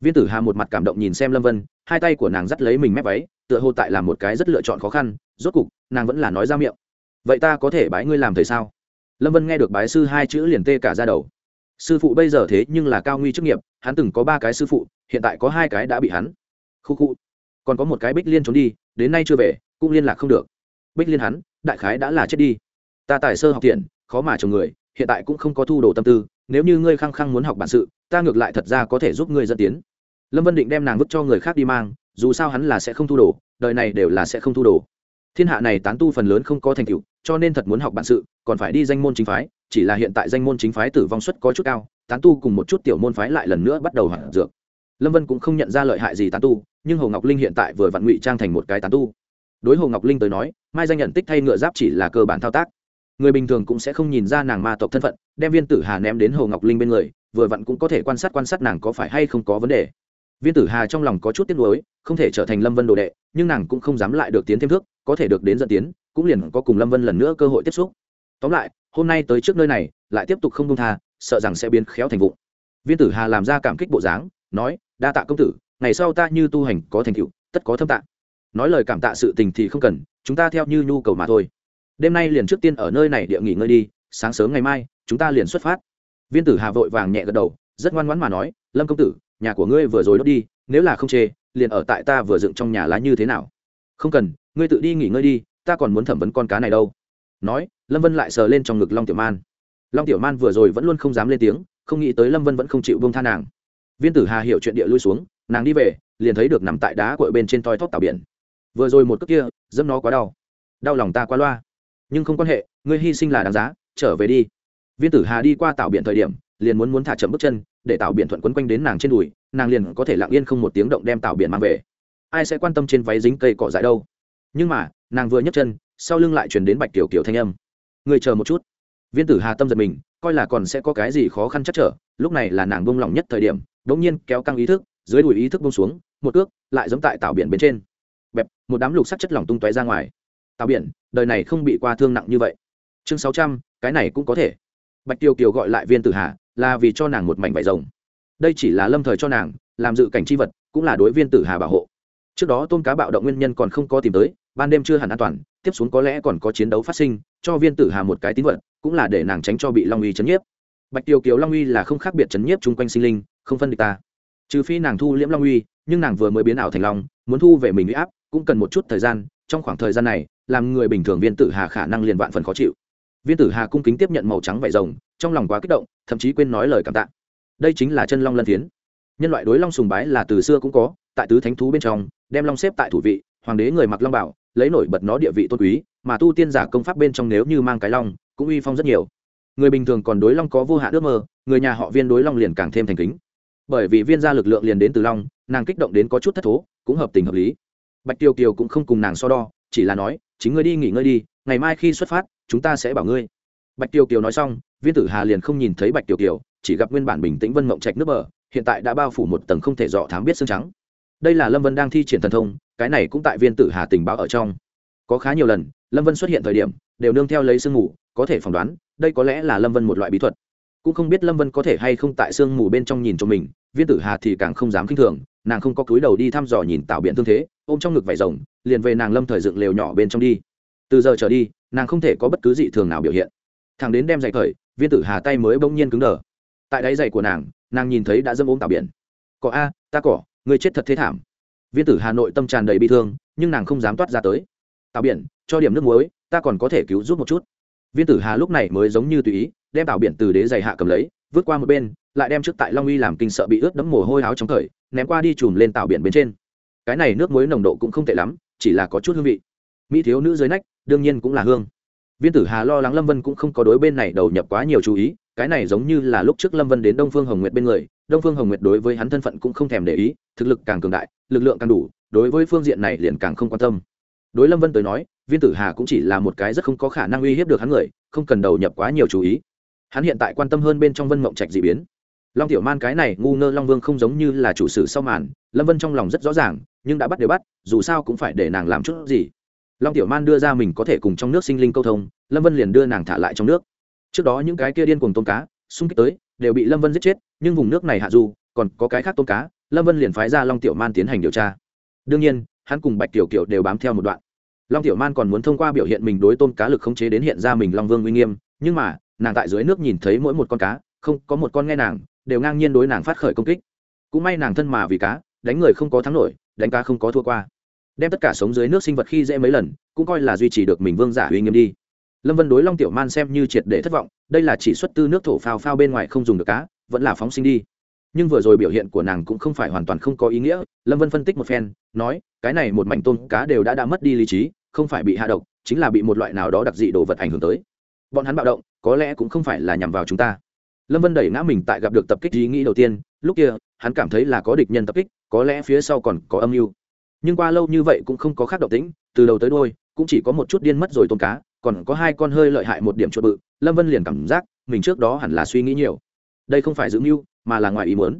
viên tử hà một mặt cảm động nhìn xem lâm vân, hai tay của nàng dắt lấy mình mép váy, tựa hồ tại làm một cái rất lựa chọn khó khăn, rốt cục, nàng vẫn là nói ra miệng. Vậy ta có thể bái ngươi làm thầy sao? Lâm vân nghe được bái sư hai chữ liền tê cả ra đầu. Sư phụ bây giờ thế nhưng là cao nguy chức nghiệp, hắn từng có ba cái sư phụ, hiện tại có hai cái đã bị hắn. Khu khu. Còn có một cái bích liên trốn đi, đến nay chưa về, cũng liên lạc không được. Bích liên hắn, đại khái đã là chết đi. Ta tài sơ học tiền khó mà chồng người, hiện tại cũng không có thu đồ tâm tư, nếu như ngươi khăng khăng muốn học bản sự, ta ngược lại thật ra có thể giúp ngươi dẫn tiến lâm vân định đem nàng vứt cho người khác đi mang, dù sao hắn là sẽ không thu đồ, đời này đều là sẽ không thu đồ. Thiên hạ này tán tu phần lớn không có thành tựu, cho nên thật muốn học bản sự, còn phải đi danh môn chính phái, chỉ là hiện tại danh môn chính phái tử vong suất có chút cao, tán tu cùng một chút tiểu môn phái lại lần nữa bắt đầu hoạt dược. Lâm vân cũng không nhận ra lợi hại gì tán tu, nhưng hồ ngọc linh hiện tại vừa vặn ngụy trang thành một cái tán tu. Đối hồ ngọc linh tới nói, mai danh nhận tích thay ngựa giáp chỉ là cơ bản thao tác. Người bình thường cũng sẽ không nhìn ra nàng ma tộc thân phận, đem viên tử hà ném đến hồ ngọc linh bên người, vừa vặn cũng có thể quan sát quan sát nàng có phải hay không có vấn đề viên tử hà trong lòng có chút tiếc nuối, không thể trở thành lâm vân đồ đệ, nhưng nàng cũng không dám lại được tiến thêm thước, có thể được đến dẫn tiến, cũng liền có cùng lâm vân lần nữa cơ hội tiếp xúc. Tóm lại, hôm nay tới trước nơi này, lại tiếp tục không công tha, sợ rằng sẽ biến khéo thành vụ viên tử hà làm ra cảm kích bộ dáng, nói, đa tạ công tử, ngày sau ta như tu hành có thành tựu, tất có thâm tạ. Nói lời cảm tạ sự tình thì không cần, chúng ta theo như nhu cầu mà thôi. Đêm nay liền trước tiên ở nơi này địa nghỉ ngơi đi, sáng sớm ngày mai, chúng ta liền xuất phát. Viên tử hà vội vàng nhẹ gật đầu, rất ngoan ngoãn mà nói, lâm công tử nhà của ngươi vừa rồi đốt đi, nếu là không chê, liền ở tại ta vừa dựng trong nhà lá như thế nào? Không cần, ngươi tự đi nghỉ ngơi đi, ta còn muốn thẩm vấn con cá này đâu. Nói, lâm vân lại sờ lên trong ngực long tiểu man. Long tiểu man vừa rồi vẫn luôn không dám lên tiếng, không nghĩ tới lâm vân vẫn không chịu bông tha nàng. Viên tử hà hiểu chuyện địa lui xuống, nàng đi về, liền thấy được nằm tại đá cội bên trên toi thóp tàu biển. Vừa rồi một cước kia, dẫm nó quá đau. Đau lòng ta quá loa. Nhưng không quan hệ, ngươi hy sinh là đáng giá, trở về đi. Viên tử hà đi qua tàu biển thời điểm, liền muốn muốn thả chậm bước chân để tạo biển thuận quấn quanh đến nàng trên đùi, nàng liền có thể lặng yên không một tiếng động đem tạo biển mang về. Ai sẽ quan tâm trên váy dính cây cỏ dại đâu? Nhưng mà, nàng vừa nhấc chân, sau lưng lại chuyển đến bạch tiểu kiểu thanh âm. Người chờ một chút. Viên tử hà tâm giật mình, coi là còn sẽ có cái gì khó khăn chắc trở, lúc này là nàng bông lỏng nhất thời điểm đ ỗ n g nhiên kéo căng ý thức, dưới đùi ý thức bông xuống, một ước lại giống tại tạo biển bên trên. Bẹp, một đám lục sắc chất lỏng tung tóe ra ngoài. Tạo biển, đời này không bị qua thương nặng như vậy. Chương sáu trăm, cái này cũng có thể. Bạch tiêu kiều gọi lại viên tử hà là vì cho nàng một mảnh vải rồng. Đây chỉ là lâm thời cho nàng, làm dự cảnh c h i vật, cũng là đối viên tử hà bảo hộ. Trước đó tôm cá bạo động nguyên nhân còn không có tìm tới, ban đêm chưa hẳn an toàn, tiếp xuống có lẽ còn có chiến đấu phát sinh, cho viên tử hà một cái tín vật, cũng là để nàng tránh cho bị long uy chấn nhiếp. Bạch tiêu kiều long uy là không khác biệt chấn nhiếp chung quanh sinh linh, không phân địch ta. Trừ phi nàng thu liễm long uy, nhưng nàng vừa mới biến ảo thành long, muốn thu về mình uy áp, cũng cần một chút thời gian, trong khoảng thời gian này, làm người bình thường viên tử hà khả năng liền vạn phần khó chịu. Viên tử hà cung kính tiếp nhận màu trắng vải rồng, trong lòng quá kích động thậm chí quên nói lời cảm tạ. Đây chính là chân long lân thiến nhân loại đối long sùng bái là từ xưa cũng có, tại tứ thánh thú bên trong, đem long xếp tại thủ vị, hoàng đế người mặc long bảo, lấy nổi bật nó địa vị tôn quý, mà tu tiên giả công pháp bên trong nếu như mang cái long, cũng uy phong rất nhiều. Người bình thường còn đối long có vô hạn ước mơ, người nhà họ viên đối long liền càng thêm thành kính. Bởi vì viên gia lực lượng liền đến từ long, nàng kích động đến có chút thất thố, cũng hợp tình hợp lý. Bạch tiêu kiều cũng không cùng nàng so đo, chỉ là nói, chính ngươi đi nghỉ ngơi đi, ngày mai khi xuất phát, chúng ta sẽ bảo ngươi. Bạch tiêu kiều nói xong viên tử hà liền không nhìn thấy bạch Tiểu kiều, chỉ gặp nguyên bản bình tĩnh vân mộng trạch nước bờ, hiện tại đã bao phủ một tầng không thể dọ thám biết xương trắng. Đây là lâm vân đang thi triển thần thông, cái này cũng tại viên tử hà tình báo ở trong. Có khá nhiều lần, lâm vân xuất hiện thời điểm, đều nương theo lấy sương mù, có thể phỏng đoán, đây có lẽ là lâm vân một loại bí thuật. Cũng không biết lâm vân có thể hay không tại sương mù bên trong nhìn cho mình, viên tử hà thì càng không dám k i n h thường, nàng không có cúi đầu đi thăm dò nhìn tạo biện thương thế, ôm trong ngực vải rồng, liền về nàng lâm thời dựng lều nhỏ bên trong đi. Từ giờ trở đi, nàng không thể có bất cứ dị thường nào biểu hiện. Thằng đến đem giày thời viên tử hà tay mới bỗng nhiên cứng đờ. Tại đáy giày của nàng nàng nhìn thấy đã dâm ôm tạo biển. Cỏ a, ta cỏ người chết thật thế thảm. Viên tử hà nội tâm tràn đầy bi thương, nhưng nàng không dám toát ra tới. Tạo biển, cho điểm nước muối, ta còn có thể cứu giúp một chút. Viên tử hà lúc này mới giống như tùy ý, đem tạo biển từ đế giày hạ cầm lấy, vứt qua một bên, lại đem trước tại long uy làm kinh sợ bị ướt đẫm mồ hôi áo trong thời, ném qua đi chùm lên tạo biển bên trên. Cái này nước muối nồng độ cũng không tệ lắm, chỉ là có chút hương vị. Mỹ thiếu nữ dưới nách, đương nhiên cũng là hương viên tử hà lo lắng lâm vân cũng không có đối bên này đầu nhập quá nhiều chú ý, cái này giống như là lúc trước lâm vân đến đông phương hồng nguyệt bên người, đông phương hồng nguyệt đối với hắn thân phận cũng không thèm để ý, thực lực càng cường đại, lực lượng càng đủ, đối với phương diện này liền càng không quan tâm. Đối lâm vân tới nói, viên tử hà cũng chỉ là một cái rất không có khả năng uy hiếp được hắn người, không cần đầu nhập quá nhiều chú ý. Hắn hiện tại quan tâm hơn bên trong vân mộng trạch d ị biến. Long tiểu man cái này ngu ngơ long vương không giống như là chủ sử sau màn, lâm vân trong lòng rất rõ ràng, nhưng đã bắt đều bắt, dù sao cũng phải để nàng làm chút gì long tiểu man đưa ra mình có thể cùng trong nước sinh linh câu thông, lâm vân liền đưa nàng thả lại trong nước. Trước đó những cái kia điên cùng tôm cá, xung kích tới, đều bị lâm vân giết chết, nhưng vùng nước này hạ du còn có cái khác tôm cá, lâm vân liền phái ra long tiểu man tiến hành điều tra. Đương nhiên, hắn cùng bạch tiểu kiều đều bám theo một đoạn. Long tiểu man còn muốn thông qua biểu hiện mình đối tôm cá lực khống chế đến hiện ra mình long vương uy nghiêm, nhưng mà, nàng tại dưới nước nhìn thấy mỗi một con cá, không, có một con nghe nàng, đều ngang nhiên đối nàng phát khởi công kích. Cũng may nàng thân mà vì cá, đánh người không có thắng nổi, đánh cá không có thua qua đem tất cả sống dưới nước sinh vật khi dễ mấy lần, cũng coi là duy trì được mình vương giả uy nghiêm đi. Lâm vân đối long tiểu man xem như triệt để thất vọng, đây là chỉ xuất tư nước thổ phao phao bên ngoài không dùng được cá, vẫn là phóng sinh đi. Nhưng vừa rồi biểu hiện của nàng cũng không phải hoàn toàn không có ý nghĩa, lâm vân phân tích một phen, nói, cái này một mảnh tôm cá đều đã đã mất đi lý trí, không phải bị hạ độc, chính là bị một loại nào đó đặc dị đồ vật ảnh hưởng tới. Bọn hắn bạo động, có lẽ cũng không phải là nhằm vào chúng ta. Lâm vân đẩy ngã mình tại gặp được tập kích ý nghĩ đầu tiên, lúc kia, hắn cảm thấy là có địch nhân tập kích, có lẽ phía sau còn có âm mưu nhưng qua lâu như vậy cũng không có khác động tĩnh, từ đầu tới đôi, cũng chỉ có một chút điên mất rồi tôm cá, còn có hai con hơi lợi hại một điểm chuột bự. Lâm vân liền cảm giác mình trước đó hẳn là suy nghĩ nhiều. Đây không phải giữ mưu, mà là ngoài ý muốn.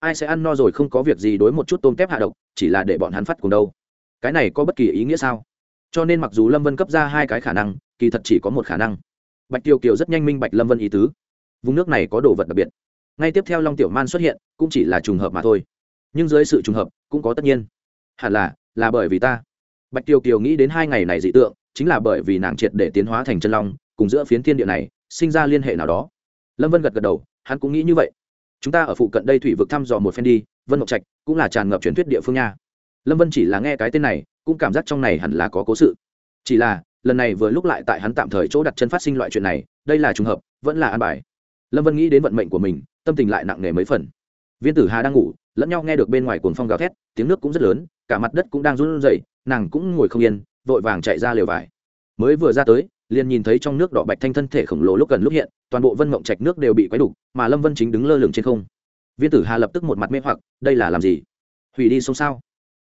Ai sẽ ăn no rồi không có việc gì đối một chút tôm tép hạ độc, chỉ là để bọn hắn phát cùng đâu. Cái này có bất kỳ ý nghĩa sao? Cho nên mặc dù lâm vân cấp ra hai cái khả năng, kỳ thật chỉ có một khả năng. Bạch tiêu kiều rất nhanh minh bạch lâm vân ý tứ. Vùng nước này có đồ vật đặc biệt. Ngay tiếp theo long tiểu man xuất hiện, cũng chỉ là trùng hợp mà thôi. Nhưng dưới sự trùng hợp, cũng có tất nhiên hẳn là là bởi vì ta. Bạch tiêu kiều nghĩ đến hai ngày này dị tượng, chính là bởi vì nàng triệt để tiến hóa thành chân long, cùng giữa phiến thiên địa này, sinh ra liên hệ nào đó. Lâm vân gật gật đầu, hắn cũng nghĩ như vậy. Chúng ta ở phụ cận đây thủy vực thăm dò một phen đi, vân Ngọc trạch cũng là tràn ngập truyền thuyết địa phương nha. Lâm vân chỉ là nghe cái tên này, cũng cảm giác trong này hẳn là có cố sự. Chỉ là, lần này vừa lúc lại tại hắn tạm thời chỗ đặt chân phát sinh loại chuyện này, đây là trùng hợp, vẫn là an bài. Lâm vân nghĩ đến vận mệnh của mình, tâm tình lại nặng nề mấy phần. Viên tử hà đang ngủ, lẫn nhau nghe được bên ngoài cuồng phong gào thét, tiếng nước cũng rất lớn cả mặt đất cũng đang run rẩy, nàng cũng ngồi không yên, vội vàng chạy ra lều vải. Mới vừa ra tới, liền nhìn thấy trong nước đỏ bạch thanh thân thể khổng lồ lúc gần lúc hiện, toàn bộ vân mộng trạch nước đều bị quấy đục, mà lâm vân chính đứng lơ lửng trên không. Viên tử hà lập tức một mặt mê hoặc, đây là làm gì? Hủy đi sông sao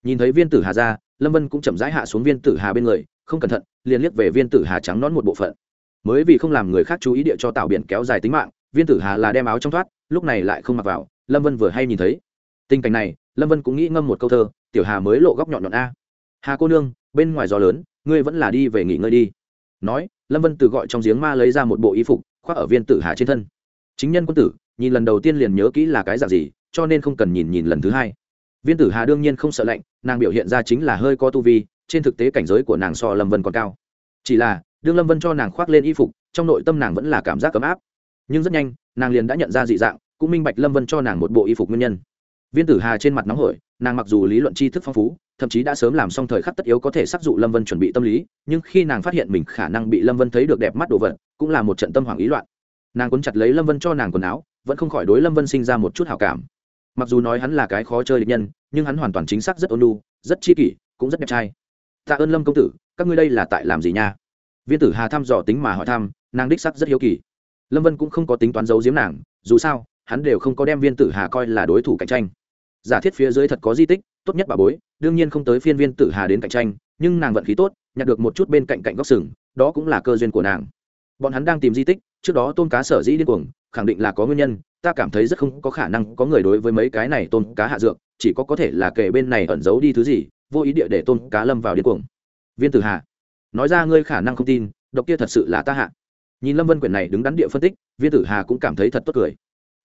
nhìn thấy viên tử hà ra, lâm vân cũng chậm rãi hạ xuống viên tử hà bên người, không cẩn thận, liền liếc về viên tử hà trắng nón một bộ phận. Mới vì không làm người khác chú ý địa cho tạo biển kéo dài tính mạng, viên tử hà là đem áo trong thoát, lúc này lại không mặc vào, lâm vân vừa hay nhìn thấy. Tình cảnh này, lâm vân cũng nghĩ ngâm một câu thơ tiểu hà mới lộ góc nhọn nhọn a. Hà cô nương, bên ngoài gió lớn, ngươi vẫn là đi về nghỉ ngơi đi. Nói, lâm vân từ gọi trong giếng ma lấy ra một bộ y phục, khoác ở viên tử hà trên thân. Chính nhân quân tử, nhìn lần đầu tiên liền nhớ kỹ là cái dạng gì, cho nên không cần nhìn nhìn lần thứ hai. Viên tử hà đương nhiên không sợ lạnh, nàng biểu hiện ra chính là hơi có tu vi, trên thực tế cảnh giới của nàng so lâm vân còn cao. Chỉ là, đương lâm vân cho nàng khoác lên y phục, trong nội tâm nàng vẫn là cảm giác ấm áp. Nhưng rất nhanh, nàng liền đã nhận ra dị dạng, cũng minh bạch lâm vân cho nàng một bộ y phục nguyên nhân viên tử hà trên mặt nóng hổi, nàng mặc dù lý luận tri thức phong phú, thậm chí đã sớm làm xong thời khắc tất yếu có thể sắc dụ lâm vân chuẩn bị tâm lý, nhưng khi nàng phát hiện mình khả năng bị lâm vân thấy được đẹp mắt đồ vật, cũng là một trận tâm hoảng ý loạn. Nàng cuốn chặt lấy lâm vân cho nàng quần áo, vẫn không khỏi đối lâm vân sinh ra một chút hảo cảm. Mặc dù nói hắn là cái khó chơi địch nhân, nhưng hắn hoàn toàn chính xác rất ôn lu rất chi kỷ, cũng rất đẹp trai. Tạ ơn lâm công tử, các ngươi đây là tại làm gì nha? Viên tử hà thăm dò tính mà hỏi thăm, nàng đích sắc rất hiếu kỳ. Lâm vân cũng không có tính toán giấu giếm nàng, dù sao hắn đều không có đem viên tử hà coi là đối thủ cạnh tranh. Giả thiết phía dưới thật có di tích, tốt nhất bà bối, đương nhiên không tới phiên viên tử hà đến cạnh tranh, nhưng nàng vận khí tốt, nhặt được một chút bên cạnh cạnh góc sừng, đó cũng là cơ duyên của nàng. Bọn hắn đang tìm di tích, trước đó tôm cá sở dĩ điên cuồng, khẳng định là có nguyên nhân, ta cảm thấy rất không có khả năng có người đối với mấy cái này tôm cá hạ dược, chỉ có có thể là kể bên này ẩn giấu đi thứ gì, vô ý địa để tôm cá lâm vào điên cuồng. Viên tử hà, nói ra ngươi khả năng không tin, độc kia thật sự là ta hạ. Nhìn lâm vân quyển này đứng đắn địa phân tích, viên tử hà cũng cảm thấy thật tốt cười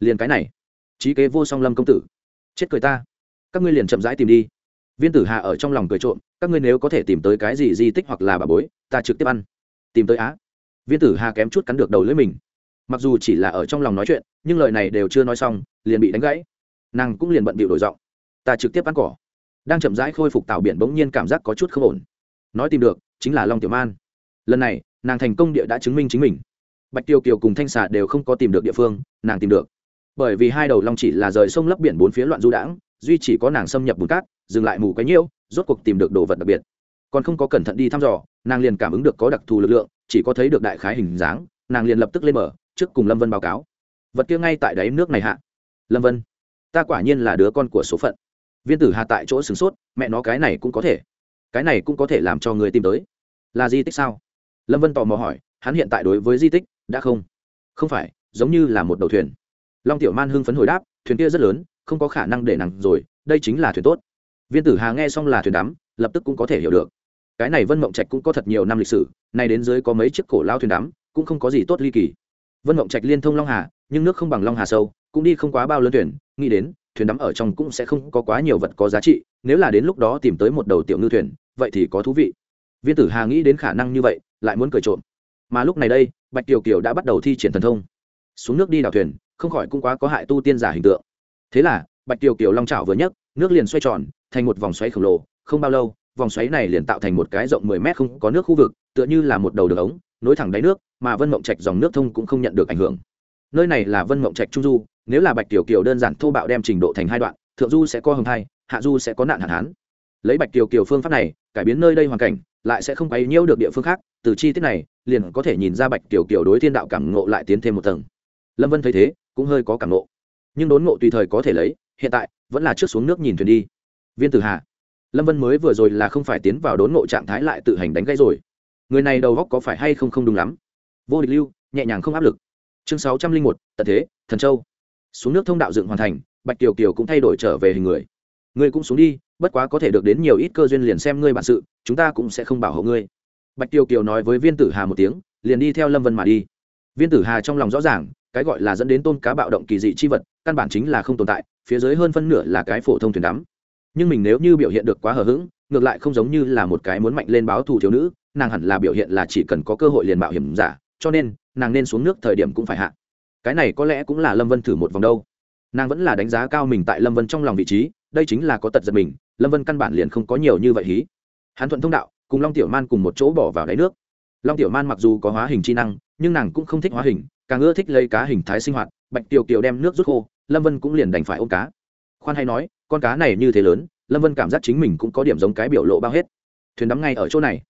liền cái này. Trí kế vô song lâm công tử. Chết cười ta. Các ngươi liền chậm rãi tìm đi. Viên tử hà ở trong lòng cười trộm, các ngươi nếu có thể tìm tới cái gì di tích hoặc là bà bối, ta trực tiếp ăn. Tìm tới á. Viên tử hà kém chút cắn được đầu lưỡi mình. Mặc dù chỉ là ở trong lòng nói chuyện, nhưng lời này đều chưa nói xong, liền bị đánh gãy. Nàng cũng liền bận bịu đổi giọng. Ta trực tiếp ăn cỏ. Đang chậm rãi khôi phục tàu biển bỗng nhiên cảm giác có chút không ổn. Nói tìm được, chính là long tiểu man. Lần này, nàng thành công địa đã chứng minh chính mình. Bạch tiêu kiều cùng thanh xà đều không có tìm được địa phương, nàng tìm được bởi vì hai đầu long chỉ là rời sông lấp biển bốn phía loạn du đãng, duy chỉ có nàng xâm nhập bùn cát, dừng lại mù cái nhiêu rốt cuộc tìm được đồ vật đặc biệt. Còn không có cẩn thận đi thăm dò, nàng liền cảm ứng được có đặc thù lực lượng, chỉ có thấy được đại khái hình dáng, nàng liền lập tức lên mở, trước cùng lâm vân báo cáo. Vật kia ngay tại đáy nước này hạ. Lâm vân, ta quả nhiên là đứa con của số phận. Viên tử hà tại chỗ sửng sốt, mẹ nó cái này cũng có thể. Cái này cũng có thể làm cho người tìm tới. Là di tích sao? Lâm vân tò mò hỏi, hắn hiện tại đối với di tích, đã không? Không phải, giống như là một đầu thuyền long tiểu man hưng phấn hồi đáp thuyền kia rất lớn không có khả năng để nặng, rồi đây chính là thuyền tốt. Viên tử hà nghe xong là thuyền đắm lập tức cũng có thể hiểu được. Cái này vân mộng trạch cũng có thật nhiều năm lịch sử nay đến dưới có mấy chiếc cổ lao thuyền đắm cũng không có gì tốt ly kỳ. Vân mộng trạch liên thông long hà nhưng nước không bằng long hà sâu cũng đi không quá bao lớn thuyền nghĩ đến thuyền đắm ở trong cũng sẽ không có quá nhiều vật có giá trị nếu là đến lúc đó tìm tới một đầu tiểu ngư thuyền vậy thì có thú vị. Viên tử hà nghĩ đến khả năng như vậy lại muốn cười trộm. Mà lúc này đây bạch kiều kiều đã bắt đầu thi triển thần thông. Xuống nước đi đào thuyền không khỏi cũng quá có hại tu tiên giả hình tượng. Thế là, bạch tiểu kiều long trào vừa nhấc, nước liền xoay tròn, thành một vòng xoáy khổng lồ, không bao lâu, vòng xoáy này liền tạo thành một cái rộng mười mét không có nước khu vực, tựa như là một đầu đường ống, nối thẳng đáy nước, mà vân mộng trạch dòng nước thông cũng không nhận được ảnh hưởng. Nơi này là vân mộng trạch trung du, nếu là bạch tiểu kiều đơn giản thô bạo đem trình độ thành hai đoạn, thượng du sẽ có hồng thai, hạ du sẽ có nạn hạn hán. Lấy bạch tiểu kiều phương pháp này, cải biến nơi đây hoàn cảnh, lại sẽ không quấy nhiễu được địa phương khác, từ chi tiết này, liền có thể nhìn ra bạch tiểu kiều đối thiên đạo cảm ngộ lại tiến thêm một tầng. Lâm vân thấy thế cũng hơi có cảm nộ, nhưng đốn ngộ tùy thời có thể lấy hiện tại vẫn là trước xuống nước nhìn thuyền đi. Viên tử hà lâm vân mới vừa rồi là không phải tiến vào đốn ngộ trạng thái lại tự hành đánh gãy rồi. Người này đầu góc có phải hay không không đúng lắm. Vô địch lưu nhẹ nhàng không áp lực. Chương sáu trăm linh một tận thế thần châu. Xuống nước thông đạo dựng hoàn thành bạch kiều kiều cũng thay đổi trở về hình người. Ngươi cũng xuống đi bất quá có thể được đến nhiều ít cơ duyên liền xem ngươi bản sự chúng ta cũng sẽ không bảo hộ ngươi. Bạch kiều kiều nói với viên tử hà một tiếng liền đi theo lâm vân mà đi. Viên tử hà trong lòng rõ ràng cái gọi là dẫn đến tôn cá bạo động kỳ dị chi vật, căn bản chính là không tồn tại, phía dưới hơn phân nửa là cái phổ thông thuyền đắm. Nhưng mình nếu như biểu hiện được quá hờ hững, ngược lại không giống như là một cái muốn mạnh lên báo thù thiếu nữ, nàng hẳn là biểu hiện là chỉ cần có cơ hội liền mạo hiểm giả, cho nên, nàng nên xuống nước thời điểm cũng phải hạ. Cái này có lẽ cũng là lâm vân thử một vòng đâu. Nàng vẫn là đánh giá cao mình tại lâm vân trong lòng vị trí, đây chính là có tật giật mình, lâm vân căn bản liền không có nhiều như vậy hí. Hắn thuận thông đạo, cùng long tiểu man cùng một chỗ bỏ vào đáy nước. Long tiểu man mặc dù có hóa hình chi năng nhưng nàng cũng không thích hóa hình, càng ưa thích lấy cá hình thái sinh hoạt, bạch tiểu kiều đem nước rút khô, lâm vân cũng liền đành phải ôm cá. Khoan hay nói, con cá này như thế lớn, lâm vân cảm giác chính mình cũng có điểm giống cái biểu lộ bao hết. Thuyền đắm ngay ở chỗ này.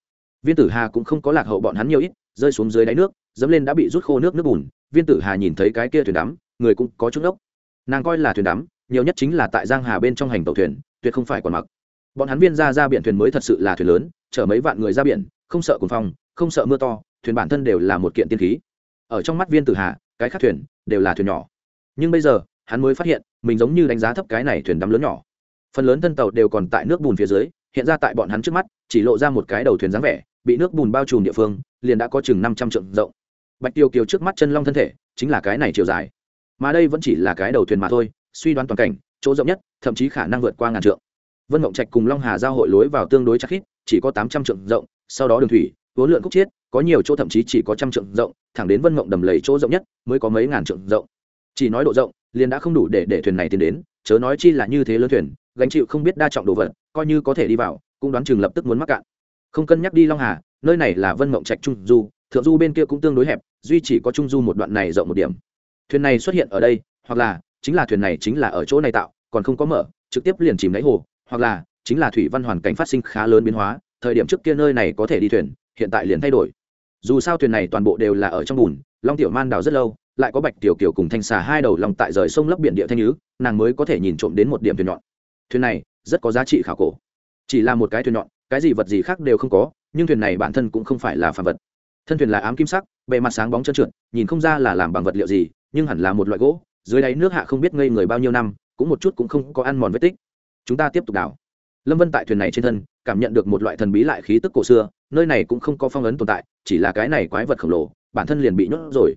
Viên tử hà cũng không có lạc hậu bọn hắn nhiều ít, rơi xuống dưới đáy nước, dẫm lên đã bị rút khô nước nước bùn, viên tử hà nhìn thấy cái kia thuyền đắm, người cũng có chút ốc nàng coi là thuyền đắm, nhiều nhất chính là tại giang hà bên trong hành tàu thuyền, tuyệt không phải còn mặc. Bọn hắn viên ra ra biển thuyền mới thật sự là thuyền lớn, chở mấy vạn người ra biển, không sợ cuồng phong, không sợ mưa to thuyền bản thân đều là một kiện tiên khí. Ở trong mắt viên tử hà, cái khác thuyền đều là thuyền nhỏ. Nhưng bây giờ, hắn mới phát hiện, mình giống như đánh giá thấp cái này thuyền đắm lớn nhỏ. Phần lớn thân tàu đều còn tại nước bùn phía dưới, hiện ra tại bọn hắn trước mắt, chỉ lộ ra một cái đầu thuyền dáng vẻ, bị nước bùn bao trùm địa phương, liền đã có chừng năm trăm trượng rộng. Bạch tiêu kiều trước mắt chân long thân thể, chính là cái này chiều dài. Mà đây vẫn chỉ là cái đầu thuyền mà thôi, suy đoán toàn cảnh, chỗ rộng nhất, thậm chí khả năng vượt qua ngàn trượng. Vân mộng trạch cùng long hà giao hội lối vào tương đối chắc khít, chỉ có tám trăm trượng rộng, sau đó đường thủy vốn lượn khúc chiết, có nhiều chỗ thậm chí chỉ có trăm trượng rộng, thẳng đến vân mộng đầm lầy chỗ rộng nhất, mới có mấy ngàn trượng rộng. Chỉ nói độ rộng, liền đã không đủ để để thuyền này tiến đến, chớ nói chi là như thế lớn thuyền, gánh chịu không biết đa trọng đồ vật, coi như có thể đi vào, cũng đoán chừng lập tức muốn mắc cạn. Không cân nhắc đi long hà, nơi này là vân mộng trạch trung du, thượng du bên kia cũng tương đối hẹp, duy chỉ có trung du một đoạn này rộng một điểm. Thuyền này xuất hiện ở đây, hoặc là, chính là thuyền này chính là ở chỗ này tạo, còn không có mở, trực tiếp liền chìm đáy hồ, hoặc là, chính là thủy văn hoàn cảnh phát sinh khá lớn biến hóa, thời điểm trước kia nơi này có thể đi thuyền hiện tại liền thay đổi. Dù sao thuyền này toàn bộ đều là ở trong bùn, long tiểu man đào rất lâu, lại có bạch tiểu kiều cùng thanh xà hai đầu lòng tại rời sông lấp biển địa thanh nhứ, nàng mới có thể nhìn trộm đến một điểm thuyền nhọn. Thuyền này, rất có giá trị khảo cổ. Chỉ là một cái thuyền nhọn, cái gì vật gì khác đều không có, nhưng thuyền này bản thân cũng không phải là phàm vật. Thân thuyền là ám kim sắc, bề mặt sáng bóng trơn trượt, nhìn không ra là làm bằng vật liệu gì, nhưng hẳn là một loại gỗ, dưới đáy nước hạ không biết ngây người bao nhiêu năm, cũng một chút cũng không có ăn mòn vết tích. Chúng ta tiếp tục đảo lâm vân tại thuyền này trên thân, cảm nhận được một loại thần bí lại khí tức cổ xưa, nơi này cũng không có phong ấn tồn tại, chỉ là cái này quái vật khổng lồ, bản thân liền bị nhốt rồi.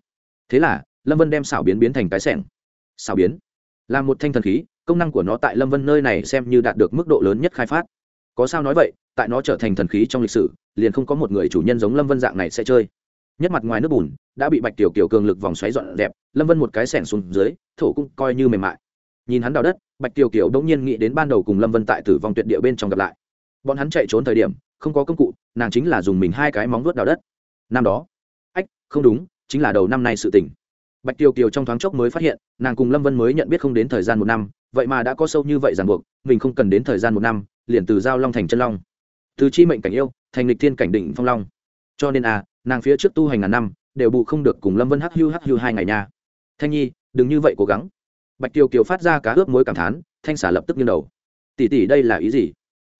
Thế là, lâm vân đem xảo biến biến thành cái sẻng xảo biến là một thanh thần khí, công năng của nó tại lâm vân nơi này xem như đạt được mức độ lớn nhất khai phát. Có sao nói vậy, tại nó trở thành thần khí trong lịch sử, liền không có một người chủ nhân giống lâm vân dạng này sẽ chơi. Nhất mặt ngoài nước bùn, đã bị bạch tiểu kiểu cường lực vòng xoáy dọn dẹp, lâm vân một cái sẻng xuống dưới, thổ cũng coi như mềm mại nhìn hắn đào đất, bạch tiểu kiểu đống nhiên nghĩ đến ban đầu cùng lâm vân tại tử vong tuyệt địa bên trong gặp lại. Bọn hắn chạy trốn thời điểm, không có công cụ, nàng chính là dùng mình hai cái móng vuốt đào đất. Năm đó, ách, không đúng, chính là đầu năm nay sự tỉnh bạch tiêu kiều trong thoáng chốc mới phát hiện, nàng cùng lâm vân mới nhận biết không đến thời gian một năm, vậy mà đã có sâu như vậy ràng buộc, mình không cần đến thời gian một năm, liền từ giao long thành chân long. Từ chi mệnh cảnh yêu, thành lịch thiên cảnh định phong long. Cho nên à nàng phía trước tu hành ngàn năm, đều bù không được cùng lâm vân hắc hưu hắc hưu hai ngày nha. Thanh nhi, đừng như vậy cố gắng bạch tiêu kiều phát ra cá ướp mối cảm thán, thanh xả lập tức nghiêng đầu. Tỷ tỷ, đây là ý gì?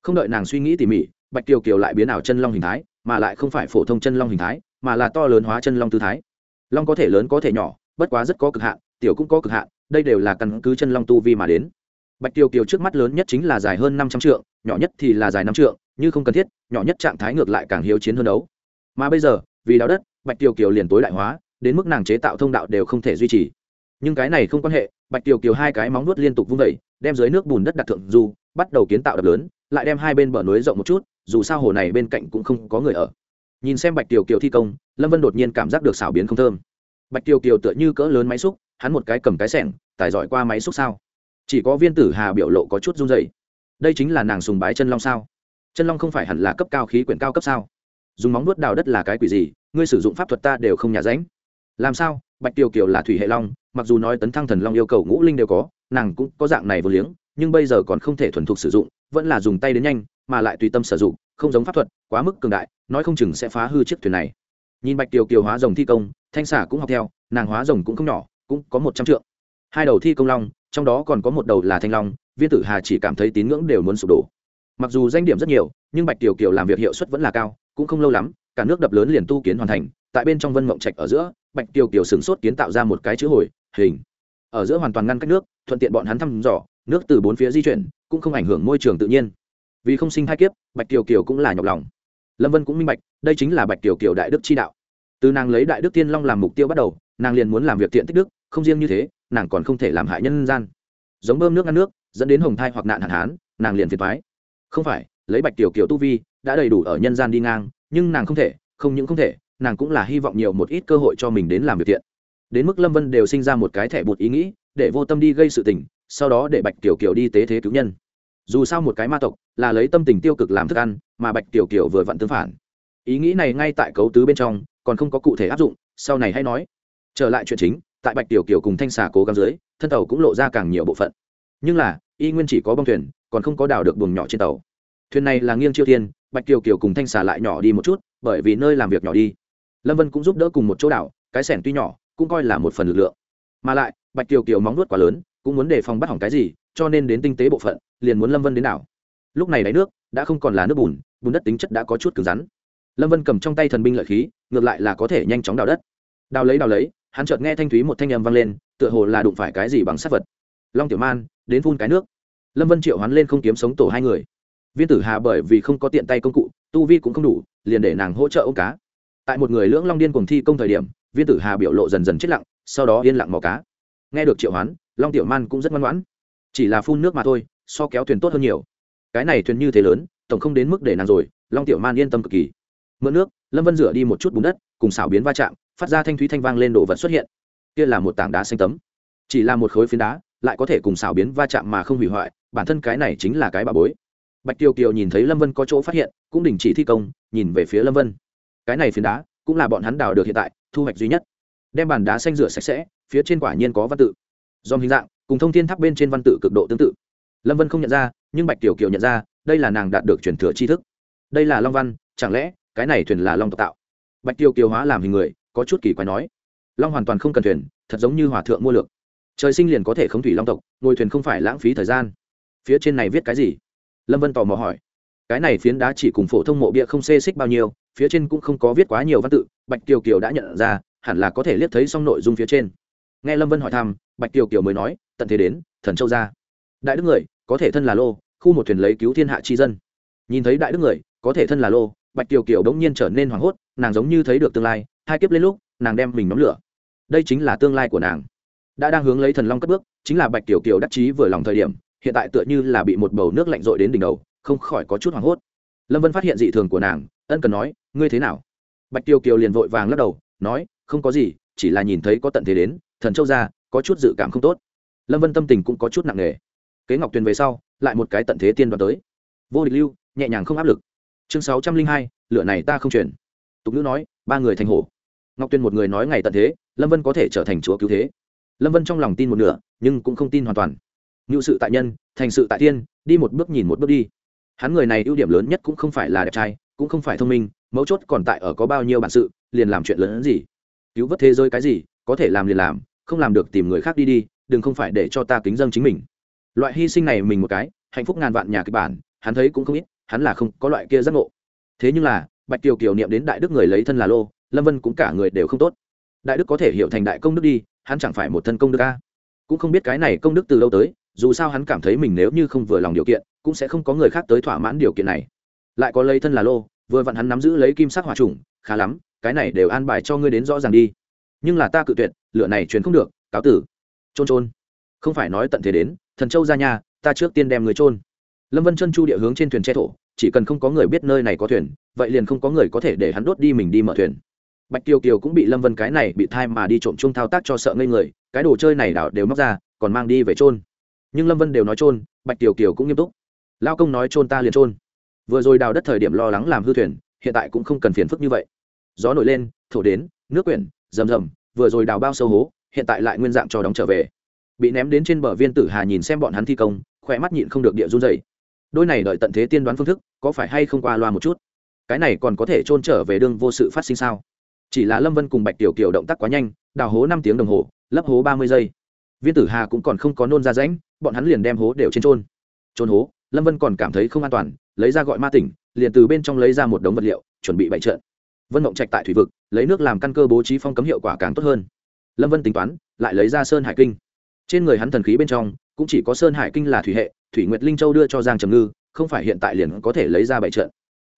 Không đợi nàng suy nghĩ tỉ mỉ, bạch tiêu kiều lại biến ảo chân long hình thái, mà lại không phải phổ thông chân long hình thái, mà là to lớn hóa chân long tư thái. Long có thể lớn, có thể nhỏ, bất quá rất có cực hạn, tiểu cũng có cực hạn, đây đều là căn cứ chân long tu vi mà đến. Bạch tiêu kiều trước mắt lớn nhất chính là dài hơn năm trăm trượng, nhỏ nhất thì là dài năm trượng, như không cần thiết, nhỏ nhất trạng thái ngược lại càng hiếu chiến hơn đấu. Mà bây giờ, vì đào đất, bạch tiêu kiều liền tối đại hóa, đến mức nàng chế tạo thông đạo đều không thể duy trì nhưng cái này không quan hệ, bạch tiểu kiều hai cái móng nuốt liên tục vung vẩy đem dưới nước bùn đất đặt thượng du bắt đầu kiến tạo đập lớn, lại đem hai bên bờ núi rộng một chút, dù sao hồ này bên cạnh cũng không có người ở. Nhìn xem bạch tiểu kiều thi công, lâm vân đột nhiên cảm giác được xảo biến không thơm. Bạch tiểu kiều tựa như cỡ lớn máy xúc, hắn một cái cầm cái sẻng tải giỏi qua máy xúc sao? Chỉ có viên tử hà biểu lộ có chút run dày đây chính là nàng sùng bái chân long sao? Chân long không phải hẳn là cấp cao khí quyển cao cấp sao? Dùng móng nuốt đào đất là cái quỷ gì? Ngươi sử dụng pháp thuật ta đều không nhà ránh. Làm sao? Bạch tiểu kiều là thủy hệ long mặc dù nói tấn thăng thần long yêu cầu ngũ linh đều có, nàng cũng có dạng này vô liếng, nhưng bây giờ còn không thể thuần thục sử dụng, vẫn là dùng tay đến nhanh, mà lại tùy tâm sử dụng, không giống pháp thuật, quá mức cường đại, nói không chừng sẽ phá hư chiếc thuyền này. Nhìn bạch tiều kiều hóa rồng thi công, thanh xả cũng học theo, nàng hóa rồng cũng không nhỏ, cũng có một trăm triệu hai đầu thi công long, trong đó còn có một đầu là thanh long, viên tử hà chỉ cảm thấy tín ngưỡng đều muốn sụp đổ. Mặc dù danh điểm rất nhiều, nhưng bạch tiều kiều làm việc hiệu suất vẫn là cao, cũng không lâu lắm, cả nước đập lớn liền tu kiến hoàn thành, tại bên trong vân mộng trạch ở giữa, bạch tiều kiều sửng sốt kiến tạo ra một cái chữ hồi hình. Ở giữa hoàn toàn ngăn cách nước, thuận tiện bọn hắn thăm dò, nước từ bốn phía di chuyển, cũng không ảnh hưởng môi trường tự nhiên. Vì không sinh thai kiếp, bạch kiều kiều cũng là nhọc lòng. Lâm vân cũng minh bạch, đây chính là bạch kiều kiều đại đức chi đạo. Từ nàng lấy đại đức tiên long làm mục tiêu bắt đầu, nàng liền muốn làm việc tiện tích đức, không riêng như thế, nàng còn không thể làm hại nhân gian. Giống bơm nước ngăn nước, dẫn đến hồng thai hoặc nạn hạn hán, nàng liền phiền thoái không phải, lấy bạch tiểu kiều tu vi, đã đầy đủ ở nhân gian đi ngang, nhưng nàng không thể, không những không thể, nàng cũng là hy vọng nhiều một ít cơ hội cho mình đến làm việc thiện đến mức lâm vân đều sinh ra một cái thẻ bụt ý nghĩ, để vô tâm đi gây sự tình, sau đó để bạch tiểu kiều đi tế thế cứu nhân. Dù sao một cái ma tộc là lấy tâm tình tiêu cực làm thức ăn, mà bạch tiểu kiều vừa vặn tương phản. Ý nghĩ này ngay tại cấu tứ bên trong, còn không có cụ thể áp dụng, sau này hãy nói. Trở lại chuyện chính, tại bạch tiểu kiều cùng thanh xà cố gắng dưới, thân tàu cũng lộ ra càng nhiều bộ phận. Nhưng là, y nguyên chỉ có bông thuyền, còn không có đào được buồng nhỏ trên tàu. Thuyền này là nghiêng chiêu thiên, bạch kiều kiều cùng thanh xà lại nhỏ đi một chút, bởi vì nơi làm việc nhỏ đi. Lâm vân cũng giúp đỡ cùng một chỗ đảo, cái sẻn tuy nhỏ cũng coi là một phần lực lượng. Mà lại, bạch kiều kiều móng nuốt quá lớn, cũng muốn đề phòng bắt hỏng cái gì, cho nên đến tinh tế bộ phận, liền muốn lâm vân đến đảo. Lúc này đáy nước đã không còn là nước bùn bùn đất tính chất đã có chút cứng rắn. Lâm vân cầm trong tay thần binh lợi khí, ngược lại là có thể nhanh chóng đào đất. Đào lấy đào lấy, hắn chợt nghe thanh thúy một thanh âm vang lên, tựa hồ là đụng phải cái gì bằng sát vật. Long tiểu man, đến phun cái nước. Lâm vân triệu hắn lên không kiếm sống tổ hai người. Viên tử hà bởi vì không có tiện tay công cụ, tu vi cũng không đủ, liền để nàng hỗ trợ ôm cá tại một người lưỡng long điên cùng thi công thời điểm, viên tử hà biểu lộ dần dần chết lặng, sau đó yên lặng mò cá. Nghe được triệu hoán, long tiểu man cũng rất ngoan ngoãn. Chỉ là phun nước mà thôi, so kéo thuyền tốt hơn nhiều. Cái này thuyền như thế lớn, tổng không đến mức để nàng rồi, long tiểu man yên tâm cực kỳ. Mượn nước, lâm vân rửa đi một chút bùn đất, cùng xảo biến va chạm, phát ra thanh thúy thanh vang lên đồ vật xuất hiện. Kia là một tảng đá xanh tấm. Chỉ là một khối phiến đá, lại có thể cùng xảo biến va chạm mà không hủy hoại, bản thân cái này chính là cái bà bối. Bạch tiêu kiều nhìn thấy lâm vân có chỗ phát hiện, cũng đình chỉ thi công, nhìn về phía lâm vân cái này phiến đá cũng là bọn hắn đào được hiện tại thu hoạch duy nhất. Đem bàn đá xanh rửa sạch sẽ, phía trên quả nhiên có văn tự. Dòm hình dạng, cùng thông thiên tháp bên trên văn tự cực độ tương tự. Lâm vân không nhận ra, nhưng bạch tiểu kiều nhận ra, đây là nàng đạt được truyền thừa tri thức. Đây là long văn, chẳng lẽ cái này thuyền là long tộc tạo? Bạch tiêu kiều hóa làm hình người, có chút kỳ quái nói. Long hoàn toàn không cần thuyền, thật giống như hòa thượng mua lược. Trời sinh liền có thể không thủy long tộc, ngồi thuyền không phải lãng phí thời gian. Phía trên này viết cái gì? Lâm vân tò mò hỏi. Cái này phiến đá chỉ cùng phổ thông mộ bia không xê xích bao nhiêu phía trên cũng không có viết quá nhiều văn tự, bạch kiều kiều đã nhận ra, hẳn là có thể liếc thấy xong nội dung phía trên. Nghe lâm vân hỏi thăm, bạch kiều kiều mới nói, tận thế đến, thần châu ra. Đại đức người, có thể thân là lô, khu một thuyền lấy cứu thiên hạ tri dân. Nhìn thấy đại đức người, có thể thân là lô, bạch kiều kiều đống nhiên trở nên hoảng hốt, nàng giống như thấy được tương lai, hai kiếp lên lúc, nàng đem mình nóng lửa. Đây chính là tương lai của nàng. Đã đang hướng lấy thần long cất bước, chính là bạch kiều kiều đắc chí vừa lòng thời điểm, hiện tại tựa như là bị một bầu nước lạnh rội đến đỉnh đầu, không khỏi có chút hoảng hốt. Lâm vân phát hiện dị thường của nàng ân cần nói, ngươi thế nào? Bạch Tiêu kiều liền vội vàng lắc đầu, nói, không có gì, chỉ là nhìn thấy có tận thế đến, thần châu ra, có chút dự cảm không tốt. Lâm vân tâm tình cũng có chút nặng nề. Kế ngọc tuyền về sau, lại một cái tận thế tiên đoán tới. Vô địch lưu, nhẹ nhàng không áp lực. Chương sáu trăm linh hai lựa này ta không chuyển. tục ngữ nói, ba người thành hổ. Ngọc tuyên một người nói ngày tận thế, lâm vân có thể trở thành chúa cứu thế. Lâm vân trong lòng tin một nửa, nhưng cũng không tin hoàn toàn. Ngự sự tại nhân, thành sự tại thiên, đi một bước nhìn một bước đi. Hắn người này ưu điểm lớn nhất cũng không phải là đẹp trai cũng không phải thông minh, mấu chốt còn tại ở có bao nhiêu bản sự, liền làm chuyện lớn hơn gì. Cứu vớt thế giới cái gì, có thể làm liền làm, không làm được tìm người khác đi đi, đừng không phải để cho ta kính dâng chính mình. Loại hy sinh này mình một cái, hạnh phúc ngàn vạn nhà kịch bản, hắn thấy cũng không ít, hắn là không có loại kia giác ngộ. Thế nhưng là, bạch kiều kiều niệm đến đại đức người lấy thân là lô, lâm vân cũng cả người đều không tốt. Đại đức có thể hiểu thành đại công đức đi, hắn chẳng phải một thân công đức ca cũng không biết cái này công đức từ đâu tới, dù sao hắn cảm thấy mình nếu như không vừa lòng điều kiện, cũng sẽ không có người khác tới thỏa mãn điều kiện này lại có lấy thân là lô, vừa vặn hắn nắm giữ lấy kim sắc hòa trùng, khá lắm, cái này đều an bài cho ngươi đến rõ ràng đi. Nhưng là ta cự tuyệt, lựa này truyền không được, cáo tử. Trôn trôn không phải nói tận thế đến, thần châu ra nhà, ta trước tiên đem người trôn lâm vân chân chu địa hướng trên thuyền che thổ, chỉ cần không có người biết nơi này có thuyền, vậy liền không có người có thể để hắn đốt đi mình đi mở thuyền. Bạch kiều kiều cũng bị lâm vân cái này bị thai mà đi trộm chung thao tác cho sợ ngây người, cái đồ chơi này đảo đều móc ra, còn mang đi về trôn nhưng lâm vân đều nói trôn bạch kiều kiều cũng nghiêm túc. Lao công nói trôn ta liền trôn vừa rồi đào đất thời điểm lo lắng làm hư thuyền, hiện tại cũng không cần phiền phức như vậy. Gió nổi lên thổ đến, nước quyển, rầm rầm, vừa rồi đào bao sâu hố, hiện tại lại nguyên dạng cho đóng trở về. Bị ném đến trên bờ viên tử hà nhìn xem bọn hắn thi công, khỏe mắt nhịn không được địa run dày đôi này đợi tận thế tiên đoán phương thức, có phải hay không qua loa một chút? Cái này còn có thể trôn trở về đương vô sự phát sinh sao? Chỉ là lâm vân cùng bạch tiểu kiều động tác quá nhanh, đào hố năm tiếng đồng hồ, lấp hố ba mươi giây. Viên tử hà cũng còn không có nôn ra rãnh, bọn hắn liền đem hố đều trên trôn trôn hố, lâm vân còn cảm thấy không an toàn lấy ra gọi ma tỉnh, liền từ bên trong lấy ra một đống vật liệu, chuẩn bị bày trận. Vân mộng trạch tại thủy vực, lấy nước làm căn cơ bố trí phong cấm hiệu quả càng tốt hơn. Lâm vân tính toán, lại lấy ra sơn hải kinh. Trên người hắn thần khí bên trong, cũng chỉ có sơn hải kinh là thủy hệ, thủy nguyệt linh châu đưa cho giang trầm ngư, không phải hiện tại liền có thể lấy ra bày trận.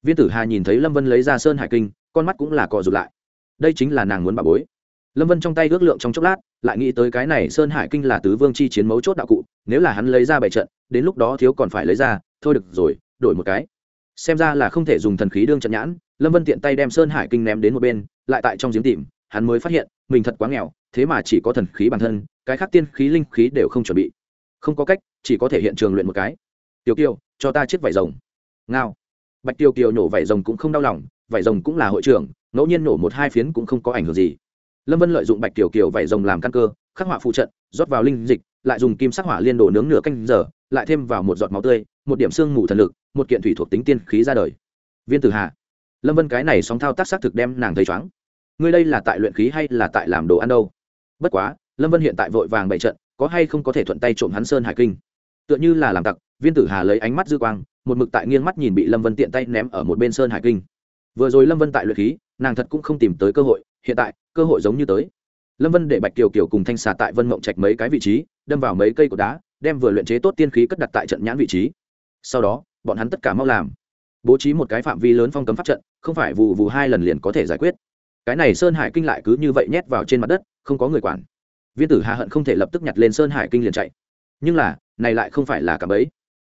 Viên tử hà nhìn thấy lâm vân lấy ra sơn hải kinh, con mắt cũng là cò rụt lại. Đây chính là nàng muốn bà bối. Lâm vân trong tay ước lượng trong chốc lát, lại nghĩ tới cái này sơn hải kinh là tứ vương chi chiến mấu chốt đạo cụ, nếu là hắn lấy ra bày trận, đến lúc đó thiếu còn phải lấy ra, thôi được rồi đổi một cái. Xem ra là không thể dùng thần khí đương trận nhãn, lâm vân tiện tay đem sơn hải kinh ném đến một bên, lại tại trong giếng tìm, hắn mới phát hiện, mình thật quá nghèo, thế mà chỉ có thần khí bản thân, cái khác tiên khí linh khí đều không chuẩn bị. Không có cách, chỉ có thể hiện trường luyện một cái. Tiểu kiều, cho ta chiếc vải rồng. Ngao. Bạch tiêu kiều nổ vải rồng cũng không đau lòng, vải rồng cũng là hội trưởng, ngẫu nhiên nổ một hai phiến cũng không có ảnh hưởng gì. Lâm vân lợi dụng bạch tiểu kiều vải rồng làm căn cơ, khắc họa phụ trận, rót vào linh dịch, lại dùng kim sắc hỏa liên đổ nướng nửa canh giờ lại thêm vào một giọt máu tươi, một điểm xương mù thần lực, một kiện thủy thuộc tính tiên khí ra đời. Viên tử hà, lâm vân cái này sóng thao tác xác thực đem nàng thấy chóng ngươi đây là tại luyện khí hay là tại làm đồ ăn đâu? Bất quá, lâm vân hiện tại vội vàng bày trận, có hay không có thể thuận tay trộm hắn sơn hải kinh? Tựa như là làm tặc, viên tử hà lấy ánh mắt dư quang, một mực tại nghiêng mắt nhìn bị lâm vân tiện tay ném ở một bên sơn hải kinh. Vừa rồi lâm vân tại luyện khí, nàng thật cũng không tìm tới cơ hội, hiện tại, cơ hội giống như tới. Lâm vân để bạch kiều kiều cùng thanh xà tại vân mộng trạch mấy cái vị trí, đâm vào mấy cây cột đá đem vừa luyện chế tốt tiên khí cất đặt tại trận nhãn vị trí. Sau đó, bọn hắn tất cả mau làm. Bố trí một cái phạm vi lớn phong cấm pháp trận, không phải vụ vụ hai lần liền có thể giải quyết. Cái này sơn hải kinh lại cứ như vậy nhét vào trên mặt đất, không có người quản. Viên tử hà hận không thể lập tức nhặt lên sơn hải kinh liền chạy. Nhưng là, này lại không phải là cả bấy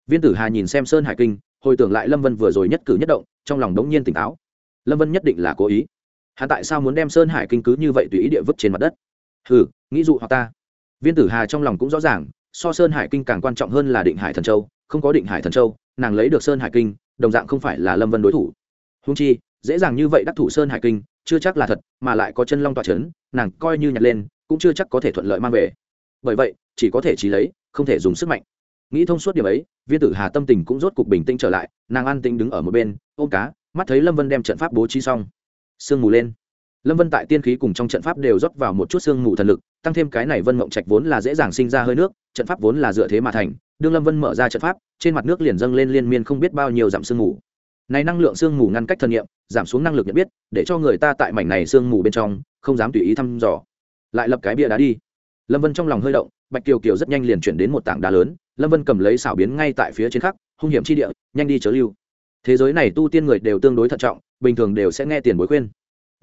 viên tử hà nhìn xem sơn hải kinh, hồi tưởng lại lâm vân vừa rồi nhất cử nhất động, trong lòng đống nhiên tỉnh táo. Lâm vân nhất định là cố ý. Hắn tại sao muốn đem sơn hải kinh cứ như vậy tùy ý địa vứt trên mặt đất? Hừ, nghĩ dụ hoặc ta. Viên tử hà trong lòng cũng rõ ràng so sơn hải kinh càng quan trọng hơn là định hải thần châu, không có định hải thần châu, nàng lấy được sơn hải kinh, đồng dạng không phải là lâm vân đối thủ. Húng chi, dễ dàng như vậy đắc thủ sơn hải kinh, chưa chắc là thật, mà lại có chân long tọa c h ấ n nàng coi như nhặt lên, cũng chưa chắc có thể thuận lợi mang về. Bởi vậy, chỉ có thể trí lấy, không thể dùng sức mạnh. Nghĩ thông suốt điểm ấy, viên tử hà tâm tình cũng rốt cục bình tĩnh trở lại, nàng an tĩnh đứng ở một bên, ôm cá, mắt thấy lâm vân đem trận pháp bố trí xong. Sương mù lên lâm vân tại tiên khí cùng trong trận pháp đều rót vào một chút sương mù thần lực, tăng thêm cái này vân mộng trạch vốn là dễ dàng sinh ra hơi nước, trận pháp vốn là dựa thế mà thành, đương lâm vân mở ra trận pháp, trên mặt nước liền dâng lên liên miên không biết bao nhiêu dặm sương mù. Này năng lượng sương mù ngăn cách thân nhiệm giảm xuống năng lực nhận biết, để cho người ta tại mảnh này sương mù bên trong, không dám tùy ý thăm dò. Lại lập cái bia đá đi. Lâm vân trong lòng hơi động, bạch kiều kiều rất nhanh liền chuyển đến một tảng đá lớn, lâm vân cầm lấy xảo biến ngay tại phía trên khắc, hung hiểm chi địa, nhanh đi chớ lưu. Thế giới này tu tiên người đều tương đối thận trọng, bình thường đều sẽ nghe tiền bối khuyên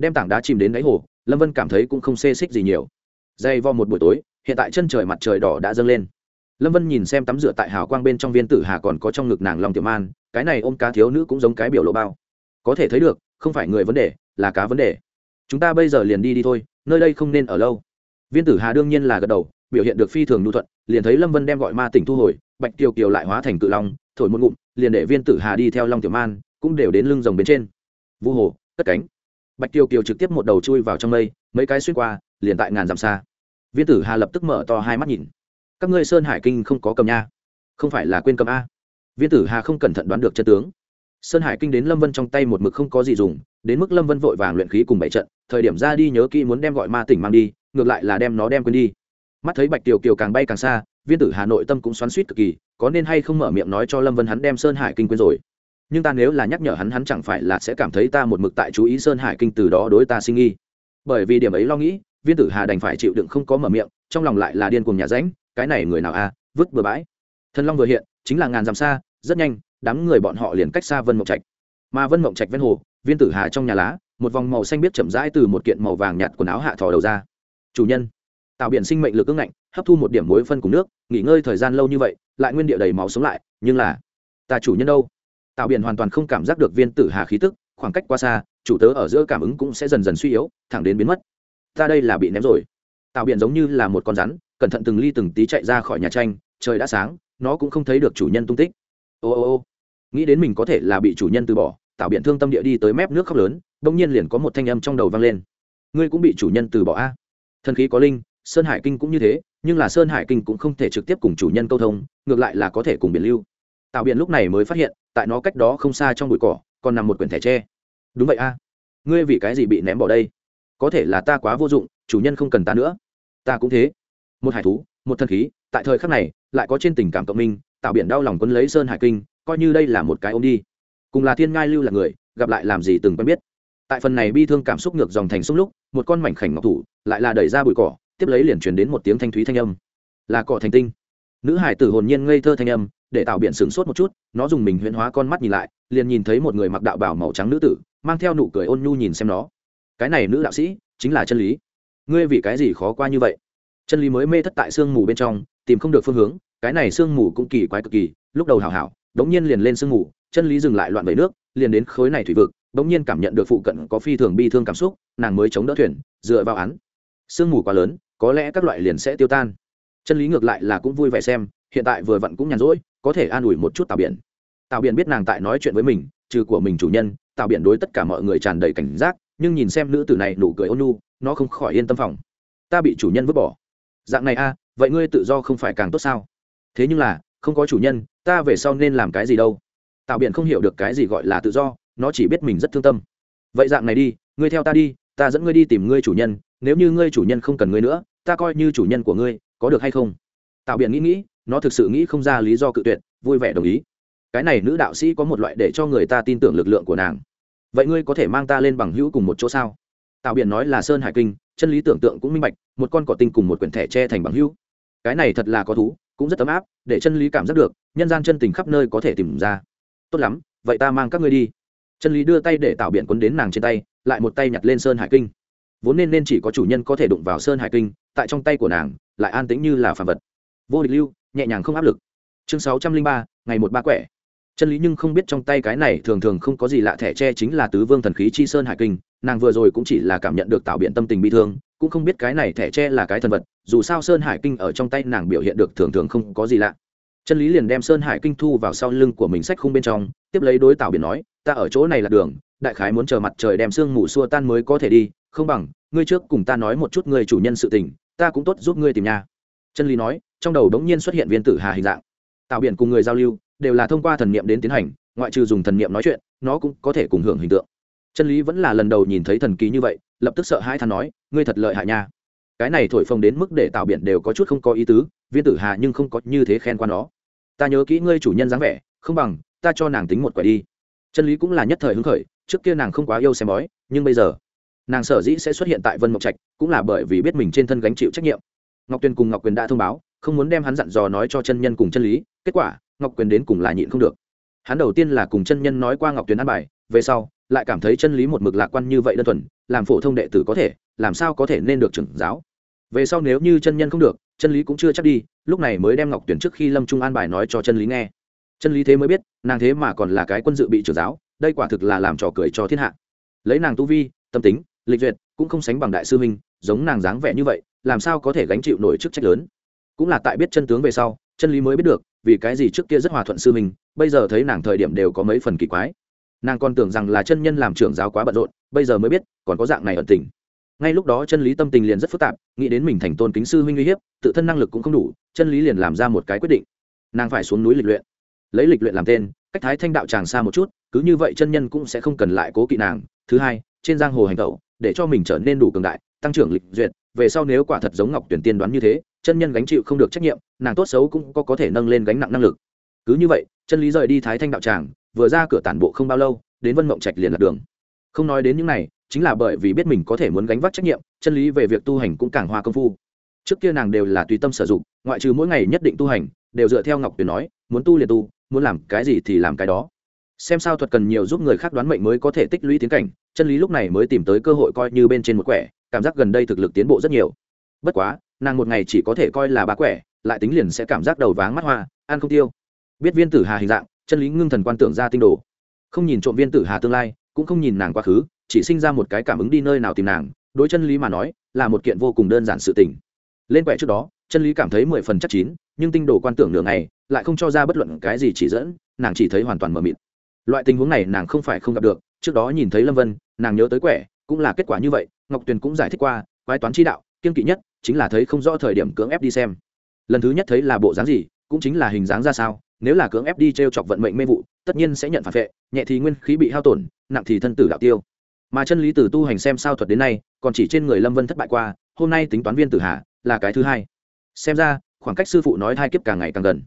đem tảng đá chìm đến đáy hồ, lâm vân cảm thấy cũng không xê xích gì nhiều. Dây vo một buổi tối, hiện tại chân trời mặt trời đỏ đã dâng lên. Lâm vân nhìn xem tắm rửa tại hào quang bên trong viên tử hà còn có trong ngực nàng lòng tiểu man, cái này ôm cá thiếu nữ cũng giống cái biểu lộ bao. Có thể thấy được, không phải người vấn đề, là cá vấn đề. Chúng ta bây giờ liền đi đi thôi, nơi đây không nên ở lâu. Viên tử hà đương nhiên là gật đầu, biểu hiện được phi thường nhu thuận, liền thấy lâm vân đem gọi ma tỉnh thu hồi, bạch Tiêu kiều lại hóa thành cự long, thổi một ngụm, liền để viên tử hà đi theo long tiểu man, cũng đều đến lưng rồng bên trên. Vu hồ, cất cánh bạch kiều kiều trực tiếp một đầu chui vào trong mây, mấy cái xuyên qua, liền tại ngàn dặm xa. Viên tử hà lập tức mở to hai mắt nhìn. Các ngươi sơn hải kinh không có cầm nha. Không phải là quên cầm a. Viên tử hà không cẩn thận đoán được chân tướng. Sơn hải kinh đến lâm vân trong tay một mực không có gì dùng, đến mức lâm vân vội vàng luyện khí cùng bảy trận, thời điểm ra đi nhớ kỹ muốn đem gọi ma tỉnh mang đi, ngược lại là đem nó đem quên đi. Mắt thấy bạch kiều kiều càng bay càng xa, viên tử hà nội tâm cũng xoắn suýt cực kỳ, có nên hay không mở miệng nói cho lâm vân hắn đem sơn hải kinh quên rồi nhưng ta nếu là nhắc nhở hắn hắn chẳng phải là sẽ cảm thấy ta một mực tại chú ý sơn hải kinh từ đó đối ta sinh nghi. Bởi vì điểm ấy lo nghĩ viên tử hà đành phải chịu đựng không có mở miệng trong lòng lại là điên cùng nhà ránh cái này người nào a à, vứt bừa bãi. Thần long vừa hiện chính là ngàn dặm xa rất nhanh đám người bọn họ liền cách xa vân mộng trạch. Mà vân mộng trạch ven hồ viên tử hà trong nhà lá một vòng màu xanh biết chậm rãi từ một kiện màu vàng nhạt quần áo hạ thò đầu ra. Chủ nhân. Tạo biển sinh mệnh lực ưng ngạnh hấp thu một điểm muối phân cùng nước nghỉ ngơi thời gian lâu như vậy lại nguyên địa đầy máu sống lại nhưng là ta chủ nhân đâu? Tạo biển hoàn toàn không cảm giác được viên tử hà khí tức, khoảng cách quá xa, chủ tớ ở giữa cảm ứng cũng sẽ dần dần suy yếu, thẳng đến biến mất. Ta đây là bị ném rồi. Tạo biển giống như là một con rắn, cẩn thận từng ly từng tí chạy ra khỏi nhà tranh, trời đã sáng, nó cũng không thấy được chủ nhân tung tích. Ô ô ô. Nghĩ đến mình có thể là bị chủ nhân từ bỏ tạo biện thương tâm địa đi tới mép nước khóc lớn, bỗng nhiên liền có một thanh âm trong đầu vang lên. Ngươi cũng bị chủ nhân từ bỏ a? Thần khí có linh, sơn hải kinh cũng như thế, nhưng là sơn hải kinh cũng không thể trực tiếp cùng chủ nhân câu thông, ngược lại là có thể cùng biển lưu. Tạo biện lúc này mới phát hiện tại nó cách đó không xa trong bụi cỏ, còn nằm một quyển thẻ tre. Đúng vậy a. Ngươi vì cái gì bị ném bỏ đây? Có thể là ta quá vô dụng, chủ nhân không cần ta nữa. Ta cũng thế. Một hải thú, một thần khí, tại thời khắc này, lại có trên tình cảm cộng minh, tạo biển đau lòng quấn lấy sơn hải kinh, coi như đây là một cái ôm đi. Cùng là thiên ngai lưu là người, gặp lại làm gì từng quen biết. Tại phần này bi thương cảm xúc ngược dòng thành sông lúc, một con mảnh khảnh ngọc thủ lại là đẩy ra bụi cỏ, tiếp lấy liền truyền đến một tiếng thanh thúy thanh âm. Là cỏ thành tinh. Nữ hải tử hồn nhiên ngây thơ thanh âm để tạo biển sửng sốt một chút, nó dùng mình huyễn hóa con mắt nhìn lại, liền nhìn thấy một người mặc đạo bảo màu trắng nữ tử, mang theo nụ cười ôn nhu nhìn xem nó. Cái này nữ đạo sĩ chính là chân lý. Ngươi vì cái gì khó qua như vậy? Chân lý mới mê thất tại sương mù bên trong, tìm không được phương hướng, cái này sương mù cũng kỳ quái cực kỳ, lúc đầu hảo hảo, đống nhiên liền lên sương mù, chân lý dừng lại loạn vẩy nước, liền đến khối này thủy vực, đống nhiên cảm nhận được phụ cận có phi thường bi thương cảm xúc, nàng mới chống đỡ thuyền, dựa vào án sương mù quá lớn, có lẽ các loại liền sẽ tiêu tan. Chân lý ngược lại là cũng vui vẻ xem, hiện tại vừa vặn cũng nhàn rỗi có thể an ủi một chút tàu biển. Tàu biển biết nàng tại nói chuyện với mình, trừ của mình chủ nhân tàu biển đối tất cả mọi người tràn đầy cảnh giác, nhưng nhìn xem nữ tử này nụ cười ôn nhu, nó không khỏi yên tâm phòng. Ta bị chủ nhân vứt bỏ. Dạng này a, vậy ngươi tự do không phải càng tốt sao? Thế nhưng là, không có chủ nhân, ta về sau nên làm cái gì đâu? Tào biển không hiểu được cái gì gọi là tự do, nó chỉ biết mình rất thương tâm. Vậy dạng này đi, ngươi theo ta đi, ta dẫn ngươi đi tìm ngươi chủ nhân, nếu như ngươi chủ nhân không cần ngươi nữa, ta coi như chủ nhân của ngươi, có được hay không? Tạo biển nghĩ nghĩ nó thực sự nghĩ không ra lý do cự tuyệt, vui vẻ đồng ý. Cái này nữ đạo sĩ có một loại để cho người ta tin tưởng lực lượng của nàng. Vậy ngươi có thể mang ta lên bằng hữu cùng một chỗ sao? Tạo biển nói là sơn hải kinh, chân lý tưởng tượng cũng minh bạch, một con cỏ tinh cùng một quyển thẻ tre thành bằng hữu. Cái này thật là có thú, cũng rất ấm áp, để chân lý cảm giác được, nhân gian chân tình khắp nơi có thể tìm ra. Tốt lắm, vậy ta mang các ngươi đi. Chân lý đưa tay để tạo biện quấn đến nàng trên tay, lại một tay nhặt lên sơn hải kinh. Vốn nên nên chỉ có chủ nhân có thể đụng vào sơn hải kinh, tại trong tay của nàng, lại an tĩnh như là phàm vật. Vô địch lưu nhẹ nhàng không áp lực. Chương sáu trăm linh ba, ngày một ba quẻ. Chân lý nhưng không biết trong tay cái này thường thường không có gì lạ thẻ tre chính là tứ vương thần khí chi sơn hải kinh, nàng vừa rồi cũng chỉ là cảm nhận được tạo biện tâm tình bi thương, cũng không biết cái này thẻ tre là cái thần vật, dù sao sơn hải kinh ở trong tay nàng biểu hiện được thường thường không có gì lạ. Chân lý liền đem sơn hải kinh thu vào sau lưng của mình sách khung bên trong, tiếp lấy đối tạo biển nói, ta ở chỗ này là đường, đại khái muốn chờ mặt trời đem sương mù xua tan mới có thể đi, không bằng, ngươi trước cùng ta nói một chút người chủ nhân sự tình, ta cũng tốt giúp ngươi tìm nhà chân lý nói, trong đầu đống nhiên xuất hiện viên tử hà hình dạng. Tạo biển cùng người giao lưu đều là thông qua thần niệm đến tiến hành, ngoại trừ dùng thần niệm nói chuyện, nó cũng có thể cùng hưởng hình tượng. Chân lý vẫn là lần đầu nhìn thấy thần kỳ như vậy, lập tức sợ hai than nói, ngươi thật lợi hại nha. Cái này thổi phồng đến mức để tạo biển đều có chút không có ý tứ, viên tử hà nhưng không có như thế khen qua nó. Ta nhớ kỹ ngươi chủ nhân dáng vẻ, không bằng ta cho nàng tính một quẻ đi. Chân lý cũng là nhất thời hứng khởi, trước kia nàng không quá yêu xem bói, nhưng bây giờ, nàng sở dĩ sẽ xuất hiện tại vân mộc trạch cũng là bởi vì biết mình trên thân gánh chịu trách nhiệm ngọc tuyền cùng ngọc quyền đã thông báo, không muốn đem hắn dặn dò nói cho chân nhân cùng chân lý, kết quả, ngọc quyền đến cùng là nhịn không được. Hắn đầu tiên là cùng chân nhân nói qua ngọc tuyền ăn bài, về sau, lại cảm thấy chân lý một mực lạc quan như vậy đơn thuần, làm phổ thông đệ tử có thể, làm sao có thể nên được trưởng giáo. Về sau nếu như chân nhân không được, chân lý cũng chưa chắc đi, lúc này mới đem ngọc tuyển trước khi lâm trung an bài nói cho chân lý nghe. Chân lý thế mới biết, nàng thế mà còn là cái quân dự bị trưởng giáo, đây quả thực là làm trò cười cho thiên hạ. Lấy nàng tu vi, tâm tính, lịch duyệt, cũng không sánh bằng đại sư huynh, giống nàng dáng vẻ như vậy làm sao có thể gánh chịu nổi chức trách lớn? Cũng là tại biết chân tướng về sau chân lý mới biết được vì cái gì trước kia rất hòa thuận sư mình, bây giờ thấy nàng thời điểm đều có mấy phần kỳ quái. Nàng còn tưởng rằng là chân nhân làm trưởng giáo quá bận rộn bây giờ mới biết còn có dạng này ẩn tình. Ngay lúc đó chân lý tâm tình liền rất phức tạp nghĩ đến mình thành tôn kính sư huynh uy hiếp tự thân năng lực cũng không đủ chân lý liền làm ra một cái quyết định. Nàng phải xuống núi lịch luyện. Lấy lịch luyện làm tên cách thái thanh đạo tràng xa một chút cứ như vậy chân nhân cũng sẽ không cần lại cố kỵ nàng. Thứ hai trên giang hồ hành tẩu để cho mình trở nên đủ cường đại tăng trưởng lịch duyệt về sau nếu quả thật giống ngọc tuyển tiên đoán như thế, chân nhân gánh chịu không được trách nhiệm, nàng tốt xấu cũng có có thể nâng lên gánh nặng năng lực. Cứ như vậy, chân lý rời đi thái thanh đạo tràng, vừa ra cửa tản bộ không bao lâu, đến vân mộng trạch liền lạc đường. Không nói đến những này, chính là bởi vì biết mình có thể muốn gánh vác trách nhiệm, chân lý về việc tu hành cũng càng hoa công phu. Trước kia nàng đều là tùy tâm sử dụng, ngoại trừ mỗi ngày nhất định tu hành, đều dựa theo ngọc tuyền nói, muốn tu liền tu, muốn làm cái gì thì làm cái đó. Xem sao thuật cần nhiều giúp người khác đoán mệnh mới có thể tích lũy tiến cảnh, chân lý lúc này mới tìm tới cơ hội coi như bên trên một quẻ cảm giác gần đây thực lực tiến bộ rất nhiều. Bất quá, nàng một ngày chỉ có thể coi là bá quẻ, lại tính liền sẽ cảm giác đầu váng mắt hoa, ăn không tiêu. Biết viên tử hà hình dạng, chân lý ngưng thần quan tưởng ra tinh đồ. Không nhìn trộm viên tử hà tương lai, cũng không nhìn nàng quá khứ, chỉ sinh ra một cái cảm ứng đi nơi nào tìm nàng, đối chân lý mà nói, là một kiện vô cùng đơn giản sự tình. Lên quẻ trước đó, chân lý cảm thấy mười phần chắc chín, nhưng tinh đồ quan tưởng nửa ngày, lại không cho ra bất luận cái gì chỉ dẫn, nàng chỉ thấy hoàn toàn mờ mịt. Loại tình huống này nàng không phải không gặp được, trước đó nhìn thấy lâm vân, nàng nhớ tới quẻ, cũng là kết quả như vậy ngọc tuyền cũng giải thích qua, quái toán chi đạo kiên kỵ nhất chính là thấy không rõ thời điểm cưỡng ép đi xem. Lần thứ nhất thấy là bộ dáng gì, cũng chính là hình dáng ra sao, nếu là cưỡng ép đi t r e o chọc vận mệnh mê vụ, tất nhiên sẽ nhận phản vệ, nhẹ thì nguyên khí bị hao tổn, nặng thì thân tử đạo tiêu. Mà chân lý từ tu hành xem sao thuật đến nay, còn chỉ trên người lâm vân thất bại qua, hôm nay tính toán viên tử hà là cái thứ hai. Xem ra, khoảng cách sư phụ nói thai kiếp càng ngày càng gần.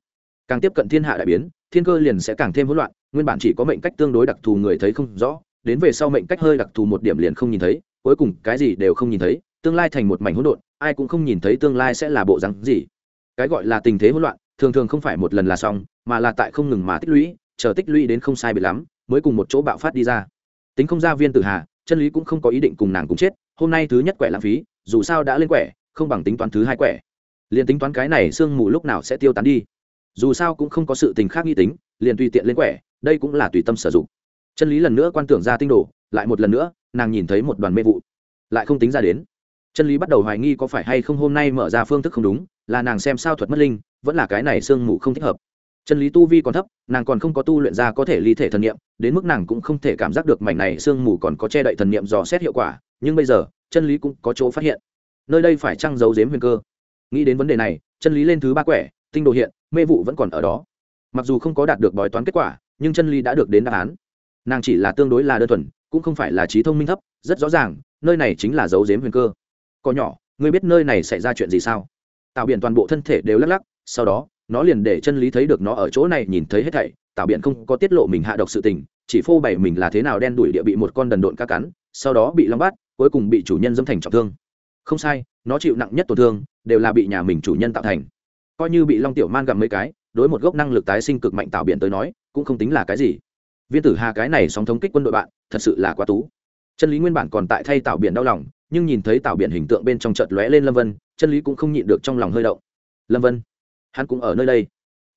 Càng tiếp cận thiên hạ đại biến, thiên cơ liền sẽ càng thêm hỗn loạn, nguyên bản chỉ có mệnh cách tương đối đặc thù người thấy không rõ, đến về sau mệnh cách hơi đặc thù một điểm liền không nhìn thấy cuối cùng cái gì đều không nhìn thấy, tương lai thành một mảnh hỗn độn, ai cũng không nhìn thấy tương lai sẽ là bộ rắn gì. Cái gọi là tình thế hỗn loạn, thường thường không phải một lần là xong, mà là tại không ngừng mà tích lũy, chờ tích lũy đến không sai bị lắm, mới cùng một chỗ bạo phát đi ra. Tính không ra viên tử hà, chân lý cũng không có ý định cùng nàng cùng chết, hôm nay thứ nhất quẻ lãng phí, dù sao đã lên quẻ, không bằng tính toán thứ hai quẻ. Liền tính toán cái này sương mù lúc nào sẽ tiêu tán đi. Dù sao cũng không có sự tình khác nghi tính, liền tùy tiện lên quẻ, đây cũng là tùy tâm sử dụng. Chân lý lần nữa quan tưởng ra tinh đồ, lại một lần nữa nàng nhìn thấy một đoàn mê vụ, lại không tính ra đến. Chân lý bắt đầu hoài nghi có phải hay không hôm nay mở ra phương thức không đúng, là nàng xem sao thuật mất linh, vẫn là cái này sương mù không thích hợp. Chân lý tu vi còn thấp, nàng còn không có tu luyện ra có thể ly thể thần niệm, đến mức nàng cũng không thể cảm giác được mảnh này sương mù còn có che đậy thần niệm dò xét hiệu quả, nhưng bây giờ, chân lý cũng có chỗ phát hiện. Nơi đây phải trăng giấu giếm huyền cơ? Nghĩ đến vấn đề này, chân lý lên thứ ba quẻ, tinh đồ hiện, mê vụ vẫn còn ở đó. Mặc dù không có đạt được bói toán kết quả, nhưng chân lý đã được đến đáp án. Nàng chỉ là tương đối là đơn thuần cũng không phải là trí thông minh thấp, rất rõ ràng, nơi này chính là dấu dếm huyền cơ. Có nhỏ, ngươi biết nơi này xảy ra chuyện gì sao? Tạo biển toàn bộ thân thể đều lắc lắc, sau đó, nó liền để chân lý thấy được nó ở chỗ này nhìn thấy hết thảy tạo biển không có tiết lộ mình hạ độc sự tình, chỉ phô bày mình là thế nào đen đuổi địa bị một con đần độn ca cắn, sau đó bị long bắt, cuối cùng bị chủ nhân dâm thành trọng thương. Không sai, nó chịu nặng nhất tổn thương, đều là bị nhà mình chủ nhân tạo thành. Coi như bị long tiểu man gặm mấy cái, đối một gốc năng lực tái sinh cực mạnh tạo biển tới nói, cũng không tính là cái gì viên tử hà cái này sóng thống kích quân đội bạn, thật sự là quá tú. Chân lý nguyên bản còn tại thay tạo biển đau lòng, nhưng nhìn thấy tạo biển hình tượng bên trong chợt lóe lên lâm vân, chân lý cũng không nhịn được trong lòng hơi động. Lâm vân, hắn cũng ở nơi đây.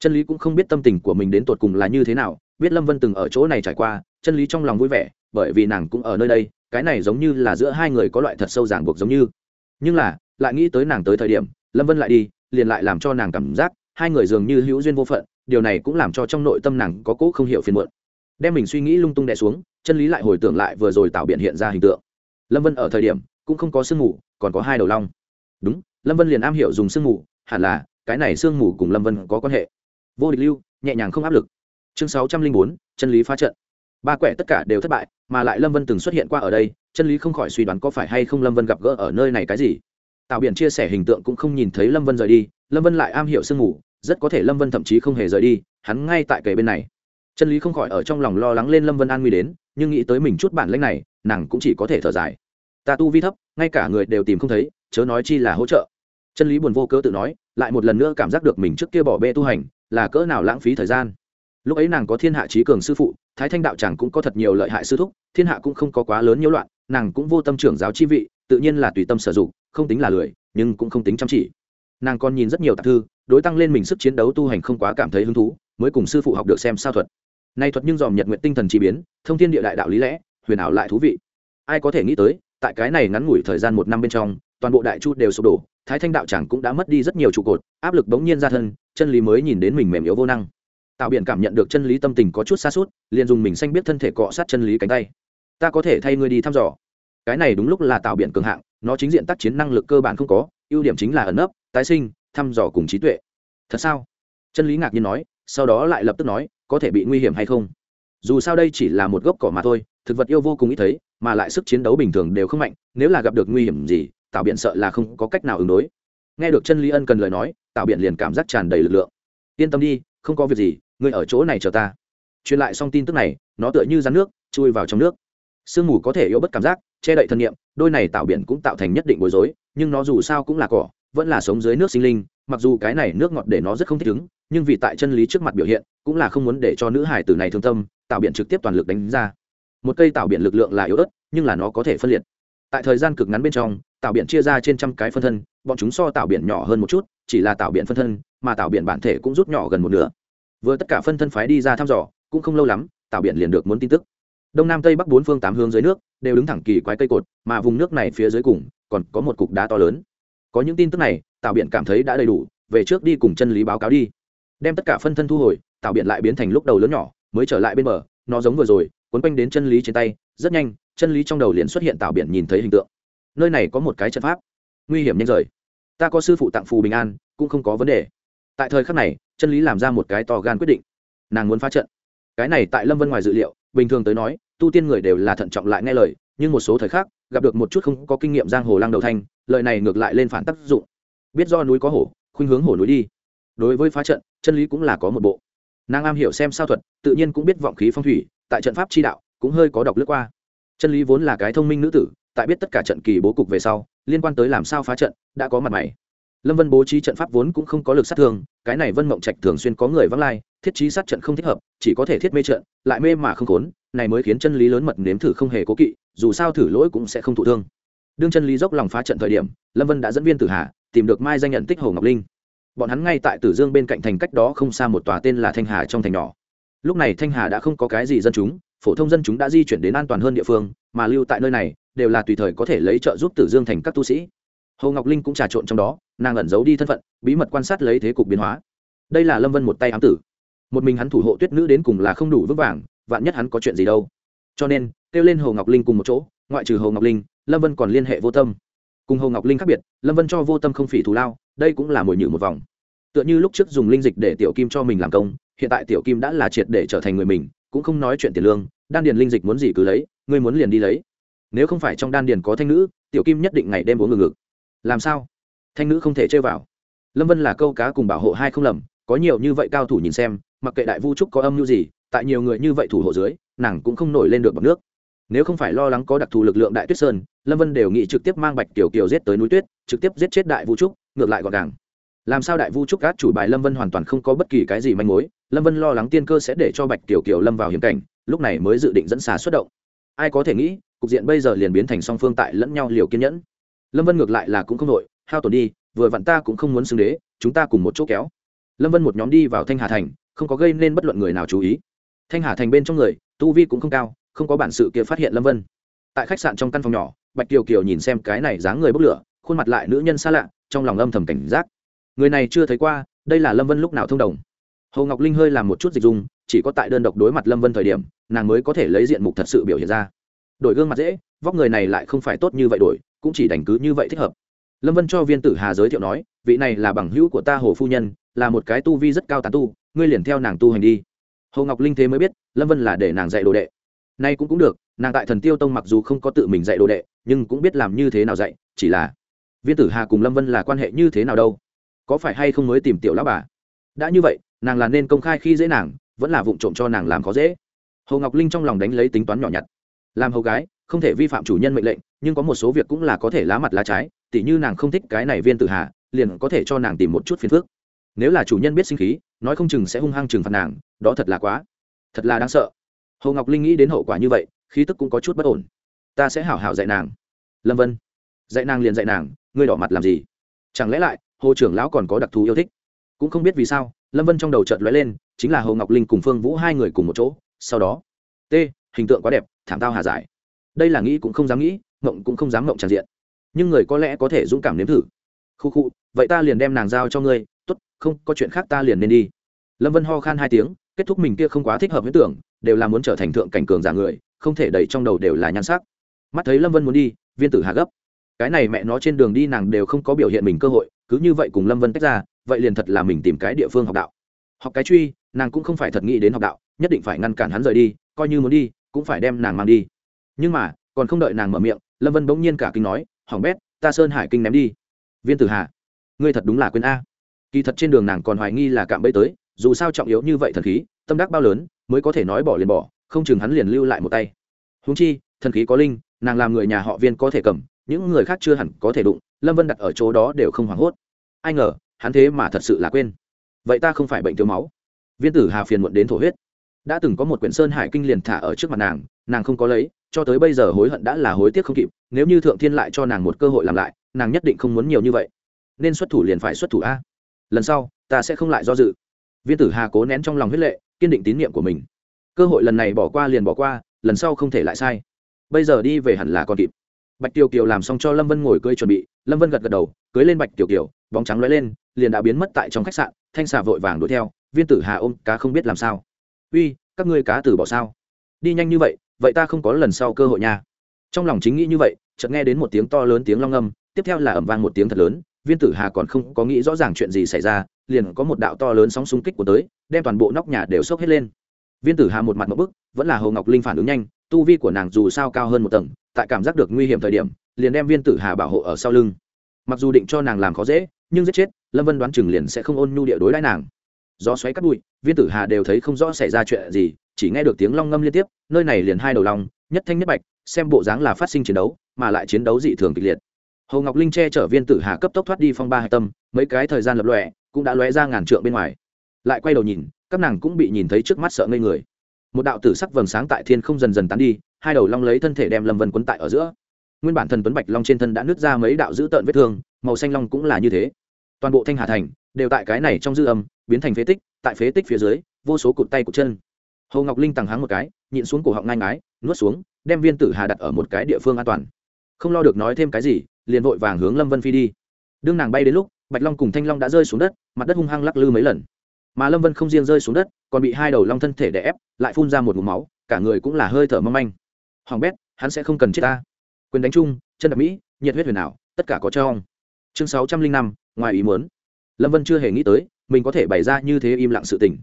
Chân lý cũng không biết tâm tình của mình đến tột cùng là như thế nào, biết lâm vân từng ở chỗ này trải qua, chân lý trong lòng vui vẻ, bởi vì nàng cũng ở nơi đây, cái này giống như là giữa hai người có loại thật sâu ràng buộc giống như. Nhưng là, lại nghĩ tới nàng tới thời điểm, lâm vân lại đi, liền lại làm cho nàng cảm giác hai người dường như hữu duyên vô phận, điều này cũng làm cho trong nội tâm nàng có cỗ không hiểu phiền muộn đem mình suy nghĩ lung tung đè xuống, chân lý lại hồi tưởng lại vừa rồi tạo biện hiện ra hình tượng. Lâm vân ở thời điểm, cũng không có sương mù, còn có hai đầu long. Đúng, lâm vân liền am hiểu dùng sương mù, hẳn là, cái này sương mù cùng lâm vân có quan hệ. Vô địch lưu, nhẹ nhàng không áp lực. Chương sáu trăm linh bốn, chân lý phá trận. Ba quẻ tất cả đều thất bại, mà lại lâm vân từng xuất hiện qua ở đây, chân lý không khỏi suy đoán có phải hay không lâm vân gặp gỡ ở nơi này cái gì. Tạo biển chia sẻ hình tượng cũng không nhìn thấy lâm vân rời đi, lâm vân lại am hiểu sương mù, rất có thể lâm vân thậm chí không hề rời đi, hắn ngay tại kề bên này chân lý không khỏi ở trong lòng lo lắng lên lâm vân an nguy đến, nhưng nghĩ tới mình chút bản lãnh này, nàng cũng chỉ có thể thở dài. Ta tu vi thấp, ngay cả người đều tìm không thấy, chớ nói chi là hỗ trợ. Chân lý buồn vô cớ tự nói, lại một lần nữa cảm giác được mình trước kia bỏ bê tu hành, là cỡ nào lãng phí thời gian. Lúc ấy nàng có thiên hạ trí cường sư phụ, thái thanh đạo chẳng cũng có thật nhiều lợi hại sư thúc, thiên hạ cũng không có quá lớn nhiễu loạn, nàng cũng vô tâm trưởng giáo chi vị, tự nhiên là tùy tâm sử dụng, không tính là lười, nhưng cũng không tính chăm chỉ. Nàng còn nhìn rất nhiều tạp thư, đối tăng lên mình sức chiến đấu tu hành không quá cảm thấy hứng thú, mới cùng sư phụ học được xem sao thuật nay thuật nhưng dòm nhật nguyện tinh thần chi biến, thông thiên địa đại đạo lý lẽ, huyền ảo lại thú vị. Ai có thể nghĩ tới, tại cái này ngắn ngủi thời gian một năm bên trong, toàn bộ đại chu đều sụp đổ, thái thanh đạo chẳng cũng đã mất đi rất nhiều trụ cột, áp lực bỗng nhiên ra thân, chân lý mới nhìn đến mình mềm yếu vô năng. Tạo biện cảm nhận được chân lý tâm tình có chút xa suốt, liền dùng mình xanh biết thân thể cọ sát chân lý cánh tay. Ta có thể thay ngươi đi thăm dò. Cái này đúng lúc là tạo biện cường hạng, nó chính diện tác chiến năng lực cơ bản không có, ưu điểm chính là ẩn nấp, tái sinh, thăm dò cùng trí tuệ. Thật sao? Chân lý ngạc nhiên nói, sau đó lại lập tức nói có thể bị nguy hiểm hay không? Dù sao đây chỉ là một gốc cỏ mà thôi, thực vật yêu vô cùng ít thấy, mà lại sức chiến đấu bình thường đều không mạnh, nếu là gặp được nguy hiểm gì tạo biện sợ là không có cách nào ứng đối. Nghe được chân lý ân cần lời nói tạo biện liền cảm giác tràn đầy lực lượng. Yên tâm đi, không có việc gì, ngươi ở chỗ này chờ ta. Truyền lại xong tin tức này, nó tựa như rắn nước, chui vào trong nước. Sương mù có thể yếu bất cảm giác, che đậy thân nhiệm đôi này tạo biển cũng tạo thành nhất định bối rối, nhưng nó dù sao cũng là cỏ, vẫn là sống dưới nước sinh linh, mặc dù cái này nước ngọt để nó rất không thích ứng nhưng vì tại chân lý trước mặt biểu hiện, cũng là không muốn để cho nữ hải tử này thương tâm, tạo biện trực tiếp toàn lực đánh ra. Một cây tạo biện lực lượng là yếu ớt, nhưng là nó có thể phân liệt. Tại thời gian cực ngắn bên trong, tạo biện chia ra trên trăm cái phân thân, bọn chúng so tạo biển nhỏ hơn một chút, chỉ là tạo biển phân thân, mà tạo biển bản thể cũng rút nhỏ gần một nửa. Vừa tất cả phân thân phái đi ra thăm dò, cũng không lâu lắm, tạo biển liền được muốn tin tức. Đông nam tây bắc bốn phương tám hướng dưới nước, đều đứng thẳng kỳ quái cây cột, mà vùng nước này phía dưới cùng, còn có một cục đá to lớn. Có những tin tức này, tạo biển cảm thấy đã đầy đủ, về trước đi cùng chân lý báo cáo đi đem tất cả phân thân thu hồi, tạo biển lại biến thành lúc đầu lớn nhỏ, mới trở lại bên bờ, nó giống vừa rồi quấn quanh đến chân lý trên tay, rất nhanh, chân lý trong đầu liền xuất hiện tạo biển nhìn thấy hình tượng. Nơi này có một cái trận pháp. Nguy hiểm nhanh rời. Ta có sư phụ tặng phù bình an, cũng không có vấn đề. Tại thời khắc này, chân lý làm ra một cái to gan quyết định. Nàng muốn phá trận. Cái này tại lâm vân ngoài dự liệu, bình thường tới nói, tu tiên người đều là thận trọng lại nghe lời, nhưng một số thời khắc, gặp được một chút không có kinh nghiệm giang hồ lăng đầu thanh, lời này ngược lại lên phản tác dụng. Biết do núi có hổ, khuynh hướng hổ núi đi đối với phá trận, chân lý cũng là có một bộ. Nàng am hiểu xem sao thuật, tự nhiên cũng biết vọng khí phong thủy, tại trận pháp chi đạo cũng hơi có đọc lướt qua. Chân lý vốn là cái thông minh nữ tử, tại biết tất cả trận kỳ bố cục về sau, liên quan tới làm sao phá trận, đã có mặt mày. Lâm vân bố trí trận pháp vốn cũng không có lực sát thương, cái này vân mộng trạch thường xuyên có người vắng lai, thiết trí sát trận không thích hợp, chỉ có thể thiết mê trận, lại mê mà không khốn, này mới khiến chân lý lớn mật nếm thử không hề cố kỵ, dù sao thử lỗi cũng sẽ không thụ thương. Đương chân lý dốc lòng phá trận thời điểm, lâm vân đã dẫn viên tử hà tìm được mai danh nhận tích hồ ngọc linh bọn hắn ngay tại tử dương bên cạnh thành cách đó không xa một tòa tên là thanh hà trong thành nhỏ. Lúc này thanh hà đã không có cái gì dân chúng, phổ thông dân chúng đã di chuyển đến an toàn hơn địa phương, mà lưu tại nơi này, đều là tùy thời có thể lấy trợ giúp tử dương thành các tu sĩ. Hồ ngọc linh cũng trà trộn trong đó, nàng ẩn giấu đi thân phận, bí mật quan sát lấy thế cục biến hóa. Đây là lâm vân một tay ám tử. Một mình hắn thủ hộ tuyết nữ đến cùng là không đủ vững vàng, vạn nhất hắn có chuyện gì đâu. Cho nên, kêu lên hồ ngọc linh cùng một chỗ, ngoại trừ hồ ngọc linh, lâm vân còn liên hệ vô tâm. Cùng hồ ngọc linh khác biệt, lâm vân cho vô tâm không phỉ thù lao đây cũng là mồi nhử một vòng. Tựa như lúc trước dùng linh dịch để tiểu kim cho mình làm công, hiện tại tiểu kim đã là triệt để trở thành người mình, cũng không nói chuyện tiền lương, đan điền linh dịch muốn gì cứ lấy, ngươi muốn liền đi lấy. Nếu không phải trong đan điền có thanh nữ, tiểu kim nhất định ngày đêm uống ngừng ngực làm sao? Thanh nữ không thể chơi vào. Lâm vân là câu cá cùng bảo hộ hai không lầm, có nhiều như vậy cao thủ nhìn xem, mặc kệ đại vu trúc có âm mưu gì, tại nhiều người như vậy thủ hộ dưới, nàng cũng không nổi lên được bọc nước. Nếu không phải lo lắng có đặc thù lực lượng đại tuyết sơn, lâm vân đều nghĩ trực tiếp mang bạch tiểu kiều giết tới núi tuyết, trực tiếp giết chết đại vu trúc ngược lại gọn gàng. Làm sao đại vu trúc cát chủ bài lâm vân hoàn toàn không có bất kỳ cái gì manh mối, lâm vân lo lắng tiên cơ sẽ để cho bạch tiểu kiều lâm vào hiểm cảnh, lúc này mới dự định dẫn xà xuất động. Ai có thể nghĩ, cục diện bây giờ liền biến thành song phương tại lẫn nhau liều kiên nhẫn. Lâm vân ngược lại là cũng không đội hao tổn đi, vừa vặn ta cũng không muốn xưng đế, chúng ta cùng một chỗ kéo. Lâm vân một nhóm đi vào thanh hà thành, không có gây nên bất luận người nào chú ý. Thanh hà thành bên trong người, tu vi cũng không cao, không có bản sự kia phát hiện lâm vân. Tại khách sạn trong căn phòng nhỏ, bạch kiều kiều nhìn xem cái này dáng người bốc lửa, khuôn mặt lại nữ nhân xa lạ trong lòng âm thầm cảnh giác. Người này chưa thấy qua, đây là lâm vân lúc nào thông đồng? Hồ ngọc linh hơi làm một chút dịch dung, chỉ có tại đơn độc đối mặt lâm vân thời điểm, nàng mới có thể lấy diện mục thật sự biểu hiện ra. Đổi gương mặt dễ, vóc người này lại không phải tốt như vậy đổi, cũng chỉ đành cứ như vậy thích hợp. Lâm vân cho viên tử hà giới thiệu nói, vị này là bằng hữu của ta hồ phu nhân, là một cái tu vi rất cao tán tu, ngươi liền theo nàng tu hành đi. Hồ ngọc linh thế mới biết, lâm vân là để nàng dạy đồ đệ. Nay cũng cũng được, nàng tại thần tiêu tông mặc dù không có tự mình dạy đồ đệ, nhưng cũng biết làm như thế nào dạy, chỉ là viên tử hà cùng lâm vân là quan hệ như thế nào đâu? Có phải hay không mới tìm tiểu lão bà? Đã như vậy, nàng là nên công khai khi dễ nàng, vẫn là vụng trộm cho nàng làm khó dễ. Hồ ngọc linh trong lòng đánh lấy tính toán nhỏ nhặt. Làm hầu gái, không thể vi phạm chủ nhân mệnh lệnh, nhưng có một số việc cũng là có thể lá mặt lá trái, tỉ như nàng không thích cái này viên tử hà, liền có thể cho nàng tìm một chút phiền phức. Nếu là chủ nhân biết sinh khí, nói không chừng sẽ hung hăng trừng phạt nàng, đó thật là quá, thật là đáng sợ. Hồ ngọc linh nghĩ đến hậu quả như vậy, khí tức cũng có chút bất ổn. Ta sẽ hảo hảo dạy nàng. Lâm vân. Dạy nàng liền dạy nàng ngươi đỏ mặt làm gì? Chẳng lẽ lại, hồ trưởng lão còn có đặc thù yêu thích? Cũng không biết vì sao, lâm vân trong đầu chợt lóe lên, chính là hồ ngọc linh cùng phương vũ hai người cùng một chỗ. Sau đó, t, hình tượng quá đẹp, thảm tao hà giải. Đây là nghĩ cũng không dám nghĩ, mộng cũng không dám mộng tràn diện. Nhưng người có lẽ có thể dũng cảm nếm thử. Khu khu, vậy ta liền đem nàng giao cho ngươi t ố t không, có chuyện khác ta liền nên đi. Lâm vân ho khan hai tiếng, kết thúc mình kia không quá thích hợp với tưởng, đều là muốn trở thành thượng cảnh cường giả người, không thể đẩy trong đầu đều là nhan sắc. Mắt thấy lâm vân muốn đi, viên tử hà gấp cái này mẹ nó trên đường đi nàng đều không có biểu hiện mình cơ hội, cứ như vậy cùng lâm vân tách ra, vậy liền thật là mình tìm cái địa phương học đạo. Học cái truy, nàng cũng không phải thật nghĩ đến học đạo, nhất định phải ngăn cản hắn rời đi, coi như muốn đi, cũng phải đem nàng mang đi. Nhưng mà, còn không đợi nàng mở miệng, lâm vân bỗng nhiên cả kinh nói hỏng bét, ta sơn hải kinh ném đi. Viên tử hà, ngươi thật đúng là quên a. Kỳ thật trên đường nàng còn hoài nghi là cạm bẫy tới, dù sao trọng yếu như vậy thần khí, tâm đắc bao lớn, mới có thể nói bỏ liền bỏ, không chừng hắn liền lưu lại một tay. Húng chi, thần khí có linh, nàng làm người nhà họ viên có thể cầm những người khác chưa hẳn có thể đụng, lâm vân đặt ở chỗ đó đều không hoảng hốt. Ai ngờ, hắn thế mà thật sự là quên. Vậy ta không phải bệnh thiếu máu. Viên tử hà phiền muộn đến thổ huyết. Đã từng có một quyển sơn hải kinh liền thả ở trước mặt nàng nàng không có lấy, cho tới bây giờ hối hận đã là hối tiếc không kịp, nếu như thượng thiên lại cho nàng một cơ hội làm lại, nàng nhất định không muốn nhiều như vậy. Nên xuất thủ liền phải xuất thủ a. Lần sau, ta sẽ không lại do dự. Viên tử hà cố nén trong lòng huyết lệ, kiên định tín nhiệm của mình. Cơ hội lần này bỏ qua liền bỏ qua, lần sau không thể lại sai. Bây giờ đi về hẳn là còn kịp bạch tiểu kiều làm xong cho lâm vân ngồi cưới chuẩn bị, lâm vân gật gật đầu, cưới lên bạch tiểu kiều, bóng trắng lóe lên, liền đã biến mất tại trong khách sạn, thanh xà vội vàng đuổi theo, viên tử hà ôm cá không biết làm sao. Uy, các ngươi cá tử bỏ sao? Đi nhanh như vậy vậy ta không có lần sau cơ hội nha. Trong lòng chính nghĩ như vậy, chợt nghe đến một tiếng to lớn tiếng long âm tiếp theo là ẩm vang một tiếng thật lớn, viên tử hà còn không có nghĩ rõ ràng chuyện gì xảy ra, liền có một đạo to lớn sóng xung kích của tới, đem toàn bộ nóc nhà đều sốc hết lên. Viên tử hà một mặt một bức, vẫn là hồ ngọc linh phản ứng nhanh, tu vi của nàng dù sao cao hơn một tầng tại cảm giác được nguy hiểm thời điểm, liền đem viên tử hà bảo hộ ở sau lưng. Mặc dù định cho nàng làm khó dễ, nhưng giết chết, lâm vân đoán chừng liền sẽ không ôn nhu địa đối đãi nàng. Gió xoáy cắt bụi, viên tử hà đều thấy không rõ xảy ra chuyện gì, chỉ nghe được tiếng long ngâm liên tiếp, nơi này liền hai đầu long nhất thanh nhất bạch, xem bộ dáng là phát sinh chiến đấu, mà lại chiến đấu dị thường kịch liệt. Hầu ngọc linh che chở viên tử hà cấp tốc thoát đi phong ba hạch tâm, mấy cái thời gian lập lọe cũng đã lóe ra ngàn trượng bên ngoài. Lại quay đầu nhìn, các nàng cũng bị nhìn thấy trước mắt sợ ngây người. Một đạo tử sắc vầng sáng tại thiên không dần dần tán đi hai đầu long lấy thân thể đem lâm vân quấn tại ở giữa nguyên bản thần tuấn bạch long trên thân đã nứt ra mấy đạo dữ tợn vết thương màu xanh long cũng là như thế toàn bộ thanh hà thành đều tại cái này trong dư âm biến thành phế tích tại phế tích phía dưới vô số cụt tay cụt chân hồ ngọc linh tằng hắng một cái nhịn xuống cổ họng ngai ngái nuốt xuống đem viên tử hà đặt ở một cái địa phương an toàn không lo được nói thêm cái gì liền vội vàng hướng lâm vân phi đi đương nàng bay đến lúc bạch long cùng thanh long đã rơi xuống đất mặt đất hung hăng lắc lư mấy lần mà lâm vân không riêng rơi xuống đất còn bị hai đầu long thân thể đè ép lại phun ra một mụ máu cả người cũng là hơi thở mâm anh hoàng bét, hắn sẽ không cần chết ta. Quyền đánh chung, chân đập mỹ, nhiệt huyết huyền ảo, tất cả có cho ông. Chương sáu trăm linh năm, ngoài ý muốn. Lâm vân chưa hề nghĩ tới, mình có thể bày ra như thế im lặng sự tình.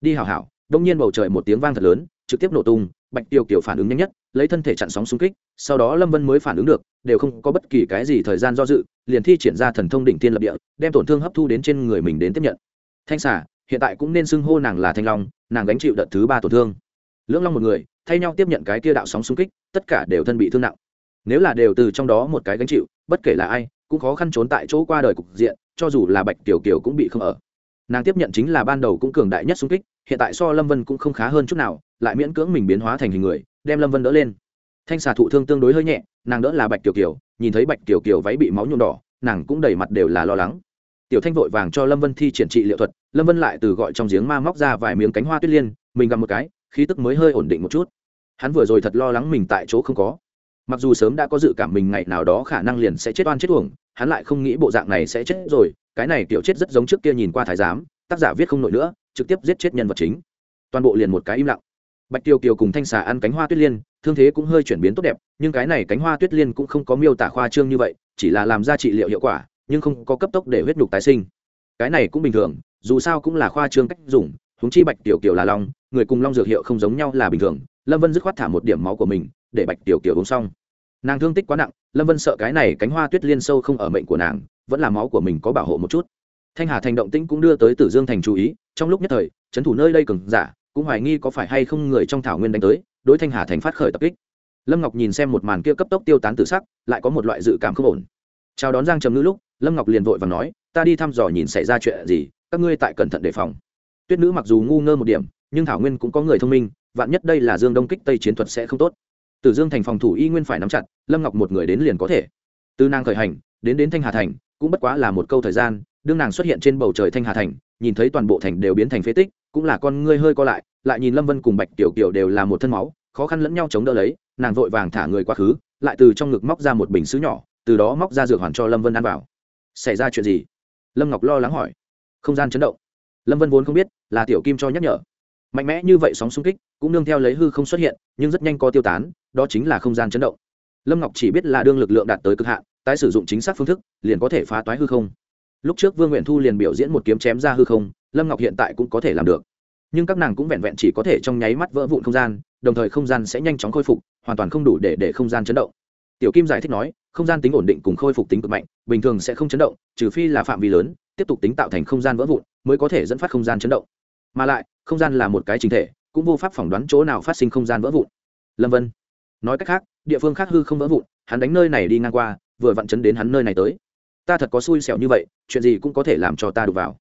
Đi hảo hảo, đông nhiên bầu trời một tiếng vang thật lớn, trực tiếp nổ tung, bạch tiêu kiểu phản ứng nhanh nhất, lấy thân thể chặn sóng xung kích, sau đó lâm vân mới phản ứng được, đều không có bất kỳ cái gì thời gian do dự, liền thi triển ra thần thông đỉnh tiên lập địa, đem tổn thương hấp thu đến trên người mình đến tiếp nhận. Thanh xả hiện tại cũng nên xưng hô nàng là thanh long, nàng gánh chịu đợt thứ ba tổn thương. Lưỡng long một người thay nhau tiếp nhận cái kia đạo sóng xung kích, tất cả đều thân bị thương nặng. Nếu là đều từ trong đó một cái gánh chịu, bất kể là ai, cũng khó khăn trốn tại chỗ qua đời cục diện, cho dù là bạch tiểu kiều cũng bị không ở. Nàng tiếp nhận chính là ban đầu cũng cường đại nhất xung kích, hiện tại so lâm vân cũng không khá hơn chút nào, lại miễn cưỡng mình biến hóa thành hình người, đem lâm vân đỡ lên. Thanh xà thụ thương tương đối hơi nhẹ, nàng đỡ là bạch tiểu kiều, nhìn thấy bạch tiểu kiều váy bị máu nhuộm đỏ, nàng cũng đầy mặt đều là lo lắng. Tiểu thanh vội vàng cho lâm vân thi triển trị liệu thuật, lâm vân lại từ gọi trong giếng ma móc ra vài miếng cánh hoa tuyết liên, mình gặp một cái khí tức mới hơi ổn định một chút. Hắn vừa rồi thật lo lắng mình tại chỗ không có. Mặc dù sớm đã có dự cảm mình ngày nào đó khả năng liền sẽ chết oan chết uổng, hắn lại không nghĩ bộ dạng này sẽ chết rồi, cái này kiểu chết rất giống trước kia nhìn qua thái giám, tác giả viết không nổi nữa, trực tiếp giết chết nhân vật chính. Toàn bộ liền một cái im lặng. Bạch tiêu kiều cùng thanh xà ăn cánh hoa tuyết liên, thương thế cũng hơi chuyển biến tốt đẹp, nhưng cái này cánh hoa tuyết liên cũng không có miêu tả khoa trương như vậy, chỉ là làm ra trị liệu hiệu quả, nhưng không có cấp tốc để huyết nhục tái sinh. Cái này cũng bình thường, dù sao cũng là khoa trương cách dùng huống chi bạch tiểu kiều là long, người cùng long dược hiệu không giống nhau là bình thường, lâm vân dứt khoát thả một điểm máu của mình, để bạch tiểu kiều uống xong. Nàng thương tích quá nặng, lâm vân sợ cái này cánh hoa tuyết liên sâu không ở mệnh của nàng, vẫn là máu của mình có bảo hộ một chút. Thanh hà thành động tĩnh cũng đưa tới tử dương thành chú ý, trong lúc nhất thời, trấn thủ nơi đây cường giả, cũng hoài nghi có phải hay không người trong thảo nguyên đánh tới, đối thanh hà thành phát khởi tập kích. Lâm ngọc nhìn xem một màn kia cấp tốc tiêu tán tự sắc, lại có một loại dự cảm không ổn. Chào đón giang trầm ngữ lúc, lâm ngọc liền vội và nói, ta đi thăm dò nhìn xảy ra chuyện gì, các ngươi tại cẩn thận đề phòng tuyết nữ mặc dù ngu ngơ một điểm, nhưng thảo nguyên cũng có người thông minh, vạn nhất đây là dương đông kích tây chiến thuật sẽ không tốt. Từ dương thành phòng thủ y nguyên phải nắm chặt, lâm ngọc một người đến liền có thể. Từ nàng khởi hành, đến đến thanh hà thành, cũng bất quá là một câu thời gian, đương nàng xuất hiện trên bầu trời thanh hà thành, nhìn thấy toàn bộ thành đều biến thành phế tích, cũng là con ngươi hơi co lại lại nhìn lâm vân cùng bạch tiểu kiều đều là một thân máu, khó khăn lẫn nhau chống đỡ lấy, nàng vội vàng thả người quá khứ, lại từ trong ngực móc ra một bình xứ nhỏ, từ đó móc ra dược hoàn cho lâm vân ăn vào. Xảy ra chuyện gì? Lâm ngọc lo lắng hỏi. Không gian chấn động lâm vân vốn không biết là tiểu kim cho nhắc nhở. Mạnh mẽ như vậy sóng xung kích cũng nương theo lấy hư không xuất hiện, nhưng rất nhanh có tiêu tán, đó chính là không gian chấn động. Lâm ngọc chỉ biết là đương lực lượng đạt tới cực hạn, tái sử dụng chính xác phương thức, liền có thể phá toái hư không. Lúc trước vương nguyện thu liền biểu diễn một kiếm chém ra hư không, lâm ngọc hiện tại cũng có thể làm được. Nhưng các nàng cũng vẹn vẹn chỉ có thể trong nháy mắt vỡ vụn không gian, đồng thời không gian sẽ nhanh chóng khôi phục, hoàn toàn không đủ để để không gian chấn động. Tiểu kim giải thích nói, không gian tính ổn định cùng khôi phục tính cực mạnh, bình thường sẽ không chấn động, trừ phi là phạm vi lớn tiếp tục tính tạo thành không gian vỡ vụn, mới có thể dẫn phát không gian chấn động. Mà lại, không gian là một cái chính thể, cũng vô pháp phỏng đoán chỗ nào phát sinh không gian vỡ vụn. Lâm vân nói cách khác, địa phương khác hư không vỡ vụn, hắn đánh nơi này đi ngang qua, vừa vặn chấn đến hắn nơi này tới. Ta thật có xui xẻo như vậy, chuyện gì cũng có thể làm cho ta đụng vào.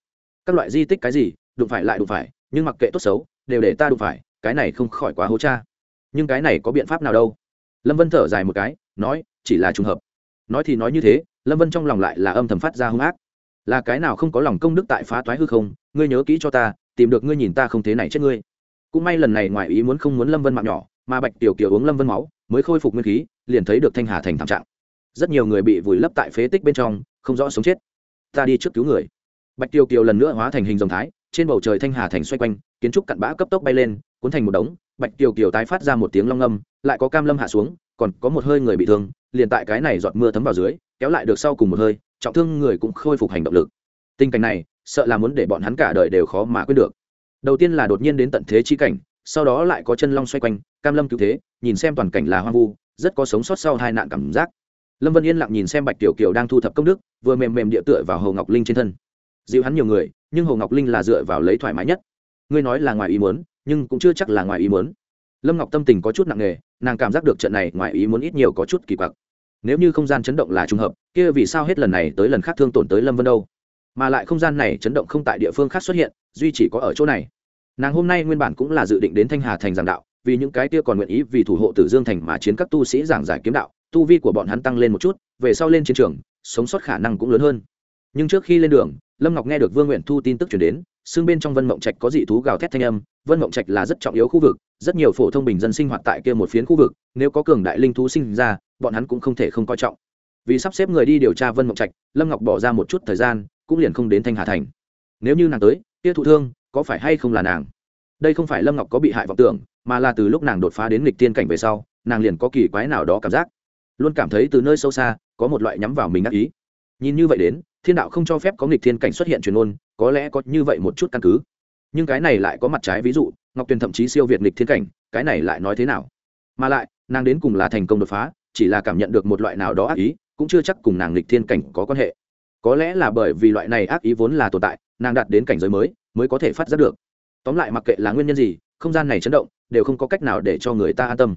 Các loại di tích cái gì, đụng phải lại đụng phải, nhưng mặc kệ tốt xấu, đều để ta đụng phải, cái này không khỏi quá hố cha. Nhưng cái này có biện pháp nào đâu? Lâm vân thở dài một cái, nói, chỉ là trùng hợp. Nói thì nói như thế, lâm vân trong lòng lại là âm thầm phát ra hung ác là cái nào không có lòng công đức tại phá toái hư không, ngươi nhớ kỹ cho ta, tìm được ngươi nhìn ta không thế này chết ngươi. Cũng may lần này ngoài ý muốn không muốn lâm vân mạng nhỏ, mà bạch tiểu kiều uống lâm vân máu, mới khôi phục nguyên khí, liền thấy được thanh hà thành thảm trạng. Rất nhiều người bị vùi lấp tại phế tích bên trong, không rõ sống chết. Ta đi trước cứu người. Bạch tiêu kiều lần nữa hóa thành hình dòng thái, trên bầu trời thanh hà thành xoay quanh, kiến trúc cặn bã cấp tốc bay lên, cuốn thành một đống. Bạch tiêu kiều tái phát ra một tiếng long âm lại có cam lâm hạ xuống, còn có một hơi người bị thương, liền tại cái này giọt mưa thấm vào dưới, kéo lại được sau cùng một hơi trọng thương người cũng khôi phục hành động lực. Tình cảnh này, sợ là muốn để bọn hắn cả đời đều khó mà quên được. Đầu tiên là đột nhiên đến tận thế chi cảnh, sau đó lại có chân long xoay quanh, cam lâm cứu thế, nhìn xem toàn cảnh là hoang vu, rất có sống sót sau hai nạn cảm giác. Lâm vân yên lặng nhìn xem bạch tiểu kiều đang thu thập công đức, vừa mềm mềm địa tựa vào hồ ngọc linh trên thân. Dịu hắn nhiều người, nhưng hồ ngọc linh là dựa vào lấy thoải mái nhất. Ngươi nói là ngoài ý muốn, nhưng cũng chưa chắc là ngoài ý muốn. Lâm ngọc tâm tình có chút nặng nề, nàng cảm giác được trận này ngoài ý muốn ít nhiều có chút kỳ quặc nếu như không gian chấn động là trùng hợp, kia vì sao hết lần này tới lần khác thương tổn tới lâm vân đâu? Mà lại không gian này chấn động không tại địa phương khác xuất hiện, duy chỉ có ở chỗ này. Nàng hôm nay nguyên bản cũng là dự định đến thanh hà thành giảng đạo, vì những cái kia còn nguyện ý vì thủ hộ tử dương thành mà chiến các tu sĩ giảng giải kiếm đạo, tu vi của bọn hắn tăng lên một chút, về sau lên chiến trường, sống sót khả năng cũng lớn hơn. Nhưng trước khi lên đường, lâm ngọc nghe được vương nguyện thu tin tức chuyển đến, xương bên trong vân mộng trạch có dị thú gào thét thanh âm, vân mộng trạch là rất trọng yếu khu vực, rất nhiều phổ thông bình dân sinh hoạt tại kia một phiến khu vực, nếu có cường đại linh thú sinh ra bọn hắn cũng không thể không coi trọng. Vì sắp xếp người đi điều tra vân mộng trạch, lâm ngọc bỏ ra một chút thời gian, cũng liền không đến thanh hà thành. Nếu như nàng tới, kia thụ thương, có phải hay không là nàng? Đây không phải lâm ngọc có bị hại vọng tưởng, mà là từ lúc nàng đột phá đến lịch tiên cảnh về sau, nàng liền có kỳ quái nào đó cảm giác. Luôn cảm thấy từ nơi sâu xa, có một loại nhắm vào mình ác ý. Nhìn như vậy đến, thiên đạo không cho phép có nghịch thiên cảnh xuất hiện truyền ôn có lẽ có như vậy một chút căn cứ. Nhưng cái này lại có mặt trái ví dụ, ngọc tuyền thậm chí siêu việt nghịch thiên cảnh, cái này lại nói thế nào? Mà lại, nàng đến cùng là thành công đột phá chỉ là cảm nhận được một loại nào đó ác ý, cũng chưa chắc cùng nàng lịch thiên cảnh có quan hệ. Có lẽ là bởi vì loại này ác ý vốn là tồn tại, nàng đạt đến cảnh giới mới mới có thể phát giác được. Tóm lại mặc kệ là nguyên nhân gì, không gian này chấn động, đều không có cách nào để cho người ta an tâm.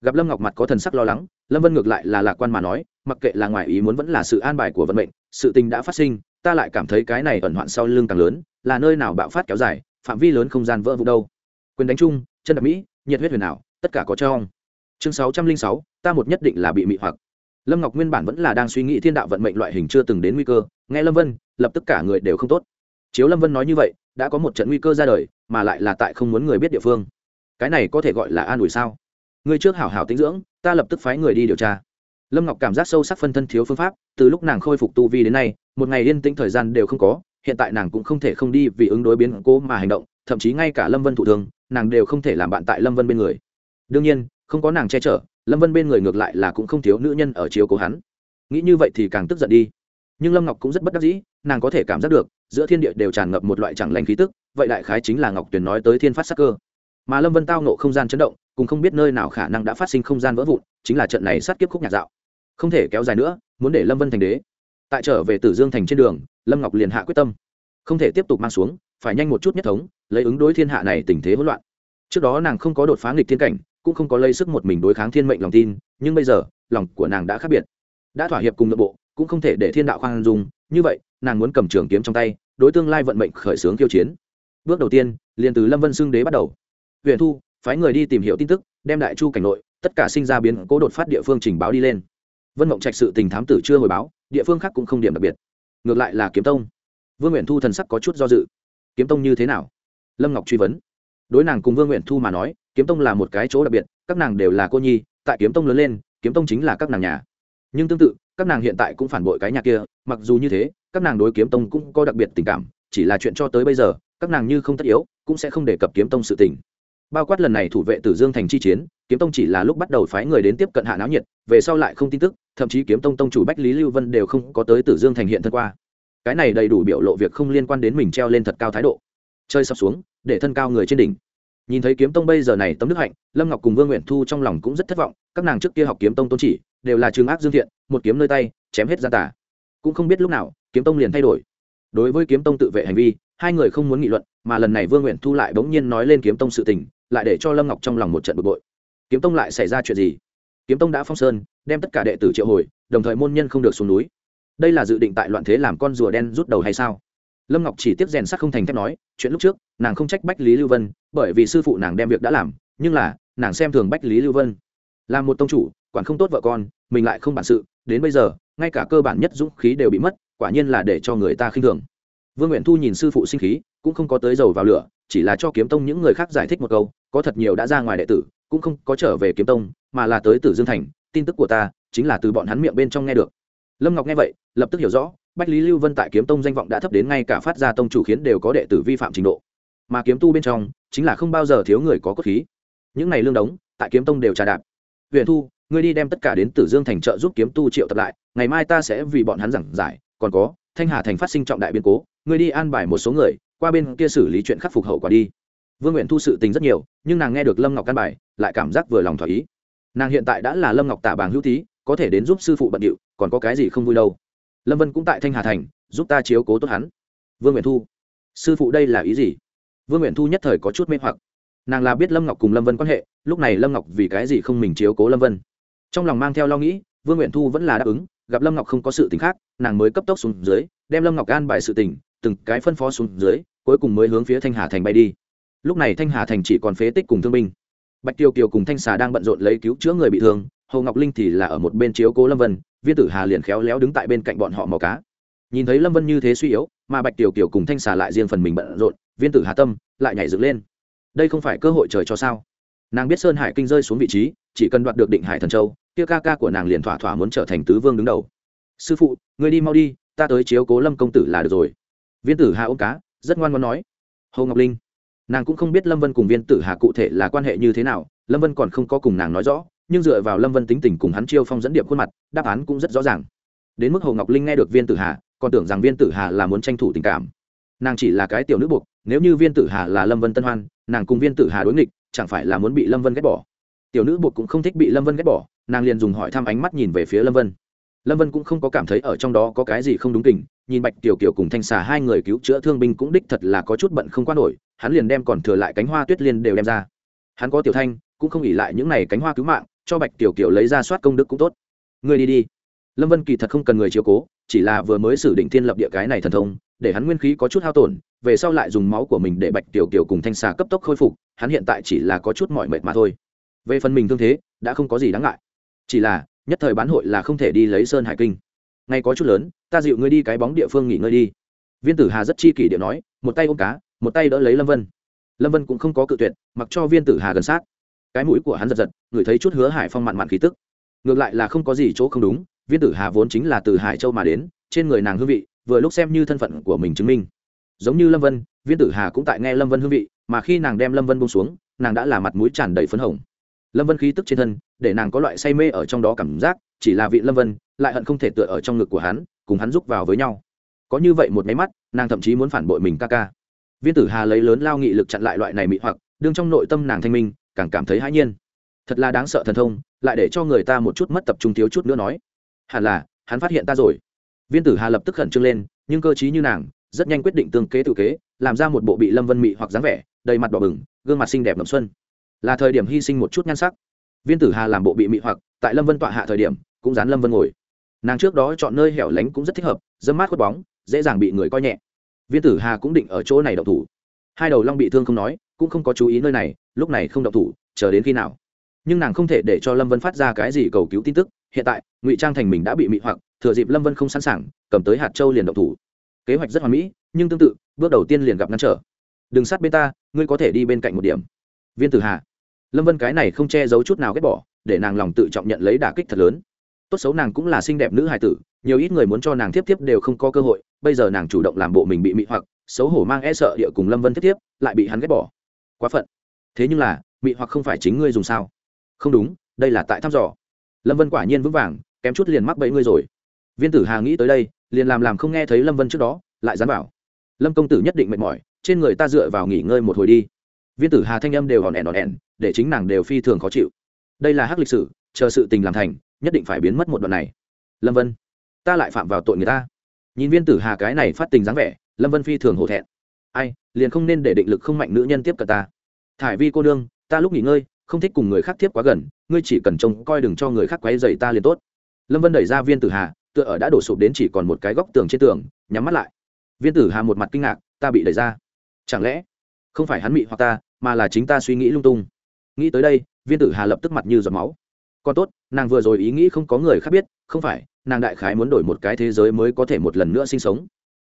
Gặp lâm ngọc mặt có thần sắc lo lắng, lâm vân ngược lại là lạc quan mà nói, mặc kệ là ngoài ý muốn vẫn là sự an bài của vận mệnh, sự tình đã phát sinh, ta lại cảm thấy cái này ẩn hoạn sau lưng càng lớn, là nơi nào bạo phát kéo dài, phạm vi lớn không gian vỡ vụ đâu. Quyền đánh chung, chân đập mỹ, nhiệt huyết huyền nào tất cả có trong. Chương sáu trăm linh sáu ta một nhất định là bị mị hoặc. Lâm ngọc nguyên bản vẫn là đang suy nghĩ thiên đạo vận mệnh loại hình chưa từng đến nguy cơ, nghe lâm vân, lập tức cả người đều không tốt. Chiếu lâm vân nói như vậy, đã có một trận nguy cơ ra đời, mà lại là tại không muốn người biết địa phương. Cái này có thể gọi là an ủi sao? Người trước hảo hảo tinh dưỡng, ta lập tức phái người đi điều tra. Lâm ngọc cảm giác sâu sắc phân thân thiếu phương pháp, từ lúc nàng khôi phục tu vi đến nay, một ngày yên tĩnh thời gian đều không có, hiện tại nàng cũng không thể không đi vì ứng đối biến cố mà hành động, thậm chí ngay cả lâm vân thủ thường nàng đều không thể làm bạn tại lâm vân bên người. Đương nhiên, không có nàng che chở lâm vân bên người ngược lại là cũng không thiếu nữ nhân ở chiếu cố hắn. Nghĩ như vậy thì càng tức giận đi. Nhưng lâm ngọc cũng rất bất đắc dĩ, nàng có thể cảm giác được, giữa thiên địa đều tràn ngập một loại chẳng lành khí tức, vậy đại khái chính là ngọc tuyền nói tới thiên phát sắc cơ. Mà lâm vân tao nộ không gian chấn động cùng không biết nơi nào khả năng đã phát sinh không gian vỡ vụn, chính là trận này sát kiếp khúc nhạc dạo. Không thể kéo dài nữa, muốn để lâm vân thành đế. Tại trở về tử dương thành trên đường, lâm ngọc liền hạ quyết tâm. Không thể tiếp tục mang xuống, phải nhanh một chút nhất thống, lấy ứng đối thiên hạ này tình thế hỗn loạn. Trước đó nàng không có đột phá nghịch thiên cảnh cũng không có lấy sức một mình đối kháng thiên mệnh lòng tin, nhưng bây giờ, lòng của nàng đã khác biệt. Đã thỏa hiệp cùng nội bộ, cũng không thể để thiên đạo khoan dung, như vậy, nàng muốn cầm trường kiếm trong tay, đối tương lai vận mệnh khởi xướng kiêu chiến. Bước đầu tiên, liền từ lâm vân xưng đế bắt đầu. Huyện thu, phái người đi tìm hiểu tin tức, đem đại chu cảnh nội, tất cả sinh ra biến cố đột phát địa phương trình báo đi lên. Vân mộng trạch sự tình thám tử chưa hồi báo, địa phương khác cũng không điểm đặc biệt. Ngược lại là kiếm tông. Vương nguyện thu thần sắc có chút do dự. Kiếm tông như thế nào? Lâm ngọc truy vấn. Đối nàng cùng vương nguyện thu mà nói kiếm tông là một cái chỗ đặc biệt, các nàng đều là cô nhi, tại kiếm tông lớn lên, kiếm tông chính là các nàng nhà. Nhưng tương tự, các nàng hiện tại cũng phản bội cái nhà kia, mặc dù như thế, các nàng đối kiếm tông cũng có đặc biệt tình cảm, chỉ là chuyện cho tới bây giờ, các nàng như không tất yếu, cũng sẽ không đề cập kiếm tông sự tình. Bao quát lần này thủ vệ tử dương thành chi chiến, kiếm tông chỉ là lúc bắt đầu phái người đến tiếp cận hạ náo nhiệt, về sau lại không tin tức, thậm chí kiếm tông tông chủ bách lý lưu vân đều không có tới tử dương thành hiện thân qua. Cái này đầy đủ biểu lộ việc không liên quan đến mình treo lên thật cao thái độ. Chơi sập xuống, để thân cao người trên đỉnh nhìn thấy kiếm tông bây giờ này tấm đức hạnh, lâm ngọc cùng vương nguyện thu trong lòng cũng rất thất vọng, các nàng trước kia học kiếm tông tôn chỉ, đều là trường ác dương thiện, một kiếm nơi tay, chém hết gian tả cũng không biết lúc nào, kiếm tông liền thay đổi. Đối với kiếm tông tự vệ hành vi, hai người không muốn nghị luận, mà lần này vương nguyện thu lại bỗng nhiên nói lên kiếm tông sự tình, lại để cho lâm ngọc trong lòng một trận bực bội. Kiếm tông lại xảy ra chuyện gì? Kiếm tông đã phong sơn, đem tất cả đệ tử triệu hồi, đồng thời môn nhân không được xuống núi. Đây là dự định tại loạn thế làm con rùa đen rút đầu hay sao? Lâm ngọc chỉ tiếp rèn sắt không thành thép nói, chuyện lúc trước, nàng không trách bách lý lưu vân, bởi vì sư phụ nàng đem việc đã làm, nhưng là, nàng xem thường bách lý lưu vân. Làm một tông chủ, quản không tốt vợ con, mình lại không bản sự, đến bây giờ, ngay cả cơ bản nhất dũng khí đều bị mất, quả nhiên là để cho người ta khinh thường. Vương nguyện thu nhìn sư phụ sinh khí, cũng không có tới dầu vào lửa, chỉ là cho kiếm tông những người khác giải thích một câu, có thật nhiều đã ra ngoài đệ tử, cũng không có trở về kiếm tông, mà là tới tử dương thành, tin tức của ta, chính là từ bọn hắn miệng bên trong nghe được. Lâm ngọc nghe vậy, lập tức hiểu rõ bách lý lưu vân tại kiếm tông danh vọng đã thấp đến ngay cả phát ra tông chủ khiến đều có đệ tử vi phạm trình độ. Mà kiếm tu bên trong, chính là không bao giờ thiếu người có cốt khí. Những này lương đống, tại kiếm tông đều trà đạp. Huyện thu, ngươi đi đem tất cả đến tử dương thành trợ giúp kiếm tu triệu tập lại, ngày mai ta sẽ vì bọn hắn giảng giải, còn có, thanh hà thành phát sinh trọng đại biến cố, ngươi đi an bài một số người, qua bên kia xử lý chuyện khắc phục hậu quả đi. Vương nguyện thu sự tình rất nhiều, nhưng nàng nghe được lâm ngọc căn bài, lại cảm giác vừa lòng thỏa ý. Nàng hiện tại đã là lâm ngọc tả bàng hữu tý có thể đến giúp sư phụ bận điệu, còn có cái gì không vui đâu lâm vân cũng tại thanh hà thành, giúp ta chiếu cố tốt hắn. Vương nguyện thu, sư phụ đây là ý gì? Vương nguyện thu nhất thời có chút mê hoặc. Nàng là biết lâm ngọc cùng lâm vân quan hệ, lúc này lâm ngọc vì cái gì không mình chiếu cố lâm vân? Trong lòng mang theo lo nghĩ, vương nguyện thu vẫn là đáp ứng, gặp lâm ngọc không có sự t ì n h khác, nàng mới cấp tốc xuống dưới, đem lâm ngọc gan bài sự tình, từng cái phân phó xuống dưới, cuối cùng mới hướng phía thanh hà thành bay đi. Lúc này thanh hà thành chỉ còn phế tích cùng thương binh. Bạch tiêu kiều cùng thanh xà đang bận rộn lấy cứu chữa người bị thương hồ ngọc linh thì là ở một bên chiếu cố lâm vân, viên tử hà liền khéo léo đứng tại bên cạnh bọn họ mò cá. Nhìn thấy lâm vân như thế suy yếu, mà bạch tiểu kiều cùng thanh xà lại riêng phần mình bận rộn, viên tử hà tâm lại nhảy dựng lên. Đây không phải cơ hội trời cho sao? Nàng biết sơn hải kinh rơi xuống vị trí, chỉ cần đoạt được định hải thần châu, kia ca ca của nàng liền thỏa thỏa muốn trở thành tứ vương đứng đầu. Sư phụ người đi mau đi, ta tới chiếu cố lâm công tử là được rồi. Viên tử hà ôm cá, rất ngoan ngoan nói. Hồ ngọc linh. Nàng cũng không biết lâm vân cùng viên tử hà cụ thể là quan hệ như thế nào, lâm vân còn không có cùng nàng nói rõ nhưng dựa vào lâm vân tính tình cùng hắn chiêu phong dẫn điệp khuôn mặt, đáp án cũng rất rõ ràng. Đến mức hồ ngọc linh nghe được viên tử hà, còn tưởng rằng viên tử hà là muốn tranh thủ tình cảm. Nàng chỉ là cái tiểu nữ buộc, nếu như viên tử hà là lâm vân tân hoan, nàng cùng viên tử hà đối nghịch, chẳng phải là muốn bị lâm vân ghét bỏ. Tiểu nữ buộc cũng không thích bị lâm vân ghét bỏ, nàng liền dùng hỏi thăm ánh mắt nhìn về phía lâm vân. Lâm vân cũng không có cảm thấy ở trong đó có cái gì không đúng tình, nhìn bạch tiểu kiều cùng thanh xà hai người cứu chữa thương binh cũng đích thật là có chút bận không qua nổi, hắn liền đem còn thừa lại cánh hoa tuyết liên đều đem ra. Hắn có tiểu thanh, cũng không ỉ lại những n à y cánh hoa cứu mạng cho bạch tiểu kiểu lấy ra soát công đức cũng tốt. Người đi đi. Lâm vân kỳ thật không cần người chiếu cố, chỉ là vừa mới xử định thiên lập địa cái này thần thông, để hắn nguyên khí có chút hao tổn, về sau lại dùng máu của mình để bạch tiểu kiểu cùng thanh xà cấp tốc khôi phục, hắn hiện tại chỉ là có chút mỏi mệt mà thôi. Về phần mình thương thế, đã không có gì đáng ngại. Chỉ là, nhất thời bán hội là không thể đi lấy sơn hải kinh. Ngay có chút lớn, ta dịu ngươi đi cái bóng địa phương nghỉ ngơi đi. Viên tử hà rất chi kỷ điệu nói, một tay ôm cá, một tay đỡ lấy lâm vân. Lâm vân cũng không có cự tuyệt, mặc cho viên tử hà gần sát cái mũi của hắn giật giật, ngửi thấy chút hứa hải phong mặn mặn khí tức. Ngược lại là không có gì chỗ không đúng, viên tử hà vốn chính là từ hải châu mà đến, trên người nàng hương vị, vừa lúc xem như thân phận của mình chứng minh. Giống như lâm vân, viên tử hà cũng tại nghe lâm vân hương vị, mà khi nàng đem lâm vân bông xuống, nàng đã là mặt mũi tràn đầy phấn hồng. Lâm vân khí tức trên thân, để nàng có loại say mê ở trong đó cảm giác, chỉ là vị lâm vân, lại hận không thể tựa ở trong ngực của hắn, cùng hắn rúc vào với nhau. Có như vậy một máy mắt, nàng thậm chí muốn phản bội mình ca ca. Viên tử hà lấy lớn lao nghị lực chặn lại loại này mị hoặc, đương trong nội tâm nàng thanh minh càng cảm thấy hãi nhiên. Thật là đáng sợ thần thông, lại để cho người ta một chút mất tập trung thiếu chút nữa nói. Hẳn là, hắn phát hiện ta rồi. Viên tử hà lập tức khẩn trương lên, nhưng cơ t như nàng, rất nhanh quyết định tương kế tự kế, làm ra một bộ bị lâm vân mị hoặc dáng vẻ, đầy mặt đỏ bừng, gương mặt xinh đẹp ngậm xuân. Là thời điểm hy sinh một chút nhan sắc. Viên tử hà làm bộ bị mị hoặc, tại lâm vân tọa hạ thời điểm, cũng dán lâm vân ngồi. Nàng trước đó chọn nơi hẻo lánh cũng rất thích hợp, dâm mát khuất bóng, dễ dàng bị người coi nhẹ. Viên tử hà cũng định ở chỗ này đậu thủ. Hai đầu long bị thương không nói, cũng không có chú ý nơi này lúc này không động thủ, chờ đến khi nào? Nhưng nàng không thể để cho lâm vân phát ra cái gì cầu cứu tin tức. Hiện tại, ngụy trang thành mình đã bị mị hoặc, thừa dịp lâm vân không sẵn sàng, cầm tới hạt châu liền động thủ. Kế hoạch rất hoàn mỹ, nhưng tương tự, bước đầu tiên liền gặp ngăn trở. Đừng sát bên ta, ngươi có thể đi bên cạnh một điểm. Viên tử hà. Lâm vân cái này không che giấu chút nào ghét bỏ, để nàng lòng tự trọng nhận lấy đả kích thật lớn. Tốt xấu nàng cũng là xinh đẹp nữ hài tử, nhiều ít người muốn cho nàng tiếp tiếp đều không có cơ hội, bây giờ nàng chủ động làm bộ mình bị mị hoặc, xấu hổ mang e sợ địa cùng lâm vân tiếp tiếp, lại bị hắn ghét bỏ. Quá phận thế nhưng là, mị hoặc không phải chính ngươi dùng sao? Không đúng, đây là tại thăm dò. Lâm vân quả nhiên vững vàng, kém chút liền mắc bẫy ngươi rồi. Viên tử hà nghĩ tới đây, liền làm làm không nghe thấy lâm vân trước đó, lại dám bảo lâm công tử nhất định mệt mỏi, trên người ta dựa vào nghỉ ngơi một hồi đi. Viên tử hà thanh âm đều hòn ẻn hòn ẻn, để chính nàng đều phi thường khó chịu. Đây là hắc lịch sử, chờ sự tình làm thành, nhất định phải biến mất một đoạn này. Lâm vân, ta lại phạm vào tội người ta. Nhìn viên tử hà cái này phát tình dáng vẻ, lâm vân phi thường hổ thẹn. Ai, liền không nên để định lực không mạnh nữ nhân tiếp cận ta thải vi cô đương ta lúc nghỉ ngơi, không thích cùng người khác tiếp quá gần, ngươi chỉ cần trông coi đừng cho người khác quấy dày ta liền tốt. Lâm vân đẩy ra viên tử hà, tựa ở đã đổ sụp đến chỉ còn một cái góc tường trên tường, nhắm mắt lại. Viên tử hà một mặt kinh ngạc, ta bị đẩy ra. Chẳng lẽ không phải hắn mị hoặc ta, mà là chính ta suy nghĩ lung tung? Nghĩ tới đây, viên tử hà lập tức mặt như giọt máu. Còn tốt, nàng vừa rồi ý nghĩ không có người khác biết, không phải, nàng đại khái muốn đổi một cái thế giới mới có thể một lần nữa sinh sống.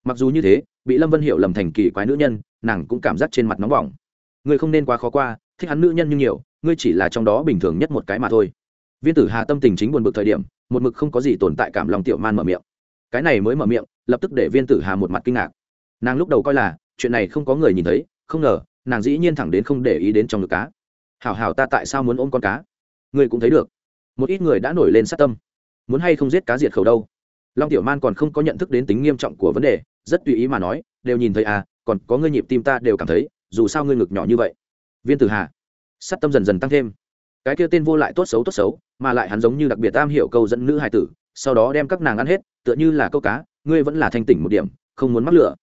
Mặc dù như thế, bị lâm vân hiểu lầm thành kỳ quái nữ nhân, nàng cũng cảm giác trên mặt nóng bỏng ngươi không nên quá khó qua, thích hắn nữ nhân nhưng nhiều, ngươi chỉ là trong đó bình thường nhất một cái mà thôi. Viên tử hà tâm tình chính buồn bực thời điểm, một mực không có gì tồn tại cảm lòng tiểu man mở miệng. Cái này mới mở miệng, lập tức để viên tử hà một mặt kinh ngạc. Nàng lúc đầu coi là, chuyện này không có người nhìn thấy, không ngờ, nàng dĩ nhiên thẳng đến không để ý đến trong ngực cá. Hảo hảo ta tại sao muốn ôm con cá? Ngươi cũng thấy được. Một ít người đã nổi lên sát tâm. Muốn hay không giết cá diệt khẩu đâu? Long tiểu man còn không có nhận thức đến tính nghiêm trọng của vấn đề, rất tùy ý mà nói, đều nhìn thấy à còn có ngươi nhịp tim ta đều cảm thấy dù sao ngươi ngực nhỏ như vậy. Viên tử hà sát tâm dần dần tăng thêm. Cái kia tên vô lại tốt xấu tốt xấu, mà lại hắn giống như đặc biệt tam hiểu câu dẫn nữ hài tử, sau đó đem các nàng ăn hết, tựa như là câu cá, ngươi vẫn là thanh tỉnh một điểm, không muốn mắc lửa.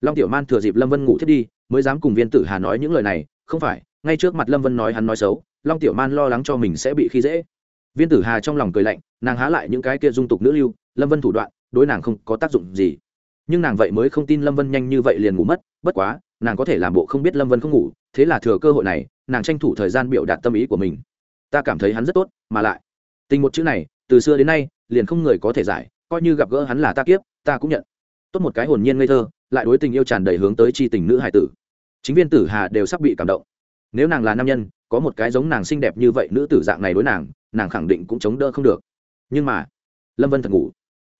Long tiểu man thừa dịp lâm vân ngủ thiết đi, mới dám cùng viên tử hà nói những lời này, không phải, ngay trước mặt lâm vân nói hắn nói xấu, long tiểu man lo lắng cho mình sẽ bị khi dễ. Viên tử hà trong lòng cười lạnh, nàng há lại những cái kia dung tục nữ lưu, lâm vân thủ đoạn, đối nàng không có tác dụng gì. Nhưng nàng vậy mới không tin lâm vân nhanh như vậy liền ngủ mất, bất quá nàng có thể làm bộ không biết lâm vân không ngủ, thế là thừa cơ hội này, nàng tranh thủ thời gian biểu đạt tâm ý của mình. Ta cảm thấy hắn rất tốt, mà lại, tình một chữ này, từ xưa đến nay, liền không người có thể giải, coi như gặp gỡ hắn là ta kiếp, ta cũng nhận. Tốt một cái hồn nhiên ngây thơ, lại đối tình yêu tràn đầy hướng tới c h i tình nữ hải tử. Chính viên tử hà đều sắp bị cảm động. Nếu nàng là nam nhân, có một cái giống nàng xinh đẹp như vậy nữ tử dạng này đối nàng nàng khẳng định cũng chống đỡ không được. Nhưng mà, lâm vân thật ngủ.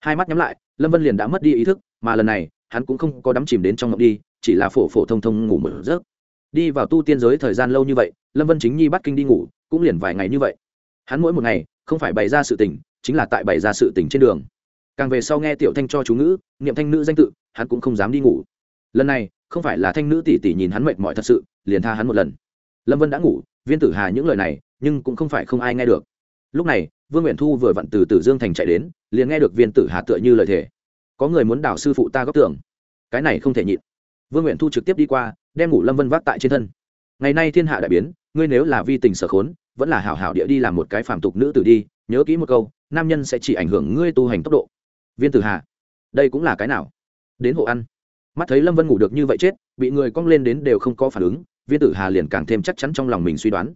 Hai mắt nhắm lại, lâm vân liền đã mất đi ý thức, mà lần này, hắn cũng không có đắm chìm đến trong ngọc đi chỉ là phổ phổ thông thông ngủ một giấc. Đi vào tu tiên giới thời gian lâu như vậy, lâm vân chính nhi bắt kinh đi ngủ, cũng liền vài ngày như vậy. Hắn mỗi một ngày, không phải bày ra sự tình, chính là tại bày ra sự tình trên đường. Càng về sau nghe tiểu thanh cho chú ngữ, niệm thanh nữ danh tự, hắn cũng không dám đi ngủ. Lần này, không phải là thanh nữ tỷ tỷ nhìn hắn mệt mỏi thật sự, liền tha hắn một lần. Lâm vân đã ngủ, viên tử hà những lời này, nhưng cũng không phải không ai nghe được. Lúc này, vương nguyện thu vừa vặn từ tử dương thành chạy đến, liền nghe được viên tử hà tựa như lời thề. Có người muốn đảo sư phụ ta góp tưởng cái này không thể nhịn vương nguyện thu trực tiếp đi qua, đem ngủ lâm vân vác tại trên thân. Ngày nay thiên hạ đại biến, ngươi nếu là vi tình sở khốn, vẫn là hảo hảo địa đi làm một cái phàm tục nữ tử đi, nhớ kỹ một câu, nam nhân sẽ chỉ ảnh hưởng ngươi tu hành tốc độ. Viên tử hà, đây cũng là cái nào? Đến hộ ăn. Mắt thấy lâm vân ngủ được như vậy chết, bị người cong lên đến đều không có phản ứng, viên tử hà liền càng thêm chắc chắn trong lòng mình suy đoán.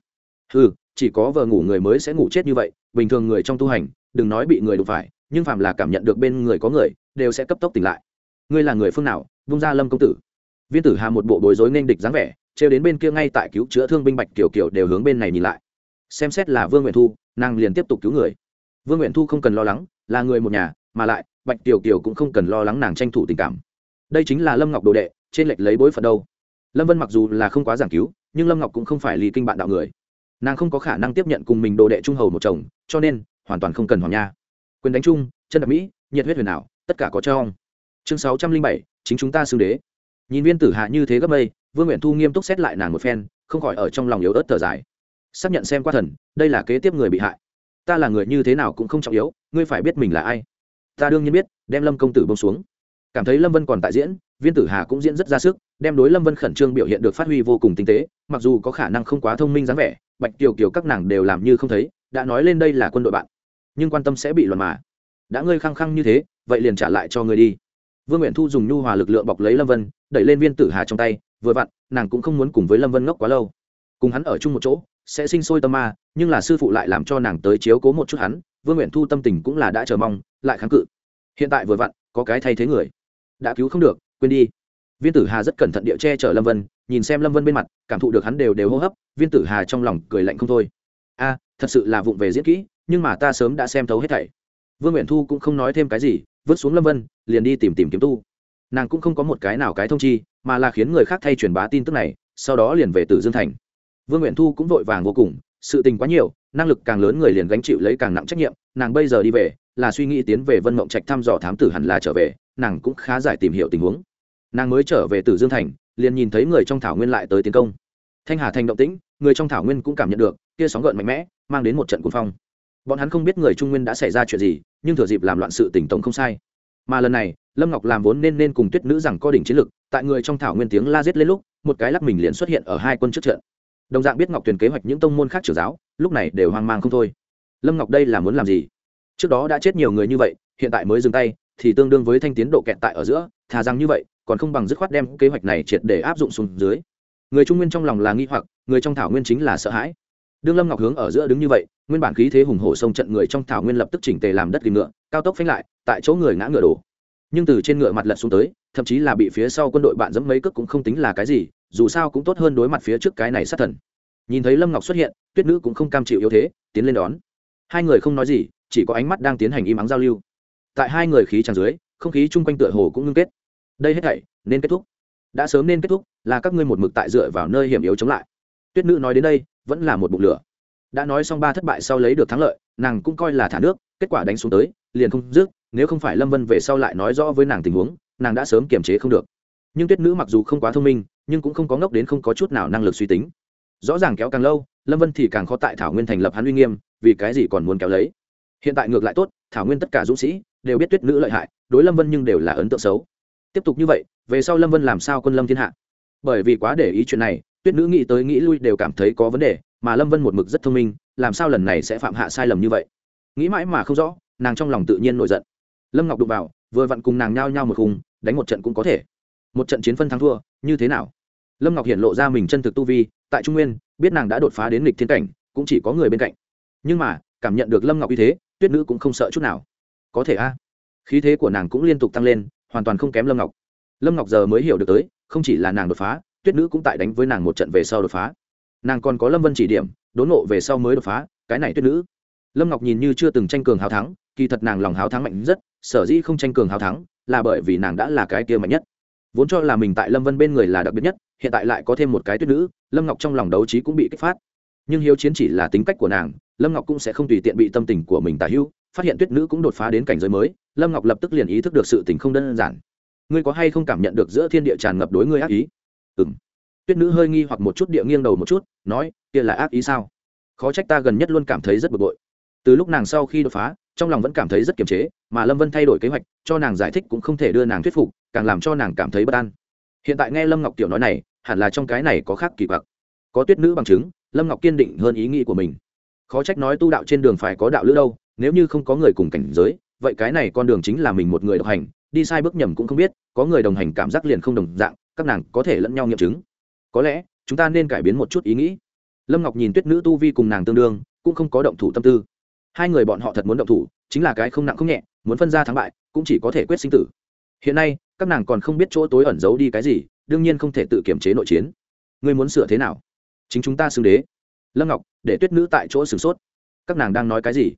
Ừ chỉ có vợ ngủ người mới sẽ ngủ chết như vậy, bình thường người trong tu hành, đừng nói bị người đụng phải, nhưng phàm là cảm nhận được bên người có người, đều sẽ cấp tốc tỉnh lại. Ngươi là người phương nào? Vung ra lâm công tử viên tử hà một bộ bối rối nên địch dáng vẻ, trêu đến bên kia ngay tại cứu chữa thương binh bạch kiểu kiểu đều hướng bên này nhìn lại. Xem xét là vương nguyện thu, nàng liền tiếp tục cứu người. Vương nguyện thu không cần lo lắng, là người một nhà, mà lại, bạch tiểu kiều cũng không cần lo lắng nàng tranh thủ tình cảm. Đây chính là lâm ngọc đồ đệ, trên lệch lấy bối phận đâu. Lâm vân mặc dù là không quá giảng cứu, nhưng lâm ngọc cũng không phải lì kinh bạn đạo người. Nàng không có khả năng tiếp nhận cùng mình đồ đệ trung hầu một chồng, cho nên, hoàn toàn không cần hoàng nha. Quyền đánh chung, chân đập mỹ, nhiệt huyết huyền ảo, tất cả có cho ông. chương sáu trăm linh bảy, chính chúng ta xưng đế nhìn viên tử hạ như thế gấp mây, vương nguyện thu nghiêm túc xét lại nàng một phen, không khỏi ở trong lòng yếu ớt thở dài. Xác nhận xem qua thần, đây là kế tiếp người bị hại. Ta là người như thế nào cũng không trọng yếu, ngươi phải biết mình là ai. Ta đương nhiên biết, đem lâm công tử bông xuống. Cảm thấy lâm vân còn tại diễn, viên tử hà cũng diễn rất ra sức, đem đối lâm vân khẩn trương biểu hiện được phát huy vô cùng tinh tế, mặc dù có khả năng không quá thông minh dáng vẻ, bạch kiều kiều các nàng đều làm như không thấy, đã nói lên đây là quân đội bạn, nhưng quan tâm sẽ bị luận mà. Đã ngươi khăng khăng như thế, vậy liền trả lại cho ngươi đi vương nguyện thu dùng nhu hòa lực lượng bọc lấy lâm vân, đẩy lên viên tử hà trong tay, vừa vặn, nàng cũng không muốn cùng với lâm vân ngốc quá lâu. Cùng hắn ở chung một chỗ, sẽ sinh sôi tâm ma, nhưng là sư phụ lại làm cho nàng tới chiếu cố một chút hắn, vương nguyện thu tâm tình cũng là đã chờ mong, lại kháng cự. Hiện tại vừa vặn, có cái thay thế người. Đã cứu không được, quên đi. Viên tử hà rất cẩn thận địa che chở lâm vân, nhìn xem lâm vân bên mặt, cảm thụ được hắn đều đều hô hấp, viên tử hà trong lòng cười lạnh không thôi. A, thật sự là vụng về diễn kỹ, nhưng mà ta sớm đã xem thấu hết thảy. Vương nguyện thu cũng không nói thêm cái gì vứt xuống lâm vân, liền đi tìm tìm kiếm tu. Nàng cũng không có một cái nào cái thông chi, mà là khiến người khác thay truyền bá tin tức này, sau đó liền về tử dương thành. Vương nguyện thu cũng vội vàng vô cùng, sự tình quá nhiều, năng lực càng lớn người liền gánh chịu lấy càng nặng trách nhiệm, nàng bây giờ đi về, là suy nghĩ tiến về vân mộng trạch thăm dò thám tử hẳn là trở về, nàng cũng khá giải tìm hiểu tình huống. Nàng mới trở về tử dương thành, liền nhìn thấy người trong thảo nguyên lại tới tiến công. Thanh hà thành động tĩnh, người trong thảo nguyên cũng cảm nhận được, kia sóng gợn mạnh mẽ, mang đến một trận cuồng phong bọn hắn không biết người trung nguyên đã xảy ra chuyện gì, nhưng thừa dịp làm loạn sự tỉnh tổng không sai. Mà lần này, lâm ngọc làm vốn nên nên cùng tuyết nữ rằng có đỉnh chiến lực tại người trong thảo nguyên tiếng la giết lên lúc, một cái lắc mình liền xuất hiện ở hai quân trước trận. Đồng dạng biết ngọc tuyền kế hoạch những tông môn khác trưởng giáo, lúc này đều hoang mang không thôi. Lâm ngọc đây là muốn làm gì? Trước đó đã chết nhiều người như vậy, hiện tại mới dừng tay, thì tương đương với thanh tiến độ kẹt tại ở giữa, thà rằng như vậy, còn không bằng dứt khoát đem kế hoạch này triệt để áp dụng xuống dưới. Người trung nguyên trong lòng là nghi hoặc, người trong thảo nguyên chính là sợ hãi đương lâm ngọc hướng ở giữa đứng như vậy, nguyên bản khí thế hùng hổ sông trận người trong thảo nguyên lập tức chỉnh tề làm đất ghìm ngựa, cao tốc phanh lại, tại chỗ người ngã ngựa đổ. Nhưng từ trên ngựa mặt lật xuống tới, thậm chí là bị phía sau quân đội bạn dẫm mấy cước cũng không tính là cái gì, dù sao cũng tốt hơn đối mặt phía trước cái này sát thần. Nhìn thấy lâm ngọc xuất hiện, tuyết nữ cũng không cam chịu yếu thế, tiến lên đón. Hai người không nói gì, chỉ có ánh mắt đang tiến hành im ắng giao lưu. Tại hai người khí tràn dưới, không khí chung quanh tựa hồ cũng ngưng kết. Đây hết thảy, nên kết thúc. Đã sớm nên kết thúc, là các ngươi một mực tại dựa vào nơi hiểm yếu chống lại. Tuyết nữ nói đến đây vẫn là một bụng lửa. Đã nói xong ba thất bại sau lấy được thắng lợi, nàng cũng coi là thả nước, kết quả đánh xuống tới, liền không dứt, nếu không phải lâm vân về sau lại nói rõ với nàng tình huống, nàng đã sớm kiềm chế không được. Nhưng tuyết nữ mặc dù không quá thông minh, nhưng cũng không có ngốc đến không có chút nào năng lực suy tính. Rõ ràng kéo càng lâu, lâm vân thì càng khó tại thảo nguyên thành lập hắn uy nghiêm, vì cái gì còn muốn kéo lấy? Hiện tại ngược lại tốt, thảo nguyên tất cả dũng sĩ đều biết tuyết nữ lợi hại, đối lâm vân nhưng đều là ấn tượng xấu. Tiếp tục như vậy, về sau lâm vân làm sao quân lâm thiên hạ? Bởi vì quá để ý chuyện này tuyết nữ nghĩ tới nghĩ lui đều cảm thấy có vấn đề, mà lâm vân một mực rất thông minh, làm sao lần này sẽ phạm hạ sai lầm như vậy? Nghĩ mãi mà không rõ, nàng trong lòng tự nhiên nổi giận. Lâm ngọc đụng vào, vừa vặn cùng nàng nhao nhao một khung, đánh một trận cũng có thể. Một trận chiến phân thắng thua, như thế nào? Lâm ngọc hiện lộ ra mình chân thực tu vi, tại trung nguyên, biết nàng đã đột phá đến lịch thiên cảnh, cũng chỉ có người bên cạnh. Nhưng mà, cảm nhận được lâm ngọc như thế, tuyết nữ cũng không sợ chút nào. Có thể a. Khí thế của nàng cũng liên tục tăng lên, hoàn toàn không kém lâm ngọc. Lâm ngọc giờ mới hiểu được tới, không chỉ là nàng đột phá tuyết nữ cũng tại đánh với nàng một trận về sau đột phá. Nàng còn có lâm vân chỉ điểm, đốn nộ về sau mới đột phá, cái này tuyết nữ. Lâm ngọc nhìn như chưa từng tranh cường hào thắng, kỳ thật nàng lòng hào thắng mạnh rất sở dĩ không tranh cường hào thắng, là bởi vì nàng đã là cái kia mạnh nhất. Vốn cho là mình tại lâm vân bên người là đặc biệt nhất, hiện tại lại có thêm một cái tuyết nữ, lâm ngọc trong lòng đấu trí cũng bị kích phát. Nhưng hiếu chiến chỉ là tính cách của nàng, lâm ngọc cũng sẽ không tùy tiện bị tâm tình của mình tả hữu, phát hiện tuyết nữ cũng đột phá đến cảnh giới mới, lâm ngọc lập tức liền ý thức được sự tình không đơn giản. Ngươi có hay không cảm nhận được giữa thiên địa tràn ngập đối ngươi ác ý? Ừng tuyết nữ hơi nghi hoặc một chút địa nghiêng đầu một chút, nói, kia là ác ý sao? Khó trách ta gần nhất luôn cảm thấy rất bực bội. Từ lúc nàng sau khi đột phá, trong lòng vẫn cảm thấy rất kiềm chế, mà lâm vân thay đổi kế hoạch, cho nàng giải thích cũng không thể đưa nàng thuyết phục, càng làm cho nàng cảm thấy bất an. Hiện tại nghe lâm ngọc tiểu nói này, hẳn là trong cái này có khác kỳ quặc. Có tuyết nữ bằng chứng, lâm ngọc kiên định hơn ý nghĩ của mình. Khó trách nói tu đạo trên đường phải có đạo lữ đâu, nếu như không có người cùng cảnh giới, vậy cái này con đường chính là mình một người độc hành, đi sai bước nhầm cũng không biết, có người đồng hành cảm giác liền không đồng dạng các nàng có thể lẫn nhau nghiệm chứng. Có lẽ, chúng ta nên cải biến một chút ý nghĩ. Lâm ngọc nhìn tuyết nữ tu vi cùng nàng tương đương, cũng không có động thủ tâm tư. Hai người bọn họ thật muốn động thủ, chính là cái không nặng không nhẹ, muốn phân ra thắng bại, cũng chỉ có thể quyết sinh tử. Hiện nay, các nàng còn không biết chỗ tối ẩn giấu đi cái gì, đương nhiên không thể tự kiểm chế nội chiến. Ngươi muốn sửa thế nào? Chính chúng ta xưng đế. Lâm ngọc, để tuyết nữ tại chỗ sửng sốt. Các nàng đang nói cái gì?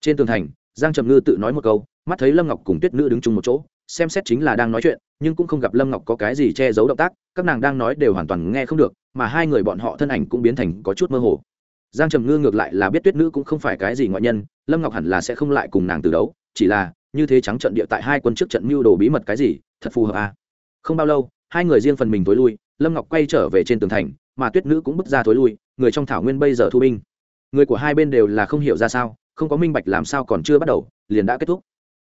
Trên tường thành, giang trầm ngư tự nói một câu, mắt thấy lâm ngọc cùng tuyết nữ đứng chung một chỗ xem xét chính là đang nói chuyện, nhưng cũng không gặp lâm ngọc có cái gì che giấu động tác, các nàng đang nói đều hoàn toàn nghe không được, mà hai người bọn họ thân ảnh cũng biến thành có chút mơ hồ. Giang trầm ngư ngược lại là biết tuyết nữ cũng không phải cái gì ngoại nhân, lâm ngọc hẳn là sẽ không lại cùng nàng từ đấu, chỉ là, như thế trắng trận địa tại hai quân trước trận mưu đồ bí mật cái gì, thật phù hợp à. không bao lâu, hai người riêng phần mình tối lui, lâm ngọc quay trở về trên tường thành, mà tuyết nữ cũng bước ra thối lui, người trong thảo nguyên bây giờ thu binh. Người của hai bên đều là không hiểu ra sao, không có minh bạch làm sao còn chưa bắt đầu, liền đã kết thúc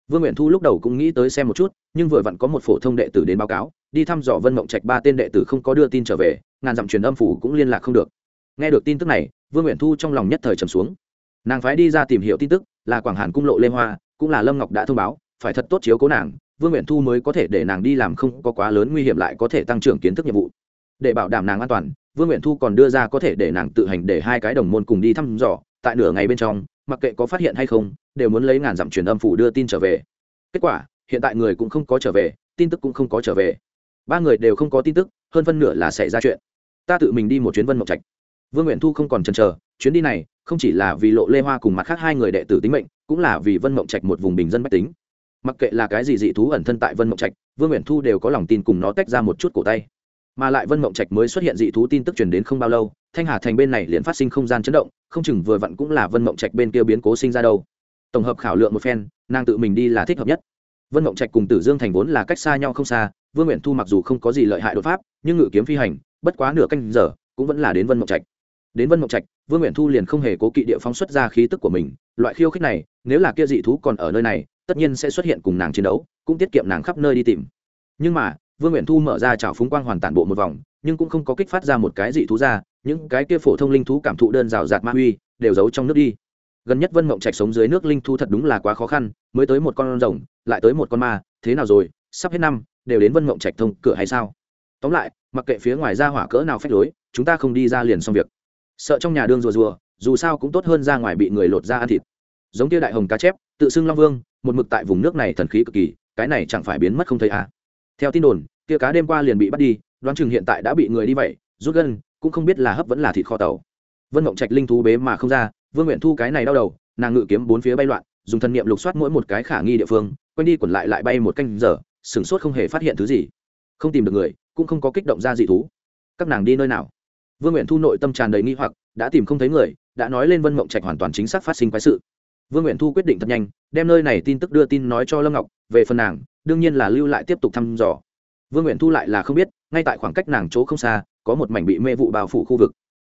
vương nguyện thu lúc đầu cũng nghĩ tới xem một chút, nhưng vừa vặn có một phổ thông đệ tử đến báo cáo, đi thăm dò vân mộng trạch ba tên đệ tử không có đưa tin trở về, ngàn dặm truyền âm phủ cũng liên lạc không được. Nghe được tin tức này, vương nguyện thu trong lòng nhất thời trầm xuống. Nàng phái đi ra tìm hiểu tin tức, là quảng hàn cung lộ lê hoa, cũng là lâm ngọc đã thông báo, phải thật tốt chiếu cố nàng, vương nguyện thu mới có thể để nàng đi làm không có quá lớn nguy hiểm lại có thể tăng trưởng kiến thức nhiệm vụ. Để bảo đảm nàng an toàn, vương nguyện thu còn đưa ra có thể để nàng tự hành để hai cái đồng môn cùng đi thăm dò, tại nửa ngày bên trong mặc kệ có phát hiện hay không, đều muốn lấy ngàn dặm truyền âm phủ đưa tin trở về. Kết quả, hiện tại người cũng không có trở về, tin tức cũng không có trở về. Ba người đều không có tin tức, hơn phân nửa là xảy ra chuyện. Ta tự mình đi một chuyến vân mộng trạch. Vương nguyện thu không còn chần chờ, chuyến đi này, không chỉ là vì lộ lê hoa cùng mặt khác hai người đệ tử tính mệnh, cũng là vì vân mộng trạch một vùng bình dân bách tính. Mặc kệ là cái gì dị thú ẩn thân tại vân mộng trạch, vương nguyện thu đều có lòng tin cùng nó tách ra một chút cổ tay. Mà lại vân mộng trạch mới xuất hiện dị thú tin tức truyền đến không bao lâu thanh hà thành bên này liền phát sinh không gian chấn động, không chừng vừa vặn cũng là vân mộng trạch bên kia biến cố sinh ra đâu. Tổng hợp khảo lượng một phen, nàng tự mình đi là thích hợp nhất. Vân mộng trạch cùng tử dương thành vốn là cách xa nhau không xa, vương nguyện thu mặc dù không có gì lợi hại đột pháp, nhưng ngự kiếm phi hành, bất quá nửa canh giờ, cũng vẫn là đến vân mộng trạch. Đến vân mộng trạch, vương nguyện thu liền không hề cố kỵ địa phóng xuất ra khí tức của mình, loại khiêu khích này, nếu là kia dị thú còn ở nơi này, tất nhiên sẽ xuất hiện cùng nàng chiến đấu, cũng tiết kiệm nàng khắp nơi đi tìm. Nhưng mà, vương nguyện thu mở ra trào phúng quang hoàn tản bộ một vòng, nhưng cũng không có kích phát ra một cái dị thú ra những cái kia phổ thông linh thú cảm thụ đơn rào rạt ma huy đều giấu trong nước đi. Gần nhất vân mộng trạch sống dưới nước linh thú thật đúng là quá khó khăn, mới tới một con rồng, lại tới một con ma, thế nào rồi? Sắp hết năm, đều đến vân mộng trạch thông cửa hay sao? Tóm lại, mặc kệ phía ngoài ra hỏa cỡ nào phép lối, chúng ta không đi ra liền xong việc. Sợ trong nhà đương rùa rùa, dù sao cũng tốt hơn ra ngoài bị người lột ra ăn thịt. Giống kia đại hồng cá chép, tự xưng long vương, một mực tại vùng nước này thần khí cực kỳ, cái này chẳng phải biến mất không thấy à. theo tin đồn, kia cá đêm qua liền bị bắt đi, đoán chừng hiện tại đã bị người đi vậy, rút gân cũng không biết là hấp vẫn là thịt kho tàu. Vân mộng trạch linh thú bế mà không ra, vương nguyện thu cái này đau đầu, nàng ngự kiếm bốn phía bay loạn, dùng thân niệm lục soát mỗi một cái khả nghi địa phương, quanh đi quẩn lại lại bay một canh giờ, sửng sốt không hề phát hiện thứ gì. Không tìm được người, cũng không có kích động ra dị thú. Các nàng đi nơi nào? Vương nguyện thu nội tâm tràn đầy nghi hoặc, đã tìm không thấy người, đã nói lên vân mộng trạch hoàn toàn chính xác phát sinh quái sự. Vương nguyện thu quyết định thật nhanh, đem nơi này tin tức đưa tin nói cho lâm ngọc, về phần nàng, đương nhiên là lưu lại tiếp tục thăm dò vương nguyện thu lại là không biết, ngay tại khoảng cách nàng chỗ không xa, có một mảnh bị mê vụ bao phủ khu vực.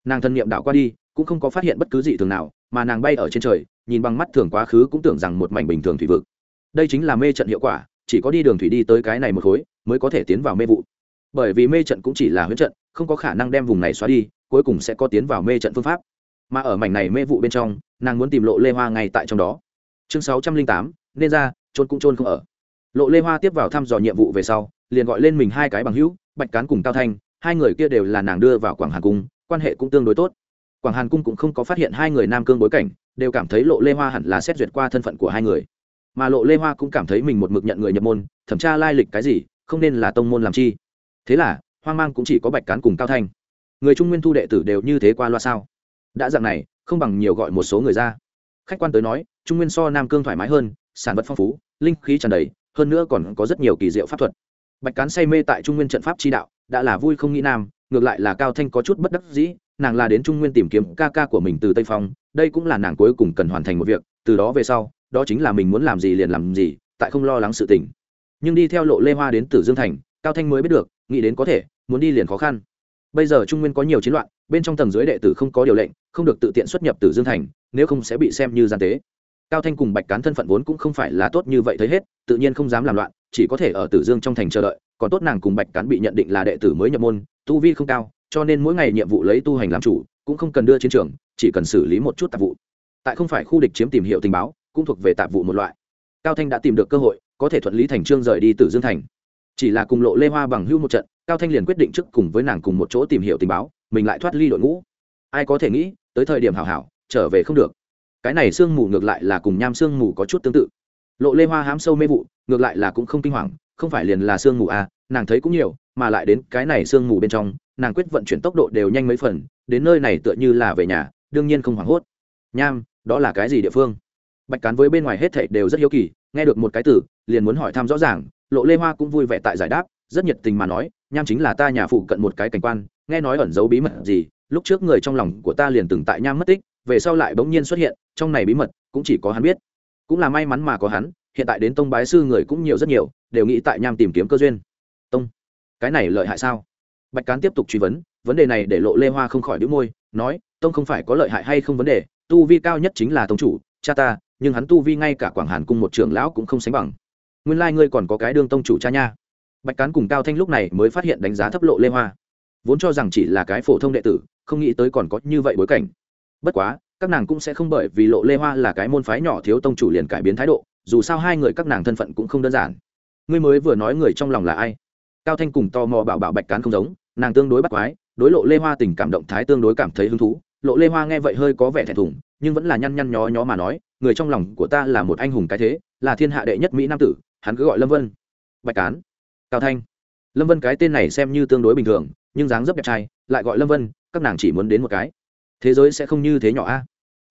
Nàng thân nhiệm đảo qua đi, cũng không có phát hiện bất cứ gì thường nào, mà nàng bay ở trên trời, nhìn bằng mắt thường quá khứ cũng tưởng rằng một mảnh bình thường thủy vực. Đây chính là mê trận hiệu quả, chỉ có đi đường thủy đi tới cái này một khối, mới có thể tiến vào mê vụ. Bởi vì mê trận cũng chỉ là huyễn trận, không có khả năng đem vùng này xóa đi, cuối cùng sẽ có tiến vào mê trận phương pháp. Mà ở mảnh này mê vụ bên trong, nàng muốn tìm lộ lê hoa ngay tại trong đó. Chương sáu trăm linh tám, nên ra trôn cũng trôn không ở. Lộ lê hoa tiếp vào thăm dò nhiệm vụ về sau liền gọi lên mình hai cái bằng hữu, bạch cán cùng cao thanh, hai người kia đều là nàng đưa vào quảng hàn cung, quan hệ cũng tương đối tốt. Quảng hàn cung cũng không có phát hiện hai người nam cương bối cảnh, đều cảm thấy lộ lê hoa hẳn là xét duyệt qua thân phận của hai người. Mà lộ lê hoa cũng cảm thấy mình một mực nhận người nhập môn, thẩm tra lai lịch cái gì, không nên là tông môn làm chi. Thế là, hoang mang cũng chỉ có bạch cán cùng cao thanh. Người trung nguyên thu đệ tử đều như thế qua loa sao? Đã dạng này, không bằng nhiều gọi một số người ra. Khách quan tới nói, trung nguyên so nam cương thoải mái hơn, sản vật phong phú, linh khí tràn đầy, hơn nữa còn có rất nhiều kỳ diệu pháp thuật bạch cán say mê tại trung nguyên trận pháp chi đạo, đã là vui không nghĩ nam, ngược lại là cao thanh có chút bất đắc dĩ, nàng là đến trung nguyên tìm kiếm ca ca của mình từ tây phong, đây cũng là nàng cuối cùng cần hoàn thành một việc, từ đó về sau, đó chính là mình muốn làm gì liền làm gì, tại không lo lắng sự tình. Nhưng đi theo lộ lê hoa đến tử dương thành, cao thanh mới biết được, nghĩ đến có thể, muốn đi liền khó khăn. Bây giờ trung nguyên có nhiều chiến loạn, bên trong tầng dưới đệ tử không có điều lệnh, không được tự tiện xuất nhập tử dương thành, nếu không sẽ bị xem như gian tế cao thanh cùng bạch cán thân phận vốn cũng không phải là tốt như vậy thấy hết, tự nhiên không dám làm loạn, chỉ có thể ở tử dương trong thành chờ đợi, còn tốt nàng cùng bạch cán bị nhận định là đệ tử mới nhập môn, tu vi không cao, cho nên mỗi ngày nhiệm vụ lấy tu hành làm chủ, cũng không cần đưa chiến trường, chỉ cần xử lý một chút tạp vụ. Tại không phải khu địch chiếm tìm hiểu tình báo, cũng thuộc về tạp vụ một loại. Cao thanh đã tìm được cơ hội, có thể thuận lý thành trương rời đi từ dương thành. Chỉ là cùng lộ lê hoa bằng hưu một trận, cao thanh liền quyết định trước cùng với nàng cùng một chỗ tìm hiểu tình báo, mình lại thoát ly đội ngũ. Ai có thể nghĩ, tới thời điểm hảo hảo, trở về không được cái này sương mù ngược lại là cùng nham sương mù có chút tương tự. Lộ lê hoa hám sâu mê vụ, ngược lại là cũng không kinh hoàng, không phải liền là sương mù à nàng thấy cũng nhiều, mà lại đến cái này sương mù bên trong, nàng quyết vận chuyển tốc độ đều nhanh mấy phần, đến nơi này tựa như là về nhà, đương nhiên không hoảng hốt. Nham, đó là cái gì địa phương? Bạch cán với bên ngoài hết thảy đều rất hiếu kỳ, nghe được một cái từ, liền muốn hỏi thăm rõ ràng, lộ lê hoa cũng vui vẻ tại giải đáp, rất nhiệt tình mà nói, nham chính là ta nhà phụ cận một cái cảnh quan, nghe nói ẩn giấu bí mật gì, lúc trước người trong lòng của ta liền từng tại nham mất tích về sau lại bỗng nhiên xuất hiện, trong này bí mật cũng chỉ có hắn biết. Cũng là may mắn mà có hắn, hiện tại đến tông bái sư người cũng nhiều rất nhiều, đều nghĩ tại nham tìm kiếm cơ duyên. Tông, cái này lợi hại sao? Bạch cán tiếp tục truy vấn vấn đề này để lộ lê hoa không khỏi đĩu môi, nói, tông không phải có lợi hại hay không vấn đề, tu vi cao nhất chính là tông chủ, cha ta, nhưng hắn tu vi ngay cả quảng hàn cung một trưởng lão cũng không sánh bằng. Nguyên lai、like、ngươi còn có cái đương tông chủ cha nha. Bạch cán cùng cao thanh lúc này mới phát hiện đánh giá thấp lộ lê hoa. Vốn cho rằng chỉ là cái phổ thông đệ tử, không nghĩ tới còn có như vậy bối cảnh bất quá, các nàng cũng sẽ không bởi vì lộ lê hoa là cái môn phái nhỏ thiếu tông chủ liền cải biến thái độ, dù sao hai người các nàng thân phận cũng không đơn giản. Ngươi mới vừa nói người trong lòng là ai? Cao thanh cùng tò mò bảo bảo bạch cán không giống, nàng tương đối bắt quái, đối lộ lê hoa tình cảm động thái tương đối cảm thấy hứng thú. Lộ lê hoa nghe vậy hơi có vẻ thẹn thùng, nhưng vẫn là nhăn nhăn nhó nhó mà nói, người trong lòng của ta là một anh hùng cái thế, là thiên hạ đệ nhất mỹ nam tử, hắn cứ gọi lâm vân. Bạch cán. Cao thanh. Lâm vân cái tên này xem như tương đối bình thường, nhưng dáng dấp đẹp trai, lại gọi lâm vân, các nàng chỉ muốn đến một cái thế giới sẽ không như thế nhỏ a.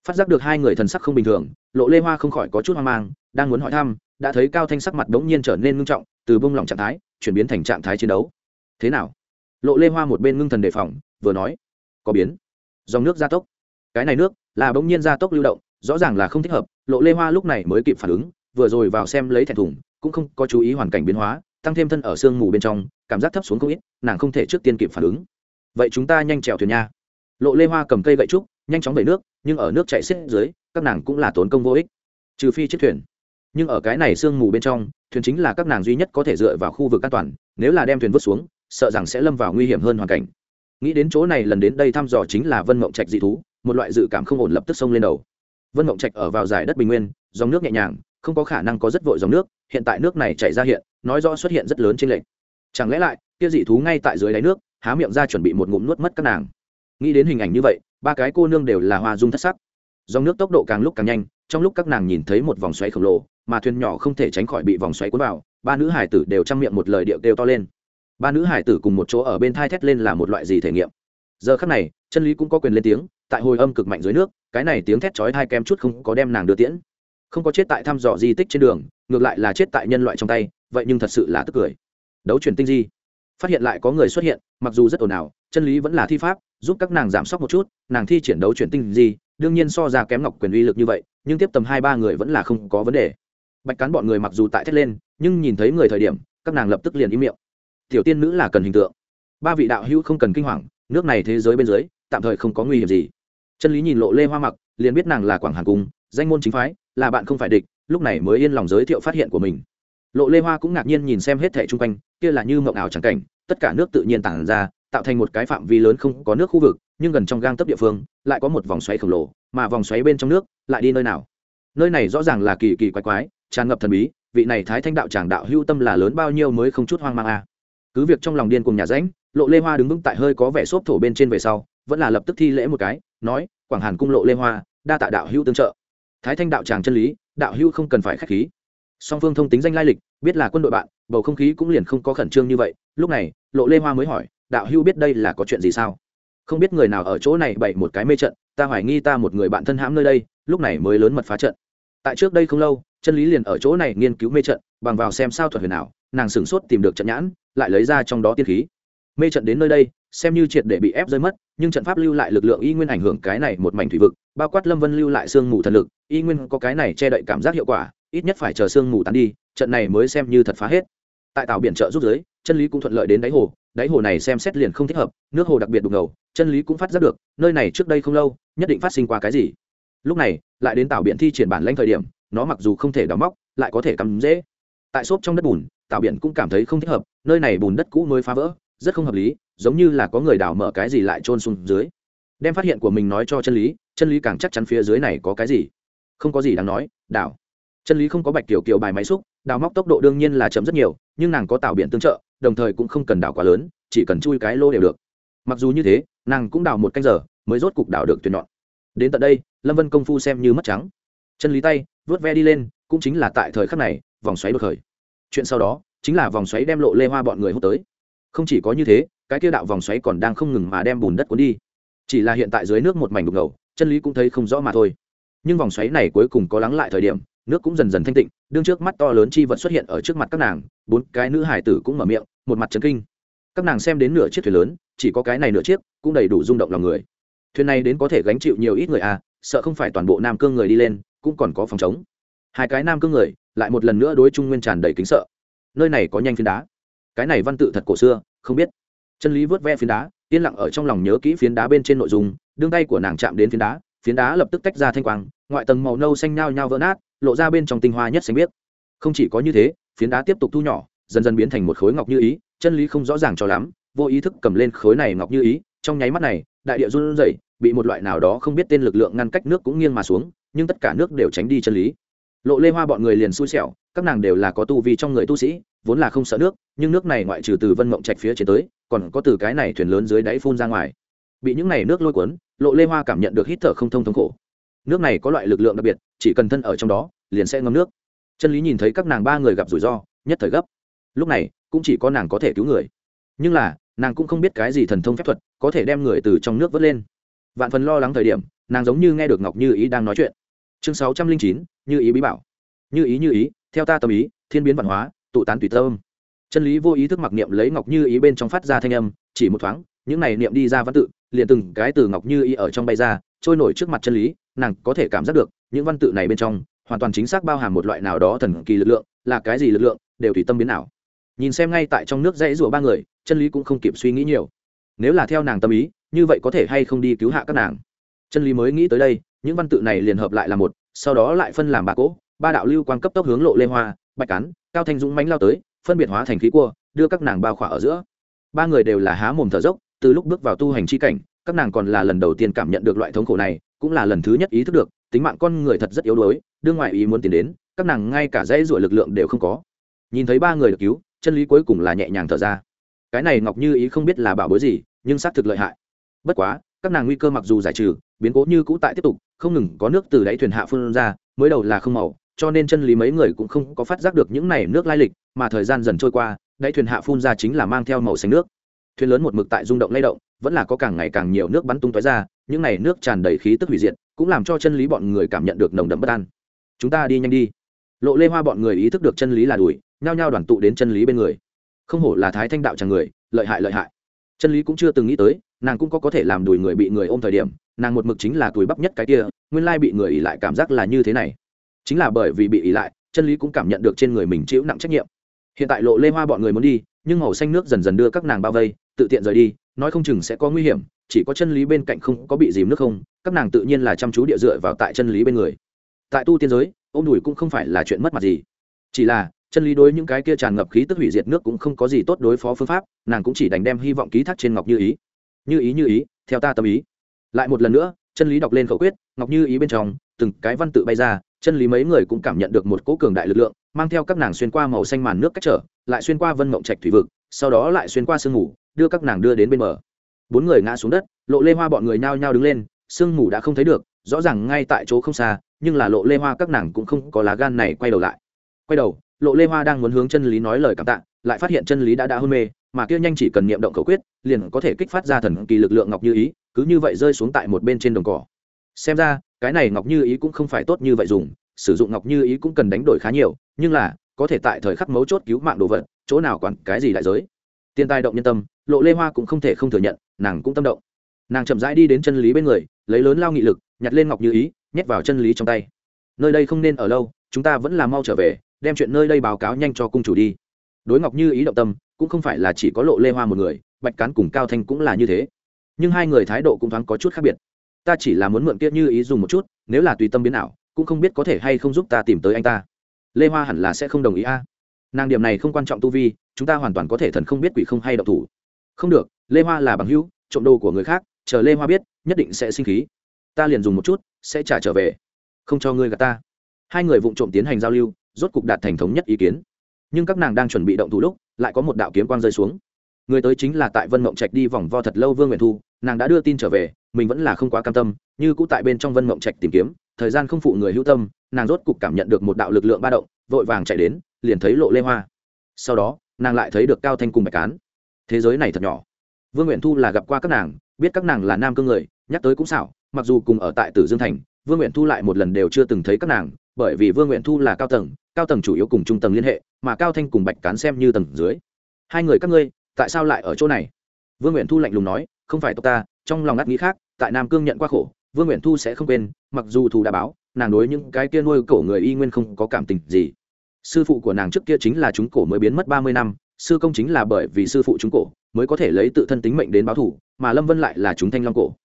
Phát giác được hai người thần sắc không bình thường, lộ lê hoa không khỏi có chút hoang mang, đang muốn hỏi thăm, đã thấy cao thanh sắc mặt đ ố n g nhiên trở nên ngưng trọng, từ bông lỏng trạng thái, chuyển biến thành trạng thái chiến đấu. Thế nào? Lộ lê hoa một bên ngưng thần đề phòng, vừa nói, có biến. Dòng nước gia tốc. Cái này nước là bỗng nhiên gia tốc lưu động, rõ ràng là không thích hợp. Lộ lê hoa lúc này mới kịp phản ứng, vừa rồi vào xem lấy thẻ thủng cũng không có chú ý hoàn cảnh biến hóa, tăng thêm thân ở sương mù bên trong, cảm giác thấp xuống không ít, nàng không thể trước tiên kịp phản ứng. Vậy chúng ta nhanh trèo thuyền nha lộ lê hoa cầm cây gậy trúc, nhanh chóng về nước, nhưng ở nước chạy xiết dưới, các nàng cũng là tốn công vô ích. Trừ phi chiếc thuyền. Nhưng ở cái này sương mù bên trong, thuyền chính là các nàng duy nhất có thể dựa vào khu vực an toàn, nếu là đem thuyền vứt xuống, sợ rằng sẽ lâm vào nguy hiểm hơn hoàn cảnh. Nghĩ đến chỗ này lần đến đây thăm dò chính là vân mộng trạch dị thú, một loại dự cảm không ổn lập tức xông lên đầu. Vân mộng trạch ở vào giải đất bình nguyên, dòng nước nhẹ nhàng, không có khả năng có rất vội dòng nước, hiện tại nước này chảy ra hiện, nói rõ xuất hiện rất lớn trên lệch. Chẳng lẽ lại, kia dị thú ngay tại dưới đáy nước, há miệng ra chuẩn bị một ngụm nuốt mất các nàng? Nghĩ đến hình ảnh như vậy, ba cái cô nương đều là hoa dung thất sắc. Dòng nước tốc độ càng lúc càng nhanh, trong lúc các nàng nhìn thấy một vòng xoáy khổng lồ, mà thuyền nhỏ không thể tránh khỏi bị vòng xoáy cuốn vào, ba nữ hải tử đều chăm miệng một lời điệu đều to lên. Ba nữ hải tử cùng một chỗ ở bên thai thét lên là một loại gì thể nghiệm? Giờ khắc này, chân lý cũng có quyền lên tiếng, tại hồi âm cực mạnh dưới nước, cái này tiếng thét chói hai kém chút không có đem nàng đưa tiễn. Không có chết tại thăm dò di tích trên đường, ngược lại là chết tại nhân loại trong tay, vậy nhưng thật sự là tức cười. Đấu truyền tinh di. Phát hiện lại có người xuất hiện, mặc dù rất ồn ào chân lý vẫn là thi pháp giúp các nàng giảm sốc một chút nàng thi chiến đấu chuyển tinh gì, đương nhiên so ra kém ngọc quyền uy lực như vậy nhưng tiếp tầm hai ba người vẫn là không có vấn đề. Bạch cán bọn người mặc dù tại thét lên nhưng nhìn thấy người thời điểm các nàng lập tức liền im miệng. Tiểu tiên nữ là cần hình tượng. Ba vị đạo hữu không cần kinh hoàng nước này thế giới bên dưới tạm thời không có nguy hiểm gì. Chân lý nhìn lộ lê hoa mặc liền biết nàng là quảng hàn cung danh môn chính phái là bạn không phải địch lúc này mới yên lòng giới thiệu phát hiện của mình. Lộ lê hoa cũng ngạc nhiên nhìn xem hết thẻ chung quanh kia là như mộng ảo trắng cảnh tất cả nước tự nhiên tản ra tạo thành một cái phạm vi lớn không có nước khu vực, nhưng gần trong gang tấp địa phương, lại có một vòng xoáy khổng lồ, mà vòng xoáy bên trong nước lại đi nơi nào? Nơi này rõ ràng là kỳ kỳ quái quái, tràn ngập thần bí, vị này thái thanh đạo tràng đạo hưu tâm là lớn bao nhiêu mới không chút hoang mang a à. cứ việc trong lòng điên cùng nhà ránh lộ lê hoa đứng vững tại hơi có vẻ xốp thổ bên trên về sau, vẫn là lập tức thi lễ một cái, nói, quảng hàn cung lộ lê hoa, đa tạ đạo hưu tương trợ. Thái thanh đạo tràng chân lý, đạo hưu không cần phải k h á c h khí. Song phương thông tính danh lai lịch, biết là quân đội bạn, bầu không khí cũng liền không có khẩn trương như vậy. Lúc này, lộ lê hoa mới hỏi đạo hưu biết đây là có chuyện gì sao? Không biết người nào ở chỗ này bày một cái mê trận, ta hoài nghi ta một người bạn thân hãm nơi đây, lúc này mới lớn mật phá trận. Tại trước đây không lâu, chân lý liền ở chỗ này nghiên cứu mê trận, bằng vào xem sao thuật huyền nào nàng sửng sốt tìm được trận nhãn, lại lấy ra trong đó tiên khí. Mê trận đến nơi đây, xem như triệt để bị ép rơi mất, nhưng trận pháp lưu lại lực lượng y nguyên ảnh hưởng cái này một mảnh thủy vực, bao quát lâm vân lưu lại sương mù thần lực, y nguyên có cái này che đậy cảm giác hiệu quả, ít nhất phải chờ sương mù tán đi, trận này mới xem như thật phá hết. Tại tàu biển trợ rút giới, chân lý cũng thuận lợi đến đáy hồ đáy hồ này xem xét liền không thích hợp, nước hồ đặc biệt đục ngầu, chân lý cũng phát giác được, nơi này trước đây không lâu, nhất định phát sinh qua cái gì. Lúc này, lại đến tạo biển thi triển bản lanh thời điểm, nó mặc dù không thể đóng móc, lại có thể cắm dễ tại xốp trong đất bùn tạo biển cũng cảm thấy không thích hợp, nơi này bùn đất cũ mới phá vỡ, rất không hợp lý, giống như là có người đào mở cái gì lại trôn xuống dưới. Đem phát hiện của mình nói cho chân lý chân lý càng chắc chắn phía dưới này có cái gì. Không có gì đáng nói, đào. Chân lý không có bạch kiểu kiểu bài máy xúc, đào móc tốc độ đương nhiên là chậm rất nhiều, nhưng nàng có tạo biển tương trợ đồng thời cũng không cần đào quá lớn, chỉ cần chui cái lô đều được. Mặc dù như thế, nàng cũng đào một canh giờ mới rốt cục đào được tuyển nhọn. Đến tận đây, lâm vân công phu xem như mất trắng. Chân lý tay, vớt ve đi lên, cũng chính là tại thời khắc này, vòng xoáy đột khởi. Chuyện sau đó, chính là vòng xoáy đem lộ lê hoa bọn người hút tới. Không chỉ có như thế, cái kia đạo vòng xoáy còn đang không ngừng mà đem bùn đất cuốn đi. Chỉ là hiện tại dưới nước một mảnh đục ngầu, chân lý cũng thấy không rõ mà thôi. Nhưng vòng xoáy này cuối cùng có lắng lại thời điểm, nước cũng dần dần thanh tịnh, đương trước mắt to lớn chi vật xuất hiện ở trước mặt các nàng, bốn cái nữ hải tử cũng mở miệng một mặt trấn kinh. Các nàng xem đến nửa chiếc thuyền lớn, chỉ có cái này nửa chiếc, cũng đầy đủ rung động lòng người. Thuyền này đến có thể gánh chịu nhiều ít người à sợ không phải toàn bộ nam cương người đi lên, cũng còn có phòng chống hai cái nam cương người, lại một lần nữa đối trung nguyên tràn đầy kính sợ. Nơi này có nhanh phiến đá. Cái này văn tự thật cổ xưa, không biết. Chân lý vớt ve phiến đá, yên lặng ở trong lòng nhớ kỹ phiến đá bên trên nội dung, đương tay của nàng chạm đến phiến đá phiến đá lập tức tách ra thanh quang, ngoại tầng màu nâu xanh nhao nhao vỡ nát, lộ ra bên trong tinh hoa nhất xanh biết không chỉ có như thế, phiến đá tiếp tục thu nhỏ dần dần biến thành một khối ngọc như ý, chân lý không rõ ràng cho lắm, vô ý thức cầm lên khối này ngọc như ý, trong nháy mắt này, đại địa run rẩy, bị một loại nào đó không biết tên lực lượng ngăn cách nước cũng nghiêng mà xuống, nhưng tất cả nước đều tránh đi chân lý. Lộ lê hoa bọn người liền xui xẻo, các nàng đều là có tu vi trong người tu sĩ, vốn là không sợ nước, nhưng nước này ngoại trừ từ vân mộng trạch phía trên tới, còn có từ cái này thuyền lớn dưới đáy phun ra ngoài. Bị những này nước lôi cuốn, lộ lê hoa cảm nhận được hít thở không thông thống khổ. Nước này có loại lực lượng đặc biệt, chỉ cần thân ở trong đó, liền sẽ ngâm nước. Chân lý nhìn thấy các nàng ba người gặp rủi ro, nhất thời gấp lúc này, cũng chỉ có nàng có thể cứu người. Nhưng là, nàng cũng không biết cái gì thần thông phép thuật có thể đem người từ trong nước vớt lên. Vạn phần lo lắng thời điểm, nàng giống như nghe được ngọc như ý đang nói chuyện. Chương sáu trăm linh chín, như ý bí bảo. Như ý như ý, theo ta tâm ý, thiên biến văn hóa, tụ tán tùy tâm. Chân lý vô ý thức mặc niệm lấy ngọc như ý bên trong phát ra thanh âm, chỉ một thoáng, những này niệm đi ra văn tự, liền từng cái từ ngọc như ý ở trong bay ra, trôi nổi trước mặt chân lý, nàng có thể cảm giác được, những văn tự này bên trong, hoàn toàn chính xác bao hàm một loại nào đó thần kỳ lực lượng, là cái gì lực lượng, đều tùy tâm biến nào nhìn xem ngay tại trong nước dãy rủa ba người, chân lý cũng không kịp suy nghĩ nhiều. Nếu là theo nàng tâm ý, như vậy có thể hay không đi cứu hạ các nàng? Chân lý mới nghĩ tới đây, những văn tự này liền hợp lại là một, sau đó lại phân làm ba cỗ ba đạo lưu quan cấp tốc hướng lộ lê hoa, bạch cán, cao thanh dũng mánh lao tới, phân biệt hóa thành khí cua, đưa các nàng bao khỏa ở giữa. Ba người đều là há mồm thở dốc, từ lúc bước vào tu hành chi cảnh, các nàng còn là lần đầu tiên cảm nhận được loại thống khổ này, cũng là lần thứ nhất ý thức được, tính mạng con người thật rất yếu đuối, đương ngoại ý muốn tiến đến, các nàng ngay cả dãy ruổi lực lượng đều không có. Nhìn thấy ba người được cứu chân lý cuối cùng là nhẹ nhàng thở ra. Cái này ngọc như ý không biết là bảo bối gì, nhưng xác thực lợi hại. Bất quá, các nàng nguy cơ mặc dù giải trừ, biến cố như cũ tại tiếp tục, không ngừng có nước từ đáy thuyền hạ phương ra, mới đầu là không màu, cho nên chân lý mấy người cũng không có phát giác được những này nước lai lịch, mà thời gian dần trôi qua, đáy thuyền hạ phun ra chính là mang theo màu xanh nước. Thuyền lớn một mực tại rung động lay động, vẫn là có càng ngày càng nhiều nước bắn tung tói ra, những này nước tràn đầy khí tức hủy diệt, cũng làm cho chân lý bọn người cảm nhận được nồng đậm bất an. Chúng ta đi nhanh đi. Lộ lê hoa bọn người ý thức được chân lý là đuổi nhao nhao đoàn tụ đến chân lý bên người. Không hổ là thái thanh đạo chẳng người, lợi hại lợi hại. Chân lý cũng chưa từng nghĩ tới, nàng cũng có có thể làm đuổi người bị người ôm thời điểm, nàng một mực chính là tuổi bắp nhất cái kia, nguyên lai bị người ỉ lại cảm giác là như thế này. Chính là bởi vì bị ỉ lại, chân lý cũng cảm nhận được trên người mình chịu nặng trách nhiệm. Hiện tại lộ lê hoa bọn người muốn đi, nhưng màu xanh nước dần dần đưa các nàng bao vây, tự tiện rời đi, nói không chừng sẽ có nguy hiểm, chỉ có chân lý bên cạnh không có bị dìm nước không, các nàng tự nhiên là chăm chú địa dựa vào tại chân lý bên người. Tại tu tiên giới, ôm đùi cũng không phải là chuyện mất mặt gì. Chỉ là chân lý đối những cái kia tràn ngập khí tức hủy diệt nước cũng không có gì tốt đối phó phương pháp, nàng cũng chỉ đành đem hy vọng ký thác trên ngọc như ý. Như ý như ý, theo ta tâm ý. Lại một lần nữa, chân lý đọc lên khẩu quyết, ngọc như ý bên trong, từng cái văn tự bay ra, chân lý mấy người cũng cảm nhận được một cỗ cường đại lực lượng, mang theo các nàng xuyên qua màu xanh màn nước cách trở, lại xuyên qua vân mộng trạch thủy vực, sau đó lại xuyên qua sương mù, đưa các nàng đưa đến bên bờ. Bốn người ngã xuống đất, lộ lê hoa bọn người nhao nhao đứng lên, sương mù đã không thấy được, rõ ràng ngay tại chỗ không xa, nhưng là lộ lê hoa các nàng cũng không có lá gan này quay đầu lại. Quay đầu lộ lê hoa đang muốn hướng chân lý nói lời cảm tạ, lại phát hiện chân lý đã đã hôn mê, mà kia nhanh chỉ cần niệm động khẩu quyết, liền có thể kích phát ra thần kỳ lực lượng ngọc như ý, cứ như vậy rơi xuống tại một bên trên đồng cỏ. Xem ra, cái này ngọc như ý cũng không phải tốt như vậy dùng, sử dụng ngọc như ý cũng cần đánh đổi khá nhiều, nhưng là, có thể tại thời khắc mấu chốt cứu mạng đồ vật, chỗ nào quản cái gì đại giới. Tiền tài động nhân tâm, lộ lê hoa cũng không thể không thừa nhận, nàng cũng tâm động. Nàng chậm rãi đi đến chân lý bên người, lấy lớn lao nghị lực, nhặt lên ngọc như ý, nhét vào chân lý trong tay. Nơi đây không nên ở lâu, chúng ta vẫn là mau trở về đem chuyện nơi đây báo cáo nhanh cho cung chủ đi. Đối ngọc như ý động tâm cũng không phải là chỉ có lộ lê hoa một người bạch cán cùng cao thanh cũng là như thế. Nhưng hai người thái độ cũng thoáng có chút khác biệt. Ta chỉ là muốn mượn kia như ý dùng một chút nếu là tùy tâm biến ảo, cũng không biết có thể hay không giúp ta tìm tới anh ta. Lê hoa hẳn là sẽ không đồng ý a. Nàng điểm này không quan trọng tu vi chúng ta hoàn toàn có thể thần không biết quỷ không hay độc thủ. Không được lê hoa là bằng hữu trộm đồ của người khác chờ lê hoa biết nhất định sẽ sinh khí. Ta liền dùng một chút sẽ trả trở về. Không cho ngươi gạt ta. Hai người vụng trộm tiến hành giao lưu rốt cục đạt thành thống nhất ý kiến. Nhưng các nàng đang chuẩn bị động thủ lúc, lại có một đạo kiếm quang rơi xuống. Người tới chính là tại vân mộng trạch đi vòng vo thật lâu vương nguyện thu, nàng đã đưa tin trở về, mình vẫn là không quá cam tâm, như cũ tại bên trong vân mộng trạch tìm kiếm, thời gian không phụ người hữu tâm, nàng rốt cục cảm nhận được một đạo lực lượng ba động, vội vàng chạy đến, liền thấy lộ lê hoa. Sau đó, nàng lại thấy được cao thanh cùng bạch cán. Thế giới này thật nhỏ. Vương nguyện thu là gặp qua các nàng, biết các nàng là nam cương người, nhắc tới cũng xảo, mặc dù cùng ở tại tử dương thành, vương nguyện thu lại một lần đều chưa từng thấy các nàng bởi vì vương nguyện thu là cao tầng cao tầng chủ yếu cùng trung tầng liên hệ, mà cao thanh cùng bạch cán xem như tầng dưới. Hai người các ngươi, tại sao lại ở chỗ này? Vương nguyện thu lạnh lùng nói, không phải tộc ta, trong lòng ngắt nghĩ khác, tại nam cương nhận qua khổ, vương nguyện thu sẽ không quên, mặc dù thù đã báo, nàng đối những cái kia nuôi cổ người y nguyên không có cảm tình gì. Sư phụ của nàng trước kia chính là chúng cổ mới biến mất ba mươi năm, sư công chính là bởi vì sư phụ chúng cổ mới có thể lấy tự thân tính mệnh đến báo thủ mà lâm vân lại là chúng thanh long cổ.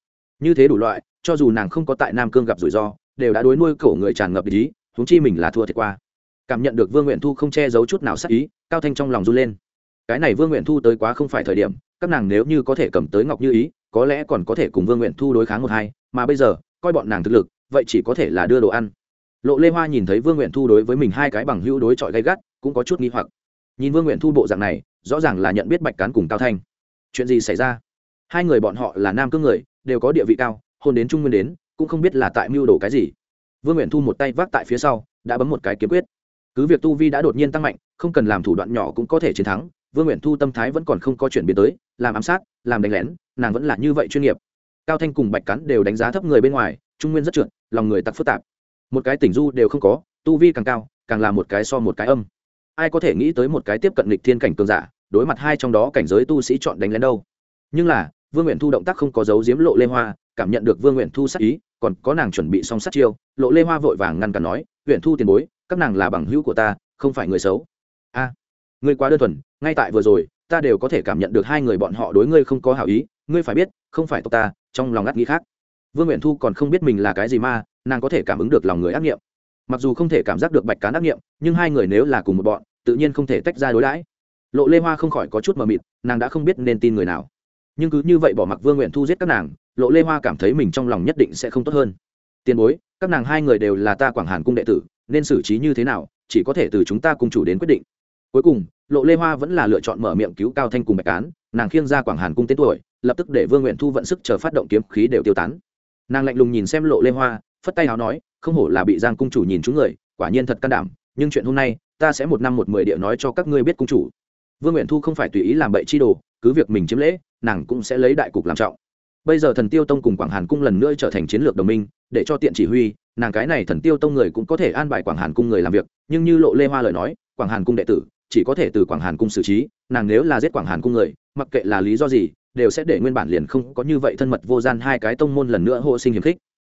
Như thế đủ loại, cho dù nàng không có tại nam cương gặp rủi ro, đều đã đối nuôi cổ người tràn ngập ý huống chi mình là thua thiệt qua. Cảm nhận được vương nguyện thu không che giấu chút nào sắc ý, cao thanh trong lòng run lên. Cái này vương nguyện thu tới quá không phải thời điểm, các nàng nếu như có thể cầm tới ngọc như ý, có lẽ còn có thể cùng vương nguyện thu đối kháng một hai, mà bây giờ, coi bọn nàng thực lực, vậy chỉ có thể là đưa đồ ăn. Lộ lê hoa nhìn thấy vương nguyện thu đối với mình hai cái bằng hữu đối chọi gay gắt, cũng có chút nghi hoặc. Nhìn vương nguyện thu bộ dạng này, rõ ràng là nhận biết bạch cán cùng cao thanh. Chuyện gì xảy ra? Hai người bọn họ là nam cương người, đều có địa vị cao, hôn đến trung nguyên đến, cũng không biết là tại mưu đồ cái gì vương nguyện thu một tay vác tại phía sau, đã bấm một cái kiếm quyết. Cứ việc tu vi đã đột nhiên tăng mạnh, không cần làm thủ đoạn nhỏ cũng có thể chiến thắng, vương nguyện thu tâm thái vẫn còn không có chuyển biến tới, làm ám sát, làm đánh lén, nàng vẫn là như vậy chuyên nghiệp. Cao thanh cùng bạch cắn đều đánh giá thấp người bên ngoài, trung nguyên rất trượt, lòng người tặc phức tạp. Một cái tỉnh du đều không có, tu vi càng cao, càng là một cái so một cái âm. Ai có thể nghĩ tới một cái tiếp cận lịch thiên cảnh cường giả, đối mặt hai trong đó cảnh giới tu sĩ chọn đánh lén đâu. Nhưng là, vương nguyện thu động tác không có dấu diếm lộ lê hoa, cảm nhận được vương nguyện thu sắc ý còn có nàng chuẩn bị xong sát chiêu lộ lê hoa vội vàng ngăn cản nói huyện thu tiền bối các nàng là bằng hữu của ta không phải người xấu. A à, ngươi quá đơn thuần ngay tại vừa rồi ta đều có thể cảm nhận được hai người bọn họ đối ngươi không có hảo ý ngươi phải biết không phải tộc ta trong lòng ngắt nghĩ khác. Vương nguyện thu còn không biết mình là cái gì mà nàng có thể cảm ứng được lòng người ác nghiệm. Mặc dù không thể cảm giác được bạch cán ác nghiệm nhưng hai người nếu là cùng một bọn tự nhiên không thể tách ra đối đãi. Lộ lê hoa không khỏi có chút mờ mịt nàng đã không biết nên tin người nào nhưng cứ như vậy bỏ mặc vương nguyện thu giết các nàng, lộ lê hoa cảm thấy mình trong lòng nhất định sẽ không tốt hơn. Tiền bối, các nàng hai người đều là ta quảng hàn cung đệ tử, nên xử trí như thế nào, chỉ có thể từ chúng ta cùng chủ đến quyết định. Cuối cùng, lộ lê hoa vẫn là lựa chọn mở miệng cứu cao thanh cùng bạch cán, nàng khiêng ra quảng hàn cung tên tuổi, lập tức để vương nguyện thu vận sức chờ phát động kiếm khí đều tiêu tán. Nàng lạnh lùng nhìn xem lộ lê hoa, phất tay nào nói, không hổ là bị giang cung chủ nhìn chúng người, quả nhiên thật can đảm, nhưng chuyện hôm nay, ta sẽ một năm một mười địa nói cho các ngươi biết cung chủ. Vương nguyện thu không phải tùy ý làm bậy chi đồ, cứ việc mình chiếm lễ nàng cũng sẽ lấy đại cục làm trọng. Bây giờ thần tiêu tông cùng quảng hàn cung lần nữa trở thành chiến lược đồng minh, để cho tiện chỉ huy, nàng cái này thần tiêu tông người cũng có thể an bài quảng hàn cung người làm việc, nhưng như lộ lê hoa lời nói, quảng hàn cung đệ tử chỉ có thể từ quảng hàn cung xử trí, nàng nếu là giết quảng hàn cung người, mặc kệ là lý do gì, đều sẽ để nguyên bản liền không có như vậy thân mật vô gian hai cái tông môn lần nữa hộ sinh hiềm khích.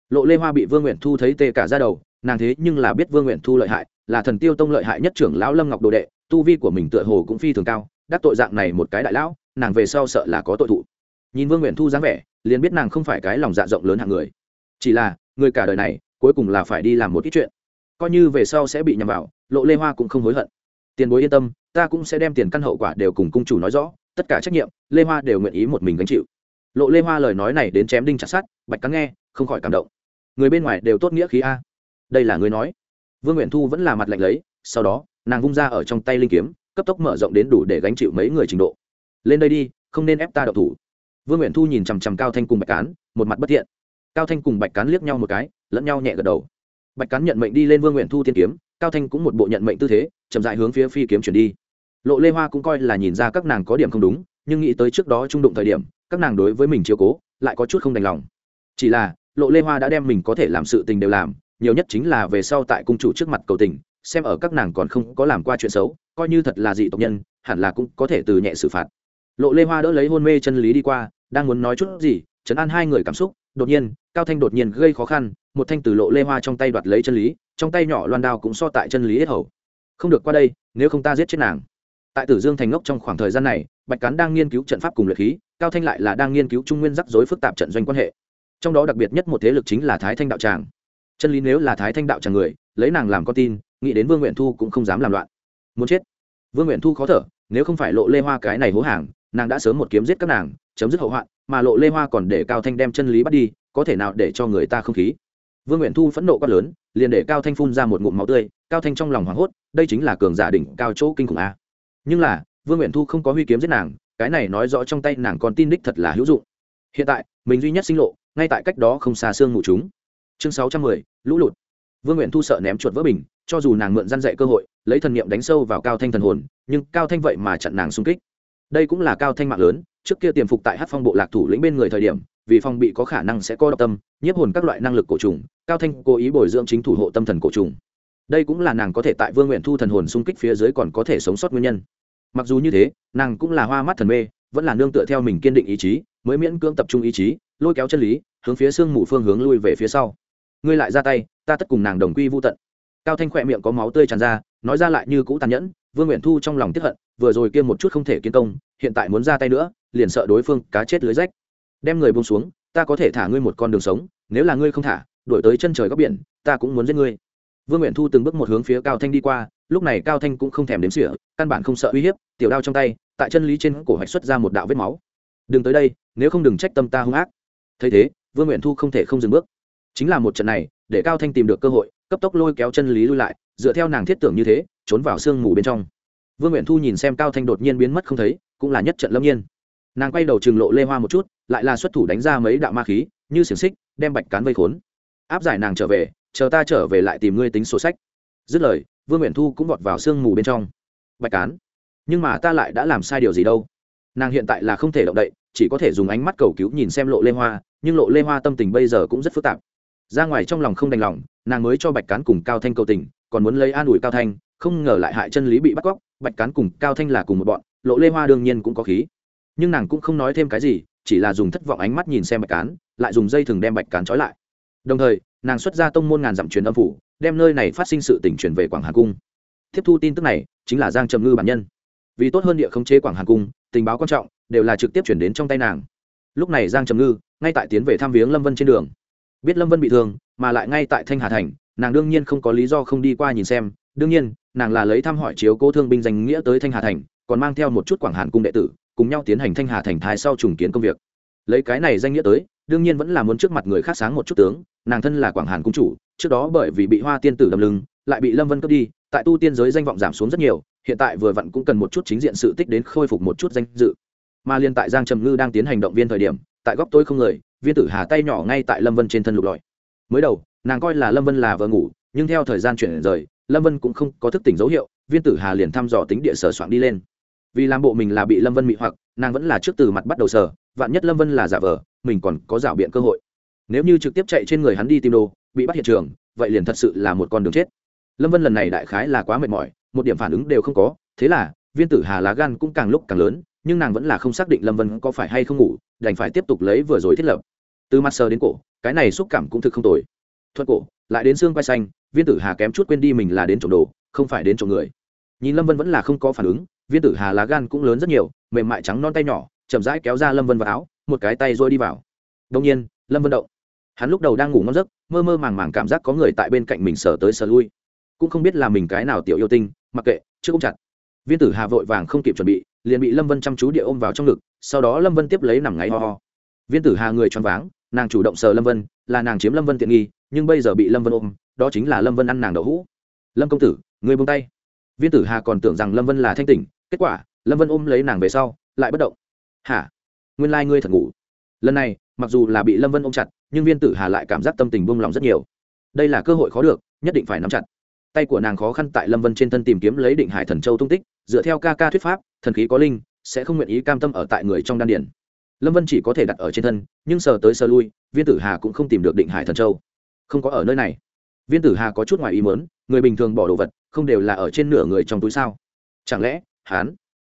Lộ lê hoa bị vương nguyện thu thấy tê cả ra đầu, nàng thế nhưng là biết vương nguyện thu lợi hại, là thần tiêu tông lợi hại nhất trưởng lão lâm ngọc đồ đệ, tu vi của mình tựa hồ cũng phi thường cao, đắc tội dạng này một cái đại lão nàng về sau sợ là có tội thụ. Nhìn vương nguyện thu dáng vẻ, liền biết nàng không phải cái lòng dạ rộng lớn hạng người. Chỉ là, người cả đời này, cuối cùng là phải đi làm một ít chuyện. Coi như về sau sẽ bị nhầm vào, lộ lê hoa cũng không hối hận. Tiền bối yên tâm, ta cũng sẽ đem tiền căn hậu quả đều cùng cung chủ nói rõ, tất cả trách nhiệm, lê hoa đều nguyện ý một mình gánh chịu. Lộ lê hoa lời nói này đến chém đinh chặt sát bạch cắn nghe, không khỏi cảm động. Người bên ngoài đều tốt nghĩa khí a. Đây là người nói. Vương nguyện thu vẫn là mặt lạnh lấy, sau đó, nàng vung ra ở trong tay linh kiếm, cấp tốc mở rộng đến đủ để gánh chịu mấy người trình độ lên đây đi, không nên ép ta đậu thủ. Vương nguyện thu nhìn chằm chằm cao thanh cùng bạch cán, một mặt bất thiện. Cao thanh cùng bạch cán liếc nhau một cái, lẫn nhau nhẹ gật đầu. Bạch cán nhận mệnh đi lên vương nguyện thu tiên kiếm, cao thanh cũng một bộ nhận mệnh tư thế, chậm dại hướng phía phi kiếm chuyển đi. Lộ lê hoa cũng coi là nhìn ra các nàng có điểm không đúng, nhưng nghĩ tới trước đó trung đụng thời điểm, các nàng đối với mình chiếu cố, lại có chút không đành lòng. Chỉ là, lộ lê hoa đã đem mình có thể làm sự tình đều làm, nhiều nhất chính là về sau tại cung chủ trước mặt cầu tình, xem ở các nàng còn không có làm qua chuyện xấu, coi như thật là dị tộc nhân, hẳn là cũng có thể từ nhẹ xử phạt lộ lê hoa đỡ lấy hôn mê chân lý đi qua, đang muốn nói chút gì chấn an hai người cảm xúc, đột nhiên, cao thanh đột nhiên gây khó khăn, một thanh từ lộ lê hoa trong tay đoạt lấy chân lý, trong tay nhỏ loan đao cũng so tại chân lý hết hầu. Không được qua đây, nếu không ta giết chết nàng. Tại tử dương thành ngốc trong khoảng thời gian này, bạch cán đang nghiên cứu trận pháp cùng luyện khí, cao thanh lại là đang nghiên cứu trung nguyên rắc rối phức tạp trận doanh quan hệ. Trong đó đặc biệt nhất một thế lực chính là thái thanh đạo tràng. Chân lý nếu là thái thanh đạo tràng người, lấy nàng làm con tin, nghĩ đến vương nguyện thu cũng không dám làm loạn. Muốn chết. Vương nguyện thu khó thở, nếu không phải lộ lê hoa cái này hố hàng nàng đã sớm một kiếm giết các nàng, chấm dứt hậu hoạn, mà lộ lê hoa còn để cao thanh đem chân lý bắt đi, có thể nào để cho người ta không khí? Vương nguyện thu phẫn nộ quát lớn, liền để cao thanh phun ra một ngụm máu tươi, cao thanh trong lòng hoảng hốt, đây chính là cường giả đỉnh cao chỗ kinh khủng a. Nhưng là, vương nguyện thu không có huy kiếm giết nàng, cái này nói rõ trong tay nàng còn tin đích thật là hữu dụng. Hiện tại, mình duy nhất sinh lộ, ngay tại cách đó không xa xương ngủ chúng. Chương sáu trăm mười, lũ lụt. Vương nguyện thu sợ ném chuột vỡ bình, cho dù nàng mượn răn dạy cơ hội, lấy thần niệm đánh sâu vào cao thanh thần hồn, nhưng cao thanh vậy mà chặn nàng xung kích đây cũng là cao thanh mạng lớn, trước kia tiềm phục tại hát phong bộ lạc thủ lĩnh bên người thời điểm, vì phong bị có khả năng sẽ co độc tâm, nhiếp hồn các loại năng lực cổ trùng, cao thanh cố ý bồi dưỡng chính thủ hộ tâm thần cổ trùng. Đây cũng là nàng có thể tại vương nguyện thu thần hồn xung kích phía dưới còn có thể sống sót nguyên nhân. Mặc dù như thế, nàng cũng là hoa mắt thần mê, vẫn là nương tựa theo mình kiên định ý chí, mới miễn cưỡng tập trung ý chí, lôi kéo chân lý, hướng phía sương mù phương hướng lui về phía sau. Ngươi lại ra tay, ta tất cùng nàng đồng quy vô tận. Cao thanh khỏe miệng có máu tươi tràn ra, nói ra lại như cũ tàn nhẫn vương nguyện thu trong lòng tiếp hận, vừa rồi kia một chút không thể kiến công, hiện tại muốn ra tay nữa, liền sợ đối phương cá chết lưới rách. Đem người buông xuống, ta có thể thả ngươi một con đường sống, nếu là ngươi không thả đổi tới chân trời góc biển, ta cũng muốn giết ngươi. Vương nguyện thu từng bước một hướng phía cao thanh đi qua, lúc này cao thanh cũng không thèm đếm sỉa căn bản không sợ uy hiếp, tiểu đao trong tay, tại chân lý trên cổ hạch xuất ra một đạo vết máu. Đừng tới đây, nếu không đừng trách tâm ta hung ác. Thấy thế, vương nguyện thu không thể không dừng bước. Chính là một trận này, để cao thanh tìm được cơ hội, cấp tốc lôi kéo chân lý lui lại, dựa theo nàng thiết tưởng như thế trốn vào sương mù bên trong. Vương nguyện thu nhìn xem cao thanh đột nhiên biến mất không thấy, cũng là nhất trận lâm nhiên. Nàng quay đầu trường lộ lê hoa một chút, lại là xuất thủ đánh ra mấy đạo ma khí, như xiềng xích, đem bạch cán vây khốn. Áp giải nàng trở về, chờ ta trở về lại tìm ngươi tính sổ sách. Dứt lời, vương nguyện thu cũng vọt vào sương mù bên trong. Bạch cán? Nhưng mà ta lại đã làm sai điều gì đâu? Nàng hiện tại là không thể động đậy, chỉ có thể dùng ánh mắt cầu cứu nhìn xem lộ lê hoa, nhưng lộ lê hoa tâm tình bây giờ cũng rất phức tạp. Ra ngoài trong lòng không đành lòng, nàng mới cho bạch cán cùng cao thanh cầu tình còn muốn lấy an ủi cao thanh, không ngờ lại hại chân lý bị bắt cóc, bạch cán cùng cao thanh là cùng một bọn, lộ lê hoa đương nhiên cũng có khí. Nhưng nàng cũng không nói thêm cái gì, chỉ là dùng thất vọng ánh mắt nhìn xem bạch cán, lại dùng dây thừng đem bạch cán trói lại. Đồng thời, nàng xuất ra tông môn ngàn dặm truyền âm phủ, đem nơi này phát sinh sự tỉnh chuyển về quảng hà cung. Tiếp thu tin tức này, chính là giang trầm ngư bản nhân. Vì tốt hơn địa khống chế quảng hà cung, tình báo quan trọng, đều là trực tiếp chuyển đến trong tay nàng. Lúc này giang trầm ngư, ngay tại tiến về thăm viếng lâm vân trên đường. Biết lâm vân bị thương, mà lại ngay tại thanh hà thành nàng đương nhiên không có lý do không đi qua nhìn xem. Đương nhiên, nàng là lấy thăm hỏi chiếu cố thương binh danh nghĩa tới thanh hà thành, còn mang theo một chút quảng hàn cung đệ tử, cùng nhau tiến hành thanh hà thành thái sau trùng kiến công việc. Lấy cái này danh nghĩa tới, đương nhiên vẫn là muốn trước mặt người khác sáng một chút tướng, nàng thân là quảng hàn cung chủ, trước đó bởi vì bị hoa tiên tử đâm lưng, lại bị lâm vân cướp đi, tại tu tiên giới danh vọng giảm xuống rất nhiều, hiện tại vừa vặn cũng cần một chút chính diện sự tích đến khôi phục một chút danh dự. Mà liên tại giang trầm ngư đang tiến hành động viên thời điểm, tại góc tôi không người, viên tử hà tay nhỏ ngay tại lâm vân trên thân lục lọi. Mới đầu nàng coi là lâm vân là vợ ngủ, nhưng theo thời gian chuyển rời, lâm vân cũng không có thức tỉnh dấu hiệu, viên tử hà liền thăm dò tính địa sở soạn đi lên. Vì làm bộ mình là bị lâm vân mị hoặc, nàng vẫn là trước từ mặt bắt đầu sở, vạn nhất lâm vân là giả vờ, mình còn có rảo biện cơ hội. Nếu như trực tiếp chạy trên người hắn đi tìm đồ, bị bắt hiện trường, vậy liền thật sự là một con đường chết. Lâm vân lần này đại khái là quá mệt mỏi, một điểm phản ứng đều không có, thế là, viên tử hà lá gan cũng càng lúc càng lớn, nhưng nàng vẫn là không xác định lâm vân có phải hay không ngủ, đành phải tiếp tục lấy vừa rồi thiết lập. Từ mặt sờ đến cổ, cái này xúc cảm cũng thực không tồi thuận cổ, lại đến xương quay xanh, viên tử hà kém chút quên đi mình là đến trộm đồ, không phải đến trộm người. Nhìn lâm vân vẫn là không có phản ứng, viên tử hà lá gan cũng lớn rất nhiều, mềm mại trắng non tay nhỏ, chậm rãi kéo ra lâm vân vào áo, một cái tay rôi đi vào. Đông nhiên, lâm vân động. Hắn lúc đầu đang ngủ ngon giấc, mơ mơ màng màng cảm giác có người tại bên cạnh mình sờ tới sờ lui. Cũng không biết là mình cái nào tiểu yêu tinh, mặc kệ chứ cũng chặt. Viên tử hà vội vàng không kịp chuẩn bị, liền bị lâm vân chăm chú địa ôm vào trong ngực, sau đó lâm vân tiếp lấy nằm ngáy ho ho. Viên tử hà người choáng váng, nàng chủ động sờ lâm vân, là nàng chiếm lâm vân tiện nghi nhưng bây giờ bị lâm vân ôm, đó chính là lâm vân ăn nàng đậu hũ. Lâm công tử người buông tay. Viên tử hà còn tưởng rằng lâm vân là thanh tỉnh, kết quả, lâm vân ôm lấy nàng về sau, lại bất động. Hả? Nguyên lai、like、ngươi thật ngủ. Lần này, mặc dù là bị lâm vân ôm chặt, nhưng viên tử hà lại cảm giác tâm tình buông lòng rất nhiều. Đây là cơ hội khó được, nhất định phải nắm chặt. Tay của nàng khó khăn tại lâm vân trên thân tìm kiếm lấy định hải thần châu tung tích, dựa theo ca ca thuyết pháp, thần khí có linh, sẽ không nguyện ý cam tâm ở tại người trong đan điển lâm vân chỉ có thể đặt ở trên thân, nhưng sờ tới sờ lui, viên tử hà cũng không tìm được định hải thần châu không có ở nơi này. Viên tử hà có chút ngoài ý mớn người bình thường bỏ đồ vật, không đều là ở trên nửa người trong túi sao? Chẳng lẽ hán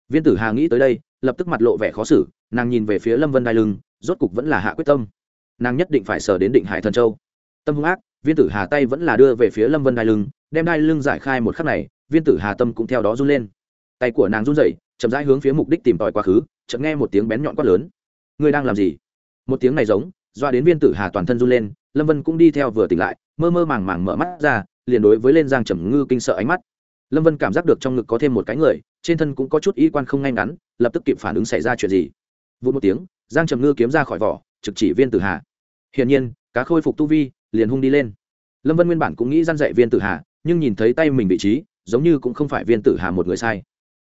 viên tử hà nghĩ tới đây, lập tức mặt lộ vẻ khó xử, nàng nhìn về phía lâm vân đai lưng, rốt cục vẫn là hạ quyết tâm. Nàng nhất định phải sờ đến định hải thần châu. Tâm hung ác, viên tử hà tay vẫn là đưa về phía lâm vân đai lưng, đem đai lưng giải khai một khắc này, viên tử hà tâm cũng theo đó run lên. Tay của nàng run dậy chậm rãi hướng phía mục đích tìm tòi quá khứ, chợt nghe một tiếng bén nhọn quát lớn. Ngươi đang làm gì? Một tiếng này giống, doa đến viên tử hà toàn thân run lên lâm vân cũng đi theo vừa tỉnh lại, mơ mơ màng màng mở mắt ra, liền đối với lên giang trầm ngư kinh sợ ánh mắt. Lâm vân cảm giác được trong ngực có thêm một cái người, trên thân cũng có chút y quan không ngay ngắn, lập tức kịp phản ứng xảy ra chuyện gì. Vụ một tiếng, giang trầm ngư kiếm ra khỏi vỏ, trực chỉ viên tử hà. Hiển nhiên, cá khôi phục tu vi, liền hung đi lên. Lâm vân nguyên bản cũng nghĩ g i a n dạy viên tử hà, nhưng nhìn thấy tay mình vị trí, giống như cũng không phải viên tử hà một người sai.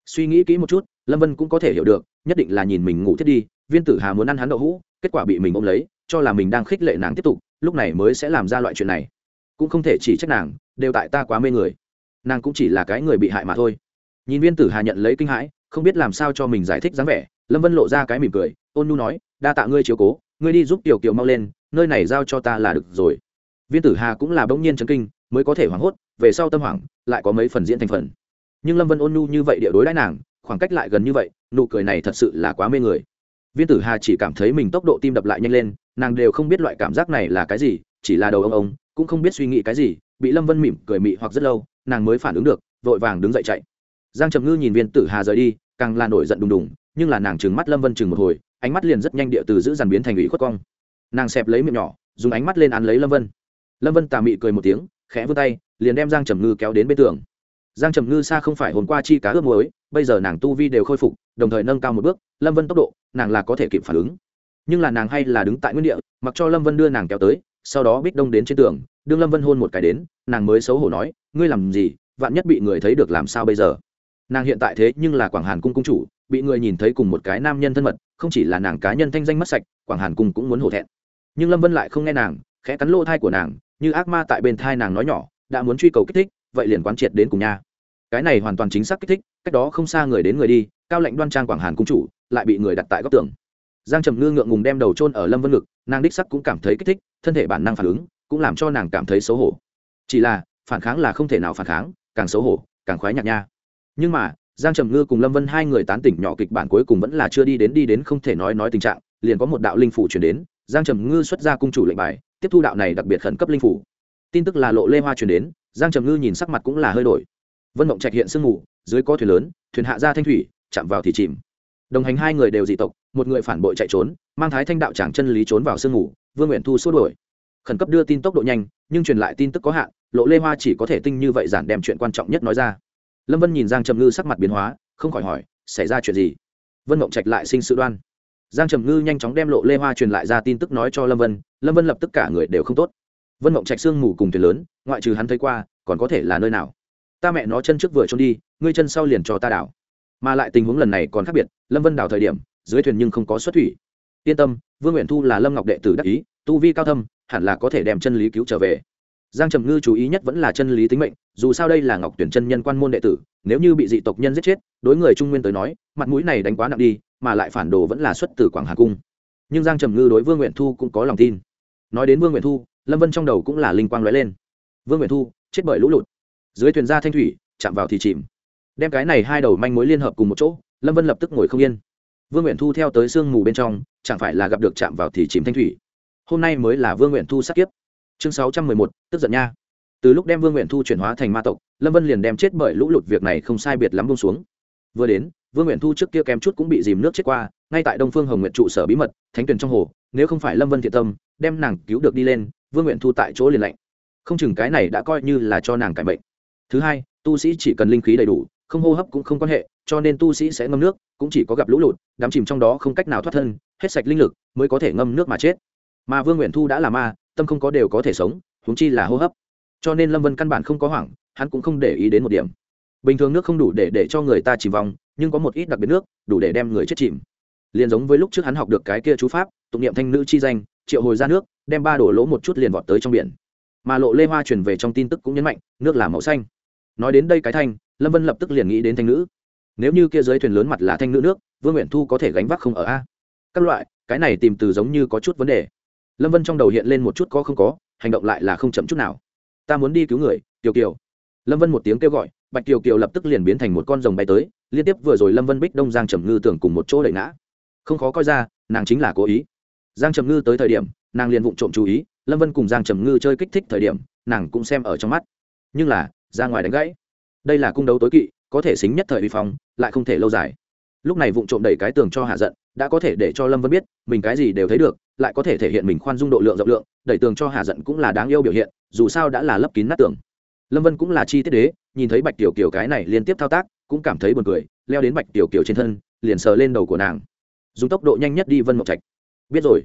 Suy nghĩ kỹ một chút, lâm vân cũng có thể hiểu được, nhất định là nhìn mình ngủ thiết đi, viên tử hà muốn ăn hắn đậu hũ, kết quả bị mình ôm lấy, cho là mình đang khích lệ nàng tiếp tục lúc này mới sẽ làm ra loại chuyện này. Cũng không thể chỉ trách nàng, đều tại ta quá mê người. Nàng cũng chỉ là cái người bị hại mà thôi. Nhìn viên tử hà nhận lấy kinh hãi, không biết làm sao cho mình giải thích dáng vẻ, lâm vân lộ ra cái mỉm cười, ôn nu nói, đa tạ ngươi chiếu cố, ngươi đi giúp tiểu kiều mau lên, nơi này giao cho ta là được rồi. Viên tử hà cũng là bỗng nhiên chấn kinh, mới có thể hoảng hốt, về sau tâm hoảng, lại có mấy phần diễn thành phần. Nhưng lâm vân ôn nu như vậy địa đối đãi nàng, khoảng cách lại gần như vậy, nụ cười này thật sự là quá mê người. Viên tử hà chỉ cảm thấy mình tốc độ tim đập lại nhanh lên nàng đều không biết loại cảm giác này là cái gì, chỉ là đầu ông ông, cũng không biết suy nghĩ cái gì, bị lâm vân mỉm cười mị hoặc rất lâu, nàng mới phản ứng được, vội vàng đứng dậy chạy. Giang trầm ngư nhìn viên tử hà rời đi, càng là nổi giận đùng đùng, nhưng là nàng trừng mắt lâm vân chừng một hồi, ánh mắt liền rất nhanh địa từ giữ dàn biến thành ủy khuất cong. Nàng xẹp lấy miệng nhỏ, dùng ánh mắt lên án lấy lâm vân. Lâm vân tà mị cười một tiếng, khẽ vươn tay, liền đem giang trầm ngư kéo đến bên tường. Giang trầm ngư xa không phải hồn qua chi cá ướp muối, bây giờ nàng tu vi đều khôi phục, đồng thời nâng cao một bước, lâm vân tốc độ, nàng là có thể kịp phản ứng nhưng là nàng hay là đứng tại nguyên địa, mặc cho lâm vân đưa nàng kéo tới, sau đó bích đông đến trên tường, đương lâm vân hôn một cái đến, nàng mới xấu hổ nói, ngươi làm gì, vạn nhất bị người thấy được làm sao bây giờ? Nàng hiện tại thế nhưng là quảng hàn cung cung chủ, bị người nhìn thấy cùng một cái nam nhân thân mật, không chỉ là nàng cá nhân thanh danh mất sạch, quảng hàn cung cũng muốn hổ thẹn. Nhưng lâm vân lại không nghe nàng, khẽ cắn lỗ thai của nàng, như ác ma tại bên thai nàng nói nhỏ, đã muốn truy cầu kích thích, vậy liền quán triệt đến cùng nha. Cái này hoàn toàn chính xác kích thích, cách đó không xa người đến người đi, cao lệnh đoan trang quảng hàn cung chủ, lại bị người đặt tại góc tường giang trầm ngư ngượng ngùng đem đầu trôn ở lâm vân ngực, nàng đích sắc cũng cảm thấy kích thích, thân thể bản năng phản ứng, cũng làm cho nàng cảm thấy xấu hổ. Chỉ là, phản kháng là không thể nào phản kháng, càng xấu hổ, càng khoái nhạc nha. Nhưng mà, giang trầm ngư cùng lâm vân hai người tán tỉnh nhỏ kịch bản cuối cùng vẫn là chưa đi đến đi đến không thể nói nói tình trạng, liền có một đạo linh phủ chuyển đến, giang trầm ngư xuất ra cung chủ lệnh bài, tiếp thu đạo này đặc biệt khẩn cấp linh phủ. Tin tức là lộ lê hoa chuyển đến, giang trầm ngư nhìn sắc mặt cũng là hơi đổi. Vân mộng trạch hiện sương mù, dưới có thuyền lớn, thuyền hạ ra thanh thủy, chạm vào thì chìm đồng hành hai người đều dị tộc một người phản bội chạy trốn mang thái thanh đạo tràng chân lý trốn vào sương ngủ, vương nguyện thu xua đuổi. Khẩn cấp đưa tin tốc độ nhanh nhưng truyền lại tin tức có hạn lộ lê hoa chỉ có thể tinh như vậy giản đem chuyện quan trọng nhất nói ra. Lâm vân nhìn giang trầm ngư sắc mặt biến hóa không khỏi hỏi xảy ra chuyện gì? Vân mộng trạch lại sinh sự đoan. Giang trầm ngư nhanh chóng đem lộ lê hoa truyền lại ra tin tức nói cho lâm vân lâm vân lập tức cả người đều không tốt. Vân mộng trạch sương mù cùng thuyền lớn ngoại trừ hắn thấy qua còn có thể là nơi nào? Ta mẹ nó chân trước vừa trốn đi ngươi chân sau liền cho ta đảo mà lại tình huống lần này còn khác biệt, lâm vân đảo thời điểm, dưới thuyền nhưng không có xuất thủy. Yên tâm, vương nguyện thu là lâm ngọc đệ tử đắc ý, tu vi cao thâm, hẳn là có thể đem chân lý cứu trở về. Giang trầm ngư chú ý nhất vẫn là chân lý tính mệnh, dù sao đây là ngọc tuyển chân nhân quan môn đệ tử, nếu như bị dị tộc nhân giết chết, đối người trung nguyên tới nói, mặt mũi này đánh quá nặng đi, mà lại phản đồ vẫn là xuất từ quảng hà cung. Nhưng giang trầm ngư đối vương nguyện thu cũng có lòng tin. Nói đến vương nguyện thu, lâm vân trong đầu cũng là linh quang lóe lên. Vương nguyện thu, chết bởi lũ lụt. Dưới thuyền ra thanh thủy, chạm vào thì chìm đem cái này hai đầu manh mối liên hợp cùng một chỗ, lâm vân lập tức ngồi không yên. Vương nguyện thu theo tới sương mù bên trong, chẳng phải là gặp được chạm vào thì chìm thanh thủy. Hôm nay mới là vương nguyện thu sát kiếp. Chương sáu trăm mười một, tức giận nha. Từ lúc đem vương nguyện thu chuyển hóa thành ma tộc, lâm vân liền đem chết bởi lũ lụt việc này không sai biệt lắm bông xuống. Vừa đến, vương nguyện thu trước kia kém chút cũng bị dìm nước chết qua, ngay tại đông phương hồng nguyện trụ sở bí mật, thánh tuyền trong hồ, nếu không phải lâm vân thiện tâm, đem nàng cứu được đi lên, vương nguyện thu tại chỗ liền lạnh. Không chừng cái này đã coi như là cho nàng cải bệnh thứ hai, tu sĩ chỉ cần linh khí đầy đủ không hô hấp cũng không quan hệ, cho nên tu sĩ sẽ ngâm nước, cũng chỉ có gặp lũ lụt đám chìm trong đó không cách nào thoát thân, hết sạch linh lực mới có thể ngâm nước mà chết. Mà vương nguyện thu đã là ma, tâm không có đều có thể sống húng chi là hô hấp. Cho nên lâm vân căn bản không có hoảng, hắn cũng không để ý đến một điểm. Bình thường nước không đủ để để cho người ta chìm vòng, nhưng có một ít đặc biệt nước, đủ để đem người chết chìm. Liền giống với lúc trước hắn học được cái kia chú pháp, tụng niệm thanh nữ chi danh, triệu hồi ra nước, đem ba đổ lỗ một chút liền vọt tới trong biển. Mà lộ lê hoa truyền về trong tin tức cũng nhấn mạnh, nước là màu xanh. Nói đến đây cái thanh lâm vân lập tức liền nghĩ đến thanh nữ. Nếu như kia dưới thuyền lớn mặt là thanh nữ nước, vương nguyện thu có thể gánh vác không ở a? Các loại, cái này tìm từ giống như có chút vấn đề. Lâm vân trong đầu hiện lên một chút có không có, hành động lại là không chậm chút nào. Ta muốn đi cứu người, kiều kiều. Lâm vân một tiếng kêu gọi, bạch kiều kiều lập tức liền biến thành một con rồng bay tới, liên tiếp vừa rồi lâm vân bích đông giang trầm ngư tưởng cùng một chỗ đẩy ngã. Không khó coi ra, nàng chính là cố ý. Giang trầm ngư tới thời điểm, nàng liền vụng trộm chú ý, lâm vân cùng giang trầm ngư chơi kích thích thời điểm, nàng cũng xem ở trong mắt. Nhưng là, ra ngoài đánh gãy đây là cung đấu tối kỵ, có thể xính nhất thời uy phong, lại không thể lâu dài. Lúc này vụng trộm đẩy cái tường cho hạ giận, đã có thể để cho lâm vân biết, mình cái gì đều thấy được, lại có thể thể hiện mình khoan dung độ lượng rộng lượng, đẩy tường cho hạ giận cũng là đáng yêu biểu hiện, dù sao đã là lấp kín nát tường. Lâm vân cũng là chi tiết đế, nhìn thấy bạch tiểu kiều cái này liên tiếp thao tác, cũng cảm thấy buồn cười, leo đến bạch tiểu kiều trên thân, liền sờ lên đầu của nàng. Dùng tốc độ nhanh nhất đi vân mộc trạch. Biết rồi.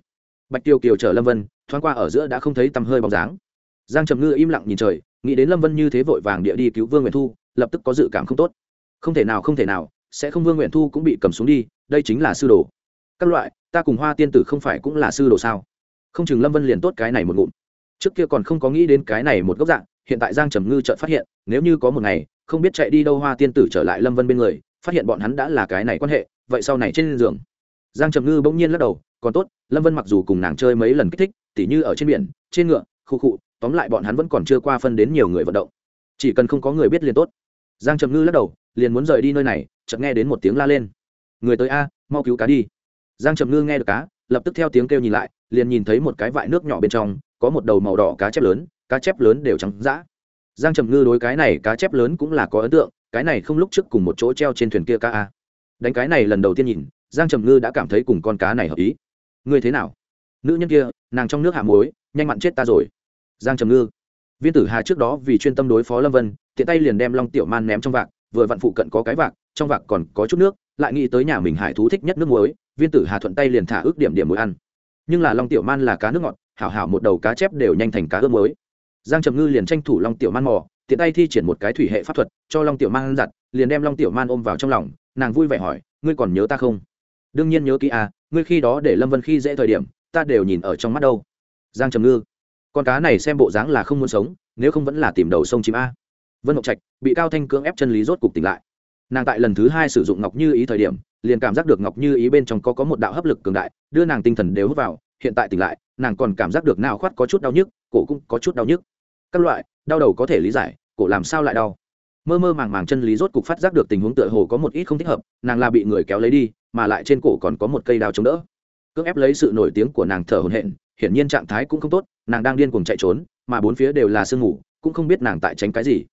Bạch tiểu kiều chở lâm vân, thoáng qua ở giữa đã không thấy tầm hơi bóng dáng. Giang trầm ngư im lặng nhìn trời, nghĩ đến lâm vân như thế vội vàng địa đi cứu vương nguyện thu lập tức có dự cảm không tốt. Không thể nào, không thể nào, sẽ không vương nguyện thu cũng bị cầm xuống đi, đây chính là sư đồ. Các loại, ta cùng hoa tiên tử không phải cũng là sư đồ sao? Không chừng lâm vân liền tốt cái này một ngụm. Trước kia còn không có nghĩ đến cái này một góc dạng, hiện tại giang trầm ngư chợt phát hiện, nếu như có một ngày, không biết chạy đi đâu hoa tiên tử trở lại lâm vân bên người, phát hiện bọn hắn đã là cái này quan hệ, vậy sau này trên giường. Giang trầm ngư bỗng nhiên lắc đầu, còn tốt, lâm vân mặc dù cùng nàng chơi mấy lần kích thích, tỉ như ở trên biển, trên ngựa, khu khụ tóm lại bọn hắn vẫn còn chưa qua phân đến nhiều người vận động chỉ cần không có người biết liền tốt. Giang trầm ngư lắc đầu, liền muốn rời đi nơi này, chợt nghe đến một tiếng la lên. Người tới a, mau cứu cá đi. Giang trầm ngư nghe được cá, lập tức theo tiếng kêu nhìn lại, liền nhìn thấy một cái vại nước nhỏ bên trong, có một đầu màu đỏ cá chép lớn, cá chép lớn đều trắng dã. Giang trầm ngư đối cái này cá chép lớn cũng là có ấn tượng, cái này không lúc trước cùng một chỗ treo trên thuyền kia ca a. Đánh cái này lần đầu tiên nhìn, giang trầm ngư đã cảm thấy cùng con cá này hợp ý. Ngươi thế nào? Nữ nhân kia, nàng trong nước hạ muối, nhanh mặn chết ta rồi. Giang trầm ngư viên tử hà trước đó vì chuyên tâm đối phó lâm vân, tiện tay liền đem long tiểu man ném trong vạc, vừa vặn phụ cận có cái vạc, trong vạc còn có chút nước, lại nghĩ tới nhà mình hải thú thích nhất nước muối, viên tử hà thuận tay liền thả ước điểm điểm muối ăn. Nhưng là long tiểu man là cá nước ngọt, hảo hảo một đầu cá chép đều nhanh thành cá ướp muối. Giang trầm ngư liền tranh thủ long tiểu man mò, tiện tay thi triển một cái thủy hệ pháp thuật, cho long tiểu man giặt, liền đem long tiểu man ôm vào trong lòng, nàng vui vẻ hỏi, ngươi còn nhớ ta không? Đương nhiên nhớ kỹ à ngươi khi đó để lâm vân khi dễ thời điểm, ta đều nhìn ở trong mắt đâu. Giang trầm ngư con cá này xem bộ dáng là không muốn sống, nếu không vẫn là tìm đầu sông chim a. Vân ngọc trạch bị cao thanh cưỡng ép chân lý rốt cục tỉnh lại. Nàng tại lần thứ hai sử dụng ngọc như ý thời điểm, liền cảm giác được ngọc như ý bên trong có có một đạo hấp lực cường đại, đưa nàng tinh thần đều hút vào, hiện tại tỉnh lại, nàng còn cảm giác được nào khoát có chút đau nhức, cổ cũng có chút đau nhức. Các loại, đau đầu có thể lý giải, cổ làm sao lại đau? Mơ mơ màng màng chân lý rốt cục phát giác được tình huống tựa hồ có một ít không thích hợp, nàng là bị người kéo lấy đi, mà lại trên cổ còn có một cây đao chống đỡ. Cưỡng ép lấy sự nổi tiếng của nàng thở hồn hện hiển nhiên trạng thái cũng không tốt nàng đang điên cuồng chạy trốn, mà bốn phía đều là sương mù, cũng không biết nàng tại tránh cái gì.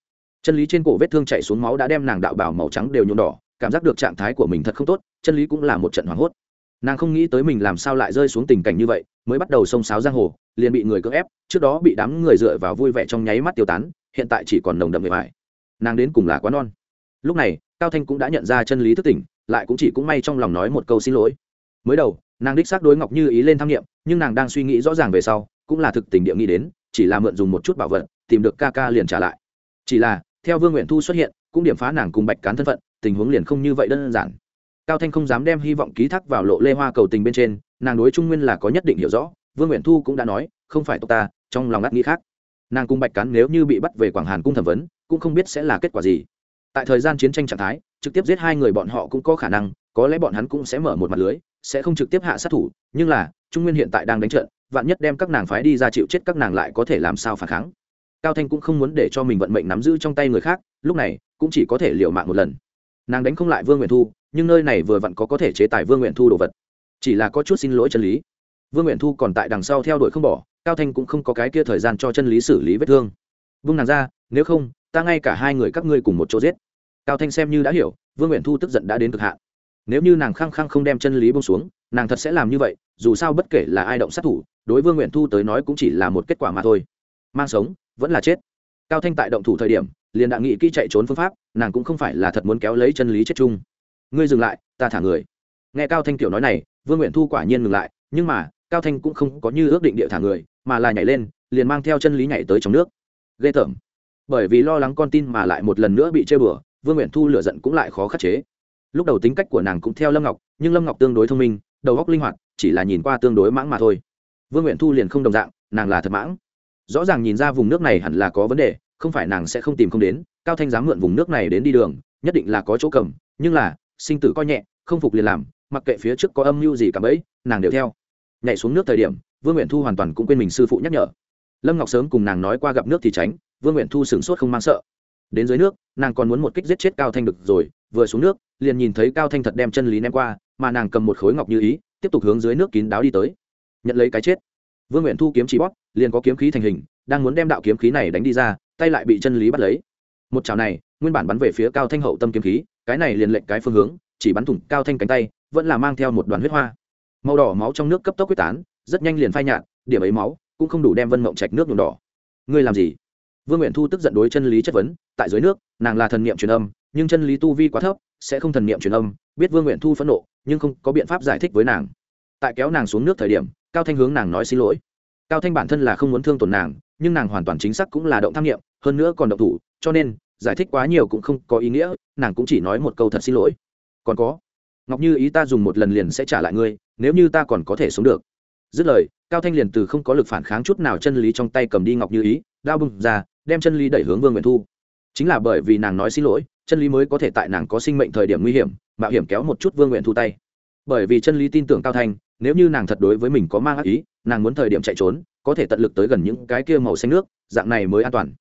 Chân lý trên cổ vết thương chạy xuống máu đã đem nàng đạo bảo màu trắng đều nhuộm đỏ, cảm giác được trạng thái của mình thật không tốt, chân lý cũng là một trận hoảng hốt. Nàng không nghĩ tới mình làm sao lại rơi xuống tình cảnh như vậy, mới bắt đầu xông xáo giang hồ, liền bị người cưỡng ép, trước đó bị đám người dựa vào vui vẻ trong nháy mắt tiêu tán, hiện tại chỉ còn nồng đậm về vải nàng đến cùng là quá non. Lúc này, cao thanh cũng đã nhận ra chân lý thức tỉnh, lại cũng chỉ cũng may trong lòng nói một câu xin lỗi. Mới đầu, nàng đích xác đối ngọc như ý lên tham nghiệm, nhưng nàng đang suy nghĩ rõ ràng về sau cũng là thực tình địa nghĩ đến, chỉ là mượn dùng một chút bảo vật, tìm được ca ca liền trả lại. Chỉ là, theo vương nguyện thu xuất hiện, cũng điểm phá nàng cùng bạch cán thân phận, tình huống liền không như vậy đơn giản. Cao thanh không dám đem hy vọng ký thác vào lộ lê hoa cầu tình bên trên, nàng đối trung nguyên là có nhất định hiểu rõ, vương nguyện thu cũng đã nói, không phải tộc ta, trong lòng ngắt nghĩ khác. Nàng cung bạch cắn nếu như bị bắt về quảng hàn cung thẩm vấn, cũng không biết sẽ là kết quả gì. Tại thời gian chiến tranh trạng thái, trực tiếp giết hai người bọn họ cũng có khả năng, có lẽ bọn hắn cũng sẽ mở một mặt lưới, sẽ không trực tiếp hạ sát thủ, nhưng là, trung nguyên hiện tại đang đánh trận vạn nhất đem các nàng phái đi ra chịu chết các nàng lại có thể làm sao phản kháng. Cao thanh cũng không muốn để cho mình vận mệnh nắm giữ trong tay người khác, lúc này, cũng chỉ có thể liều mạng một lần. Nàng đánh không lại vương nguyện thu, nhưng nơi này vừa vặn có có thể chế tài vương nguyện thu đồ vật. Chỉ là có chút xin lỗi chân lý. Vương nguyện thu còn tại đằng sau theo đuổi không bỏ, cao thanh cũng không có cái kia thời gian cho chân lý xử lý vết thương. Vương nàng ra, nếu không, ta ngay cả hai người các ngươi cùng một chỗ giết. Cao thanh xem như đã hiểu, vương nguyện thu tức giận đã đến cực hạn nếu như nàng khăng khăng không đem chân lý bông xuống, nàng thật sẽ làm như vậy, dù sao bất kể là ai động sát thủ, đối vương nguyện thu tới nói cũng chỉ là một kết quả mà thôi. Mang sống, vẫn là chết. Cao thanh tại động thủ thời điểm, liền đã nghĩ kỹ chạy trốn phương pháp, nàng cũng không phải là thật muốn kéo lấy chân lý chết chung. Ngươi dừng lại, ta thả người. Nghe cao thanh tiểu nói này, vương nguyện thu quả nhiên ngừng lại, nhưng mà, cao thanh cũng không có như ước định địa thả người, mà là nhảy lên, liền mang theo chân lý nhảy tới trong nước. Ghê tởm. Bởi vì lo lắng con tin mà lại một lần nữa bị chơi bừa, vương nguyện thu lửa giận cũng lại khó khắc chế lúc đầu tính cách của nàng cũng theo lâm ngọc, nhưng lâm ngọc tương đối thông minh, đầu óc linh hoạt, chỉ là nhìn qua tương đối mãng mà thôi. Vương nguyện thu liền không đồng dạng, nàng là thật mãng. Rõ ràng nhìn ra vùng nước này hẳn là có vấn đề, không phải nàng sẽ không tìm không đến, cao thanh dám mượn vùng nước này đến đi đường, nhất định là có chỗ cầm, nhưng là, sinh tử coi nhẹ, không phục liền làm, mặc kệ phía trước có âm mưu gì cả bấy, nàng đều theo. Nhảy xuống nước thời điểm, vương nguyện thu hoàn toàn cũng quên mình sư phụ nhắc nhở. Lâm ngọc sớm cùng nàng nói qua gặp nước thì tránh, vương nguyện thu sửng sốt không mang sợ đến dưới nước, nàng còn muốn một kích giết chết cao thanh được rồi, vừa xuống nước, liền nhìn thấy cao thanh thật đem chân lý ném qua, mà nàng cầm một khối ngọc như ý, tiếp tục hướng dưới nước kín đáo đi tới. Nhận lấy cái chết. Vương nguyện thu kiếm chỉ bóp, liền có kiếm khí thành hình, đang muốn đem đạo kiếm khí này đánh đi ra, tay lại bị chân lý bắt lấy. Một chảo này, nguyên bản bắn về phía cao thanh hậu tâm kiếm khí, cái này liền lệnh cái phương hướng, chỉ bắn thủng cao thanh cánh tay, vẫn là mang theo một đoàn huyết hoa. Màu đỏ máu trong nước cấp tốc quyết tán, rất nhanh liền phai nhạt, điểm ấy máu cũng không đủ đem vân mộng trạch nước nhuộm đỏ. Ngươi làm gì? Vương nguyện thu tức giận đối chân lý chất vấn, tại dưới nước, nàng là thần niệm truyền âm, nhưng chân lý tu vi quá thấp, sẽ không thần niệm truyền âm, biết vương nguyện thu phẫn nộ, nhưng không có biện pháp giải thích với nàng. Tại kéo nàng xuống nước thời điểm, cao thanh hướng nàng nói xin lỗi. Cao thanh bản thân là không muốn thương tổn nàng, nhưng nàng hoàn toàn chính xác cũng là động tham nghiệm hơn nữa còn động thủ, cho nên, giải thích quá nhiều cũng không có ý nghĩa, nàng cũng chỉ nói một câu thật xin lỗi. Còn có, ngọc như ý ta dùng một lần liền sẽ trả lại ngươi, nếu như ta còn có thể sống được. Dứt lời, cao thanh liền từ không có lực phản kháng chút nào chân lý trong tay cầm đi ngọc như ý, đao bưng ra đem chân lý đẩy hướng vương nguyện thu. Chính là bởi vì nàng nói xin lỗi, chân lý mới có thể tại nàng có sinh mệnh thời điểm nguy hiểm, mạo hiểm kéo một chút vương nguyện thu tay. Bởi vì chân lý tin tưởng cao thanh, nếu như nàng thật đối với mình có mang ác ý, nàng muốn thời điểm chạy trốn, có thể tận lực tới gần những cái kia màu xanh nước, dạng này mới an toàn.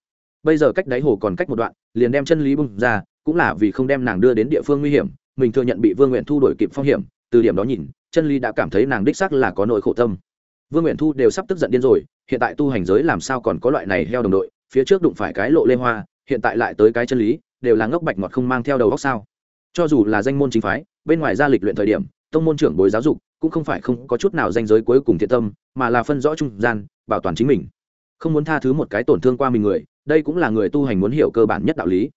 Bây giờ cách đáy hồ còn cách một đoạn, liền đem chân lý bung ra, cũng là vì không đem nàng đưa đến địa phương nguy hiểm, mình thừa nhận bị vương nguyện thu đổi kịp phong hiểm, từ điểm đó nhìn, chân lý đã cảm thấy nàng đích xác là có nỗi khổ tâm. Vương nguyện thu đều sắp tức giận điên rồi, hiện tại tu hành giới làm sao còn có loại này heo đồng đội phía trước đụng phải cái lộ lê hoa, hiện tại lại tới cái chân lý, đều là ngốc bạch ngọt không mang theo đầu góc sao. Cho dù là danh môn chính phái, bên ngoài ra lịch luyện thời điểm, tông môn trưởng bối giáo dục, cũng không phải không có chút nào danh giới cuối cùng thiện tâm, mà là phân rõ trung gian, bảo toàn chính mình. Không muốn tha thứ một cái tổn thương qua mình người, đây cũng là người tu hành muốn hiểu cơ bản nhất đạo lý.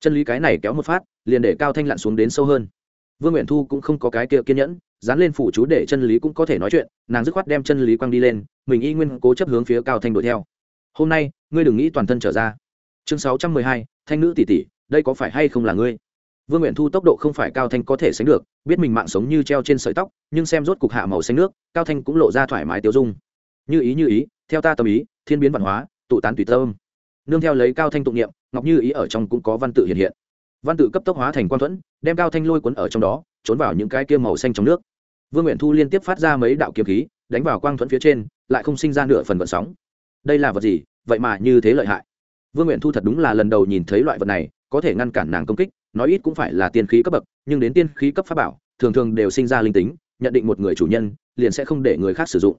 Chân lý cái này kéo một phát, liền để cao thanh lặn xuống đến sâu hơn. Vương nguyện thu cũng không có cái kia kiên nhẫn, dán lên phủ chú để chân lý cũng có thể nói chuyện, nàng dứt khoát đem chân lý quăng đi lên, mình y nguyên cố chấp hướng phía cao thanh đuổi theo. Hôm nay ngươi đừng nghĩ toàn thân trở ra. Chương sáu trăm mười hai, thanh nữ tỷ tỷ, đây có phải hay không là ngươi? Vương nguyện thu tốc độ không phải cao thanh có thể sánh được, biết mình mạng sống như treo trên sợi tóc, nhưng xem rốt cục hạ màu xanh nước, cao thanh cũng lộ ra thoải mái tiêu dung. Như ý như ý, theo ta tâm ý, thiên biến văn hóa, tụ tán tùy tâm. Nương theo lấy cao thanh tụng niệm, ngọc như ý ở trong cũng có văn tự hiện hiện. Văn tự cấp tốc hóa thành quan thuẫn, đem cao thanh lôi cuốn ở trong đó, trốn vào những cái kia màu xanh trong nước. Vương nguyện thu liên tiếp phát ra mấy đạo kiếm khí, đánh vào quang thuẫn phía trên, lại không sinh ra nửa phần vận sóng. Đây là vật gì? Vậy mà như thế lợi hại. Vương nguyện thu thật đúng là lần đầu nhìn thấy loại vật này, có thể ngăn cản nàng công kích, nói ít cũng phải là tiên khí cấp bậc, nhưng đến tiên khí cấp pháp bảo, thường thường đều sinh ra linh tính, nhận định một người chủ nhân, liền sẽ không để người khác sử dụng.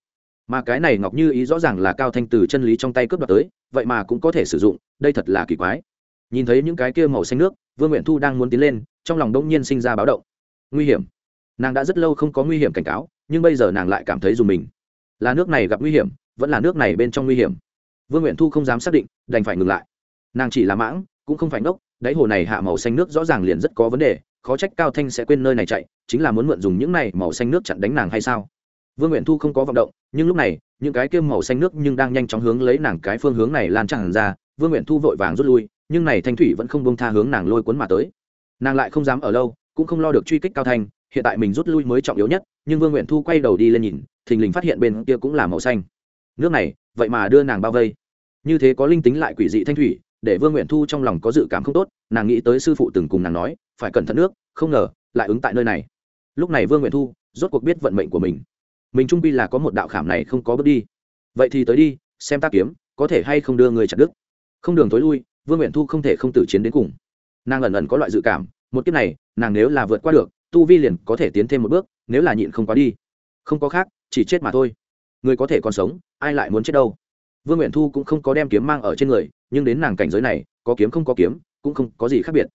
Mà cái này ngọc như ý rõ ràng là cao thanh từ chân lý trong tay cướp đoạt tới, vậy mà cũng có thể sử dụng, đây thật là kỳ quái. Nhìn thấy những cái kia màu xanh nước, vương nguyện thu đang muốn tiến lên, trong lòng đông nhiên sinh ra báo động. Nguy hiểm. Nàng đã rất lâu không có nguy hiểm cảnh cáo, nhưng bây giờ nàng lại cảm thấy dùng mình. Là nước này gặp nguy hiểm, vẫn là nước này bên trong nguy hiểm vương nguyện thu không dám xác định, đành phải ngừng lại. Nàng chỉ là mãng, cũng không phải ngốc, đáy hồ này hạ màu xanh nước rõ ràng liền rất có vấn đề, khó trách cao thanh sẽ quên nơi này chạy, chính là muốn mượn dùng những này màu xanh nước chặn đánh nàng hay sao? Vương nguyện thu không có vọng động, nhưng lúc này, những cái kiêm màu xanh nước nhưng đang nhanh chóng hướng lấy nàng cái phương hướng này lan tràn ra, vương nguyện thu vội vàng rút lui, nhưng này thanh thủy vẫn không bông tha hướng nàng lôi cuốn mà tới. Nàng lại không dám ở lâu, cũng không lo được truy kích cao thanh, hiện tại mình rút lui mới trọng yếu nhất, nhưng vương nguyện thu quay đầu đi lên nhìn, thình lình phát hiện bên kia cũng là màu xanh. Nước này vậy mà đưa nàng bao vây. Như thế có linh tính lại quỷ dị thanh thủy, để vương nguyện thu trong lòng có dự cảm không tốt, nàng nghĩ tới sư phụ từng cùng nàng nói, phải cẩn thận nước, không ngờ, lại ứng tại nơi này. Lúc này vương nguyện thu rốt cuộc biết vận mệnh của mình. Mình trung pi là có một đạo khảm này không có bước đi. Vậy thì tới đi, xem ta kiếm, có thể hay không đưa người chặt đức không đường tối lui, vương nguyện thu không thể không tử chiến đến cùng. Nàng ẩn ẩn có loại dự cảm, một kiếp này, nàng nếu là vượt qua được, tu vi liền có thể tiến thêm một bước, nếu là nhịn không quá đi. Không có khác, chỉ chết mà thôi. Người có thể còn sống ai lại muốn chết đâu? Vương nguyện thu cũng không có đem kiếm mang ở trên người, nhưng đến nàng cảnh giới này, có kiếm không có kiếm, cũng không có gì khác biệt.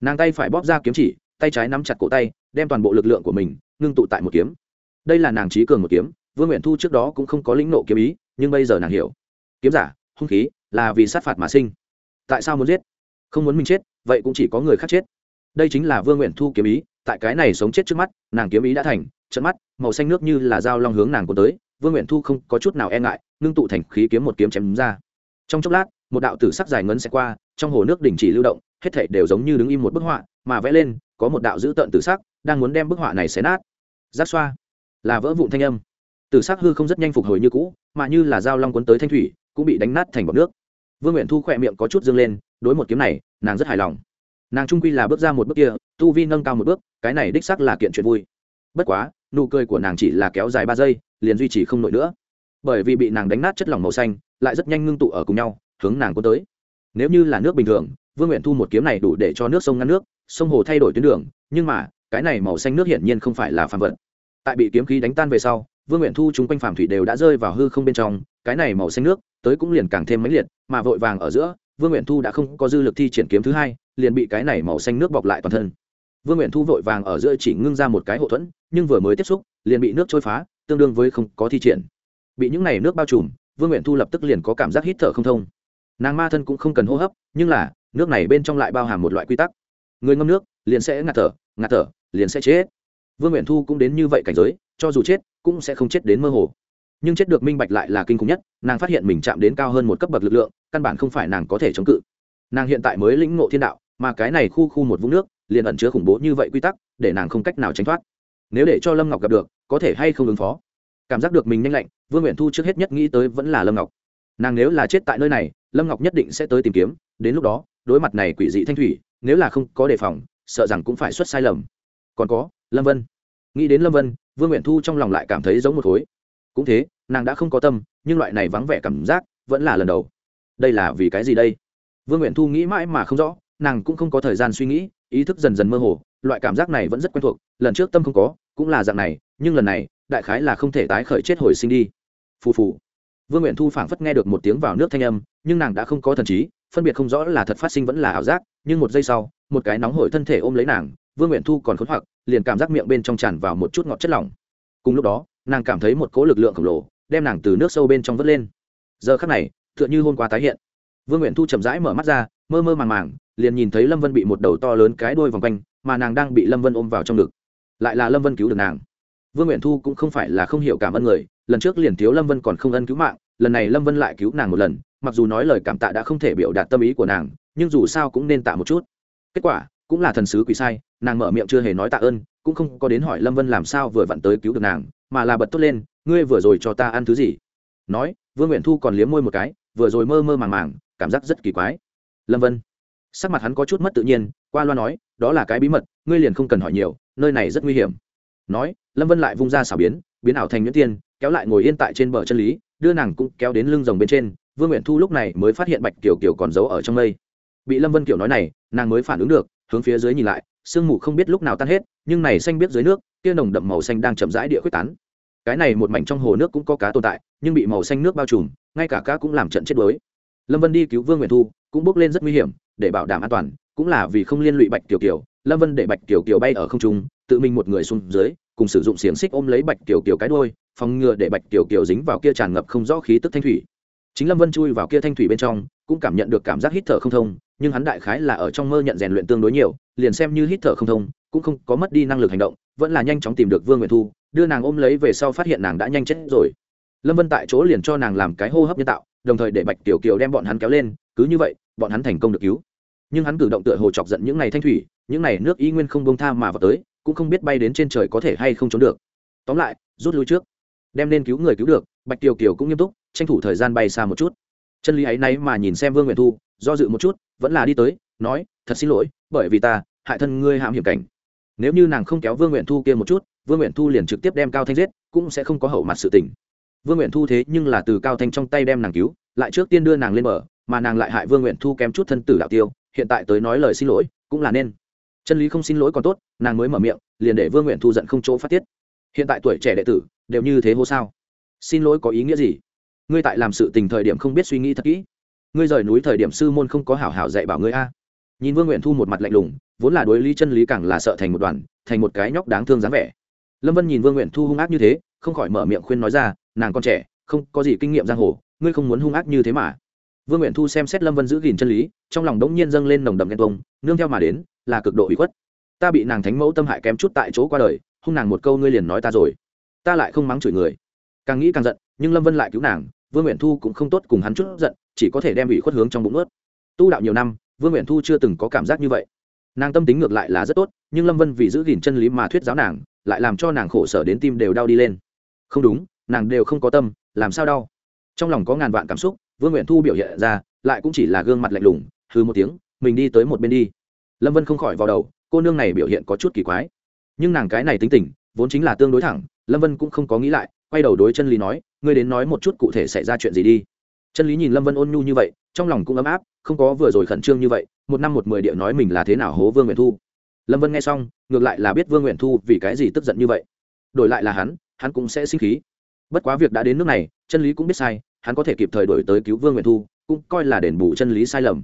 Nàng tay phải bóp ra kiếm chỉ, tay trái nắm chặt cổ tay, đem toàn bộ lực lượng của mình ngưng tụ tại một kiếm. Đây là nàng trí cường một kiếm, vương nguyện thu trước đó cũng không có lĩnh nộ kiếm ý, nhưng bây giờ nàng hiểu. Kiếm giả, hung khí, là vì sát phạt mà sinh. Tại sao muốn giết? Không muốn mình chết, vậy cũng chỉ có người khác chết. Đây chính là vương nguyện thu kiếm ý, tại cái này sống chết trước mắt, nàng kiếm ý đã thành trận mắt, màu xanh nước như là dao long hướng nàng của tới vương nguyện thu không có chút nào e ngại, ngưng tụ thành khí kiếm một kiếm chém ra. Trong chốc lát, một đạo tử sắc dài ngấn sẽ qua, trong hồ nước đình chỉ lưu động, hết thảy đều giống như đứng im một bức họa, mà vẽ lên, có một đạo dữ tợn tử sắc, đang muốn đem bức họa này xé nát. Giác xoa. Là vỡ vụn thanh âm. Tử sắc hư không rất nhanh phục hồi như cũ, mà như là dao long quấn tới thanh thủy, cũng bị đánh nát thành bọc nước. Vương nguyện thu khỏe miệng có chút dương lên, đối một kiếm này, nàng rất hài lòng. Nàng trung quy là bước ra một bước kia, tu vi nâng cao một bước, cái này đích sắc là kiện chuyện vui bất quá, nụ cười của nàng chỉ là kéo dài ba giây, liền duy trì không nổi nữa. Bởi vì bị nàng đánh nát chất lỏng màu xanh, lại rất nhanh ngưng tụ ở cùng nhau, hướng nàng cuốn tới. Nếu như là nước bình thường, vương nguyện thu một kiếm này đủ để cho nước sông ngăn nước, sông hồ thay đổi tuyến đường, nhưng mà, cái này màu xanh nước hiển nhiên không phải là phàm vật. Tại bị kiếm khí đánh tan về sau, vương nguyện thu chúng quanh phàm thủy đều đã rơi vào hư không bên trong, cái này màu xanh nước tới cũng liền càng thêm mãnh liệt, mà vội vàng ở giữa, vương nguyện thu đã không có dư lực thi triển kiếm thứ hai, liền bị cái này màu xanh nước bọc lại toàn thân vương nguyện thu vội vàng ở giữa chỉ ngưng ra một cái hậu thuẫn, nhưng vừa mới tiếp xúc, liền bị nước trôi phá, tương đương với không có thi triển. Bị những này nước bao trùm, vương nguyện thu lập tức liền có cảm giác hít thở không thông. Nàng ma thân cũng không cần hô hấp, nhưng là, nước này bên trong lại bao hàm một loại quy tắc. Người ngâm nước, liền sẽ ngạt thở ngạt thở, liền sẽ chết. Vương nguyện thu cũng đến như vậy cảnh giới, cho dù chết, cũng sẽ không chết đến mơ hồ. Nhưng chết được minh bạch lại là kinh khủng nhất, nàng phát hiện mình chạm đến cao hơn một cấp bậc lực lượng, căn bản không phải nàng có thể chống cự. Nàng hiện tại mới lĩnh ngộ thiên đạo, mà cái này khu khu một vũng nước liền ẩn chứa khủng bố như vậy quy tắc, để nàng không cách nào tránh thoát. Nếu để cho lâm ngọc gặp được, có thể hay không ứng phó? Cảm giác được mình nhanh lạnh, vương nguyện thu trước hết nhất nghĩ tới vẫn là lâm ngọc. Nàng nếu là chết tại nơi này, lâm ngọc nhất định sẽ tới tìm kiếm, đến lúc đó, đối mặt này quỷ dị thanh thủy, nếu là không có đề phòng, sợ rằng cũng phải xuất sai lầm. Còn có, lâm vân. Nghĩ đến lâm vân, vương nguyện thu trong lòng lại cảm thấy giống một khối. Cũng thế, nàng đã không có tâm, nhưng loại này vắng vẻ cảm giác vẫn là lần đầu. Đây là vì cái gì đây? Vương nguyện thu nghĩ mãi mà không rõ nàng cũng không có thời gian suy nghĩ, ý thức dần dần mơ hồ, loại cảm giác này vẫn rất quen thuộc, lần trước tâm không có, cũng là dạng này, nhưng lần này, đại khái là không thể tái khởi chết hồi sinh đi. Phù phù. Vương nguyện thu phảng phất nghe được một tiếng vào nước thanh âm, nhưng nàng đã không có thần trí, phân biệt không rõ là thật phát sinh vẫn là ảo giác, nhưng một giây sau, một cái nóng hổi thân thể ôm lấy nàng, vương nguyện thu còn khốn hoặc, liền cảm giác miệng bên trong tràn vào một chút ngọt chất lỏng. Cùng lúc đó, nàng cảm thấy một cỗ lực lượng khổng lồ, đem nàng từ nước sâu bên trong vớt lên. Giờ khắc này, tựa như hôm qua tái hiện. Vương nguyện thu chậm rãi mở mắt ra, mơ mơ màng màng liền nhìn thấy lâm vân bị một đầu to lớn cái đôi vòng quanh, mà nàng đang bị lâm vân ôm vào trong ngực. Lại là lâm vân cứu được nàng. Vương nguyện thu cũng không phải là không hiểu cảm ơn người, lần trước liền thiếu lâm vân còn không ân cứu mạng, lần này lâm vân lại cứu nàng một lần, mặc dù nói lời cảm tạ đã không thể biểu đạt tâm ý của nàng, nhưng dù sao cũng nên tạ một chút. Kết quả, cũng là thần sứ quỷ sai, nàng mở miệng chưa hề nói tạ ơn, cũng không có đến hỏi lâm vân làm sao vừa vặn tới cứu được nàng, mà là bật tốt lên, ngươi vừa rồi cho ta ăn thứ gì? Nói, vương nguyện thu còn liếm môi một cái, vừa rồi mơ mơ màng màng, cảm giác rất kỳ quái. Lâm vân sắc mặt hắn có chút mất tự nhiên, qua loa nói, đó là cái bí mật, ngươi liền không cần hỏi nhiều, nơi này rất nguy hiểm. Nói, lâm vân lại vung ra xảo biến biến ảo thành nhuyễn tiên, kéo lại ngồi yên tại trên bờ chân lý, đưa nàng cũng kéo đến lưng rồng bên trên, vương nguyện thu lúc này mới phát hiện bạch kiều kiều còn giấu ở trong mây. Bị lâm vân kiểu nói này, nàng mới phản ứng được, hướng phía dưới nhìn lại, sương mù không biết lúc nào tan hết, nhưng này xanh biết dưới nước, kia nồng đậm màu xanh đang chậm rãi địa quyết tán. Cái này một mảnh trong hồ nước cũng có cá tồn tại, nhưng bị màu xanh nước bao trùm, ngay cả cá cũng làm trận chết đuối. Lâm vân đi cứu vương nguyện thu, cũng bước lên rất nguy hiểm để bảo đảm an toàn, cũng là vì không liên lụy bạch tiểu kiều, lâm vân để bạch tiểu kiều bay ở không trung, tự mình một người xuống dưới, cùng sử dụng xiềng xích ôm lấy bạch tiểu kiều cái đôi phòng ngừa để bạch tiểu kiều dính vào kia tràn ngập không rõ khí tức thanh thủy. Chính lâm vân chui vào kia thanh thủy bên trong, cũng cảm nhận được cảm giác hít thở không thông, nhưng hắn đại khái là ở trong mơ nhận rèn luyện tương đối nhiều, liền xem như hít thở không thông, cũng không có mất đi năng lực hành động, vẫn là nhanh chóng tìm được vương nguyện thu, đưa nàng ôm lấy về sau phát hiện nàng đã nhanh chết rồi. Lâm vân tại chỗ liền cho nàng làm cái hô hấp nhân tạo, đồng thời để bạch tiểu kiều đem bọn hắn kéo lên, cứ như vậy, bọn hắn thành công được cứu nhưng hắn cử động tựa hồ chọc giận những này thanh thủy, những này nước y nguyên không bông tha mà vào tới, cũng không biết bay đến trên trời có thể hay không trốn được. Tóm lại, rút lui trước, đem nên cứu người cứu được, bạch tiều kiều cũng nghiêm túc, tranh thủ thời gian bay xa một chút. Chân lý ấy nay mà nhìn xem vương nguyện thu, do dự một chút, vẫn là đi tới, nói, thật xin lỗi, bởi vì ta, hại thân ngươi hãm hiểm cảnh. Nếu như nàng không kéo vương nguyện thu kia một chút, vương nguyện thu liền trực tiếp đem cao thanh giết, cũng sẽ không có hậu mặt sự tình. Vương nguyện thu thế nhưng là từ cao thanh trong tay đem nàng cứu, lại trước tiên đưa nàng lên bờ, mà nàng lại hại vương nguyện thu kém chút thân tử đạo tiêu hiện tại tới nói lời xin lỗi cũng là nên. Chân lý không xin lỗi còn tốt, nàng mới mở miệng, liền để vương nguyện thu giận không chỗ phát tiết. Hiện tại tuổi trẻ đệ tử đều như thế hô sao? Xin lỗi có ý nghĩa gì? Ngươi tại làm sự tình thời điểm không biết suy nghĩ thật kỹ. Ngươi rời núi thời điểm sư môn không có hảo hảo dạy bảo ngươi a. Nhìn vương nguyện thu một mặt lạnh lùng, vốn là đối lý chân lý càng là sợ thành một đoàn, thành một cái nhóc đáng thương dáng vẻ. Lâm vân nhìn vương nguyện thu hung ác như thế, không khỏi mở miệng khuyên nói ra, nàng con trẻ, không có gì kinh nghiệm giang hồ, ngươi không muốn hung ác như thế mà vương nguyện thu xem xét lâm vân giữ gìn chân lý, trong lòng đống nhiên dâng lên nồng đậm ghen tuông, nương theo mà đến, là cực độ bị khuất. Ta bị nàng thánh mẫu tâm hại kém chút tại chỗ qua đời, hung nàng một câu ngươi liền nói ta rồi. Ta lại không mắng chửi người. Càng nghĩ càng giận, nhưng lâm vân lại cứu nàng, vương nguyện thu cũng không tốt cùng hắn chút giận, chỉ có thể đem ủy khuất hướng trong bụng ướt tu đạo nhiều năm, vương nguyện thu chưa từng có cảm giác như vậy. Nàng tâm tính ngược lại là rất tốt, nhưng lâm vân vì giữ gìn chân lý mà thuyết giáo nàng, lại làm cho nàng khổ sở đến tim đều đau đi lên. Không đúng, nàng đều không có tâm, làm sao đau? Trong lòng có ngàn vạn cảm xúc vương nguyện thu biểu hiện ra, lại cũng chỉ là gương mặt lạnh lùng hư một tiếng, mình đi tới một bên đi. Lâm vân không khỏi vào đầu, cô nương này biểu hiện có chút kỳ quái. Nhưng nàng cái này tính tình, vốn chính là tương đối thẳng, lâm vân cũng không có nghĩ lại, quay đầu đối chân lý nói, ngươi đến nói một chút cụ thể xảy ra chuyện gì đi. Chân lý nhìn lâm vân ôn nhu như vậy, trong lòng cũng ấm áp, không có vừa rồi khẩn trương như vậy, một năm một mười điệu nói mình là thế nào hố vương nguyện thu. Lâm vân nghe xong, ngược lại là biết vương nguyện thu vì cái gì tức giận như vậy. Đổi lại là hắn hắn cũng sẽ sinh khí bất quá việc đã đến nước này, chân lý cũng biết sai, hắn có thể kịp thời đổi tới cứu vương nguyện thu, cũng coi là đền bù chân lý sai lầm.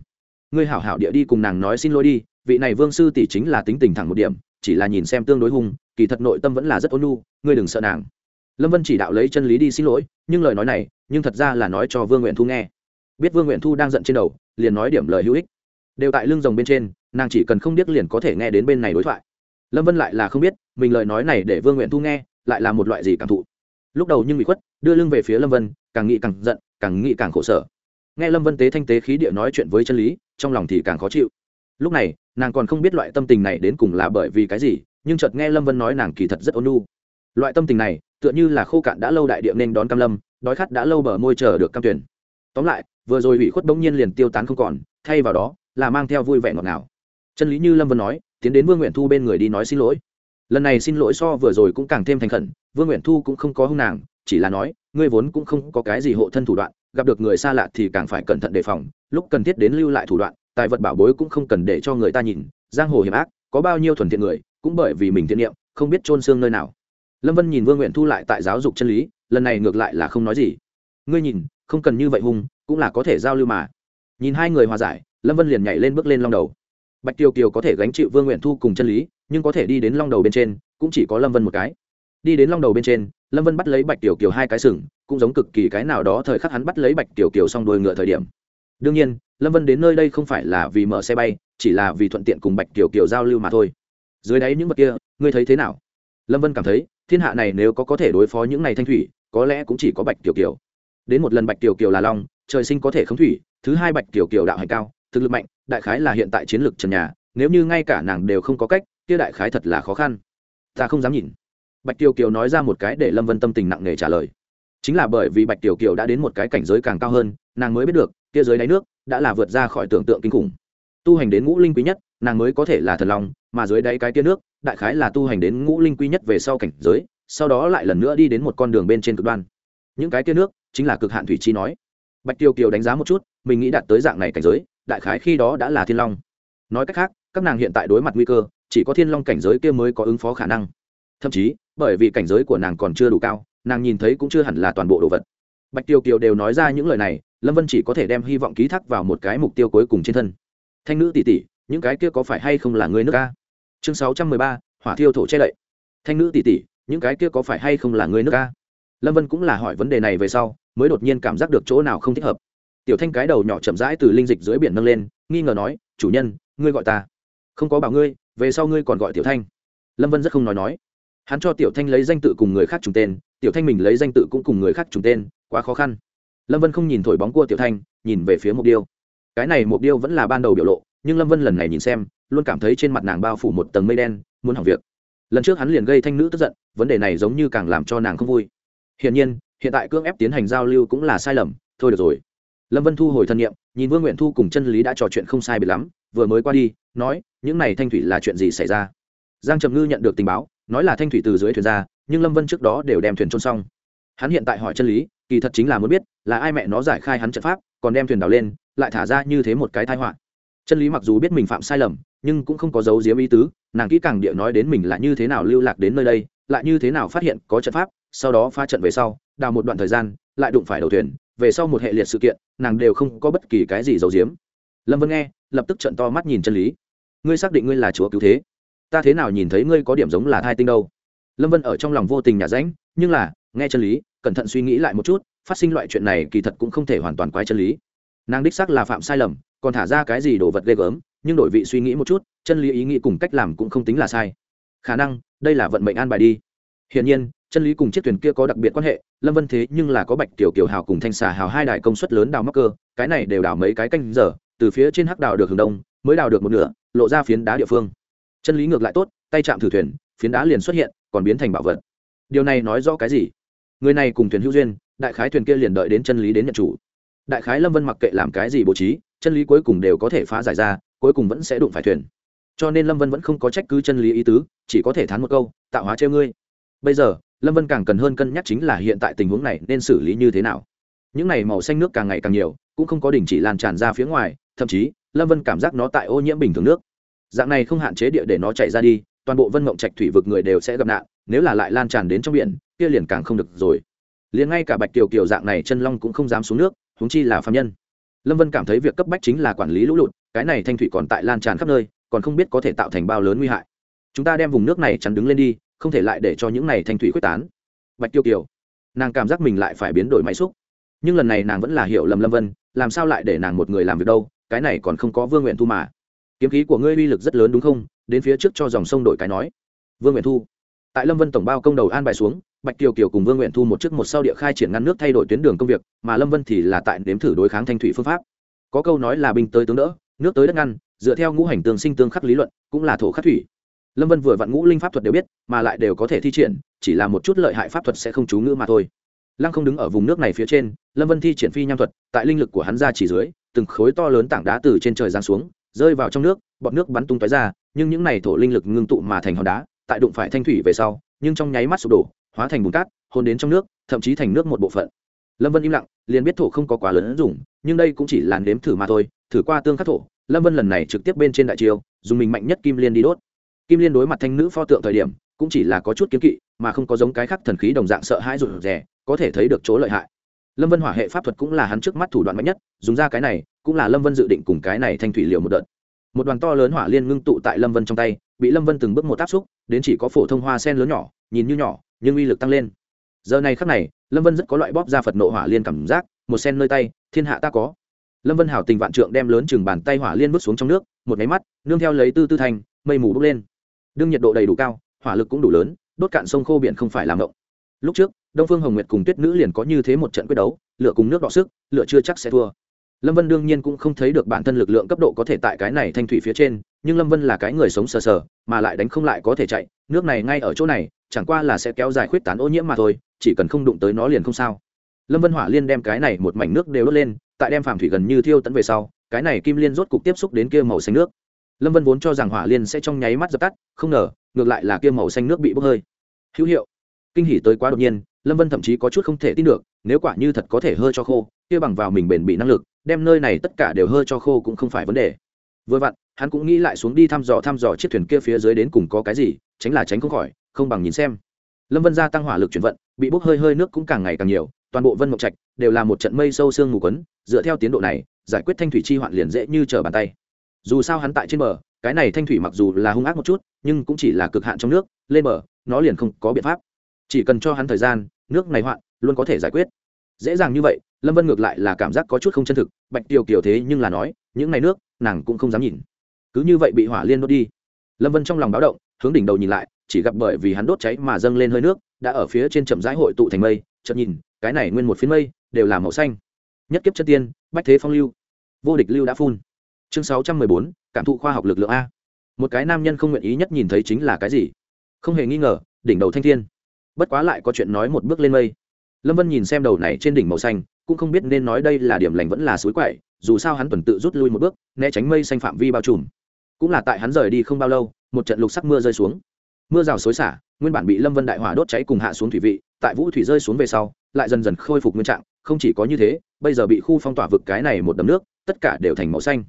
Ngươi hảo hảo địa đi cùng nàng nói xin lỗi đi, vị này vương sư tỷ chính là tính tình thẳng một điểm, chỉ là nhìn xem tương đối hung, kỳ thật nội tâm vẫn là rất ôn nhu, ngươi đừng sợ nàng. Lâm vân chỉ đạo lấy chân lý đi xin lỗi, nhưng lời nói này, nhưng thật ra là nói cho vương nguyện thu nghe. Biết vương nguyện thu đang giận trên đầu, liền nói điểm lời hữu ích. Đều tại lưng rồng bên trên, nàng chỉ cần không biết liền có thể nghe đến bên này đối thoại. Lâm vân lại là không biết, mình lời nói này để vương nguyện thu nghe, lại là một loại gì cảm thụ lúc đầu nhưng bị khuất, đưa lưng về phía lâm vân, càng nghĩ càng giận, càng nghĩ càng khổ sở. Nghe lâm vân tế thanh tế khí địa nói chuyện với chân lý, trong lòng thì càng khó chịu. Lúc này, nàng còn không biết loại tâm tình này đến cùng là bởi vì cái gì, nhưng chợt nghe lâm vân nói nàng kỳ thật rất ôn nhu. Loại tâm tình này, tựa như là khô cạn đã lâu đại địa nên đón cam lâm, đói khát đã lâu bờ môi chờ được cam tuyển. Tóm lại, vừa rồi ủy khuất bỗng nhiên liền tiêu tán không còn, thay vào đó, là mang theo vui vẻ ngọt ngào. Chân lý như lâm vân nói, tiến đến vương nguyện thu bên người đi nói xin lỗi lần này xin lỗi so vừa rồi cũng càng thêm thành khẩn, vương nguyện thu cũng không có hung nàng, chỉ là nói, ngươi vốn cũng không có cái gì hộ thân thủ đoạn, gặp được người xa lạ thì càng phải cẩn thận đề phòng, lúc cần thiết đến lưu lại thủ đoạn, tài vật bảo bối cũng không cần để cho người ta nhìn, giang hồ hiểm ác, có bao nhiêu thuần thiện người, cũng bởi vì mình thiện niệm, không biết trôn xương nơi nào. Lâm vân nhìn vương nguyện thu lại tại giáo dục chân lý, lần này ngược lại là không nói gì. Ngươi nhìn, không cần như vậy hung, cũng là có thể giao lưu mà. Nhìn hai người hòa giải, lâm vân liền nhảy lên bước lên long đầu. Bạch tiêu kiều có thể gánh chịu vương nguyện thu cùng chân lý nhưng có thể đi đến long đầu bên trên, cũng chỉ có lâm vân một cái. Đi đến long đầu bên trên, lâm vân bắt lấy bạch tiểu kiều hai cái sừng, cũng giống cực kỳ cái nào đó thời khắc hắn bắt lấy bạch tiểu kiều xong đôi ngựa thời điểm. Đương nhiên, lâm vân đến nơi đây không phải là vì mở xe bay, chỉ là vì thuận tiện cùng bạch tiểu kiều giao lưu mà thôi. Dưới đáy những vật kia, ngươi thấy thế nào? Lâm vân cảm thấy, thiên hạ này nếu có có thể đối phó những này thanh thủy, có lẽ cũng chỉ có bạch tiểu kiều. Đến một lần bạch tiểu kiều là long, trời sinh có thể khống thủy, thứ hai bạch tiểu kiều đạo hành cao, thực lực mạnh, đại khái là hiện tại chiến lược trần nhà, nếu như ngay cả nàng đều không có cách kia đại khái thật là khó khăn. Ta không dám nhìn. Bạch Tiêu kiều nói ra một cái để lâm vân tâm tình nặng nề trả lời. Chính là bởi vì bạch tiểu kiều đã đến một cái cảnh giới càng cao hơn, nàng mới biết được, kia giới đáy nước đã là vượt ra khỏi tưởng tượng kinh khủng. Tu hành đến ngũ linh quý nhất, nàng mới có thể là thần long, mà dưới đáy cái kia nước, đại khái là tu hành đến ngũ linh quý nhất về sau cảnh giới, sau đó lại lần nữa đi đến một con đường bên trên cực đoan. Những cái kia nước, chính là cực hạn thủy chi nói. Bạch tiêu kiều đánh giá một chút, mình nghĩ đạt tới dạng này cảnh giới, đại khái khi đó đã là thiên long. Nói cách khác các nàng hiện tại đối mặt nguy cơ, chỉ có thiên long cảnh giới kia mới có ứng phó khả năng. Thậm chí, bởi vì cảnh giới của nàng còn chưa đủ cao, nàng nhìn thấy cũng chưa hẳn là toàn bộ đồ vật. Bạch tiêu kiều đều nói ra những lời này, lâm vân chỉ có thể đem hy vọng ký thác vào một cái mục tiêu cuối cùng trên thân. Thanh nữ tỷ tỷ, những cái kia có phải hay không là người nước ca chương sáu trăm mười ba, hỏa thiêu thổ che đậy. Thanh nữ tỷ tỷ, những cái kia có phải hay không là người nước ca lâm vân cũng là hỏi vấn đề này về sau, mới đột nhiên cảm giác được chỗ nào không thích hợp. Tiểu thanh cái đầu nhỏ chậm rãi từ linh dịch dưới biển nâng lên, nghi ngờ nói, chủ nhân, ngươi gọi ta không có bảo ngươi, về sau ngươi còn gọi tiểu thanh. Lâm vân rất không nói nói. Hắn cho tiểu thanh lấy danh tự cùng người khác trùng tên, tiểu thanh mình lấy danh tự cũng cùng người khác trùng tên, quá khó khăn. Lâm vân không nhìn thổi bóng cua tiểu thanh, nhìn về phía mục điêu. Cái này mục điêu vẫn là ban đầu biểu lộ, nhưng lâm vân lần này nhìn xem, luôn cảm thấy trên mặt nàng bao phủ một tầng mây đen, muốn hỏng việc. Lần trước hắn liền gây thanh nữ tức giận, vấn đề này giống như càng làm cho nàng không vui. Hiển nhiên, hiện tại cưỡng ép tiến hành giao lưu cũng là sai lầm, thôi được rồi. Lâm vân thu hồi thân nhiệm, nhìn vương nguyện thu cùng chân lý đã trò chuyện không sai biệt lắm vừa mới qua đi, nói, những này thanh thủy là chuyện gì xảy ra? Giang trầm ngư nhận được tình báo, nói là thanh thủy từ dưới thuyền ra, nhưng lâm vân trước đó đều đem thuyền trôn xong. Hắn hiện tại hỏi chân lý, kỳ thật chính là muốn biết, là ai mẹ nó giải khai hắn trận pháp, còn đem thuyền đào lên, lại thả ra như thế một cái thai họa. Chân lý mặc dù biết mình phạm sai lầm, nhưng cũng không có dấu diếm ý tứ, nàng kỹ càng địa nói đến mình là như thế nào lưu lạc đến nơi đây, lại như thế nào phát hiện có trận pháp, sau đó pha trận về sau, đào một đoạn thời gian, lại đụng phải đầu thuyền, về sau một hệ liệt sự kiện, nàng đều không có bất kỳ cái gì giấu diếm lâm vân nghe lập tức trận to mắt nhìn chân lý ngươi xác định ngươi là chúa cứu thế ta thế nào nhìn thấy ngươi có điểm giống là thai tinh đâu lâm vân ở trong lòng vô tình nhả rãnh nhưng là nghe chân lý cẩn thận suy nghĩ lại một chút phát sinh loại chuyện này kỳ thật cũng không thể hoàn toàn quái chân lý nàng đích xác là phạm sai lầm còn thả ra cái gì đồ vật ghê gớm nhưng đổi vị suy nghĩ một chút chân lý ý nghĩ cùng cách làm cũng không tính là sai khả năng đây là vận mệnh an bài đi hiển nhiên chân lý cùng chiếc thuyền kia có đặc biệt quan hệ lâm vân thế nhưng là có bạch tiểu kiều hào cùng thanh xà hào hai đại công suất lớn đào mắc cơ cái này đều đào mấy cái canh giờ từ phía trên hắc đào được hướng đông, mới đào được một nửa, lộ ra phiến đá địa phương. Chân lý ngược lại tốt, tay chạm thử thuyền, phiến đá liền xuất hiện, còn biến thành bảo vật. Điều này nói rõ cái gì? Người này cùng thuyền hữu duyên, đại khái thuyền kia liền đợi đến chân lý đến nhận chủ. Đại khái lâm vân mặc kệ làm cái gì bố trí, chân lý cuối cùng đều có thể phá giải ra, cuối cùng vẫn sẽ đụng phải thuyền. Cho nên lâm vân vẫn không có trách cứ chân lý ý tứ, chỉ có thể thán một câu, tạo hóa treo ngươi. Bây giờ, lâm vân càng cần hơn cân nhắc chính là hiện tại tình huống này nên xử lý như thế nào. Những này màu xanh nước càng ngày càng nhiều, cũng không có đình chỉ lan tràn ra phía ngoài thậm chí, lâm vân cảm giác nó tại ô nhiễm bình thường nước. Dạng này không hạn chế địa để nó chạy ra đi, toàn bộ vân mộng trạch thủy vực người đều sẽ gặp nạn, nếu là lại lan tràn đến trong biển, kia liền càng không được rồi. Liền ngay cả bạch kiều kiều dạng này chân long cũng không dám xuống nước húng chi là phạm nhân. Lâm vân cảm thấy việc cấp bách chính là quản lý lũ lụt, cái này thanh thủy còn tại lan tràn khắp nơi, còn không biết có thể tạo thành bao lớn nguy hại. Chúng ta đem vùng nước này chắn đứng lên đi, không thể lại để cho những này thanh thủy quyết tán. Bạch tiêu kiều, nàng cảm giác mình lại phải biến đổi máy xúc. Nhưng lần này nàng vẫn là hiểu lầm lâm vân, làm sao lại để nàng một người làm việc đâu? Cái này còn không có vương nguyện thu mà. Kiếm khí của ngươi uy lực rất lớn đúng không? Đến phía trước cho dòng sông đổi cái nói. Vương nguyện thu. Tại lâm vân tổng bao công đầu an bài xuống, bạch kiều kiều cùng vương nguyện thu một chức một sau địa khai triển ngăn nước thay đổi tuyến đường công việc, mà lâm vân thì là tại nếm thử đối kháng thanh thủy phương pháp. Có câu nói là binh tới tướng đỡ, nước tới đất ngăn, dựa theo ngũ hành tương sinh tương khắc lý luận, cũng là thổ khắc thủy. Lâm vân vừa vặn ngũ linh pháp thuật đều biết, mà lại đều có thể thi triển, chỉ là một chút lợi hại pháp thuật sẽ không chú ngữ mà thôi lăng không đứng ở vùng nước này phía trên, lâm vân thi triển phi nham thuật, tại linh lực của hắn ra chỉ dưới, từng khối to lớn tảng đá từ trên trời giáng xuống, rơi vào trong nước bọt nước bắn tung tói ra, nhưng những này thổ linh lực ngưng tụ mà thành hòn đá, tại đụng phải thanh thủy về sau, nhưng trong nháy mắt sụp đổ, hóa thành bùn cát, hôn đến trong nước, thậm chí thành nước một bộ phận. Lâm vân im lặng, liền biết thổ không có quá lớn ứng dụng nhưng đây cũng chỉ là nếm thử mà thôi, thử qua tương khắc thổ, lâm vân lần này trực tiếp bên trên đại chiêu, dùng mình mạnh nhất kim liên đi đốt. Kim liên đối mặt thanh nữ pho tượng thời điểm, cũng chỉ là có chút kiếm kỵ, mà không có giống cái khác thần khí đồng dạng sợ hãi rụt rè có thể thấy được chỗ lợi hại. Lâm vân hỏa hệ pháp thuật cũng là hắn trước mắt thủ đoạn mạnh nhất, dùng ra cái này, cũng là lâm vân dự định cùng cái này thanh thủy liều một đợt. Một đoàn to lớn hỏa liên ngưng tụ tại lâm vân trong tay, bị lâm vân từng bước một áp xúc, đến chỉ có phổ thông hoa sen lớn nhỏ, nhìn như nhỏ, nhưng uy lực tăng lên. Giờ này khắc này, lâm vân rất có loại bóp ra phật nộ hỏa liên cảm giác, một sen nơi tay, thiên hạ ta có. Lâm vân hảo tình vạn trượng đem lớn chừng bàn tay hỏa liên bước xuống trong nước, một máy mắt, nương theo lấy tư tư thành, mây mù bốc lên. Đương nhiệt độ đầy đủ cao, hỏa lực cũng đủ lớn, đốt cạn sông khô biển không phải làm động. Lúc trước đông phương hồng nguyệt cùng tuyết nữ liền có như thế một trận quyết đấu lựa cùng nước đọ sức lựa chưa chắc sẽ thua. Lâm vân đương nhiên cũng không thấy được bản thân lực lượng cấp độ có thể tại cái này thanh thủy phía trên, nhưng lâm vân là cái người sống sờ sờ, mà lại đánh không lại có thể chạy, nước này ngay ở chỗ này, chẳng qua là sẽ kéo dài khuyết tán ô nhiễm mà thôi, chỉ cần không đụng tới nó liền không sao. Lâm vân hỏa liên đem cái này một mảnh nước đều đốt lên, tại đem phàm thủy gần như thiêu tận về sau, cái này kim liên rốt cục tiếp xúc đến kia màu xanh nước. Lâm vân vốn cho rằng hỏa liên sẽ trong nháy mắt dập tắt, không ngờ, ngược lại là kia màu xanh nước bị bốc hơi. Hữu hiệu. Kinh hỉ tới quá đột nhiên lâm vân thậm chí có chút không thể tin được, nếu quả như thật có thể hơi cho khô, kia bằng vào mình bền bị năng lực, đem nơi này tất cả đều hơi cho khô cũng không phải vấn đề. Vừa vặn, hắn cũng nghĩ lại xuống đi thăm dò thăm dò chiếc thuyền kia phía dưới đến cùng có cái gì, tránh là tránh không khỏi, không bằng nhìn xem. Lâm vân gia tăng hỏa lực chuyển vận, bị bốc hơi hơi nước cũng càng ngày càng nhiều, toàn bộ vân mộng trạch đều là một trận mây sâu sương mù quấn, dựa theo tiến độ này, giải quyết thanh thủy chi hoạn liền dễ như trở bàn tay. Dù sao hắn tại trên bờ, cái này thanh thủy mặc dù là hung ác một chút, nhưng cũng chỉ là cực hạn trong nước, lên bờ, nó liền không có biện pháp chỉ cần cho hắn thời gian, nước này hoạn, luôn có thể giải quyết. Dễ dàng như vậy, lâm vân ngược lại là cảm giác có chút không chân thực, bạch tiêu kiểu thế nhưng là nói, những ngày nước, nàng cũng không dám nhìn. Cứ như vậy bị hỏa liên đốt đi. Lâm vân trong lòng báo động, hướng đỉnh đầu nhìn lại, chỉ gặp bởi vì hắn đốt cháy mà dâng lên hơi nước, đã ở phía trên chậm rãi hội tụ thành mây, chợt nhìn, cái này nguyên một phiến mây, đều là màu xanh. Nhất kiếp chất tiên, bách thế phong lưu. Vô địch lưu đã phun. Chương sáu trăm mười bốn, cảm thụ khoa học lực lượng a. Một cái nam nhân không nguyện ý nhất nhìn thấy chính là cái gì. Không hề nghi ngờ, đỉnh đầu thanh thiên bất quá lại có chuyện nói một bước lên mây. Lâm vân nhìn xem đầu này trên đỉnh màu xanh, cũng không biết nên nói đây là điểm lành vẫn là suối quậy, dù sao hắn tuần tự rút lui một bước, né tránh mây xanh phạm vi bao trùm. Cũng là tại hắn rời đi không bao lâu, một trận lục sắc mưa rơi xuống. Mưa rào xối xả, nguyên bản bị lâm vân đại hỏa đốt cháy cùng hạ xuống thủy vị, tại vũ thủy rơi xuống về sau, lại dần dần khôi phục nguyên trạng, không chỉ có như thế, bây giờ bị khu phong tỏa vực cái này một đầm nước, tất cả đều thành màu xanh.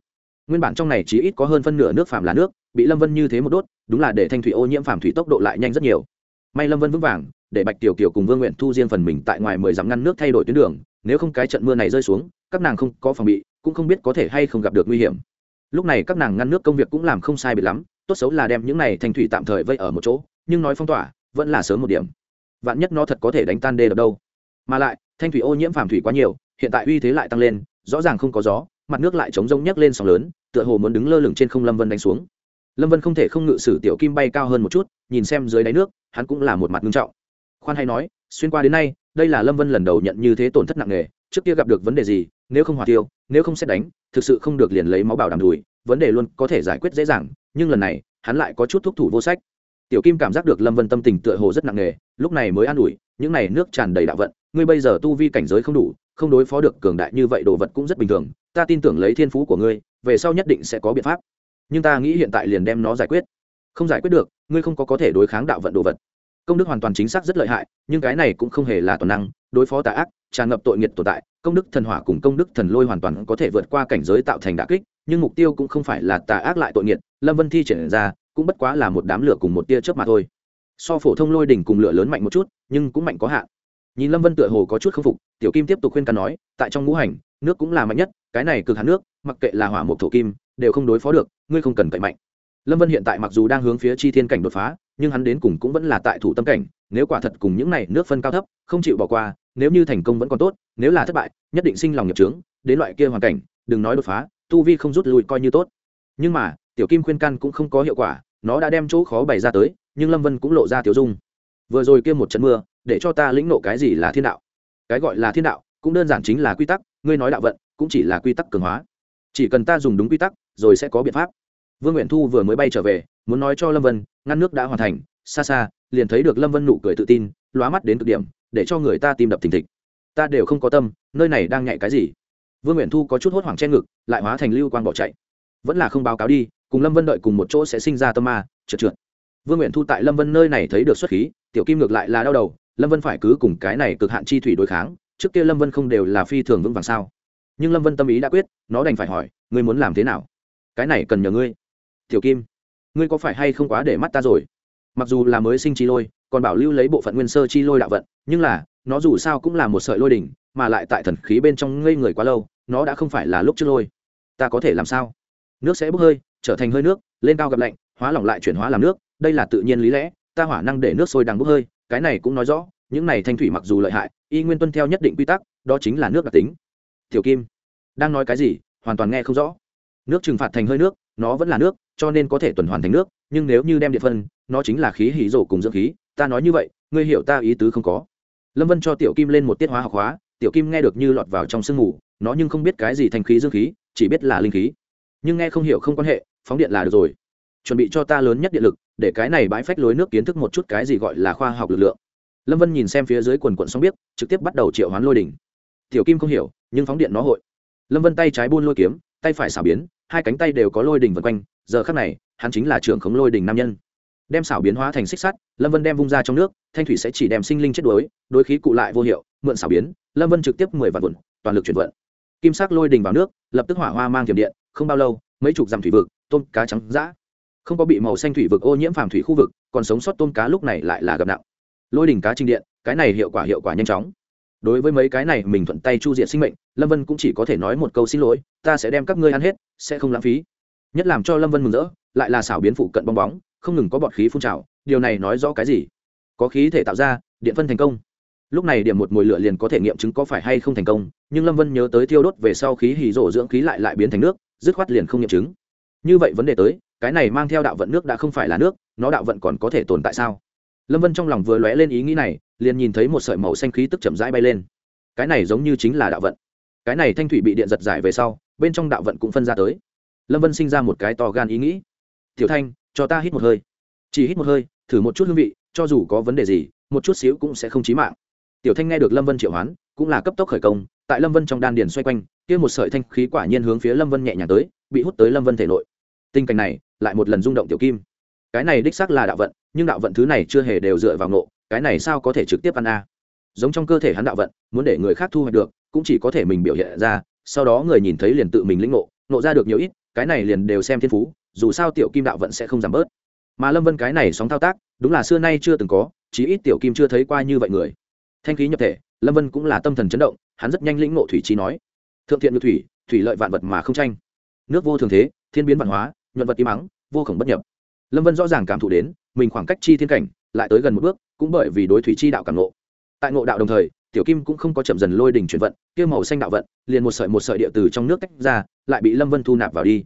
Nguyên bản trong này chỉ ít có hơn phân nửa nước phạm là nước, bị lâm vân như thế một đốt, đúng là để thanh thủy ô nhiễm phạm thủy tốc độ lại nhanh rất nhiều may lâm vân vững vàng, để bạch tiểu kiều cùng vương nguyện thu riêng phần mình tại ngoài mười dặm ngăn nước thay đổi tuyến đường, nếu không cái trận mưa này rơi xuống, các nàng không có phòng bị, cũng không biết có thể hay không gặp được nguy hiểm. Lúc này các nàng ngăn nước công việc cũng làm không sai biệt lắm, tốt xấu là đem những này thành thủy tạm thời vây ở một chỗ, nhưng nói phong tỏa, vẫn là sớm một điểm. Vạn nhất nó thật có thể đánh tan đê đập đâu. Mà lại, thanh thủy ô nhiễm phàm thủy quá nhiều, hiện tại uy thế lại tăng lên, rõ ràng không có gió, mặt nước lại trống rông nhấc lên sóng lớn, tựa hồ muốn đứng lơ lửng trên không lâm vân đánh xuống lâm vân không thể không ngự sử tiểu kim bay cao hơn một chút, nhìn xem dưới đáy nước, hắn cũng là một mặt nghiêm trọng. Khoan hay nói, xuyên qua đến nay, đây là lâm vân lần đầu nhận như thế tổn thất nặng nề, trước kia gặp được vấn đề gì, nếu không hỏa tiêu, nếu không xét đánh, thực sự không được liền lấy máu bảo đảm đùi, vấn đề luôn có thể giải quyết dễ dàng, nhưng lần này, hắn lại có chút thúc thủ vô sách. Tiểu kim cảm giác được lâm vân tâm tình tựa hồ rất nặng nề, lúc này mới an ủi, những này nước tràn đầy đạo vận, ngươi bây giờ tu vi cảnh giới không đủ, không đối phó được cường đại như vậy đồ vật cũng rất bình thường, ta tin tưởng lấy thiên phú của ngươi, về sau nhất định sẽ có biện pháp nhưng ta nghĩ hiện tại liền đem nó giải quyết. Không giải quyết được, ngươi không có có thể đối kháng đạo vận đồ vật. Công đức hoàn toàn chính xác rất lợi hại, nhưng cái này cũng không hề là toàn năng, đối phó tà ác, tràn ngập tội nghiệt tồn tại, công đức thần hỏa cùng công đức thần lôi hoàn toàn có thể vượt qua cảnh giới tạo thành đà kích, nhưng mục tiêu cũng không phải là tà ác lại tội nghiệt lâm vân thi triển ra, cũng bất quá là một đám lửa cùng một tia chớp mà thôi. So phổ thông lôi đỉnh cùng lửa lớn mạnh một chút, nhưng cũng mạnh có hạn. Nhìn lâm vân tựa hồ có chút k phục, tiểu kim tiếp tục khuyên can nói, tại trong ngũ hành, nước cũng là mạnh nhất, cái này cực hạn nước, mặc kệ là hỏa một thổ kim đều không đối phó được, ngươi không cần cậy mạnh. Lâm vân hiện tại mặc dù đang hướng phía chi thiên cảnh đột phá, nhưng hắn đến cùng cũng vẫn là tại thủ tâm cảnh, nếu quả thật cùng những này nước phân cao thấp, không chịu bỏ qua, nếu như thành công vẫn còn tốt, nếu là thất bại, nhất định sinh lòng nghiệp trướng đến loại kia hoàn cảnh, đừng nói đột phá, tu vi không rút lui coi như tốt. Nhưng mà, tiểu kim khuyên can cũng không có hiệu quả, nó đã đem chỗ khó bày ra tới, nhưng lâm vân cũng lộ ra tiểu dung. Vừa rồi kia một trận mưa, để cho ta lĩnh nộ cái gì là thiên đạo? Cái gọi là thiên đạo, cũng đơn giản chính là quy tắc, ngươi nói đạo vận, cũng chỉ là quy tắc cường hóa. Chỉ cần ta dùng đúng quy tắc rồi sẽ có biện pháp. Vương nguyện thu vừa mới bay trở về, muốn nói cho lâm vân, ngăn nước đã hoàn thành, xa xa, liền thấy được lâm vân nụ cười tự tin, lóa mắt đến cực điểm, để cho người ta tìm đập thình thịch. Ta đều không có tâm, nơi này đang nhạy cái gì? Vương nguyện thu có chút hốt hoảng che ngực, lại hóa thành lưu quang bỏ chạy. Vẫn là không báo cáo đi, cùng lâm vân đợi cùng một chỗ sẽ sinh ra tâm ma, trượt trượt. Vương nguyện thu tại lâm vân nơi này thấy được xuất khí, tiểu kim ngược lại là đau đầu, lâm vân phải cứ cùng cái này cực hạn chi thủy đối kháng, trước kia lâm vân không đều là phi thường vững vàng sao? Nhưng lâm vân tâm ý đã quyết, nó đành phải hỏi ngươi muốn làm thế nào? Cái này cần nhờ ngươi. Tiểu kim, ngươi có phải hay không quá để mắt ta rồi? Mặc dù là mới sinh chi lôi, còn bảo lưu lấy bộ phận nguyên sơ chi lôi đạo vận, nhưng là, nó dù sao cũng là một sợi lôi đỉnh, mà lại tại thần khí bên trong ngây người quá lâu, nó đã không phải là lúc trước lôi. Ta có thể làm sao? Nước sẽ bốc hơi, trở thành hơi nước, lên cao gặp lạnh, hóa lỏng lại chuyển hóa làm nước, đây là tự nhiên lý lẽ, ta hỏa năng để nước sôi đang bốc hơi, cái này cũng nói rõ, những này thanh thủy mặc dù lợi hại, y nguyên tuân theo nhất định quy tắc, đó chính là nước đặc tính. Tiểu kim, đang nói cái gì, hoàn toàn nghe không rõ nước trừng phạt thành hơi nước, nó vẫn là nước, cho nên có thể tuần hoàn thành nước, nhưng nếu như đem điện phân, nó chính là khí hỉ rổ cùng dưỡng khí, ta nói như vậy, ngươi hiểu ta ý tứ không có. Lâm vân cho tiểu kim lên một tiết hóa học hóa, tiểu kim nghe được như lọt vào trong sương mù, nó nhưng không biết cái gì thành khí dương khí, chỉ biết là linh khí. Nhưng nghe không hiểu không quan hệ, phóng điện là được rồi. Chuẩn bị cho ta lớn nhất điện lực, để cái này bãi phách lối nước kiến thức một chút cái gì gọi là khoa học lực lượng. Lâm vân nhìn xem phía dưới quần quận sóng biết, trực tiếp bắt đầu triệu hoán lôi đỉnh. Tiểu kim không hiểu, nhưng phóng điện nó hội. Lâm vân tay trái buôn lôi kiếm, tay phải xả biến hai cánh tay đều có lôi đỉnh vần quanh, giờ khắc này, hắn chính là trưởng khống lôi đỉnh nam nhân. Đem xảo biến hóa thành xích sắt, lâm vân đem vung ra trong nước, thanh thủy sẽ chỉ đem sinh linh chết đuối, đối khí cụ lại vô hiệu, mượn xảo biến, lâm vân trực tiếp mười vạn vụn, toàn lực chuyển vận. Kim sắc lôi đỉnh vào nước, lập tức hỏa hoa mang tiềm điện, không bao lâu, mấy chục dặm thủy vực, tôm cá trắng giã không có bị màu xanh thủy vực ô nhiễm phàm thủy khu vực, còn sống sót tôm cá lúc này lại là gặp nặng. Lôi đỉnh cá trinh điện, cái này hiệu quả hiệu quả nhanh chóng đối với mấy cái này, mình thuận tay chu diện sinh mệnh, lâm vân cũng chỉ có thể nói một câu xin lỗi, ta sẽ đem các ngươi ăn hết, sẽ không lãng phí. Nhất làm cho lâm vân mừng rỡ, lại là xảo biến phụ cận bong bóng, không ngừng có bọt khí phun trào, điều này nói rõ cái gì? Có khí thể tạo ra, điện phân thành công. Lúc này điểm một mồi lửa liền có thể nghiệm chứng có phải hay không thành công, nhưng lâm vân nhớ tới thiêu đốt về sau khí hì rổ dưỡng khí lại lại biến thành nước, dứt khoát liền không nghiệm chứng. Như vậy vấn đề tới, cái này mang theo đạo vận nước đã không phải là nước, nó đạo vận còn có thể tồn tại sao? Lâm vân trong lòng vừa lóe lên ý nghĩ này, liền nhìn thấy một sợi màu xanh khí tức chậm rãi bay lên. Cái này giống như chính là đạo vận. Cái này thanh thủy bị điện giật giải về sau, bên trong đạo vận cũng phân ra tới. Lâm vân sinh ra một cái to gan ý nghĩ. Tiểu thanh, cho ta hít một hơi. Chỉ hít một hơi, thử một chút hương vị, cho dù có vấn đề gì, một chút xíu cũng sẽ không chí mạng. Tiểu thanh nghe được lâm vân triệu hoán, cũng là cấp tốc khởi công. Tại lâm vân trong đan điền xoay quanh, kia một sợi thanh khí quả nhiên hướng phía lâm vân nhẹ nhàng tới, bị hút tới lâm vân thể nội. Tình cảnh này, lại một lần rung động tiểu kim. Cái này đích xác là đạo vận nhưng đạo vận thứ này chưa hề đều dựa vào ngộ, cái này sao có thể trực tiếp ăn a? Giống trong cơ thể hắn đạo vận, muốn để người khác thu hoạch được, cũng chỉ có thể mình biểu hiện ra, sau đó người nhìn thấy liền tự mình lĩnh ngộ ngộ ra được nhiều ít, cái này liền đều xem thiên phú, dù sao tiểu kim đạo vận sẽ không giảm bớt. Mà lâm vân cái này sóng thao tác, đúng là xưa nay chưa từng có, chí ít tiểu kim chưa thấy qua như vậy người. Thanh khí nhập thể, lâm vân cũng là tâm thần chấn động, hắn rất nhanh lĩnh ngộ thủy trí nói. Thượng thiện như thủy thủy lợi vạn vật mà không tranh. Nước vô thường thế, thiên biến văn hóa, nhuận vật im mắng vô khổng bất nhập lâm vân rõ ràng cảm thụ đến, mình khoảng cách chi thiên cảnh lại tới gần một bước, cũng bởi vì đối thủy chi đạo cảm ngộ. Tại ngộ đạo đồng thời, tiểu kim cũng không có chậm dần lôi đỉnh chuyển vận, kia màu xanh đạo vận, liền một sợi một sợi địa từ trong nước tách ra, lại bị lâm vân thu nạp vào đi.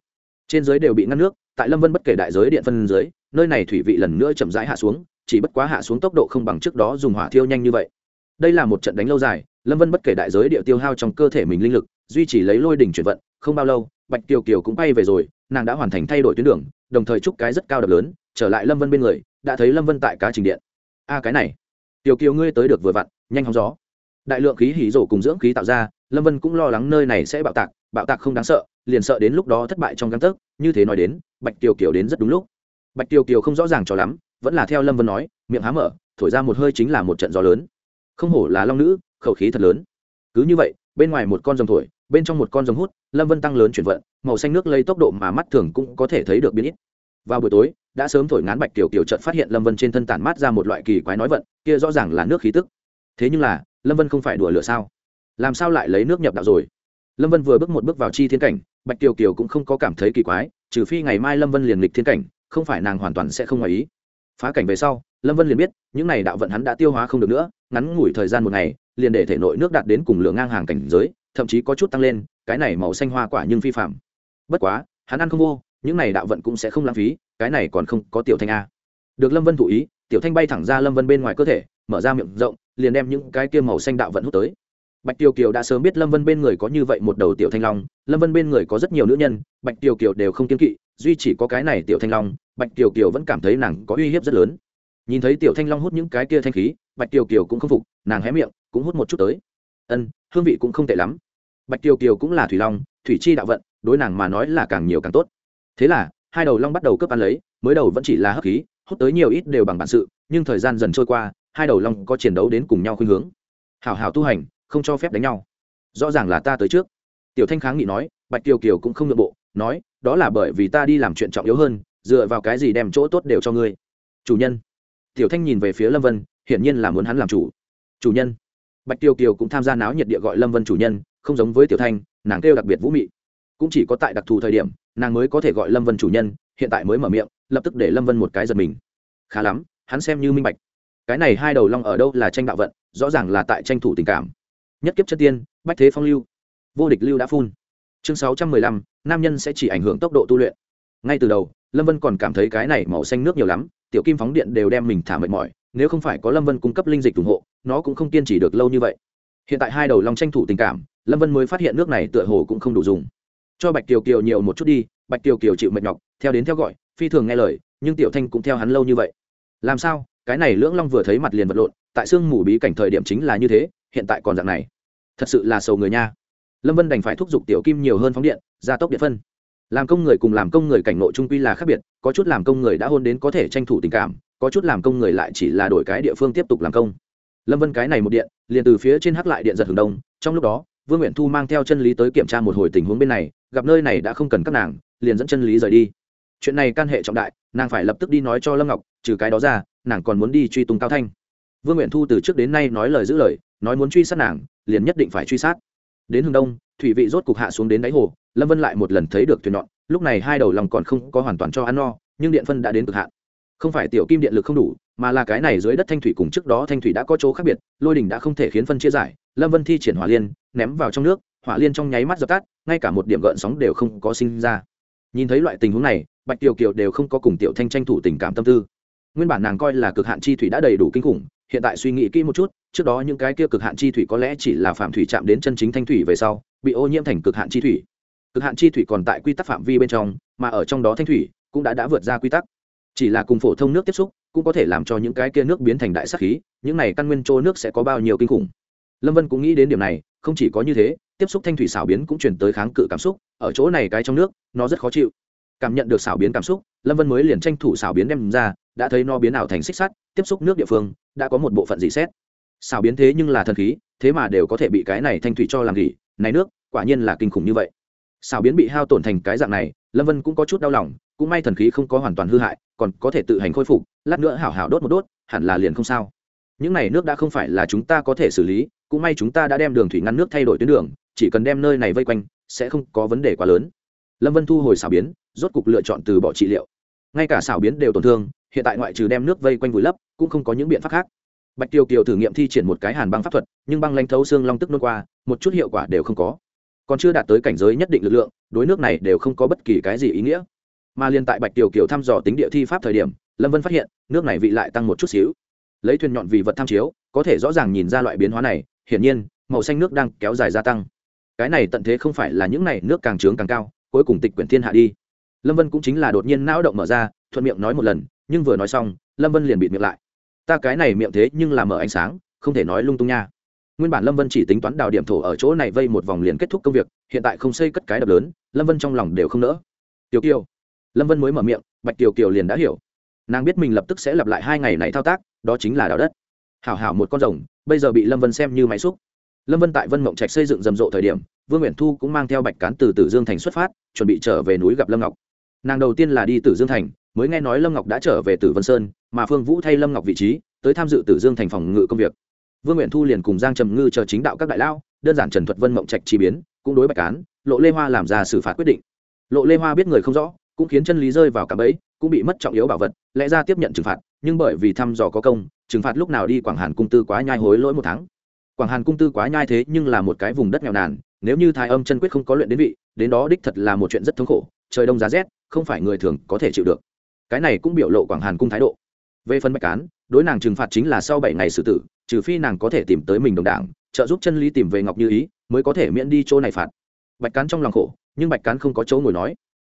Trên giới đều bị ngăn nước, tại lâm vân bất kể đại giới, điện phân dưới nơi này thủy vị lần nữa chậm rãi hạ xuống, chỉ bất quá hạ xuống tốc độ không bằng trước đó dùng hỏa thiêu nhanh như vậy. Đây là một trận đánh lâu dài, lâm vân bất kể đại giới, địa tiêu hao trong cơ thể mình linh lực, duy trì lấy lôi đỉnh chuyển vận, không bao lâu, bạch tiểu kiều cũng bay về rồi, nàng đã hoàn thành thay đổi tuyến đường đồng thời chúc cái rất cao đập lớn, trở lại lâm vân bên người, đã thấy lâm vân tại cá trình điện. A, cái này. Tiểu kiều ngươi tới được vừa vặn, nhanh hóng gió. Đại lượng khí hỉ rổ cùng dưỡng khí tạo ra, lâm vân cũng lo lắng nơi này sẽ bạo tạc bạo tạc không đáng sợ, liền sợ đến lúc đó thất bại trong găng tấc, như thế nói đến, bạch tiểu kiều đến rất đúng lúc. Bạch tiểu kiều không rõ ràng cho lắm, vẫn là theo lâm vân nói, miệng há mở, thổi ra một hơi chính là một trận gió lớn. Không hổ là long nữ, khẩu khí thật lớn. Cứ như vậy, bên ngoài một con rồng thổi bên trong một con rồng hút, lâm vân tăng lớn chuyển vận, màu xanh nước lấy tốc độ mà mắt thường cũng có thể thấy được biến ít. Vào buổi tối, đã sớm thổi ngán bạch tiểu tiểu trận phát hiện lâm vân trên thân tản mát ra một loại kỳ quái nói vận, kia rõ ràng là nước khí tức. Thế nhưng là, lâm vân không phải đùa lửa sao? Làm sao lại lấy nước nhập đạo rồi? Lâm vân vừa bước một bước vào chi thiên cảnh, bạch tiểu kiều cũng không có cảm thấy kỳ quái, trừ phi ngày mai lâm vân liền lịch thiên cảnh, không phải nàng hoàn toàn sẽ không ngoài ý. Phá cảnh về sau, lâm vân liền biết, những n à y đạo vận hắn đã tiêu hóa không được nữa, ngắn ngủi thời gian một ngày, liền để thể nội nước đạt đến cùng lượng ngang hàng cảnh giới thậm chí có chút tăng lên, cái này màu xanh hoa quả nhưng phi phạm bất quá, hắn ăn không vô, những này đạo vận cũng sẽ không lãng phí, cái này còn không có tiểu thanh a. Được lâm vân thụ ý, tiểu thanh bay thẳng ra lâm vân bên ngoài cơ thể, mở ra miệng rộng, liền đem những cái kia màu xanh đạo vận hút tới. Bạch tiêu kiều đã sớm biết lâm vân bên người có như vậy một đầu tiểu thanh long, lâm vân bên người có rất nhiều nữ nhân, bạch tiêu kiều đều không kiên kỵ, duy chỉ có cái này tiểu thanh long, bạch tiêu kiều vẫn cảm thấy nàng có uy hiếp rất lớn. Nhìn thấy tiểu thanh long hút những cái kia thanh khí, bạch tiêu kiều cũng không phục, nàng hé miệng, cũng hút một chút tới. Ân hương vị cũng không tệ lắm. Bạch tiêu kiều cũng là thủy long, thủy chi đạo vận, đối nàng mà nói là càng nhiều càng tốt. Thế là, hai đầu long bắt đầu cướp ăn lấy, mới đầu vẫn chỉ là hấp khí, hút tới nhiều ít đều bằng bản sự, nhưng thời gian dần trôi qua, hai đầu long có chiến đấu đến cùng nhau khuynh hướng. Hảo hảo tu hành, không cho phép đánh nhau. Rõ ràng là ta tới trước. Tiểu thanh kháng nghị nói, bạch tiêu kiều cũng không nội bộ, nói, đó là bởi vì ta đi làm chuyện trọng yếu hơn, dựa vào cái gì đem chỗ tốt đều cho ngươi. Chủ nhân. Tiểu thanh nhìn về phía lâm vân, hiển nhiên là muốn hắn làm chủ. Chủ nhân bạch tiêu kiều cũng tham gia náo nhiệt địa gọi lâm vân chủ nhân, không giống với tiểu thanh, nàng kêu đặc biệt vũ mị. Cũng chỉ có tại đặc thù thời điểm, nàng mới có thể gọi lâm vân chủ nhân, hiện tại mới mở miệng, lập tức để lâm vân một cái giật mình. Khá lắm, hắn xem như minh bạch. Cái này hai đầu long ở đâu là tranh đạo vận, rõ ràng là tại tranh thủ tình cảm. Nhất kiếp chất tiên, bách thế phong lưu. Vô địch lưu đã phun. Chương sáu trăm mười lăm, nam nhân sẽ chỉ ảnh hưởng tốc độ tu luyện. Ngay từ đầu, lâm vân còn cảm thấy cái này màu xanh nước nhiều lắm, tiểu kim phóng điện đều đem mình thả mệt mỏi, nếu không phải có lâm vân cung cấp linh dịch ủng hộ nó cũng không kiên trì được lâu như vậy. Hiện tại hai đầu long tranh thủ tình cảm, lâm vân mới phát hiện nước này tựa hồ cũng không đủ dùng. Cho bạch kiều kiều nhiều một chút đi, bạch kiều kiều chịu mệt nhọc, theo đến theo gọi, phi thường nghe lời, nhưng tiểu thanh cũng theo hắn lâu như vậy. Làm sao, cái này lưỡng long vừa thấy mặt liền vật lộn, tại sương mù bí cảnh thời điểm chính là như thế, hiện tại còn dạng này. Thật sự là sầu người nha. Lâm vân đành phải thúc giục tiểu kim nhiều hơn phóng điện, gia tốc điện phân. Làm công người cùng làm công người cảnh nội trung quy là khác biệt, có chút làm công người đã hôn đến có thể tranh thủ tình cảm, có chút làm công người lại chỉ là đổi cái địa phương tiếp tục làm công lâm vân cái này một điện, liền từ phía trên hắc lại điện giật hướng đông, trong lúc đó, vương nguyện thu mang theo chân lý tới kiểm tra một hồi tình huống bên này, gặp nơi này đã không cần các nàng, liền dẫn chân lý rời đi. Chuyện này can hệ trọng đại, nàng phải lập tức đi nói cho lâm ngọc, trừ cái đó ra, nàng còn muốn đi truy tung cao thanh. Vương nguyện thu từ trước đến nay nói lời giữ lời, nói muốn truy sát nàng, liền nhất định phải truy sát. Đến hướng đông, thủy vị rốt cục hạ xuống đến đáy hồ, lâm vân lại một lần thấy được thuyền nhọn, lúc này hai đầu lòng còn không có hoàn toàn cho ăn no, nhưng điện phân đã đến cực hạn. Không phải tiểu kim điện lực không đủ mà là cái này dưới đất thanh thủy cùng trước đó thanh thủy đã có chỗ khác biệt, lôi đình đã không thể khiến phân chia giải, lâm vân thi triển hỏa liên, ném vào trong nước, hỏa liên trong nháy mắt dập tắt, ngay cả một điểm gợn sóng đều không có sinh ra. Nhìn thấy loại tình huống này, bạch tiểu kiều đều không có cùng tiểu thanh tranh thủ tình cảm tâm tư. Nguyên bản nàng coi là cực hạn chi thủy đã đầy đủ kinh khủng, hiện tại suy nghĩ kỹ một chút, trước đó những cái kia cực hạn chi thủy có lẽ chỉ là phạm thủy chạm đến chân chính thanh thủy về sau, bị ô nhiễm thành cực hạn chi thủy. Cực hạn chi thủy còn tại quy tắc phạm vi bên trong, mà ở trong đó thanh thủy cũng đã đã vượt ra quy tắc. Chỉ là cùng phổ thông nước tiếp xúc cũng có thể làm cho những cái kia nước biến thành đại sắc khí, những này căn nguyên trô nước sẽ có bao nhiêu kinh khủng. Lâm vân cũng nghĩ đến điểm này, không chỉ có như thế, tiếp xúc thanh thủy xảo biến cũng chuyển tới kháng cự cảm xúc, ở chỗ này cái trong nước, nó rất khó chịu. Cảm nhận được xảo biến cảm xúc, lâm vân mới liền tranh thủ xảo biến đem ra, đã thấy nó biến ảo thành xích sắt, tiếp xúc nước địa phương, đã có một bộ phận dị xét. Xảo biến thế nhưng là thần khí, thế mà đều có thể bị cái này thanh thủy cho làm gỉ này nước, quả nhiên là kinh khủng như vậy xảo biến bị hao tổn thành cái dạng này, lâm vân cũng có chút đau lòng, cũng may thần khí không có hoàn toàn hư hại, còn có thể tự hành khôi phục, lát nữa hảo hảo đốt một đốt, hẳn là liền không sao. Những này nước đã không phải là chúng ta có thể xử lý, cũng may chúng ta đã đem đường thủy ngăn nước thay đổi tuyến đường, chỉ cần đem nơi này vây quanh, sẽ không có vấn đề quá lớn. Lâm vân thu hồi xảo biến, rốt cục lựa chọn từ bỏ trị liệu. Ngay cả xảo biến đều tổn thương, hiện tại ngoại trừ đem nước vây quanh vùi lấp, cũng không có những biện pháp khác. Bạch tiêu kiều thử nghiệm thi triển một cái hàn băng pháp thuật, nhưng băng lanh thấu xương long tức nôn qua, một chút hiệu quả đều không có còn chưa đạt tới cảnh giới nhất định lực lượng, đối nước này đều không có bất kỳ cái gì ý nghĩa. Mà liên tại bạch tiểu kiều thăm dò tính địa thi pháp thời điểm, lâm vân phát hiện, nước này vị lại tăng một chút xíu. Lấy thuyền nhọn vì vật tham chiếu, có thể rõ ràng nhìn ra loại biến hóa này, hiển nhiên, màu xanh nước đang kéo dài gia tăng. Cái này tận thế không phải là những này nước càng trướng càng cao, cuối cùng tịch quyển thiên hạ đi. Lâm vân cũng chính là đột nhiên não động mở ra, thuận miệng nói một lần, nhưng vừa nói xong, lâm vân liền bịt miệng lại. Ta cái này miệng thế nhưng là mở ánh sáng, không thể nói lung tung nha nguyên bản lâm vân chỉ tính toán đào điểm thổ ở chỗ này vây một vòng liền kết thúc công việc, hiện tại không xây cất cái đập lớn, lâm vân trong lòng đều không nỡ. Tiểu kiều. Lâm vân mới mở miệng, bạch tiểu kiều liền đã hiểu. Nàng biết mình lập tức sẽ lặp lại hai ngày này thao tác, đó chính là đào đất. Hảo hảo một con rồng, bây giờ bị lâm vân xem như máy xúc. Lâm vân tại vân mộng trạch xây dựng rầm rộ thời điểm, vương nguyễn thu cũng mang theo bạch cán từ tử dương thành xuất phát, chuẩn bị trở về núi gặp lâm ngọc. Nàng đầu tiên là đi tử dương thành, mới nghe nói lâm ngọc đã trở về tử vân sơn, mà phương vũ thay lâm ngọc vị trí, tới tham dự tử dương thành phòng ngự công việc vương nguyện thu liền cùng giang trầm ngư chờ chính đạo các đại lao, đơn giản trần thuật vân mộng trạch chi biến, cũng đối bạch cán lộ lê hoa làm ra xử phạt quyết định. Lộ lê hoa biết người không rõ, cũng khiến chân lý rơi vào cả bẫy, cũng bị mất trọng yếu bảo vật, lẽ ra tiếp nhận trừng phạt, nhưng bởi vì thăm dò có công, trừng phạt lúc nào đi quảng hàn cung tư quá nhai hối lỗi một tháng. Quảng hàn cung tư quá nhai thế nhưng là một cái vùng đất nghèo nàn, nếu như thái âm chân quyết không có luyện đến vị, đến đó đích thật là một chuyện rất thống khổ, trời đông giá rét, không phải người thường có thể chịu được. Cái này cũng biểu lộ quảng hàn cung thái độ. Về phần bạch cán đối nàng trừng phạt chính là sau bảy ngày xử tử trừ phi nàng có thể tìm tới mình đồng đảng, trợ giúp chân lý tìm về ngọc như ý, mới có thể miễn đi chỗ này phạt. Bạch cán trong lòng khổ, nhưng bạch cán không có chỗ ngồi nói.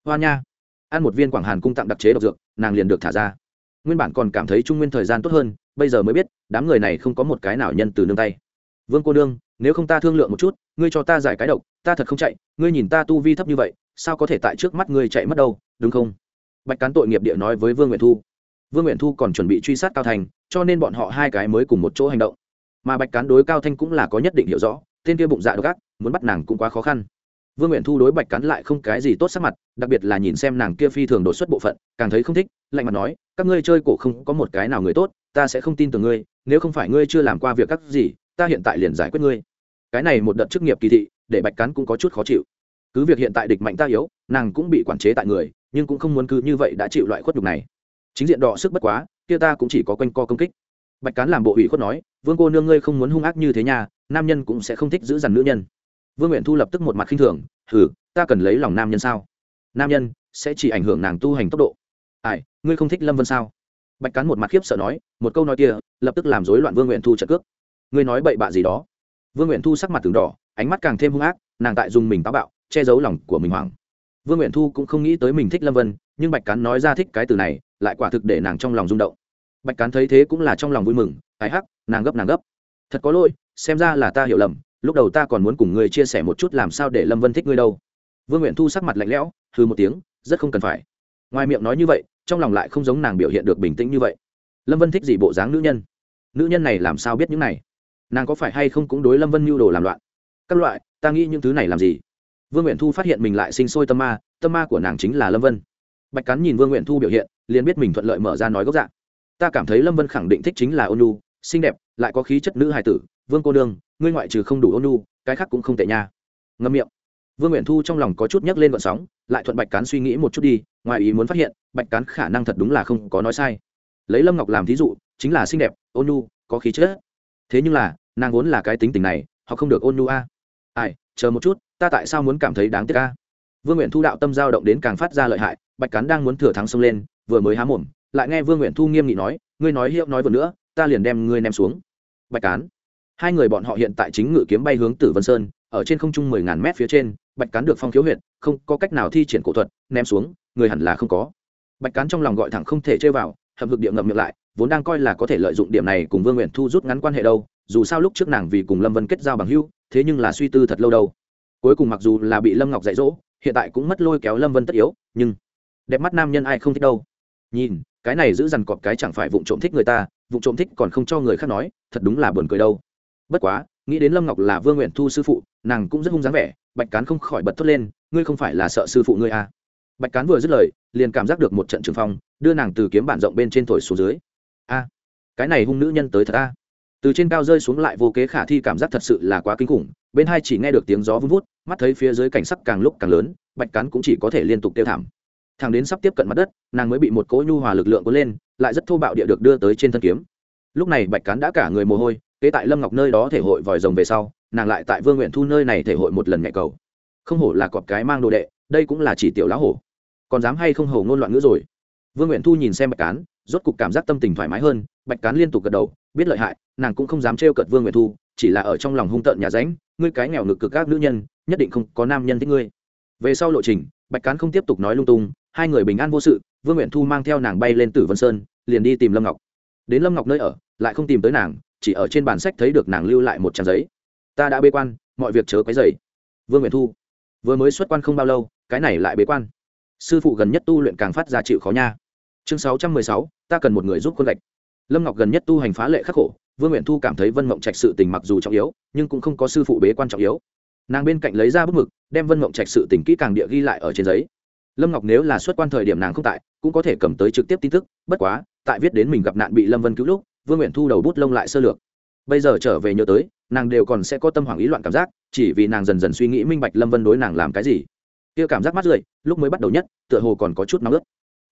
Hoa nha, ăn một viên quảng hàn cung tặng đặc chế độc dược, nàng liền được thả ra. Nguyên bản còn cảm thấy trung nguyên thời gian tốt hơn, bây giờ mới biết, đám người này không có một cái nào nhân từ nương tay. Vương cô nương, nếu không ta thương lượng một chút, ngươi cho ta giải cái độc, ta thật không chạy, ngươi nhìn ta tu vi thấp như vậy, sao có thể tại trước mắt ngươi chạy mất đâu, đúng không? Bạch cán tội nghiệp địa nói với vương nguyện thu. Vương nguyện thu còn chuẩn bị truy sát cao thành cho nên bọn họ hai cái mới cùng một chỗ hành động. Mà bạch cán đối cao thanh cũng là có nhất định hiểu rõ, tên kia bụng dạ độc ác, muốn bắt nàng cũng quá khó khăn. Vương nguyện thu đối bạch cán lại không cái gì tốt sắc mặt, đặc biệt là nhìn xem nàng kia phi thường đột xuất bộ phận, càng thấy không thích, lạnh mặt nói, các ngươi chơi cổ không có một cái nào người tốt, ta sẽ không tin tưởng ngươi, nếu không phải ngươi chưa làm qua việc các gì, ta hiện tại liền giải quyết ngươi. Cái này một đợt chức nghiệp kỳ thị, để bạch cán cũng có chút khó chịu. Cứ việc hiện tại địch mạnh ta yếu, nàng cũng bị quản chế tại người, nhưng cũng không muốn cứ như vậy đã chịu loại khuất nhục này. Chính diện đọ sức bất quá kia ta cũng chỉ có quanh co công kích. Bạch cán làm bộ ủy khuất nói, vương cô nương ngươi không muốn hung ác như thế nhà nam nhân cũng sẽ không thích giữ dằn nữ nhân. Vương nguyện thu lập tức một mặt khinh thường, hừ, ta cần lấy lòng nam nhân sao? Nam nhân sẽ chỉ ảnh hưởng nàng tu hành tốc độ. Ai, ngươi không thích lâm vân sao? Bạch cán một mặt khiếp sợ nói, một câu nói kia, lập tức làm rối loạn vương nguyện thu trợ cước. Ngươi nói bậy bạ gì đó? Vương nguyện thu sắc mặt từng đỏ, ánh mắt càng thêm hung ác, nàng tại dùng mình táo bạo, che giấu lòng của mình hoảng. Vương nguyện thu cũng không nghĩ tới mình thích lâm vân, nhưng bạch cán nói ra thích cái từ này, lại quả thực để nàng trong lòng rung động bạch cán thấy thế cũng là trong lòng vui mừng ai hắc, nàng gấp nàng gấp. Thật có lỗi, xem ra là ta hiểu lầm, lúc đầu ta còn muốn cùng ngươi chia sẻ một chút làm sao để lâm vân thích ngươi đâu. Vương nguyện thu sắc mặt lạnh lẽo hư một tiếng, rất không cần phải. Ngoài miệng nói như vậy, trong lòng lại không giống nàng biểu hiện được bình tĩnh như vậy. Lâm vân thích gì bộ dáng nữ nhân? Nữ nhân này làm sao biết những này? Nàng có phải hay không cũng đối lâm vân mưu đồ làm loạn? Các loại, ta nghĩ những thứ này làm gì? Vương nguyện thu phát hiện mình lại sinh sôi tâm ma tâm ma của nàng chính là lâm vân. Bạch cắn nhìn vương nguyện thu biểu hiện, liền biết mình thuận lợi mở ra nói gốc dạng ta cảm thấy lâm vân khẳng định thích chính là ônu xinh đẹp, lại có khí chất nữ hài tử, vương cô nương, ngươi ngoại trừ không đủ ônu cái khác cũng không tệ nha. Ngâm miệng. Vương nguyện thu trong lòng có chút nhấc lên vận sóng, lại thuận bạch cán suy nghĩ một chút đi, ngoài ý muốn phát hiện, bạch cán khả năng thật đúng là không có nói sai. Lấy lâm ngọc làm thí dụ, chính là xinh đẹp ônu có khí chất. Thế nhưng là, nàng vốn là cái tính tình này, họ không được ônu a. Ai, chờ một chút, ta tại sao muốn cảm thấy đáng tiếc a? Vương nguyện thu đạo tâm giao động đến càng phát ra lợi hại, bạch cán đang muốn thừa thắng xông lên, vừa mới há mồm lại nghe vương nguyện thu nghiêm nghị nói, ngươi nói hiệu nói vừa nữa, ta liền đem ngươi ném xuống. Bạch cán. Hai người bọn họ hiện tại chính ngự kiếm bay hướng tử vân sơn, ở trên không trung mười ngàn mét phía trên, bạch cán được phong khiếu huyện không có cách nào thi triển cổ thuật, ném xuống, người hẳn là không có. Bạch cán trong lòng gọi thẳng không thể chơi vào hầm hực địa ngậm miệng lại, vốn đang coi là có thể lợi dụng điểm này cùng vương nguyện thu rút ngắn quan hệ đâu, dù sao lúc trước nàng vì cùng lâm vân kết giao bằng hưu thế nhưng là suy tư thật lâu đâu. Cuối cùng mặc dù là bị lâm ngọc dạy dỗ, hiện tại cũng mất lôi kéo lâm vân tất yếu, nhưng đẹp mắt nam nhân ai không thích đâu. Nhìn cái này giữ dằn cọp cái chẳng phải vụ trộm thích người ta vụ trộm thích còn không cho người khác nói, thật đúng là buồn cười đâu. Bất quá, nghĩ đến lâm ngọc là vương nguyện thu sư phụ, nàng cũng rất hung dáng vẻ, bạch cán không khỏi bật thốt lên, ngươi không phải là sợ sư phụ ngươi à. bạch cán vừa dứt lời, liền cảm giác được một trận trường phong, đưa nàng từ kiếm bản rộng bên trên thổi xuống dưới. A, cái này hung nữ nhân tới thật a. Từ trên cao rơi xuống lại vô kế khả thi cảm giác thật sự là quá kinh khủng, bên hai chỉ nghe được tiếng gió vun vút, mắt thấy phía dưới cảnh sắc càng lúc càng lớn, bạch cán cũng chỉ có thể liên tục tiêu thảm thằng đến sắp tiếp cận mặt đất, nàng mới bị một cỗ nhu hòa lực lượng cuốn lên, lại rất thô bạo địa được đưa tới trên thân kiếm. Lúc này bạch cán đã cả người mồ hôi, kế tại lâm ngọc nơi đó thể hội vòi rồng về sau, nàng lại tại vương nguyện thu nơi này thể hội một lần nhạy cầu. Không hổ là cọp cái mang đồ đệ, đây cũng là chỉ tiểu lão hổ. Còn dám hay không hầu ngôn loạn ngữ rồi. Vương nguyện thu nhìn xem bạch cán, rốt cục cảm giác tâm tình thoải mái hơn, bạch cán liên tục gật đầu, biết lợi hại, nàng cũng không dám trêu cợt vương nguyện thu, chỉ là ở trong lòng hung tợn nhà ránh, ngươi cái nghèo ngực cực các nữ nhân, nhất định không có nam nhân thích ngươi. Về sau lộ trình, bạch cán không tiếp tục nói lung tung hai người bình an vô sự, vương nguyện thu mang theo nàng bay lên tử vân sơn, liền đi tìm lâm ngọc. Đến lâm ngọc nơi ở, lại không tìm tới nàng, chỉ ở trên bản sách thấy được nàng lưu lại một trang giấy. Ta đã bế quan, mọi việc chớ cái dày vương nguyện thu, vừa mới xuất quan không bao lâu, cái này lại bế quan. Sư phụ gần nhất tu luyện càng phát ra chịu khó nha. Chương sáu trăm mười sáu, ta cần một người giúp quân gạch lâm ngọc gần nhất tu hành phá lệ khắc khổ, vương nguyện thu cảm thấy vân mộng trạch sự tình mặc dù trọng yếu, nhưng cũng không có sư phụ bế quan trọng yếu. Nàng bên cạnh lấy ra bức mực, đem vân mộng trạch sự tình kỹ càng địa ghi lại ở trên giấy lâm ngọc nếu là xuất quan thời điểm nàng không tại, cũng có thể cầm tới trực tiếp tin tức, bất quá, tại viết đến mình gặp nạn bị lâm vân cứu lúc, vương nguyện thu đầu bút lông lại sơ lược. Bây giờ trở về nhớ tới, nàng đều còn sẽ có tâm hoảng ý loạn cảm giác, chỉ vì nàng dần dần suy nghĩ minh bạch lâm vân đối nàng làm cái gì. Kia cảm giác mắt rượi, lúc mới bắt đầu nhất, tựa hồ còn có chút nóng ướt.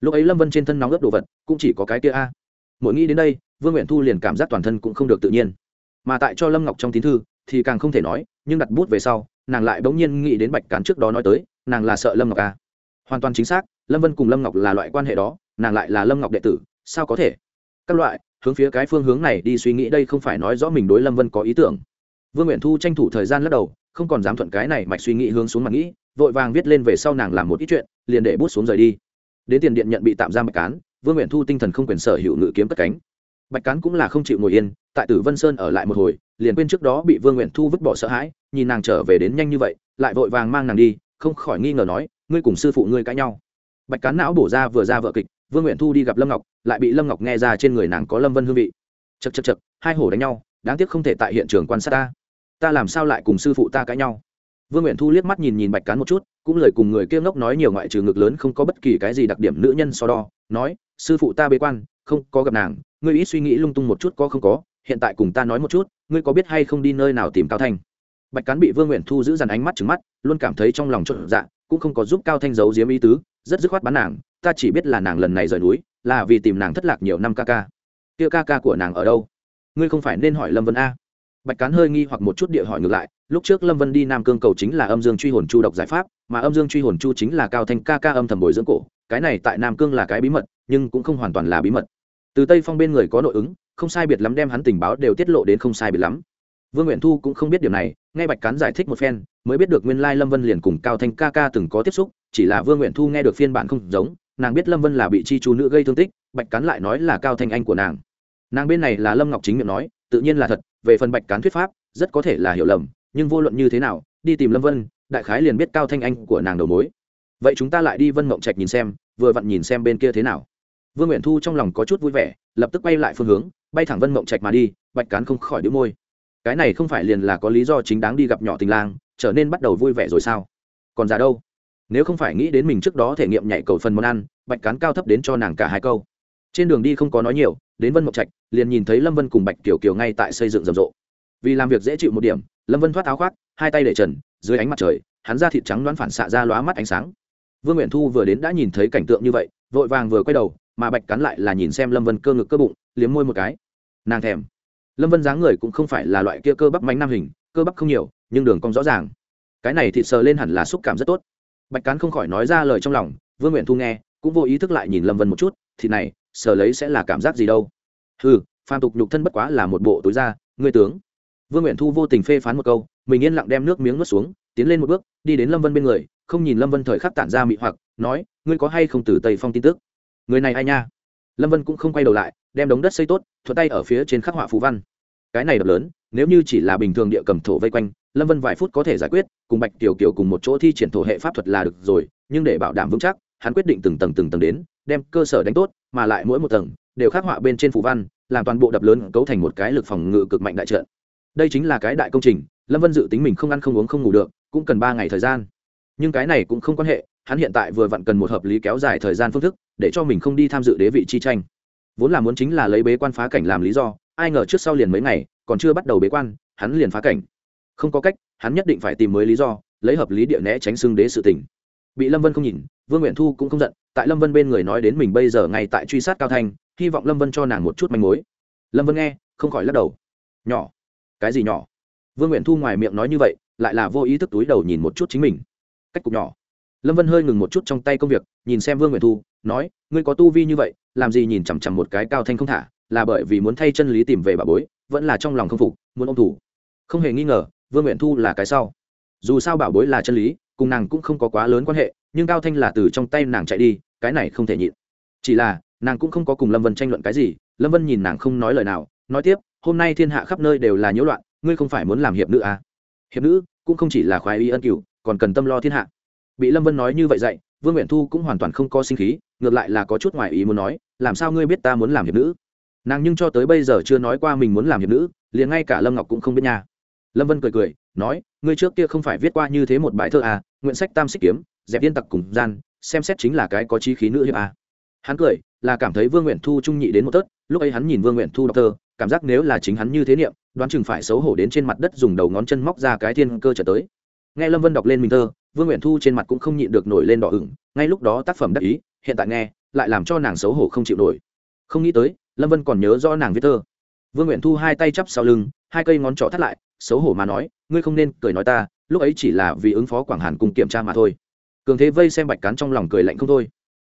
Lúc ấy lâm vân trên thân nóng ướt đồ vật, cũng chỉ có cái kia a. Mỗi nghĩ đến đây, vương nguyện thu liền cảm giác toàn thân cũng không được tự nhiên. Mà tại cho lâm ngọc trong tín thư, thì càng không thể nói, nhưng đặt bút về sau, nàng lại bỗng nhiên nghĩ đến bạch cán trước đó nói tới, nàng là sợ lâm ngọc a hoàn toàn chính xác, lâm vân cùng lâm ngọc là loại quan hệ đó, nàng lại là lâm ngọc đệ tử, sao có thể? Các loại, hướng phía cái phương hướng này đi suy nghĩ đây không phải nói rõ mình đối lâm vân có ý tưởng. Vương nguyện thu tranh thủ thời gian lắc đầu, không còn dám thuận cái này mạch suy nghĩ hướng xuống mặt nghĩ, vội vàng viết lên về sau nàng làm một ít chuyện, liền để bút xuống rời đi. Đến tiền điện nhận bị tạm giam bạch cán, vương nguyện thu tinh thần không quyền sở hữu ngự kiếm cất cánh. Bạch cán cũng là không chịu ngồi yên, tại tử vân sơn ở lại một hồi, liền quên trước đó bị vương nguyện thu vứt bỏ sợ hãi, nhìn nàng trở về đến nhanh như vậy, lại vội vàng mang nàng đi, không khỏi nghi ngờ nói ngươi cùng sư phụ ngươi cãi nhau. Bạch cán não bổ ra vừa ra vợ kịch, vương nguyện thu đi gặp lâm ngọc, lại bị lâm ngọc nghe ra trên người nàng có lâm vân hương vị. Chật chật chật hai hổ đánh nhau, đáng tiếc không thể tại hiện trường quan sát ta. Ta làm sao lại cùng sư phụ ta cãi nhau? Vương nguyện thu liếc mắt nhìn nhìn bạch cán một chút, cũng lời cùng người kia ngốc nói nhiều ngoại trừ ngực lớn không có bất kỳ cái gì đặc điểm nữ nhân so đo, nói, sư phụ ta bế quan, không có gặp nàng, ngươi ít suy nghĩ lung tung một chút có không có, hiện tại cùng ta nói một chút, ngươi có biết hay không đi nơi nào tìm cao thanh? Bạch cán bị vương nguyện thu giữ dằn ánh mắt trứng mắt, luôn cảm thấy trong lòng trộn dạ cũng không có giúp cao thanh giấu diếm ý tứ, rất dứt khoát bán nàng, ta chỉ biết là nàng lần này rời núi, là vì tìm nàng thất lạc nhiều năm ca ca. Kia ca ca của nàng ở đâu? Ngươi không phải nên hỏi lâm vân a. Bạch cán hơi nghi hoặc một chút địa hỏi ngược lại, lúc trước lâm vân đi nam cương cầu chính là âm dương truy hồn chu độc giải pháp, mà âm dương truy hồn chu chính là cao thanh ca ca âm thầm bồi dưỡng cổ, cái này tại nam cương là cái bí mật, nhưng cũng không hoàn toàn là bí mật. Từ tây phong bên người có nội ứng, không sai biệt lắm đem hắn tình báo đều tiết lộ đến không sai biệt lắm. Vương nguyện thu cũng không biết điều này, nghe bạch cán giải thích một phen mới biết được nguyên lai lâm vân liền cùng cao thanh ca ca từng có tiếp xúc, chỉ là vương nguyện thu nghe được phiên bản không giống, nàng biết lâm vân là bị chi chú nữ gây thương tích, bạch cán lại nói là cao thanh anh của nàng. Nàng bên này là lâm ngọc chính miệng nói, tự nhiên là thật, về phần bạch cán thuyết pháp, rất có thể là hiểu lầm, nhưng vô luận như thế nào, đi tìm lâm vân, đại khái liền biết cao thanh anh của nàng đầu mối. Vậy chúng ta lại đi vân mộng trạch nhìn xem, vừa vặn nhìn xem bên kia thế nào. Vương nguyện thu trong lòng có chút vui vẻ, lập tức bay lại phương hướng, bay thẳng vân mộng trạch mà đi, bạch cán không khỏi đĩu môi. Cái này không phải liền là có lý do chính đáng đi gặp nhỏ tình lang trở nên bắt đầu vui vẻ rồi sao? Còn già đâu? Nếu không phải nghĩ đến mình trước đó thể nghiệm nhảy cầu phần món ăn, bạch cán cao thấp đến cho nàng cả hai câu. Trên đường đi không có nói nhiều, đến vân mộc trạch, liền nhìn thấy lâm vân cùng bạch kiều kiều ngay tại xây dựng rầm rộ. Vì làm việc dễ chịu một điểm, lâm vân thoát áo khoác, hai tay để trần, dưới ánh mặt trời, hắn ra thịt trắng đoán phản xạ ra lóa mắt ánh sáng. Vương nguyện thu vừa đến đã nhìn thấy cảnh tượng như vậy, vội vàng vừa quay đầu, mà bạch cắn lại là nhìn xem lâm vân cơ ngực cơ bụng, liếm môi một cái. Nàng thèm. Lâm vân dáng người cũng không phải là loại kia cơ bắp mánh nam hình, cơ bắp không nhiều nhưng đường cong rõ ràng. Cái này thịt sờ lên hẳn là xúc cảm rất tốt. Bạch cán không khỏi nói ra lời trong lòng, vương nguyện thu nghe, cũng vô ý thức lại nhìn lâm vân một chút, thịt này, sờ lấy sẽ là cảm giác gì đâu? Ừ phàm tục nhục thân bất quá là một bộ túi da, ngươi tướng. Vương nguyện thu vô tình phê phán một câu, mình yên lặng đem nước miếng nuốt xuống, tiến lên một bước, đi đến lâm vân bên người, không nhìn lâm vân thời khắc tản ra mị hoặc, nói, ngươi có hay không từ tây phong tin tức? Người này ai nha? Lâm vân cũng không quay đầu lại, đem đống đất xây tốt thuật tay ở phía trên khắc họa phú văn cái này đập lớn, nếu như chỉ là bình thường địa cầm thổ vây quanh, lâm vân vài phút có thể giải quyết, cùng bạch tiểu kiều cùng một chỗ thi triển thổ hệ pháp thuật là được rồi, nhưng để bảo đảm vững chắc, hắn quyết định từng tầng từng tầng đến, đem cơ sở đánh tốt, mà lại mỗi một tầng đều khắc họa bên trên phù văn, làm toàn bộ đập lớn cấu thành một cái lực phòng ngự cực mạnh đại trận. Đây chính là cái đại công trình, lâm vân dự tính mình không ăn không uống không ngủ được, cũng cần ba ngày thời gian. Nhưng cái này cũng không quan hệ, hắn hiện tại vừa vặn cần một hợp lý kéo dài thời gian phương thức, để cho mình không đi tham dự đế vị chi tranh. Vốn là muốn chính là lấy bế quan phá cảnh làm lý do ai ngờ trước sau liền mấy ngày, còn chưa bắt đầu bế quan, hắn liền phá cảnh. Không có cách, hắn nhất định phải tìm mới lý do, lấy hợp lý địa né tránh xưng đế sự tình. Bị lâm vân không nhìn, vương nguyện thu cũng không giận, tại lâm vân bên người nói đến mình bây giờ ngay tại truy sát cao thanh, hy vọng lâm vân cho nàng một chút manh mối. Lâm vân nghe, không khỏi lắc đầu. Nhỏ. Cái gì nhỏ? Vương nguyện thu ngoài miệng nói như vậy, lại là vô ý thức túi đầu nhìn một chút chính mình. Cách cục nhỏ. Lâm vân hơi ngừng một chút trong tay công việc, nhìn xem vương nguyện thu, nói, ngươi có tu vi như vậy, làm gì nhìn chằm chằm một cái cao thanh không thả? Là bởi vì muốn thay chân lý tìm về bà bối, vẫn là trong lòng không phục, muốn ôm thủ. Không hề nghi ngờ, vương nguyện thu là cái sau. Dù sao bảo bối là chân lý, cùng nàng cũng không có quá lớn quan hệ, nhưng cao thanh là từ trong tay nàng chạy đi, cái này không thể nhịn. Chỉ là, nàng cũng không có cùng lâm vân tranh luận cái gì, lâm vân nhìn nàng không nói lời nào, nói tiếp, hôm nay thiên hạ khắp nơi đều là nhiễu loạn, ngươi không phải muốn làm hiệp nữ à? hiệp nữ, cũng không chỉ là khoái y ân cửu, còn cần tâm lo thiên hạ. Bị lâm vân nói như vậy dạy, vương nguyện thu cũng hoàn toàn không có sinh khí, ngược lại là có chút ngoài ý muốn nói, làm sao ngươi biết ta muốn làm hiệp nữ? Nàng nhưng cho tới bây giờ chưa nói qua mình muốn làm hiệp nữ, liền ngay cả lâm ngọc cũng không biết nha. Lâm vân cười cười, nói, ngươi trước kia không phải viết qua như thế một bài thơ à nguyện sách tam xích kiếm, dẹp viên tặc cùng gian, xem xét chính là cái có trí khí nữ hiệp à. hắn cười, là cảm thấy vương nguyện thu trung nhị đến một tớt, lúc ấy hắn nhìn vương nguyện thu đọc thơ, cảm giác nếu là chính hắn như thế niệm, đoán chừng phải xấu hổ đến trên mặt đất dùng đầu ngón chân móc ra cái thiên cơ trở tới. Nghe lâm vân đọc lên mình thơ, vương nguyện thu trên mặt cũng không nhịn được nổi lên đỏ ửng, ngay lúc đó tác phẩm đắc ý, hiện tại nghe, lại làm cho nàng xấu hổ không chịu nổi. Không nghĩ tới lâm vân còn nhớ rõ nàng viết thơ. Vương nguyện thu hai tay chắp sau lưng, hai cây ngón trỏ thắt lại, xấu hổ mà nói, ngươi không nên cười nói ta, lúc ấy chỉ là vì ứng phó quảng hàn cùng kiểm tra mà thôi. Cường thế vây xem bạch cán trong lòng cười lạnh không thôi.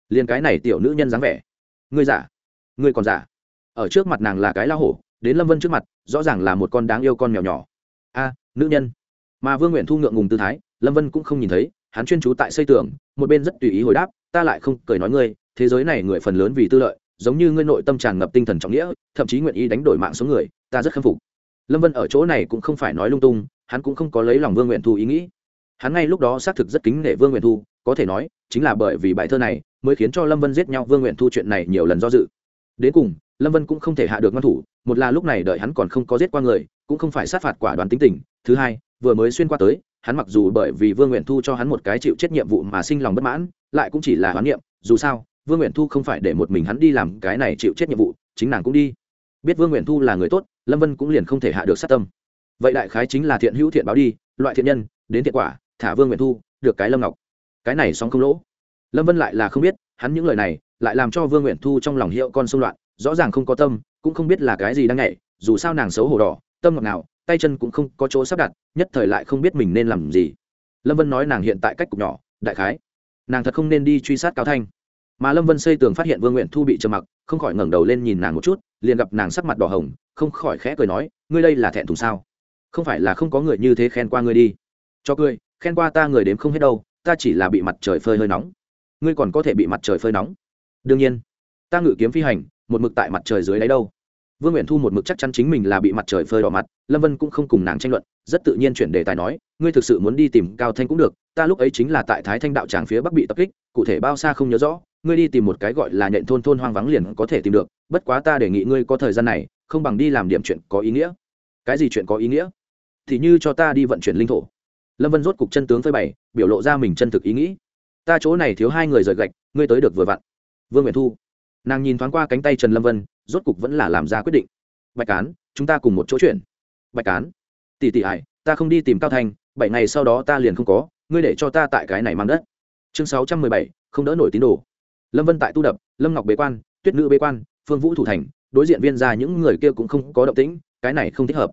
Liền cái này tiểu nữ nhân dáng vẻ. Ngươi giả? Ngươi còn giả? Ở trước mặt nàng là cái la hổ, đến lâm vân trước mặt, rõ ràng là một con đáng yêu con mèo nhỏ. A, nữ nhân. Mà vương nguyện thu ngượng ngùng tư thái, lâm vân cũng không nhìn thấy, hắn chuyên trú tại xây tường, một bên rất tùy ý hồi đáp, ta lại không cười nói ngươi, thế giới này người phần lớn vì tư lợi giống như ngươi nội tâm tràn ngập tinh thần trọng nghĩa, thậm chí nguyện ý đánh đổi mạng số người, ta rất khâm phục. Lâm vân ở chỗ này cũng không phải nói lung tung, hắn cũng không có lấy lòng vương nguyện thu ý nghĩ. Hắn ngay lúc đó xác thực rất kính nể vương nguyện thu, có thể nói, chính là bởi vì bài thơ này mới khiến cho lâm vân giết nhau vương nguyện thu chuyện này nhiều lần do dự. Đến cùng, lâm vân cũng không thể hạ được ngăn thủ, một là lúc này đợi hắn còn không có giết qua người, cũng không phải sát phạt quả đoán tính tình, thứ hai, vừa mới xuyên qua tới, hắn mặc dù bởi vì vương nguyện thu cho hắn một cái chịu trách nhiệm vụ mà sinh lòng bất mãn, lại cũng chỉ là hoán niệm, dù sao vương nguyện thu không phải để một mình hắn đi làm cái này chịu chết nhiệm vụ, chính nàng cũng đi. Biết vương nguyện thu là người tốt, lâm vân cũng liền không thể hạ được sát tâm. Vậy đại khái chính là thiện hữu thiện báo đi, loại thiện nhân, đến thiện quả, thả vương nguyện thu, được cái lâm ngọc. Cái này xong không lỗ. Lâm vân lại là không biết, hắn những lời này, lại làm cho vương nguyện thu trong lòng hiệu con xung loạn, rõ ràng không có tâm, cũng không biết là cái gì đang nhảy, dù sao nàng xấu hổ đỏ, tâm ngọc nào tay chân cũng không có chỗ sắp đặt, nhất thời lại không biết mình nên làm gì. Lâm vân nói nàng hiện tại cách cục nhỏ, đại khái, nàng thật không nên đi truy sát cao thanh mà lâm vân xây tường phát hiện vương nguyện thu bị trầm mặc, không khỏi ngẩng đầu lên nhìn nàng một chút, liền gặp nàng sắc mặt đỏ hồng, không khỏi khẽ cười nói, ngươi đây là thẹn thùng sao? Không phải là không có người như thế khen qua ngươi đi. Cho cười, khen qua ta người đếm không hết đâu, ta chỉ là bị mặt trời phơi hơi nóng. Ngươi còn có thể bị mặt trời phơi nóng? Đương nhiên. Ta ngự kiếm phi hành, một mực tại mặt trời dưới đáy đâu. Vương nguyện thu một mực chắc chắn chính mình là bị mặt trời phơi đỏ mặt, lâm vân cũng không cùng nàng tranh luận, rất tự nhiên chuyển đề tài nói, ngươi thực sự muốn đi tìm cao thanh cũng được, ta lúc ấy chính là tại thái thanh đạo tràng phía bắc bị tập kích, cụ thể bao xa không nhớ rõ ngươi đi tìm một cái gọi là nhện thôn thôn hoang vắng liền có thể tìm được, bất quá ta đề nghị ngươi có thời gian này, không bằng đi làm điểm chuyện có ý nghĩa. Cái gì chuyện có ý nghĩa? Thì như cho ta đi vận chuyển linh thổ. Lâm vân rốt cục chân tướng phơi bày, biểu lộ ra mình chân thực ý nghĩ. Ta chỗ này thiếu hai người rời gạch, ngươi tới được vừa vặn. Vương nguyện thu. Nàng nhìn thoáng qua cánh tay trần lâm vân, rốt cục vẫn là làm ra quyết định. Bạch cán, chúng ta cùng một chỗ chuyển. Bạch cán, tỷ tỷ hải ta không đi tìm cao thanh bảy ngày sau đó ta liền không có, ngươi để cho ta tại cái này mang đất. Chương sáu trăm mười bảy, không đỡ nổi tín đồ lâm vân tại tu đập, lâm ngọc bế quan, tuyết nữ bế quan, phương vũ thủ thành, đối diện viên ra những người kia cũng không có động tĩnh, cái này không thích hợp.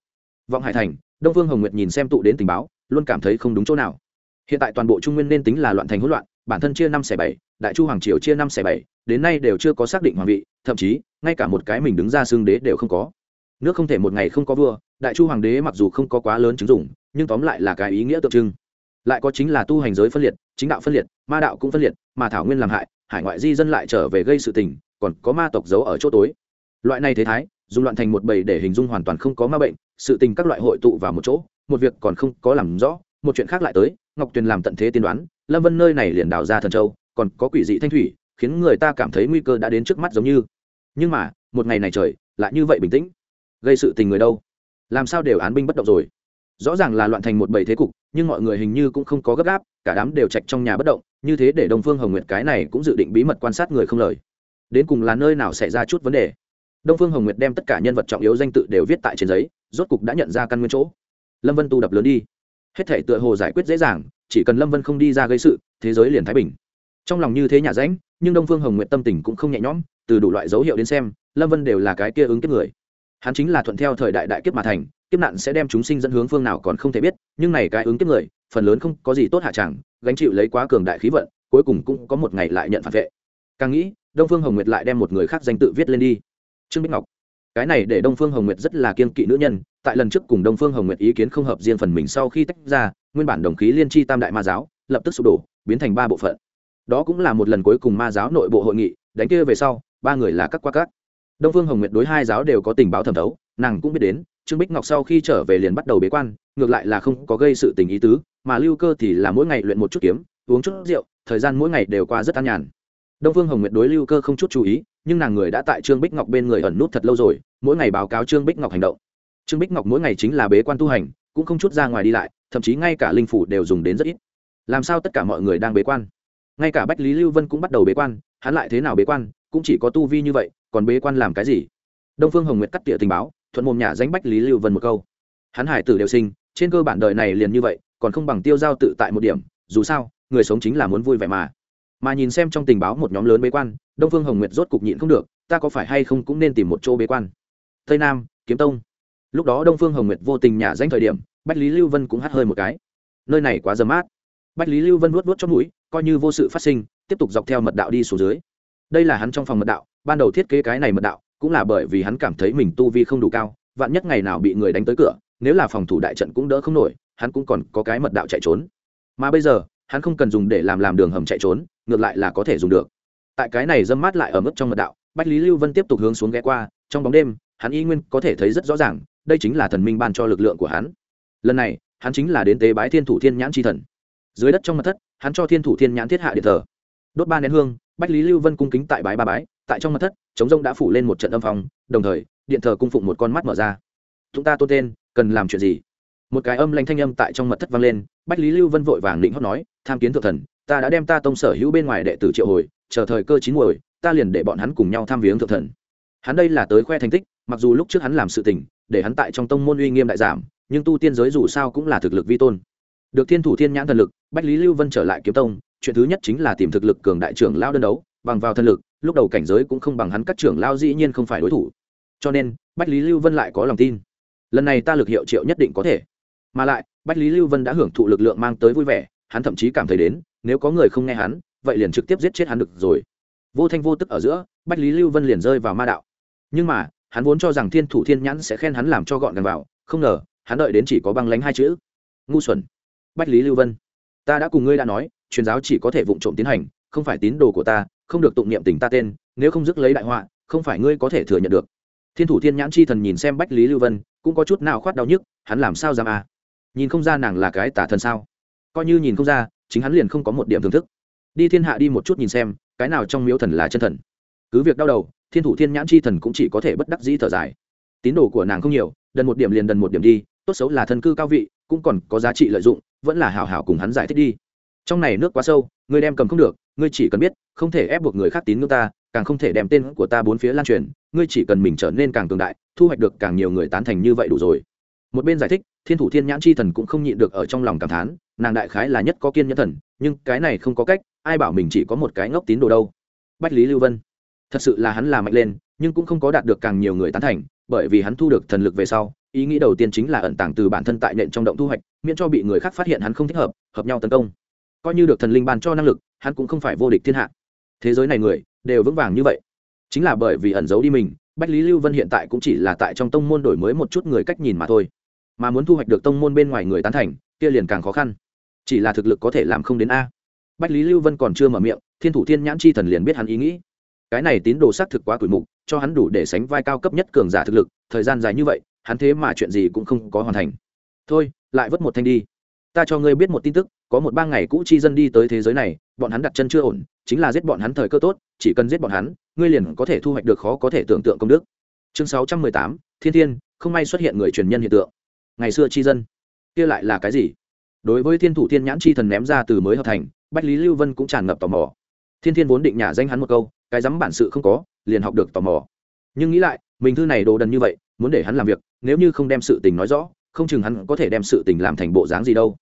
Vọng hải thành, đông phương hồng nguyệt nhìn xem tụ đến tình báo, luôn cảm thấy không đúng chỗ nào. Hiện tại toàn bộ trung nguyên nên tính là loạn thành hỗn loạn, bản thân chia năm xẻ bảy, đại chu hoàng triều chia năm xẻ bảy, đến nay đều chưa có xác định hoàng vị, thậm chí, ngay cả một cái mình đứng ra xương đế đều không có. Nước không thể một ngày không có vua, đại chu hoàng đế mặc dù không có quá lớn chứng dụng, nhưng tóm lại là cái ý nghĩa tượng trưng. Lại có chính là tu hành giới phân liệt, chính đạo phân liệt, ma đạo cũng phân liệt, mà thảo nguyên làm hại hải ngoại di dân lại trở về gây sự tình, còn có ma tộc giấu ở chỗ tối. Loại này thế thái, dùng loạn thành một bầy để hình dung hoàn toàn không có ma bệnh, sự tình các loại hội tụ vào một chỗ, một việc còn không có làm rõ, một chuyện khác lại tới, ngọc tuyền làm tận thế tiên đoán, lâm vân nơi này liền đào ra thần châu, còn có quỷ dị thanh thủy, khiến người ta cảm thấy nguy cơ đã đến trước mắt giống như. Nhưng mà, một ngày này trời, lại như vậy bình tĩnh. Gây sự tình người đâu? Làm sao đều án binh bất động rồi? Rõ ràng là loạn thành một bầy thế cục, nhưng mọi người hình như cũng không có gấp gáp, cả đám đều chạch trong nhà bất động như thế để đồng phương hồng nguyệt cái này cũng dự định bí mật quan sát người không lời. Đến cùng là nơi nào xảy ra chút vấn đề? Đông phương hồng nguyệt đem tất cả nhân vật trọng yếu danh tự đều viết tại trên giấy, rốt cục đã nhận ra căn nguyên chỗ. Lâm vân tu đập lớn đi. Hết thể tựa hồ giải quyết dễ dàng, chỉ cần lâm vân không đi ra gây sự, thế giới liền thái bình. Trong lòng như thế nhà ránh nhưng đông phương hồng nguyệt tâm tình cũng không nhẹ nhõm, từ đủ loại dấu hiệu đến xem, lâm vân đều là cái kia ứng kiếp người. Hắn chính là thuận theo thời đại đại kiếp mà thành, kiếp nạn sẽ đem chúng sinh dẫn hướng phương nào còn không thể biết, nhưng này cái ứng kiếp người, phần lớn không có gì tốt hạ chẳng gánh chịu lấy quá cường đại khí vận, cuối cùng cũng có một ngày lại nhận phản vệ. Càng nghĩ, đông phương hồng nguyệt lại đem một người khác danh tự viết lên đi. Trương bích ngọc. Cái này để đông phương hồng nguyệt rất là kiên kỵ nữ nhân, tại lần trước cùng đông phương hồng nguyệt ý kiến không hợp riêng phần mình sau khi tách ra, nguyên bản đồng khí liên tri tam đại ma giáo, lập tức sụp đổ, biến thành ba bộ phận. Đó cũng là một lần cuối cùng ma giáo nội bộ hội nghị, đánh kia về sau, ba người là các qua các. Đông phương hồng nguyệt đối hai giáo đều có tình báo thẩm thấu, nàng cũng biết đến, trương bích ngọc sau khi trở về liền bắt đầu bế quan, ngược lại là không có gây sự tình ý tứ mà lưu cơ thì là mỗi ngày luyện một chút kiếm, uống chút rượu, thời gian mỗi ngày đều qua rất an nhàn. Đông phương hồng nguyệt đối lưu cơ không chút chú ý, nhưng nàng người đã tại trương bích ngọc bên người ẩn nút thật lâu rồi, mỗi ngày báo cáo trương bích ngọc hành động. Trương bích ngọc mỗi ngày chính là bế quan tu hành, cũng không chút ra ngoài đi lại, thậm chí ngay cả linh phủ đều dùng đến rất ít. Làm sao tất cả mọi người đang bế quan? Ngay cả bách lý lưu vân cũng bắt đầu bế quan, hắn lại thế nào bế quan, cũng chỉ có tu vi như vậy, còn bế quan làm cái gì? Đông phương hồng nguyệt cắt tỉa tình báo, thuận mồm nhà danh bách lý lưu vân một câu. Hắn hải tử đều sinh, trên cơ bản đời này liền như vậy còn không bằng tiêu giao tự tại một điểm, dù sao, người sống chính là muốn vui vẻ mà. Mà nhìn xem trong tình báo một nhóm lớn bế quan, đông phương hồng nguyệt rốt cục nhịn không được, ta có phải hay không cũng nên tìm một chỗ bế quan. Tây nam, kiếm tông. Lúc đó đông phương hồng nguyệt vô tình nhả danh thời điểm, bách lý lưu vân cũng hắt hơi một cái. Nơi này quá dầm mát. Bách lý lưu vân nuốt nuốt trong mũi, coi như vô sự phát sinh, tiếp tục dọc theo mật đạo đi xuống dưới. Đây là hắn trong phòng mật đạo, ban đầu thiết kế cái này mật đạo, cũng là bởi vì hắn cảm thấy mình tu vi không đủ cao, vạn nhất ngày nào bị người đánh tới cửa, nếu là phòng thủ đại trận cũng đỡ không nổi hắn cũng còn có cái mật đạo chạy trốn. Mà bây giờ hắn không cần dùng để làm làm đường hầm chạy trốn ngược lại là có thể dùng được. Tại cái này dâm mát lại ở mức trong mật đạo bách lý lưu vân tiếp tục hướng xuống ghé qua trong bóng đêm hắn y nguyên có thể thấy rất rõ ràng đây chính là thần minh ban cho lực lượng của hắn. Lần này hắn chính là đến tế bái thiên thủ thiên nhãn tri thần. Dưới đất trong mặt thất hắn cho thiên thủ thiên nhãn thiết hạ điện thờ. Đốt ba nén hương bách lý lưu vân cung kính tại bái ba bái tại trong mặt thất chống rông đã phủ lên một trận âm phòng, đồng thời điện thờ cung phụng một con mắt mở ra. Chúng ta tôn tên cần làm chuyện gì? Một cái âm lanh thanh âm tại trong mật thất vang lên, bách lý lưu vân vội vàng định hót nói, tham kiến thượng thần, ta đã đem ta tông sở hữu bên ngoài đệ tử triệu hồi, chờ thời cơ chín muồi, ta liền để bọn hắn cùng nhau tham viếng thượng thần. Hắn đây là tới khoe thành tích, mặc dù lúc trước hắn làm sự tình, để hắn tại trong tông môn uy nghiêm đại giảm, nhưng tu tiên giới dù sao cũng là thực lực vi tôn. Được thiên thủ thiên nhãn thần lực, bách lý lưu vân trở lại kiếm tông, chuyện thứ nhất chính là tìm thực lực cường đại trưởng lao đơn đấu, bằng vào thân lực, lúc đầu cảnh giới cũng không bằng hắn các trưởng lao dĩ nhiên không phải đối thủ. Cho nên, bách lý lưu vân lại có lòng tin. Lần này ta lực hiệu triệu nhất định có thể mà lại, bách lý lưu vân đã hưởng thụ lực lượng mang tới vui vẻ, hắn thậm chí cảm thấy đến, nếu có người không nghe hắn, vậy liền trực tiếp giết chết hắn được rồi. Vô thanh vô tức ở giữa, bách lý lưu vân liền rơi vào ma đạo. Nhưng mà, hắn vốn cho rằng thiên thủ thiên nhãn sẽ khen hắn làm cho gọn gần vào, không ngờ, hắn đợi đến chỉ có băng lánh hai chữ. Ngu xuẩn. Bách lý lưu vân, ta đã cùng ngươi đã nói, truyền giáo chỉ có thể vụng trộm tiến hành, không phải tín đồ của ta, không được tụng niệm tình ta tên, nếu không dứt lấy đại họa, không phải ngươi có thể thừa nhận được. Thiên thủ thiên nhãn chi thần nhìn xem bách lý lưu vân, cũng có chút nào khoát đau nhức, hắn làm sao dám à? Nhìn không ra nàng là cái tả thần sao? Coi như nhìn không ra, chính hắn liền không có một điểm thưởng thức. Đi thiên hạ đi một chút nhìn xem, cái nào trong miếu thần là chân thần. Cứ việc đau đầu, thiên thủ thiên nhãn chi thần cũng chỉ có thể bất đắc dĩ thở dài. Tín đồ của nàng không nhiều, đần một điểm liền đần một điểm đi, tốt xấu là thân cư cao vị, cũng còn có giá trị lợi dụng, vẫn là hảo hảo cùng hắn giải thích đi. Trong này nước quá sâu ngươi đem cầm không được ngươi chỉ cần biết, không thể ép buộc người khác tín ngưỡng ta, càng không thể đem tên của ta bốn phía lan truyền ngươi chỉ cần mình trở nên càng cường đại, thu hoạch được càng nhiều người tán thành như vậy đủ rồi một bên giải thích, thiên thủ thiên nhãn chi thần cũng không nhịn được ở trong lòng cảm thán, nàng đại khái là nhất có kiên nhẫn thần, nhưng cái này không có cách, ai bảo mình chỉ có một cái ngốc tín đồ đâu. Bách lý lưu vân, thật sự là hắn là mạnh lên, nhưng cũng không có đạt được càng nhiều người tán thành, bởi vì hắn thu được thần lực về sau, ý nghĩ đầu tiên chính là ẩn tàng từ bản thân tại nện trong động thu hoạch, miễn cho bị người khác phát hiện hắn không thích hợp hợp nhau tấn công. Coi như được thần linh ban cho năng lực, hắn cũng không phải vô địch thiên hạ. Thế giới này người, đều vững vàng như vậy. Chính là bởi vì ẩn giấu đi mình, bách lý lưu vân hiện tại cũng chỉ là tại trong tông môn đổi mới một chút người cách nhìn mà thôi mà muốn thu hoạch được tông môn bên ngoài người tán thành, kia liền càng khó khăn. Chỉ là thực lực có thể làm không đến a. Bách lý lưu vân còn chưa mở miệng, thiên thủ thiên nhãn chi thần liền biết hắn ý nghĩ. Cái này tín đồ xác thực quá tuổi mục, cho hắn đủ để sánh vai cao cấp nhất cường giả thực lực, thời gian dài như vậy, hắn thế mà chuyện gì cũng không có hoàn thành. Thôi, lại vất một thanh đi. Ta cho ngươi biết một tin tức, có một ba ngày cũ chi dân đi tới thế giới này, bọn hắn đặt chân chưa ổn, chính là giết bọn hắn thời cơ tốt, chỉ cần giết bọn hắn, ngươi liền có thể thu hoạch được khó có thể tưởng tượng công đức. Chương sáu trăm mười tám, thiên thiên, không may xuất hiện người truyền nhân hiện tượng ngày xưa chi dân. Kia lại là cái gì? Đối với thiên thủ thiên nhãn chi thần ném ra từ mới hợp thành, bách lý lưu vân cũng tràn ngập tò mò. Thiên thiên vốn định nhả danh hắn một câu, cái dám bản sự không có, liền học được tò mò. Nhưng nghĩ lại, mình thư này đồ đần như vậy, muốn để hắn làm việc, nếu như không đem sự tình nói rõ, không chừng hắn có thể đem sự tình làm thành bộ dáng gì đâu.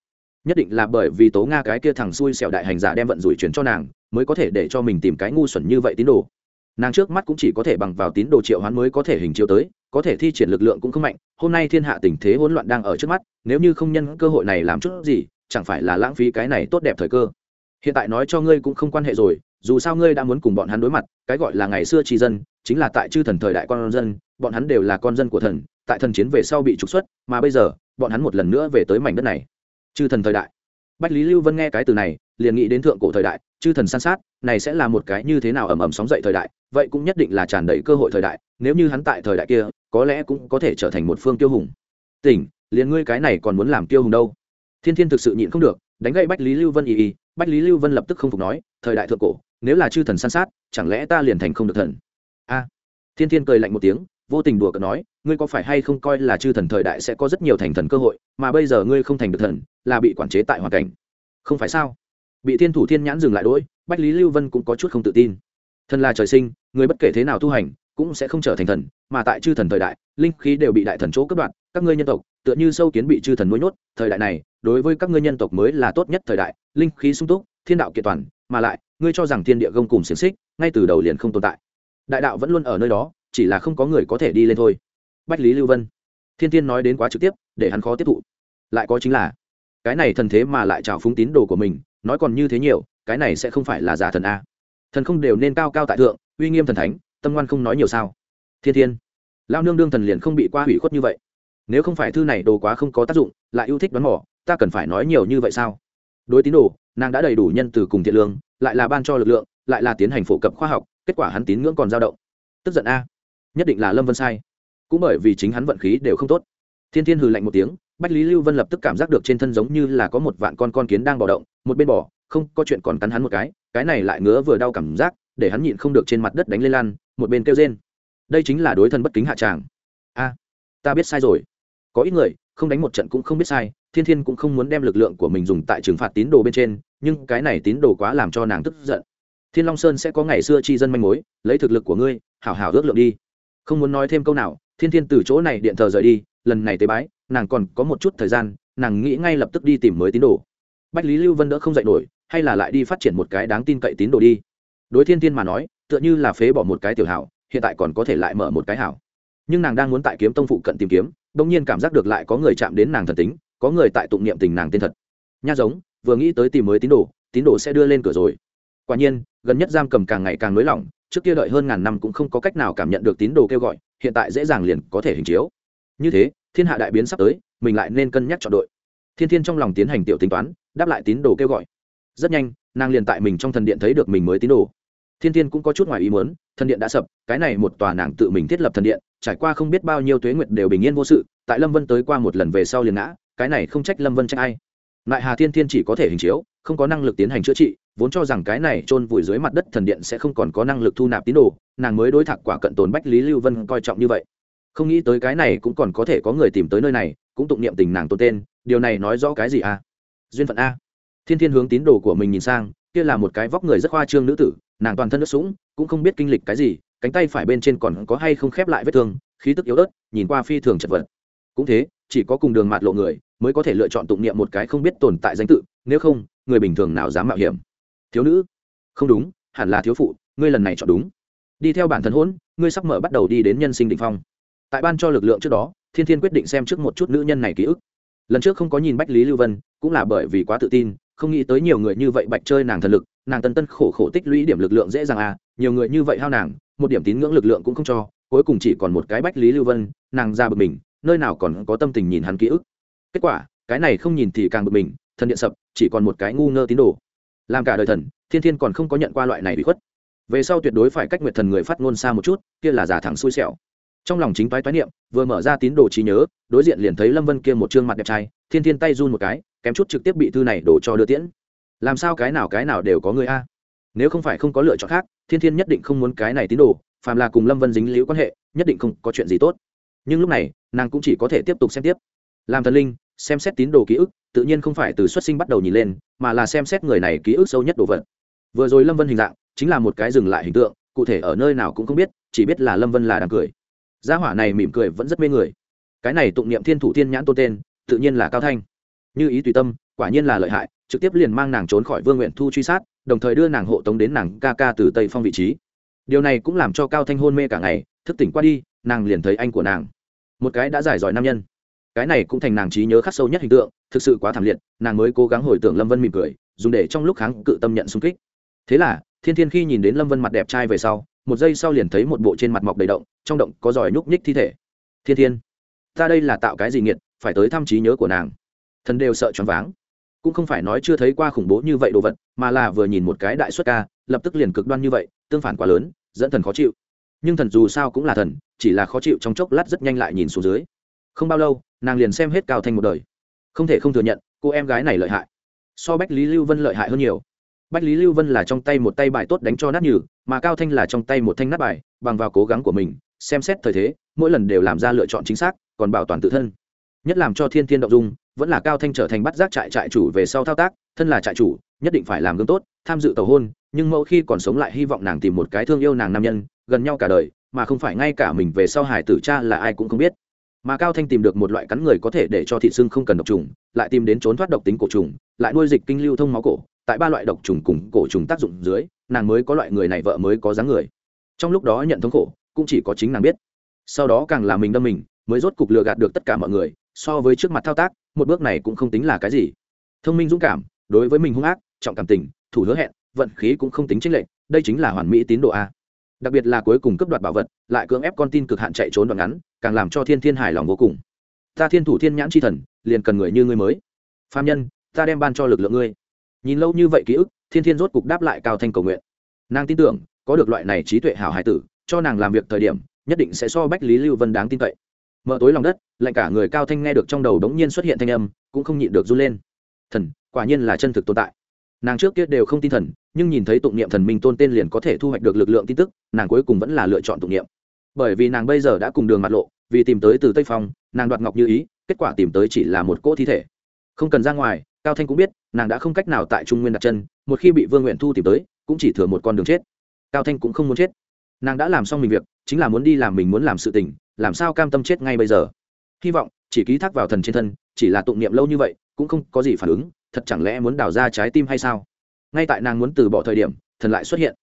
Nhất định là bởi vì tố nga cái kia thằng xui xẻo đại hành giả đem vận rủi chuyển cho nàng, mới có thể để cho mình tìm cái ngu xuẩn như vậy tín đồ. Nàng trước mắt cũng chỉ có thể bằng vào tín đồ triệu hoán mới có thể hình chiếu tới có thể thi triển lực lượng cũng không mạnh, hôm nay thiên hạ tình thế hỗn loạn đang ở trước mắt, nếu như không nhân cơ hội này làm chút gì, chẳng phải là lãng phí cái này tốt đẹp thời cơ. Hiện tại nói cho ngươi cũng không quan hệ rồi, dù sao ngươi đã muốn cùng bọn hắn đối mặt, cái gọi là ngày xưa tri dân, chính là tại chư thần thời đại con dân, bọn hắn đều là con dân của thần, tại thần chiến về sau bị trục xuất, mà bây giờ, bọn hắn một lần nữa về tới mảnh đất này. Chư thần thời đại. Bách lý lưu vân nghe cái từ này, liền nghĩ đến thượng cổ thời đại, chư thần san sát, này sẽ là một cái như thế nào ầm ầm sóng dậy thời đại, vậy cũng nhất định là tràn đầy cơ hội thời đại nếu như hắn tại thời đại kia, có lẽ cũng có thể trở thành một phương tiêu hùng. Tỉnh, liền ngươi cái này còn muốn làm tiêu hùng đâu? Thiên thiên thực sự nhịn không được, đánh gậy bách lý lưu vân y y. Bách lý lưu vân lập tức không phục nói, thời đại thượng cổ, nếu là chư thần san sát, chẳng lẽ ta liền thành không được thần? A. Thiên thiên cười lạnh một tiếng, vô tình đùa cợt nói, ngươi có phải hay không coi là chư thần thời đại sẽ có rất nhiều thành thần cơ hội, mà bây giờ ngươi không thành được thần, là bị quản chế tại hoàn cảnh. Không phải sao? Bị thiên thủ thiên nhãn dừng lại đỗi bách lý lưu vân cũng có chút không tự tin. Thần là trời sinh, người bất kể thế nào tu hành cũng sẽ không trở thành thần, mà tại chư thần thời đại, linh khí đều bị đại thần chỗ cướp đoạt, các ngươi nhân tộc, tựa như sâu kiến bị chư thần nuôi nhốt, thời đại này, đối với các ngươi nhân tộc mới là tốt nhất thời đại, linh khí sung túc, thiên đạo kiện toàn, mà lại, ngươi cho rằng thiên địa gông cùng xiềng xích, ngay từ đầu liền không tồn tại. Đại đạo vẫn luôn ở nơi đó, chỉ là không có người có thể đi lên thôi. Bách lý lưu vân. Thiên tiên nói đến quá trực tiếp, để hắn khó tiếp thụ. Lại có chính là, cái này thần thế mà lại trào phúng tín đồ của mình, nói còn như thế nhiều, cái này sẽ không phải là giả thần a. Thần không đều nên cao cao tại thượng, uy nghiêm thần thánh tâm ngoan không nói nhiều sao? Thiên thiên lao nương đương thần liền không bị qua hủy khuất như vậy. Nếu không phải thư này đồ quá không có tác dụng, lại yêu thích đoán mỏ ta cần phải nói nhiều như vậy sao? Đối tín đồ, nàng đã đầy đủ nhân từ cùng thiện lương, lại là ban cho lực lượng, lại là tiến hành phổ cập khoa học, kết quả hắn tín ngưỡng còn dao động. Tức giận a. Nhất định là lâm vân sai. Cũng bởi vì chính hắn vận khí đều không tốt. Thiên thiên hừ lạnh một tiếng, bách lý lưu vân lập tức cảm giác được trên thân giống như là có một vạn con con kiến đang bỏ động, một bên bỏ không có chuyện còn cắn hắn một cái cái này lại ngứa vừa đau cảm giác, để hắn nhịn không được trên mặt đất đánh lên lan một bên kêu rên. Đây chính là đối thân bất kính hạ tràng. A, ta biết sai rồi. Có ít người, không đánh một trận cũng không biết sai, thiên thiên cũng không muốn đem lực lượng của mình dùng tại trừng phạt tín đồ bên trên, nhưng cái này tín đồ quá làm cho nàng tức giận. Thiên long sơn sẽ có ngày xưa chi dân manh mối, lấy thực lực của ngươi, hảo hảo ước lượng đi. Không muốn nói thêm câu nào, thiên thiên từ chỗ này điện thờ rời đi, lần này tế bái, nàng còn có một chút thời gian, nàng nghĩ ngay lập tức đi tìm mới tín đồ. Bách lý lưu vân đỡ không dạy nổi, hay là lại đi phát triển một cái đáng tin cậy tín đồ đi. Đối thiên thiên mà nói tựa như là phế bỏ một cái tiểu hảo, hiện tại còn có thể lại mở một cái hảo. Nhưng nàng đang muốn tại kiếm tông phụ cận tìm kiếm đông nhiên cảm giác được lại có người chạm đến nàng thần tính, có người tại tụng niệm tình nàng tên thật. Nha giống, vừa nghĩ tới tìm mới tín đồ tín đồ sẽ đưa lên cửa rồi. Quả nhiên, gần nhất giam cầm càng ngày càng nới lỏng, trước kia đợi hơn ngàn năm cũng không có cách nào cảm nhận được tín đồ kêu gọi, hiện tại dễ dàng liền có thể hình chiếu. Như thế, thiên hạ đại biến sắp tới, mình lại nên cân nhắc chọn đội. Thiên thiên trong lòng tiến hành tiểu tính toán, đáp lại tín đồ kêu gọi. Rất nhanh, nàng liền tại mình trong thần điện thấy được mình mới tín đồ thiên thiên cũng có chút ngoài ý muốn, thần điện đã sập, cái này một tòa nàng tự mình thiết lập thần điện, trải qua không biết bao nhiêu tuế nguyệt đều bình yên vô sự, tại lâm vân tới qua một lần về sau liền ngã, cái này không trách lâm vân trách ai. Lại hà thiên thiên chỉ có thể hình chiếu, không có năng lực tiến hành chữa trị, vốn cho rằng cái này chôn vùi dưới mặt đất thần điện sẽ không còn có năng lực thu nạp tín đồ, nàng mới đối thạc quả cận tồn bách lý lưu vân coi trọng như vậy. Không nghĩ tới cái này cũng còn có thể có người tìm tới nơi này, cũng tụng niệm tình nàng tôn tên, điều này nói rõ cái gì a duyên phận a. Thiên thiên hướng tín đồ của mình nhìn sang, kia là một cái vóc người rất khoa trương nữ tử nàng toàn thân nước sũng, cũng không biết kinh lịch cái gì, cánh tay phải bên trên còn có hay không khép lại vết thương, khí tức yếu ớt, nhìn qua phi thường chật vật. Cũng thế, chỉ có cùng đường mạt lộ người, mới có thể lựa chọn tụng niệm một cái không biết tồn tại danh tự, nếu không, người bình thường nào dám mạo hiểm. Thiếu nữ? Không đúng, hẳn là thiếu phụ, ngươi lần này chọn đúng. Đi theo bản thân hỗn ngươi sắp mở bắt đầu đi đến nhân sinh định phong. Tại ban cho lực lượng trước đó, thiên thiên quyết định xem trước một chút nữ nhân này ký ức. Lần trước không có nhìn bách lý lưu vân, cũng là bởi vì quá tự tin không nghĩ tới nhiều người như vậy bạch chơi nàng thần lực, nàng tân tân khổ khổ tích lũy điểm lực lượng dễ dàng à nhiều người như vậy hao nàng, một điểm tín ngưỡng lực lượng cũng không cho, cuối cùng chỉ còn một cái bách lý lưu vân, nàng ra bực mình, nơi nào còn có tâm tình nhìn hắn ký ức. Kết quả, cái này không nhìn thì càng bực mình, thần điện sập, chỉ còn một cái ngu ngơ tín đồ. Làm cả đời thần, thiên thiên còn không có nhận qua loại này bị khuất. Về sau tuyệt đối phải cách nguyệt thần người phát ngôn xa một chút, kia là giả thẳng xui xẻo trong lòng chính toái toái niệm, vừa mở ra tín đồ trí nhớ, đối diện liền thấy lâm vân kia một trương mặt đẹp trai, thiên thiên tay run một cái, kém chút trực tiếp bị thư này đổ cho đưa tiễn. Làm sao cái nào cái nào đều có người a? Nếu không phải không có lựa chọn khác, thiên thiên nhất định không muốn cái này tín đồ, phàm là cùng lâm vân dính liễu quan hệ, nhất định không có chuyện gì tốt. Nhưng lúc này, nàng cũng chỉ có thể tiếp tục xem tiếp. Làm thần linh, xem xét tín đồ ký ức, tự nhiên không phải từ xuất sinh bắt đầu nhìn lên, mà là xem xét người này ký ức sâu nhất đồ vật. Vừa rồi lâm vân hình dạng, chính là một cái dừng lại hình tượng, cụ thể ở nơi nào cũng không biết, chỉ biết là lâm vân là đang cười gia hỏa này mỉm cười vẫn rất mê người. Cái này tụng niệm thiên thủ thiên nhãn tôn tên, tự nhiên là cao thanh. Như ý tùy tâm, quả nhiên là lợi hại, trực tiếp liền mang nàng trốn khỏi vương nguyện thu truy sát, đồng thời đưa nàng hộ tống đến nàng ca ca từ tây phong vị trí. Điều này cũng làm cho cao thanh hôn mê cả ngày, thức tỉnh qua đi, nàng liền thấy anh của nàng. Một cái đã giải giỏi nam nhân. Cái này cũng thành nàng trí nhớ khắc sâu nhất hình tượng, thực sự quá thảm liệt, nàng mới cố gắng hồi tưởng lâm vân mỉm cười, dùng để trong lúc kháng cự tâm nhận xung kích. Thế là, thiên thiên khi nhìn đến lâm vân mặt đẹp trai về sau, một giây sau liền thấy một bộ trên mặt mọc đầy động trong động có giỏi nhúc nhích thi thể. Thiên thiên, ta đây là tạo cái gì nghiệt, phải tới thăm trí nhớ của nàng. Thần đều sợ choáng váng. Cũng không phải nói chưa thấy qua khủng bố như vậy đồ vật, mà là vừa nhìn một cái đại xuất ca, lập tức liền cực đoan như vậy, tương phản quá lớn, dẫn thần khó chịu. Nhưng thần dù sao cũng là thần, chỉ là khó chịu trong chốc lát rất nhanh lại nhìn xuống dưới. Không bao lâu, nàng liền xem hết cao thanh một đời. Không thể không thừa nhận, cô em gái này lợi hại. So bách lý lưu vân lợi hại hơn nhiều. Bách lý lưu vân là trong tay một tay bài tốt đánh cho nát nhừ, mà cao thanh là trong tay một thanh nát bài, bằng vào cố gắng của mình xem xét thời thế, mỗi lần đều làm ra lựa chọn chính xác, còn bảo toàn tự thân. Nhất làm cho thiên thiên động dung, vẫn là cao thanh trở thành bắt giác trại trại chủ về sau thao tác, thân là trại chủ, nhất định phải làm gương tốt, tham dự tàu hôn, nhưng mẫu khi còn sống lại hy vọng nàng tìm một cái thương yêu nàng nam nhân, gần nhau cả đời, mà không phải ngay cả mình về sau hải tử cha là ai cũng không biết. Mà cao thanh tìm được một loại cắn người có thể để cho thị xương không cần độc trùng, lại tìm đến trốn thoát độc tính cổ trùng, lại nuôi dịch kinh lưu thông máu cổ, tại ba loại độc trùng cùng cổ trùng tác dụng dưới, nàng mới có loại người này vợ mới có dáng người. Trong lúc đó nhận thống khổ cũng chỉ có chính nàng biết. Sau đó càng là mình đâm mình, mới rốt cục lừa gạt được tất cả mọi người, so với trước mặt thao tác, một bước này cũng không tính là cái gì. Thông minh dũng cảm, đối với mình hung ác, trọng cảm tình, thủ hứa hẹn, vận khí cũng không tính chính lệnh đây chính là hoàn mỹ tín độ a. Đặc biệt là cuối cùng cấp đoạt bảo vật, lại cưỡng ép con tin cực hạn chạy trốn đoạn ngắn, càng làm cho thiên thiên hài lòng vô cùng. Ta thiên thủ thiên nhãn chi thần, liền cần người như ngươi mới. Phạm nhân, ta đem ban cho lực lượng ngươi. Nhìn lâu như vậy ký ức, thiên thiên rốt cục đáp lại cao thanh cầu nguyện. Nàng tin tưởng, có được loại này trí tuệ hảo hải tử cho nàng làm việc thời điểm, nhất định sẽ so bách lý lưu vân đáng tin cậy. Mở tối lòng đất, lạnh cả người cao thanh nghe được trong đầu đống nhiên xuất hiện thanh âm, cũng không nhịn được run lên. Thần, quả nhiên là chân thực tồn tại. Nàng trước kia đều không tin thần, nhưng nhìn thấy tụng niệm thần minh tôn tên liền có thể thu hoạch được lực lượng tin tức, nàng cuối cùng vẫn là lựa chọn tụng niệm. Bởi vì nàng bây giờ đã cùng đường mặt lộ, vì tìm tới từ tây phong, nàng đoạt ngọc như ý, kết quả tìm tới chỉ là một cỗ thi thể. Không cần ra ngoài, cao thanh cũng biết, nàng đã không cách nào tại trung nguyên đặt chân, một khi bị vương nguyện thu tìm tới, cũng chỉ thừa một con đường chết. Cao thanh cũng không muốn chết nàng đã làm xong mình việc, chính là muốn đi làm mình muốn làm sự tình, làm sao cam tâm chết ngay bây giờ? Hy vọng, chỉ ký thác vào thần trên thân, chỉ là tụng niệm lâu như vậy, cũng không có gì phản ứng, thật chẳng lẽ muốn đào ra trái tim hay sao? Ngay tại nàng muốn từ bỏ thời điểm, thần lại xuất hiện.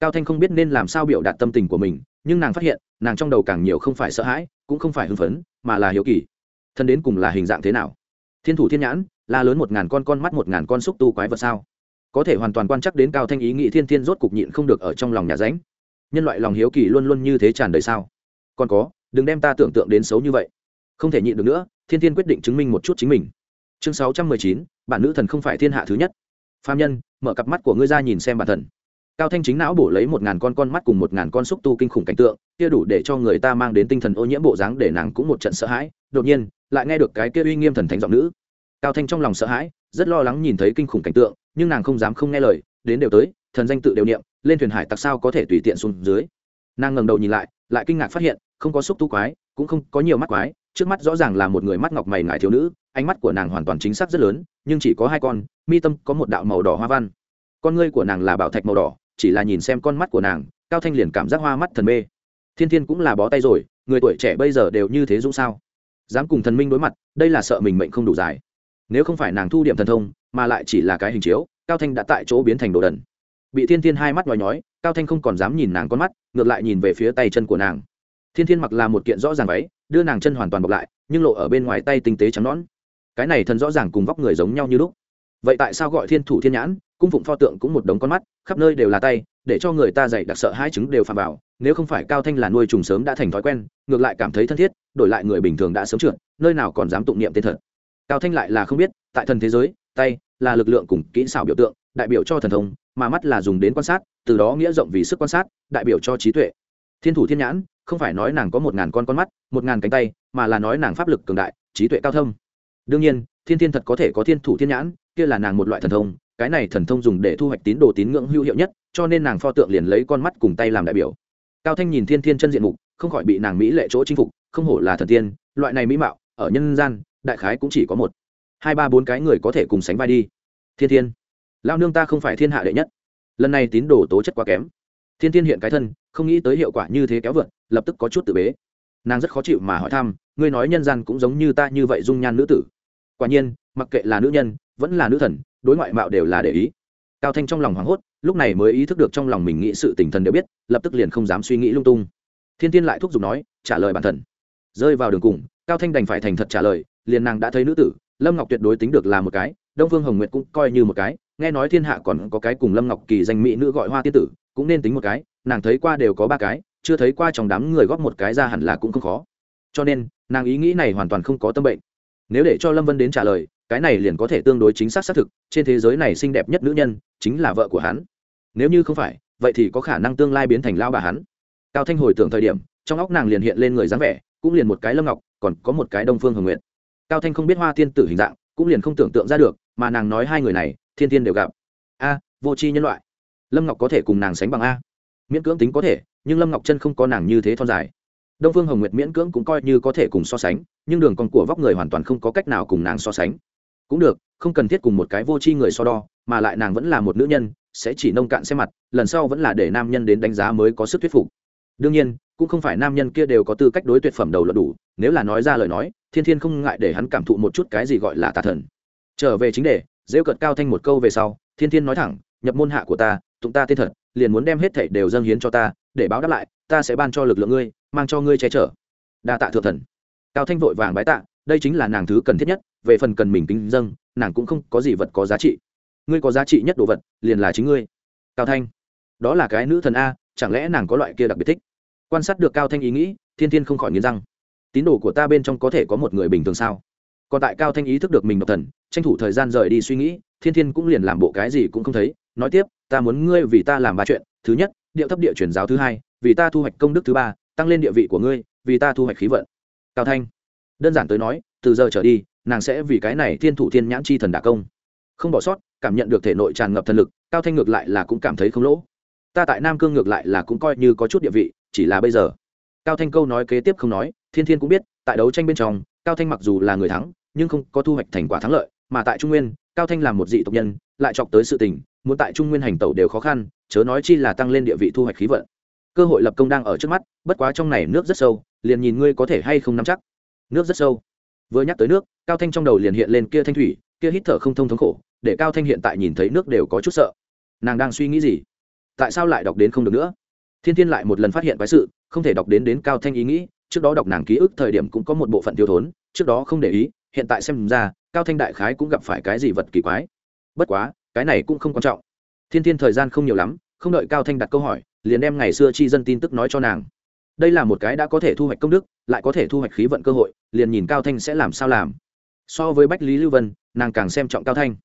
Cao thanh không biết nên làm sao biểu đạt tâm tình của mình, nhưng nàng phát hiện, nàng trong đầu càng nhiều không phải sợ hãi, cũng không phải hưng phấn, mà là hiếu kỳ. Thần đến cùng là hình dạng thế nào? Thiên thủ thiên nhãn, la lớn một ngàn con con mắt một ngàn con xúc tu quái vật sao? Có thể hoàn toàn quan chắc đến cao thanh ý nghĩ thiên thiên rốt cục nhịn không được ở trong lòng nhà ránh nhân loại lòng hiếu kỳ luôn luôn như thế tràn đầy sao? Còn có, đừng đem ta tưởng tượng đến xấu như vậy. Không thể nhịn được nữa, thiên thiên quyết định chứng minh một chút chính mình. Chương sáu trăm mười chín, bản nữ thần không phải thiên hạ thứ nhất. Phạm nhân, mở cặp mắt của ngươi ra nhìn xem bản thần. Cao thanh chính não bổ lấy một ngàn con con mắt cùng một ngàn con xúc tu kinh khủng cảnh tượng, kia đủ để cho người ta mang đến tinh thần ô nhiễm bộ dáng để nàng cũng một trận sợ hãi. Đột nhiên, lại nghe được cái kia uy nghiêm thần thánh giọng nữ. Cao thanh trong lòng sợ hãi, rất lo lắng nhìn thấy kinh khủng cảnh tượng, nhưng nàng không dám không nghe lời, đến đều tới, thần danh tự đều niệm lên thuyền hải tặc sao có thể tùy tiện xuống dưới. Nàng ngẩng đầu nhìn lại lại kinh ngạc phát hiện, không có xúc tu quái, cũng không có nhiều mắt quái, trước mắt rõ ràng là một người mắt ngọc mày ngại thiếu nữ, ánh mắt của nàng hoàn toàn chính xác rất lớn, nhưng chỉ có hai con, mi tâm có một đạo màu đỏ hoa văn. Con ngươi của nàng là bảo thạch màu đỏ, chỉ là nhìn xem con mắt của nàng, cao thanh liền cảm giác hoa mắt thần mê. Thiên thiên cũng là bó tay rồi, người tuổi trẻ bây giờ đều như thế dũng sao? Dám cùng thần minh đối mặt, đây là sợ mình mệnh không đủ dài. Nếu không phải nàng thu điểm thần thông, mà lại chỉ là cái hình chiếu, cao thanh đã tại chỗ biến thành đồ đần bị thiên thiên hai mắt nhói nhói, cao thanh không còn dám nhìn nàng con mắt, ngược lại nhìn về phía tay chân của nàng. Thiên thiên mặc là một kiện rõ ràng váy, đưa nàng chân hoàn toàn bọc lại, nhưng lộ ở bên ngoài tay tinh tế trắng nõn. Cái này thần rõ ràng cùng vóc người giống nhau như lúc. Vậy tại sao gọi thiên thủ thiên nhãn, cung phụng pho tượng cũng một đống con mắt, khắp nơi đều là tay, để cho người ta dạy đặc sợ hai chứng đều phạm vào, nếu không phải cao thanh là nuôi trùng sớm đã thành thói quen, ngược lại cảm thấy thân thiết, đổi lại người bình thường đã sớm trượt, nơi nào còn dám tụng niệm tên thật. Cao thanh lại là không biết, tại thần thế giới, tay là lực lượng cùng kỹ xảo biểu tượng, đại biểu cho thần thông mà mắt là dùng đến quan sát, từ đó nghĩa rộng vì sức quan sát, đại biểu cho trí tuệ. Thiên thủ thiên nhãn, không phải nói nàng có một ngàn con con mắt, một ngàn cánh tay, mà là nói nàng pháp lực cường đại, trí tuệ cao thâm. Đương nhiên, thiên thiên thật có thể có thiên thủ thiên nhãn, kia là nàng một loại thần thông, cái này thần thông dùng để thu hoạch tín đồ tín ngưỡng hữu hiệu nhất, cho nên nàng pho tượng liền lấy con mắt cùng tay làm đại biểu. Cao thanh nhìn thiên thiên chân diện mục, không khỏi bị nàng mỹ lệ chỗ chinh phục, không hổ là thần tiên, loại này mỹ mạo, ở nhân gian, đại khái cũng chỉ có một, hai, ba, bốn cái người có thể cùng sánh vai đi. Thiên thiên lao nương ta không phải thiên hạ đệ nhất. Lần này tín đồ tố chất quá kém. Thiên thiên hiện cái thân, không nghĩ tới hiệu quả như thế kéo vượt, lập tức có chút tự bế. Nàng rất khó chịu mà hỏi thăm, ngươi nói nhân gian cũng giống như ta như vậy dung nhan nữ tử. Quả nhiên, mặc kệ là nữ nhân, vẫn là nữ thần, đối ngoại mạo đều là để ý. Cao thanh trong lòng hoảng hốt, lúc này mới ý thức được trong lòng mình nghĩ sự tình thần đều biết, lập tức liền không dám suy nghĩ lung tung. Thiên tiên lại thúc giục nói, trả lời bản thần. Rơi vào đường cùng, cao thanh đành phải thành thật trả lời, liền nàng đã thấy nữ tử, lâm ngọc tuyệt đối tính được là một cái đông phương hồng nguyệt cũng coi như một cái, nghe nói thiên hạ còn có cái cùng lâm ngọc kỳ danh mỹ nữ gọi hoa tiên tử, cũng nên tính một cái, nàng thấy qua đều có ba cái, chưa thấy qua trong đám người góp một cái ra hẳn là cũng không khó. Cho nên, nàng ý nghĩ này hoàn toàn không có tâm bệnh. Nếu để cho lâm vân đến trả lời, cái này liền có thể tương đối chính xác xác thực, trên thế giới này xinh đẹp nhất nữ nhân, chính là vợ của hắn. Nếu như không phải, vậy thì có khả năng tương lai biến thành lao bà hắn. Cao thanh hồi tưởng thời điểm, trong óc nàng liền hiện lên người dáng vẻ, cũng liền một cái lâm ngọc, còn có một cái đông phương hồng nguyện cao thanh không biết hoa tiên tử hình dạng, cũng liền không tưởng tượng ra được mà nàng nói hai người này, thiên tiên đều gặp. A, vô c h i nhân loại. Lâm ngọc có thể cùng nàng sánh bằng a. Miễn cưỡng tính có thể, nhưng lâm ngọc chân không có nàng như thế thon dài. Đông phương hồng nguyệt miễn cưỡng cũng coi như có thể cùng so sánh, nhưng đường con của vóc người hoàn toàn không có cách nào cùng nàng so sánh. Cũng được, không cần thiết cùng một cái vô tri người so đo, mà lại nàng vẫn là một nữ nhân, sẽ chỉ nông cạn xem mặt, lần sau vẫn là để nam nhân đến đánh giá mới có sức thuyết phục. Đương nhiên, cũng không phải nam nhân kia đều có tư cách đối tuyệt phẩm đầu luận đủ, nếu là nói ra lời nói, thiên thiên không ngại để hắn cảm thụ một chút cái gì gọi là tà thần trở về chính đề, rêu cợt cao thanh một câu về sau, thiên thiên nói thẳng, nhập môn hạ của ta, tụng ta tên thật, liền muốn đem hết thảy đều dâng hiến cho ta, để báo đáp lại, ta sẽ ban cho lực lượng ngươi, mang cho ngươi che chở. Đa tạ thượng thần. Cao thanh vội vàng bái tạ, đây chính là nàng thứ cần thiết nhất, về phần cần mình kính dâng, nàng cũng không có gì vật có giá trị. Ngươi có giá trị nhất đồ vật, liền là chính ngươi. Cao thanh. Đó là cái nữ thần a, chẳng lẽ nàng có loại kia đặc biệt thích? Quan sát được cao thanh ý nghĩ, thiên thiên không khỏi nghiến răng. Tín đồ của ta bên trong có thể có một người bình thường sao? Còn tại cao thanh ý thức được mình độc thần tranh thủ thời gian rời đi suy nghĩ, thiên thiên cũng liền làm bộ cái gì cũng không thấy, nói tiếp, ta muốn ngươi vì ta làm ba chuyện, thứ nhất, điệu thấp địa truyền giáo thứ hai, vì ta thu hoạch công đức thứ ba, tăng lên địa vị của ngươi, vì ta thu hoạch khí vận. Cao thanh, đơn giản tới nói, từ giờ trở đi, nàng sẽ vì cái này thiên thủ thiên nhãn chi thần đả công. Không bỏ sót, cảm nhận được thể nội tràn ngập thần lực, cao thanh ngược lại là cũng cảm thấy không lỗ. Ta tại nam cương ngược lại là cũng coi như có chút địa vị, chỉ là bây giờ. Cao thanh câu nói kế tiếp không nói, thiên thiên cũng biết, tại đấu tranh bên trong, cao thanh mặc dù là người thắng, nhưng không có thu hoạch thành quả thắng lợi mà tại trung nguyên, cao thanh là một dị tộc nhân, lại chọc tới sự tình, muốn tại trung nguyên hành tẩu đều khó khăn, chớ nói chi là tăng lên địa vị thu hoạch khí vận. Cơ hội lập công đang ở trước mắt, bất quá trong này nước rất sâu, liền nhìn ngươi có thể hay không nắm chắc. Nước rất sâu. Vừa nhắc tới nước, cao thanh trong đầu liền hiện lên kia thanh thủy, kia hít thở không thông thống khổ, để cao thanh hiện tại nhìn thấy nước đều có chút sợ. Nàng đang suy nghĩ gì? Tại sao lại đọc đến không được nữa? Thiên thiên lại một lần phát hiện quái sự, không thể đọc đến đến cao thanh ý nghĩ, trước đó đọc nàng ký ức thời điểm cũng có một bộ phận thiếu thốn, trước đó không để ý hiện tại xem ra, cao thanh đại khái cũng gặp phải cái gì vật kỳ quái. Bất quá, cái này cũng không quan trọng. Thiên thiên thời gian không nhiều lắm, không đợi cao thanh đặt câu hỏi, liền đem ngày xưa chi dân tin tức nói cho nàng. Đây là một cái đã có thể thu hoạch công đức, lại có thể thu hoạch khí vận cơ hội, liền nhìn cao thanh sẽ làm sao làm. So với bách lý lưu vân, nàng càng xem trọng cao thanh.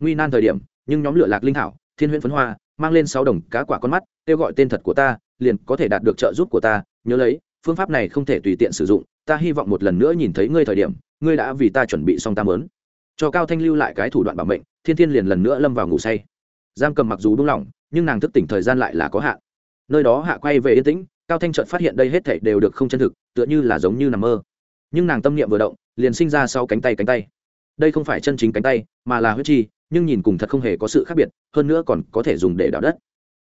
Nguy nan thời điểm, nhưng nhóm lửa lạc linh hảo, thiên huyễn phấn hoa, mang lên sáu đồng cá quả con mắt, kêu gọi tên thật của ta, liền có thể đạt được trợ giúp của ta. Nhớ lấy, phương pháp này không thể tùy tiện sử dụng, ta hy vọng một lần nữa nhìn thấy ngươi thời điểm ngươi đã vì ta chuẩn bị xong tam lớn cho cao thanh lưu lại cái thủ đoạn bảo mệnh, thiên thiên liền lần nữa lâm vào ngủ say. Giam cầm mặc dù buông lỏng, nhưng nàng thức tỉnh thời gian lại là có hạn. Nơi đó hạ quay về yên tĩnh, cao thanh trợt phát hiện đây hết thảy đều được không chân thực, tựa như là giống như nằm mơ. Nhưng nàng tâm niệm vừa động, liền sinh ra sau cánh tay cánh tay. Đây không phải chân chính cánh tay, mà là huyết chi, nhưng nhìn cùng thật không hề có sự khác biệt, hơn nữa còn có thể dùng để đào đất.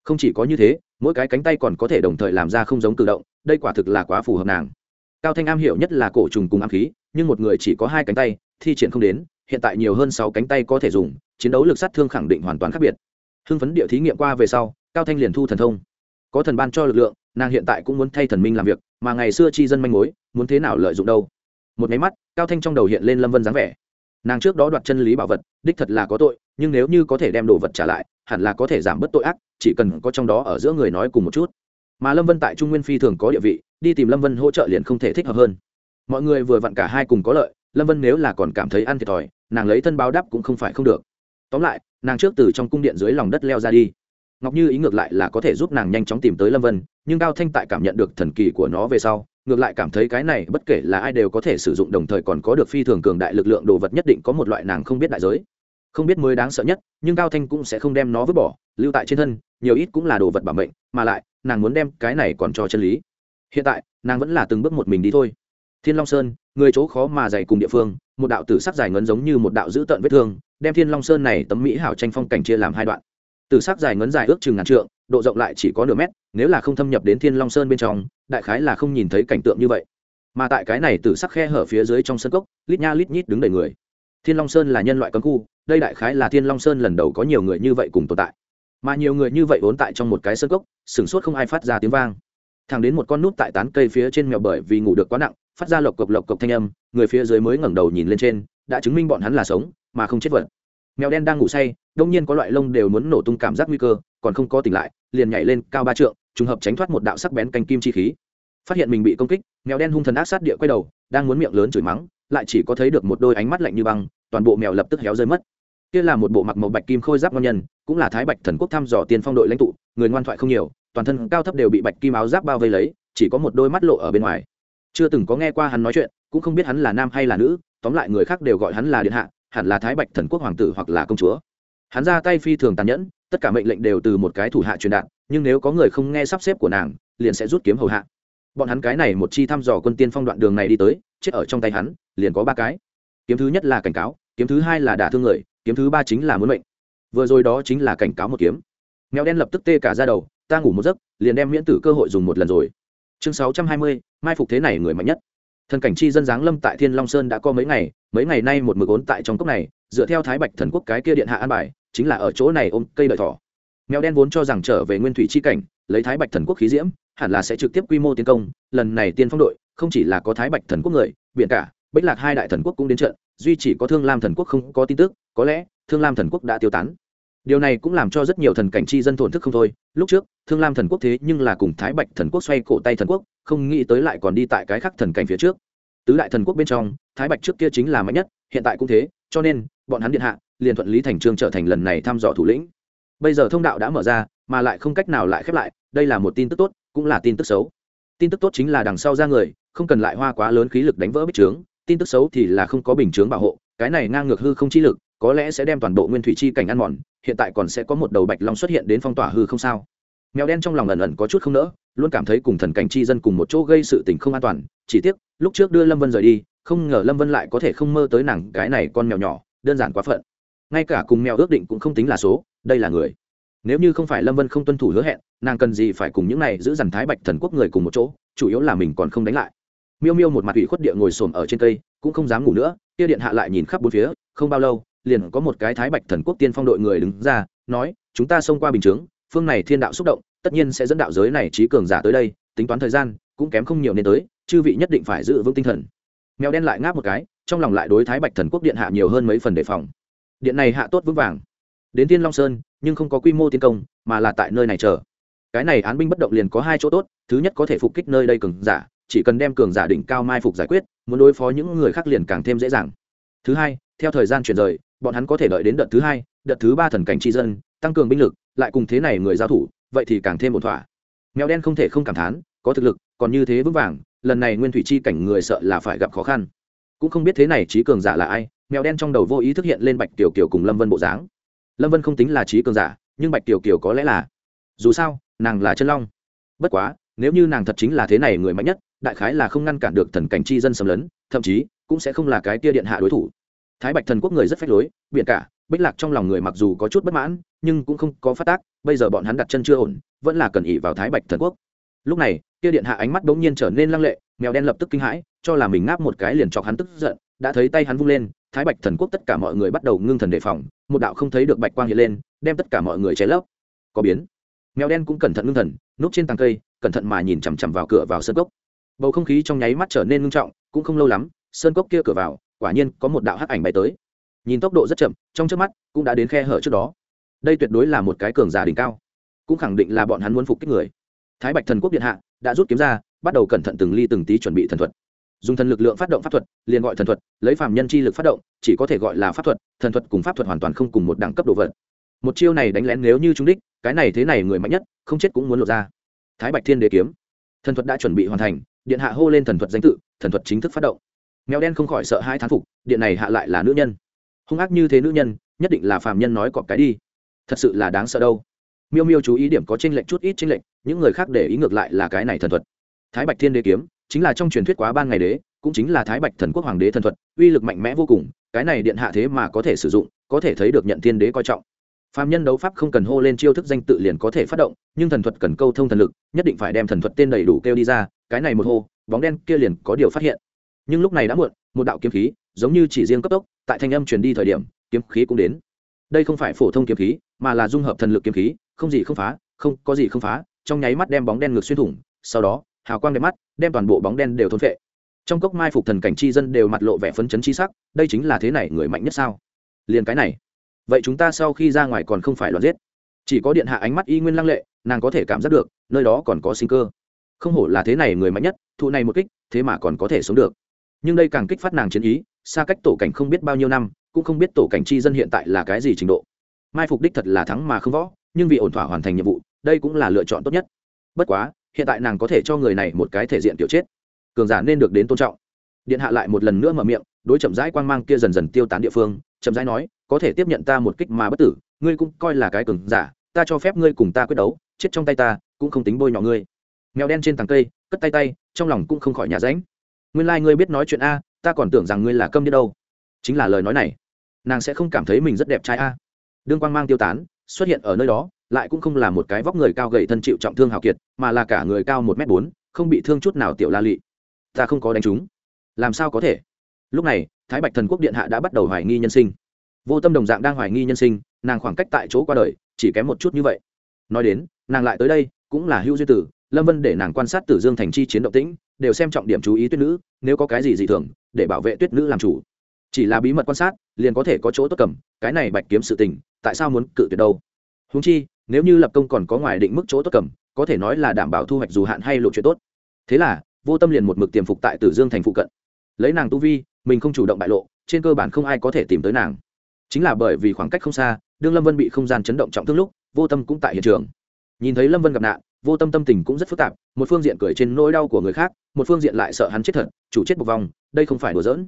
Không chỉ có như thế, mỗi cái cánh tay còn có thể đồng thời làm ra không giống cử động, đây quả thực là quá phù hợp nàng. Cao thanh am hiểu nhất là cổ trùng cùng am khí nhưng một người chỉ có hai cánh tay, thi triển không đến, hiện tại nhiều hơn sáu cánh tay có thể dùng, chiến đấu lực sát thương khẳng định hoàn toàn khác biệt. Hưng phấn địa thí nghiệm qua về sau, cao thanh liền thu thần thông. Có thần ban cho lực lượng, nàng hiện tại cũng muốn thay thần minh làm việc, mà ngày xưa chi dân manh mối, muốn thế nào lợi dụng đâu? Một máy mắt, cao thanh trong đầu hiện lên lâm vân dáng vẻ. Nàng trước đó đoạt chân lý bảo vật, đích thật là có tội, nhưng nếu như có thể đem đồ vật trả lại, hẳn là có thể giảm bớt tội ác, chỉ cần có trong đó ở giữa người nói cùng một chút. Mà lâm vân tại trung nguyên phi thường có địa vị, đi tìm lâm vân hỗ trợ liền không thể thích hợp hơn mọi người vừa vặn cả hai cùng có lợi, lâm vân nếu là còn cảm thấy ăn thiệt thòi, nàng lấy thân báo đáp cũng không phải không được. Tóm lại, nàng trước từ trong cung điện dưới lòng đất leo ra đi. Ngọc như ý ngược lại là có thể giúp nàng nhanh chóng tìm tới lâm vân, nhưng cao thanh tại cảm nhận được thần kỳ của nó về sau, ngược lại cảm thấy cái này bất kể là ai đều có thể sử dụng đồng thời còn có được phi thường cường đại lực lượng đồ vật nhất định có một loại nàng không biết đại giới. Không biết mới đáng sợ nhất, nhưng cao thanh cũng sẽ không đem nó vứt bỏ, lưu tại trên thân, nhiều ít cũng là đồ vật bảo mệnh, mà lại, nàng muốn đem cái này còn cho chân lý. Hiện tại, nàng vẫn là từng bước một mình đi thôi thiên long sơn, người chỗ khó mà dày cùng địa phương, một đạo tử sắc dài ngấn giống như một đạo dữ tợn vết thương, đem thiên long sơn này tấm mỹ hảo tranh phong cảnh chia làm hai đoạn. Tử sắc dài ngấn dài ước chừng ngàn trượng, độ rộng lại chỉ có nửa mét, nếu là không thâm nhập đến thiên long sơn bên trong, đại khái là không nhìn thấy cảnh tượng như vậy. Mà tại cái này tử sắc khe hở phía dưới trong sân cốc, lít nha lít nhít đứng đầy người. Thiên long sơn là nhân loại cấm khu, đây đại khái là thiên long sơn lần đầu có nhiều người như vậy cùng tồn tại. Mà nhiều người như vậy vốn tại trong một cái sân cốc, sửng sốt không ai phát ra tiếng vang thẳng đến một con nút tại tán cây phía trên mèo bởi vì ngủ được quá nặng, phát ra lộc cộc lộc cộc thanh âm, người phía dưới mới ngẩng đầu nhìn lên trên, đã chứng minh bọn hắn là sống, mà không chết vật. Mèo đen đang ngủ say, đông nhiên có loại lông đều muốn nổ tung cảm giác nguy cơ, còn không có tỉnh lại, liền nhảy lên cao ba trượng, trùng hợp tránh thoát một đạo sắc bén canh kim chi khí. Phát hiện mình bị công kích, mèo đen hung thần ác sát địa quay đầu, đang muốn miệng lớn chửi mắng, lại chỉ có thấy được một đôi ánh mắt lạnh như băng, toàn bộ mèo lập tức héo rơi mất. Kia là một bộ mặc màu bạch kim khôi giáp ngon nhân, cũng là thái bạch thần quốc thăm dò tiền phong đội lãnh tụ, người ngoan thoại không nhiều toàn thân cao thấp đều bị bạch kim áo giáp bao vây lấy, chỉ có một đôi mắt lộ ở bên ngoài. Chưa từng có nghe qua hắn nói chuyện, cũng không biết hắn là nam hay là nữ, tóm lại người khác đều gọi hắn là điện hạ, hẳn là thái bạch thần quốc hoàng tử hoặc là công chúa. Hắn ra tay phi thường tàn nhẫn, tất cả mệnh lệnh đều từ một cái thủ hạ truyền đạt, nhưng nếu có người không nghe sắp xếp của nàng, liền sẽ rút kiếm hầu hạ. Bọn hắn cái này một chi thăm dò quân tiên phong đoạn đường này đi tới, chết ở trong tay hắn, liền có ba cái. Kiếm thứ nhất là cảnh cáo, kiếm thứ hai là đả thương người, kiếm thứ ba chính là muốn mệnh. Vừa rồi đó chính là cảnh cáo một kiếm. Mèo đen lập tức tê cả ra đầu ta ngủ một giấc, liền đem miễn tử cơ hội dùng một lần rồi. Chương sáu trăm hai mươi, mai phục thế này người mạnh nhất. Thần cảnh chi dân giáng lâm tại thiên long sơn đã có mấy ngày mấy ngày nay một mực ốn tại trong cốc này, dựa theo thái bạch thần quốc cái kia điện hạ an bài, chính là ở chỗ này ôm cây đợi thỏ. Mèo đen vốn cho rằng trở về nguyên thủy chi cảnh, lấy thái bạch thần quốc khí diễm, hẳn là sẽ trực tiếp quy mô tiến công, lần này tiên phong đội, không chỉ là có thái bạch thần quốc người, biển cả, bích lạc hai đại thần quốc cũng đến trận, duy chỉ có thương lam thần quốc không có tin tức, có lẽ thương lam thần quốc đã tiêu tán điều này cũng làm cho rất nhiều thần cảnh chi dân thổn thức không thôi. Lúc trước, thương lam thần quốc thế nhưng là cùng thái bạch thần quốc xoay cổ tay thần quốc, không nghĩ tới lại còn đi tại cái khác thần cảnh phía trước. Tứ đại thần quốc bên trong, thái bạch trước kia chính là mạnh nhất, hiện tại cũng thế, cho nên, bọn hắn điện hạ, liền thuận lý thành trương trở thành lần này thăm dò thủ lĩnh. Bây giờ thông đạo đã mở ra, mà lại không cách nào lại khép lại, đây là một tin tức tốt, cũng là tin tức xấu. Tin tức tốt chính là đằng sau ra người, không cần lại hoa quá lớn khí lực đánh vỡ bích trướng, tin tức xấu thì là không có bình chướng bảo hộ, cái này ngang ngược hư không chi lực có lẽ sẽ đem toàn bộ nguyên thủy chi cảnh ăn mòn, hiện tại còn sẽ có một đầu bạch long xuất hiện đến phong tỏa hư không sao. Mèo đen trong lòng ẩn ẩn có chút không nỡ, luôn cảm thấy cùng thần cảnh chi dân cùng một chỗ gây sự tình không an toàn, chỉ tiếc, lúc trước đưa lâm vân rời đi, không ngờ lâm vân lại có thể không mơ tới nàng cái này con mèo nhỏ, đơn giản quá phận. Ngay cả cùng mèo ước định cũng không tính là số, đây là người. Nếu như không phải lâm vân không tuân thủ hứa hẹn, nàng cần gì phải cùng những này giữ dằn thái bạch thần quốc người cùng một chỗ, chủ yếu là mình còn không đánh lại. Miêu miêu một mặt ủy khuất địa ngồi xổm ở trên cây, cũng không dám ngủ nữa, kia điện hạ lại nhìn khắp bốn phía, không bao lâu liền có một cái thái bạch thần quốc tiên phong đội người đứng ra, nói, chúng ta xông qua bình chướng, phương này thiên đạo xúc động, tất nhiên sẽ dẫn đạo giới này trí cường giả tới đây, tính toán thời gian, cũng kém không nhiều nên tới, chư vị nhất định phải giữ vững tinh thần. Mèo đen lại ngáp một cái, trong lòng lại đối thái bạch thần quốc điện hạ nhiều hơn mấy phần đề phòng. Điện này hạ tốt vững vàng. Đến tiên long sơn, nhưng không có quy mô tiến công, mà là tại nơi này chờ. Cái này án binh bất động liền có hai chỗ tốt, thứ nhất có thể phục kích nơi đây cường giả, chỉ cần đem cường giả đỉnh cao mai phục giải quyết, muốn đối phó những người khác liền càng thêm dễ dàng. Thứ hai theo thời gian chuyển rời, bọn hắn có thể đợi đến đợt thứ hai, đợt thứ ba thần cảnh tri dân, tăng cường binh lực, lại cùng thế này người giao thủ, vậy thì càng thêm một thỏa. Mèo đen không thể không cảm thán, có thực lực, còn như thế vững vàng, lần này nguyên thủy chi cảnh người sợ là phải gặp khó khăn. Cũng không biết thế này trí cường giả là ai, mèo đen trong đầu vô ý thức hiện lên bạch tiểu kiều cùng lâm vân bộ dáng. Lâm vân không tính là trí cường giả, nhưng bạch tiểu kiều có lẽ là. Dù sao, nàng là chân long. Bất quá, nếu như nàng thật chính là thế này người mạnh nhất, đại khái là không ngăn cản được thần cảnh chi dân xâm lấn, thậm chí cũng sẽ không là cái tia điện hạ đối thủ thái bạch thần quốc người rất phách lối biện cả, bích lạc trong lòng người mặc dù có chút bất mãn, nhưng cũng không có phát tác, bây giờ bọn hắn đặt chân chưa ổn, vẫn là cần ỉ vào thái bạch thần quốc. Lúc này, kia điện hạ ánh mắt bỗng nhiên trở nên lăng lệ, mèo đen lập tức kinh hãi, cho là mình ngáp một cái liền chọc hắn tức giận, đã thấy tay hắn vung lên, thái bạch thần quốc tất cả mọi người bắt đầu ngưng thần đề phòng, một đạo không thấy được bạch quang hiện lên, đem tất cả mọi người cháy lấp. Có biến. Mèo đen cũng cẩn thận ngưng thần, núp trên tàng cây, cẩn thận mà nhìn chằm chằm vào cửa vào sân cốc. Bầu không khí trong nháy mắt trở nên ngưng trọng, cũng không lâu lắm, sơn cốc kia cửa vào quả nhiên có một đạo hắc ảnh bay tới. Nhìn tốc độ rất chậm, trong trước mắt, cũng đã đến khe hở trước đó. Đây tuyệt đối là một cái cường giả đỉnh cao. Cũng khẳng định là bọn hắn muốn phục kích người. Thái bạch thần quốc điện hạ đã rút kiếm ra, bắt đầu cẩn thận từng ly từng tí chuẩn bị thần thuật. Dùng thần lực lượng phát động pháp thuật, liền gọi thần thuật, lấy phàm nhân chi lực phát động, chỉ có thể gọi là pháp thuật, thần thuật cùng pháp thuật hoàn toàn không cùng một đẳng cấp độ vật. Một chiêu này đánh lén nếu như trúng đích, cái này thế này người mạnh nhất, không chết cũng muốn lột ra. Thái bạch thiên đế kiếm. Thần thuật đã chuẩn bị hoàn thành, điện hạ hô lên thần thuật danh tự, thần thuật chính thức phát động mèo đen không khỏi sợ hai thán phục, điện này hạ lại là nữ nhân. Hung ác như thế nữ nhân, nhất định là phàm nhân nói cọp cái đi. Thật sự là đáng sợ đâu. Miêu miêu chú ý điểm có tranh lệch chút ít tranh lệch, những người khác để ý ngược lại là cái này thần thuật. Thái bạch thiên đế kiếm, chính là trong truyền thuyết quá ban ngày đế, cũng chính là thái bạch thần quốc hoàng đế thần thuật, uy lực mạnh mẽ vô cùng, cái này điện hạ thế mà có thể sử dụng, có thể thấy được nhận thiên đế coi trọng. Phạm nhân đấu pháp không cần hô lên chiêu thức danh tự liền có thể phát động, nhưng thần thuật cần câu thông thần lực, nhất định phải đem thần thuật tên đầy đủ kêu đi ra, cái này một hô, bóng đen kia liền có điều phát hiện nhưng lúc này đã muộn, một đạo kiếm khí, giống như chỉ riêng cấp tốc, tại thanh âm truyền đi thời điểm, kiếm khí cũng đến. Đây không phải phổ thông kiếm khí, mà là dung hợp thần lực kiếm khí, không gì không phá, không có gì không phá, trong nháy mắt đem bóng đen ngược xuyên thủng, sau đó, hào quang đẹp mắt, đem toàn bộ bóng đen đều thôn phệ. Trong cốc mai phục thần cảnh chi dân đều mặt lộ vẻ phấn chấn chi sắc, đây chính là thế này người mạnh nhất sao? Liền cái này. Vậy chúng ta sau khi ra ngoài còn không phải loạn giết. Chỉ có điện hạ ánh mắt y nguyên lăng lệ, nàng có thể cảm giác được, nơi đó còn có sinh cơ. Không hổ là thế này người mạnh nhất, thụ này một kích, thế mà còn có thể sống được nhưng đây càng kích phát nàng chiến ý, xa cách tổ cảnh không biết bao nhiêu năm, cũng không biết tổ cảnh chi dân hiện tại là cái gì trình độ. Mai phục đích thật là thắng mà không võ, nhưng vì ổn thỏa hoàn thành nhiệm vụ, đây cũng là lựa chọn tốt nhất. Bất quá, hiện tại nàng có thể cho người này một cái thể diện tiểu chết. Cường giả nên được đến tôn trọng. Điện hạ lại một lần nữa mở miệng, đối chậm rãi quang mang kia dần dần tiêu tán địa phương, chậm rãi nói, có thể tiếp nhận ta một kích mà bất tử, ngươi cũng coi là cái cường giả, ta cho phép ngươi cùng ta quyết đấu, chết trong tay ta, cũng không tính bôi nhọ ngươi. Mèo đen trên tàng cây, cất tay tay, trong lòng cũng không khỏi nhà ránh nguyên lai、like、ngươi biết nói chuyện a, ta còn tưởng rằng ngươi là câm đi đâu. Chính là lời nói này, nàng sẽ không cảm thấy mình rất đẹp trai a. Đương quang mang tiêu tán, xuất hiện ở nơi đó, lại cũng không là một cái vóc người cao gầy thân chịu trọng thương hào kiệt, mà là cả người cao một m bốn, không bị thương chút nào tiểu la lị. Ta không có đánh chúng. Làm sao có thể? Lúc này, thái bạch thần quốc điện hạ đã bắt đầu hoài nghi nhân sinh. Vô tâm đồng dạng đang hoài nghi nhân sinh, nàng khoảng cách tại chỗ qua đời, chỉ kém một chút như vậy. Nói đến, nàng lại tới đây, cũng là hữu duy tử, lâm vân để nàng quan sát tử dương thành chi chiến động tĩnh đều xem trọng điểm chú ý tuyết nữ, nếu có cái gì dị thường, để bảo vệ tuyết nữ làm chủ. Chỉ là bí mật quan sát, liền có thể có chỗ tốt cầm, cái này bạch kiếm sự tình, tại sao muốn cự tuyệt đâu? Húng chi, nếu như lập công còn có ngoài định mức chỗ tốt cầm, có thể nói là đảm bảo thu hoạch dù hạn hay lộ chuyện tốt. Thế là, vô tâm liền một mực tiềm phục tại tử dương thành phụ cận. Lấy nàng tu vi, mình không chủ động bại lộ, trên cơ bản không ai có thể tìm tới nàng. Chính là bởi vì khoảng cách không xa, đương lâm vân bị không gian chấn động trọng thương lúc, vô tâm cũng tại hiện trường. Nhìn thấy lâm vân gặp nạn vô tâm tâm tình cũng rất phức tạp, một phương diện cười trên nỗi đau của người khác, một phương diện lại sợ hắn chết thật, chủ chết một vòng đây không phải đùa giỡn.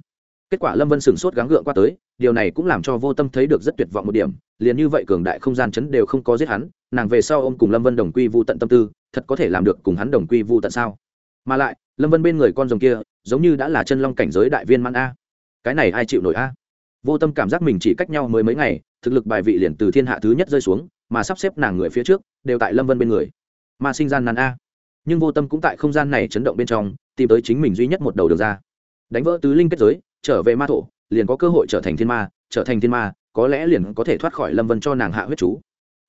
Kết quả lâm vân sửng sốt gắng gượng qua tới, điều này cũng làm cho vô tâm thấy được rất tuyệt vọng một điểm, liền như vậy cường đại không gian chấn đều không có giết hắn, nàng về sau ô m cùng lâm vân đồng quy vô tận tâm tư, thật có thể làm được cùng hắn đồng quy vô tận sao? Mà lại, lâm vân bên người con rồng kia, giống như đã là chân long cảnh giới đại viên mãn a. Cái này ai chịu nổi a? Vô tâm cảm giác mình chỉ cách nhau mới mấy ngày, thực lực bài vị liền từ thiên hạ thứ nhất rơi xuống, mà sắp xếp nàng người phía trước, đều tại lâm vân bên người mà sinh gian nan a. Nhưng vô tâm cũng tại không gian này chấn động bên trong, tìm tới chính mình duy nhất một đầu đường ra. Đánh vỡ tứ linh kết giới, trở về ma thổ, liền có cơ hội trở thành thiên ma, trở thành thiên ma, có lẽ liền có thể thoát khỏi lâm vân cho nàng hạ huyết chú.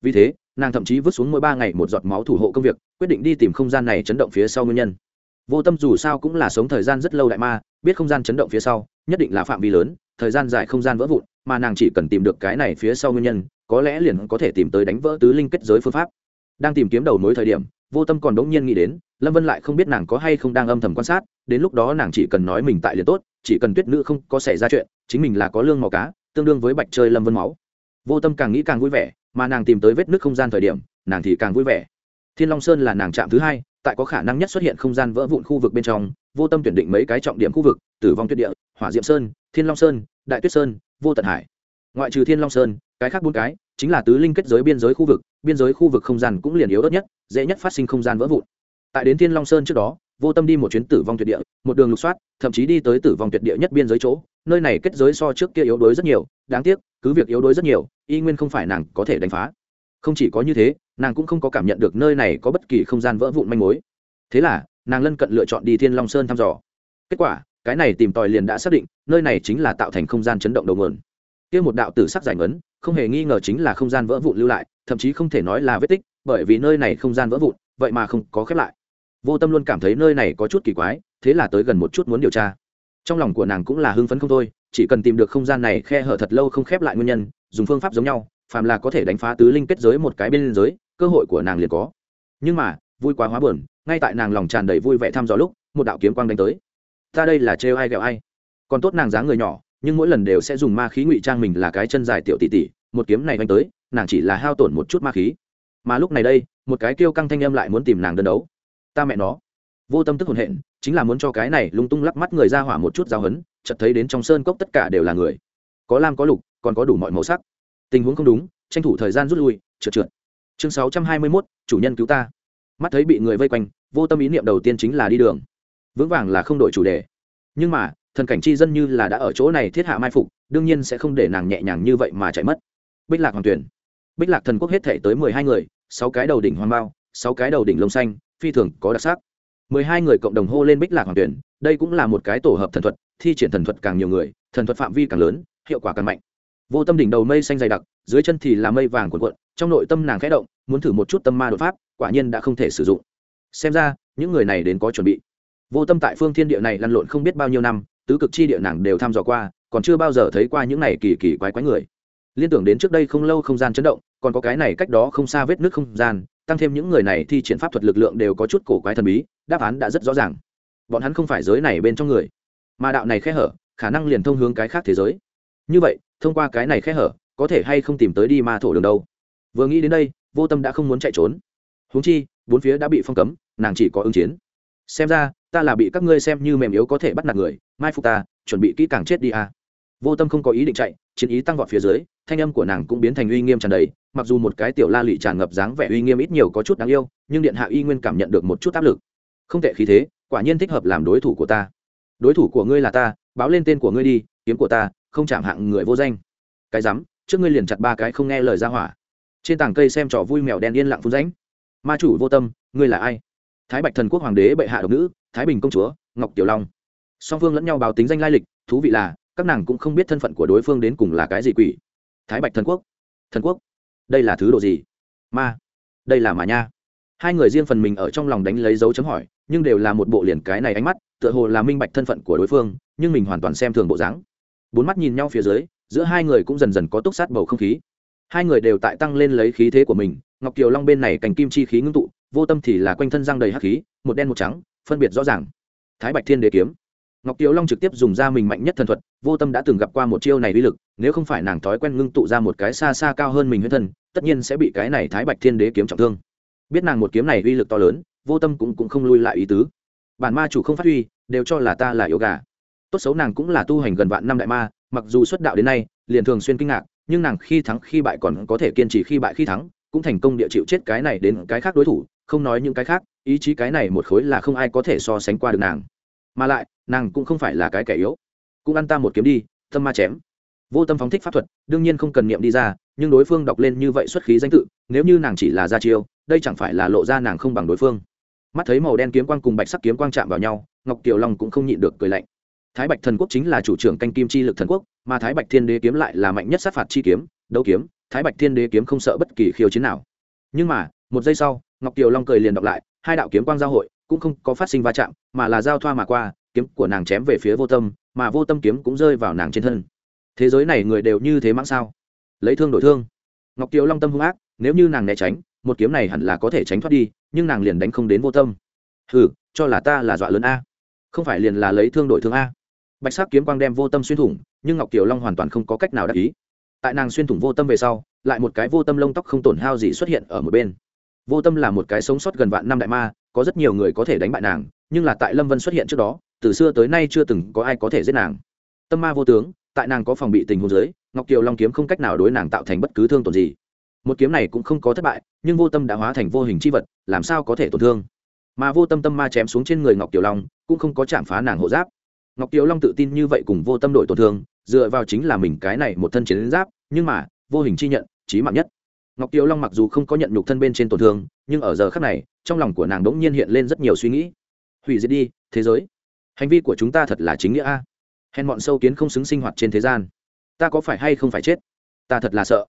Vì thế, nàng thậm chí vứt xuống mỗi ba ngày một giọt máu thủ hộ công việc, quyết định đi tìm không gian này chấn động phía sau nguyên nhân. Vô tâm dù sao cũng là sống thời gian rất lâu đại ma, biết không gian chấn động phía sau, nhất định là phạm vi lớn, thời gian dài không gian vỡ vụn, mà nàng chỉ cần tìm được cái này phía sau nguyên nhân, có lẽ liền có thể tìm tới đánh vỡ tứ linh kết giới phương pháp đang tìm kiếm đầu mối thời điểm, vô tâm còn đống nhiên nghĩ đến, lâm vân lại không biết nàng có hay không đang âm thầm quan sát, đến lúc đó nàng chỉ cần nói mình tại liền tốt, chỉ cần tuyết nữ không có xảy ra chuyện, chính mình là có lương màu cá, tương đương với bạch chơi lâm vân máu. Vô tâm càng nghĩ càng vui vẻ, mà nàng tìm tới vết nước không gian thời điểm, nàng thì càng vui vẻ. Thiên long sơn là nàng chạm thứ hai, tại có khả năng nhất xuất hiện không gian vỡ vụn khu vực bên trong, vô tâm tuyển định mấy cái trọng điểm khu vực, tử vong tuyết địa, hỏa diệm sơn, thiên long sơn, đại tuyết sơn, vô tận hải. Ngoại trừ thiên long sơn, cái khác bốn cái, chính là tứ linh kết giới biên giới khu vực biên giới khu vực không gian cũng liền yếu ớt nhất, dễ nhất phát sinh không gian vỡ vụn. Tại đến thiên long sơn trước đó, vô tâm đi một chuyến tử vong tuyệt địa, một đường lục soát, thậm chí đi tới tử vong tuyệt địa nhất biên giới chỗ. Nơi này kết giới so trước kia yếu đuối rất nhiều, đáng tiếc, cứ việc yếu đuối rất nhiều, y nguyên không phải nàng có thể đánh phá. Không chỉ có như thế, nàng cũng không có cảm nhận được nơi này có bất kỳ không gian vỡ vụn manh mối. Thế là, nàng lân cận lựa chọn đi thiên long sơn thăm dò. Kết quả, cái này tìm tòi liền đã xác định, nơi này chính là tạo thành không gian chấn động đầu nguồn. Kia một đạo tử sắc giải ngấn, không hề nghi ngờ chính là không gian vỡ vụn lưu lại thậm chí không thể nói là vết tích, bởi vì nơi này không gian vỡ vụn, vậy mà không có khép lại. Vô tâm luôn cảm thấy nơi này có chút kỳ quái, thế là tới gần một chút muốn điều tra. Trong lòng của nàng cũng là hưng phấn không thôi, chỉ cần tìm được không gian này khe hở thật lâu không khép lại nguyên nhân, dùng phương pháp giống nhau, phàm là có thể đánh phá tứ linh kết giới một cái bên liên giới, cơ hội của nàng liền có. Nhưng mà, vui quá hóa buồn, ngay tại nàng lòng tràn đầy vui vẻ thăm dò lúc, một đạo kiếm quang đánh tới. Ta đây là trêu ai ghẹo ai? Còn tốt nàng dáng người nhỏ, nhưng mỗi lần đều sẽ dùng ma khí ngụy trang mình là cái chân dài tiểu tỷ tỷ một kiếm này đánh tới nàng chỉ là hao tổn một chút ma khí. Mà lúc này đây một cái kêu căng thanh âm lại muốn tìm nàng đơn đấu. Ta mẹ nó. Vô tâm tức hồn hện chính là muốn cho cái này lung tung lắc mắt người ra hỏa một chút giáo hấn chợt thấy đến trong sơn cốc tất cả đều là người. Có lam có lục còn có đủ mọi màu sắc. Tình huống không đúng tranh thủ thời gian rút lui trượt trượt. Chương sáu trăm hai mươi 621, chủ nhân cứu ta. Mắt thấy bị người vây quanh vô tâm ý niệm đầu tiên chính là đi đường. Vững vàng là không đổi chủ đề. Nhưng mà thần cảnh chi dân như là đã ở chỗ này thiết hạ mai phục đương nhiên sẽ không để nàng nhẹ nhàng như vậy mà chạy mất bích lạc hoàng tuyển. Bích lạc thần quốc hết thể tới mười hai người, sáu cái đầu đỉnh hoàng bao, sáu cái đầu đỉnh lông xanh, phi thường có đặc sắc. mười hai người cộng đồng hô lên bích lạc hoàng tuyển, đây cũng là một cái tổ hợp thần thuật, thi triển thần thuật càng nhiều người, thần thuật phạm vi càng lớn, hiệu quả càng mạnh. Vô tâm đỉnh đầu mây xanh dày đặc, dưới chân thì là mây vàng cuộn cuộn, trong nội tâm nàng khẽ động, muốn thử một chút tâm ma đột pháp, quả nhiên đã không thể sử dụng. Xem ra, những người này đến có chuẩn bị. Vô tâm tại phương thiên địa này lăn lộn không biết bao nhiêu năm, tứ cực chi địa nàng đều thăm dò qua, còn chưa bao giờ thấy qua những này kỳ kỳ quái quái người liên tưởng đến trước đây không lâu không gian chấn động, còn có cái này cách đó không xa vết nước không gian, tăng thêm những người này thi triển pháp thuật lực lượng đều có chút cổ quái thần bí, đáp án đã rất rõ ràng. Bọn hắn không phải giới này bên trong người, mà đạo này khe hở, khả năng liền thông hướng cái khác thế giới. Như vậy, thông qua cái này khe hở, có thể hay không tìm tới đi ma thổ đường đâu? Vừa nghĩ đến đây, vô tâm đã không muốn chạy trốn. Huống chi, bốn phía đã bị phong cấm, nàng chỉ có ứng chiến. Xem ra, ta là bị các ngươi xem như mềm yếu có thể bắt nạt người, mai phục ta, chuẩn bị kỹ càng chết đi à. vô tâm không có ý định chạy chiến ý tăng vọt phía dưới, thanh âm của nàng cũng biến thành uy nghiêm tràn đầy, mặc dù một cái tiểu la lị tràn ngập dáng vẻ uy nghiêm ít nhiều có chút đáng yêu, nhưng điện hạ y nguyên cảm nhận được một chút áp lực. Không tệ khí thế, quả nhiên thích hợp làm đối thủ của ta. Đối thủ của ngươi là ta, báo lên tên của ngươi đi, kiếm của ta, không chạm hạng người vô danh. Cái rắm, trước ngươi liền chặt ba cái không nghe lời ra hỏa. Trên tảng cây xem trò vui mèo đen yên lặng phun ránh ma chủ vô tâm, ngươi là ai? Thái bạch thần quốc hoàng đế bệ hạ độc nữ, thái bình công chúa, ngọc tiểu long. Song phương lẫn nhau báo tính danh lai lịch, thú vị là các nàng cũng không biết thân phận của đối phương đến cùng là cái gì quỷ. Thái bạch thần quốc. Thần quốc? Đây là thứ độ gì? Ma. Đây là mà nha. Hai người riêng phần mình ở trong lòng đánh lấy dấu chấm hỏi, nhưng đều là một bộ liền cái này ánh mắt, tựa hồ là minh bạch thân phận của đối phương, nhưng mình hoàn toàn xem thường bộ dáng. Bốn mắt nhìn nhau phía dưới, giữa hai người cũng dần dần có túc sát bầu không khí. Hai người đều tại tăng lên lấy khí thế của mình, ngọc kiều long bên này cành kim chi khí ngưng tụ, vô tâm thì là quanh thân răng đầy hắc khí, một đen một trắng, phân biệt rõ ràng. Thái bạch thiên đế kiếm ngọc kiều long trực tiếp dùng ra mình mạnh nhất thần thuật vô tâm đã từng gặp qua một chiêu này uy lực nếu không phải nàng thói quen ngưng tụ ra một cái xa xa cao hơn mình huyết thân tất nhiên sẽ bị cái này thái bạch thiên đế kiếm trọng thương. Biết nàng một kiếm này uy lực to lớn vô tâm cũng, cũng không lui lại ý tứ. Bản ma chủ không phát huy đều cho là ta là yếu gà. Tốt xấu nàng cũng là tu hành gần vạn năm đại ma mặc dù xuất đạo đến nay liền thường xuyên kinh ngạc nhưng nàng khi thắng khi bại còn có thể kiên trì khi bại khi thắng cũng thành công địa chịu chết cái này đến cái khác đối thủ không nói những cái khác ý chí cái này một khối là không ai có thể so sánh qua được nàng mà lại, nàng cũng không phải là cái kẻ yếu. Cũng ăn ta một kiếm đi, tâm ma chém. Vô tâm phóng thích pháp thuật, đương nhiên không cần niệm đi ra, nhưng đối phương đọc lên như vậy xuất khí danh tự, nếu như nàng chỉ là ra chiêu, đây chẳng phải là lộ ra nàng không bằng đối phương. Mắt thấy màu đen kiếm quang cùng bạch sắc kiếm quang chạm vào nhau, ngọc kiều long cũng không nhịn được cười lạnh. Thái bạch thần quốc chính là chủ trưởng canh kim chi lực thần quốc, mà thái bạch thiên đế kiếm lại là mạnh nhất sát phạt chi kiếm, đấu kiếm, thái bạch thiên đế kiếm không sợ bất kỳ khiêu chiến nào. Nhưng mà, một giây sau, ngọc kiều long cười liền đọc lại, hai đạo kiếm quang giao hội cũng không có phát sinh va chạm, mà là giao thoa mà qua, kiếm của nàng chém về phía vô tâm, mà vô tâm kiếm cũng rơi vào nàng trên thân. Thế giới này người đều như thế mãng sao? Lấy thương đổi thương. Ngọc kiều long tâm hung ác, nếu như nàng né tránh, một kiếm này hẳn là có thể tránh thoát đi, nhưng nàng liền đánh không đến vô tâm. Ừ cho là ta là dọa lớn a. Không phải liền là lấy thương đổi thương a. Bạch sắc kiếm quang đem vô tâm xuyên thủng, nhưng ngọc kiều long hoàn toàn không có cách nào đắc ý. Tại nàng xuyên thủng vô tâm về sau, lại một cái vô tâm lông tóc không tổn hao gì xuất hiện ở một bên. Vô tâm là một cái sống sót gần vạn năm đại ma có rất nhiều người có thể đánh bại nàng, nhưng là tại lâm vân xuất hiện trước đó, từ xưa tới nay chưa từng có ai có thể giết nàng. Tâm ma vô tướng, tại nàng có phòng bị tình huống giới ngọc kiều long kiếm không cách nào đối nàng tạo thành bất cứ thương tổn gì. Một kiếm này cũng không có thất bại, nhưng vô tâm đã hóa thành vô hình c h i vật, làm sao có thể tổn thương? Mà vô tâm tâm ma chém xuống trên người ngọc kiều long, cũng không có chạm phá nàng hộ giáp. Ngọc kiều long tự tin như vậy cùng vô tâm đổi tổn thương, dựa vào chính là mình cái này một thân chiến giáp, nhưng mà, vô hình chi nhận trí mạng nhất. Ngọc kiều long mặc dù không có nhận nhục thân bên trên tổn thương, nhưng ở giờ khác này trong lòng của nàng đ ỗ n g nhiên hiện lên rất nhiều suy nghĩ. Hủy diệt đi, thế giới. Hành vi của chúng ta thật là chính nghĩa a. Hèn bọn sâu kiến không xứng sinh hoạt trên thế gian. Ta có phải hay không phải chết? Ta thật là sợ.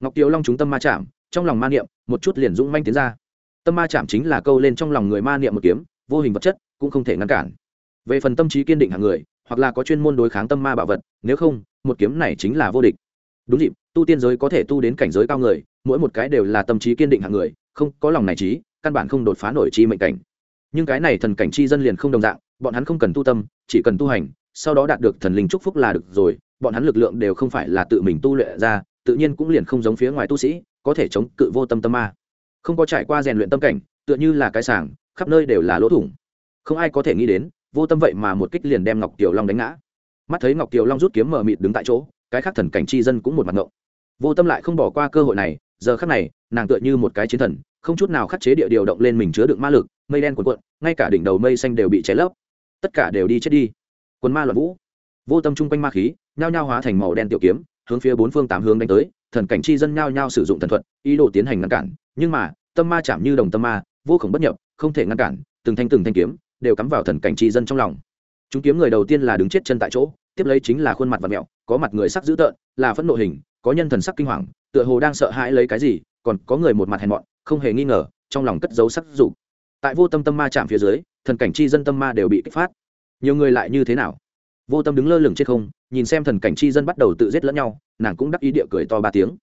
Ngọc kiều long chúng tâm ma chạm, trong lòng ma niệm, một chút liền dũng manh tiến ra. Tâm ma chạm chính là câu lên trong lòng người ma niệm một kiếm, vô hình vật chất, cũng không thể ngăn cản. Về phần tâm trí kiên định hàng người, hoặc là có chuyên môn đối kháng tâm ma bảo vật, nếu không, một kiếm này chính là vô địch. Đúng dịp, tu tiên giới có thể tu đến cảnh giới cao người, mỗi một cái đều là tâm trí kiên định hạng người, không có lòng này trí căn bản không đột phá nổi chi mệnh cảnh. Nhưng cái này thần cảnh chi dân liền không đồng dạng, bọn hắn không cần tu tâm, chỉ cần tu hành, sau đó đạt được thần linh chúc phúc là được rồi, bọn hắn lực lượng đều không phải là tự mình tu luyện ra, tự nhiên cũng liền không giống phía ngoài tu sĩ, có thể chống cự vô tâm tâm ma. Không có trải qua rèn luyện tâm cảnh, tựa như là cái sàng khắp nơi đều là lỗ thủng. Không ai có thể nghĩ đến, vô tâm vậy mà một kích liền đem ngọc tiểu long đánh ngã. Mắt thấy ngọc tiểu long rút kiếm mờ mịt đứng tại chỗ, cái khác thần cảnh chi dân cũng một mặt ngộng. Vô tâm lại không bỏ qua cơ hội này, giờ khắc này, nàng tựa như một cái chiến thần không chút nào khắc chế địa điều động lên mình chứa đựng ma lực, mây đen cuộn cuộn, ngay cả đỉnh đầu mây xanh đều bị cháy lấp. Tất cả đều đi chết đi. Quân ma loạn vũ. Vô tâm chung quanh ma khí, nhao nhao hóa thành màu đen tiểu kiếm, hướng phía bốn phương tám hướng đánh tới, thần cảnh chi dân nhao nhao sử dụng thần thuật, ý đồ tiến hành ngăn cản. Nhưng mà, tâm ma chạm như đồng tâm ma, vô khổng bất nhập, không thể ngăn cản, từng thanh từng thanh kiếm đều cắm vào thần cảnh chi dân trong lòng. Chúng kiếm người đầu tiên là đứng chết chân tại chỗ, tiếp lấy chính là khuôn mặt và mẹo, có mặt người sắc dữ tợn, là phẫn nộ hình, có nhân thần sắc kinh hoàng, tựa hồ đang sợ hãi lấy cái gì còn có người một mặt hèn mọn, không hề nghi ngờ, trong lòng cất giấu sắc dục. Tại vô tâm tâm ma chạm phía dưới, thần cảnh chi dân tâm ma đều bị kích phát. Nhiều người lại như thế nào? Vô tâm đứng lơ lửng trên không, nhìn xem thần cảnh chi dân bắt đầu tự giết lẫn nhau, nàng cũng đắc ý địa cười to ba tiếng.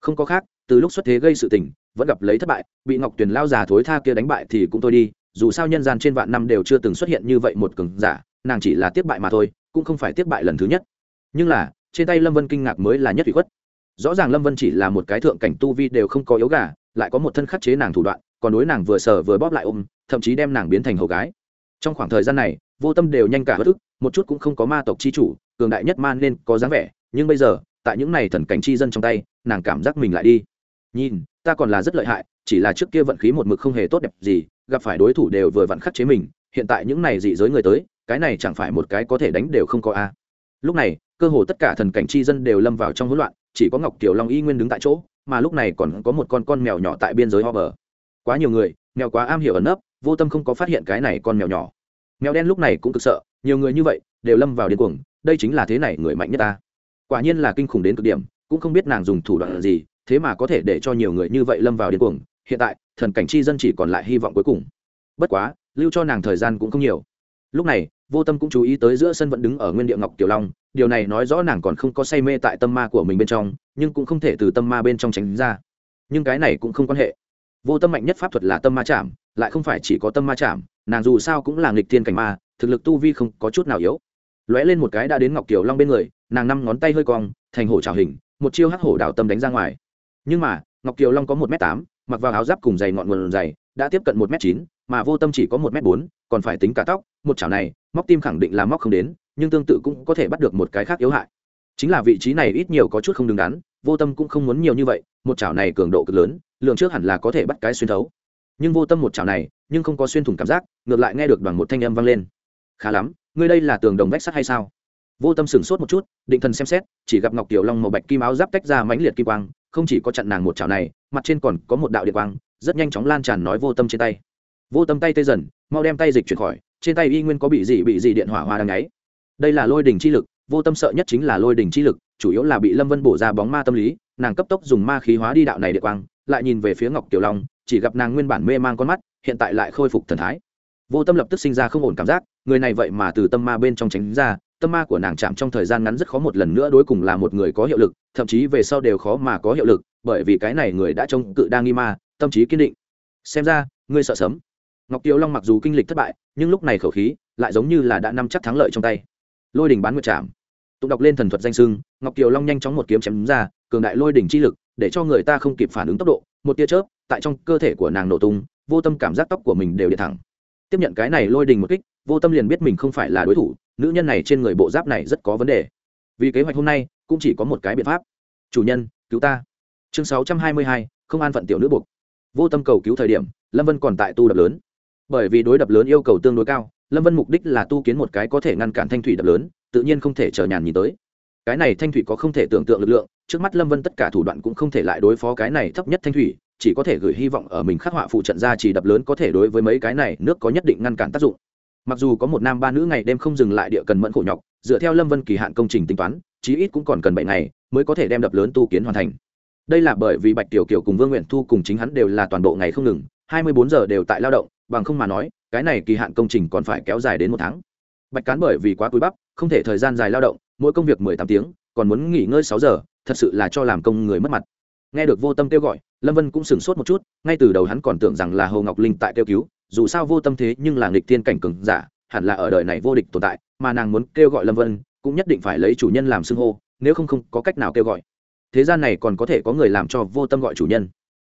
Không có khác, từ lúc xuất thế gây sự tình, vẫn gặp lấy thất bại, bị ngọc tuyền lao già thối tha kia đánh bại thì cũng thôi đi, dù sao nhân gian trên vạn năm đều chưa từng xuất hiện như vậy một cường giả, nàng chỉ là tiếp bại mà thôi, cũng không phải tiếp bại lần thứ nhất. Nhưng là, trên tay lâm vân kinh ngạc mới là nhất bị khuất rõ ràng lâm vân chỉ là một cái thượng cảnh tu vi đều không có yếu gà, lại có một thân khắc chế nàng thủ đoạn, còn đối nàng vừa sờ vừa bóp lại ôm, thậm chí đem nàng biến thành hầu gái. Trong khoảng thời gian này, vô tâm đều nhanh cả bất ức một chút cũng không có ma tộc chi chủ, cường đại nhất man nên có dáng vẻ, nhưng bây giờ, tại những này thần cảnh chi dân trong tay, nàng cảm giác mình lại đi. Nhìn, ta còn là rất lợi hại, chỉ là trước kia vận khí một mực không hề tốt đẹp gì, gặp phải đối thủ đều vừa vặn khắc chế mình, hiện tại những này dị giới người tới, cái này chẳng phải một cái có thể đánh đều không có a. Lúc này, cơ hồ tất cả thần cảnh chi dân đều lâm vào trong hỗn loạn chỉ có ngọc tiểu long y nguyên đứng tại chỗ, mà lúc này còn có một con con mèo nhỏ tại biên giới ho bờ. Quá nhiều người, mèo quá am hiểu ẩn nấp, vô tâm không có phát hiện cái này con mèo nhỏ. Mèo đen lúc này cũng cực sợ, nhiều người như vậy đều lâm vào điên cuồng, đây chính là thế này người mạnh nhất ta. Quả nhiên là kinh khủng đến cực điểm, cũng không biết nàng dùng thủ đoạn gì, thế mà có thể để cho nhiều người như vậy lâm vào điên cuồng, hiện tại, thần cảnh chi dân chỉ còn lại hy vọng cuối cùng. Bất quá, lưu cho nàng thời gian cũng không nhiều. Lúc này vô tâm cũng chú ý tới giữa sân vẫn đứng ở nguyên địa ngọc tiểu long, điều này nói rõ nàng còn không có say mê tại tâm ma của mình bên trong, nhưng cũng không thể từ tâm ma bên trong tránh ra. Nhưng cái này cũng không quan hệ. Vô tâm mạnh nhất pháp thuật là tâm ma chạm, lại không phải chỉ có tâm ma chạm, nàng dù sao cũng là nghịch thiên cảnh ma, thực lực tu vi không có chút nào yếu. Lóe lên một cái đã đến ngọc tiểu long bên người, nàng năm ngón tay hơi cong, thành hổ trào hình, một chiêu hắc hổ đào tâm đánh ra ngoài. Nhưng mà, ngọc kiều long có một m tám, mặc vào áo giáp cùng dày ngọn nguồn dày, đã tiếp cận một m chín, mà vô tâm chỉ có một m bốn, còn phải tính cả tóc, một chảo này móc tim khẳng định là móc không đến, nhưng tương tự cũng có thể bắt được một cái khác yếu hại. Chính là vị trí này ít nhiều có chút không đứng đắn, vô tâm cũng không muốn nhiều như vậy, một chảo này cường độ cực lớn, lượng trước hẳn là có thể bắt cái xuyên thấu. Nhưng vô tâm một chảo này, nhưng không có xuyên thủng cảm giác, ngược lại nghe được đoàn một thanh âm vang lên. Khá lắm, ngươi đây là tường đồng vách sắt hay sao? Vô tâm sửng sốt một chút, định thần xem xét, chỉ gặp ngọc tiểu long màu bạch kim áo giáp tách ra mãnh liệt kim quang, không chỉ có chặn nàng một chảo này, mặt trên còn có một đạo điện quang, rất nhanh chóng lan tràn nói vô tâm trên tay. Vô tâm tay tê dần, mau đem tay dịch chuyển khỏi trên tay y nguyên có bị gì bị gì điện hỏa hoa đang nháy. Đây là lôi đỉnh chi lực, vô tâm sợ nhất chính là lôi đỉnh chi lực, chủ yếu là bị lâm vân bổ ra bóng ma tâm lý, nàng cấp tốc dùng ma khí hóa đi đạo này địa quang, lại nhìn về phía ngọc tiểu long, chỉ gặp nàng nguyên bản mê mang con mắt, hiện tại lại khôi phục thần thái. Vô tâm lập tức sinh ra không ổn cảm giác, người này vậy mà từ tâm ma bên trong tránh ra, tâm ma của nàng chạm trong thời gian ngắn rất khó một lần nữa đối cùng là một người có hiệu lực, thậm chí về sau đều khó mà có hiệu lực, bởi vì cái này người đã trông cự đa nghi ma, tâm trí kiên định. Xem ra, ngươi sợ sớm ngọc kiều long mặc dù kinh lịch thất bại, nhưng lúc này khẩu khí lại giống như là đã nắm chắc thắng lợi trong tay. Lôi đỉnh bán nguyệt chạm tụng đọc lên thần thuật danh sưng, ngọc kiều long nhanh chóng một kiếm chém ra, cường đại lôi đỉnh chi lực, để cho người ta không kịp phản ứng tốc độ, một tia chớp, tại trong cơ thể của nàng nổ tung, vô tâm cảm giác tóc của mình đều điện thẳng. Tiếp nhận cái này lôi đình một kích, vô tâm liền biết mình không phải là đối thủ, nữ nhân này trên người bộ giáp này rất có vấn đề. Vì kế hoạch hôm nay, cũng chỉ có một cái biện pháp. Chủ nhân, cứu ta. Chương sáu trăm hai mươi hai, không an phận tiểu nữ buộc. Vô tâm cầu cứu thời điểm, lâm vân còn tại tu đập lớn bởi vì đối đập lớn yêu cầu tương đối cao, lâm vân mục đích là tu kiến một cái có thể ngăn cản thanh thủy đập lớn, tự nhiên không thể chờ nhàn nhìn tới. Cái này thanh thủy có không thể tưởng tượng lực lượng, trước mắt lâm vân tất cả thủ đoạn cũng không thể lại đối phó cái này thấp nhất thanh thủy, chỉ có thể gửi hy vọng ở mình khắc họa phụ trận ra chỉ đập lớn có thể đối với mấy cái này nước có nhất định ngăn cản tác dụng. Mặc dù có một nam ba nữ ngày đêm không dừng lại địa cần mẫn khổ nhọc, dựa theo lâm vân kỳ hạn công trình tính toán, chí ít cũng còn cần bảy ngày mới có thể đem đập lớn tu kiến hoàn thành. Đây là bởi vì bạch tiểu kiều cùng vương nguyện thu cùng chính hắn đều là toàn bộ ngày không ngừng, hai mươi bốn giờ đều tại lao động bằng không mà nói, cái này kỳ hạn công trình còn phải kéo dài đến một tháng. Bạch cán bởi vì quá cúi bắp, không thể thời gian dài lao động, mỗi công việc mười tám tiếng, còn muốn nghỉ ngơi sáu giờ, thật sự là cho làm công người mất mặt. Nghe được vô tâm kêu gọi, lâm vân cũng sửng sốt một chút, ngay từ đầu hắn còn tưởng rằng là hồ ngọc linh tại kêu cứu, dù sao vô tâm thế nhưng là nghịch thiên cảnh cường giả, hẳn là ở đời này vô địch tồn tại, mà nàng muốn kêu gọi lâm vân, cũng nhất định phải lấy chủ nhân làm xưng hô, nếu không không có cách nào kêu gọi. Thế gian này còn có thể có người làm cho vô tâm gọi chủ nhân.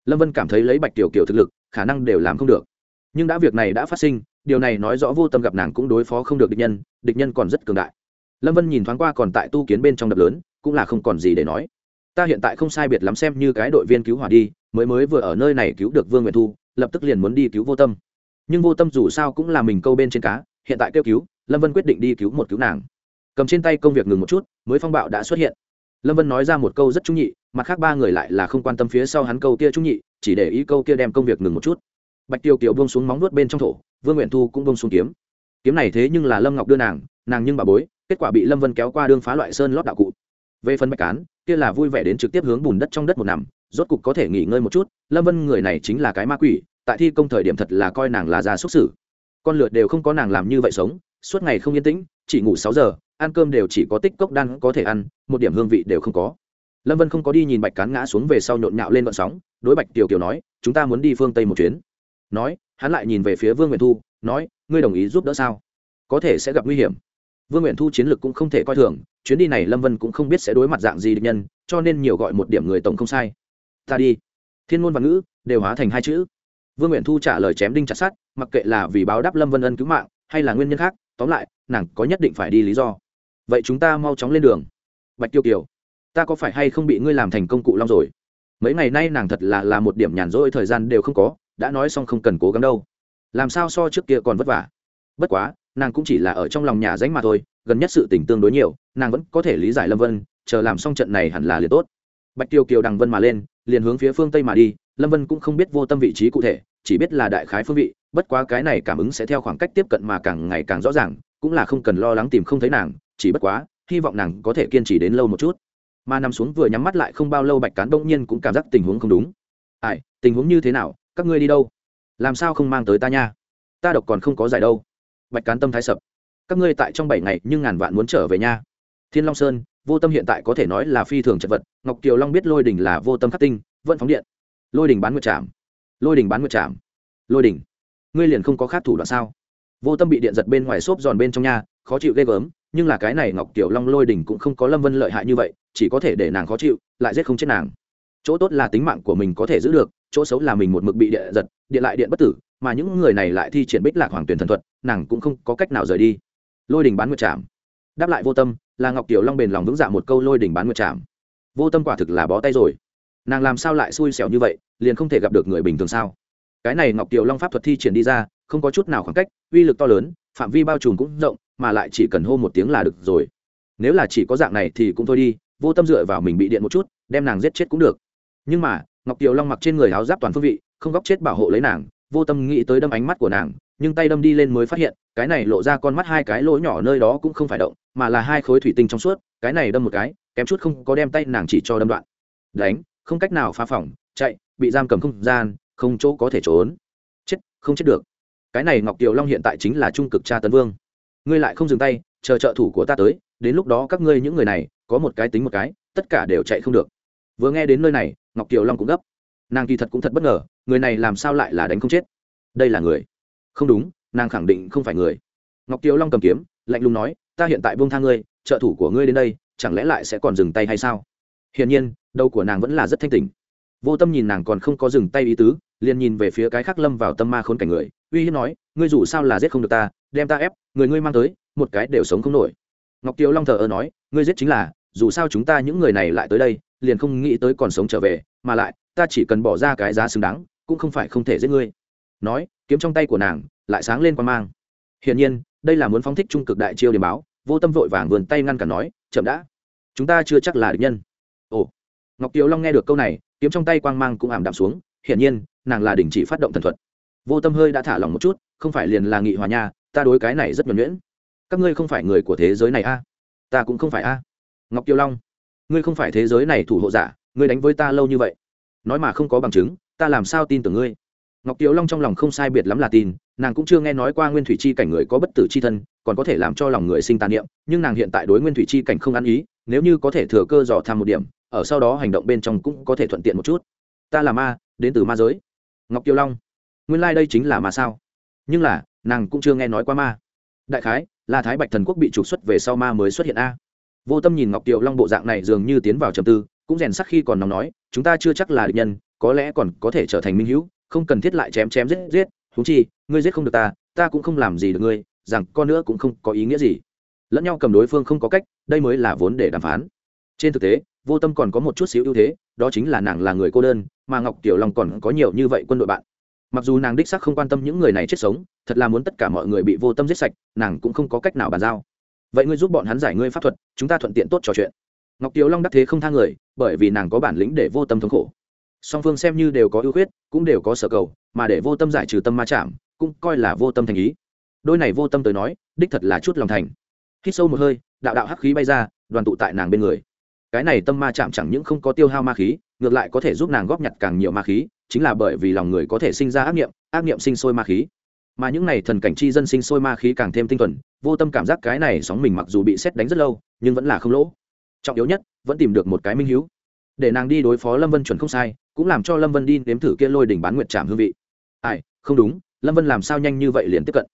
Lâm vân cảm thấy lấy bạch tiểu kiều thực lực, khả năng đều làm không được nhưng đã việc này đã phát sinh, điều này nói rõ vô tâm gặp nàng cũng đối phó không được địch nhân địch nhân còn rất cường đại. Lâm vân nhìn thoáng qua còn tại tu kiến bên trong đập lớn, cũng là không còn gì để nói. Ta hiện tại không sai biệt lắm xem như cái đội viên cứu hỏa đi, mới mới vừa ở nơi này cứu được vương nguyện thu, lập tức liền muốn đi cứu vô tâm. Nhưng vô tâm dù sao cũng là mình câu bên trên cá, hiện tại kêu cứu, lâm vân quyết định đi cứu một cứu nàng. Cầm trên tay công việc ngừng một chút, mới phong bạo đã xuất hiện. Lâm vân nói ra một câu rất trung nhị, mặt khác ba người lại là không quan tâm phía sau hắn câu kia trung nhị, chỉ để ý câu kia đem công việc ngừng một chút bạch tiêu kiều buông xuống móng nuốt bên trong thổ, vương nguyện thu cũng buông xuống kiếm. Kiếm này thế nhưng là lâm ngọc đưa nàng nàng nhưng bà bối, kết quả bị lâm vân kéo qua đương phá loại sơn lót đạo cụ. Về phần bạch cán, kia là vui vẻ đến trực tiếp hướng bùn đất trong đất một nằm, rốt cục có thể nghỉ ngơi một chút, lâm vân người này chính là cái ma quỷ, tại thi công thời điểm thật là coi nàng là già xúc xử con lượt đều không có nàng làm như vậy sống, suốt ngày không yên tĩnh, chỉ ngủ sáu giờ, ăn cơm đều chỉ có tích cốc đan có thể ăn, một điểm hương vị đều không có. Lâm vân không có đi nhìn bạch cán ngã xuống về sau nhộn nhạo lên vận sóng, đối bạch tiểu kiều nói, chúng ta muốn đi phương tây một chuyến nói, hắn lại nhìn về phía vương nguyện thu, nói, ngươi đồng ý giúp đỡ sao? Có thể sẽ gặp nguy hiểm. Vương nguyện thu chiến lược cũng không thể coi thường, chuyến đi này lâm vân cũng không biết sẽ đối mặt dạng gì địch nhân, cho nên nhiều gọi một điểm người tổng không sai. Ta đi. Thiên ngôn và ngữ đều hóa thành hai chữ. Vương nguyện thu trả lời chém đinh chặt sát mặc kệ là vì báo đáp lâm vân ân cứu mạng, hay là nguyên nhân khác, tóm lại, nàng có nhất định phải đi lý do. Vậy chúng ta mau chóng lên đường. Bạch tiêu kiều, ta có phải hay không bị ngươi làm thành công cụ long rồi? Mấy ngày nay nàng thật là là một điểm nhàn rỗi thời gian đều không có đã nói xong không cần cố gắng đâu. Làm sao so trước kia còn vất vả? Bất quá, nàng cũng chỉ là ở trong lòng nhà danh mà thôi, gần nhất sự tình tương đối nhiều, nàng vẫn có thể lý giải lâm vân, chờ làm xong trận này hẳn là liền tốt. Bạch tiêu kiều đằng vân mà lên, liền hướng phía phương tây mà đi, lâm vân cũng không biết vô tâm vị trí cụ thể, chỉ biết là đại khái phương vị, bất quá cái này cảm ứng sẽ theo khoảng cách tiếp cận mà càng ngày càng rõ ràng, cũng là không cần lo lắng tìm không thấy nàng, chỉ bất quá, hy vọng nàng có thể kiên trì đến lâu một chút. Mà nằm xuống vừa nhắm mắt lại không bao lâu bạch cán đông nhiên cũng cảm giác tình huống không đúng. Ai, tình huống như thế nào? Các ngươi đi đâu? Làm sao không mang tới ta nha? Ta độc còn không có giải đâu. Bạch cán tâm thái sập. Các ngươi tại trong bảy ngày nhưng ngàn vạn muốn trở về nha. Thiên long sơn, vô tâm hiện tại có thể nói là phi thường chật vật, ngọc kiều long biết lôi đình là vô tâm khắc tinh, vẫn phóng điện. Lôi đình bán nguyệt chạm. lôi đình bán nguyệt chạm. lôi đình, ngươi liền không có khác thủ đoạn sao? Vô tâm bị điện giật bên ngoài xốp giòn bên trong nhà khó chịu ghê gớm, nhưng là cái này ngọc tiểu long lôi đình cũng không có lâm vân lợi hại như vậy, chỉ có thể để nàng khó chịu, lại giết không chết nàng. Chỗ tốt là tính mạng của mình có thể giữ được chỗ xấu là mình một mực bị điện giật, điện lại điện bất tử, mà những người này lại thi triển bích lạc hoàng tuyển thần thuật, nàng cũng không có cách nào rời đi. Lôi đình bán nguyệt trảm. Đáp lại vô tâm, là ngọc tiểu long bền lòng vững dạ một câu lôi đình bán nguyệt trảm. Vô tâm quả thực là bó tay rồi. Nàng làm sao lại xui xẻo như vậy, liền không thể gặp được người bình thường sao? Cái này ngọc tiểu long pháp thuật thi triển đi ra, không có chút nào khoảng cách, uy lực to lớn, phạm vi bao trùm cũng rộng, mà lại chỉ cần hô một tiếng là được rồi. Nếu là chỉ có dạng này thì cũng thôi đi, vô tâm dựa vào mình bị điện một chút, đem nàng giết chết cũng được. Nhưng mà ngọc kiều long mặc trên người áo giáp toàn phương vị, không góc chết bảo hộ lấy nàng, vô tâm nghĩ tới đâm ánh mắt của nàng, nhưng tay đâm đi lên mới phát hiện, cái này lộ ra con mắt hai cái lỗ nhỏ nơi đó cũng không phải động, mà là hai khối thủy tinh trong suốt, cái này đâm một cái, kém chút không có đem tay nàng chỉ cho đâm đoạn. Đánh, không cách nào phá phỏng chạy, bị giam cầm không gian, không chỗ có thể trốn. Chết, không chết được. Cái này ngọc kiều long hiện tại chính là trung cực cha tấn vương. Ngươi lại không dừng tay, chờ trợ thủ của ta tới, đến lúc đó các ngươi những người này, có một cái tính một cái, tất cả đều chạy không được vừa nghe đến nơi này, ngọc kiều long cũng gấp. Nàng kỳ thật cũng thật bất ngờ, người này làm sao lại là đánh không chết? Đây là người. Không đúng, nàng khẳng định không phải người. Ngọc kiều long cầm kiếm, lạnh lùng nói, ta hiện tại buông tha ngươi, trợ thủ của ngươi đến đây, chẳng lẽ lại sẽ còn dừng tay hay sao? Hiển nhiên, đầu của nàng vẫn là rất thanh tỉnh. Vô tâm nhìn nàng còn không có dừng tay ý tứ, liền nhìn về phía cái khắc lâm vào tâm ma khốn cảnh người, uy hiếp nói, ngươi dù sao là giết không được ta, đem ta ép, người ngươi mang tới, một cái đều sống không nổi. Ngọc kiều long thờ ơ nói, ngươi giết chính là dù sao chúng ta những người này lại tới đây, liền không nghĩ tới còn sống trở về, mà lại, ta chỉ cần bỏ ra cái giá xứng đáng, cũng không phải không thể giết ngươi. Nói, kiếm trong tay của nàng, lại sáng lên quan mang. Hiển nhiên, đây là muốn phóng thích trung cực đại chiêu điểm báo, vô tâm vội vàng vườn tay ngăn cản nói, chậm đã. Chúng ta chưa chắc là địch nhân. Ồ. Ngọc kiều long nghe được câu này, kiếm trong tay quang mang cũng ảm đạm xuống, hiển nhiên, nàng là đình chỉ phát động thần thuật. Vô tâm hơi đã thả lòng một chút, không phải liền là nghị hòa nha, ta đối cái này rất nhuẩn nhuyễn. Các ngươi không phải người của thế giới này a? Ta cũng không phải a ngọc kiều long, ngươi không phải thế giới này thủ hộ giả, ngươi đánh với ta lâu như vậy. Nói mà không có bằng chứng, ta làm sao tin tưởng ngươi? Ngọc kiều long trong lòng không sai biệt lắm là tin, nàng cũng chưa nghe nói qua nguyên thủy chi cảnh người có bất tử chi thân, còn có thể làm cho lòng người sinh tàn niệm, nhưng nàng hiện tại đối nguyên thủy chi cảnh không ăn ý, nếu như có thể thừa cơ dò tham một điểm, ở sau đó hành động bên trong cũng có thể thuận tiện một chút. Ta là ma, đến từ ma giới. Ngọc kiều long, nguyên lai、like、đây chính là ma sao? Nhưng là, nàng cũng chưa nghe nói qua ma. Đại khái, là thái bạch thần quốc bị trục xuất về sau ma mới xuất hiện a vô tâm nhìn ngọc tiểu long bộ dạng này dường như tiến vào trầm tư, cũng rèn sắc khi còn nóng nói, chúng ta chưa chắc là địch nhân, có lẽ còn có thể trở thành minh hữu, không cần thiết lại chém chém giết giết thú chi, ngươi giết không được ta ta cũng không làm gì được ngươi, rằng con nữa cũng không có ý nghĩa gì. Lẫn nhau cầm đối phương không có cách, đây mới là vốn để đàm phán. Trên thực tế, vô tâm còn có một chút xíu ưu thế, đó chính là nàng là người cô đơn, mà ngọc tiểu long còn có nhiều như vậy quân đội bạn. Mặc dù nàng đích sắc không quan tâm những người này chết sống, thật là muốn tất cả mọi người bị vô tâm giết sạch, nàng cũng không có cách nào bàn giao vậy ngươi giúp bọn hắn giải ngươi pháp thuật, chúng ta thuận tiện tốt trò chuyện. Ngọc tiểu long đắc thế không tha người, bởi vì nàng có bản lĩnh để vô tâm thống khổ. Song phương xem như đều có ưu khuyết, cũng đều có sở cầu, mà để vô tâm giải trừ tâm ma chạm, cũng coi là vô tâm thành ý. Đôi này vô tâm tới nói, đích thật là chút lòng thành. Hít sâu một hơi, đạo đạo hắc khí bay ra, đoàn tụ tại nàng bên người. Cái này tâm ma chạm chẳng những không có tiêu hao ma khí, ngược lại có thể giúp nàng góp nhặt càng nhiều ma khí, chính là bởi vì lòng người có thể sinh ra ác nghiệm ác nghiệm sinh sôi ma khí mà những này thần cảnh chi dân sinh sôi ma khí càng thêm tinh thuần, vô tâm cảm giác cái này sóng mình mặc dù bị xét đánh rất lâu, nhưng vẫn là không lỗ. Trọng yếu nhất, vẫn tìm được một cái minh hữu để nàng đi đối phó lâm vân chuẩn không sai, cũng làm cho lâm vân đi nếm thử kia lôi đỉnh bán nguyệt trảm hương vị. Ai, không đúng, lâm vân làm sao nhanh như vậy liền tiếp cận?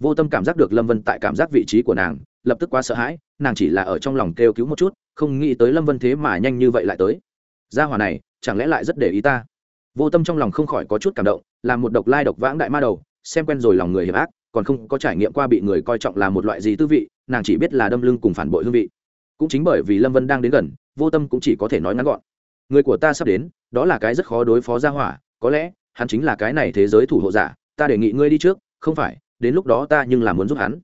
Vô tâm cảm giác được lâm vân tại cảm giác vị trí của nàng, lập tức quá sợ hãi, nàng chỉ là ở trong lòng kêu cứu một chút, không nghĩ tới lâm vân thế mà nhanh như vậy lại tới. Gia hòa này, chẳng lẽ lại rất để ý ta? Vô tâm trong lòng không khỏi có chút cảm động, là một độc lai độc vãng đại ma đầu xem quen rồi lòng người hiểm ác, còn không có trải nghiệm qua bị người coi trọng là một loại gì tư vị, nàng chỉ biết là đâm lưng cùng phản bội hương vị. Cũng chính bởi vì lâm vân đang đến gần, vô tâm cũng chỉ có thể nói ngắn gọn. Người của ta sắp đến, đó là cái rất khó đối phó gia hỏa, có lẽ, hắn chính là cái này thế giới thủ hộ giả, ta đề nghị ngươi đi trước, không phải, đến lúc đó ta nhưng là muốn giúp hắn.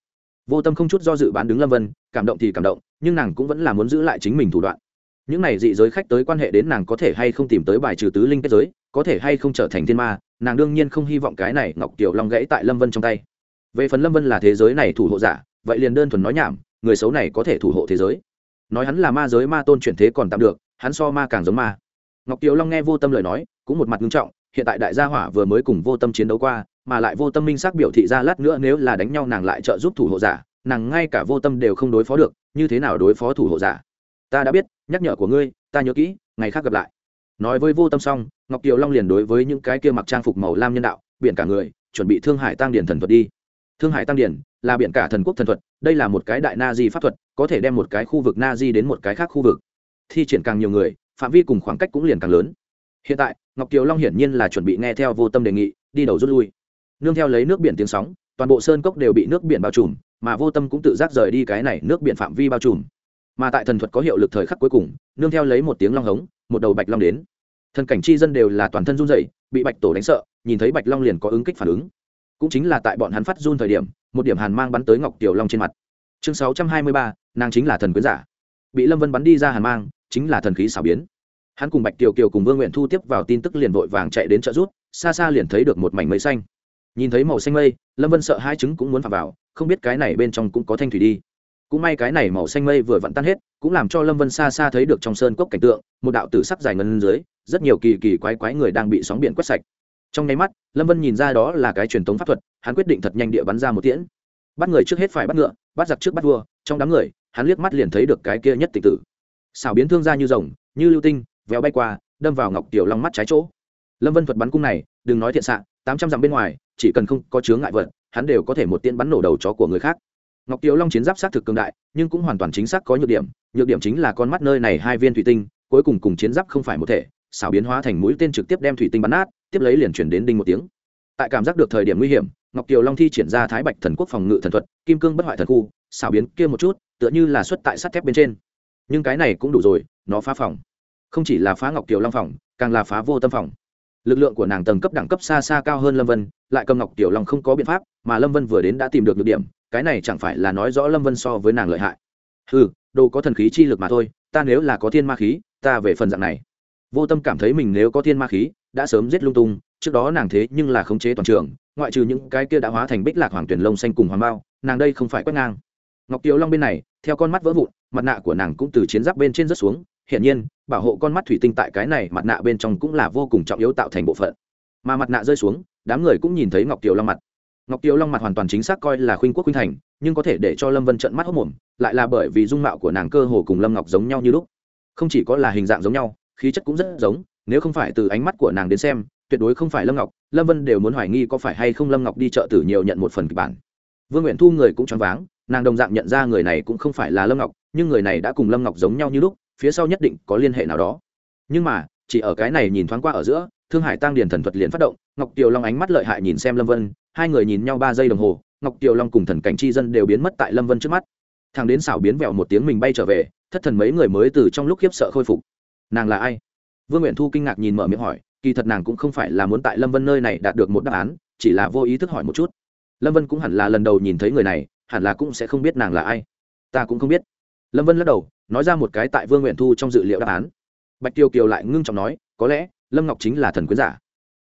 Vô tâm không chút do dự bán đứng lâm vân, cảm động thì cảm động, nhưng nàng cũng vẫn là muốn giữ lại chính mình thủ đoạn. Những này dị giới khách tới quan hệ đến nàng có thể hay không tìm tới bài trừ tứ linh kết giới, có thể hay không trở thành thiên ma nàng đương nhiên không hy vọng cái này ngọc tiểu long gãy tại lâm vân trong tay. Về phần lâm vân là thế giới này thủ hộ giả, vậy liền đơn thuần nói nhảm, người xấu này có thể thủ hộ thế giới. Nói hắn là ma giới ma tôn chuyển thế còn tạm được, hắn so ma càng giống ma. Ngọc tiểu long nghe vô tâm lời nói, cũng một mặt nghiêm trọng, hiện tại đại gia hỏa vừa mới cùng vô tâm chiến đấu qua, mà lại vô tâm minh xác biểu thị ra lát nữa nếu là đánh nhau nàng lại trợ giúp thủ hộ giả, nàng ngay cả vô tâm đều không đối phó được, như thế nào đối phó thủ hộ giả? Ta đã biết, nhắc nhở của ngươi, ta nhớ kỹ, ngày khác gặp lại nói với vô tâm xong, ngọc kiều long liền đối với những cái kia mặc trang phục màu lam nhân đạo, biển cả người, chuẩn bị thương hải tăng điển thần thuật đi. Thương hải tăng điển là biển cả thần quốc thần thuật, đây là một cái đại na di pháp thuật, có thể đem một cái khu vực na di đến một cái khác khu vực. Thi triển càng nhiều người, phạm vi cùng khoảng cách cũng liền càng lớn. Hiện tại, ngọc kiều long hiển nhiên là chuẩn bị nghe theo vô tâm đề nghị, đi đầu rút lui. Nương theo lấy nước biển tiếng sóng, toàn bộ sơn cốc đều bị nước biển bao trùm, mà vô tâm cũng tự giác rời đi cái này nước biển phạm vi bao trùm. Mà tại thần thuật có hiệu lực thời khắc cuối cùng, nương theo lấy một tiếng long hống một đầu bạch long đến. Thần cảnh chi dân đều là toàn thân run rẩy, bị bạch tổ đánh sợ, nhìn thấy bạch long liền có ứng kích phản ứng. Cũng chính là tại bọn hắn phát run thời điểm, một điểm hàn mang bắn tới ngọc tiểu long trên mặt. Chương sáu trăm hai mươi ba, nàng chính là thần quyến giả. Bị lâm vân bắn đi ra hàn mang, chính là thần khí xảo biến. Hắn cùng bạch tiểu kiều cùng vương nguyện thu tiếp vào tin tức liền vội vàng chạy đến trợ rút xa xa liền thấy được một mảnh mây xanh. Nhìn thấy màu xanh mây, lâm vân sợ hai trứng cũng muốn phạm vào, không biết cái này bên trong cũng có thanh thủy đi cũng may cái này màu xanh mây vừa vặn tan hết, cũng làm cho lâm vân xa xa thấy được trong sơn cốc cảnh tượng, một đạo tử sắc dài ngân dưới, rất nhiều kỳ kỳ quái quái người đang bị sóng biển quét sạch. Trong nháy mắt, lâm vân nhìn ra đó là cái truyền thống pháp thuật, hắn quyết định thật nhanh địa bắn ra một tiễn. Bắt người trước hết phải bắt ngựa, bắt giặc trước bắt vua, trong đám người, hắn liếc mắt liền thấy được cái kia nhất tịch tử. Xảo biến thương ra như rồng, như lưu tinh, véo bay qua, đâm vào ngọc tiểu long mắt trái chỗ. Lâm vân thuật bắn cung này, đừng nói thiện xạ, tám trăm dặm bên ngoài, chỉ cần không có chướng ngại vật, hắn đều có thể một tiên bắn nổ đầu chó của người khác ngọc tiểu long chiến giáp xác thực cường đại, nhưng cũng hoàn toàn chính xác có nhược điểm nhược điểm chính là con mắt nơi này hai viên thủy tinh, cuối cùng cùng chiến giáp không phải một thể, xảo biến hóa thành mũi tên trực tiếp đem thủy tinh bắn nát, tiếp lấy liền chuyển đến đinh một tiếng. Tại cảm giác được thời điểm nguy hiểm, ngọc kiều long thi triển ra thái bạch thần quốc phòng ngự thần thuật, kim cương bất hoại thần khu, xảo biến kia một chút, tựa như là xuất tại sắt thép bên trên. Nhưng cái này cũng đủ rồi, nó phá phòng. Không chỉ là phá ngọc kiều long phòng, càng là phá vô tâm phòng. Lực lượng của nàng tầng cấp đẳng cấp xa xa cao hơn lâm vân, lại cầm ngọc tiểu long không có biện pháp, mà lâm vân vừa đến đã tìm được được điểm cái này chẳng phải là nói rõ lâm vân so với nàng lợi hại. Ừ đồ có thần khí chi lực mà thôi, ta nếu là có thiên ma khí, ta về phần dạng này. Vô tâm cảm thấy mình nếu có thiên ma khí, đã sớm giết lung tung, trước đó nàng thế nhưng là khống chế toàn trường, ngoại trừ những cái kia đã hóa thành bích lạc hoàng tuyển lông xanh cùng hoàng bao, nàng đây không phải quét ngang. Ngọc tiểu long bên này, theo con mắt vỡ vụn, mặt nạ của nàng cũng từ chiến giáp bên trên rớt xuống, hiển nhiên, bảo hộ con mắt thủy tinh tại cái này mặt nạ bên trong cũng là vô cùng trọng yếu tạo thành bộ phận. Mà mặt nạ rơi xuống, đám người cũng nhìn thấy ngọc tiểu long mặt ngọc tiểu long mặt hoàn toàn chính xác coi là khuynh quốc khuynh thành, nhưng có thể để cho lâm vân trận mắt hốc mồm, lại là bởi vì dung mạo của nàng cơ hồ cùng lâm ngọc giống nhau như lúc. Không chỉ có là hình dạng giống nhau, khí chất cũng rất giống, nếu không phải từ ánh mắt của nàng đến xem, tuyệt đối không phải lâm ngọc, lâm vân đều muốn hoài nghi có phải hay không lâm ngọc đi chợ tử nhiều nhận một phần kịch bản. Vương nguyện thu người cũng choáng váng, nàng đồng dạng nhận ra người này cũng không phải là lâm ngọc, nhưng người này đã cùng lâm ngọc giống nhau như lúc, phía sau nhất định có liên hệ nào đó. Nhưng mà chỉ ở cái này nhìn thoáng qua ở giữa, thương hải tăng điền thần thuật liền phát động, ngọc tiều long ánh mắt lợi hại nhìn xem lâm vân, hai người nhìn nhau ba giây đồng hồ, ngọc tiều long cùng thần cảnh chi dân đều biến mất tại lâm vân trước mắt. Thằng đến xảo biến vẹo một tiếng mình bay trở về, thất thần mấy người mới từ trong lúc khiếp sợ khôi phục. Nàng là ai? Vương nguyện thu kinh ngạc nhìn mở miệng hỏi, kỳ thật nàng cũng không phải là muốn tại lâm vân nơi này đạt được một đáp án, chỉ là vô ý thức hỏi một chút. Lâm vân cũng hẳn là lần đầu nhìn thấy người này, hẳn là cũng sẽ không biết nàng là ai. Ta cũng không biết. Lâm vân lắc đầu, nói ra một cái tại vương nguyện thu trong dự liệu đáp án bạch tiêu kiều lại ngưng trọng nói, có lẽ, lâm ngọc chính là thần quyến giả.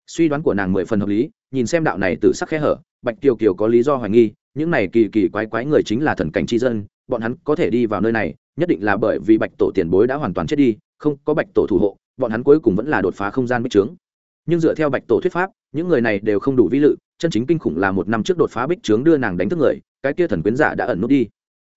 Suy đoán của nàng mười phần hợp lý, nhìn xem đạo này từ sắc khe hở, bạch tiêu kiều có lý do hoài nghi, những này kỳ kỳ quái quái người chính là thần cảnh tri dân, bọn hắn có thể đi vào nơi này, nhất định là bởi vì bạch tổ tiền bối đã hoàn toàn chết đi, không có bạch tổ thủ hộ, bọn hắn cuối cùng vẫn là đột phá không gian bích trướng. Nhưng dựa theo bạch tổ thuyết pháp, những người này đều không đủ vi lự, chân chính kinh khủng là một năm trước đột phá bích trướng đưa nàng đánh thức người, cái kia thần quyến giả đã ẩn nút đi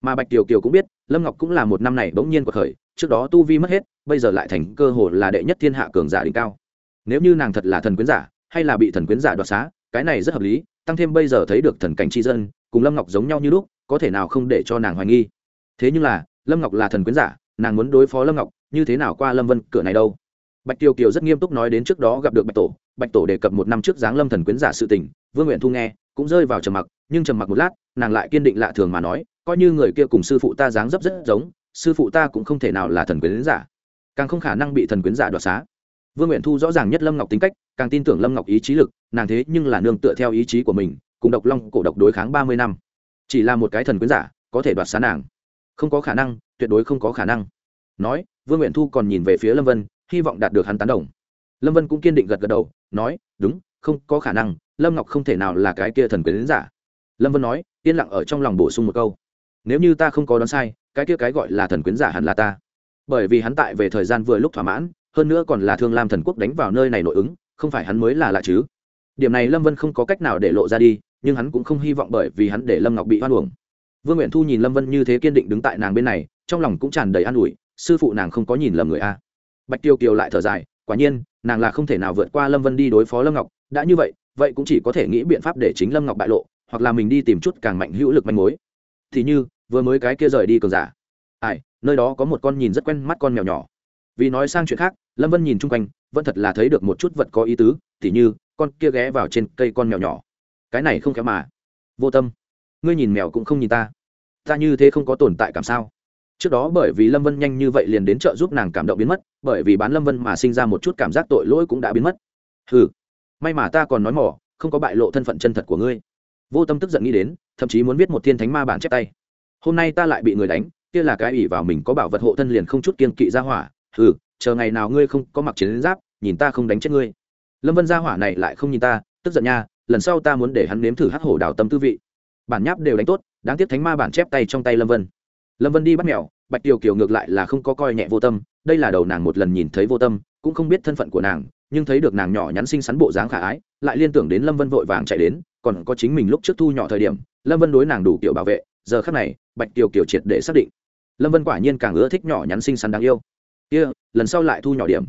mà bạch kiều kiều cũng biết, lâm ngọc cũng là một năm này bỗng nhiên cuộc khởi, trước đó tu vi mất hết, bây giờ lại thành cơ hồ là đệ nhất thiên hạ cường giả đỉnh cao. Nếu như nàng thật là thần quyến giả, hay là bị thần quyến giả đoạt xá, cái này rất hợp lý, tăng thêm bây giờ thấy được thần cảnh tri dân, cùng lâm ngọc giống nhau như lúc, có thể nào không để cho nàng hoài nghi. Thế nhưng là, lâm ngọc là thần quyến giả, nàng muốn đối phó lâm ngọc, như thế nào qua lâm vân cửa này đâu? Bạch tiêu kiều rất nghiêm túc nói đến trước đó gặp được bạch tổ bạch tổ đề cập một năm trước giáng lâm thần quyến giả sự tình, vương nguyện thu nghe, cũng rơi vào trầm mặc, nhưng trầm mặc một lát, nàng lại kiên định lạ thường mà nói, coi như người kia cùng sư phụ ta dáng dấp rất giống, sư phụ ta cũng không thể nào là thần quyến giả. Càng không khả năng bị thần quyến giả đoạt xá. Vương nguyện thu rõ ràng nhất lâm ngọc tính cách, càng tin tưởng lâm ngọc ý chí lực, nàng thế nhưng là nương tựa theo ý chí của mình, cùng độc long cổ độc đối kháng ba mươi năm. Chỉ là một cái thần quyến giả, có thể đoạt xá nàng. Không có khả năng, tuyệt đối không có khả năng. Nói, vương nguyện thu còn nhìn về phía lâm vân hy vọng đạt được hắn tán đồng. Lâm vân cũng kiên định gật gật đầu, nói, đúng, không có khả năng, lâm ngọc không thể nào là cái kia thần quyến giả. Lâm vân nói, yên lặng ở trong lòng bổ sung một câu, nếu như ta không có đoán sai, cái kia cái gọi là thần quyến giả hẳn là ta. Bởi vì hắn tại về thời gian vừa lúc thỏa mãn, hơn nữa còn là thương lam thần quốc đánh vào nơi này nội ứng, không phải hắn mới là lạ chứ. Điểm này lâm vân không có cách nào để lộ ra đi, nhưng hắn cũng không hy vọng bởi vì hắn để lâm ngọc bị hoan uổng. Vương nguyện thu nhìn lâm vân như thế kiên định đứng tại nàng bên này, trong lòng cũng tràn đầy an ủi, sư phụ nàng không có nhìn lầm người a bạch tiêu kiều lại thở dài, quả nhiên, nàng là không thể nào vượt qua lâm vân đi đối phó lâm ngọc, đã như vậy vậy cũng chỉ có thể nghĩ biện pháp để chính lâm ngọc bại lộ, hoặc là mình đi tìm chút càng mạnh hữu lực manh mối. Thì như, vừa mới cái kia rời đi cường giả. Ai, nơi đó có một con nhìn rất quen mắt con mèo nhỏ. Vì nói sang chuyện khác, lâm vân nhìn chung quanh, vẫn thật là thấy được một chút vật có ý tứ, thì như, con kia ghé vào trên cây con mèo nhỏ. Cái này không khéo mà. Vô tâm. Ngươi nhìn mèo cũng không nhìn ta. Ta như thế không có tồn tại cảm sao? Trước đó bởi vì lâm vân nhanh như vậy liền đến chợ giúp nàng cảm động biến mất, bởi vì bán lâm vân mà sinh ra một chút cảm giác tội lỗi cũng đã biến mất. Ừ may mà ta còn nói mỏ, không có bại lộ thân phận chân thật của ngươi. Vô tâm tức giận nghĩ đến, thậm chí muốn viết một thiên thánh ma bản chép tay. Hôm nay ta lại bị người đánh, kia là cái ủy vào mình có bảo vật hộ thân liền không chút kiên kỵ ra hỏa. Ừ chờ ngày nào ngươi không có mặc chiến giáp, nhìn ta không đánh chết ngươi. Lâm vân ra hỏa này lại không nhìn ta, tức giận nha, lần sau ta muốn để hắn nếm thử hắc hổ đào tâm tư vị. Bản nháp đều đánh tốt, đáng tiếc thánh ma bản chép tay trong tay lâm vân lâm vân đi bắt mèo bạch tiểu kiều ngược lại là không có coi nhẹ vô tâm đây là đầu nàng một lần nhìn thấy vô tâm cũng không biết thân phận của nàng nhưng thấy được nàng nhỏ nhắn xinh xắn bộ dáng khả ái lại liên tưởng đến lâm vân vội vàng chạy đến còn có chính mình lúc trước thu nhỏ thời điểm lâm vân đối nàng đủ kiểu bảo vệ giờ khác này bạch tiểu kiều triệt để xác định. Lâm vân quả nhiên càng ưa thích nhỏ nhắn xinh xắn đáng yêu. Kia、yeah, lần sau lại thu nhỏ điểm.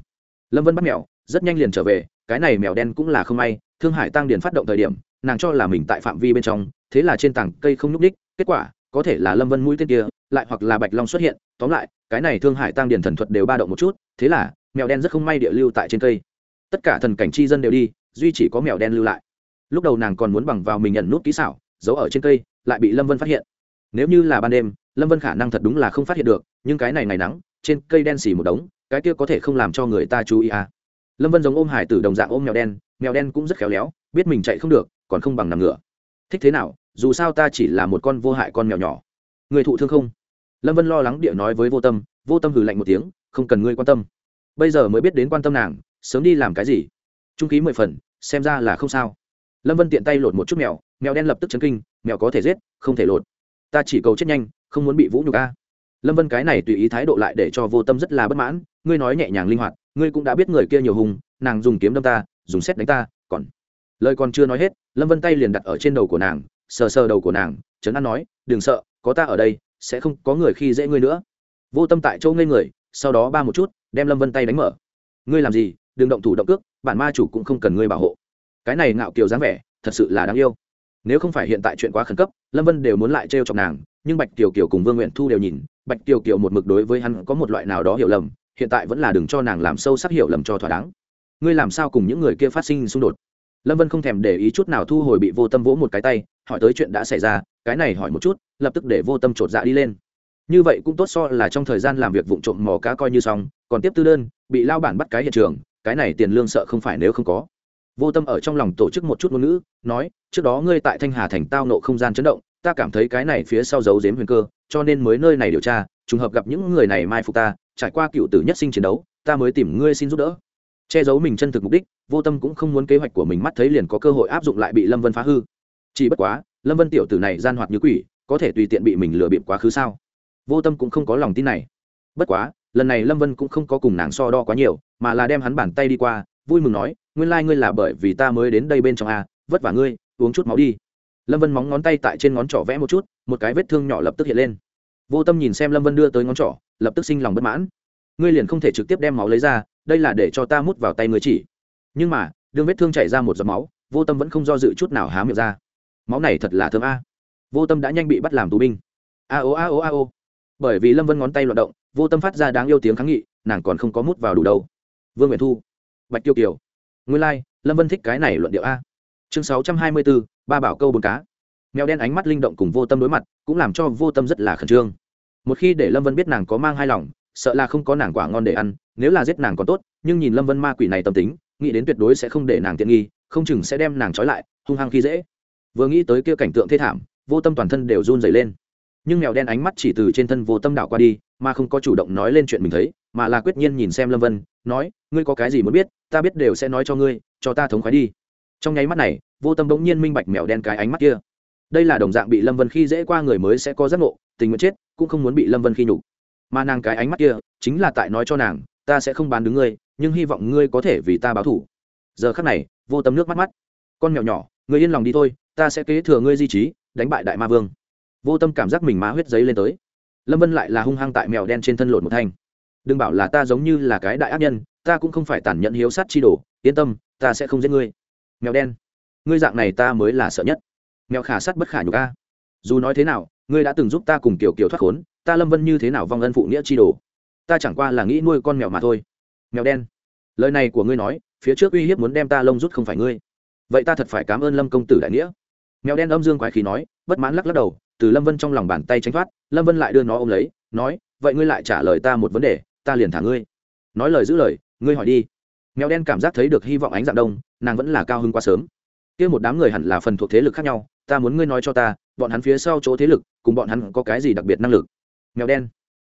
Lâm vân bắt mèo rất nhanh liền trở về cái này mèo đen cũng là không may thương hải tăng điền phát động thời điểm nàng cho là mình tại phạm vi bên trong thế là trên tảng cây không nhúc ních kết quả có thể là lâm vân mũi tên kia, lại hoặc là bạch long xuất hiện, tóm lại, cái này thương hải tăng điền thần thuật đều ba động một chút, thế là, mèo đen rất không may địa lưu tại trên cây. Tất cả thần cảnh chi dân đều đi, duy chỉ có mèo đen lưu lại. Lúc đầu nàng còn muốn bằng vào mình nhận nút kỹ xảo, giấu ở trên cây, lại bị lâm vân phát hiện. Nếu như là ban đêm, lâm vân khả năng thật đúng là không phát hiện được, nhưng cái này ngày nắng, trên cây đen xì một đống, cái kia có thể không làm cho người ta chú ý à. lâm vân giống ôm hải tử đồng dạng ôm mèo đen mèo đen cũng rất khéo léo, biết mình chạy không được, còn không bằng nằm ngửa. Thích thế nào dù sao ta chỉ là một con vô hại con mèo nhỏ. Người thụ thương không? Lâm vân lo lắng địa nói với vô tâm vô tâm hừ lạnh một tiếng, không cần ngươi quan tâm. Bây giờ mới biết đến quan tâm nàng, sớm đi làm cái gì? Trung ký mười phần, xem ra là không sao. Lâm vân tiện tay lột một chút mèo mèo đen lập tức chấn kinh, mèo có thể giết, không thể lột. Ta chỉ cầu chết nhanh, không muốn bị vũ nhục ca lâm vân cái này tùy ý thái độ lại để cho vô tâm rất là bất mãn, ngươi nói nhẹ nhàng linh hoạt, ngươi cũng đã biết người kia nhiều hùng nàng dùng kiếm đâm ta, dùng xét đánh ta, còn. Lời còn chưa nói hết, lâm vân tay liền đặt ở trên đầu của nàng sờ sờ đầu của nàng, trấn an nói, đừng sợ, có ta ở đây, sẽ không có người khi dễ ngươi nữa. Vô tâm tại châu ngây người, sau đó ba một chút, đem lâm vân tay đánh mở. Ngươi làm gì? Đừng động thủ động cước, bản ma chủ cũng không cần ngươi bảo hộ. Cái này ngạo kiều dáng vẻ, thật sự là đáng yêu. Nếu không phải hiện tại chuyện quá khẩn cấp, lâm vân đều muốn lại trêu chọc nàng, nhưng bạch tiểu kiều cùng vương nguyện thu đều nhìn, bạch tiểu kiều một mực đối với hắn có một loại nào đó hiểu lầm, hiện tại vẫn là đừng cho nàng làm sâu sắc hiểu lầm cho thỏa đáng. Ngươi làm sao cùng những người kia phát sinh xung đột? Lâm vân không thèm để ý chút nào thu hồi bị vô tâm vỗ một cái tay, hỏi tới chuyện đã xảy ra, cái này hỏi một chút, lập tức để vô tâm chột dạ đi lên. Như vậy cũng tốt so là trong thời gian làm việc vụ trộm mò cá coi như xong, còn tiếp tư đơn, bị lao bản bắt cái hiện trường, cái này tiền lương sợ không phải nếu không có. Vô tâm ở trong lòng tổ chức một chút ngôn ngữ, nói, trước đó ngươi tại thanh hà thành tao nộ không gian chấn động, ta cảm thấy cái này phía sau giấu giếm huyền cơ, cho nên mới nơi này điều tra, trùng hợp gặp những người này mai phục ta, trải qua cựu tử nhất sinh chiến đấu, ta mới tìm ngươi xin giúp đỡ che giấu mình chân thực mục đích, vô tâm cũng không muốn kế hoạch của mình mắt thấy liền có cơ hội áp dụng lại bị lâm vân phá hư. Chỉ bất quá, lâm vân tiểu tử này gian hoạt như quỷ, có thể tùy tiện bị mình lừa bịp quá khứ sao? Vô tâm cũng không có lòng tin này. Bất quá, lần này lâm vân cũng không có cùng nàng so đo quá nhiều, mà là đem hắn bàn tay đi qua, vui mừng nói, nguyên lai、like、ngươi là bởi vì ta mới đến đây bên trong a, vất vả ngươi, uống chút máu đi. Lâm vân móng ngón tay tại trên ngón trỏ vẽ một chút, một cái vết thương nhỏ lập tức hiện lên. Vô tâm nhìn xem lâm vân đưa tới ngón trỏ, lập tức sinh lòng bất mãn ngươi liền không thể trực tiếp đem máu lấy ra đây là để cho ta mút vào tay ngươi chỉ. Nhưng mà đương vết thương chảy ra một giọt máu vô tâm vẫn không do dự chút nào há miệng ra. Máu này thật là thơm a. Vô tâm đã nhanh bị bắt làm tù binh. A ô a ô a ô. Bởi vì lâm vân ngón tay loạt động vô tâm phát ra đáng yêu tiếng kháng nghị nàng còn không có mút vào đủ đâu. Vương nguyện thu bạch tiêu kiều. Nguyên lai、like, lâm vân thích cái này luận điệu a. Chương sáu trăm hai mươi bốn ba bảo câu bồn cá. Mèo đen ánh mắt linh động cùng vô tâm đối mặt cũng làm cho vô tâm rất là khẩn trương. Một khi để lâm vân biết nàng có mang hai lòng sợ là không có nàng quả ngon để ăn, nếu là giết nàng còn tốt, nhưng nhìn lâm vân ma quỷ này tâm tính, nghĩ đến tuyệt đối sẽ không để nàng tiện nghi, không chừng sẽ đem nàng trói lại, hung hăng khi dễ. Vừa nghĩ tới kia cảnh tượng thê thảm, vô tâm toàn thân đều run dày lên. Nhưng mèo đen ánh mắt chỉ từ trên thân vô tâm đảo qua đi, mà không có chủ động nói lên chuyện mình thấy, mà là quyết nhiên nhìn xem lâm vân, nói, ngươi có cái gì muốn biết, ta biết đều sẽ nói cho ngươi, cho ta thống khoái đi. Trong nháy mắt này, vô tâm bỗng nhiên minh bạch mèo đen cái ánh mắt kia. Đây là đồng dạng bị lâm vân khi dễ qua người mới sẽ có giấc ngộ, tình nguyện chết, cũng không muốn bị lâm vân khi nhục mà nàng cái ánh mắt kia chính là tại nói cho nàng, ta sẽ không bán đứng ngươi, nhưng hy vọng ngươi có thể vì ta báo thủ. Giờ khắc này, vô tâm nước mắt mắt. Con mèo nhỏ, ngươi yên lòng đi thôi, ta sẽ kế thừa ngươi di trí, đánh bại đại ma vương. Vô tâm cảm giác mình má huyết giấy lên tới. Lâm vân lại là hung hăng tại mèo đen trên thân lột một thanh. Đừng bảo là ta giống như là cái đại ác nhân, ta cũng không phải tàn nhẫn hiếu sát chi đồ, yên tâm, ta sẽ không giết ngươi. Mèo đen, ngươi dạng này ta mới là sợ nhất. Mèo khả sắt bất khả nhục a. Dù nói thế nào, ngươi đã từng giúp ta cùng kiểu kiểu thoát khốn ta lâm vân như thế nào vong ân phụ nghĩa chi đồ? Ta chẳng qua là nghĩ nuôi con mèo mà thôi. Mèo đen, lời này của ngươi nói, phía trước uy hiếp muốn đem ta lông rút không phải ngươi. Vậy ta thật phải cảm ơn lâm công tử đại nghĩa. Mèo đen âm dương quái khí nói, bất mãn lắc lắc đầu, từ lâm vân trong lòng bàn tay tránh thoát, lâm vân lại đưa nó ôm lấy, nói, vậy ngươi lại trả lời ta một vấn đề, ta liền thả ngươi. Nói lời giữ lời, ngươi hỏi đi. Mèo đen cảm giác thấy được hy vọng ánh dạng đông, nàng vẫn là cao hơn quá sớm. Kia một đám người hẳn là phần thuộc thế lực khác nhau, ta muốn ngươi nói cho ta, bọn hắn phía sau chỗ thế lực, cùng bọn hắn có cái gì đặc biệt năng lực? Mèo đen.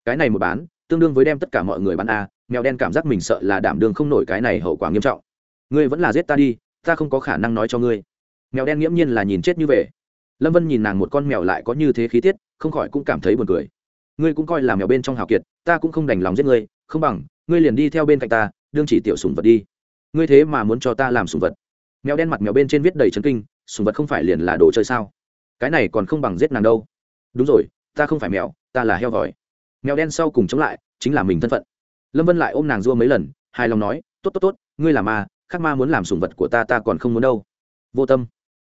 Cái này một bán, tương đương với đem tất cả mọi người bán a, mèo đen cảm giác mình sợ là đảm đường không nổi cái này hậu quả nghiêm trọng. Ngươi vẫn là giết ta đi, ta không có khả năng nói cho ngươi. Mèo đen nghiễm nhiên là nhìn chết như vậy. Lâm vân nhìn nàng một con mèo lại có như thế khí tiết, không khỏi cũng cảm thấy buồn cười. Ngươi cũng coi là mèo bên trong hào kiệt, ta cũng không đành lòng giết ngươi, không bằng, ngươi liền đi theo bên cạnh ta, đương chỉ tiểu sùng vật đi. Ngươi thế mà muốn cho ta làm sùng vật. Mèo đen mặt mèo bên trên viết đầy trấn kinh sùng vật không phải liền là đồ chơi sao? Cái này còn không bằng giết nàng đâu. Đúng rồi ta không phải mèo, ta là heo vòi. Mèo đen sau cùng chống lại, chính là mình thân phận. Lâm vân lại ôm nàng dua mấy lần, hài lòng nói, tốt tốt tốt, ngươi là ma khắc ma muốn làm sùng vật của ta ta còn không muốn đâu. Vô tâm,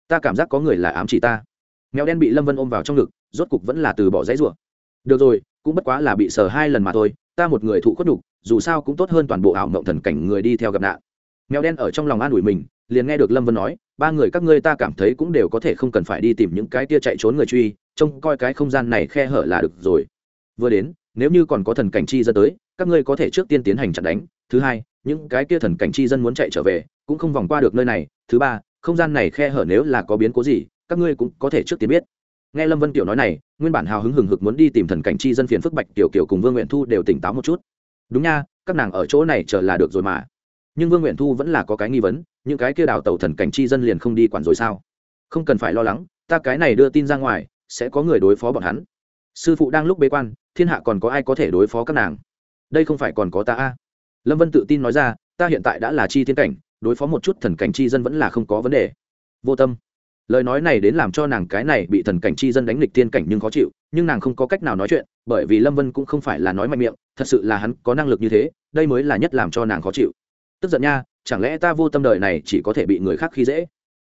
ta cảm giác có người là ám chỉ ta. Mèo đen bị lâm vân ôm vào trong ngực, rốt cục vẫn là từ bỏ dãy rủa. Được rồi, cũng bất quá là bị sờ hai lần mà thôi, ta một người thụ khuất đục dù sao cũng tốt hơn toàn bộ ảo mộng thần cảnh người đi theo gặp nạn. Mèo đen ở trong lòng an ủi mình, liền nghe được lâm vân nói, ba người các ngươi ta cảm thấy cũng đều có thể không cần phải đi tìm những cái tia chạy trốn người truy trông coi cái không gian này khe hở là được rồi. Vừa đến, nếu như còn có thần cảnh chi dân tới, các ngươi có thể trước tiên tiến hành chặn đánh. Thứ hai, những cái kia thần cảnh chi dân muốn chạy trở về, cũng không vòng qua được nơi này. Thứ ba, không gian này khe hở nếu là có biến cố gì, các ngươi cũng có thể trước tiên biết. Nghe lâm vân tiểu nói này, nguyên bản hào hứng hừng hực muốn đi tìm thần cảnh chi dân phiền phức bạch tiểu kiểu cùng vương nguyện thu đều tỉnh táo một chút. Đúng nha, các nàng ở chỗ này chờ là được rồi mà. Nhưng vương nguyện thu vẫn là có cái nghi vấn, những cái kia đào tàu thần cảnh chi dân liền không đi quản rồi sao? Không cần phải lo lắng, ta cái này đưa tin ra ngoài sẽ có người đối phó bọn hắn. Sư phụ đang lúc bế quan, thiên hạ còn có ai có thể đối phó các nàng? Đây không phải còn có ta a? Lâm vân tự tin nói ra, ta hiện tại đã là chi thiên cảnh, đối phó một chút thần cảnh chi dân vẫn là không có vấn đề. Vô tâm. Lời nói này đến làm cho nàng cái này bị thần cảnh chi dân đánh lịch tiên cảnh nhưng khó chịu, nhưng nàng không có cách nào nói chuyện, bởi vì lâm vân cũng không phải là nói mạnh miệng, thật sự là hắn có năng lực như thế, đây mới là nhất làm cho nàng khó chịu. Tức giận nha, chẳng lẽ ta vô tâm đời này chỉ có thể bị người khác khi dễ?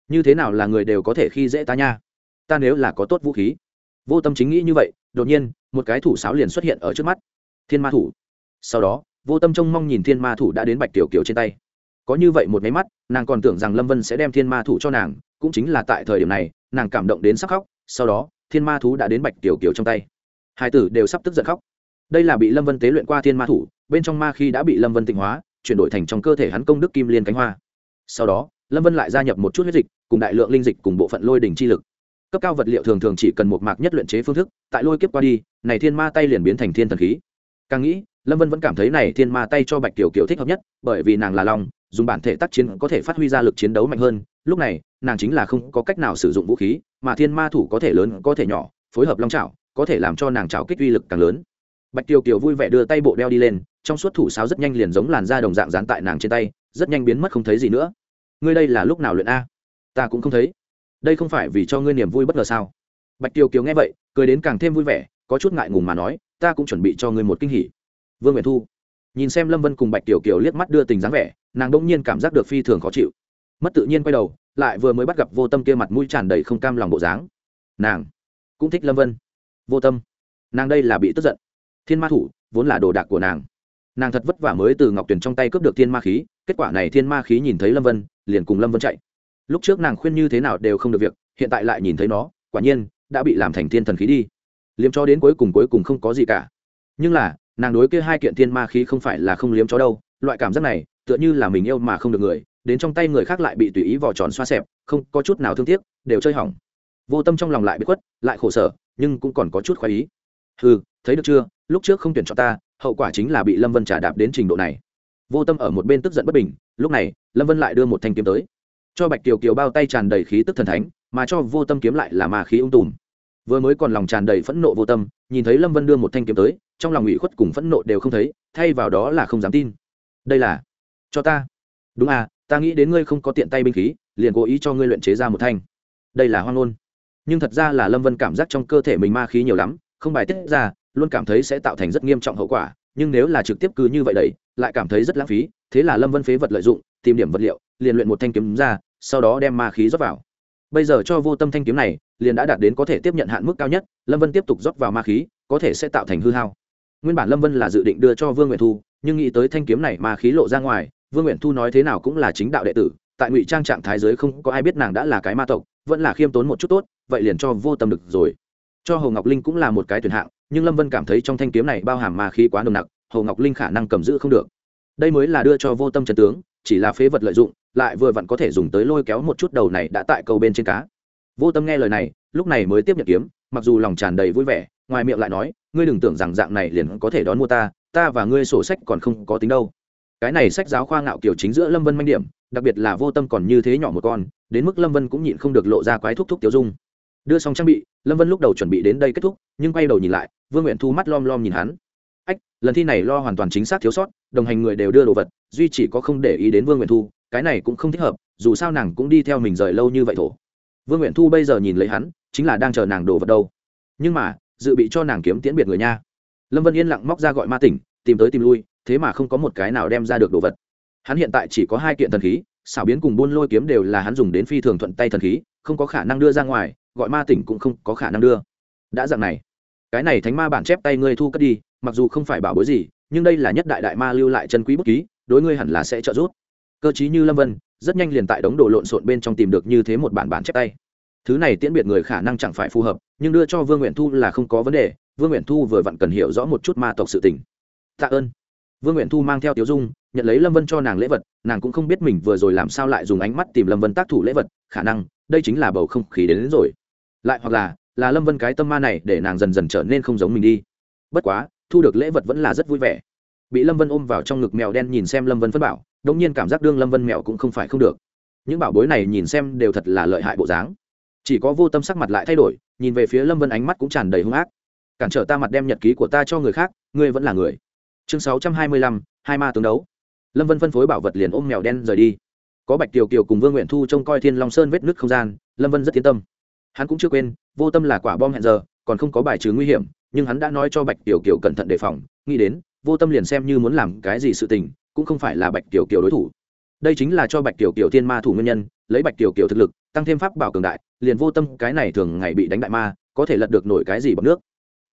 Như thế nào là người đều có thể khi dễ ta nha? Ta nếu là có tốt vũ khí. Vô tâm chính nghĩ như vậy, đột nhiên, một cái thủ sáo liền xuất hiện ở trước mắt. Thiên ma thủ. Sau đó, vô tâm trông mong nhìn thiên ma thủ đã đến bạch tiểu kiều trên tay. Có như vậy một máy mắt, nàng còn tưởng rằng lâm vân sẽ đem thiên ma thủ cho nàng, cũng chính là tại thời điểm này, nàng cảm động đến sắc khóc, sau đó, thiên ma thú đã đến bạch tiểu kiều trong tay. Hai tử đều sắp tức giận khóc. Đây là bị lâm vân tế luyện qua thiên ma thủ, bên trong ma khi đã bị lâm vân tịnh hóa, chuyển đổi thành trong cơ thể hắn công đức kim liên cánh hoa. Sau đó, lâm vân lại gia nhập một chút huyết dịch, cùng đại lượng linh dịch cùng bộ phận lôi đỉnh chi lực cấp cao vật liệu thường thường chỉ cần một mạc nhất luyện chế phương thức, tại lôi kiếp qua đi, này thiên ma tay liền biến thành thiên thần khí. Càng nghĩ, lâm vân vẫn cảm thấy này thiên ma tay cho bạch tiểu kiều thích hợp nhất, bởi vì nàng là lòng dùng bản thể tác chiến có thể phát huy ra lực chiến đấu mạnh hơn. Lúc này, nàng chính là không có cách nào sử dụng vũ khí, mà thiên ma thủ có thể lớn, có thể nhỏ, phối hợp long trào có thể làm cho nàng trào kích uy lực càng lớn. Bạch tiêu kiều vui vẻ đưa tay bộ đeo đi lên, trong suốt thủ sáo rất nhanh liền giống làn da đồng dạng dán tại nàng trên tay, rất nhanh biến mất không thấy gì nữa. Ngươi đây là lúc nào luyện a? Ta cũng không thấy đây không phải vì cho ngươi niềm vui bất ngờ sao? Bạch tiêu kiều nghe vậy, cười đến càng thêm vui vẻ, có chút ngại ngùng mà nói, ta cũng chuẩn bị cho ngươi một kinh hỉ. Vương nguyện thu nhìn xem lâm vân cùng bạch tiểu kiều liếc mắt đưa tình dáng vẻ, nàng đông nhiên cảm giác được phi thường khó chịu. Mất tự nhiên quay đầu, lại vừa mới bắt gặp vô tâm kia mặt mũi tràn đầy không cam lòng bộ dáng. Nàng cũng thích lâm vân. Vô tâm. Nàng đây là bị tức giận. Thiên ma thủ, vốn là đồ đạc của nàng. Nàng thật vất vả mới từ ngọc tuyền trong tay cướp được thiên ma khí, kết quả này thiên ma khí nhìn thấy lâm vân, liền cùng lâm vân chạy lúc trước nàng khuyên như thế nào đều không được việc, hiện tại lại nhìn thấy nó, quả nhiên, đã bị làm thành thiên thần khí đi. Liếm cho đến cuối cùng cuối cùng không có gì cả. Nhưng là, nàng đối kia hai kiện thiên ma khí không phải là không liếm chó đâu, loại cảm giác này, tựa như là mình yêu mà không được người, đến trong tay người khác lại bị tùy ý vỏ tròn xoa xẹp, không có chút nào thương tiếc, đều chơi hỏng. Vô tâm trong lòng lại bị khuất, lại khổ sở, nhưng cũng còn có chút khoái ý. Ừ thấy được chưa? Lúc trước không tuyển cho ta, hậu quả chính là bị lâm vân trả đạp đến trình độ này. Vô tâm ở một bên tức giận bất bình, lúc này, lâm vân lại đưa một thanh kiếm tới cho bạch kiều kiều bao tay tràn đầy khí tức thần thánh, mà cho vô tâm kiếm lại là ma khí ung tùm. Vừa mới còn lòng tràn đầy phẫn nộ vô tâm, nhìn thấy lâm vân đưa một thanh kiếm tới, trong lòng ủy khuất cùng phẫn nộ đều không thấy, thay vào đó là không dám tin. Đây là, cho ta. Đúng à ta nghĩ đến ngươi không có tiện tay binh khí, liền cố ý cho ngươi luyện chế ra một thanh. Đây là hoang ngôn nhưng thật ra là lâm vân cảm giác trong cơ thể mình ma khí nhiều lắm, không bài tiết ra, luôn cảm thấy sẽ tạo thành rất nghiêm trọng hậu quả, nhưng nếu là trực tiếp cứ như vậy đấy lại cảm thấy rất lãng phí, thế là lâm vân phế vật lợi dụng, tìm điểm vật liệu, liền luyện một thanh kiếm ra sau đó đem ma khí rót vào. Bây giờ cho vô tâm thanh kiếm này, liền đã đạt đến có thể tiếp nhận hạn mức cao nhất, lâm vân tiếp tục rót vào ma khí, có thể sẽ tạo thành hư hao. Nguyên bản lâm vân là dự định đưa cho vương nguyện thu, nhưng nghĩ tới thanh kiếm này ma khí lộ ra ngoài, vương nguyện thu nói thế nào cũng là chính đạo đệ tử, tại ngụy trang trạng thái giới không có ai biết nàng đã là cái ma tộc, vẫn là khiêm tốn một chút tốt, vậy liền cho vô tâm được rồi. Cho hồ ngọc linh cũng là một cái tuyển hạng, nhưng lâm vân cảm thấy trong thanh kiếm này bao hàm ma khí quá nồng nặc, hồ ngọc linh khả năng cầm giữ không được. Đây mới là đưa cho vô tâm trần tướng chỉ là phế vật lợi dụng, lại vừa vặn có thể dùng tới lôi kéo một chút đầu này đã tại câu bên trên cá. Vô tâm nghe lời này, lúc này mới tiếp nhận kiếm, mặc dù lòng tràn đầy vui vẻ, ngoài miệng lại nói, ngươi đừng tưởng rằng dạng này liền có thể đón mua ta ta và ngươi sổ sách còn không có tính đâu. Cái này sách giáo khoa ngạo kiểu chính giữa lâm vân manh điểm, đặc biệt là vô tâm còn như thế nhỏ một con, đến mức lâm vân cũng nhịn không được lộ ra quái thúc thúc tiêu dung. Đưa xong trang bị, lâm vân lúc đầu chuẩn bị đến đây kết thúc, nhưng quay đầu nhìn lại, vương nguyện thu mắt lom lom nhìn hắn ách, lần thi này lo hoàn toàn chính xác thiếu sót, đồng hành người đều đưa đồ vật, duy chỉ có không để ý đến vương nguyện thu, cái này cũng không thích hợp, dù sao nàng cũng đi theo mình rời lâu như vậy thổ. Vương nguyện thu bây giờ nhìn lấy hắn, chính là đang chờ nàng đồ vật đâu. Nhưng mà, dự bị cho nàng kiếm tiễn biệt người nha. Lâm vân yên lặng móc ra gọi ma tỉnh, tìm tới tìm lui, thế mà không có một cái nào đem ra được đồ vật. Hắn hiện tại chỉ có hai kiện thần khí, xảo biến cùng buôn lôi kiếm đều là hắn dùng đến phi thường thuận tay thần khí, không có khả năng đưa ra ngoài, gọi ma tỉnh cũng không có khả năng đưa. Đã dạng này, cái này thánh ma bản chép tay ngươi thu cất đi mặc dù không phải bảo bối gì nhưng đây là nhất đại đại ma lưu lại chân quý bút ký đối ngươi hẳn là sẽ trợ giúp. Cơ chí như lâm vân rất nhanh liền tại đống đồ lộn xộn bên trong tìm được như thế một bản bản chép tay. Thứ này tiễn biệt người khả năng chẳng phải phù hợp nhưng đưa cho vương nguyện thu là không có vấn đề vương nguyện thu vừa vặn cần hiểu rõ một chút ma tộc sự tình. Tạ ơn. Vương nguyện thu mang theo tiểu dung nhận lấy lâm vân cho nàng lễ vật nàng cũng không biết mình vừa rồi làm sao lại dùng ánh mắt tìm lâm vân tác thủ lễ vật khả năng đây chính là bầu không khí đến, đến rồi. Lại hoặc là là lâm vân cái tâm ma này để nàng dần dần trở nên không giống mình đi. Bất quá thu được lễ vật vẫn là rất vui vẻ. Bị lâm vân ôm vào trong ngực mèo đen nhìn xem lâm vân phân bảo đ ỗ n g nhiên cảm giác đương lâm vân mèo cũng không phải không được. Những bảo bối này nhìn xem đều thật là lợi hại bộ dáng. Chỉ có vô tâm sắc mặt lại thay đổi, nhìn về phía lâm vân ánh mắt cũng tràn đầy hung ác. Cản trở ta mặt đem nhật ký của ta cho người khác, ngươi vẫn là người. Chương sáu trăm hai mươi lăm, hai ma tướng đấu. Lâm vân phân phối bảo vật liền ôm mèo đen rời đi. Có bạch tiều kiều cùng vương nguyện thu trông coi thiên long sơn vết nứt không gian, lâm vân rất yên tâm. Hắn cũng chưa quên, vô tâm là quả bom hẹn giờ, còn không có bài trừ nguy hiểm nhưng hắn đã nói cho bạch tiểu kiều cẩn thận đề phòng, nghĩ đến, vô tâm liền xem như muốn làm cái gì sự tình, cũng không phải là bạch tiểu kiều đối thủ. Đây chính là cho bạch tiểu kiều thiên ma thủ nguyên nhân, lấy bạch tiểu kiều thực lực, tăng thêm pháp bảo cường đại, liền vô tâm cái này thường ngày bị đánh đại ma, có thể lật được nổi cái gì bằng nước.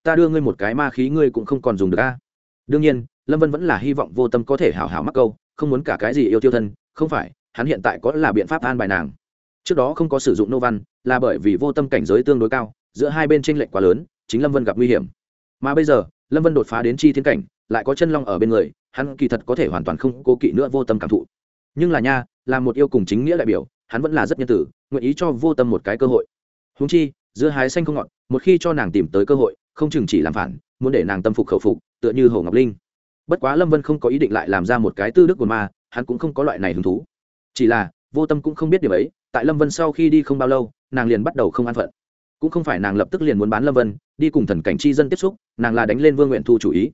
Ta đưa ngươi một cái ma khí ngươi cũng không còn dùng được a. Đương nhiên, lâm vân vẫn là hy vọng vô tâm có thể hào hào mắc câu, không muốn cả cái gì yêu tiêu thân, không phải, hắn hiện tại có là biện pháp an bài nàng. Trước đó không có sử dụng nô văn, là bởi vì vô tâm cảnh giới tương đối cao, giữa hai bên tranh lệch quá lớn chính lâm vân gặp nguy hiểm. Mà bây giờ, lâm vân đột phá đến chi thiên cảnh, lại có chân long ở bên người, hắn kỳ thật có thể hoàn toàn không cố kỵ nữa vô tâm cảm thụ. Nhưng là nha, là một yêu cùng chính nghĩa đại biểu, hắn vẫn là rất nhân tử, nguyện ý cho vô tâm một cái cơ hội. Húng chi, giữa hái xanh không ngọt, một khi cho nàng tìm tới cơ hội, không chừng chỉ làm phản, muốn để nàng tâm phục khẩu phục, tựa như hồ ngọc linh. Bất quá lâm vân không có ý định lại làm ra một cái tư đức của ma, hắn cũng không có loại này hứng thú. Chỉ là, vô tâm cũng không biết điều ấy, tại lâm vân sau khi đi không bao lâu, nàng liền bắt đầu không an phận cũng không phải nàng lập tức liền muốn bán lâm vân, đi cùng thần cảnh chi dân tiếp xúc, nàng là đánh lên vương nguyện thu chủ ý.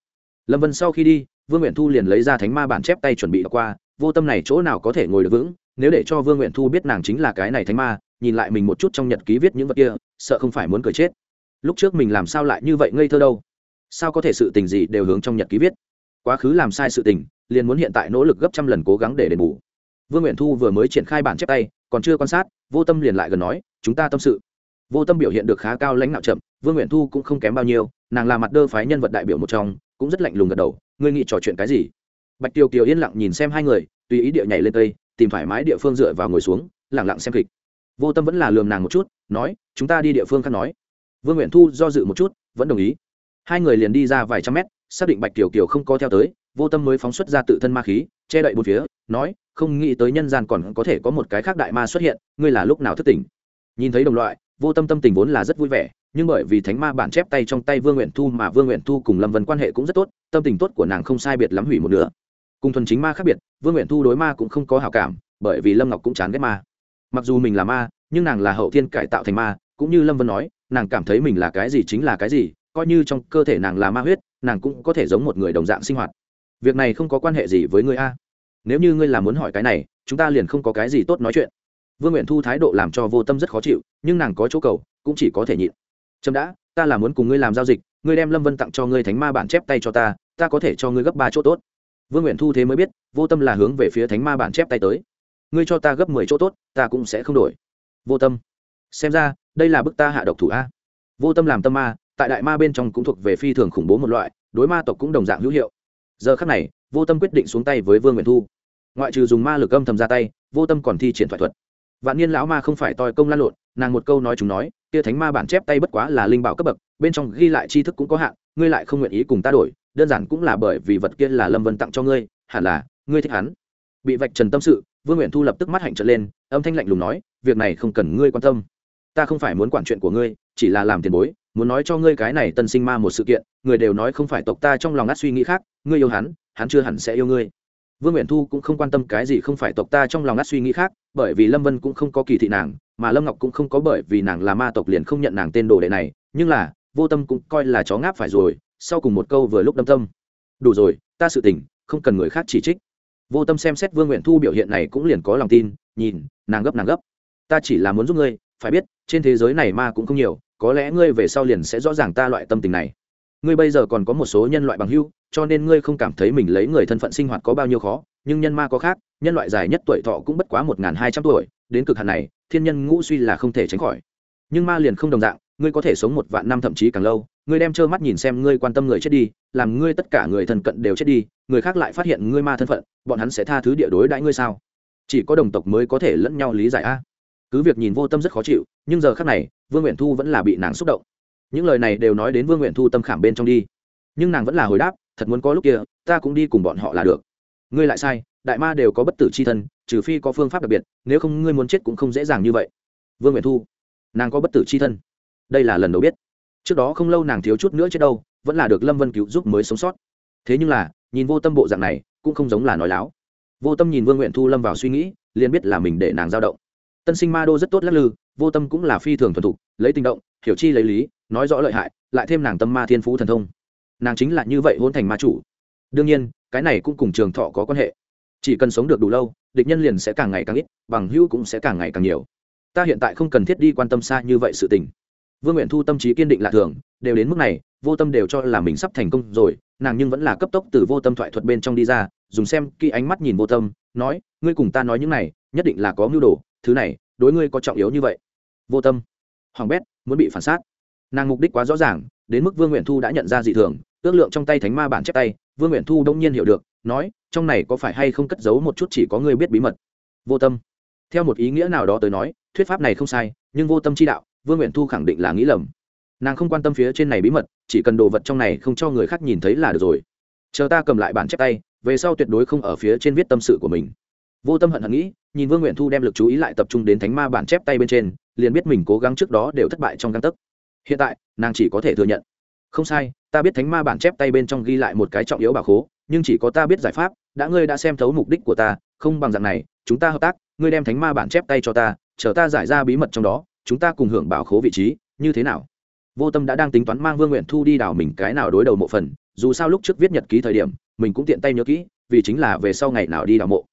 Lâm vân sau khi đi, vương nguyện thu liền lấy ra thánh ma bản chép tay chuẩn bị qua, vô tâm này chỗ nào có thể ngồi được vững, nếu để cho vương nguyện thu biết nàng chính là cái này thánh ma, nhìn lại mình một chút trong nhật ký viết những vật kia, sợ không phải muốn cười chết. Lúc trước mình làm sao lại như vậy ngây thơ đâu? Sao có thể sự tình gì đều hướng trong nhật ký viết? Quá khứ làm sai sự tình, liền muốn hiện tại nỗ lực gấp trăm lần cố gắng để đền bù. Vương nguyện thu vừa mới triển khai bản chép tay, còn chưa quan sát, vô tâm liền lại gần nói, chúng ta tâm sự vô tâm biểu hiện được khá cao lãnh đạo chậm, vương nguyện thu cũng không kém bao nhiêu, nàng là mặt đơ phái nhân vật đại biểu một trong, cũng rất lạnh lùng gật đầu, ngươi nghĩ trò chuyện cái gì? Bạch tiêu kiều yên lặng nhìn xem hai người, tùy ý địa nhảy lên cây, tìm thoải mái địa phương dựa vào ngồi xuống lẳng lặng xem kịch. Vô tâm vẫn là lườm nàng một chút, nói, chúng ta đi địa phương khác nói. Vương nguyện thu do dự một chút, vẫn đồng ý. Hai người liền đi ra vài trăm mét, xác định bạch tiểu kiều không có theo tới, vô tâm mới phóng xuất ra tự thân ma khí, che đậy bốn phía, nói, không nghĩ tới nhân gian còn có thể có một cái khác đại ma xuất hiện, ngươi là lúc nào thức tỉnh? Nhìn thấy đồng loại vô tâm tâm tình vốn là rất vui vẻ, nhưng bởi vì thánh ma bản chép tay trong tay vương nguyện thu mà vương nguyện thu cùng lâm vân quan hệ cũng rất tốt, tâm tình tốt của nàng không sai biệt lắm hủy một nửa. Cùng thuần chính ma khác biệt, vương nguyện thu đối ma cũng không có hào cảm, bởi vì lâm ngọc cũng chán ghét ma. Mặc dù mình là ma, nhưng nàng là hậu thiên cải tạo thành ma, cũng như lâm vân nói, nàng cảm thấy mình là cái gì chính là cái gì, coi như trong cơ thể nàng là ma huyết, nàng cũng có thể giống một người đồng dạng sinh hoạt. Việc này không có quan hệ gì với ngươi a. Nếu như ngươi là muốn hỏi cái này, chúng ta liền không có cái gì tốt nói chuyện vương nguyện thu thái độ làm cho vô tâm rất khó chịu, nhưng nàng có chỗ cầu, cũng chỉ có thể nhịn. Trâm đã, ta là muốn cùng ngươi làm giao dịch, ngươi đem lâm vân tặng cho ngươi thánh ma bản chép tay cho ta ta có thể cho ngươi gấp ba chỗ tốt. Vương nguyện thu thế mới biết, vô tâm là hướng về phía thánh ma bản chép tay tới. Ngươi cho ta gấp mười chỗ tốt, ta cũng sẽ không đổi. Vô tâm. Xem ra, đây là bức ta hạ độc thủ a. Vô tâm làm tâm ma, tại đại ma bên trong cũng thuộc về phi thường khủng bố một loại, đối ma tộc cũng đồng dạng hữu hiệu. Giờ khắc này, vô tâm quyết định xuống tay với vương nguyện thu. Ngoại trừ dùng ma lực âm thầm ra tay, vô tâm còn thi triển thoại thuật vạn niên lão ma không phải toi công lan lộn, nàng một câu nói chúng nói, kia thánh ma bản chép tay bất quá là linh bảo cấp bậc, bên trong ghi lại tri thức cũng có hạn, ngươi lại không nguyện ý cùng ta đổi, đơn giản cũng là bởi vì vật kia là lâm vân tặng cho ngươi, hẳn là, ngươi thích hắn. Bị vạch trần tâm sự, vương nguyện thu lập tức mắt hạnh trở lên, âm thanh lạnh lùng nói, việc này không cần ngươi quan tâm. Ta không phải muốn quản chuyện của ngươi, chỉ là làm tiền bối, muốn nói cho ngươi cái này tân sinh ma một sự kiện, người đều nói không phải tộc ta trong lòng ngắt suy nghĩ khác, ngươi yêu hắn hắn chưa hẳn sẽ yêu ngươi vương nguyện thu cũng không quan tâm cái gì không phải tộc ta trong lòng ngắt suy nghĩ khác, bởi vì lâm vân cũng không có kỳ thị nàng, mà lâm ngọc cũng không có bởi vì nàng là ma tộc liền không nhận nàng tên đồ đệ này, nhưng là, vô tâm cũng coi là chó ngáp phải rồi, sau cùng một câu vừa lúc đâm tâm. Đủ rồi, ta sự tình không cần người khác chỉ trích. Vô tâm xem xét vương nguyện thu biểu hiện này cũng liền có lòng tin, nhìn, nàng gấp nàng gấp. Ta chỉ là muốn giúp ngươi, phải biết, trên thế giới này ma cũng không nhiều, có lẽ ngươi về sau liền sẽ rõ ràng ta loại tâm tình này. Ngươi bây giờ còn có một số nhân loại bằng hưu cho nên ngươi không cảm thấy mình lấy người thân phận sinh hoạt có bao nhiêu khó, nhưng nhân ma có khác, nhân loại dài nhất tuổi thọ cũng bất quá một n g h n hai trăm tuổi, đến cực hạn này, thiên nhân ngũ suy là không thể tránh khỏi. Nhưng ma liền không đồng dạng, ngươi có thể sống một vạn năm thậm chí càng lâu, ngươi đem trơ mắt nhìn xem ngươi quan tâm người chết đi, làm ngươi tất cả người thân cận đều chết đi, người khác lại phát hiện ngươi ma thân phận, bọn hắn sẽ tha thứ địa đối đãi ngươi sao? Chỉ có đồng tộc mới có thể lẫn nhau lý giải a. Cứ việc nhìn vô tâm rất khó chịu, nhưng giờ khác này, vương nguyện thu vẫn là bị nàng xúc động. Những lời này đều nói đến vương nguyện thu tâm khảm bên trong đi. Nhưng nàng vẫn là hồi đáp thật muốn có lúc kia, ta cũng đi cùng bọn họ là được. Ngươi lại sai, đại ma đều có bất tử c h i thân, trừ phi có phương pháp đặc biệt, nếu không ngươi muốn chết cũng không dễ dàng như vậy. Vương nguyện thu, nàng có bất tử c h i thân. Đây là lần đầu biết. Trước đó không lâu nàng thiếu chút nữa chết đâu, vẫn là được lâm vân cứu giúp mới sống sót. Thế nhưng là, nhìn vô tâm bộ dạng này, cũng không giống là nói láo. Vô tâm nhìn vương nguyện thu lâm vào suy nghĩ, liền biết là mình để nàng dao động. Tân sinh ma đô rất tốt lắc lư, vô tâm cũng là phi thường thuần thục, lấy tình động, hiểu chi lấy lý, nói rõ lợi hại, lại thêm nàng tâm ma thiên phú thần thông nàng chính là như vậy hôn thành ma chủ. Đương nhiên, cái này cũng cùng trường thọ có quan hệ. Chỉ cần sống được đủ lâu, địch nhân liền sẽ càng ngày càng ít, bằng hữu cũng sẽ càng ngày càng nhiều. Ta hiện tại không cần thiết đi quan tâm xa như vậy sự tình. Vương nguyện thu tâm trí kiên định lạ thường, đều đến mức này, vô tâm đều cho là mình sắp thành công rồi, nàng nhưng vẫn là cấp tốc từ vô tâm thoại thuật bên trong đi ra, dùng xem khi ánh mắt nhìn vô tâm, nói, ngươi cùng ta nói những này, nhất định là có mưu đồ, thứ này, đối ngươi có trọng yếu như vậy. Vô tâm. Hoàng bét, muốn bị phản xác. Nàng mục đích quá rõ ràng, đến mức vương nguyện thu đã nhận ra dị thường ước lượng trong tay thánh ma bản chép tay, vương nguyện thu đông nhiên hiểu được, nói, trong này có phải hay không cất giấu một chút chỉ có ngươi biết bí mật? Vô tâm. Theo một ý nghĩa nào đó tới nói, thuyết pháp này không sai, nhưng vô tâm chi đạo, vương nguyện thu khẳng định là nghĩ lầm. Nàng không quan tâm phía trên này bí mật, chỉ cần đồ vật trong này không cho người khác nhìn thấy là được rồi. Chờ ta cầm lại bản chép tay, về sau tuyệt đối không ở phía trên viết tâm sự của mình. Vô tâm hận hận nghĩ, nhìn vương nguyện thu đem lực chú ý lại tập trung đến thánh ma bản chép tay bên trên, liền biết mình cố gắng trước đó đều thất bại trong găng tấc. Hiện tại, nàng chỉ có thể thừa nhận. Không sai ta biết thánh ma bản chép tay bên trong ghi lại một cái trọng yếu bà khố, nhưng chỉ có ta biết giải pháp, đã ngươi đã xem thấu mục đích của ta, không bằng dạng này, chúng ta hợp tác, ngươi đem thánh ma bản chép tay cho ta, chờ ta giải ra bí mật trong đó, chúng ta cùng hưởng bảo khố vị trí, như thế nào? Vô tâm đã đang tính toán mang vương nguyện thu đi đào mình cái nào đối đầu mộ phần, dù sao lúc trước viết nhật ký thời điểm, mình cũng tiện tay nhớ kỹ, vì chính là về sau ngày nào đi đào mộ.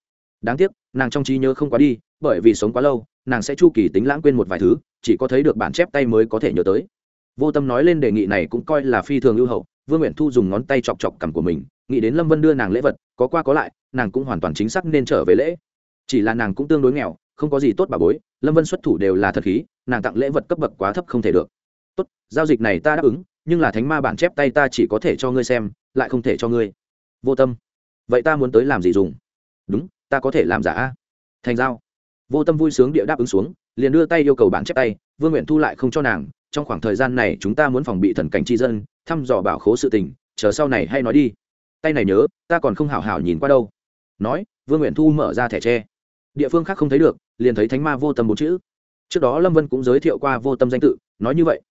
Đáng tiếc, nàng trong trí nhớ không quá đi, bởi vì sống quá lâu, nàng sẽ chu kỳ tính lãng quên một vài thứ, chỉ có thấy được bản chép tay mới có thể nhớ tới vô tâm nói lên đề nghị này cũng coi là phi thường ưu hậu, vương nguyện thu dùng ngón tay chọc chọc cằm của mình, nghĩ đến lâm vân đưa nàng lễ vật, có qua có lại, nàng cũng hoàn toàn chính xác nên trở về lễ. Chỉ là nàng cũng tương đối nghèo, không có gì tốt bà bối, lâm vân xuất thủ đều là thật khí, nàng tặng lễ vật cấp bậc quá thấp không thể được. Tốt, giao dịch này ta đáp ứng, nhưng là thánh ma bản chép tay ta chỉ có thể cho ngươi xem, lại không thể cho ngươi. Vô tâm. Vậy ta muốn tới làm gì dùng? Đúng, ta có thể làm giả. A thành giao. Vô tâm vui sướng địa đáp ứng xuống, liền đưa tay yêu cầu bản chép tay, vương nguyện thu lại không cho nàng trong khoảng thời gian này chúng ta muốn phòng bị thần cảnh tri dân, thăm dò bảo khố sự tình, chờ sau này hay nói đi. Tay này nhớ, ta còn không hảo hảo nhìn qua đâu. Nói, vương nguyện thu mở ra thẻ tre. Địa phương khác không thấy được, liền thấy thánh ma vô tâm bốn chữ. Trước đó lâm vân cũng giới thiệu qua vô tâm danh tự, nói như vậy.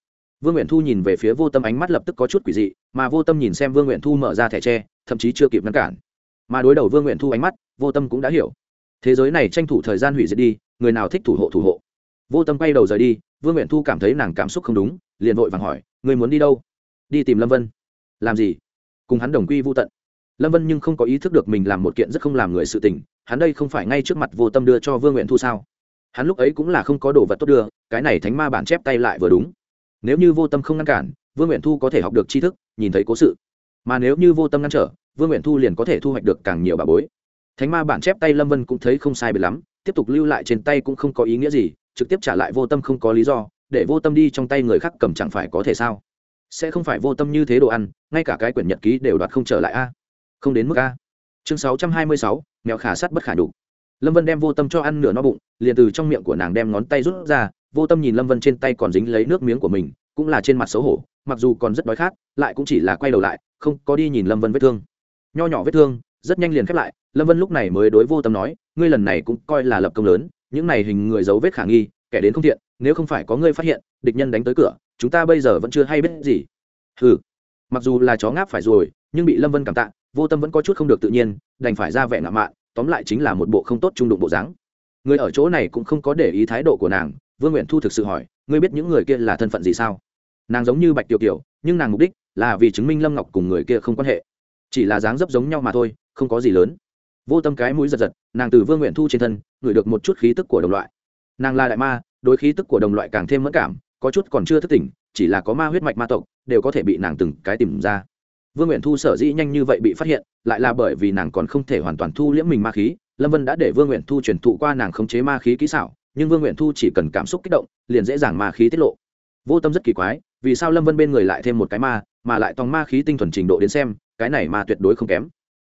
Vương nguyện thu nhìn về phía vô tâm ánh mắt lập tức có chút quỷ dị, mà vô tâm nhìn xem vương nguyện thu mở ra thẻ tre, thậm chí chưa kịp ngăn cản. Mà đối đầu vương nguyện thu ánh mắt, vô tâm cũng đã hiểu. Thế giới này tranh thủ thời gian hủy diệt đi, người nào thích thủ hộ thủ hộ vô tâm quay đầu rời đi, vương nguyện thu cảm thấy nàng cảm xúc không đúng, liền vội vàng hỏi người muốn đi đâu? Đi tìm lâm vân. Làm gì? Cùng hắn đồng quy vô tận. Lâm vân nhưng không có ý thức được mình làm một kiện rất không làm người sự tình, hắn đây không phải ngay trước mặt vô tâm đưa cho vương nguyện thu sao? Hắn lúc ấy cũng là không có đồ vật tốt đưa, cái này thánh ma bản chép tay lại vừa đúng. Nếu như vô tâm không ngăn cản, vương nguyện thu có thể học được tri thức, nhìn thấy cố sự. Mà nếu như vô tâm ngăn trở, vương nguyện thu liền có thể thu hoạch được càng nhiều bà bối. Thánh ma bản chép tay lâm vân cũng thấy không sai biệt lắm, tiếp tục lưu lại trên tay cũng không có ý nghĩa gì trực tiếp trả lại vô tâm không có lý do, để vô tâm đi trong tay người khác cầm chẳng phải có thể sao? Sẽ không phải vô tâm như thế đồ ăn, ngay cả cái quyển nhật ký đều đoạt không trở lại a. Không đến mức a. Chương sáu trăm hai mươi sáu, mèo khả sắt bất khả đủ lâm vân đem vô tâm cho ăn nửa no bụng, liền từ trong miệng của nàng đem ngón tay rút ra, vô tâm nhìn lâm vân trên tay còn dính lấy nước miếng của mình, cũng là trên mặt xấu hổ, mặc dù còn rất đói khát, lại cũng chỉ là quay đầu lại, không có đi nhìn lâm vân vết thương. Nho nhỏ vết thương, rất nhanh liền khép lại, lâm vân lúc này mới đối vô tâm nói, ngươi lần này cũng coi là lập công lớn những này hình người dấu vết khả nghi kẻ đến không thiện nếu không phải có ngươi phát hiện địch nhân đánh tới cửa chúng ta bây giờ vẫn chưa hay biết gì. Hừ, mặc dù là chó ngáp phải rồi nhưng bị lâm vân cảm tạ vô tâm vẫn có chút không được tự nhiên đành phải ra vẻ ngạo mạn tóm lại chính là một bộ không tốt trung đụng bộ dáng. Người ở chỗ này cũng không có để ý thái độ của nàng vương nguyện thu thực sự hỏi ngươi biết những người kia là thân phận gì sao? Nàng giống như bạch tiểu kiều nhưng nàng mục đích là vì chứng minh lâm ngọc cùng người kia không quan hệ. Chỉ là dáng dấp giống nhau mà thôi không có gì lớn vô tâm cái mũi giật giật, nàng từ vương nguyện thu trên thân, ngửi được một chút khí tức của đồng loại. Nàng là đại ma, đối khí tức của đồng loại càng thêm mất cảm, có chút còn chưa thức tỉnh, chỉ là có ma huyết mạch ma tộc, đều có thể bị nàng từng cái tìm ra. Vương nguyện thu sở dĩ nhanh như vậy bị phát hiện, lại là bởi vì nàng còn không thể hoàn toàn thu liễm mình ma khí, lâm vân đã để vương nguyện thu truyền thụ qua nàng khống chế ma khí kỹ xảo, nhưng vương nguyện thu chỉ cần cảm xúc kích động, liền dễ dàng ma khí tiết lộ. Vô tâm rất kỳ quái, vì sao lâm vân bên người lại thêm một cái ma, mà lại tòng ma khí tinh thuần trình độ đến xem, cái này ma tuyệt đối không kém.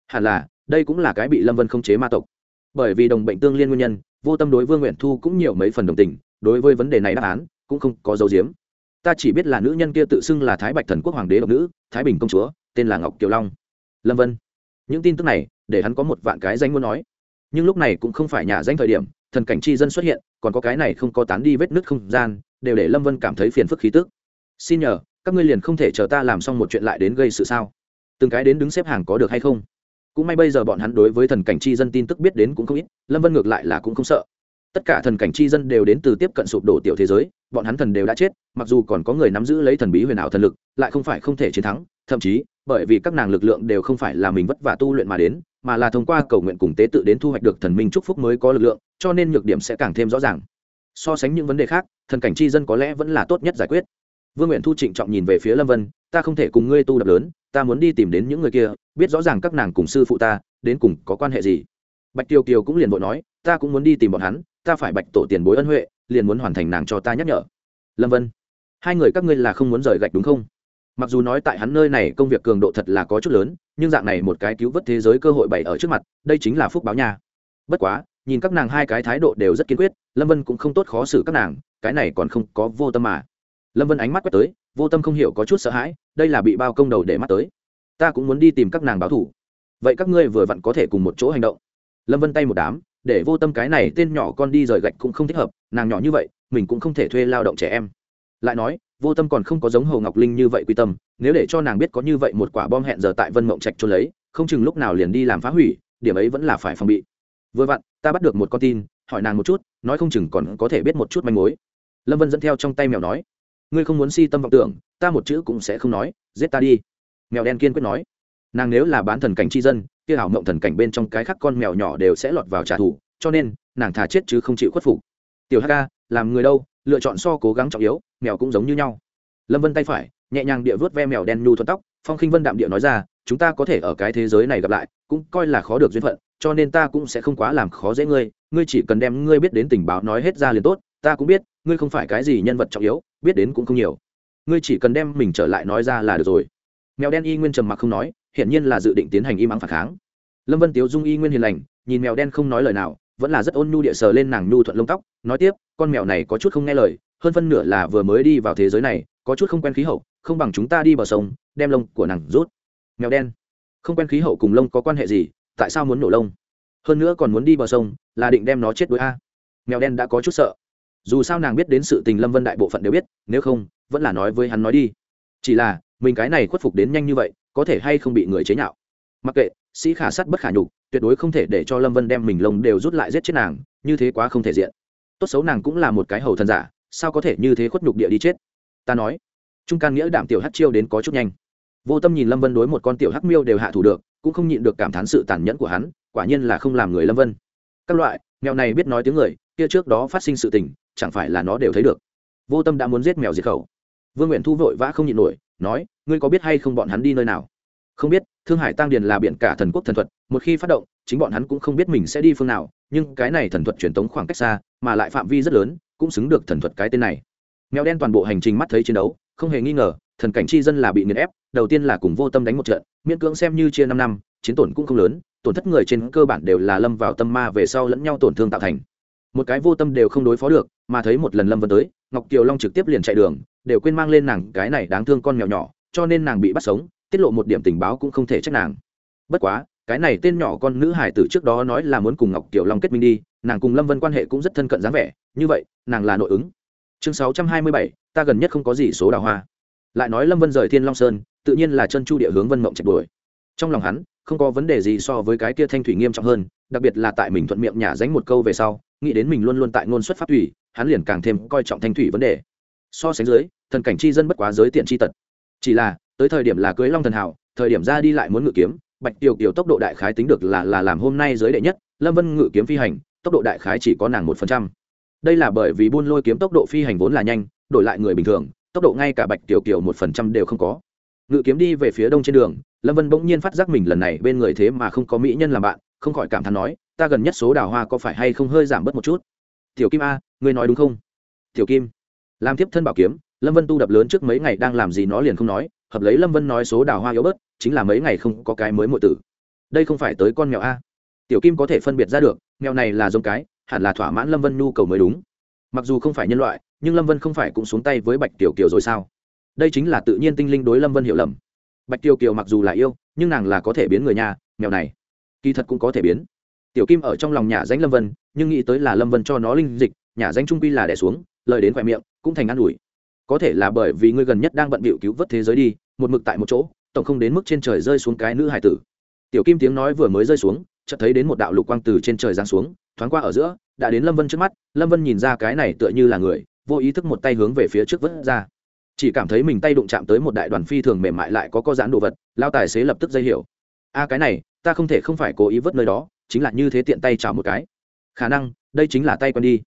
Hẳn là đây cũng là cái bị lâm vân không chế ma tộc. Bởi vì đồng bệnh tương liên nguyên nhân, vô tâm đối vương nguyện thu cũng nhiều mấy phần đồng tình, đối với vấn đề này đáp án, cũng không có dấu diếm. Ta chỉ biết là nữ nhân kia tự xưng là thái bạch thần quốc hoàng đế độc nữ, thái bình công chúa, tên là ngọc kiều long. Lâm vân. Những tin tức này, để hắn có một vạn cái danh muốn nói. Nhưng lúc này cũng không phải nhà danh thời điểm, thần cảnh chi dân xuất hiện, còn có cái này không có tán đi vết nứt không gian, đều để lâm vân cảm thấy phiền phức khí tức. Xin nhờ, các ngươi liền không thể chờ ta làm xong một chuyện lại đến gây sự sao? Từng cái đến đứng xếp hàng có được hay không? Cũng may bây giờ bọn hắn đối với thần cảnh chi dân tin tức biết đến cũng không ít, lâm vân ngược lại là cũng không sợ. Tất cả thần cảnh chi dân đều đến từ tiếp cận sụp đổ tiểu thế giới, bọn hắn thần đều đã chết, mặc dù còn có người nắm giữ lấy thần bí huyền ảo thần lực, lại không phải không thể chiến thắng, thậm chí, bởi vì các nàng lực lượng đều không phải là mình vất vả tu luyện mà đến, mà là thông qua cầu nguyện cùng tế tự đến thu hoạch được thần minh chúc phúc mới có lực lượng, cho nên nhược điểm sẽ càng thêm rõ ràng. So sánh những vấn đề khác, thần cảnh chi dân có lẽ vẫn là tốt nhất giải quyết. Vương nguyện thu trịnh trọng nhìn về phía lâm vân, ta không thể cùng ngươi tu đập lớn ta muốn đi tìm đến những người kia, biết rõ ràng các nàng cùng sư phụ ta, đến cùng có quan hệ gì. Bạch tiêu kiều cũng liền vội nói, ta cũng muốn đi tìm bọn hắn, ta phải bạch tổ tiền bối ân huệ, liền muốn hoàn thành nàng cho ta nhắc nhở. Lâm vân, hai người các ngươi là không muốn rời gạch đúng không? Mặc dù nói tại hắn nơi này công việc cường độ thật là có chút lớn, nhưng dạng này một cái cứu vớt thế giới cơ hội bày ở trước mặt, đây chính là phúc báo nha. Bất quá, nhìn các nàng hai cái thái độ đều rất kiên quyết, lâm vân cũng không tốt khó xử các nàng, cái này còn không có vô tâm mà. Lâm vân ánh mắt quét tới vô tâm không hiểu có chút sợ hãi, đây là bị bao công đầu để mắt tới. Ta cũng muốn đi tìm các nàng báo thủ vậy các ngươi vừa vặn có thể cùng một chỗ hành động. Lâm vân tay một đám, để vô tâm cái này tên nhỏ con đi rời gạch cũng không thích hợp, nàng nhỏ như vậy, mình cũng không thể thuê lao động trẻ em. Lại nói, vô tâm còn không có giống hồ ngọc linh như vậy quy tâm, nếu để cho nàng biết có như vậy một quả bom hẹn giờ tại vân mộng trạch trốn lấy, không chừng lúc nào liền đi làm phá hủy, điểm ấy vẫn là phải phòng bị. Vừa vặn, ta bắt được một con tin, hỏi nàng một chút, nói không chừng còn có thể biết một chút manh mối. Lâm vân dẫn theo trong tay mèo nói ngươi không muốn si tâm vọng tưởng, ta một chữ cũng sẽ không nói, giết ta đi. Mèo đen kiên quyết nói. Nàng nếu là bán thần cảnh tri dân, kia hảo mộng thần cảnh bên trong cái khác con mèo nhỏ đều sẽ lọt vào trả thù, cho nên, nàng thà chết chứ không chịu khuất phục. Tiểu hk làm người đâu, lựa chọn so cố gắng trọng yếu, mèo cũng giống như nhau. Lâm vân tay phải, nhẹ nhàng địa vớt ve mèo đen nhu thuận tóc, phong khinh vân đạm địa nói ra, chúng ta có thể ở cái thế giới này gặp lại, cũng coi là khó được duyên phận, cho nên ta cũng sẽ không quá làm khó dễ ngươi ngươi chỉ cần đem ngươi biết đến tình báo nói hết ra liền tốt, ta cũng biết, ngươi không phải cái gì nhân vật trọng yếu biết đến cũng không nhiều. Ngươi chỉ cần đem mình trở lại nói ra là được rồi. Mèo đen y nguyên trầm mặc không nói, hiển nhiên là dự định tiến hành im ắng phản kháng. Lâm vân tiếu dung y nguyên hiền lành, nhìn mèo đen không nói lời nào, vẫn là rất ôn nhu địa sờ lên nàng nhu thuận lông tóc, nói tiếp, con mèo này có chút không nghe lời, hơn phân nửa là vừa mới đi vào thế giới này, có chút không quen khí hậu, không bằng chúng ta đi bờ sông, đem lông của nàng rút. Mèo đen, không quen khí hậu cùng lông có quan hệ gì, tại sao muốn nổ lông? Hơn nữa còn muốn đi bờ sông, là định đem nó chết đuối a. Mèo đen đã có chút sợ dù sao nàng biết đến sự tình lâm vân đại bộ phận đều biết, nếu không, vẫn là nói với hắn nói đi. Chỉ là, mình cái này khuất phục đến nhanh như vậy, có thể hay không bị người chế nhạo? Mặc kệ, sĩ khả sắt bất khả nhục, tuyệt đối không thể để cho lâm vân đem mình lông đều rút lại giết chết nàng, như thế quá không thể diện. Tốt xấu nàng cũng là một cái hầu thần giả, sao có thể như thế khuất nhục địa đi chết? Ta nói, trung can nghĩa đảm tiểu hát chiêu đến có chút nhanh. Vô tâm nhìn lâm vân đối một con tiểu hắc miêu đều hạ thủ được, cũng không nhịn được cảm thán sự tàn nhẫn của hắn, quả nhiên là không làm người lâm vân. Các loại nghèo này biết nói tiếng người, kia trước đó phát sinh sự tình chẳng phải là nó đều thấy được. Vô tâm đã muốn giết mèo diệt khẩu. Vương nguyện thu vội vã không nhịn nổi, nói, ngươi có biết hay không bọn hắn đi nơi nào? Không biết, thương hải tăng điền là biển cả thần quốc thần thuật, một khi phát động, chính bọn hắn cũng không biết mình sẽ đi phương nào, nhưng cái này thần thuật truyền tống khoảng cách xa, mà lại phạm vi rất lớn, cũng xứng được thần thuật cái tên này. Mèo đen toàn bộ hành trình mắt thấy chiến đấu, không hề nghi ngờ, thần cảnh chi dân là bị nghiền ép, đầu tiên là cùng vô tâm đánh một trận, miễn cưỡng xem như chia năm năm, chiến tổn cũng không lớn, tổn thất người trên cơ bản đều là lâm vào tâm ma về sau lẫn nhau tổn thương tạo thành một cái vô tâm đều không đối phó được, mà thấy một lần lâm vân tới, ngọc kiều long trực tiếp liền chạy đường, đều quên mang lên nàng cái này đáng thương con mèo nhỏ, cho nên nàng bị bắt sống, tiết lộ một điểm tình báo cũng không thể trách nàng. Bất quá, cái này tên nhỏ con nữ hải tử trước đó nói là muốn cùng ngọc kiều long kết minh đi, nàng cùng lâm vân quan hệ cũng rất thân cận dáng vẻ, như vậy, nàng là nội ứng. Chương sáu trăm hai mươi bảy, ta gần nhất không có gì số đào hoa. Lại nói lâm vân rời thiên long sơn, tự nhiên là chân chu địa hướng vân mộng chạy đuổi. Trong lòng hắn, không có vấn đề gì so với cái kia thanh thủy nghiêm trọng hơn, đặc biệt là tại mình thuận miệng nhả dánh một câu về sau nghĩ đến mình luôn luôn tại ngôn xuất pháp thủy hắn liền càng thêm coi trọng thanh thủy vấn đề. So sánh dưới, thần cảnh chi dân bất quá giới tiện chi tật. Chỉ là, tới thời điểm là cưới long thần hảo, thời điểm ra đi lại muốn ngự kiếm, bạch tiểu kiều tốc độ đại khái tính được là là làm hôm nay giới đệ nhất, lâm vân ngự kiếm phi hành, tốc độ đại khái chỉ có nàng một phần trăm. Đây là bởi vì buôn lôi kiếm tốc độ phi hành vốn là nhanh, đổi lại người bình thường, tốc độ ngay cả bạch tiểu kiều một phần trăm đều không có. Ngự kiếm đi về phía đông trên đường, lâm vân bỗng nhiên phát giác mình lần này bên người thế mà không có mỹ nhân làm bạn, không khỏi cảm thán nói ta gần nhất số đào hoa có phải hay không hơi giảm bớt một chút? Tiểu kim a, ngươi nói đúng không? Tiểu kim, làm tiếp thân bảo kiếm, lâm vân tu đập lớn trước mấy ngày đang làm gì nó liền không nói, hợp lấy lâm vân nói số đào hoa yếu bớt, chính là mấy ngày không có cái mới mọi tử. Đây không phải tới con mèo a. Tiểu kim có thể phân biệt ra được, mèo này là giống cái, hẳn là thỏa mãn lâm vân nhu cầu mới đúng. Mặc dù không phải nhân loại, nhưng lâm vân không phải cũng xuống tay với bạch tiểu kiều rồi sao? Đây chính là tự nhiên tinh linh đối lâm vân hiểu lầm. Bạch tiểu kiều mặc dù là yêu, nhưng nàng là có thể biến người nhà mèo này, kỳ thật cũng có thể biến tiểu kim ở trong lòng nhà danh lâm vân, nhưng nghĩ tới là lâm vân cho nó linh dịch, nhà danh trung quy là đẻ xuống, lời đến khoe miệng, cũng thành an ủi. Có thể là bởi vì ngươi gần nhất đang bận bịu cứu vớt thế giới đi, một mực tại một chỗ, tổng không đến mức trên trời rơi xuống cái nữ hải tử. Tiểu kim tiếng nói vừa mới rơi xuống, chợt thấy đến một đạo lục quang từ trên trời giáng xuống, thoáng qua ở giữa, đã đến lâm vân trước mắt, lâm vân nhìn ra cái này tựa như là người, vô ý thức một tay hướng về phía trước vớt ra. Chỉ cảm thấy mình tay đụng chạm tới một đại đoàn phi thường mềm mại lại có có giãn đồ vật, lao tài xế lập tức dây hiểu. A, cái này, ta không thể không phải cố ý vớt nơi đó chính là như thế tiện tay chảo một cái. Khả năng, đây chính là tay quen đi.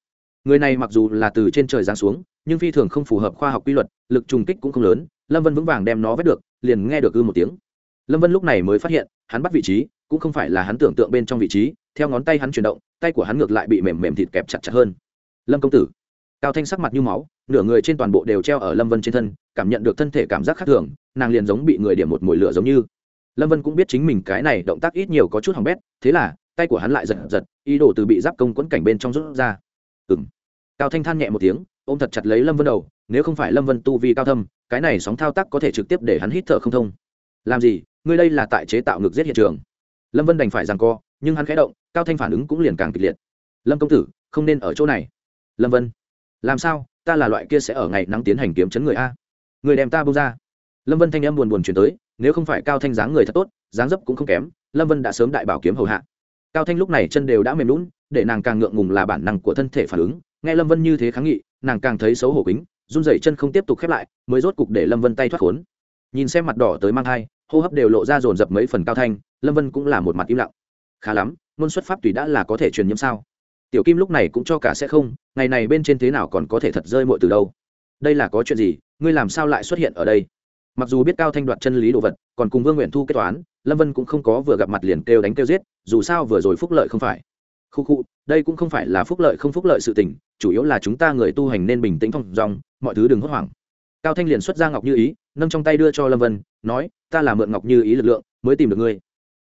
Người này mặc dù là từ trên trời giáng xuống, nhưng phi thường không phù hợp khoa học quy luật, lực trùng kích cũng không lớn, lâm vân vững vàng đem nó vết được, liền nghe được ư một tiếng. Lâm vân lúc này mới phát hiện, hắn bắt vị trí, cũng không phải là hắn tưởng tượng bên trong vị trí, theo ngón tay hắn chuyển động, tay của hắn ngược lại bị mềm mềm thịt kẹp chặt chặt hơn. Lâm công tử. Cao thanh sắc mặt như máu, nửa người trên toàn bộ đều treo ở lâm vân trên thân, cảm nhận được thân thể cảm giác khác thường, nàng liền giống bị người điểm một mồi lửa giống như. Lâm vân cũng biết chính mình cái này động tác ít nhiều có chút hỏng bét, thế là tay của hắn lại giật giật, ý đồ từ bị giáp công quẫn cảnh bên trong rút ra. Ừng cao thanh than nhẹ một tiếng, ôm thật chặt lấy lâm vân đầu, nếu không phải lâm vân tu vi cao thâm, cái này sóng thao tác có thể trực tiếp để hắn hít thở không thông. Làm gì? Ngươi đây là tại chế tạo ngược giết hiện trường. Lâm vân đành phải rằng co, nhưng hắn khẽ động, cao thanh phản ứng cũng liền càng kịch liệt. Lâm công tử, không nên ở chỗ này. Lâm vân, làm sao? Ta là loại kia sẽ ở ngày nắng tiến hành kiếm chấn người a. Người đem ta bông ra. Lâm vân thanh âm buồn buồn chuyển tới, nếu không phải cao thanh dáng người thật tốt, dáng dấp cũng không kém, lâm vân đã sớm đại bảo kiếm hầu hạ cao thanh lúc này chân đều đã mềm lún để nàng càng ngượng ngùng là bản năng của thân thể phản ứng. Nghe lâm vân như thế kháng nghị, nàng càng thấy xấu hổ kính, run rẩy chân không tiếp tục khép lại, mới rốt cục để lâm vân tay thoát khốn. Nhìn xem mặt đỏ tới mang thai, hô hấp đều lộ ra dồn dập mấy phần cao thanh, lâm vân cũng là một mặt im lặng. Khá lắm, ngôn xuất pháp tùy đã là có thể truyền nhiễm sao? Tiểu kim lúc này cũng cho cả sẽ không, ngày này bên trên thế nào còn có thể thật rơi muội từ đâu? Đây là có chuyện gì? Ngươi làm sao lại xuất hiện ở đây? Mặc dù biết cao thanh đoạt chân lý đồ vật, còn cùng vương nguyện thu kết toán, lâm vân cũng không có vừa gặp mặt liền kêu đánh kêu giết, dù sao vừa rồi phúc lợi không phải. Khu khu, đây cũng không phải là phúc lợi không phúc lợi sự tình, chủ yếu là chúng ta người tu hành nên bình tĩnh thong dong mọi thứ đừng hốt hoảng. Cao thanh liền xuất ra ngọc như ý, nâng trong tay đưa cho lâm vân, nói, ta là mượn ngọc như ý lực lượng, mới tìm được ngươi.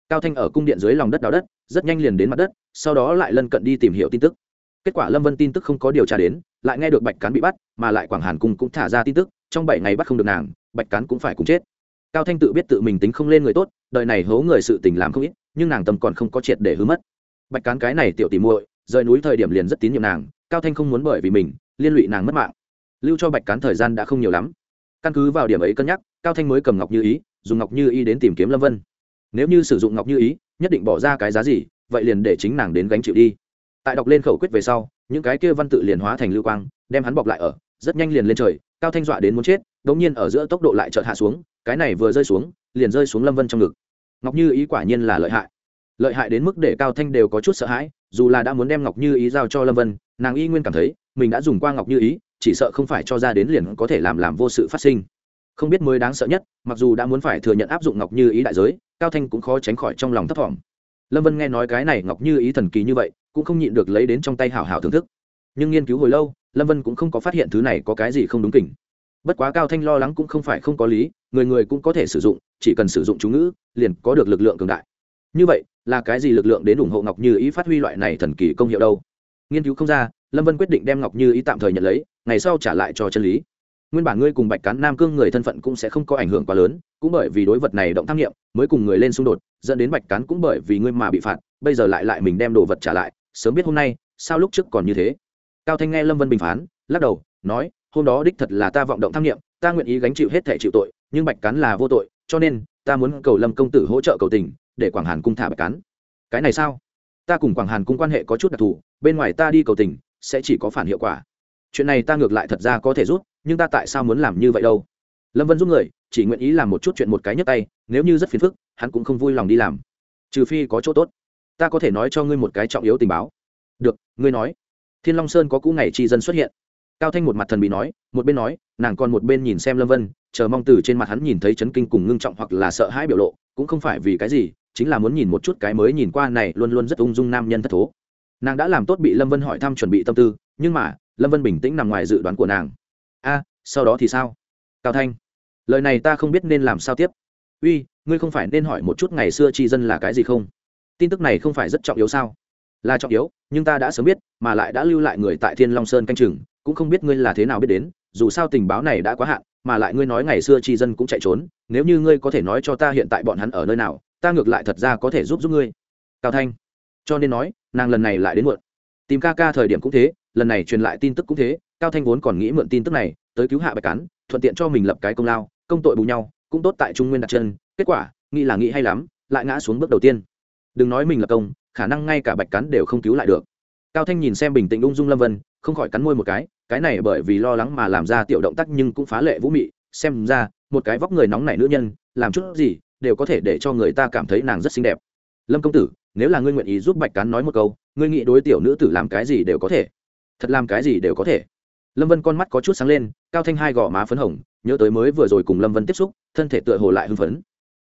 Cao thanh ở cung điện dưới lòng đất đào đất, rất nhanh liền đến mặt đất, sau đó lại lân cận đi tìm hiểu tin tức. Kết quả lâm vân tin tức không có điều tra đến, lại nghe được bạch cán bị bắt, mà lại quảng hàn cung cũng thả ra tin tức trong bảy ngày bắt không được nàng, bạch cán cũng phải cùng chết. Cao thanh tự biết tự mình tính không lên người tốt, đời này hố người sự tình làm không ít, nhưng nàng tâm còn không có triệt để hứa mất. Bạch cán cái này tiểu tỷ muội, rời núi thời điểm liền rất tín nhiệm nàng, cao thanh không muốn bởi vì mình, liên lụy nàng mất mạng. Lưu cho bạch cán thời gian đã không nhiều lắm. Căn cứ vào điểm ấy cân nhắc, cao thanh mới cầm ngọc như ý, dùng ngọc như ý đến tìm kiếm lâm vân. Nếu như sử dụng ngọc như ý, nhất định bỏ ra cái giá gì, vậy liền để chính nàng đến gánh chịu đi. Tại đọc lên khẩu quyết về sau, những cái kia văn tự liền hóa thành lưu quang, đem hắn bọc lại ở rất nhanh liền lên trời, cao thanh dọa đến muốn chết đ ỗ n g nhiên ở giữa tốc độ lại chợt hạ xuống, cái này vừa rơi xuống, liền rơi xuống lâm vân trong ngực. Ngọc như ý quả nhiên là lợi hại. Lợi hại đến mức để cao thanh đều có chút sợ hãi, dù là đã muốn đem ngọc như ý giao cho lâm vân, nàng y nguyên cảm thấy, mình đã dùng qua ngọc như ý, chỉ sợ không phải cho ra đến liền có thể làm làm vô sự phát sinh. Không biết mới đáng sợ nhất, mặc dù đã muốn phải thừa nhận áp dụng ngọc như ý đại giới, cao thanh cũng khó tránh khỏi trong lòng thấp t lâm vân nghe nói cái này ngọc như ý thần kỳ như vậy, cũng không nhịn được lấy đến trong tay hảo hảo thưởng thức. Nhưng nghiên cứu hồi lâu lâm vân cũng không có phát hiện thứ này có cái gì không đúng kỉnh. Bất quá cao thanh lo lắng cũng không phải không có lý, người người cũng có thể sử dụng, chỉ cần sử dụng chú ngữ, liền có được lực lượng cường đại. Như vậy, là cái gì lực lượng đến ủng hộ ngọc như ý phát huy loại này thần kỳ công hiệu đâu? Nghiên cứu không ra, lâm vân quyết định đem ngọc như ý tạm thời nhận lấy, ngày sau trả lại cho chân lý. Nguyên bản ngươi cùng bạch cán nam cương người thân phận cũng sẽ không có ảnh hưởng quá lớn, cũng bởi vì đối vật này động tham nghiệm, mới cùng người lên xung đột, dẫn đến bạch cán cũng bởi vì ngươi mà bị phạt, bây giờ lại lại mình đem đồ vật trả lại, sớm biết hôm nay, sao lúc trước còn như thế? Cao thanh nghe lâm vân bình phán, lắc đầu, nói, hôm đó đích thật là ta vọng động tham nghiệm ta nguyện ý gánh chịu hết thẻ chịu tội, nhưng bạch cán là vô tội, cho nên, ta muốn cầu lâm công tử hỗ trợ cầu tình, để quảng hàn cung thả bạch cán. Cái này sao? Ta cùng quảng hàn cung quan hệ có chút đặc thù, bên ngoài ta đi cầu tình, sẽ chỉ có phản hiệu quả. Chuyện này ta ngược lại thật ra có thể rút nhưng ta tại sao muốn làm như vậy đâu? Lâm vân giúp người, chỉ nguyện ý làm một chút chuyện một cái nhấp tay, nếu như rất phiền phức, hắn cũng không vui lòng đi làm. Trừ phi có chỗ tốt, ta có thể nói cho ngươi một cái trọng yếu tình báo. Được, ngươi nói thiên long sơn có cũ ngày tri dân xuất hiện. Cao thanh một mặt thần bị nói, một bên nói, nàng còn một bên nhìn xem lâm vân, chờ mong từ trên mặt hắn nhìn thấy chấn kinh cùng ngưng trọng hoặc là sợ hãi biểu lộ, cũng không phải vì cái gì, chính là muốn nhìn một chút cái mới nhìn qua này luôn luôn rất ung dung nam nhân thất thố. Nàng đã làm tốt bị lâm vân hỏi thăm chuẩn bị tâm tư, nhưng mà, lâm vân bình tĩnh nằm ngoài dự đoán của nàng. A, sau đó thì sao? Cao thanh, lời này ta không biết nên làm sao tiếp. Uy, ngươi không phải nên hỏi một chút ngày xưa tri dân là cái gì không? Tin tức này không phải rất trọng yếu sao? Là trọng yếu, nhưng ta đã sớm biết, mà lại đã lưu lại người tại thiên long sơn canh chừng, cũng không biết ngươi là thế nào biết đến, dù sao tình báo này đã quá hạn, mà lại ngươi nói ngày xưa tri dân cũng chạy trốn, nếu như ngươi có thể nói cho ta hiện tại bọn hắn ở nơi nào, ta ngược lại thật ra có thể giúp giúp ngươi. Cao thanh. Cho nên nói, nàng lần này lại đến muộn. Tìm ca ca thời điểm cũng thế, lần này truyền lại tin tức cũng thế, cao thanh vốn còn nghĩ mượn tin tức này, tới cứu hạ bạch cán thuận tiện cho mình lập cái công lao, công tội bù nhau, cũng tốt tại trung nguyên đặt chân, kết quả, nghĩ là nghĩ hay lắm, lại ngã xuống bước đầu tiên. Đừng nói mình lập công khả năng ngay cả bạch cắn đều không cứu lại được. Cao thanh nhìn xem bình tĩnh ung dung lâm vân, không khỏi cắn môi một cái cái này bởi vì lo lắng mà làm ra tiểu động tác nhưng cũng phá lệ vũ mị, xem ra, một cái vóc người nóng nảy nữ nhân, làm chút gì, đều có thể để cho người ta cảm thấy nàng rất xinh đẹp. Lâm công tử, nếu là ngươi nguyện ý giúp bạch cán nói một câu, ngươi nghĩ đối tiểu nữ tử làm cái gì đều có thể. Thật làm cái gì đều có thể. Lâm vân con mắt có chút sáng lên, cao thanh hai gò má phấn hồng, nhớ tới mới vừa rồi cùng lâm vân tiếp xúc, thân thể tựa hồ lại hưng phấn.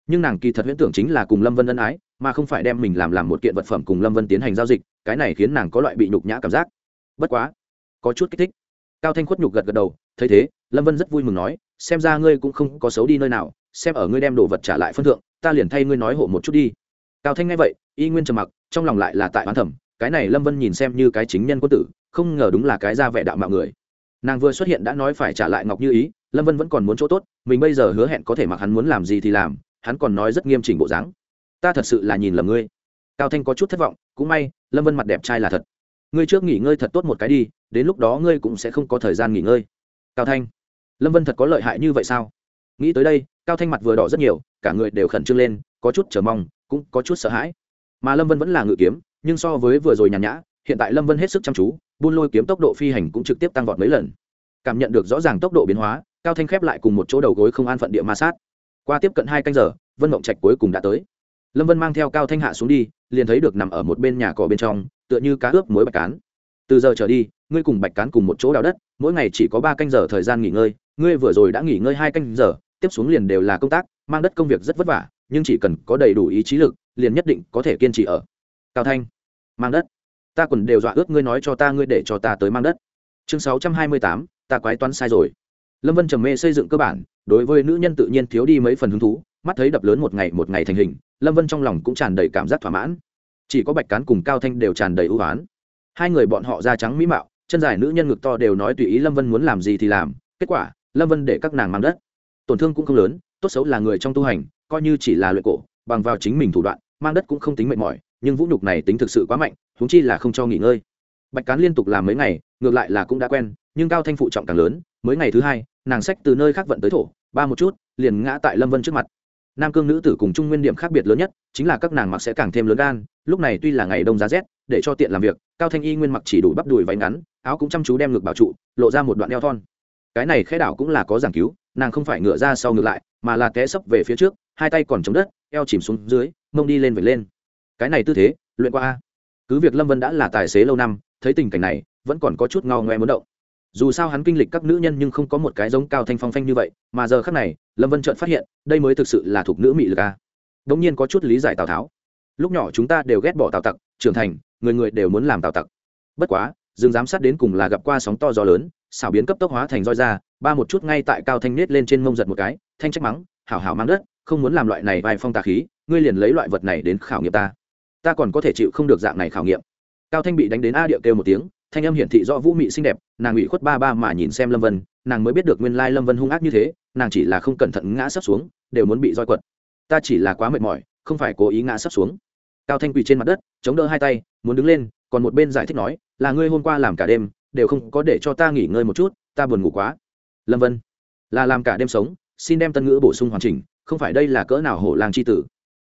Nhưng nàng kỳ thật huyễn tưởng chính là cùng lâm vân ân ái mà không phải đem mình làm làm một kiện vật phẩm cùng lâm vân tiến hành giao dịch, cái này khiến nàng có loại bị nhục nhã cảm giác. Bất quá, có chút kích thích. Cao thanh khuất nhục gật gật đầu, thấy thế, lâm vân rất vui mừng nói, xem ra ngươi cũng không có xấu đi nơi nào, xem ở ngươi đem đồ vật trả lại phân thượng, ta liền thay ngươi nói hộ một chút đi. Cao thanh nghe vậy, y nguyên trầm mặc, trong lòng lại là tại hoán thẩm cái này lâm vân nhìn xem như cái chính nhân quân tử, không ngờ đúng là cái ra vẻ đạo mạo người. Nàng vừa xuất hiện đã nói phải trả lại ngọc như ý, lâm vân vẫn còn muốn chỗ tốt, mình bây giờ hứa hẹn có thể mặc hắn muốn làm gì thì làm, hắn còn nói rất nghiêm chỉnh bộ dáng ta thật sự là nhìn lầm ngươi. Cao thanh có chút thất vọng, cũng may, lâm vân mặt đẹp trai là thật. Ngươi trước nghỉ ngơi thật tốt một cái đi, đến lúc đó ngươi cũng sẽ không có thời gian nghỉ ngơi. Cao thanh, lâm vân thật có lợi hại như vậy sao? Nghĩ tới đây, cao thanh mặt vừa đỏ rất nhiều, cả người đều khẩn trương lên, có chút chờ mong, cũng có chút sợ hãi. Mà lâm vân vẫn là ngự kiếm, nhưng so với vừa rồi nhàn nhã, hiện tại lâm vân hết sức chăm chú, buôn lôi kiếm tốc độ phi hành cũng trực tiếp tăng vọt mấy lần. Cảm nhận được rõ ràng tốc độ biến hóa, cao thanh khép lại cùng một chỗ đầu gối không an phận địa ma sát. Qua tiếp cận hai canh giờ, vân mộng trạch cuối cùng đã tới lâm vân mang theo cao thanh hạ xuống đi, liền thấy được nằm ở một bên nhà cỏ bên trong, tựa như cá ướp muối bạch cán. Từ giờ trở đi, ngươi cùng bạch cán cùng một chỗ đào đất, mỗi ngày chỉ có ba canh giờ thời gian nghỉ ngơi, ngươi vừa rồi đã nghỉ ngơi hai canh giờ, tiếp xuống liền đều là công tác, mang đất công việc rất vất vả, nhưng chỉ cần có đầy đủ ý chí lực, liền nhất định có thể kiên trì ở. Cao thanh, mang đất. Ta còn đều dọa ước ngươi nói cho ta, ngươi để cho ta tới mang đất. Chương sáu trăm hai mươi tám, ta quái toán sai rồi. Lâm vân trầm mê xây dựng cơ bản, đối với nữ nhân tự nhiên thiếu đi mấy phần hứng thú mắt thấy đập lớn một ngày một ngày thành hình, lâm vân trong lòng cũng tràn đầy cảm giác thỏa mãn. Chỉ có bạch cán cùng cao thanh đều tràn đầy ưu á hai người bọn họ da trắng mỹ mạo, chân dài nữ nhân ngực to đều nói tùy ý lâm vân muốn làm gì thì làm, kết quả, lâm vân để các nàng mang đất. Tổn thương cũng không lớn, tốt xấu là người trong tu hành, coi như chỉ là luyện cổ, bằng vào chính mình thủ đoạn, mang đất cũng không tính mệt mỏi, nhưng vũ nhục này tính thực sự quá mạnh thúng chi là không cho nghỉ ngơi. Bạch cán liên tục làm mấy ngày, ngược lại là cũng đã quen, nhưng cao thanh phụ trọng càng lớn mới ngày thứ hai, nàng sách từ nơi khác vận tới thổ, ba một chút, liền ngã tại lâm vân trước mặt nam cương nữ tử cùng trung nguyên điểm khác biệt lớn nhất chính là các nàng mặc sẽ càng thêm lớn gan, lúc này tuy là ngày đông giá rét, để cho tiện làm việc, cao thanh y nguyên mặc chỉ đủ bắp đùi váy ngắn, áo cũng chăm chú đem ngực bảo trụ, lộ ra một đoạn eo thon. Cái này khẽ đảo cũng là có giảng cứu, nàng không phải ngựa ra sau ngược lại, mà là té sấp về phía trước, hai tay còn chống đất, eo chìm xuống dưới, mông đi lên vệt lên. Cái này tư thế, luyện qua a. Cứ việc lâm vân đã là tài xế lâu năm, thấy tình cảnh này, vẫn còn có chút ngao ngoe muốn động dù sao hắn kinh lịch các nữ nhân nhưng không có một cái giống cao thanh phong phanh như vậy, mà giờ khác này, lâm vân trợn phát hiện, đây mới thực sự là thuộc nữ mị lực a. Đ ỗ n g nhiên có chút lý giải tào tháo. Lúc nhỏ chúng ta đều ghét bỏ tào tặc, trưởng thành, người người đều muốn làm tào tặc. Bất quá, dương giám sát đến cùng là gặp qua sóng to gió lớn, xảo biến cấp tốc hóa thành roi ra, ba một chút ngay tại cao thanh nết lên trên mông giật một cái, thanh trách mắng, hảo hảo mang đất, không muốn làm loại này vai phong tà khí, ngươi liền lấy loại vật này đến khảo nghiệm ta. Ta còn có thể chịu không được dạng này khảo nghiệm. Cao thanh bị đánh đến a điệu kêu một tiếng thanh âm hiển thị do vũ mị xinh đẹp, nàng ủy khuất ba ba mà nhìn xem lâm vân, nàng mới biết được nguyên lai lâm vân hung ác như thế, nàng chỉ là không cẩn thận ngã sấp xuống, đều muốn bị roi quật. Ta chỉ là quá mệt mỏi, không phải cố ý ngã sấp xuống. Cao thanh quỳ trên mặt đất, chống đỡ hai tay, muốn đứng lên, còn một bên giải thích nói, là ngươi hôm qua làm cả đêm, đều không có để cho ta nghỉ ngơi một chút, ta buồn ngủ quá. Lâm vân, là làm cả đêm sống, xin đem tân ngữ bổ sung hoàn chỉnh, không phải đây là cỡ nào hổ làng c h i tử.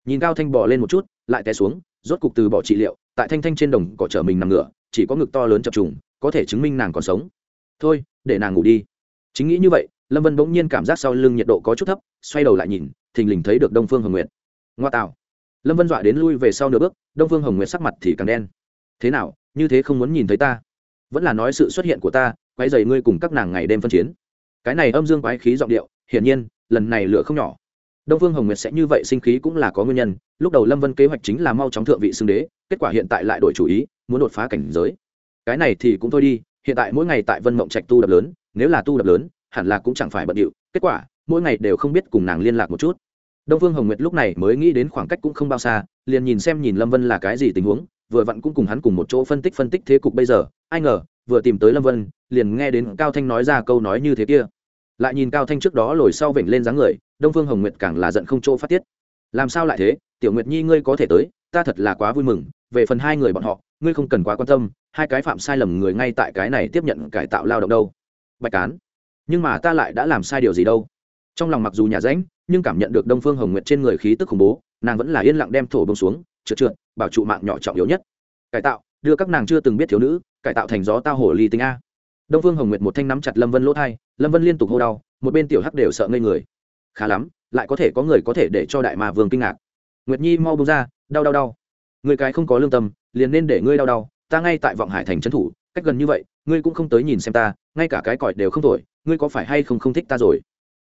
Nhìn cao thanh bỏ lên một chút, lại té xuống, rốt cục từ bỏ trị liệu, tại thanh thanh trên đồng cỏ trở mình nằm ngửa chỉ có ngực to lớn chập trùng, có thể chứng minh nàng còn sống. Thôi, để nàng ngủ đi. Chính nghĩ như vậy, lâm vân bỗng nhiên cảm giác sau lưng nhiệt độ có chút thấp, xoay đầu lại nhìn, thình lình thấy được đông phương hồng nguyệt. Ngoa tạo. Lâm vân dọa đến lui về sau nửa bước, đông phương hồng nguyệt sắc mặt thì càng đen. Thế nào, như thế không muốn nhìn thấy ta? Vẫn là nói sự xuất hiện của ta quái dày ngươi cùng các nàng ngày đêm phân chiến. Cái này âm dương quái khí giọng điệu, hiển nhiên, lần này lửa không nhỏ. Đông phương hồng nguyệt sẽ như vậy sinh khí cũng là có nguyên nhân. Lúc đầu lâm vân kế hoạch chính là mau chóng thượng vị xưng đế, kết quả hiện tại lại đổi chủ ý muốn đột phá cảnh giới. Cái này thì cũng thôi đi, hiện tại mỗi ngày tại vân mộng trạch tu đập lớn, nếu là tu đập lớn, hẳn là cũng chẳng phải bận điệu, kết quả, mỗi ngày đều không biết cùng nàng liên lạc một chút. Đông phương hồng nguyệt lúc này mới nghĩ đến khoảng cách cũng không bao xa, liền nhìn xem nhìn lâm vân là cái gì tình huống, vừa vặn cũng cùng hắn cùng một chỗ phân tích phân tích thế cục bây giờ, ai ngờ, vừa tìm tới lâm vân, liền nghe đến cao thanh nói ra câu nói như thế kia. Lại nhìn cao thanh trước đó lồi sau vểnh lên dáng người, đông phương hồng nguyệt càng là giận không chỗ phát tiết. Làm sao lại thế? Tiểu nguyệt nhi ngươi có thể tới ta thật là quá vui mừng, về phần hai người bọn họ, ngươi không cần quá quan tâm, hai cái phạm sai lầm người ngay tại cái này tiếp nhận cải tạo lao động đâu. Bạch cán, nhưng mà ta lại đã làm sai điều gì đâu. Trong lòng mặc dù nhà ránh nhưng cảm nhận được đông phương hồng nguyệt trên người khí tức khủng bố, nàng vẫn là yên lặng đem thổ bông xuống, trượt trượt, bảo trụ mạng nhỏ trọng yếu nhất. Cải tạo, đưa các nàng chưa từng biết thiếu nữ, cải tạo thành gió tao hổ ly tính a. Đông phương hồng nguyệt một thanh nắm chặt lâm vân lỗ thai, lâm vân liên tục hô đau, một bên tiểu hắc đều sợ ngây người. Khá lắm, lại có thể có người có thể để cho đại mà vương kinh ngạc nguyệt nhi mau bông ra, đau đau đau. Người cái không có lương tâm, liền nên để ngươi đau đau, ta ngay tại vọng hải thành trấn thủ, cách gần như vậy, ngươi cũng không tới nhìn xem ta, ngay cả cái còi đều không thổi, ngươi có phải hay không không thích ta rồi?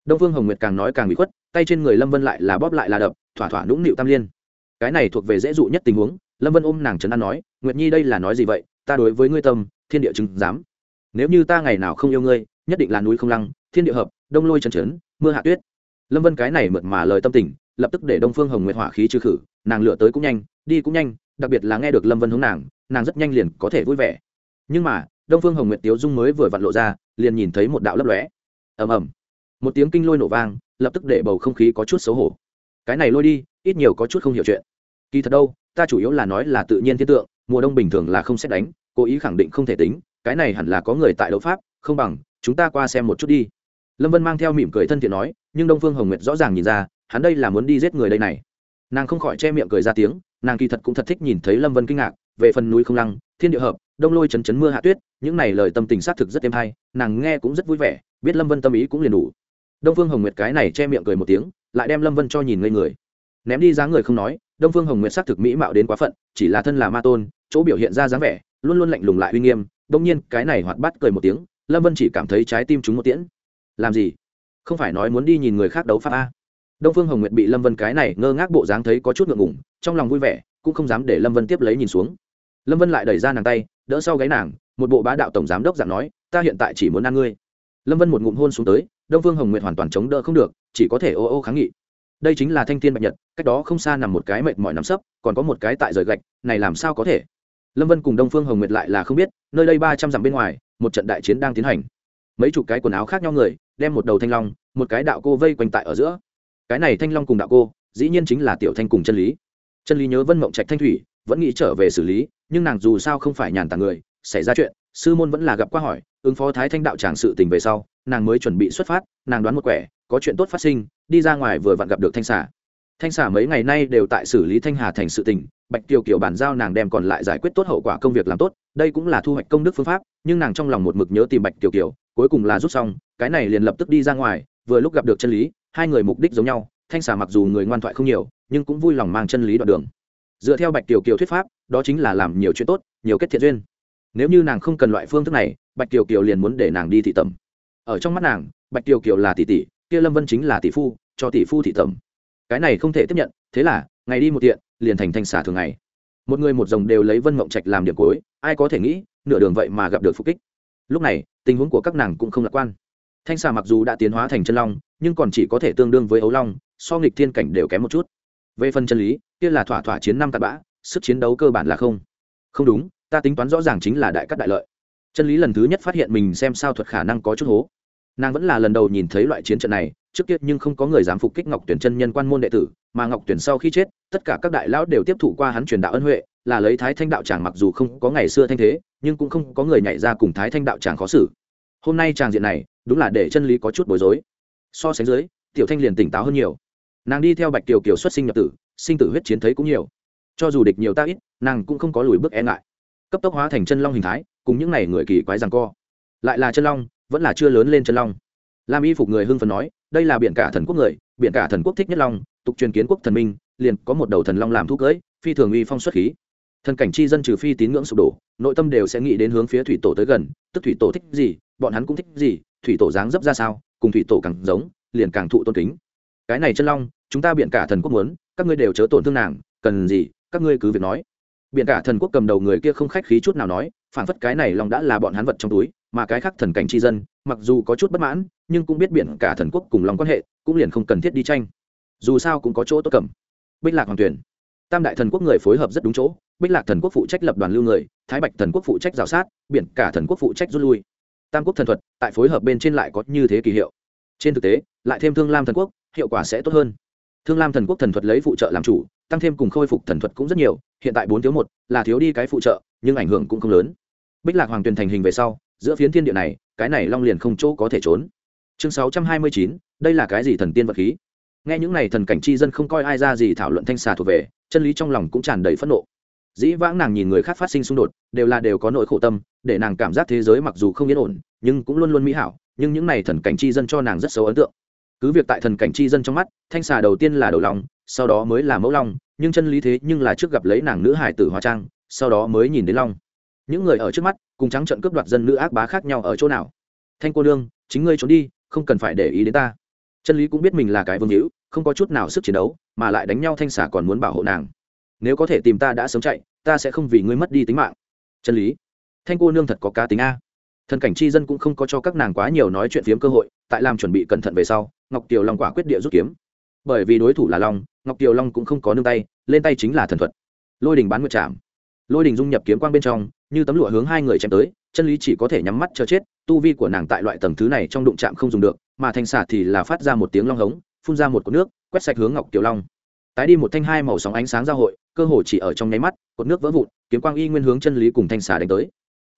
Đông phương hồng nguyệt càng nói càng bị khuất, tay trên người lâm vân lại là bóp lại là đập, thỏa thỏa nũng nịu tam liên. Cái này thuộc về dễ dụ nhất tình huống, lâm vân ôm nàng trấn an nói, nguyệt nhi đây là nói gì vậy? Ta đối với ngươi tâm, thiên địa chứng dám nếu như ta ngày nào không yêu ngươi, nhất định là núi không lăng, thiên địa hợp, đông lôi chấn trấn, mưa hạ tuyết. Lâm vân cái này mượt mà lời tâm tình lập tức để đông phương hồng nguyệt hỏa khí trừ khử, nàng lựa tới cũng nhanh, đi cũng nhanh, đặc biệt là nghe được lâm vân hướng nàng nàng rất nhanh liền có thể vui vẻ. Nhưng mà, đông phương hồng nguyệt tiếu dung mới vừa vặn lộ ra, liền nhìn thấy một đạo lấp lóe. Ầm ầm. Một tiếng kinh lôi nổ vang, lập tức để bầu không khí có chút xấu hổ. Cái này lôi đi, ít nhiều có chút không hiểu chuyện. Kỳ thật đâu, ta chủ yếu là nói là tự nhiên thiên tượng, mùa đông bình thường là không xét đánh, cố ý khẳng định không thể tính, cái này hẳn là có người tại đấu pháp, không bằng, chúng ta qua xem một chút đi. Lâm vân mang theo mỉm cười thân thiện nói, nhưng đông phương hồng nguyệt rõ ràng nhìn ra hắn đây là muốn đi giết người đây này. Nàng không khỏi che miệng cười ra tiếng, nàng kỳ thật cũng thật thích nhìn thấy lâm vân kinh ngạc, về phần núi không lăng, thiên địa hợp, đông lôi chấn chấn mưa hạ tuyết, những này lời tâm tình xác thực rất êm hay, nàng nghe cũng rất vui vẻ, biết lâm vân tâm ý cũng liền đủ. Đông phương hồng nguyệt cái này che miệng cười một tiếng, lại đem lâm vân cho nhìn ngây người. Ném đi dáng người không nói, đông phương hồng nguyệt xác thực mỹ mạo đến quá phận, chỉ là thân là ma tôn, chỗ biểu hiện ra dáng vẻ, luôn luôn lạnh lùng lại uy nghiêm đông nhiên cái này hoạt bát cười một tiếng, lâm vân chỉ cảm thấy trái tim chúng một tiễn. Làm gì? Không phải nói muốn đi nhìn người khác đấu pháp a? Đông phương hồng nguyệt bị lâm vân cái này ngơ ngác bộ dáng thấy có chút ngượng ngủng trong lòng vui vẻ, cũng không dám để lâm vân tiếp lấy nhìn xuống. Lâm vân lại đẩy ra nàng tay, đỡ sau gáy nàng, một bộ bá đạo tổng giám đốc dạng nói, ta hiện tại chỉ muốn ăn ngươi. Lâm vân một ngụm hôn xuống tới, đông phương hồng nguyệt hoàn toàn chống đỡ không được, chỉ có thể ô ô kháng nghị. Đây chính là thanh thiên bạch nhật, cách đó không xa nằm một cái mệt mỏi nắm sấp, còn có một cái tại rời gạch, này làm sao có thể? Lâm vân cùng đông phương hồng nguyệt lại là không biết, nơi đây ba trăm dặm bên ngoài, một trận đại chiến đang tiến hành. Mấy chục cái quần áo khác nhau người, đem một đầu thanh long, một cái đạo cô vây quanh tại ở giữa cái này thanh long cùng đạo cô, dĩ nhiên chính là tiểu thanh cùng chân lý. Chân lý nhớ vân mộng trạch thanh thủy, vẫn nghĩ trở về xử lý, nhưng nàng dù sao không phải nhàn tàng người, xảy ra chuyện, sư môn vẫn là gặp qua hỏi, ứng phó thái thanh đạo tràng sự tình về sau, nàng mới chuẩn bị xuất phát, nàng đoán một quẻ, có chuyện tốt phát sinh, đi ra ngoài vừa vặn gặp được thanh xả thanh xả mấy ngày nay đều tại xử lý thanh hà thành sự tình, bạch kiều kiều bàn giao nàng đem còn lại giải quyết tốt hậu quả công việc làm tốt, đây cũng là thu hoạch công đức phương pháp, nhưng nàng trong lòng một mực nhớ tìm bạch kiều kiều, cuối cùng là rút xong, cái này liền lập tức đi ra ngoài, vừa lúc gặp được chân lý hai người mục đích giống nhau, thanh xà mặc dù người ngoan thoại không nhiều, nhưng cũng vui lòng mang chân lý đoạn đường. Dựa theo bạch tiểu kiều thuyết pháp, đó chính là làm nhiều chuyện tốt, nhiều kết thiện duyên. Nếu như nàng không cần loại phương thức này, bạch tiểu kiều liền muốn để nàng đi thị tẩm. Ở trong mắt nàng, bạch tiểu kiều là tỷ tỷ, kia lâm vân chính là tỷ phu, cho tỷ phu thị tẩm. Cái này không thể tiếp nhận, thế là, ngày đi một tiện, liền thành thanh xà thường ngày. Một người một dòng đều lấy vân mộng trạch làm điểm cuối, ai có thể nghĩ, nửa đường vậy mà gặp được phục kích. Lúc này, tình huống của các nàng cũng không lạc quan. Thanh xà mặc dù đã tiến hóa thành chân long nhưng còn chỉ có thể tương đương với ấu long, so nghịch thiên cảnh đều kém một chút. Về phần chân lý, kia là thỏa thỏa chiến năm tạt bã, sức chiến đấu cơ bản là không. Không đúng, ta tính toán rõ ràng chính là đại cắt đại lợi. Chân lý lần thứ nhất phát hiện mình xem sao thuật khả năng có chút hố. Nàng vẫn là lần đầu nhìn thấy loại chiến trận này, trước kia nhưng không có người dám phục kích ngọc tuyển chân nhân quan môn đệ tử, mà ngọc tuyển sau khi chết, tất cả các đại lão đều tiếp thụ qua hắn truyền đạo ân huệ, là lấy thái thanh đạo tràng mặc dù không có ngày xưa thanh thế, nhưng cũng không có người nhảy ra cùng thái thanh đạo tràng khó xử. Hôm nay tràng diện này, đúng là để chân lý có chút bối rối so sánh dưới, tiểu thanh liền tỉnh táo hơn nhiều. Nàng đi theo bạch kiều kiều xuất sinh nhập tử, sinh tử huyết chiến thấy cũng nhiều. Cho dù địch nhiều ta ít, nàng cũng không có lùi bước e ngại. Cấp tốc hóa thành chân long hình thái, cùng những n à y người kỳ quái rằng co. Lại là chân long, vẫn là chưa lớn lên chân long. Làm y phục người hưng phần nói, đây là biển cả thần quốc người, biển cả thần quốc thích nhất long, tục truyền kiến quốc thần minh, liền có một đầu thần long làm thuốc cưỡi phi thường uy phong xuất khí. Thần cảnh chi dân trừ phi tín ngưỡng sụp đổ, nội tâm đều sẽ nghĩ đến hướng phía thủy tổ tới gần, tức thủy tổ thích gì, bọn hắn cũng thích gì, thủy tổ dáng dấp ra sao cùng thủy tổ càng giống, liền càng thụ tôn kính. Cái này chân long, chúng ta biện cả thần quốc muốn, các ngươi đều chớ tổn thương nàng, cần gì, các ngươi cứ việc nói. Biện cả thần quốc cầm đầu người kia không khách khí chút nào nói phản phất cái này long đã là bọn hắn vật trong túi, mà cái khác thần cảnh tri dân, mặc dù có chút bất mãn, nhưng cũng biết biện cả thần quốc cùng lòng quan hệ, cũng liền không cần thiết đi tranh. Dù sao cũng có chỗ tốt cầm. Bích lạc hoàng tuyển tam đại thần quốc người phối hợp rất đúng chỗ, bích lạc thần quốc phụ trách lập đoàn lưu người, thái bạch thần quốc phụ trách rào sát biển cả thần quốc phụ trách rút lui tam quốc thần thuật tại phối hợp bên trên lại có như thế kỳ hiệu trên thực tế lại thêm thương lam thần quốc hiệu quả sẽ tốt hơn thương lam thần quốc thần thuật lấy phụ trợ làm chủ tăng thêm cùng khôi phục thần thuật cũng rất nhiều hiện tại bốn thiếu một là thiếu đi cái phụ trợ nhưng ảnh hưởng cũng không lớn bích lạc hoàng tuyền thành hình về sau giữa phiến thiên địa này cái này long liền không chỗ có thể trốn chương sáu trăm hai mươi chín đây là cái gì thần tiên vật khí nghe những này thần cảnh chi dân không coi ai ra gì thảo luận thanh xà thuộc về chân lý trong lòng cũng tràn đầy phẫn nộ dĩ vãng nàng nhìn người khác phát sinh xung đột đều là đều có nỗi khổ tâm để nàng cảm giác thế giới mặc dù không yên ổn, nhưng cũng luôn luôn mỹ hảo, nhưng những này thần cảnh chi dân cho nàng rất xấu ấn tượng. Cứ việc tại thần cảnh chi dân trong mắt, thanh xà đầu tiên là đầu lòng, sau đó mới là mẫu long, nhưng chân lý thế nhưng là trước gặp lấy nàng nữ hải tử hóa trang, sau đó mới nhìn đến long. Những người ở trước mắt, cùng trắng trận cướp đoạt dân nữ ác bá khác nhau ở chỗ nào? Thanh cô nương, chính ngươi trốn đi, không cần phải để ý đến ta. Chân lý cũng biết mình là cái vương hữu, không có chút nào sức chiến đấu, mà lại đánh nhau thanh xà còn muốn bảo hộ nàng. Nếu có thể tìm ta đã sớm chạy, ta sẽ không vì ngươi mất đi tính mạng. Chân lý thanh cô nương thật có cá tính a. Thần cảnh chi dân cũng không có cho các nàng quá nhiều nói chuyện phiếm cơ hội, tại làm chuẩn bị cẩn thận về sau, ngọc tiểu long quả quyết địa rút kiếm. Bởi vì đối thủ là long, ngọc tiểu long cũng không có nương tay, lên tay chính là thần thuật. Lôi đình bán nguyệt chạm lôi đình dung nhập kiếm quang bên trong, như tấm lụa hướng hai người chém tới, chân lý chỉ có thể nhắm mắt chờ chết, tu vi của nàng tại loại tầng thứ này trong đụng chạm không dùng được, mà thanh xà thì là phát ra một tiếng long hống, phun ra một cột nước, quét sạch hướng ngọc kiều long. Tái đi một thanh hai màu sóng ánh sáng giao hội, cơ hồ chỉ ở trong nháy mắt, cột nước vỡ vụn, kiếm quang y nguyên hướng chân lý cùng thanh xà đánh tới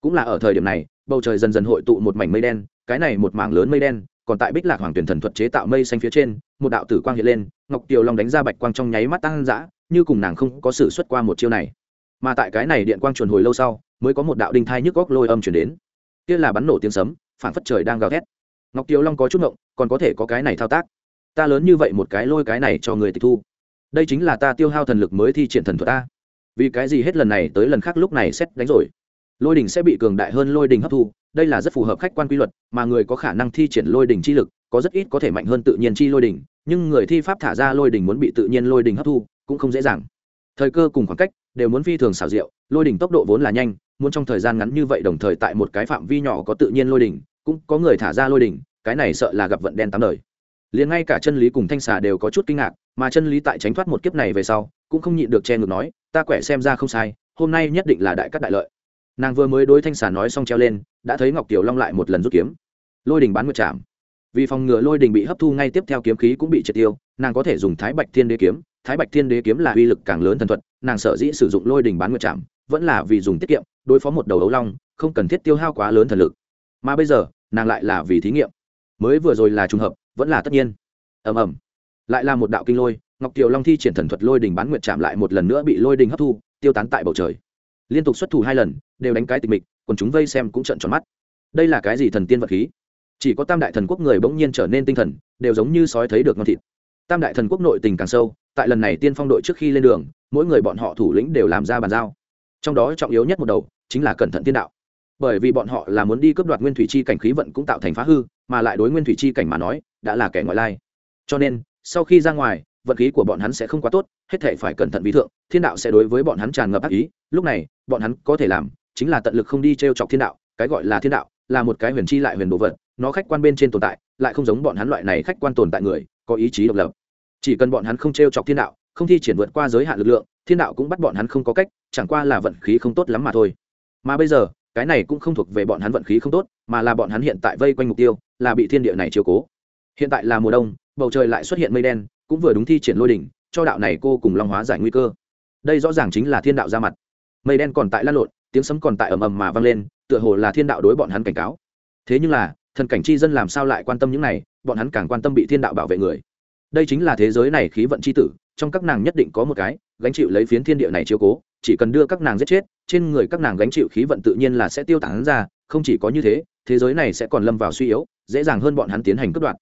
cũng là ở thời điểm này, bầu trời dần dần hội tụ một mảnh mây đen, cái này một mảng lớn mây đen, còn tại bích lạc hoàng tuyển thần thuật chế tạo mây xanh phía trên, một đạo tử quang hiện lên, ngọc tiều long đánh ra bạch quang trong nháy mắt tăng dã, như cùng nàng không có sự xuất qua một chiêu này. Mà tại cái này điện quang chuồn hồi lâu sau, mới có một đạo đinh thai nhức góc lôi âm chuyển đến. Kia là bắn nổ tiếng sấm phản phất trời đang gào thét. Ngọc tiều long có chút ngộng, còn có thể có cái này thao tác. Ta lớn như vậy một cái lôi cái này cho người tịch thu. Đây chính là ta tiêu hao thần lực mới thi triển thần thuật ta vì cái gì hết lần này tới lần khác lúc này xét đánh rồi? Lôi đỉnh sẽ bị cường đại hơn lôi đỉnh hấp thu đây là rất phù hợp khách quan quy luật mà người có khả năng thi triển lôi đỉnh chi lực có rất ít có thể mạnh hơn tự nhiên chi lôi đỉnh. nhưng người thi pháp thả ra lôi đỉnh muốn bị tự nhiên lôi đỉnh hấp thu cũng không dễ dàng thời cơ cùng khoảng cách đều muốn phi thường xảo diệu lôi đỉnh tốc độ vốn là nhanh muốn trong thời gian ngắn như vậy đồng thời tại một cái phạm vi nhỏ có tự nhiên lôi đỉnh, cũng có người thả ra lôi đỉnh, cái này sợ là gặp vận đen tám đời liền ngay cả chân lý cùng thanh xà đều có chút kinh ngạc mà chân lý tại tránh thoát một kiếp này về sau cũng không nhịn được che ngược nói ta quẻ xem ra không sai hôm nay nhất định là đại cắt đại lợi nàng vừa mới đối thanh xà nói xong treo lên, đã thấy ngọc tiểu long lại một lần rút kiếm. Lôi đình bán nguyệt chạm vì phòng ngừa lôi đình bị hấp thu ngay tiếp theo kiếm khí cũng bị triệt tiêu, nàng có thể dùng thái bạch thiên đế kiếm. Thái bạch thiên đế kiếm là uy lực càng lớn thần thuật, nàng sở dĩ sử dụng lôi đình bán nguyệt chạm vẫn là vì dùng tiết kiệm, đối phó một đầu ấu long, không cần thiết tiêu hao quá lớn thần lực. Mà bây giờ, nàng lại là vì thí nghiệm. Mới vừa rồi là trùng hợp, vẫn là tất nhiên. Ầm ầm. Lại là một đạo kinh lôi, ngọc tiểu long thi triển thần thuật lôi đình bán nguyệt chạm lại một lần nữa bị lôi đình hấp thu, tiêu tán tại bầu trời liên tục xuất thủ hai lần, đều đánh cái tịch mịch, còn chúng vây xem cũng trận tròn mắt. Đây là cái gì thần tiên vật khí? Chỉ có tam đại thần quốc người bỗng nhiên trở nên tinh thần, đều giống như sói thấy được ngon thịt. Tam đại thần quốc nội tình càng sâu, tại lần này tiên phong đội trước khi lên đường, mỗi người bọn họ thủ lĩnh đều làm ra bàn giao. Trong đó trọng yếu nhất một đầu, chính là cẩn thận tiên đạo. Bởi vì bọn họ là muốn đi cướp đoạt nguyên thủy chi cảnh khí vận cũng tạo thành phá hư, mà lại đối nguyên thủy chi cảnh mà nói, đã là kẻ ngoại lai. Cho nên, sau khi ra ngoài vận khí của bọn hắn sẽ không quá tốt, hết thể phải cẩn thận vi thượng, thiên đạo sẽ đối với bọn hắn tràn ngập ác ý. Lúc này, bọn hắn có thể làm chính là tận lực không đi t r e o chọc thiên đạo, cái gọi là thiên đạo là một cái huyền chi lại huyền đồ vật, nó khách quan bên trên tồn tại, lại không giống bọn hắn loại này khách quan tồn tại người, có ý chí độc lập. Chỉ cần bọn hắn không t r e o chọc thiên đạo, không thi triển vượt qua giới hạn lực lượng, thiên đạo cũng bắt bọn hắn không có cách, chẳng qua là vận khí không tốt lắm mà thôi. Mà bây giờ, cái này cũng không thuộc về bọn hắn vận khí không tốt, mà là bọn hắn hiện tại vây quanh mục tiêu, là bị thiên địa này chiều cố. Hiện tại là mùa đông bầu trời lại xuất hiện mây đen, cũng vừa đúng thi triển lôi đỉnh, cho đạo này cô cùng long hóa giải nguy cơ. Đây rõ ràng chính là thiên đạo ra mặt. Mây đen còn tại lan lộn, tiếng sấm còn tại ầm ầm mà vang lên, tựa hồ là thiên đạo đối bọn hắn cảnh cáo. Thế nhưng là, thần cảnh chi dân làm sao lại quan tâm những này, bọn hắn càng quan tâm bị thiên đạo bảo vệ người. Đây chính là thế giới này khí vận chi tử, trong các nàng nhất định có một cái, gánh chịu lấy phiến thiên địa này chiếu cố, chỉ cần đưa các nàng giết chết, trên người các nàng gánh chịu khí vận tự nhiên là sẽ tiêu tán ra, không chỉ có như thế thế giới này sẽ còn lâm vào suy yếu, dễ dàng hơn bọn hắn tiến hành cướp đoạt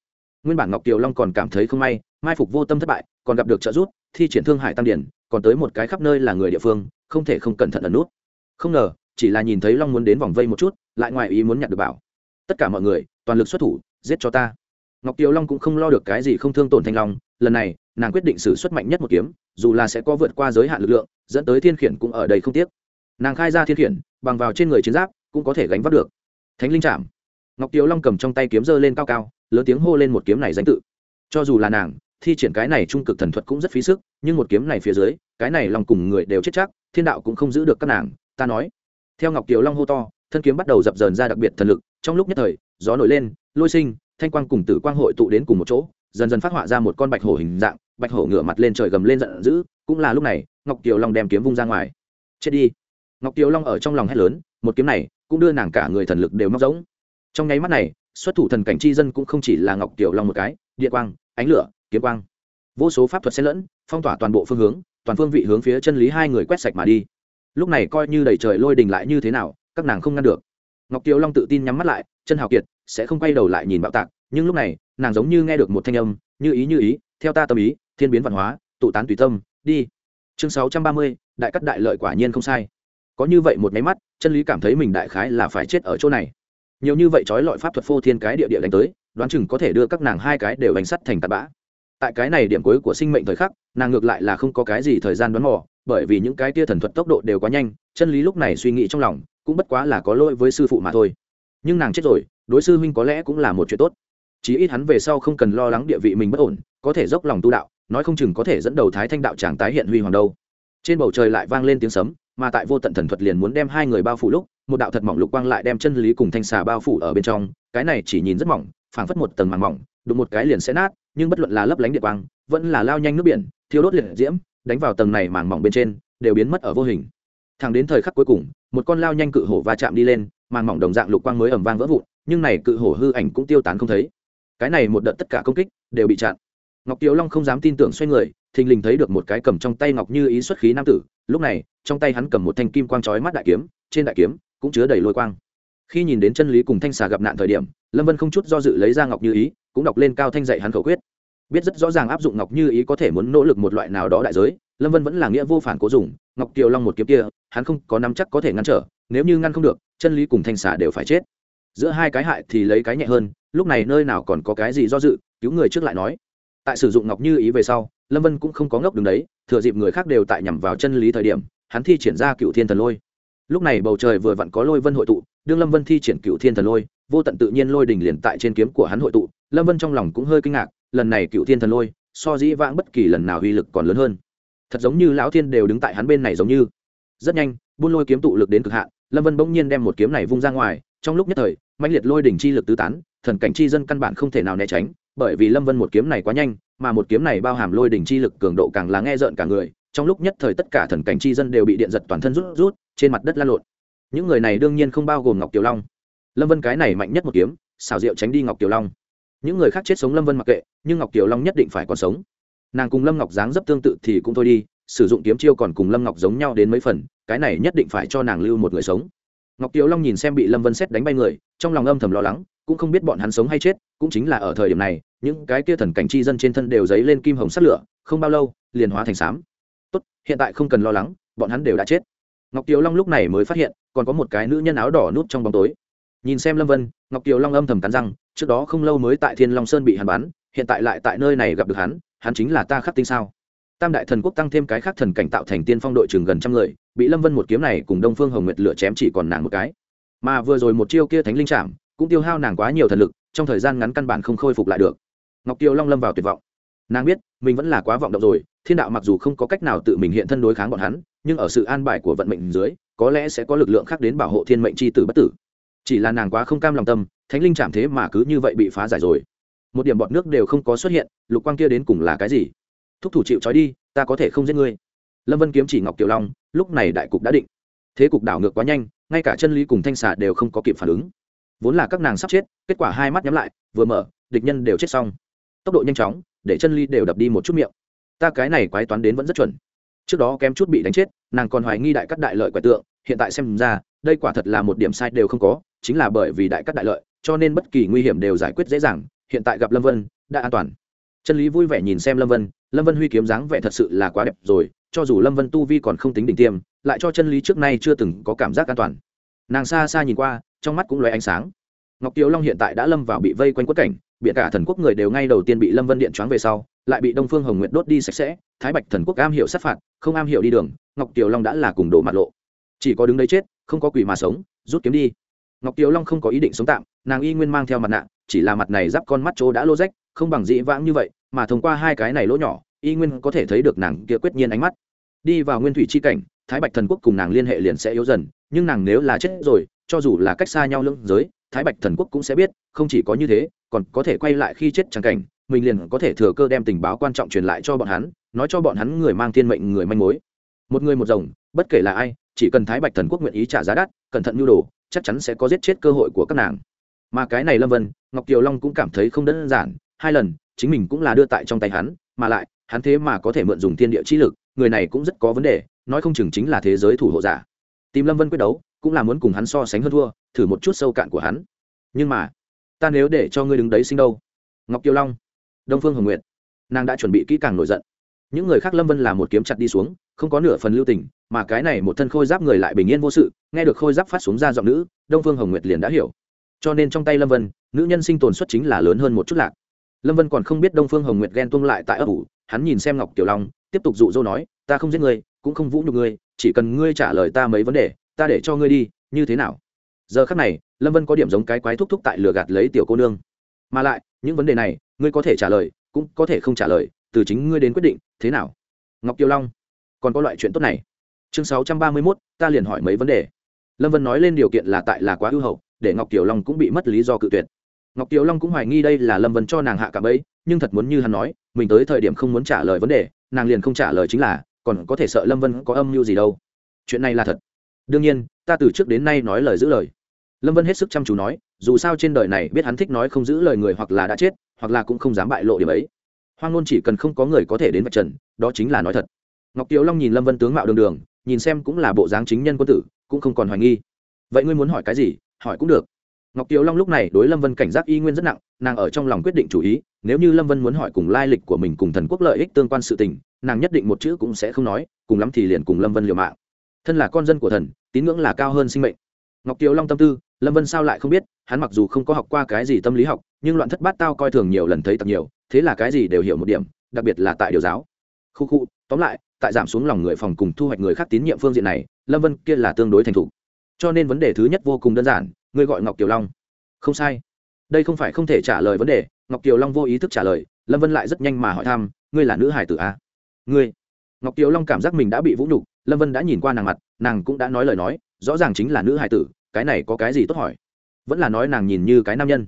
nguyên bản ngọc kiều long còn cảm thấy không may, mai phục vô tâm thất bại, còn gặp được trợ giúp, thi triển thương hải tam điển, còn tới một cái khắp nơi là người địa phương, không thể không cẩn thận ẩn nút. Không ngờ, chỉ là nhìn thấy long muốn đến vòng vây một chút, lại ngoài ý muốn nhặt được bảo. Tất cả mọi người, toàn lực xuất thủ, giết cho ta. Ngọc kiều long cũng không lo được cái gì không thương tổn thanh long, lần này, nàng quyết định xử xuất mạnh nhất một kiếm, dù là sẽ có vượt qua giới hạn lực lượng, dẫn tới thiên khiển cũng ở đây không tiếc. Nàng khai ra thiên khiển, bằng vào trên người chiến giáp, cũng có thể gánh vác được. Thánh linh chạm. Ngọc kiều long cầm trong tay kiếm dơ lên cao cao lớn tiếng hô lên một kiếm này danh tự. Cho dù là nàng, thi triển cái này trung cực thần thuật cũng rất phí sức, nhưng một kiếm này phía dưới, cái này lòng cùng người đều chết chắc, thiên đạo cũng không giữ được các nàng, ta nói. Theo ngọc kiều long hô to, thân kiếm bắt đầu dập dờn ra đặc biệt thần lực, trong lúc nhất thời, gió nổi lên, lôi sinh, thanh quang cùng tử quang hội tụ đến cùng một chỗ, dần dần phát họa ra một con bạch hổ hình dạng, bạch hổ ngửa mặt lên trời gầm lên giận dữ, cũng là lúc này, ngọc kiều long đem kiếm vung ra ngoài. Chết đi. Ngọc kiều long ở trong lòng hét lớn, một kiếm này cũng đưa nàng cả người thần lực đều móc giống trong nháy mắt này xuất thủ thần cảnh chi dân cũng không chỉ là ngọc Tiểu long một cái, điện quang, ánh lửa, kiếm quang. Vô số pháp thuật xen lẫn, phong tỏa toàn bộ phương hướng, toàn phương vị hướng phía chân lý hai người quét sạch mà đi. Lúc này coi như đầy trời lôi đình lại như thế nào, các nàng không ngăn được. Ngọc Tiểu long tự tin nhắm mắt lại, chân hào kiệt, sẽ không quay đầu lại nhìn bạo tạc, nhưng lúc này, nàng giống như nghe được một thanh âm, như ý như ý, theo ta tâm ý, thiên biến văn hóa, tụ tán tùy tâm, đi. Chương sáu trăm ba mươi, đại cắt đại lợi quả nhiên không sai. Có như vậy một máy mắt, chân lý cảm thấy mình đại khái là phải chết ở chỗ này nhiều như vậy trói lọi pháp thuật phô thiên cái địa địa đánh tới, đoán chừng có thể đưa các nàng hai cái đều đánh sắt thành tạt bã. Tại cái này điểm cuối của sinh mệnh thời khắc, nàng ngược lại là không có cái gì thời gian đoán mò, bởi vì những cái tia thần thuật tốc độ đều quá nhanh, chân lý lúc này suy nghĩ trong lòng, cũng bất quá là có lỗi với sư phụ mà thôi. Nhưng nàng chết rồi, đối sư huynh có lẽ cũng là một chuyện tốt. Chí ít hắn về sau không cần lo lắng địa vị mình bất ổn, có thể dốc lòng tu đạo, nói không chừng có thể dẫn đầu thái thanh đạo tràng tái hiện huy hoàng đâu. Trên bầu trời lại vang lên tiếng sấm, mà tại vô tận thần thuật liền muốn đem hai người bao phủ lúc một đạo thật mỏng lục quang lại đem chân lý cùng thanh xà bao phủ ở bên trong, cái này chỉ nhìn rất mỏng, phảng phất một tầng màng mỏng, đụng một cái liền sẽ nát, nhưng bất luận là lấp lánh điện quang, vẫn là lao nhanh nước biển thiếu đốt liệt diễm, đánh vào tầng này màng mỏng bên trên, đều biến mất ở vô hình. Thẳng đến thời khắc cuối cùng, một con lao nhanh cự hổ va chạm đi lên, màng mỏng đồng dạng lục quang mới ẩm vang vỡ vụn, nhưng này cự hổ hư ảnh cũng tiêu tán không thấy. Cái này một đợt tất cả công kích đều bị chặn. Ngọc tiếu long không dám tin tưởng xoay người, thình lình thấy được một cái cầm trong tay ngọc như ý xuất khí nam tử, lúc này, trong tay hắn cầm một thanh kim quang trói mắt đại kiếm, trên đại kiếm cũng chứa đầy lôi quang. Khi nhìn đến chân lý cùng thanh xà gặp nạn thời điểm, lâm vân không chút do dự lấy ra ngọc như ý, cũng đọc lên cao thanh dạy hắn khẩu quyết. Biết rất rõ ràng áp dụng ngọc như ý có thể muốn nỗ lực một loại nào đó đại giới, lâm vân vẫn là nghĩa vô phản cố dùng, ngọc kiều long một kiếm kia, hắn không có nắm chắc có thể ngăn trở, nếu như ngăn không được, chân lý cùng thanh xà đều phải chết. Giữa hai cái hại thì lấy cái nhẹ hơn, lúc này nơi nào còn có cái gì do dự, cứu người trước lại nói. Tại sử dụng ngọc như ý về sau, lâm vân cũng không có ngốc đứng đấy, thừa dịp người khác đều tại nhằm vào chân lý thời điểm, hắn thi triển ra cựu thiên thần lôi lúc này bầu trời vừa vặn có lôi vân hội tụ, đương lâm vân thi triển cựu thiên thần lôi, vô tận tự nhiên lôi đỉnh liền tại trên kiếm của hắn hội tụ. Lâm vân trong lòng cũng hơi kinh ngạc, lần này cựu thiên thần lôi, so dĩ vãng bất kỳ lần nào uy lực còn lớn hơn. Thật giống như lão thiên đều đứng tại hắn bên này giống như. Rất nhanh, buôn lôi kiếm tụ lực đến cực hạn, lâm vân bỗng nhiên đem một kiếm này vung ra ngoài, trong lúc nhất thời mạnh liệt lôi đỉnh chi lực tứ tán, thần cảnh chi dân căn bản không thể nào né tránh, bởi vì lâm vân một kiếm này quá nhanh, mà một kiếm này bao hàm lôi đỉnh chi lực cường độ càng là nghe rợn cả người trong lúc nhất thời tất cả thần cảnh chi dân đều bị điện giật toàn thân rút rút, trên mặt đất lan lộn. Những người này đương nhiên không bao gồm ngọc tiểu long. Lâm vân cái này mạnh nhất một kiếm xào rượu tránh đi ngọc tiểu long. Những người khác chết sống lâm vân mặc kệ, nhưng ngọc tiểu long nhất định phải còn sống. Nàng cùng lâm ngọc dáng dấp tương tự thì cũng thôi đi, sử dụng kiếm chiêu còn cùng lâm ngọc giống nhau đến mấy phần, cái này nhất định phải cho nàng lưu một người sống. Ngọc tiểu long nhìn xem bị lâm vân xét đánh bay người, trong lòng âm thầm lo lắng, cũng không biết bọn hắn sống hay chết, cũng chính là ở thời điểm này, những cái kia thần cảnh chi dân trên thân đều dấy lên kim hồng sắt lửa, không bao lâu, liền hóa thành xám tốt, hiện tại không cần lo lắng, bọn hắn đều đã chết. Ngọc tiều long lúc này mới phát hiện, còn có một cái nữ nhân áo đỏ nút trong bóng tối. Nhìn xem lâm vân, ngọc tiều long âm thầm cắn răng, trước đó không lâu mới tại thiên long sơn bị hắn bắn, hiện tại lại tại nơi này gặp được hắn hắn chính là ta khắc tinh sao? Tam đại thần quốc tăng thêm cái khác thần cảnh tạo thành tiên phong đội chừng gần trăm người, bị lâm vân một kiếm này cùng đông phương hồng nguyệt lửa chém chỉ còn nàng một cái. Mà vừa rồi một chiêu kia thánh linh chạm, cũng tiêu hao nàng quá nhiều thần lực, trong thời gian ngắn căn bản không khôi phục lại được. Ngọc tiêu long lâm vào tuyệt vọng nàng biết, mình vẫn là quá vọng động rồi, thiên đạo mặc dù không có cách nào tự mình hiện thân đối kháng bọn hắn, nhưng ở sự an bài của vận mệnh dưới, có lẽ sẽ có lực lượng khác đến bảo hộ thiên mệnh c h i tử bất tử. Chỉ là nàng quá không cam lòng tâm, thánh linh chạm thế mà cứ như vậy bị phá giải rồi. Một điểm bọt nước đều không có xuất hiện, lục quang kia đến cùng là cái gì? Thúc thủ chịu trói đi, ta có thể không giết ngươi. Lâm vân kiếm chỉ ngọc tiểu long, lúc này đại cục đã định. Thế cục đảo ngược quá nhanh, ngay cả chân lý cùng thanh xà đều không có kịp phản ứng. Vốn là các nàng sắp chết, kết quả hai mắt nhắm lại, vừa mở, địch nhân đều chết xong. Tốc độ nhanh chóng để chân ly đều đập đi một chút miệng. Ta cái này quái toán đến vẫn rất chuẩn. Trước đó kém chút bị đánh chết, nàng còn hoài nghi đại cắt đại lợi quẻ tượng, hiện tại xem ra, đây quả thật là một điểm sai đều không có, chính là bởi vì đại cắt đại lợi, cho nên bất kỳ nguy hiểm đều giải quyết dễ dàng, hiện tại gặp lâm vân, đã an toàn. Chân lý vui vẻ nhìn xem lâm vân lâm vân huy kiếm dáng vẻ thật sự là quá đẹp rồi, cho dù lâm vân tu vi còn không tính đỉnh tiêm, lại cho chân lý trước nay chưa từng có cảm giác an toàn. Nàng xa xa nhìn qua, trong mắt cũng loay ánh sáng ngọc tiếu long hiện tại đã lâm vào bị vây quanh quất cảnh biện cả thần quốc người đều ngay đầu tiên bị lâm vân điện choáng về sau, lại bị đông phương hồng nguyệt đốt đi sạch sẽ, thái bạch thần quốc am hiểu sát phạt, không am hiểu đi đường, ngọc tiều long đã là cùng đổ mặt lộ. Chỉ có đứng đấy chết, không có quỷ mà sống, rút kiếm đi. Ngọc tiều long không có ý định sống tạm, nàng y nguyên mang theo mặt nạ, chỉ là mặt này giáp con mắt chỗ đã lô rách, không bằng dĩ vãng như vậy, mà thông qua hai cái này lỗ nhỏ, y nguyên có thể thấy được nàng kia quyết nhiên ánh mắt. Đi vào nguyên thủy chi cảnh, thái bạch thần quốc cùng nàng liên hệ liền sẽ yếu dần, nhưng nàng nếu là chết rồi, cho dù là cách xa nhau lưỡng giới thái bạch thần quốc cũng sẽ biết, không chỉ có như thế, còn có thể quay lại khi chết chẳng cảnh, mình liền có thể thừa cơ đem tình báo quan trọng truyền lại cho bọn hắn, nói cho bọn hắn người mang thiên mệnh, người manh mối. Một người một rồng, bất kể là ai, chỉ cần thái bạch thần quốc nguyện ý trả giá đắt, cẩn thận nhu đồ, chắc chắn sẽ có giết chết cơ hội của các nàng. Mà cái này lâm vân, ngọc kiều long cũng cảm thấy không đơn giản, hai lần, chính mình cũng là đưa tại trong tay hắn, mà lại, hắn thế mà có thể mượn dùng thiên địa chi lực, người này cũng rất có vấn đề, nói không chừng chính là thế giới thủ hộ giả. Tìm lâm vân quyết đấu cũng là muốn cùng hắn so sánh hơn thua, thử một chút sâu cạn của hắn. Nhưng mà, ta nếu để cho ngươi đứng đấy sinh đâu? Ngọc kiều long, đông phương hồng nguyệt, nàng đã chuẩn bị kỹ càng nổi giận. Những người khác lâm vân là một kiếm chặt đi xuống, không có nửa phần lưu tình, mà cái này một thân khôi giáp người lại bình yên vô sự, nghe được khôi giáp phát xuống ra giọng nữ, đông phương hồng nguyệt liền đã hiểu. Cho nên trong tay lâm vân, nữ nhân sinh tồn xuất chính là lớn hơn một chút lạc. Lâm vân còn không biết đông phương hồng nguyệt ghen tuông lại tại ấp ủ, hắn nhìn xem ngọc kiều long, tiếp tục dụ dỗ nói, ta không giết ngươi, cũng không vũ nhục ngươi, chỉ cần ngươi trả lời ta mấy vấn đề ta để cho ngươi đi, như thế nào? Giờ khắc này, lâm vân có điểm giống cái quái thúc thúc tại lừa gạt lấy tiểu cô nương. Mà lại, những vấn đề này, ngươi có thể trả lời, cũng có thể không trả lời, từ chính ngươi đến quyết định, thế nào? Ngọc kiều long, còn có loại chuyện tốt này. Chương sáu trăm ba mươi mốt, ta liền hỏi mấy vấn đề. Lâm vân nói lên điều kiện là tại là quá ưu hậu, để ngọc kiều long cũng bị mất lý do cự tuyệt. Ngọc kiều long cũng hoài nghi đây là lâm vân cho nàng hạ cả bẫy, nhưng thật muốn như hắn nói, mình tới thời điểm không muốn trả lời vấn đề, nàng liền không trả lời chính là, còn có thể sợ lâm vân có âm mưu gì đâu. Chuyện này là thật đương nhiên, ta từ trước đến nay nói lời giữ lời. Lâm vân hết sức chăm chú nói, dù sao trên đời này biết hắn thích nói không giữ lời người hoặc là đã chết, hoặc là cũng không dám bại lộ điểm ấy. Hoang ngôn chỉ cần không có người có thể đến vạch trần, đó chính là nói thật. Ngọc tiếu long nhìn lâm vân tướng mạo đường đường, nhìn xem cũng là bộ dáng chính nhân quân tử, cũng không còn hoài nghi. Vậy ngươi muốn hỏi cái gì? Hỏi cũng được. Ngọc tiếu long lúc này đối lâm vân cảnh giác y nguyên rất nặng, nàng ở trong lòng quyết định chủ ý, nếu như lâm vân muốn hỏi cùng lai lịch của mình cùng thần quốc lợi ích tương quan sự tình, nàng nhất định một chữ cũng sẽ không nói, cùng lắm thì liền cùng lâm vân liều mạng thân là con dân của thần, tín ngưỡng là cao hơn sinh mệnh. Ngọc Kiều long tâm tư, lâm vân sao lại không biết, hắn mặc dù không có học qua cái gì tâm lý học, nhưng loạn thất bát tao coi thường nhiều lần thấy tập nhiều, thế là cái gì đều hiểu một điểm, đặc biệt là tại điều giáo. Khu khu, tóm lại, tại giảm xuống lòng người phòng cùng thu hoạch người khác tín nhiệm phương diện này, lâm vân kia là tương đối thành thục. Cho nên vấn đề thứ nhất vô cùng đơn giản ngươi gọi ngọc kiều long. Không sai. Đây không phải không thể trả lời vấn đề, ngọc kiều long vô ý thức trả lời, lâm vân lại rất nhanh mà hỏi thăm, ngươi là nữ hải tử a ngươi ngọc kiều long cảm giác mình đã bị vũ nhục, lâm vân đã nhìn qua nàng mặt, nàng cũng đã nói lời nói, rõ ràng chính là nữ hài tử, cái này có cái gì tốt hỏi? Vẫn là nói nàng nhìn như cái nam nhân.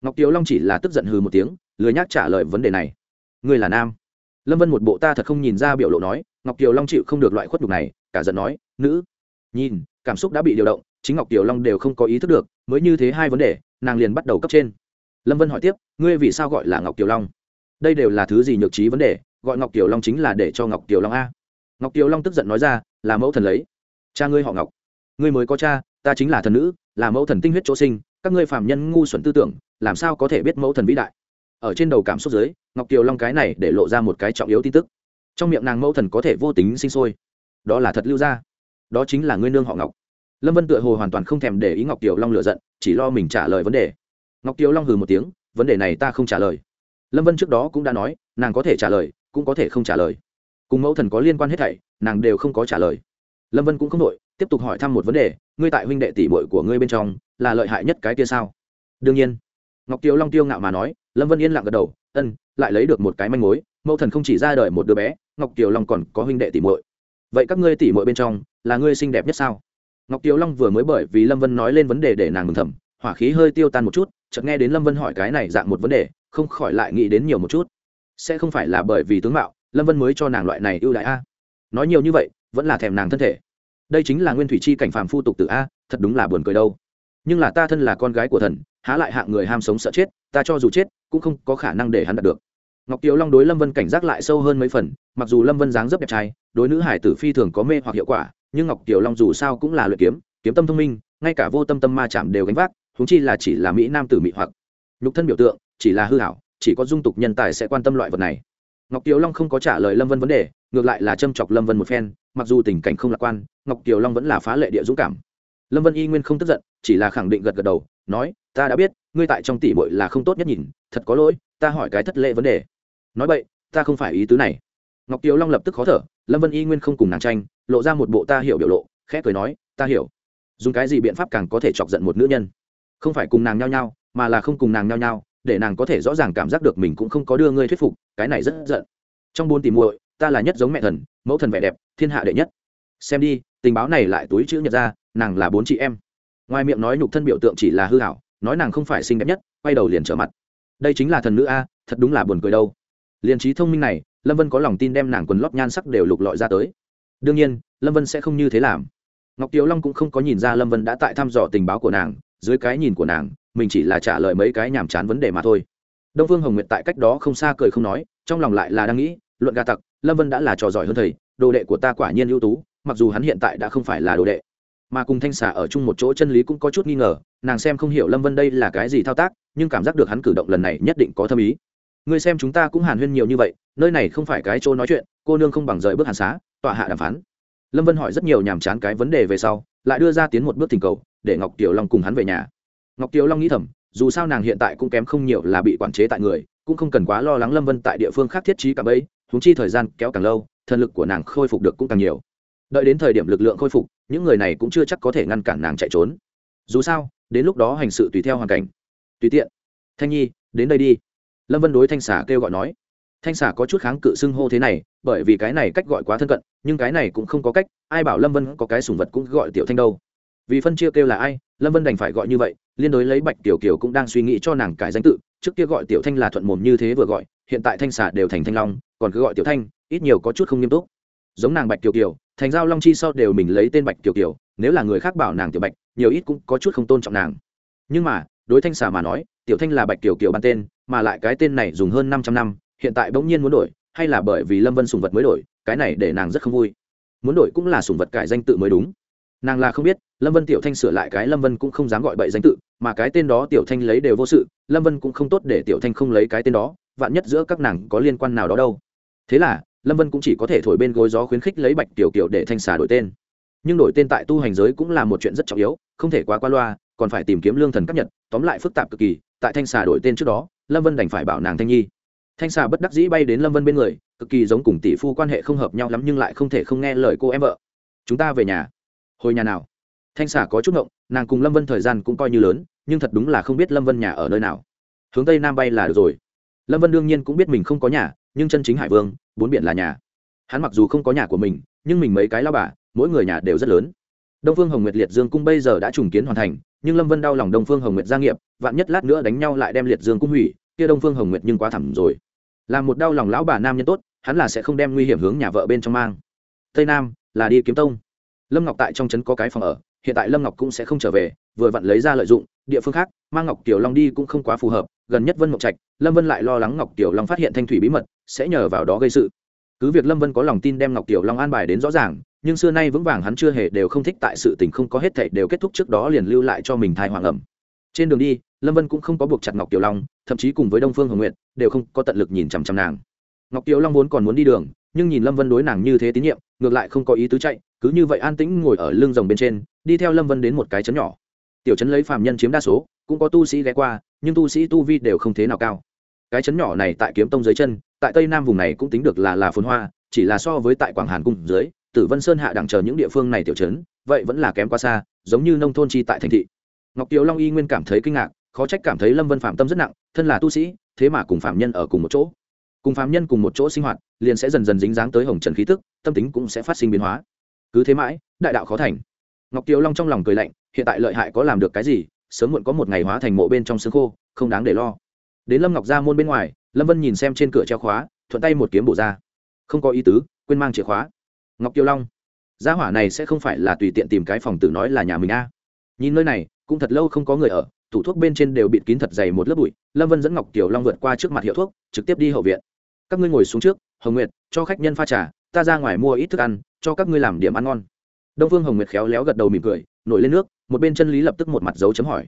Ngọc kiều long chỉ là tức giận hừ một tiếng, lười nhác trả lời vấn đề này. Người là nam. Lâm vân một bộ ta thật không nhìn ra biểu lộ nói, ngọc kiều long chịu không được loại khuất nhục này, cả giận nói, nữ. Nhìn, cảm xúc đã bị điều động, chính ngọc kiều long đều không có ý thức được, mới như thế hai vấn đề, nàng liền bắt đầu cấp trên. Lâm vân hỏi tiếp, ngươi vì sao gọi là ngọc kiều long? Đây đều là thứ gì nhược trí vấn đề? Gọi ngọc tiểu long chính là để cho ngọc tiểu long a. Ngọc tiểu long tức giận nói ra, là mẫu thần lấy. Cha ngươi họ ngọc. Ngươi mới có cha, ta chính là thần nữ, là mẫu thần tinh huyết chỗ sinh, các ngươi phạm nhân ngu xuẩn tư tưởng, làm sao có thể biết mẫu thần vĩ đại? Ở trên đầu cảm xúc dưới ngọc kiều long cái này để lộ ra một cái trọng yếu tin tức. Trong miệng nàng mẫu thần có thể vô tính sinh sôi. Đó là thật lưu ra. Đó chính là ngươi nương họ ngọc. Lâm vân tựa hồ hoàn toàn không thèm để ý ngọc kiều long lựa giận, chỉ lo mình trả lời vấn đề. Ngọc kiều long hừ một tiếng, vấn đề này ta không trả lời. Lâm vân trước đó cũng đã nói, nàng có thể trả lời cũng có thể không trả lời. Cùng mẫu thần có liên quan hết thảy, nàng đều không có trả lời. Lâm vân cũng không đội tiếp tục hỏi thăm một vấn đề, ngươi tại huynh đệ tỷ bội của ngươi bên trong, là lợi hại nhất cái kia sao? Đương nhiên. Ngọc tiêu long tiêu ngạo mà nói, lâm vân yên lặng gật đầu ân lại lấy được một cái manh mối, mẫu thần không chỉ ra đời một đứa bé, ngọc tiêu long còn có huynh đệ tỷ muội. Vậy các ngươi tỷ muội bên trong, là ngươi xinh đẹp nhất sao? Ngọc tiêu long vừa mới bởi vì lâm vân nói lên vấn đề để nàng mừng thầm, hỏa khí hơi tiêu tan một chút, chợt nghe đến lâm vân hỏi cái này dạng một vấn đề, không khỏi lại nghĩ đến nhiều một chút sẽ không phải là bởi vì tướng mạo, lâm vân mới cho nàng loại này ưu đại a. Nói nhiều như vậy, vẫn là thèm nàng thân thể. Đây chính là nguyên thủy chi cảnh phàm phu tục tử a, thật đúng là buồn cười đâu. Nhưng là ta thân là con gái của thần, há lại hạng người ham sống sợ chết, ta cho dù chết, cũng không có khả năng để hắn đạt được. Ngọc kiều long đối lâm vân cảnh giác lại sâu hơn mấy phần, mặc dù lâm vân dáng dấp đẹp trai, đối nữ hải tử phi thường có mê hoặc hiệu quả, nhưng ngọc kiều long dù sao cũng là luyện kiếm kiếm tâm thông minh, ngay cả vô tâm tâm ma chạm đều gánh vác húng chi là chỉ là mỹ nam tử mỹ hoặc. Nhục thân biểu tượng, chỉ là hư hảo chỉ có dung tục nhân tài sẽ quan tâm loại vật này. Ngọc kiều long không có trả lời lâm vân vấn đề, ngược lại là châm chọc lâm vân một phen, mặc dù tình cảnh không lạc quan, ngọc kiều long vẫn là phá lệ địa dũng cảm. Lâm vân y nguyên không tức giận, chỉ là khẳng định gật gật đầu, nói, ta đã biết, ngươi tại trong tỷ bội là không tốt nhất nhìn, thật có lỗi, ta hỏi cái thất lệ vấn đề. Nói vậy ta không phải ý tứ này. Ngọc kiều long lập tức khó thở, lâm vân y nguyên không cùng nàng tranh, lộ ra một bộ ta hiểu biểu lộ, khẽ cười nói, ta hiểu. Dùng cái gì biện pháp càng có thể chọc giận một nữ nhân? Không phải cùng nàng nhao nhao, mà là không cùng nàng nhao nhao để nàng có thể rõ ràng cảm giác được mình cũng không có đưa ngươi thuyết phục, cái này rất giận. Trong buôn tìm muội, ta là nhất giống mẹ thần, mẫu thần vẻ đẹp, thiên hạ đệ nhất. Xem đi, tình báo này lại túi chữ nhật ra, nàng là bốn chị em. Ngoài miệng nói nhục thân biểu tượng chỉ là hư hảo nói nàng không phải xinh đẹp nhất, quay đầu liền trở mặt. Đây chính là thần nữ a, thật đúng là buồn cười đâu. Liền trí thông minh này, lâm vân có lòng tin đem nàng quần lót nhan sắc đều lục lọi ra tới. Đương nhiên, lâm vân sẽ không như thế làm. Ngọc tiếu long cũng không có nhìn ra lâm vân đã tại thăm dò tình báo của nàng dưới cái nhìn của nàng, mình chỉ là trả lời mấy cái nhàm chán vấn đề mà thôi. Đông phương hồng nguyệt tại cách đó không xa cười không nói, trong lòng lại là đang nghĩ, luận gà tặc, lâm vân đã là trò giỏi hơn thầy, đồ đệ của ta quả nhiên ưu tú, mặc dù hắn hiện tại đã không phải là đồ đệ. Mà cùng thanh xà ở chung một chỗ chân lý cũng có chút nghi ngờ, nàng xem không hiểu lâm vân đây là cái gì thao tác, nhưng cảm giác được hắn cử động lần này nhất định có thâm ý. Ngươi xem chúng ta cũng hàn huyên nhiều như vậy, nơi này không phải cái chỗ nói chuyện, cô nương không bằng rời bước hàn xá, tọa hạ đàm phán. Lâm vân hỏi rất nhiều nhàm chán cái vấn đề về sau, lại đưa ra tiến một bước thỉnh cầu để ngọc tiểu long cùng hắn về nhà. Ngọc tiểu long nghĩ thầm, dù sao nàng hiện tại cũng kém không nhiều là bị quản chế tại người, cũng không cần quá lo lắng lâm vân tại địa phương khác thiết trí cả bấy húng chi thời gian kéo càng lâu, thần lực của nàng khôi phục được cũng càng nhiều. Đợi đến thời điểm lực lượng khôi phục, những người này cũng chưa chắc có thể ngăn cản nàng chạy trốn. Dù sao, đến lúc đó hành sự tùy theo hoàn cảnh. Tùy tiện. Thanh nhi, đến đây đi. Lâm vân đối thanh xà kêu gọi nói. Thanh xà có chút kháng cự xưng hô thế này, bởi vì cái này cách gọi quá thân cận, nhưng cái này cũng không có cách, ai bảo lâm vân có cái sùng vật cũng gọi tiểu thanh đâu vì phân chia kêu là ai, lâm vân đành phải gọi như vậy, liên đối lấy bạch tiểu kiều cũng đang suy nghĩ cho nàng cải danh tự, trước kia gọi tiểu thanh là thuận mồm như thế vừa gọi, hiện tại thanh xà đều thành thanh long, còn cứ gọi tiểu thanh, ít nhiều có chút không nghiêm túc. Giống nàng bạch tiểu kiều, thành giao long chi sau đều mình lấy tên bạch tiểu kiều, nếu là người khác bảo nàng tiểu bạch, nhiều ít cũng có chút không tôn trọng nàng. Nhưng mà, đối thanh xà mà nói, tiểu thanh là bạch tiểu kiều ban tên, mà lại cái tên này dùng hơn 500 năm, hiện tại bỗng nhiên muốn đổi, hay là bởi vì lâm vân sùng vật mới đổi, cái này để nàng rất không vui. Muốn đổi cũng là sùng vật cải danh tự mới đúng nàng là không biết, lâm vân tiểu thanh sửa lại cái lâm vân cũng không dám gọi bậy danh tự, mà cái tên đó tiểu thanh lấy đều vô sự, lâm vân cũng không tốt để tiểu thanh không lấy cái tên đó, vạn nhất giữa các nàng có liên quan nào đó đâu. Thế là, lâm vân cũng chỉ có thể thổi bên gối gió khuyến khích lấy bạch tiểu kiểu để thanh xà đổi tên. Nhưng đổi tên tại tu hành giới cũng là một chuyện rất trọng yếu, không thể quá qua loa, còn phải tìm kiếm lương thần cấp nhật, tóm lại phức tạp cực kỳ, tại thanh xà đổi tên trước đó, lâm vân đành phải bảo nàng thanh nhi. Thanh xà bất đắc dĩ bay đến lâm vân bên người, cực kỳ giống cùng tỷ phu quan hệ không hợp nhau lắm nhưng lại không thể không nghe lời cô em vợ. Chúng ta về nhà hồi nhà nào? Thanh xà có chút ngộng, nàng cùng lâm vân thời gian cũng coi như lớn, nhưng thật đúng là không biết lâm vân nhà ở nơi nào. Hướng tây nam bay là được rồi. Lâm vân đương nhiên cũng biết mình không có nhà, nhưng chân chính hải vương, bốn biển là nhà. Hắn mặc dù không có nhà của mình, nhưng mình mấy cái lao bà, mỗi người nhà đều rất lớn. Đông phương hồng nguyệt liệt dương cung bây giờ đã trùng kiến hoàn thành, nhưng lâm vân đau lòng đông phương hồng nguyệt gia nghiệp, vạn nhất lát nữa đánh nhau lại đem liệt dương cung hủy, kia đông phương hồng nguyệt nhưng quá thẳm rồi. Là một đau lòng lão bà nam nhân tốt, hắn là sẽ không đem nguy hiểm hướng nhà vợ bên trong mang. Tây nam, là đi kiếm tông lâm ngọc tại trong trấn có cái phòng ở, hiện tại lâm ngọc cũng sẽ không trở về, vừa vặn lấy ra lợi dụng, địa phương khác, mang ngọc tiểu long đi cũng không quá phù hợp, gần nhất vân mộng trạch, lâm vân lại lo lắng ngọc tiểu long phát hiện thanh thủy bí mật, sẽ nhờ vào đó gây sự. Cứ việc lâm vân có lòng tin đem ngọc tiểu long an bài đến rõ ràng, nhưng xưa nay vững vàng hắn chưa hề đều không thích tại sự tình không có hết thảy đều kết thúc trước đó liền lưu lại cho mình thai hoàng ẩm. Trên đường đi, lâm vân cũng không có buộc chặt ngọc tiểu long, thậm chí cùng với đông phương hồng nguyện đều không có tận lực nhìn chằm chằm nàng. Ngọc tiểu long vốn còn muốn đi đường, nhưng nhìn lâm vân đối nàng như thế tín nhiệm, ngược lại không có ý tứ chạy cứ như vậy an tĩnh ngồi ở lưng rồng bên trên, đi theo lâm vân đến một cái chấn nhỏ. Tiểu chấn lấy phàm nhân chiếm đa số, cũng có tu sĩ ghé qua, nhưng tu sĩ tu vi đều không thế nào cao. Cái chấn nhỏ này tại kiếm tông dưới chân, tại tây nam vùng này cũng tính được là là phồn hoa, chỉ là so với tại quảng hàn cung dưới, tử vân sơn hạ đẳng chờ những địa phương này tiểu chấn vậy vẫn là kém quá xa, giống như nông thôn chi tại thành thị. Ngọc kiều long y nguyên cảm thấy kinh ngạc, khó trách cảm thấy lâm vân phạm tâm rất nặng, thân là tu sĩ, thế mà cùng phạm nhân ở cùng một chỗ. Cùng phạm nhân cùng một chỗ sinh hoạt, liền sẽ dần dần dính dáng tới hồng trần khí tức, tâm tính cũng sẽ phát sinh biến hóa cứ thế mãi, đại đạo khó thành. Ngọc kiều long trong lòng cười lạnh, hiện tại lợi hại có làm được cái gì, sớm muộn có một ngày hóa thành mộ bên trong xương khô, không đáng để lo. Đến lâm ngọc ra môn bên ngoài, lâm vân nhìn xem trên cửa treo khóa, thuận tay một kiếm bổ ra. Không có ý tứ, quên mang chìa khóa. Ngọc kiều long, gia hỏa này sẽ không phải là tùy tiện tìm cái phòng tử nói là nhà mình a. Nhìn nơi này, cũng thật lâu không có người ở, tủ thuốc bên trên đều bịt kín thật dày một lớp bụi, lâm vân dẫn ngọc kiều long vượt qua trước mặt hiệu thuốc, trực tiếp đi hậu viện. Các ngươi ngồi xuống trước, hồng nguyệt, cho khách nhân pha trà ta ra ngoài mua ít thức ăn, cho các ngươi làm điểm ăn ngon. Đông phương hồng nguyệt khéo léo gật đầu mỉm cười, nổi lên nước, một bên chân lý lập tức một mặt dấu chấm hỏi.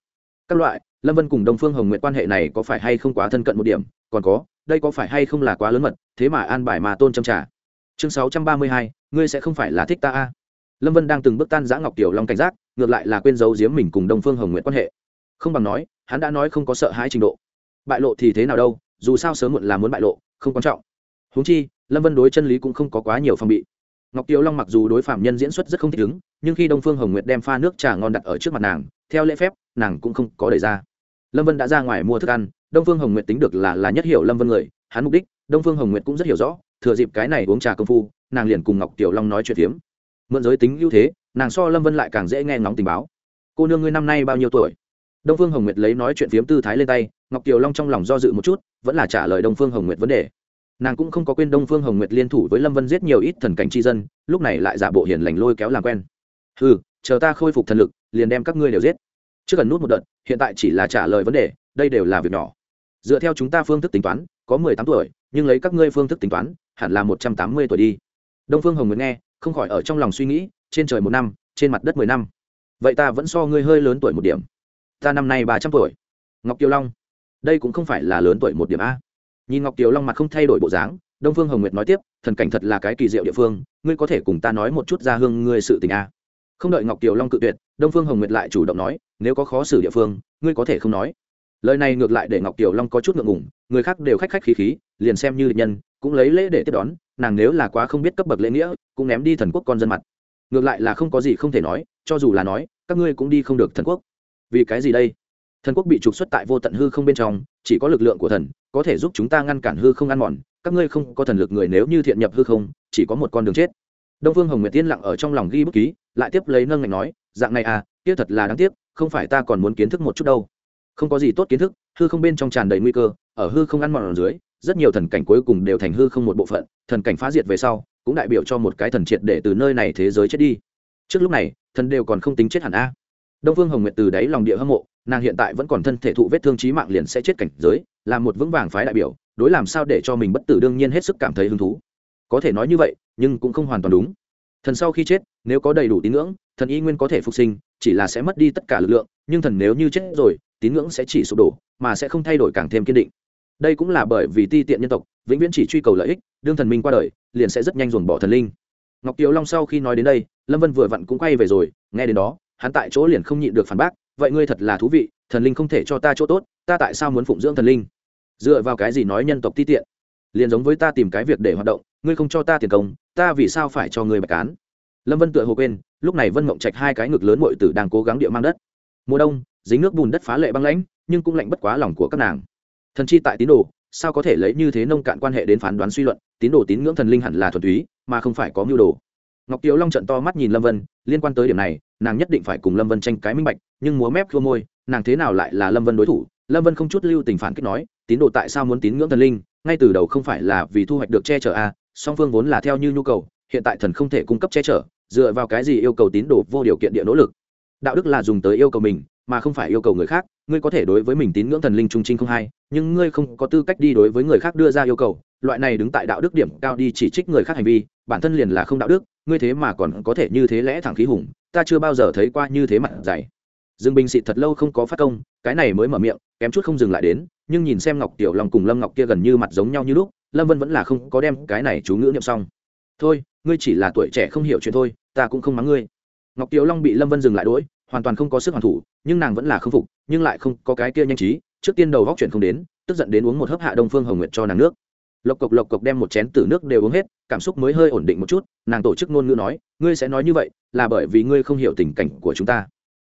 Các loại, lâm vân cùng đông phương hồng nguyệt quan hệ này có phải hay không quá thân cận một điểm? Còn có, đây có phải hay không là quá lớn mật, thế mà an bài mà tôn châm trả chương sáu trăm ba mươi hai, ngươi sẽ không phải là thích ta a? Lâm vân đang từng bước tan giã ngọc tiểu long cảnh giác, ngược lại là quên giấu giếm mình cùng đông phương hồng nguyệt quan hệ. Không bằng nói, hắn đã nói không có sợ hãi trình độ. Bại lộ thì thế nào đâu, dù sao sớm muộn là muốn bại lộ, không quan trọng. Huống chi lâm vân đối chân lý cũng không có quá nhiều phòng bị. Ngọc kiều long mặc dù đối phạm nhân diễn xuất rất không thích ứng, nhưng khi đông phương hồng nguyệt đem pha nước trà ngon đặt ở trước mặt nàng, theo lễ phép, nàng cũng không có đẩy ra. Lâm vân đã ra ngoài mua thức ăn, đông phương hồng nguyệt tính được là là nhất hiểu lâm vân người, hắn mục đích, đông phương hồng nguyệt cũng rất hiểu rõ, thừa dịp cái này uống trà công phu, nàng liền cùng ngọc kiều long nói chuyện phiếm. Mượn giới tính ưu thế, nàng so lâm vân lại càng dễ nghe ngóng tình báo. Cô nương ngươi năm nay bao nhiêu tuổi? Đông phương hồng nguyệt lấy nói chuyện phiếm tư thái lên tay, ngọc kiều long trong lòng do dự một chút, vẫn là trả lời đông phương hồng nguyệt vấn đề nàng cũng không có quên đông phương hồng nguyệt liên thủ với lâm vân giết nhiều ít thần cảnh tri dân, lúc này lại giả bộ hiền lành lôi kéo làm quen. Ừ chờ ta khôi phục thần lực, liền đem các ngươi đều giết. Chưa cần nút một đợt, hiện tại chỉ là trả lời vấn đề, đây đều là việc nhỏ. Dựa theo chúng ta phương thức tính toán, có mười tám tuổi, nhưng lấy các ngươi phương thức tính toán, hẳn là một trăm tám mươi tuổi đi. Đông phương hồng nguyệt nghe, không khỏi ở trong lòng suy nghĩ, trên trời một năm, trên mặt đất mười năm. Vậy ta vẫn so ngươi hơi lớn tuổi một điểm. Ta năm nay ba trăm tuổi. Ngọc kiều long, đây cũng không phải là lớn tuổi một điểm a nhìn ngọc kiều long mặt không thay đổi bộ dáng, đông phương hồng nguyệt nói tiếp, thần cảnh thật là cái kỳ diệu địa phương, ngươi có thể cùng ta nói một chút ra hương ngươi sự tình a. Không đợi ngọc kiều long cự tuyệt, đông phương hồng nguyệt lại chủ động nói, nếu có khó xử địa phương, ngươi có thể không nói. Lời này ngược lại để ngọc kiều long có chút ngượng ngùng, người khác đều khách khách khí khí, liền xem như địch nhân, cũng lấy lễ để tiếp đón, nàng nếu là quá không biết cấp bậc lễ nghĩa, cũng ném đi thần quốc con dân mặt. Ngược lại là không có gì không thể nói, cho dù là nói, các ngươi cũng đi không được thần quốc. Vì cái gì đây? Thần quốc bị trục xuất tại vô tận hư không bên trong chỉ có lực lượng của thần, có thể giúp chúng ta ngăn cản hư không ăn mòn. Các ngươi không có thần lực người nếu như thiện nhập hư không, chỉ có một con đường chết. Đông phương hồng nguyệt tiên lặng ở trong lòng ghi bút ký, lại tiếp lấy nâng ngạch nói, dạng này à tiếc thật là đáng tiếc, không phải ta còn muốn kiến thức một chút đâu. Không có gì tốt kiến thức, hư không bên trong tràn đầy nguy cơ, ở hư không ăn mòn ở dưới, rất nhiều thần cảnh cuối cùng đều thành hư không một bộ phận, thần cảnh phá diệt về sau, cũng đại biểu cho một cái thần triệt để từ nơi này thế giới chết đi. Trước lúc này, thần đều còn không tính chết hẳn a. Đông phương hồng nguyệt từ đáy lòng địa hâm mộ nàng hiện tại vẫn còn thân thể thụ vết thương trí mạng liền sẽ chết cảnh giới, là một vững vàng phái đại biểu, đối làm sao để cho mình bất tử đương nhiên hết sức cảm thấy hứng thú. Có thể nói như vậy, nhưng cũng không hoàn toàn đúng. Thần sau khi chết, nếu có đầy đủ tín ngưỡng, thần y nguyên có thể phục sinh, chỉ là sẽ mất đi tất cả lực lượng, nhưng thần nếu như chết rồi, tín ngưỡng sẽ chỉ sụp đổ, mà sẽ không thay đổi càng thêm kiên định. Đây cũng là bởi vì ti tiện nhân tộc, vĩnh viễn chỉ truy cầu lợi ích, đương thần minh qua đời, liền sẽ rất nhanh dồn bỏ thần linh. Ngọc kiều long sau khi nói đến đây, lâm vân vừa vặn cũng quay về rồi, nghe đến đó, hắn tại chỗ liền không nhịn được phản bác vậy ngươi thật là thú vị, thần linh không thể cho ta chỗ tốt, ta tại sao muốn phụng dưỡng thần linh? Dựa vào cái gì nói nhân tộc ti tiện? Liền giống với ta tìm cái việc để hoạt động, ngươi không cho ta tiền công, ta vì sao phải cho ngươi bạch cán? Lâm vân tựa hồ quên, lúc này vân mộng trạch hai cái ngực lớn mội tử đang cố gắng địa mang đất. Mùa đông, dính nước bùn đất phá lệ băng lãnh, nhưng cũng lạnh bất quá lòng của các nàng. Thần chi tại tín đồ, sao có thể lấy như thế nông cạn quan hệ đến phán đoán suy luận? Tín đồ tín ngưỡng thần linh hẳn là thuần túy, mà không phải có mưu đồ. Ngọc tiếu long trận to mắt nhìn lâm vân, liên quan tới điểm này nàng nhất định phải cùng lâm vân tranh cái minh bạch nhưng múa mép khua môi nàng thế nào lại là lâm vân đối thủ? Lâm vân không chút lưu tình phản kích nói tín đồ tại sao muốn tín ngưỡng thần linh? Ngay từ đầu không phải là vì thu hoạch được che chở a à, song phương vốn là theo như nhu cầu hiện tại thần không thể cung cấp che chở dựa vào cái gì yêu cầu tín đồ vô điều kiện địa nỗ lực? Đạo đức là dùng tới yêu cầu mình mà không phải yêu cầu người khác. Ngươi có thể đối với mình tín ngưỡng thần linh trung trinh không hay nhưng ngươi không có tư cách đi đối với người khác đưa ra yêu cầu. Loại này đứng tại đạo đức điểm cao đi chỉ trích người khác hành vi bản thân liền là không đạo đức ngươi thế mà còn có thể như thế lẽ thẳng khí hùng ta chưa bao giờ thấy qua như thế mặt dày. Dương bình xịt thật lâu không có phát công, cái này mới mở miệng, kém chút không dừng lại đến, nhưng nhìn xem ngọc tiểu long cùng lâm ngọc kia gần như mặt giống nhau như lúc, lâm vân vẫn là không có đem cái này chú ngữ niệm xong. Thôi, ngươi chỉ là tuổi trẻ không hiểu chuyện thôi, ta cũng không mắng ngươi. Ngọc tiểu long bị lâm vân dừng lại đuổi hoàn toàn không có sức hoàn thủ, nhưng nàng vẫn là không phục, nhưng lại không có cái kia nhanh trí, trước tiên đầu góc chuyện không đến, tức giận đến uống một hớp hạ đông phương hồng nguyệt cho nàng nước. Lộc cộc lộc cộc đem một chén tử nước đều uống hết, cảm xúc mới hơi ổn định một chút, nàng tổ chức ngôn ngữ nói, ngươi sẽ nói như vậy là bởi vì ngươi không hiểu tình cảnh của chúng ta.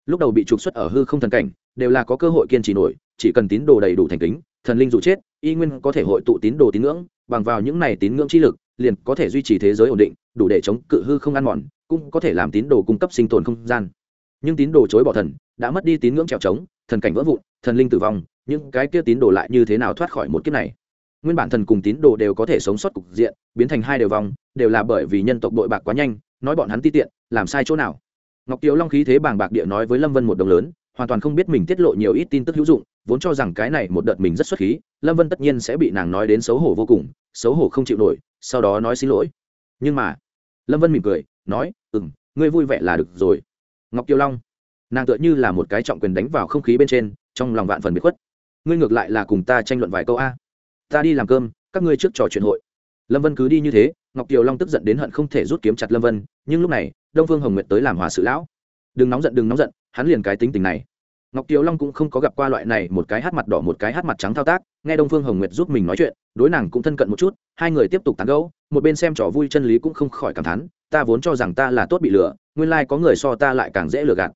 Lúc đầu bị trục xuất ở hư không thần cảnh, đều là có cơ hội kiên trì nổi, chỉ cần tín đồ đầy đủ thành kính, thần linh dù chết, y nguyên có thể hội tụ tín đồ tín ngưỡng, bằng vào những này tín ngưỡng chi lực, liền có thể duy trì thế giới ổn định, đủ để chống cự hư không ăn mòn, cũng có thể làm tín đồ cung cấp sinh tồn không gian. Nhưng tín đồ chối bỏ thần, đã mất đi tín ngưỡng trèo trống, thần cảnh vỡ vụn, thần linh tử vong, những cái kia tín đồ lại như thế nào thoát khỏi một kiếp này? Nguyên bản thần cùng tín đồ đều có thể sống sót cục diện, biến thành hai đều vong, đều là bởi vì nhân tộc đội bạc quá nhanh nói bọn hắn ti tiện, làm sai chỗ nào? Ngọc tiếu long khí thế bàng bạc địa nói với lâm vân một đồng lớn, hoàn toàn không biết mình tiết lộ nhiều ít tin tức hữu dụng, vốn cho rằng cái này một đợt mình rất xuất khí, lâm vân tất nhiên sẽ bị nàng nói đến xấu hổ vô cùng, xấu hổ không chịu nổi, sau đó nói xin lỗi. Nhưng mà, lâm vân mỉm cười, nói ừ m ngươi vui vẻ là được rồi. Ngọc kiều long, nàng tựa như là một cái trọng quyền đánh vào không khí bên trên, trong lòng vạn phần bị khuất. Ngươi ngược lại là cùng ta tranh luận vài câu a. Ta đi làm cơm, các ngươi trước trò chuyện hội lâm vân cứ đi như thế, ngọc kiều long tức giận đến hận không thể rút kiếm chặt lâm vân, nhưng lúc này, đông phương hồng nguyệt tới làm hòa sự lão. Đừng nóng giận, đừng nóng giận, hắn liền cái tính tình này. Ngọc kiều long cũng không có gặp qua loại này một cái hát mặt đỏ, một cái hát mặt trắng thao tác, nghe đông phương hồng nguyệt giúp mình nói chuyện, đối nàng cũng thân cận một chút, hai người tiếp tục tán gẫu, một bên xem trò vui chân lý cũng không khỏi cảm thán, ta vốn cho rằng ta là tốt bị lừa, nguyên lai、like、có người so ta lại càng dễ lừa gạt.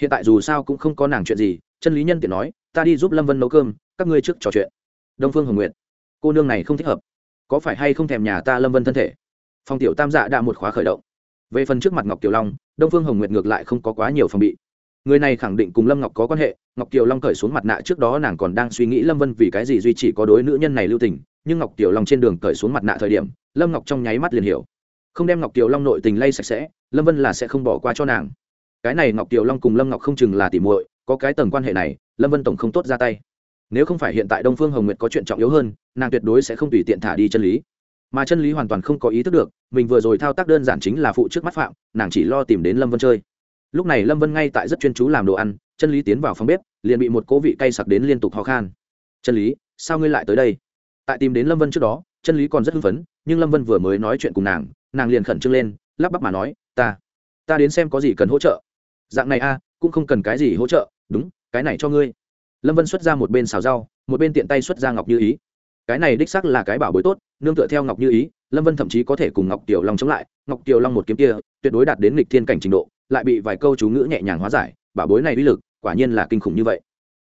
Hiện tại dù sao cũng không có nàng chuyện gì, chân lý nhân tiện nói, ta đi giúp lâm vân nấu cơm, các ngươi trước trò chuyện. Đông phương hồng nguyệt, cô nương này không thích hợp có phải hay không thèm nhà ta lâm vân thân thể? Phòng tiểu tam dạ đã một khóa khởi động. Về phần trước mặt ngọc kiều long, đông phương hồng nguyệt ngược lại không có quá nhiều phòng bị. Người này khẳng định cùng lâm ngọc có quan hệ, ngọc kiều long cởi xuống mặt nạ trước đó nàng còn đang suy nghĩ lâm vân vì cái gì duy chỉ có đối nữ nhân này lưu tình, nhưng ngọc kiều long trên đường cởi xuống mặt nạ thời điểm, lâm ngọc trong nháy mắt liền hiểu. Không đem ngọc kiều long nội tình lay sạch sẽ, lâm vân là sẽ không bỏ qua cho nàng. Cái này ngọc kiều long cùng lâm ngọc không chừng là tỉ muội, có cái tầng quan hệ này, lâm vân tổng không tốt ra tay nếu không phải hiện tại đông phương hồng nguyệt có chuyện trọng yếu hơn, nàng tuyệt đối sẽ không tùy tiện thả đi chân lý. Mà chân lý hoàn toàn không có ý thức được, mình vừa rồi thao tác đơn giản chính là phụ trước mắt phạm, nàng chỉ lo tìm đến lâm vân chơi. Lúc này lâm vân ngay tại rất chuyên chú làm đồ ăn, chân lý tiến vào phòng bếp, liền bị một cố vị cay sặc đến liên tục khó khan. Chân lý, sao ngươi lại tới đây? Tại tìm đến lâm vân trước đó, chân lý còn rất hưng phấn, nhưng lâm vân vừa mới nói chuyện cùng nàng nàng liền khẩn trương lên, lắp bắp mà nói, ta ta đến xem có gì cần hỗ trợ. Dạng này a, cũng không cần cái gì hỗ trợ, đúng, cái này cho ngươi lâm vân xuất ra một bên xào rau, một bên tiện tay xuất ra ngọc như ý. Cái này đích xác là cái bảo bối tốt, nương tựa theo ngọc như ý, lâm vân thậm chí có thể cùng ngọc tiểu long chống lại. Ngọc tiểu long một kiếm kia, tuyệt đối đạt đến lịch thiên cảnh trình độ, lại bị vài câu chú ngữ nhẹ nhàng hóa giải, bảo bối này uy lực, quả nhiên là kinh khủng như vậy.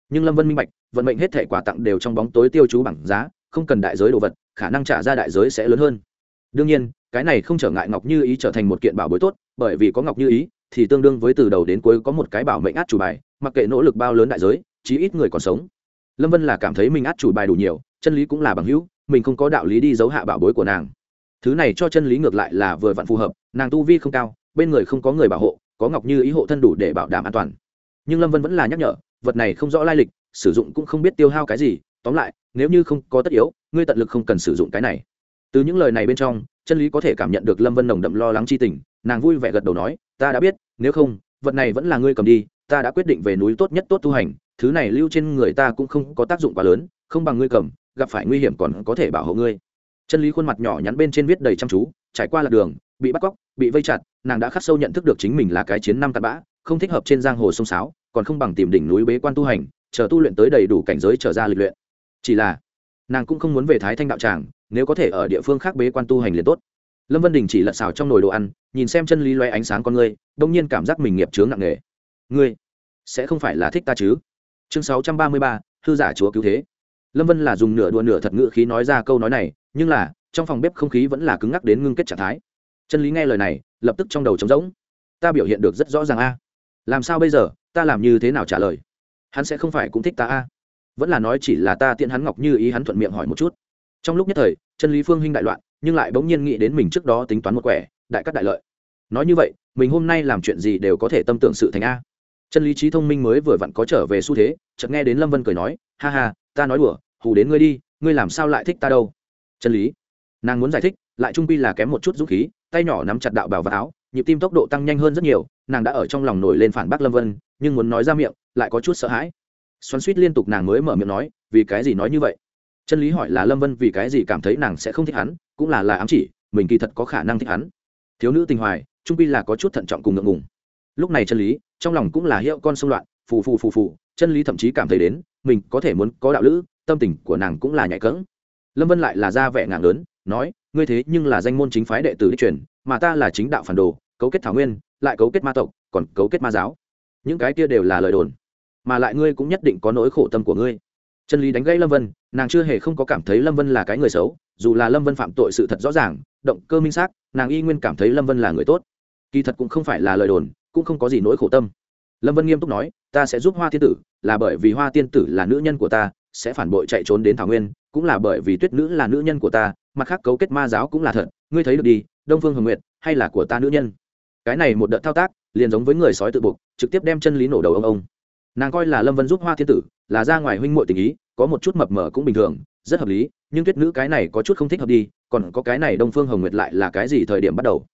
Nhưng lâm vân minh bạch, vận mệnh hết thể quà tặng đều trong bóng tối tiêu chú bằng giá, không cần đại giới đồ vật, khả năng trả ra đại giới sẽ lớn hơn. Đương nhiên, cái này không trở ngại ngọc như ý trở thành một kiện bảo bối tốt, bởi vì có ngọc như ý, thì tương đương với từ đầu đến cuối có một cái bảo mệnh át chủ bài, mặc kệ nỗ lực bao lớn đại giới chí ít người còn sống. Lâm vân là cảm thấy mình át chủ bài đủ nhiều, chân lý cũng là bằng hữu, mình không có đạo lý đi giấu hạ bảo bối của nàng. Thứ này cho chân lý ngược lại là vừa vặn phù hợp, nàng tu vi không cao, bên người không có người bảo hộ, có ngọc như ý hộ thân đủ để bảo đảm an toàn. Nhưng lâm vân vẫn là nhắc nhở, vật này không rõ lai lịch, sử dụng cũng không biết tiêu hao cái gì, tóm lại, nếu như không có tất yếu, ngươi tận lực không cần sử dụng cái này. Từ những lời này bên trong, chân lý có thể cảm nhận được lâm vân nồng đậm lo lắng c h i tình, nàng vui vẻ gật đầu nói, ta đã biết, nếu không, vật này vẫn là ngươi cầm đi ta đã quyết định về núi tốt nhất tốt tu hành, thứ này lưu trên người ta cũng không có tác dụng quá lớn, không bằng ngươi cầm, gặp phải nguy hiểm còn có thể bảo hộ ngươi. Chân lý khuôn mặt nhỏ nhắn bên trên viết đầy chăm chú, trải qua lạc đường, bị bắt cóc, bị vây chặt, nàng đã khắc sâu nhận thức được chính mình là cái chiến năm cặn bã, không thích hợp trên giang hồ sông sáo, còn không bằng tìm đỉnh núi bế quan tu hành, chờ tu luyện tới đầy đủ cảnh giới trở ra lịch luyện. Chỉ là, nàng cũng không muốn về thái thanh đạo tràng, nếu có thể ở địa phương khác bế quan tu hành liền tốt. Lâm vân đình chỉ lật xào trong nồi đồ ăn, nhìn xem chân lý loe ánh sáng con ngươi đông nhiên cảm giác mình nghiệp chướng nặng nề ngươi sẽ không phải là thích ta chứ? Chương sáu trăm ba mươi ba thư giả chúa cứu thế. Lâm vân là dùng nửa đùa nửa thật ngữ khí nói ra câu nói này, nhưng là, trong phòng bếp không khí vẫn là cứng ngắc đến ngưng kết trạng thái. Chân lý nghe lời này, lập tức trong đầu trống rỗng. Ta biểu hiện được rất rõ ràng a. Làm sao bây giờ, ta làm như thế nào trả lời? Hắn sẽ không phải cũng thích ta a. Vẫn là nói chỉ là ta tiện hắn ngọc như ý hắn thuận miệng hỏi một chút. Trong lúc nhất thời, chân lý phương huynh đại loạn, nhưng lại bỗng nhiên nghĩ đến mình trước đó tính toán một quẻ, đại cắt đại lợi. Nói như vậy, mình hôm nay làm chuyện gì đều có thể tâm tưởng sự thành a chân lý trí thông minh mới vừa vặn có trở về xu thế, chợt nghe đến lâm vân cười nói, ha ha, ta nói đùa, hù đến ngươi đi, ngươi làm sao lại thích ta đâu? Chân lý. Nàng muốn giải thích, lại trung pi là kém một chút dũng khí, tay nhỏ nắm chặt đạo bảo và áo, nhịp tim tốc độ tăng nhanh hơn rất nhiều, nàng đã ở trong lòng nổi lên phản bác lâm vân, nhưng muốn nói ra miệng, lại có chút sợ hãi. Xoắn suýt liên tục nàng mới mở miệng nói, vì cái gì nói như vậy? Chân lý hỏi là lâm vân vì cái gì cảm thấy nàng sẽ không thích hắn, cũng là là ám chỉ, mình kỳ thật có khả năng thích hắn. Thiếu nữ tình hoài, trung pi là có chút thận trọng cùng ngượng ngùng lúc này chân lý, trong lòng cũng là hiệu con sông loạn, phù phù phù phù, chân lý thậm chí cảm thấy đến, mình có thể muốn có đạo lữ, tâm tình của nàng cũng là nhạy cỡng. Lâm vân lại là ra vẻ ngạc lớn, nói, ngươi thế nhưng là danh môn chính phái đệ tử đi truyền, mà ta là chính đạo phản đồ, cấu kết thảo nguyên, lại cấu kết ma tộc, còn cấu kết ma giáo. Những cái kia đều là lời đồn, mà lại ngươi cũng nhất định có nỗi khổ tâm của ngươi. Chân lý đánh gây lâm vân, nàng chưa hề không có cảm thấy lâm vân là cái người xấu, dù là lâm vân phạm tội sự thật rõ ràng, động cơ minh xác, nàng y nguyên cảm thấy lâm vân là người tốt. Kỳ thật cũng không phải là lời đồn cũng không có gì nỗi khổ tâm. Lâm vân nghiêm túc nói, ta sẽ giúp hoa tiên tử, là bởi vì hoa tiên tử là nữ nhân của ta, sẽ phản bội chạy trốn đến thảo nguyên, cũng là bởi vì tuyết nữ là nữ nhân của ta, mặt khác cấu kết ma giáo cũng là thật, ngươi thấy được đi, đông phương hồng nguyệt, hay là của ta nữ nhân? Cái này một đợt thao tác, liền giống với người sói tự buộc, trực tiếp đem chân lý nổ đầu ông ông. Nàng coi là lâm vân giúp hoa thiên tử, là ra ngoài huynh muội tình ý, có một chút mập mờ cũng bình thường, rất hợp lý, nhưng tuyết nữ cái này có chút không thích hợp đi, còn có cái này đông phương hồng nguyệt lại là cái gì thời điểm bắt đầu?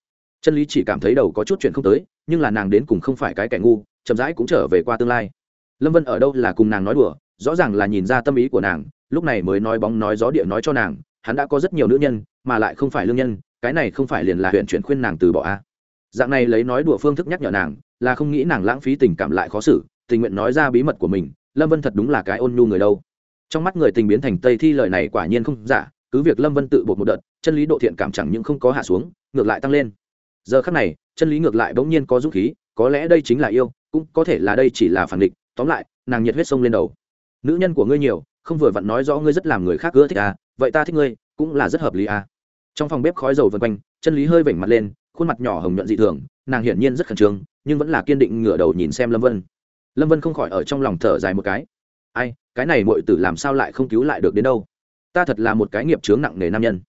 Chân lý chỉ cảm thấy đầu có chút chuyện không tới, nhưng là nàng đến cùng không phải cái kẻ ngu, chậm rãi cũng trở về qua tương lai. Lâm vân ở đâu là cùng nàng nói đùa, rõ ràng là nhìn ra tâm ý của nàng, lúc này mới nói bóng nói gió địa nói cho nàng, hắn đã có rất nhiều nữ nhân, mà lại không phải lương nhân, cái này không phải liền là huyện chuyển khuyên nàng từ bỏ a. À. dạng này lấy nói đùa phương thức nhắc nhở nàng, là không nghĩ nàng lãng phí tình cảm lại khó xử, tình nguyện nói ra bí mật của mình, lâm vân thật đúng là cái ôn nhu người đâu. Trong mắt người tình biến thành tây thi lời này quả nhiên không giả, cứ việc lâm vân tự bột một đợt, chân lý độ thiện cảm chẳng những không có hạ xuống, ngược lại tăng lên giờ khắc này, chân lý ngược lại bỗng nhiên có dũng khí, có lẽ đây chính là yêu, cũng có thể là đây chỉ là phản địch. Tóm lại, nàng nhiệt huyết sông lên đầu. Nữ nhân của ngươi nhiều, không vừa vặn nói rõ ngươi rất làm người khác ưa thích à vậy ta thích ngươi, cũng là rất hợp lý à. Trong phòng bếp khói dầu vân quanh, chân lý hơi vểnh mặt lên, khuôn mặt nhỏ hồng nhuận dị thường, nàng hiển nhiên rất khẩn trương, nhưng vẫn là kiên định ngửa đầu nhìn xem lâm vân. Lâm vân không khỏi ở trong lòng thở dài một cái. Ai, cái này mọi tử làm sao lại không cứu lại được đến đâu? Ta thật là một cái nghiệp chướng nặng nề nam nhân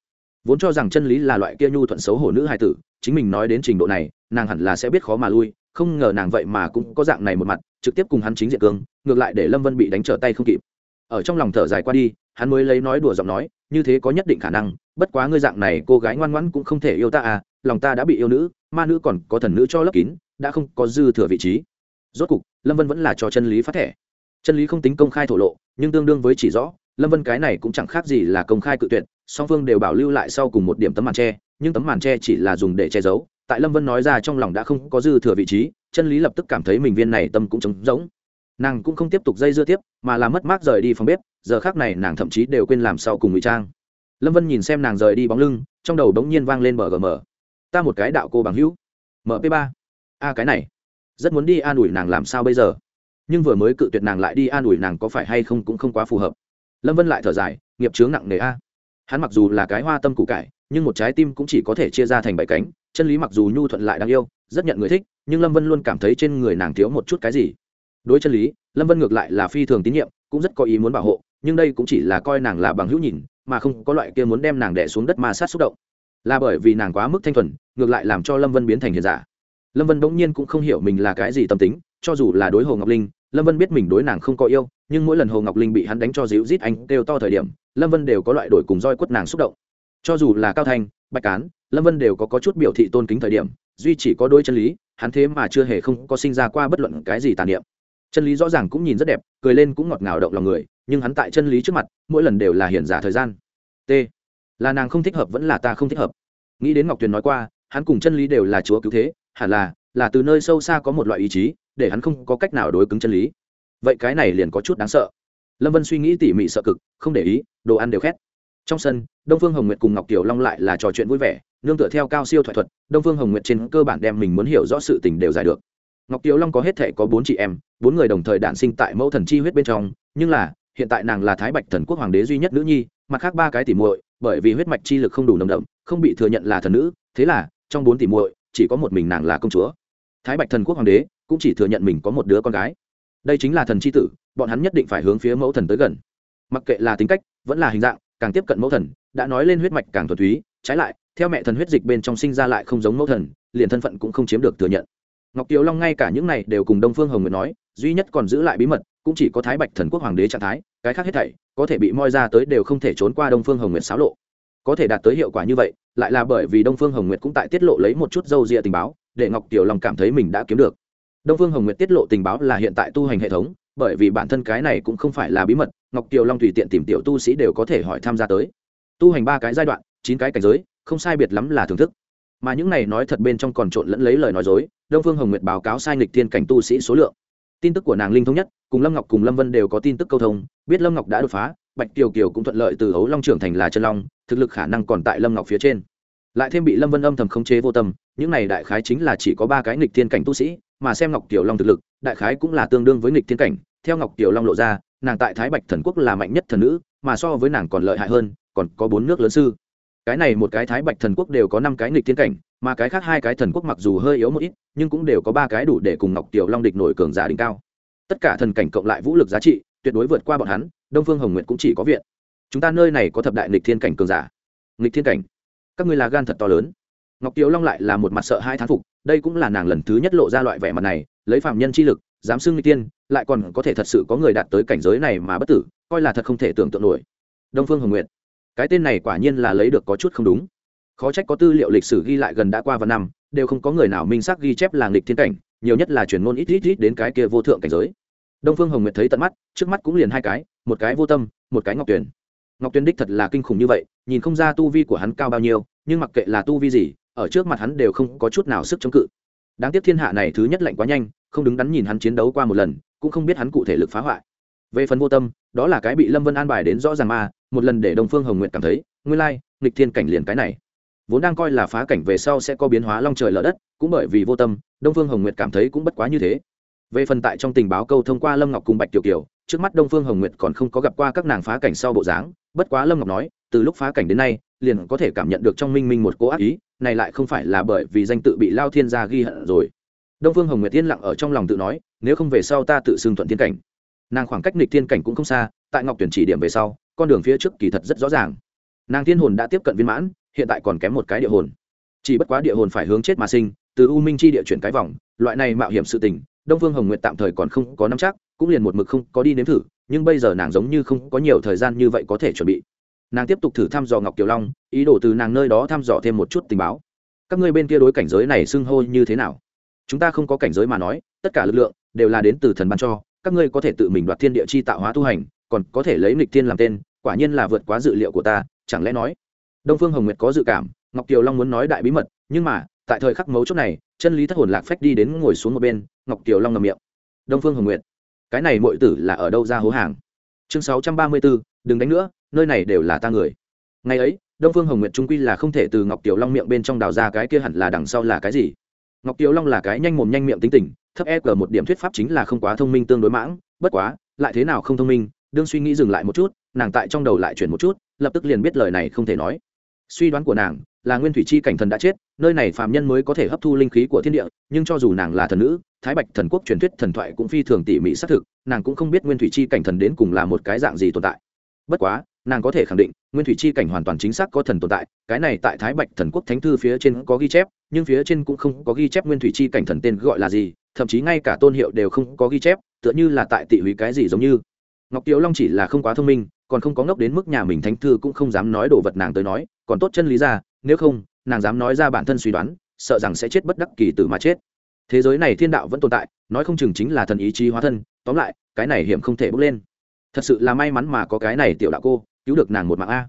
vốn cho rằng chân lý là loại kia nhu thuận xấu hổ nữ hài tử, chính mình nói đến trình độ này, nàng hẳn là sẽ biết khó mà lui, không ngờ nàng vậy mà cũng có dạng này một mặt, trực tiếp cùng hắn chính diện cương, ngược lại để lâm vân bị đánh trở tay không kịp. Ở trong lòng thở dài qua đi, hắn mới lấy nói đùa giọng nói, như thế có nhất định khả năng, bất quá ngươi dạng này cô gái ngoan ngoãn cũng không thể yêu ta à lòng ta đã bị yêu nữ, ma nữ còn có thần nữ cho lấp kín, đã không có dư thừa vị trí. Rốt cục, lâm vân vẫn là cho chân lý phát thẻ. Chân lý không tính công khai thổ lộ, nhưng tương đương với chỉ rõ, lâm vân cái này cũng chẳng khác gì là công khai cự tuyệt song phương đều bảo lưu lại sau cùng một điểm tấm màn tre, nhưng tấm màn tre chỉ là dùng để che giấu. Tại lâm vân nói ra trong lòng đã không có dư thừa vị trí, chân lý lập tức cảm thấy mình viên này tâm cũng trống rỗng. Nàng cũng không tiếp tục dây dưa tiếp, mà là mất mát rời đi phòng bếp, giờ khác này nàng thậm chí đều quên làm sau cùng ngụy trang. Lâm vân nhìn xem nàng rời đi bóng lưng, trong đầu bỗng nhiên vang lên mở gm ta một cái đạo cô bằng hữu. Mp ba. A cái này. Rất muốn đi an ủi nàng làm sao bây giờ? Nhưng vừa mới cự tuyệt nàng lại đi an ủi nàng có phải hay không cũng không quá phù hợp. Lâm vân lại thở dài, nghiệp chướng nặng nề a hắn mặc dù là cái hoa tâm củ cải, nhưng một trái tim cũng chỉ có thể chia ra thành bảy cánh. Chân lý mặc dù nhu thuận lại đáng yêu, rất nhận người thích, nhưng lâm vân luôn cảm thấy trên người nàng thiếu một chút cái gì. Đối chân lý, lâm vân ngược lại là phi thường tín nhiệm, cũng rất có ý muốn bảo hộ, nhưng đây cũng chỉ là coi nàng là bằng hữu nhìn, mà không có loại kia muốn đem nàng đẻ xuống đất ma sát xúc động. Là bởi vì nàng quá mức thanh thuần, ngược lại làm cho lâm vân biến thành hiền giả. Lâm vân bỗng nhiên cũng không hiểu mình là cái gì tâm tính, cho dù là đối hồ ngọc linh, lâm vân biết mình đối nàng không có yêu nhưng mỗi lần hồ ngọc linh bị hắn đánh cho dịu rít anh kêu to thời điểm lâm vân đều có loại đổi cùng roi quất nàng xúc động. Cho dù là cao thanh bạch cán lâm vân đều có, có chút biểu thị tôn kính thời điểm duy chỉ có đôi chân lý hắn thế mà chưa hề không có sinh ra qua bất luận cái gì tàn niệm. Chân lý rõ ràng cũng nhìn rất đẹp cười lên cũng ngọt ngào động lòng người nhưng hắn tại chân lý trước mặt mỗi lần đều là hiển giả thời gian. T. Là nàng không thích hợp vẫn là ta không thích hợp? Nghĩ đến ngọc tuyền nói qua hắn cùng chân lý đều là chúa cứu thế hẳn là là từ nơi sâu xa có một loại ý chí để hắn không có cách nào đối cứng chân lý vậy cái này liền có chút đáng sợ. Lâm vân suy nghĩ tỉ mỉ sợ cực, không để ý, đồ ăn đều khét. Trong sân, đông phương hồng nguyệt cùng ngọc kiều long lại là trò chuyện vui vẻ, nương tựa theo cao siêu thoại thuật, đông phương hồng nguyệt trên cơ bản đem mình muốn hiểu rõ sự tình đều giải được. Ngọc kiều long có hết thể có bốn chị em, bốn người đồng thời đản sinh tại mẫu thần chi huyết bên trong, nhưng là, hiện tại nàng là thái bạch thần quốc hoàng đế duy nhất nữ nhi, mặt khác ba cái tỉ muội, bởi vì huyết mạch chi lực không đủ nồng đậm, không bị thừa nhận là thần nữ, thế là, trong bốn tỉ muội, chỉ có một mình nàng là công chúa. Thái bạch thần quốc hoàng đế cũng chỉ thừa nhận mình có một đứa con gái đây chính là thần c h i tử, bọn hắn nhất định phải hướng phía mẫu thần tới gần. Mặc kệ là tính cách, vẫn là hình dạng, càng tiếp cận mẫu thần, đã nói lên huyết mạch càng thuần túy, trái lại, theo mẹ thần huyết dịch bên trong sinh ra lại không giống mẫu thần, liền thân phận cũng không chiếm được thừa nhận. Ngọc kiều long ngay cả những này đều cùng đông phương hồng nguyện nói, duy nhất còn giữ lại bí mật, cũng chỉ có thái bạch thần quốc hoàng đế trạng thái, cái khác hết thảy, có thể bị moi ra tới đều không thể trốn qua đông phương hồng nguyện xáo lộ. Có thể đạt tới hiệu quả như vậy, lại là bởi vì đông phương hồng nguyệt cũng tại tiết lộ lấy một chút dâu rịa tình báo, để ngọc kiều long cảm thấy mình đã kiếm được đông phương hồng nguyệt tiết lộ tình báo là hiện tại tu hành hệ thống, bởi vì bản thân cái này cũng không phải là bí mật, ngọc kiều long tùy tiện tìm tiểu tu sĩ đều có thể hỏi tham gia tới. Tu hành ba cái giai đoạn, chín cái cảnh giới, không sai biệt lắm là thưởng thức. Mà những này nói thật bên trong còn trộn lẫn lấy lời nói dối, đông phương hồng nguyệt báo cáo sai nghịch thiên cảnh tu sĩ số lượng. Tin tức của nàng linh thống nhất, cùng lâm ngọc cùng lâm vân đều có tin tức câu thông, biết lâm ngọc đã đột phá, bạch kiều kiều cũng thuận lợi từ Hấu long trưởng thành là chân long, thực lực khả năng còn tại lâm ngọc phía trên. Lại thêm bị lâm vân âm thầm khống chế vô tâm, những này đại khái chính là chỉ có ba cái nghịch thiên cảnh tu sĩ mà xem ngọc tiểu long thực lực, đại khái cũng là tương đương với nghịch thiên cảnh. Theo ngọc tiểu long lộ ra, nàng tại thái bạch thần quốc là mạnh nhất thần nữ, mà so với nàng còn lợi hại hơn, còn có bốn nước lớn sư. Cái này một cái thái bạch thần quốc đều có năm cái nghịch thiên cảnh, mà cái khác hai cái thần quốc mặc dù hơi yếu một ít, nhưng cũng đều có ba cái đủ để cùng ngọc tiểu long địch nổi cường giả đỉnh cao. Tất cả thần cảnh cộng lại vũ lực giá trị, tuyệt đối vượt qua bọn hắn, đông phương hồng nguyện cũng chỉ có viện. Chúng ta nơi này có thập đại nghịch thiên cảnh cường giả. Nghịch thiên cảnh. Các ngươi là gan thật to lớn ngọc Tiếu long lại là một mặt sợ hai thán phục đây cũng là nàng lần thứ nhất lộ ra loại vẻ mặt này lấy phạm nhân chi lực dám xưng nghịch tiên lại còn có thể thật sự có người đạt tới cảnh giới này mà bất tử coi là thật không thể tưởng tượng nổi. Đông phương hồng Nguyệt, cái tên này quả nhiên là lấy được có chút không đúng. Khó trách có tư liệu lịch sử ghi lại gần đã qua vài năm đều không có người nào minh xác ghi chép làng lịch thiên cảnh nhiều nhất là truyền ngôn ít ít ít đến cái kia vô thượng cảnh giới. Đông phương hồng nguyệt thấy tận mắt trước mắt cũng liền hai cái một cái vô tâm một cái ngọc tuyền. Ngọc tuyền đích thật là kinh khủng như vậy nhìn không ra tu vi của hắn cao bao nhiêu nhưng mặc kệ là tu vi gì ở trước mặt hắn đều không có chút nào sức chống cự. Đáng tiếc thiên hạ này thứ nhất lạnh quá nhanh, không đứng đắn nhìn hắn chiến đấu qua một lần, cũng không biết hắn cụ thể lực phá hoại. Về phần vô tâm, đó là cái bị lâm vân an bài đến rõ ràng mà một lần để đồng phương hồng nguyện cảm thấy, nguyên lai, nghịch thiên cảnh liền cái này. Vốn đang coi là phá cảnh về sau sẽ có biến hóa long trời lở đất, cũng bởi vì vô tâm, đông phương hồng nguyệt cảm thấy cũng bất quá như thế. Về phần tại trong tình báo câu thông qua lâm ngọc cùng bạch tiểu kiều, trước mắt đông phương hồng nguyệt còn không có gặp qua các nàng phá cảnh sau bộ dáng, bất quá lâm ngọc nói, từ lúc phá cảnh đến nay liền có thể cảm nhận được trong minh minh một cố ác ý, này lại không phải là bởi vì danh tự bị lao thiên gia ghi hận rồi. Đông phương hồng nguyệt yên lặng ở trong lòng tự nói, nếu không về sau ta tự xưng thuận thiên cảnh. Nàng khoảng cách nịch thiên cảnh cũng không xa, tại ngọc tuyển chỉ điểm về sau, con đường phía trước kỳ thật rất rõ ràng. Nàng thiên hồn đã tiếp cận viên mãn, hiện tại còn kém một cái địa hồn. Chỉ bất quá địa hồn phải hướng chết mà sinh, từ u minh chi địa chuyển cái vòng, loại này mạo hiểm sự tình, đông phương hồng nguyệt tạm thời còn không có nắm chắc, cũng liền một mực không có đi nếm thử, nhưng bây giờ nàng giống như không có nhiều thời gian như vậy có thể chuẩn bị nàng tiếp tục thử thăm dò ngọc kiều long, ý đồ từ nàng nơi đó thăm dò thêm một chút tình báo. Các ngươi bên kia đối cảnh giới này xưng hô như thế nào? Chúng ta không có cảnh giới mà nói, tất cả lực lượng đều là đến từ thần ban cho, các ngươi có thể tự mình đoạt thiên địa chi tạo hóa tu hành, còn có thể lấy nghịch thiên làm tên, quả nhiên là vượt quá dự liệu của ta, chẳng lẽ nói? Đông phương hồng nguyệt có dự cảm, ngọc kiều long muốn nói đại bí mật, nhưng mà, tại thời khắc mấu chốt này, chân lý thất hồn lạc phách đi đến ngồi xuống một bên, ngọc kiều long ngầm miệng. Đông phương hồng nguyệt, cái này mọi tử là ở đâu ra hố hàng? Chương sáu trăm ba mươi bốn đừng đánh nữa, nơi này đều là ta người. Ngày ấy, đông phương hồng nguyệt trung quy là không thể từ ngọc tiểu long miệng bên trong đào ra cái kia hẳn là đằng sau là cái gì. Ngọc tiểu long là cái nhanh mồm nhanh miệng tính tình, thấp e g một điểm thuyết pháp chính là không quá thông minh tương đối mãng, bất quá, lại thế nào không thông minh, đương suy nghĩ dừng lại một chút, nàng tại trong đầu lại chuyển một chút, lập tức liền biết lời này không thể nói suy đoán của nàng là nguyên thủy chi cảnh thần đã chết, nơi này phàm nhân mới có thể hấp thu linh khí của thiên địa, nhưng cho dù nàng là thần nữ, thái bạch thần quốc truyền thuyết thần thoại cũng phi thường tỉ mỉ xác thực, nàng cũng không biết nguyên thủy chi cảnh thần đến cùng là một cái dạng gì tồn tại. Bất quá, nàng có thể khẳng định, nguyên thủy chi cảnh hoàn toàn chính xác có thần tồn tại, cái này tại thái bạch thần quốc thánh thư phía trên có ghi chép, nhưng phía trên cũng không có ghi chép nguyên thủy chi cảnh thần tên gọi là gì, thậm chí ngay cả tôn hiệu đều không có ghi chép, tựa như là tại tị húy cái gì giống như. Ngọc tiếu long chỉ là không quá thông minh còn không có ngốc đến mức nhà mình thánh thư cũng không dám nói đồ vật nàng tới nói, còn tốt chân lý ra, nếu không, nàng dám nói ra bản thân suy đoán, sợ rằng sẽ chết bất đắc kỳ tử mà chết. Thế giới này thiên đạo vẫn tồn tại, nói không chừng chính là thần ý chí hóa thân, tóm lại, cái này hiểm không thể bước lên. Thật sự là may mắn mà có cái này tiểu đạo cô, cứu được nàng một mạng a.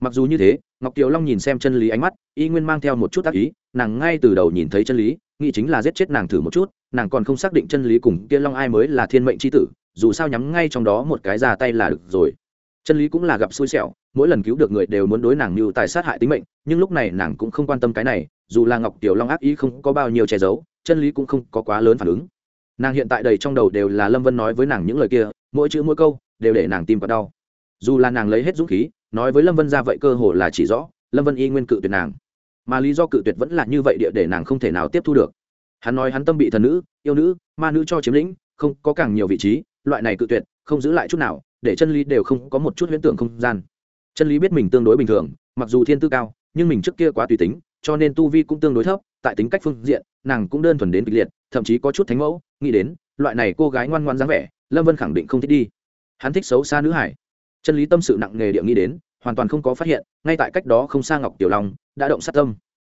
Mặc dù như thế, ngọc kiều long nhìn xem chân lý ánh mắt, y nguyên mang theo một chút tác ý, nàng ngay từ đầu nhìn thấy chân lý, nghĩ chính là giết chết nàng thử một chút, nàng còn không xác định chân lý cùng kia long ai mới là thiên mệnh c h i tử, dù sao nhắm ngay trong đó một cái ra tay là được rồi chân lý cũng là gặp xui xẻo, mỗi lần cứu được người đều muốn đối nàng như tài sát hại tính mệnh, nhưng lúc này nàng cũng không quan tâm cái này, dù là ngọc tiểu long ác ý không có bao nhiêu che giấu, chân lý cũng không có quá lớn phản ứng. Nàng hiện tại đầy trong đầu đều là lâm vân nói với nàng những lời kia, mỗi chữ mỗi câu đều để nàng tim có đau. Dù là nàng lấy hết dũng khí, nói với lâm vân ra vậy cơ hồ là chỉ rõ, lâm vân y nguyên cự tuyệt nàng. Mà lý do cự tuyệt vẫn là như vậy địa để nàng không thể nào tiếp thu được. Hắn nói hắn tâm bị thần nữ, yêu nữ, ma nữ cho chiếm lĩnh, không có càng nhiều vị trí, loại này cự tuyệt, không giữ lại chút nào để chân lý đều không có một chút huyễn tưởng không gian. Chân lý biết mình tương đối bình thường, mặc dù thiên tư cao, nhưng mình trước kia quá tùy tính, cho nên tu vi cũng tương đối thấp, tại tính cách phương diện, nàng cũng đơn thuần đến kịch liệt, thậm chí có chút thánh mẫu, nghĩ đến, loại này cô gái ngoan ngoan dáng vẻ, lâm vân khẳng định không thích đi. Hắn thích xấu xa nữ hải. Chân lý tâm sự nặng nề địa nghĩ đến, hoàn toàn không có phát hiện, ngay tại cách đó không xa ngọc tiểu long đã động sát tâm.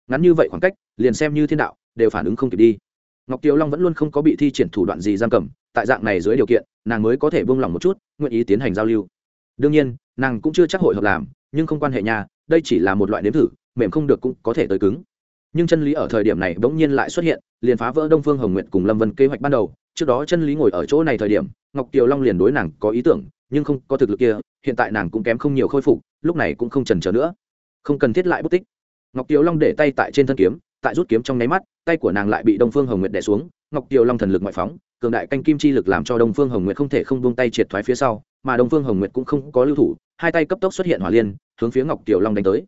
Ngắn như vậy khoảng cách, liền xem như thiên đạo, đều phản ứng không kịp đi. Ngọc tiểu long vẫn luôn không có bị thi triển thủ đoạn gì giam cầm, tại dạng này dưới điều kiện nàng mới có thể buông lỏng một chút, nguyện ý tiến hành giao lưu. Đương nhiên, nàng cũng chưa chắc hội hợp làm, nhưng không quan hệ nhà đây chỉ là một loại nếm thử, mềm không được cũng có thể tới cứng. Nhưng chân lý ở thời điểm này bỗng nhiên lại xuất hiện, liền phá vỡ đông phương hồng nguyện cùng lâm vân kế hoạch ban đầu. Trước đó chân lý ngồi ở chỗ này thời điểm, ngọc kiều long liền đối nàng có ý tưởng, nhưng không có thực lực kia, hiện tại nàng cũng kém không nhiều khôi phục, lúc này cũng không trần trở nữa. Không cần thiết lại bút tích. Ngọc kiều long để tay tại trên thân kiếm tại rút kiếm trong nháy mắt, tay của nàng lại bị đông phương hồng nguyệt đè xuống, ngọc kiều long thần lực ngoại phóng, cường đại canh kim chi lực làm cho đông phương hồng nguyệt không thể không buông tay triệt thoái phía sau, mà đông phương hồng nguyệt cũng không có lưu thủ, hai tay cấp tốc xuất hiện hỏa liên, hướng phía ngọc kiều long đánh tới.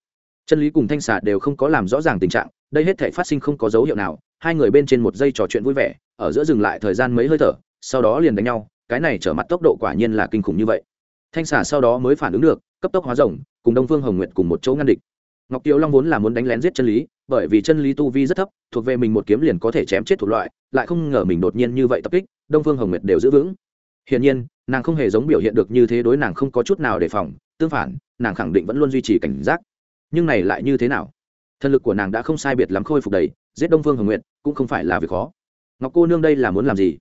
Chân lý cùng thanh xà đều không có làm rõ ràng tình trạng, đây hết thể phát sinh không có dấu hiệu nào, hai người bên trên một giây trò chuyện vui vẻ, ở giữa dừng lại thời gian mấy hơi thở, sau đó liền đánh nhau, cái này trở mặt tốc độ quả nhiên là kinh khủng như vậy. Thanh xà sau đó mới phản ứng được, cấp tốc hóa rồng, cùng đông phương hồng nguyệt cùng một chỗ ngăn địch. Ngọc kiều long vốn là muốn đánh lén giết chân lý bởi vì chân lý tu vi rất thấp, thuộc về mình một kiếm liền có thể chém chết thuộc loại, lại không ngờ mình đột nhiên như vậy tập kích, đông phương hồng nguyệt đều giữ vững. Hiển nhiên, nàng không hề giống biểu hiện được như thế đối nàng không có chút nào đề phòng, tương phản, nàng khẳng định vẫn luôn duy trì cảnh giác. Nhưng này lại như thế nào? Thân lực của nàng đã không sai biệt lắm khôi phục đầy, giết đông phương hồng nguyệt cũng không phải là việc khó. Ngọc cô nương đây là muốn làm gì?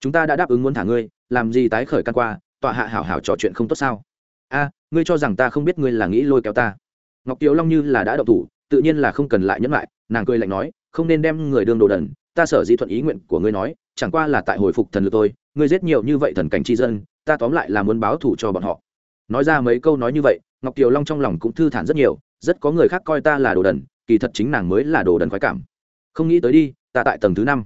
Chúng ta đã đáp ứng muốn thả ngươi, làm gì tái khởi căn qua, tọa hạ hảo hảo trò chuyện không tốt sao? A, ngươi cho rằng ta không biết ngươi là nghĩ lôi kéo ta. Ngọc tiếu long như là đã đậu thủ tự nhiên là không cần lại nhẫn lại, nàng cười lạnh nói, không nên đem người đương đồ đần, ta sở dĩ thuận ý nguyện của ngươi nói, chẳng qua là tại hồi phục thần lực tôi ngươi giết nhiều như vậy thần cảnh tri dân, ta tóm lại là muốn báo thù cho bọn họ. Nói ra mấy câu nói như vậy, ngọc kiều long trong lòng cũng thư thản rất nhiều, rất có người khác coi ta là đồ đần, kỳ thật chính nàng mới là đồ đần khoái cảm. Không nghĩ tới đi, ta tại tầng thứ năm.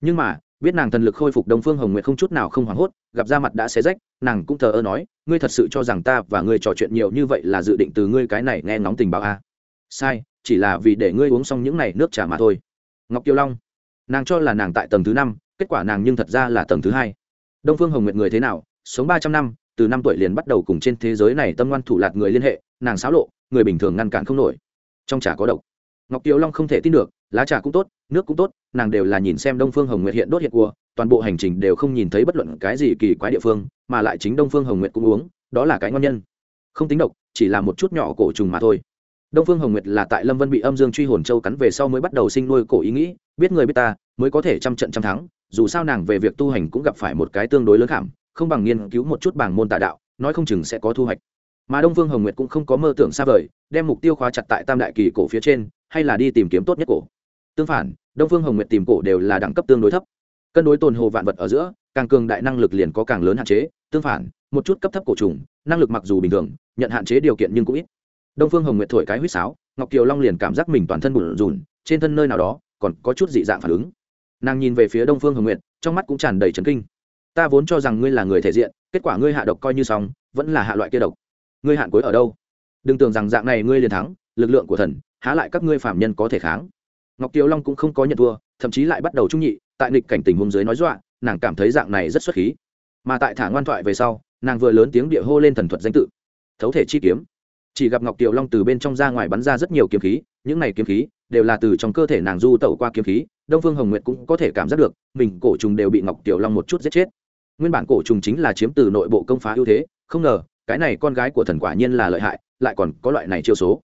Nhưng mà, biết nàng thần lực khôi phục đông phương hồng nguyệt không chút nào không hoảng hốt, gặp ra mặt đã xé rách, nàng cũng thờ ơ nói, ngươi thật sự cho rằng ta và ngươi trò chuyện nhiều như vậy là dự định từ ngươi cái này nghe ngóng tình báo a? À? sai chỉ là vì để ngươi uống xong những này nước trà mà thôi. Ngọc tiêu long, nàng cho là nàng tại tầng thứ năm, kết quả nàng nhưng thật ra là tầng thứ hai. Đông phương hồng nguyệt người thế nào? Sống ba trăm năm, từ năm tuổi liền bắt đầu cùng trên thế giới này tâm ngoan thủ lạt người liên hệ, nàng xáo lộ, người bình thường ngăn cản không nổi. Trong trà có độc. Ngọc tiêu long không thể tin được, lá trà cũng tốt, nước cũng tốt, nàng đều là nhìn xem đông phương hồng nguyệt hiện đốt hiện cua, toàn bộ hành trình đều không nhìn thấy bất luận cái gì kỳ quái địa phương, mà lại chính đông phương hồng nguyệt cũng uống, đó là cái ngon nhân. Không tính độc, chỉ là một chút nhỏ cổ trùng mà thôi đông phương hồng nguyệt là tại lâm vân bị âm dương truy hồn châu cắn về sau mới bắt đầu sinh nuôi cổ ý nghĩ, biết người biết ta, mới có thể trăm trận trăm thắng, dù sao nàng về việc tu hành cũng gặp phải một cái tương đối lớn khảm không bằng nghiên cứu một chút bảng môn tà đạo, nói không chừng sẽ có thu hoạch. Mà đông phương hồng nguyệt cũng không có mơ tưởng xa vời, đem mục tiêu khóa chặt tại tam đại kỳ cổ phía trên, hay là đi tìm kiếm tốt nhất cổ. Tương phản, đông phương hồng nguyệt tìm cổ đều là đẳng cấp tương đối thấp. Cân đối tồn hồ vạn vật ở giữa, càng cường đại năng lực liền có càng lớn hạn chế. Tương phản, một chút cấp thấp cổ trùng, năng lực mặc dù bình thường, nhận hạn chế điều kiện nhưng cũng ít đông phương hồng nguyệt thổi cái huýt sáo, ngọc kiều long liền cảm giác mình toàn thân bùn rùn trên thân nơi nào đó còn có chút dị dạng phản ứng. Nàng nhìn về phía đông phương hồng nguyệt, trong mắt cũng tràn đầy trấn kinh. Ta vốn cho rằng ngươi là người thể diện, kết quả ngươi hạ độc coi như xong, vẫn là hạ loại kia độc. Ngươi hạn cuối ở đâu? Đừng tưởng rằng dạng này ngươi liền thắng, lực lượng của thần, há lại các ngươi phạm nhân có thể kháng. Ngọc kiều long cũng không có nhận thua, thậm chí lại bắt đầu trung nhị, tại nghịch cảnh tình huống dưới nói dọa, nàng cảm thấy dạng này rất xuất khí. Mà tại thả ngoan thoại về sau, nàng vừa lớn tiếng địa hô lên thần thuật danh tự. Thấu thể chi kiếm chỉ gặp ngọc tiểu long từ bên trong ra ngoài bắn ra rất nhiều kiếm khí, những này kiếm khí đều là từ trong cơ thể nàng du tẩu qua kiếm khí, đông phương hồng nguyệt cũng có thể cảm giác được, mình cổ trùng đều bị ngọc tiểu long một chút giết chết. Nguyên bản cổ trùng chính là chiếm từ nội bộ công phá ưu thế, không ngờ, cái này con gái của thần quả nhiên là lợi hại, lại còn có loại này chiêu số.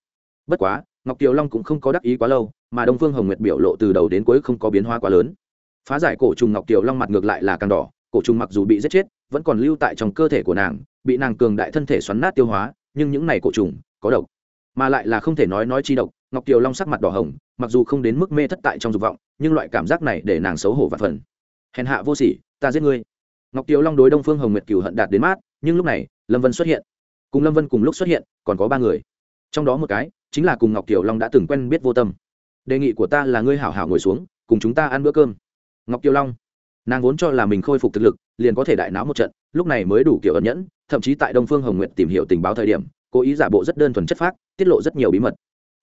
Bất quá, ngọc tiểu long cũng không có đắc ý quá lâu, mà đông phương hồng nguyệt biểu lộ từ đầu đến cuối không có biến hóa quá lớn. Phá giải cổ trùng ngọc tiểu long mặt ngược lại là càng đỏ, cổ trùng mặc dù bị giết chết, vẫn còn lưu tại trong cơ thể của nàng, bị nàng cường đại thân thể xoắn nát tiêu hóa nhưng những này cổ trùng có độc, mà lại là không thể nói nói chi độc. Ngọc kiều long sắc mặt đỏ hồng, mặc dù không đến mức mê thất tại trong dục vọng, nhưng loại cảm giác này để nàng xấu hổ và phần. Hèn hạ vô sỉ, ta giết ngươi. Ngọc kiều long đối đông phương hồng nguyệt cửu hận đạt đến mát, nhưng lúc này, lâm vân xuất hiện. Cùng lâm vân cùng lúc xuất hiện, còn có ba người. Trong đó một cái, chính là cùng ngọc kiều long đã từng quen biết vô tâm. Đề nghị của ta là ngươi hảo hảo ngồi xuống, cùng chúng ta ăn bữa cơm. Ngọc kiều long, nàng vốn cho là mình khôi phục thực lực, liền có thể đại náo một trận, lúc này mới đủ kiểu ẩn nhẫn thậm chí tại đông phương hồng nguyện tìm hiểu tình báo thời điểm, cố ý giả bộ rất đơn thuần chất phác, tiết lộ rất nhiều bí mật.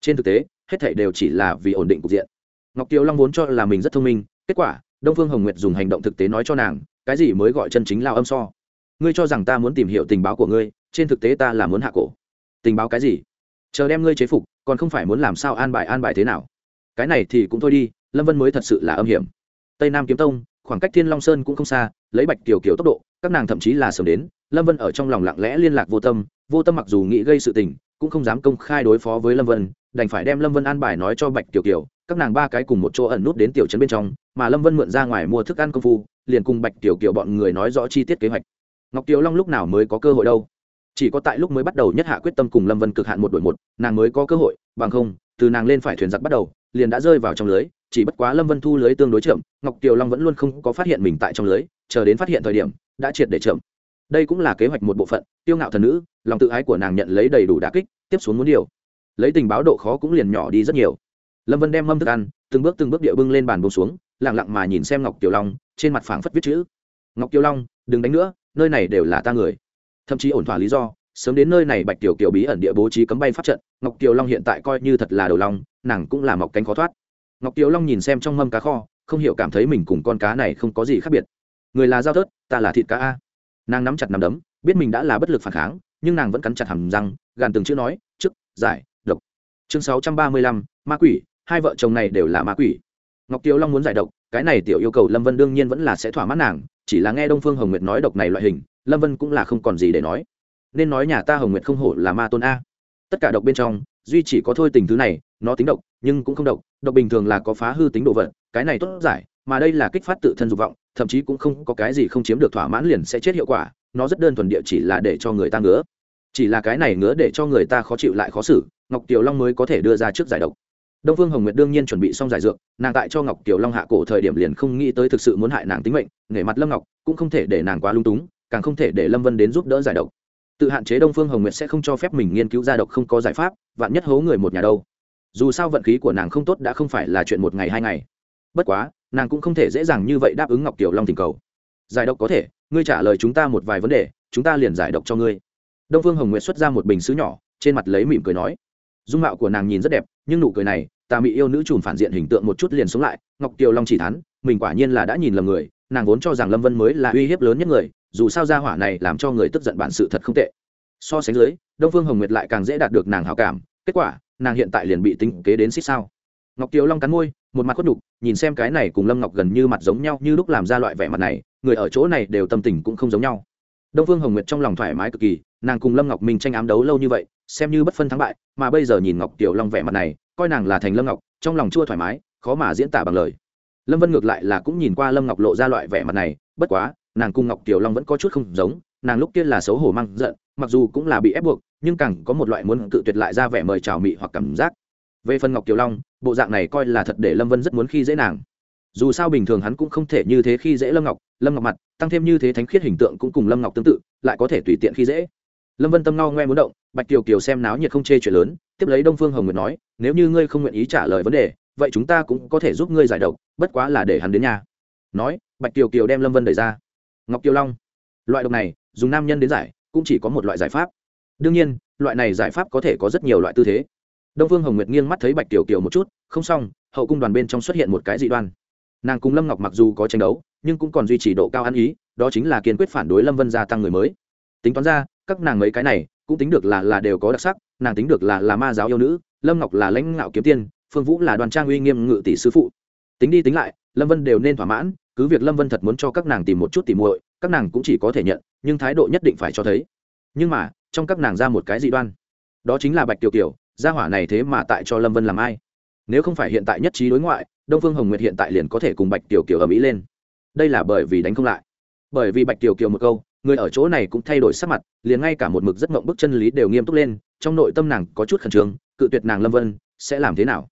Trên thực tế, hết thảy đều chỉ là vì ổn định cục diện. Ngọc kiều long vốn cho là mình rất thông minh, kết quả, đông phương hồng nguyệt dùng hành động thực tế nói cho nàng, cái gì mới gọi chân chính lao âm so. Ngươi cho rằng ta muốn tìm hiểu tình báo của ngươi, trên thực tế ta là muốn hạ cổ. Tình báo cái gì? Chờ đem ngươi chế phục, còn không phải muốn làm sao an bài an bài thế nào? Cái này thì cũng thôi đi, lâm vân mới thật sự là âm hiểm. Tây nam kiếm tông, khoảng cách thiên long sơn cũng không xa, lấy bạch kiều kiều tốc độ, các nàng thậm chí là sớm đến lâm vân ở trong lòng lặng lẽ liên lạc vô tâm vô tâm mặc dù nghĩ gây sự tình, cũng không dám công khai đối phó với lâm vân, đành phải đem lâm vân an bài nói cho bạch kiều kiều, các nàng ba cái cùng một chỗ ẩn nút đến tiểu trấn bên trong, mà lâm vân mượn ra ngoài mua thức ăn công phu, liền cùng bạch kiều kiều bọn người nói rõ chi tiết kế hoạch. Ngọc kiều long lúc nào mới có cơ hội đâu? Chỉ có tại lúc mới bắt đầu nhất hạ quyết tâm cùng lâm vân cực hạn một đội một, nàng mới có cơ hội, bằng không, từ nàng lên phải thuyền giặc bắt đầu, liền đã rơi vào trong lưới, chỉ bất quá lâm vân thu lưới tương đối chậm, ngọc kiều long vẫn luôn không có phát hiện mình tại trong lưới, chờ đến phát hiện thời điểm, đã triệt để chậm đây cũng là kế hoạch một bộ phận, tiêu ngạo thần nữ, lòng tự ái của nàng nhận lấy đầy đủ đà kích, tiếp xuống muốn điều. Lấy tình báo độ khó cũng liền nhỏ đi rất nhiều. Lâm vân đem mâm thức ăn, từng bước từng bước địa bưng lên bàn bông xuống lẳng lặng mà nhìn xem ngọc kiều long, trên mặt phảng phất viết chữ. Ngọc kiều long, đừng đánh nữa, nơi này đều là ta người. Thậm chí ổn thỏa lý do, sớm đến nơi này bạch tiểu kiều bí ẩn địa bố trí cấm bay pháp trận, ngọc kiều long hiện tại coi như thật là đầu long nàng cũng là mọc cánh khó thoát. Ngọc kiều long nhìn xem trong mâm cá kho, không hiểu cảm thấy mình cùng con cá này không có gì khác biệt. Người là giao thớt, ta là thịt cá a nàng nắm chặt nắm đấm, biết mình đã là bất lực phản kháng, nhưng nàng vẫn cắn chặt hầm răng, gàn từng chữ nói, chức, giải, độc. Chương sáu trăm ba mươi lăm, ma quỷ, hai vợ chồng này đều là ma quỷ. Ngọc kiều long muốn giải độc, cái này tiểu yêu cầu lâm vân đương nhiên vẫn là sẽ thỏa mãn nàng, chỉ là nghe đông phương hồng nguyệt nói độc này loại hình, lâm vân cũng là không còn gì để nói. Nên nói nhà ta hồng nguyệt không hổ là ma tôn a. Tất cả độc bên trong, duy chỉ có thôi tình thứ này, nó tính độc, nhưng cũng không độc. Độc bình thường là có phá hư tính độ vật, cái này tốt giải mà đây là kích phát tự thân dục vọng, thậm chí cũng không có cái gì không chiếm được thỏa mãn liền sẽ chết hiệu quả, nó rất đơn thuần địa chỉ là để cho người ta ngứa. Chỉ là cái này ngứa để cho người ta khó chịu lại khó xử, ngọc tiểu long mới có thể đưa ra trước giải độc. Đông phương hồng nguyệt đương nhiên chuẩn bị xong giải dược, nàng tại cho ngọc tiểu long hạ cổ thời điểm liền không nghĩ tới thực sự muốn hại nàng tính mệnh nghề mặt lâm ngọc, cũng không thể để nàng quá lung túng, càng không thể để lâm vân đến giúp đỡ giải độc. Tự hạn chế đông phương hồng nguyệt sẽ không cho phép mình nghiên cứu ra độc không có giải pháp, vạn nhất hố người một nhà đâu. Dù sao vận khí của nàng không tốt đã không phải là chuyện một ngày hai ngày bất quá, nàng cũng không thể dễ dàng như vậy đáp ứng ngọc tiểu long tình cầu. Giải độc có thể, ngươi trả lời chúng ta một vài vấn đề, chúng ta liền giải độc cho ngươi. Đông phương hồng nguyệt xuất ra một bình xứ nhỏ, trên mặt lấy mỉm cười nói. Dung mạo của nàng nhìn rất đẹp, nhưng nụ cười này, ta bị yêu nữ trùm phản diện hình tượng một chút liền sống lại, ngọc tiểu long chỉ thắn mình quả nhiên là đã nhìn lầm người, nàng vốn cho rằng lâm vân mới là uy hiếp lớn nhất người, dù sao gia hỏa này làm cho người tức giận bản sự thật không tệ. So sánh dưới, đông phương hồng nguyệt lại càng dễ đạt được nàng hào cảm, kết quả, nàng hiện tại liền bị tính kế đến xích sao ngọc kiều long cắn môi, một mặt khuất đục nhìn xem cái này cùng lâm ngọc gần như mặt giống nhau như lúc làm ra loại vẻ mặt này, người ở chỗ này đều tâm tình cũng không giống nhau. Đông phương hồng nguyệt trong lòng thoải mái cực kỳ, nàng cùng lâm ngọc minh tranh ám đấu lâu như vậy, xem như bất phân thắng bại, mà bây giờ nhìn ngọc kiều long vẻ mặt này, coi nàng là thành lâm ngọc, trong lòng chua thoải mái, khó mà diễn tả bằng lời. Lâm vân ngược lại là cũng nhìn qua lâm ngọc lộ ra loại vẻ mặt này, bất quá, nàng cùng ngọc kiều long vẫn có chút không giống, nàng lúc kia là xấu hổ mang giận, mặc dù cũng là bị ép buộc, nhưng càng có một loại muốn tự tuyệt lại ra vẻ mời chào mị hoặc cảm giác về phần ngọc kiều long, bộ dạng này coi là thật để lâm vân rất muốn khi dễ nàng. Dù sao bình thường hắn cũng không thể như thế khi dễ lâm ngọc lâm ngọc mặt, tăng thêm như thế thánh khiết hình tượng cũng cùng lâm ngọc tương tự, lại có thể tùy tiện khi dễ. Lâm vân tâm ngao ngoe muốn động, bạch kiều kiều xem náo nhiệt không chê chuyện lớn, tiếp lấy đông phương hồng nguyệt nói, nếu như ngươi không nguyện ý trả lời vấn đề, vậy chúng ta cũng có thể giúp ngươi giải độc, bất quá là để hắn đến nhà. Nói, bạch kiều kiều đem lâm vân đẩy ra. Ngọc kiều long, loại độc này, dùng nam nhân đến giải, cũng chỉ có một loại giải pháp. Đương nhiên, loại này giải pháp có thể có rất nhiều loại tư thế đông phương hồng nguyệt nghiêng mắt thấy bạch tiểu kiều một chút, không xong, hậu cung đoàn bên trong xuất hiện một cái dị đoan. Nàng cùng lâm ngọc mặc dù có tranh đấu, nhưng cũng còn duy trì độ cao ăn ý, đó chính là kiên quyết phản đối lâm vân gia tăng người mới. Tính toán ra, các nàng mấy cái này, cũng tính được là là đều có đặc sắc, nàng tính được là là ma giáo yêu nữ, lâm ngọc là lãnh ngạo kiếm tiên, phương vũ là đoàn trang uy nghiêm ngự tỷ sư phụ. Tính đi tính lại, lâm vân đều nên thỏa mãn, cứ việc lâm vân thật muốn cho các nàng tìm một chút tìm muội, các nàng cũng chỉ có thể nhận, nhưng thái độ nhất định phải cho thấy. Nhưng mà, trong các nàng ra một cái dị đoan, đó chính là bạch tiểu kiều gia hỏa này thế mà tại cho lâm vân làm ai? Nếu không phải hiện tại nhất trí đối ngoại, đông phương hồng nguyệt hiện tại liền có thể cùng bạch tiểu kiều ở mỹ lên. Đây là bởi vì đánh không lại. Bởi vì bạch tiểu kiều một câu, người ở chỗ này cũng thay đổi sắc mặt, liền ngay cả một mực rất mộng bức chân lý đều nghiêm túc lên, trong nội tâm nàng có chút khẩn trương, cự tuyệt nàng lâm vân, sẽ làm thế nào?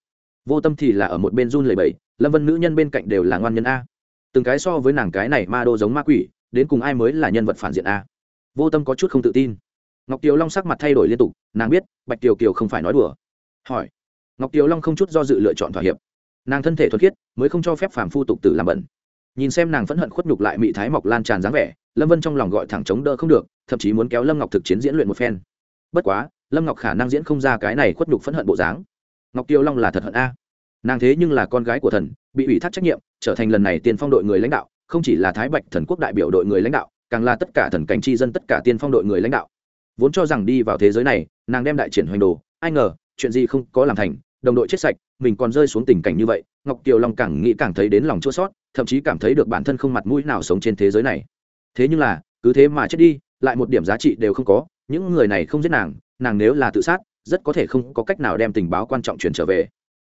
Vô tâm thì là ở một bên run lầy bẫy lâm vân nữ nhân bên cạnh đều là ngoan nhân a. Từng cái so với nàng cái này ma đô giống ma quỷ, đến cùng ai mới là nhân vật phản diện a? Vô tâm có chút không tự tin ngọc kiều long sắc mặt thay đổi liên tục, nàng biết, bạch kiều kiều không phải nói đùa. Hỏi. Ngọc kiều long không chút do dự lựa chọn thỏa hiệp. Nàng thân thể thuật khiết, mới không cho phép phàm phu tục tử làm bẩn. Nhìn xem nàng phẫn hận khuất nhục lại mị thái mọc lan tràn dáng vẻ, lâm vân trong lòng gọi thẳng chống đỡ không được, thậm chí muốn kéo lâm ngọc thực chiến diễn luyện một phen. Bất quá, lâm ngọc khả năng diễn không ra cái này khuất nhục phẫn hận bộ dáng. Ngọc Tiêu long là thật hận a. Nàng thế nhưng là con gái của thần, bị ủy thác trách nhiệm, trở thành lần này tiên phong đội người lãnh đạo, không chỉ là thái bạch thần quốc đại biểu đội người lãnh đạo, càng là tất cả thần cảnh tri dân, tất cả tiên phong đội người lãnh đạo vốn cho rằng đi vào thế giới này, nàng đem đại triển hoành đồ, ai ngờ, chuyện gì không có làm thành, đồng đội chết sạch, mình còn rơi xuống tình cảnh như vậy, ngọc kiều long càng nghĩ càng thấy đến lòng chua sót thậm chí cảm thấy được bản thân không mặt mũi nào sống trên thế giới này. Thế nhưng là, cứ thế mà chết đi, lại một điểm giá trị đều không có, những người này không giết nàng nàng nếu là tự sát, rất có thể không có cách nào đem tình báo quan trọng truyền trở về.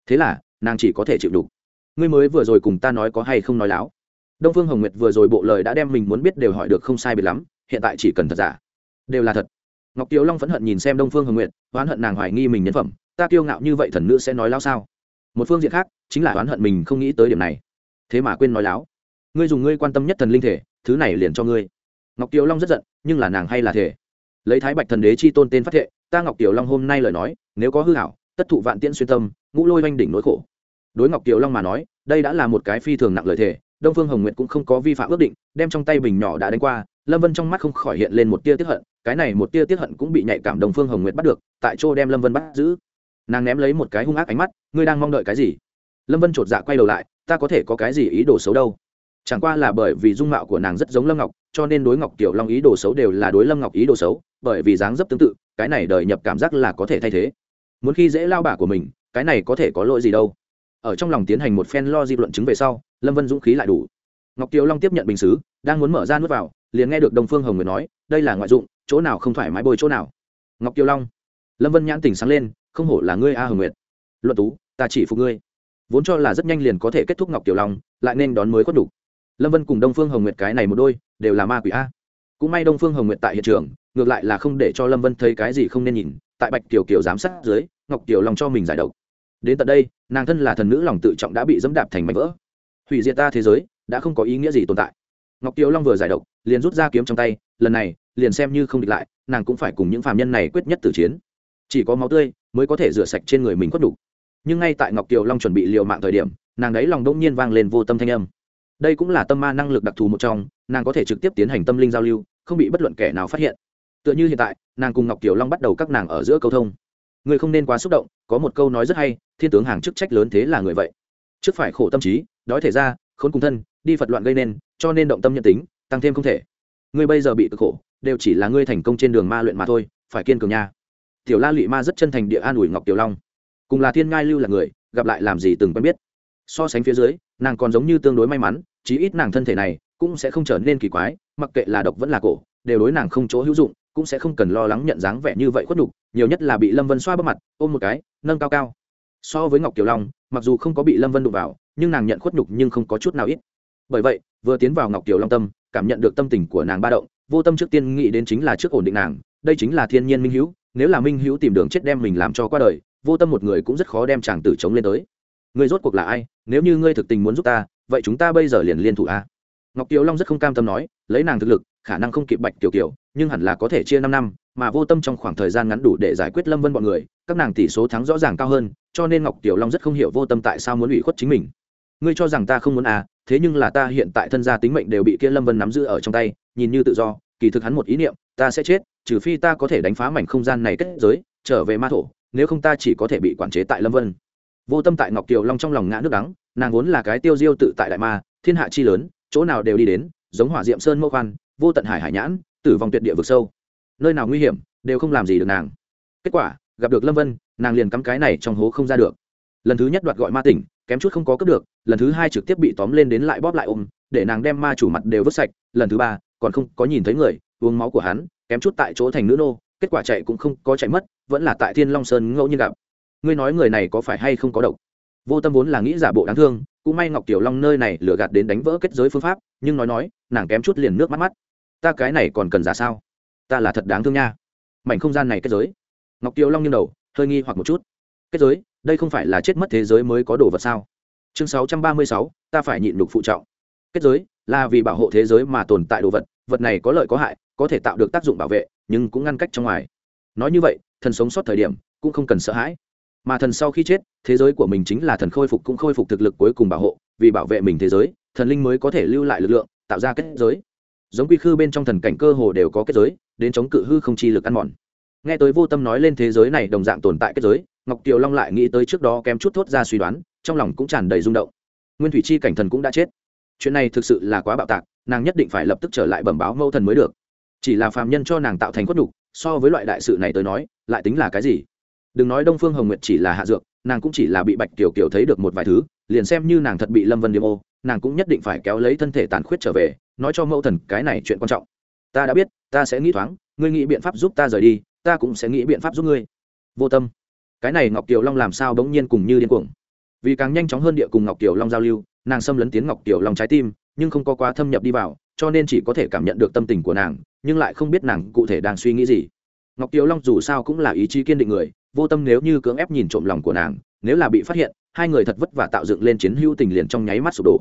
Thế là, nàng chỉ có thể chịu đục. Ngươi mới vừa rồi cùng ta nói có hay không nói láo? Đông phương hồng nguyệt vừa rồi bộ lời đã đem mình muốn biết đều hỏi được không sai biệt lắm, hiện tại chỉ cần thật giả. Đều là thật ngọc tiếu long phẫn hận nhìn xem đông phương hồng nguyệt oán hận nàng hoài nghi mình nhân phẩm ta kiêu ngạo như vậy thần nữ sẽ nói láo sao? Một phương diện khác chính là oán hận mình không nghĩ tới điểm này. Thế mà quên nói láo. Ngươi dùng ngươi quan tâm nhất thần linh thể thứ này liền cho ngươi. Ngọc tiếu long rất giận nhưng là nàng hay là thể. Lấy thái bạch thần đế chi tôn tên phát thệ ta ngọc tiểu long hôm nay lời nói nếu có hư hảo tất thụ vạn tiễn xuyên tâm ngũ lôi oanh đỉnh nỗi khổ. Đối ngọc tiểu long mà nói đây đã là một cái phi thường nặng lời thể, đông phương hồng nguyệt cũng không có vi phạm ước định đem trong tay bình nhỏ đã đánh qua lâm vân trong mắt không khỏi hiện lên một tia tiếp hận cái này một tia tiết hận cũng bị nhạy cảm đồng phương hồng nguyệt bắt được, tại chỗ đem lâm vân bắt giữ. Nàng ném lấy một cái hung ác ánh mắt, ngươi đang mong đợi cái gì? Lâm vân chột dạ quay đầu lại, ta có thể có cái gì ý đồ xấu đâu? Chẳng qua là bởi vì dung mạo của nàng rất giống lâm ngọc, cho nên đối ngọc tiểu long ý đồ xấu đều là đối lâm ngọc ý đồ xấu, bởi vì dáng dấp tương tự, cái này đời nhập cảm giác là có thể thay thế. Muốn khi dễ lao bả của mình, cái này có thể có lỗi gì đâu. Ở trong lòng tiến hành một phen lo di luận chứng về sau, lâm vân dũng khí lại đủ. Ngọc tiểu long tiếp nhận bình xứ, đang muốn mở ra nước vào, liền nghe được đồng phương hồng người nói, đây là ngoại dụng chỗ nào không thoải mái bồi chỗ nào. Ngọc kiều long, lâm vân nhãn tỉnh sáng lên, không hổ là ngươi a hồng nguyệt. Luận tú, ta chỉ phục ngươi. Vốn cho là rất nhanh liền có thể kết thúc ngọc kiều long, lại nên đón mới có đủ. Lâm vân cùng đông phương hồng nguyệt cái này một đôi, đều là ma quỷ a. Cũng may đông phương hồng nguyệt tại hiện trường, ngược lại là không để cho lâm vân thấy cái gì không nên nhìn, tại bạch kiều kiều giám sát dưới, ngọc kiều long cho mình giải độc. Đến tận đây, nàng thân là thần nữ lòng tự trọng đã bị dẫm đạp thành mảnh vỡ. Hủy diệt ta thế giới, đã không có ý nghĩa gì tồn tại. Ngọc kiều long vừa giải độc, liền rút ra kiếm trong tay, lần này liền xem như không địch lại, nàng cũng phải cùng những phàm nhân này quyết nhất tử chiến. Chỉ có máu tươi mới có thể rửa sạch trên người mình khuất đủ. nhưng ngay tại ngọc kiều long chuẩn bị liều mạng thời điểm, nàng đấy lòng đông nhiên vang lên vô tâm thanh âm. Đây cũng là tâm ma năng lực đặc thù một trong, nàng có thể trực tiếp tiến hành tâm linh giao lưu, không bị bất luận kẻ nào phát hiện. Tựa như hiện tại, nàng cùng ngọc kiều long bắt đầu các nàng ở giữa câu thông. Người không nên quá xúc động, có một câu nói rất hay, thiên tướng hàng chức trách lớn thế là người vậy. Trước phải khổ tâm trí, đói thể ra, khốn cùng thân, đi phật loạn gây nên, cho nên động tâm nhận tính, tăng thêm không thể ngươi bây giờ bị cực khổ, đều chỉ là ngươi thành công trên đường ma luyện mà thôi, phải kiên cường nha. Tiểu la lụy ma rất chân thành địa an ủi ngọc tiểu long. Cùng là thiên ngai lưu là người, gặp lại làm gì từng quen biết. So sánh phía dưới, nàng còn giống như tương đối may mắn, chí ít nàng thân thể này cũng sẽ không trở nên kỳ quái, mặc kệ là độc vẫn là cổ, đều đối nàng không chỗ hữu dụng, cũng sẽ không cần lo lắng nhận dáng vẻ như vậy khuất đục nhiều nhất là bị lâm vân xoa bắp mặt, ôm một cái, nâng cao cao. So với ngọc kiều long, mặc dù không có bị lâm vân đụng vào, nhưng nàng nhận khuất nhục nhưng không có chút nào ít. Bởi vậy, vừa tiến vào ngọc kiều long tâm cảm nhận được tâm tình của nàng ba động, vô tâm trước tiên nghĩ đến chính là trước ổn định nàng, đây chính là thiên nhiên minh hữu, nếu là minh hữu tìm đường chết đem mình làm cho qua đời, vô tâm một người cũng rất khó đem chàng tử chống lên tới. Người rốt cuộc là ai? Nếu như ngươi thực tình muốn giúp ta, vậy chúng ta bây giờ liền liên thủ a. Ngọc kiều long rất không cam tâm nói, lấy nàng thực lực, khả năng không kịp bạch kiều kiều, nhưng hẳn là có thể chia năm năm, mà vô tâm trong khoảng thời gian ngắn đủ để giải quyết lâm vân bọn người, các nàng tỷ số thắng rõ ràng cao hơn, cho nên ngọc tiểu long rất không hiểu vô tâm tại sao muốn ủy khuất chính mình. Ngươi cho rằng ta không muốn à thế nhưng là ta hiện tại thân gia tính mệnh đều bị kia lâm vân nắm giữ ở trong tay, nhìn như tự do, kỳ thực hắn một ý niệm, ta sẽ chết, trừ phi ta có thể đánh phá mảnh không gian này kết giới, trở về ma thổ, nếu không ta chỉ có thể bị quản chế tại lâm vân. Vô tâm tại ngọc kiều long trong lòng ngã nước đắng, nàng vốn là cái tiêu diêu tự tại đại ma, thiên hạ chi lớn, chỗ nào đều đi đến, giống hỏa diệm sơn mô khoan, vô tận hải hải nhãn, tử vong tuyệt địa vực sâu. Nơi nào nguy hiểm, đều không làm gì được nàng. Kết quả, gặp được lâm vân, nàng liền cắm cái này trong hố không ra được. Lần thứ nhất đoạt gọi ma tỉnh kém chút không có cướp được, lần thứ hai trực tiếp bị tóm lên đến lại bóp lại ôm, để nàng đem ma chủ mặt đều vứt sạch, lần thứ ba, còn không có nhìn thấy người, uống máu của hắn, kém chút tại chỗ thành nữ nô, kết quả chạy cũng không có chạy mất, vẫn là tại thiên long sơn ngẫu nhiên gặp. Ngươi nói người này có phải hay không có độc? Vô tâm vốn là nghĩ giả bộ đáng thương, cũng may ngọc tiểu long nơi này lừa gạt đến đánh vỡ kết giới phương pháp, nhưng nói nói, nàng kém chút liền nước mắt mắt. Ta cái này còn cần giả sao? Ta là thật đáng thương nha. Mảnh không gian này kết giới. Ngọc tiểu long nghiêng đầu, hơi nghi hoặc một chút kết giới, đây không phải là chết mất thế giới mới có đồ vật sao? Chương sáu trăm ba mươi sáu, ta phải nhịn đục phụ trọng. Kết giới là vì bảo hộ thế giới mà tồn tại đồ vật vật này có lợi có hại, có thể tạo được tác dụng bảo vệ, nhưng cũng ngăn cách trong ngoài. Nói như vậy, thần sống sót thời điểm cũng không cần sợ hãi. Mà thần sau khi chết, thế giới của mình chính là thần khôi phục cũng khôi phục thực lực cuối cùng bảo hộ, vì bảo vệ mình thế giới, thần linh mới có thể lưu lại lực lượng, tạo ra kết giới. Giống quy khư bên trong thần cảnh cơ hồ đều có kết giới, đến chống cự hư không chi lực ăn mòn nghe tới vô tâm nói lên thế giới này đồng dạng tồn tại kết giới, ngọc tiều long lại nghĩ tới trước đó kém chút thốt ra suy đoán, trong lòng cũng tràn đầy rung động. Nguyên thủy chi cảnh thần cũng đã chết. Chuyện này thực sự là quá bạo tạc, nàng nhất định phải lập tức trở lại bẩm báo mâu thần mới được. Chỉ là phàm nhân cho nàng tạo thành khuất nhục, so với loại đại sự này tới nói, lại tính là cái gì? Đừng nói đông phương hồng nguyệt chỉ là hạ dược, nàng cũng chỉ là bị bạch kiều kiều thấy được một vài thứ, liền xem như nàng thật bị lâm vân điềm ô, nàng cũng nhất định phải kéo lấy thân thể tàn khuyết trở về, nói cho mẫu thần cái này chuyện quan trọng. Ta đã biết, ta sẽ nghĩ thoáng, ngươi nghĩ biện pháp giúp ta rời đi ta cũng sẽ nghĩ biện pháp giúp ngươi. Vô tâm. Cái này ngọc kiều long làm sao bỗng nhiên cùng như điên cuồng? Vì càng nhanh chóng hơn địa cùng ngọc kiều long giao lưu, nàng xâm lấn tiến ngọc kiều long trái tim, nhưng không có quá thâm nhập đi vào, cho nên chỉ có thể cảm nhận được tâm tình của nàng, nhưng lại không biết nàng cụ thể đang suy nghĩ gì. Ngọc kiều long dù sao cũng là ý chí kiên định người, vô tâm nếu như cưỡng ép nhìn trộm lòng của nàng, nếu là bị phát hiện, hai người thật vất vả tạo dựng lên chiến hữu tình liền trong nháy mắt sụp đổ.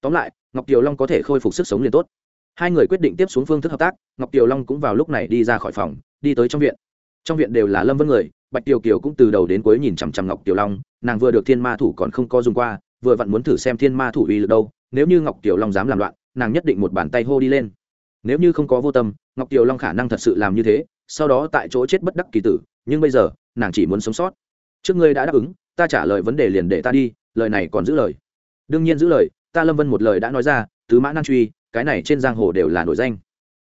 Tóm lại, ngọc kiều long có thể khôi phục sức sống liền tốt. Hai người quyết định tiếp xuống phương thức hợp tác, ngọc kiều long cũng vào lúc này đi ra khỏi phòng, đi tới trong viện trong viện đều là lâm vân người, bạch tiểu kiều cũng từ đầu đến cuối nhìn chằm chằm ngọc tiểu long, nàng vừa được thiên ma thủ còn không có dùng qua, vừa vặn muốn thử xem thiên ma thủ uy lực đâu, nếu như ngọc tiểu long dám làm loạn, nàng nhất định một bàn tay hô đi lên. Nếu như không có vô tâm, ngọc tiểu long khả năng thật sự làm như thế, sau đó tại chỗ chết bất đắc kỳ tử, nhưng bây giờ, nàng chỉ muốn sống sót. Trước ngươi đã đáp ứng, ta trả lời vấn đề liền để ta đi, lời này còn giữ lời. Đương nhiên giữ lời, ta lâm vân một lời đã nói ra, tứ mã nan truy, cái này trên giang hồ đều là nổi danh.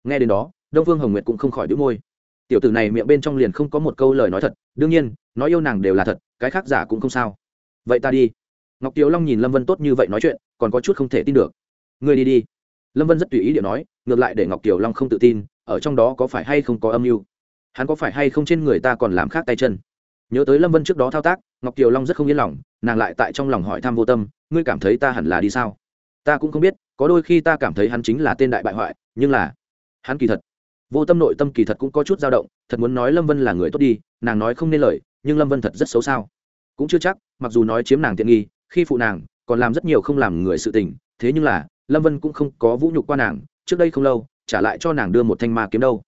Nghe đến đó, đông phương hồng nguyệt cũng không khỏi đĩu môi tiểu tử này miệng bên trong liền không có một câu lời nói thật, đương nhiên, nói yêu nàng đều là thật, cái khác giả cũng không sao. Vậy ta đi. Ngọc tiếu long nhìn lâm vân tốt như vậy nói chuyện, còn có chút không thể tin được. Ngươi đi đi. Lâm vân rất tùy ý điện nói, ngược lại để ngọc Tiểu long không tự tin, ở trong đó có phải hay không có âm mưu? Hắn có phải hay không trên người ta còn làm khác tay chân? Nhớ tới lâm vân trước đó thao tác, ngọc tiều long rất không yên lòng, nàng lại tại trong lòng hỏi thăm vô tâm, ngươi cảm thấy ta hẳn là đi sao? Ta cũng không biết, có đôi khi ta cảm thấy hắn chính là tên đại bại hoại, nhưng là, hắn kỳ thật vô tâm nội tâm kỳ thật cũng có chút dao động, thật muốn nói lâm vân là người tốt đi, nàng nói không nên lời, nhưng lâm vân thật rất xấu sao? Cũng chưa chắc, mặc dù nói chiếm nàng tiện nghi, khi phụ nàng, còn làm rất nhiều không làm người sự tình, thế nhưng là, lâm vân cũng không có vũ nhục qua nàng, trước đây không lâu, trả lại cho nàng đưa một thanh ma kiếm đâu.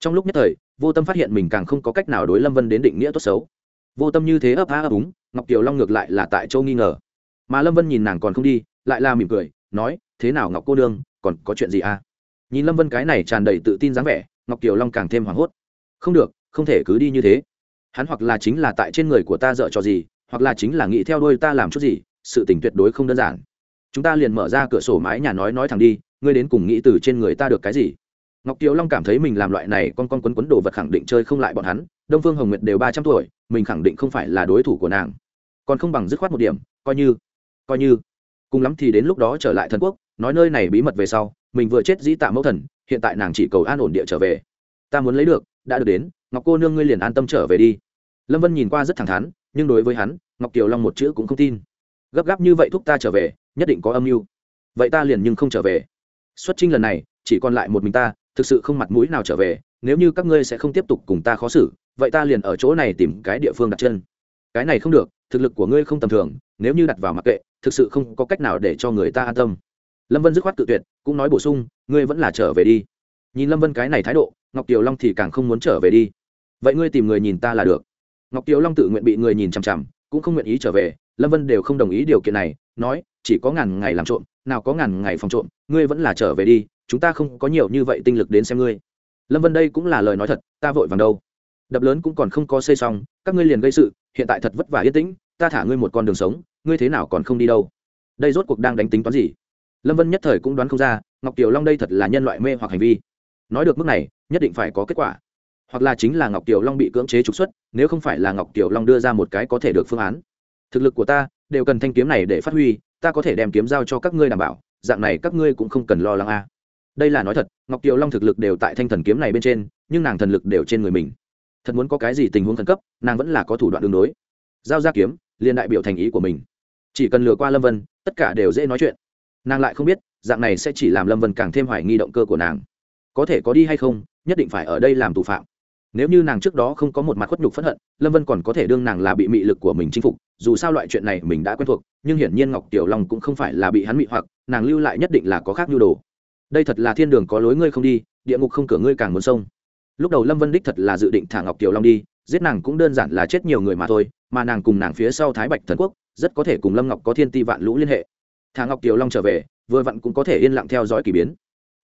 Trong lúc nhất thời, vô tâm phát hiện mình càng không có cách nào đối lâm vân đến định nghĩa tốt xấu. Vô tâm như thế ấp á ấp úng, ngọc kiều long ngược lại là tại châu nghi ngờ. Mà lâm vân nhìn nàng còn không đi, lại là mỉm cười, nói, thế nào ngọc cô đương còn có chuyện gì à? Nhìn lâm vân cái này tràn đầy tự tin dáng vẻ, ngọc kiều long càng thêm hoảng hốt. Không được, không thể cứ đi như thế. Hắn hoặc là chính là tại trên người của ta dợ cho gì, hoặc là chính là nghĩ theo đuôi ta làm chút gì, sự tình tuyệt đối không đơn giản. Chúng ta liền mở ra cửa sổ mái nhà nói nói thẳng đi, ngươi đến cùng nghĩ từ trên người ta được cái gì? Ngọc kiều long cảm thấy mình làm loại này con con quấn quấn đồ vật khẳng định chơi không lại bọn hắn, đông phương hồng nguyệt đều ba trăm tuổi, mình khẳng định không phải là đối thủ của nàng. Còn không bằng dứt khoát một điểm, coi như coi như. Cùng lắm thì đến lúc đó trở lại thần quốc nói nơi này bí mật về sau, mình vừa chết dĩ tạ mẫu thần, hiện tại nàng chỉ cầu an ổn địa trở về. Ta muốn lấy được, đã được đến, ngọc cô nương ngươi liền an tâm trở về đi. Lâm vân nhìn qua rất thẳng thắn, nhưng đối với hắn, ngọc kiều long một chữ cũng không tin. Gấp gáp như vậy thúc ta trở về, nhất định có âm mưu. Vậy ta liền nhưng không trở về. Xuất trinh lần này, chỉ còn lại một mình ta, thực sự không mặt mũi nào trở về, nếu như các ngươi sẽ không tiếp tục cùng ta khó xử, vậy ta liền ở chỗ này tìm cái địa phương đặt chân. Cái này không được, thực lực của ngươi không tầm thường, nếu như đặt vào mặc kệ, thực sự không có cách nào để cho người ta an tâm lâm vân dứt khoát tự tuyệt, cũng nói bổ sung, ngươi vẫn là trở về đi. Nhìn lâm vân cái này thái độ, ngọc kiều long thì càng không muốn trở về đi. Vậy ngươi tìm người nhìn ta là được. Ngọc kiều long tự nguyện bị người nhìn chằm chằm, cũng không nguyện ý trở về. Lâm vân đều không đồng ý điều kiện này, nói, chỉ có ngàn ngày làm trộm, nào có ngàn ngày phòng trộm, ngươi vẫn là trở về đi, chúng ta không có nhiều như vậy tinh lực đến xem ngươi. Lâm vân đây cũng là lời nói thật, ta vội vàng đâu. Đập lớn cũng còn không có xây xong, các ngươi liền gây sự, hiện tại thật vất vả yên tĩnh, ta thả ngươi một con đường sống, ngươi thế nào còn không đi đâu? Đây rốt cuộc đang đánh tính toán gì? Lâm vân nhất thời cũng đoán không ra ngọc kiều long đây thật là nhân loại mê hoặc hành vi nói được mức này nhất định phải có kết quả hoặc là chính là ngọc kiều long bị cưỡng chế trục xuất nếu không phải là ngọc kiều long đưa ra một cái có thể được phương án thực lực của ta đều cần thanh kiếm này để phát huy ta có thể đem kiếm giao cho các ngươi đảm bảo dạng này các ngươi cũng không cần lo lắng a đây là nói thật ngọc kiều long thực lực đều tại thanh thần kiếm này bên trên nhưng nàng thần lực đều trên người mình thật muốn có cái gì tình huống khẩn cấp nàng vẫn là có thủ đoạn đường đối giao ra kiếm liền đại biểu thành ý của mình chỉ cần lừa qua lâm vân tất cả đều dễ nói chuyện nàng lại không biết, dạng này sẽ chỉ làm lâm vân càng thêm hoài nghi động cơ của nàng. Có thể có đi hay không, nhất định phải ở đây làm tù phạm. Nếu như nàng trước đó không có một mặt khuất nhục phẫn hận, lâm vân còn có thể đương nàng là bị mị lực của mình chinh phục, dù sao loại chuyện này mình đã quen thuộc, nhưng hiển nhiên ngọc tiểu long cũng không phải là bị hắn mị hoặc, nàng lưu lại nhất định là có khác nhu đồ. Đây thật là thiên đường có lối ngươi không đi, địa ngục không cửa ngươi càng muốn sông. Lúc đầu lâm vân đích thật là dự định thả ngọc tiểu long đi, giết nàng cũng đơn giản là chết nhiều người mà thôi, mà nàng cùng nàng phía sau thái bạch thần quốc, rất có thể cùng lâm ngọc có thiên ti vạn lũ liên hệ thả ngọc tiểu long trở về, vừa vặn cũng có thể yên lặng theo dõi k ỳ biến.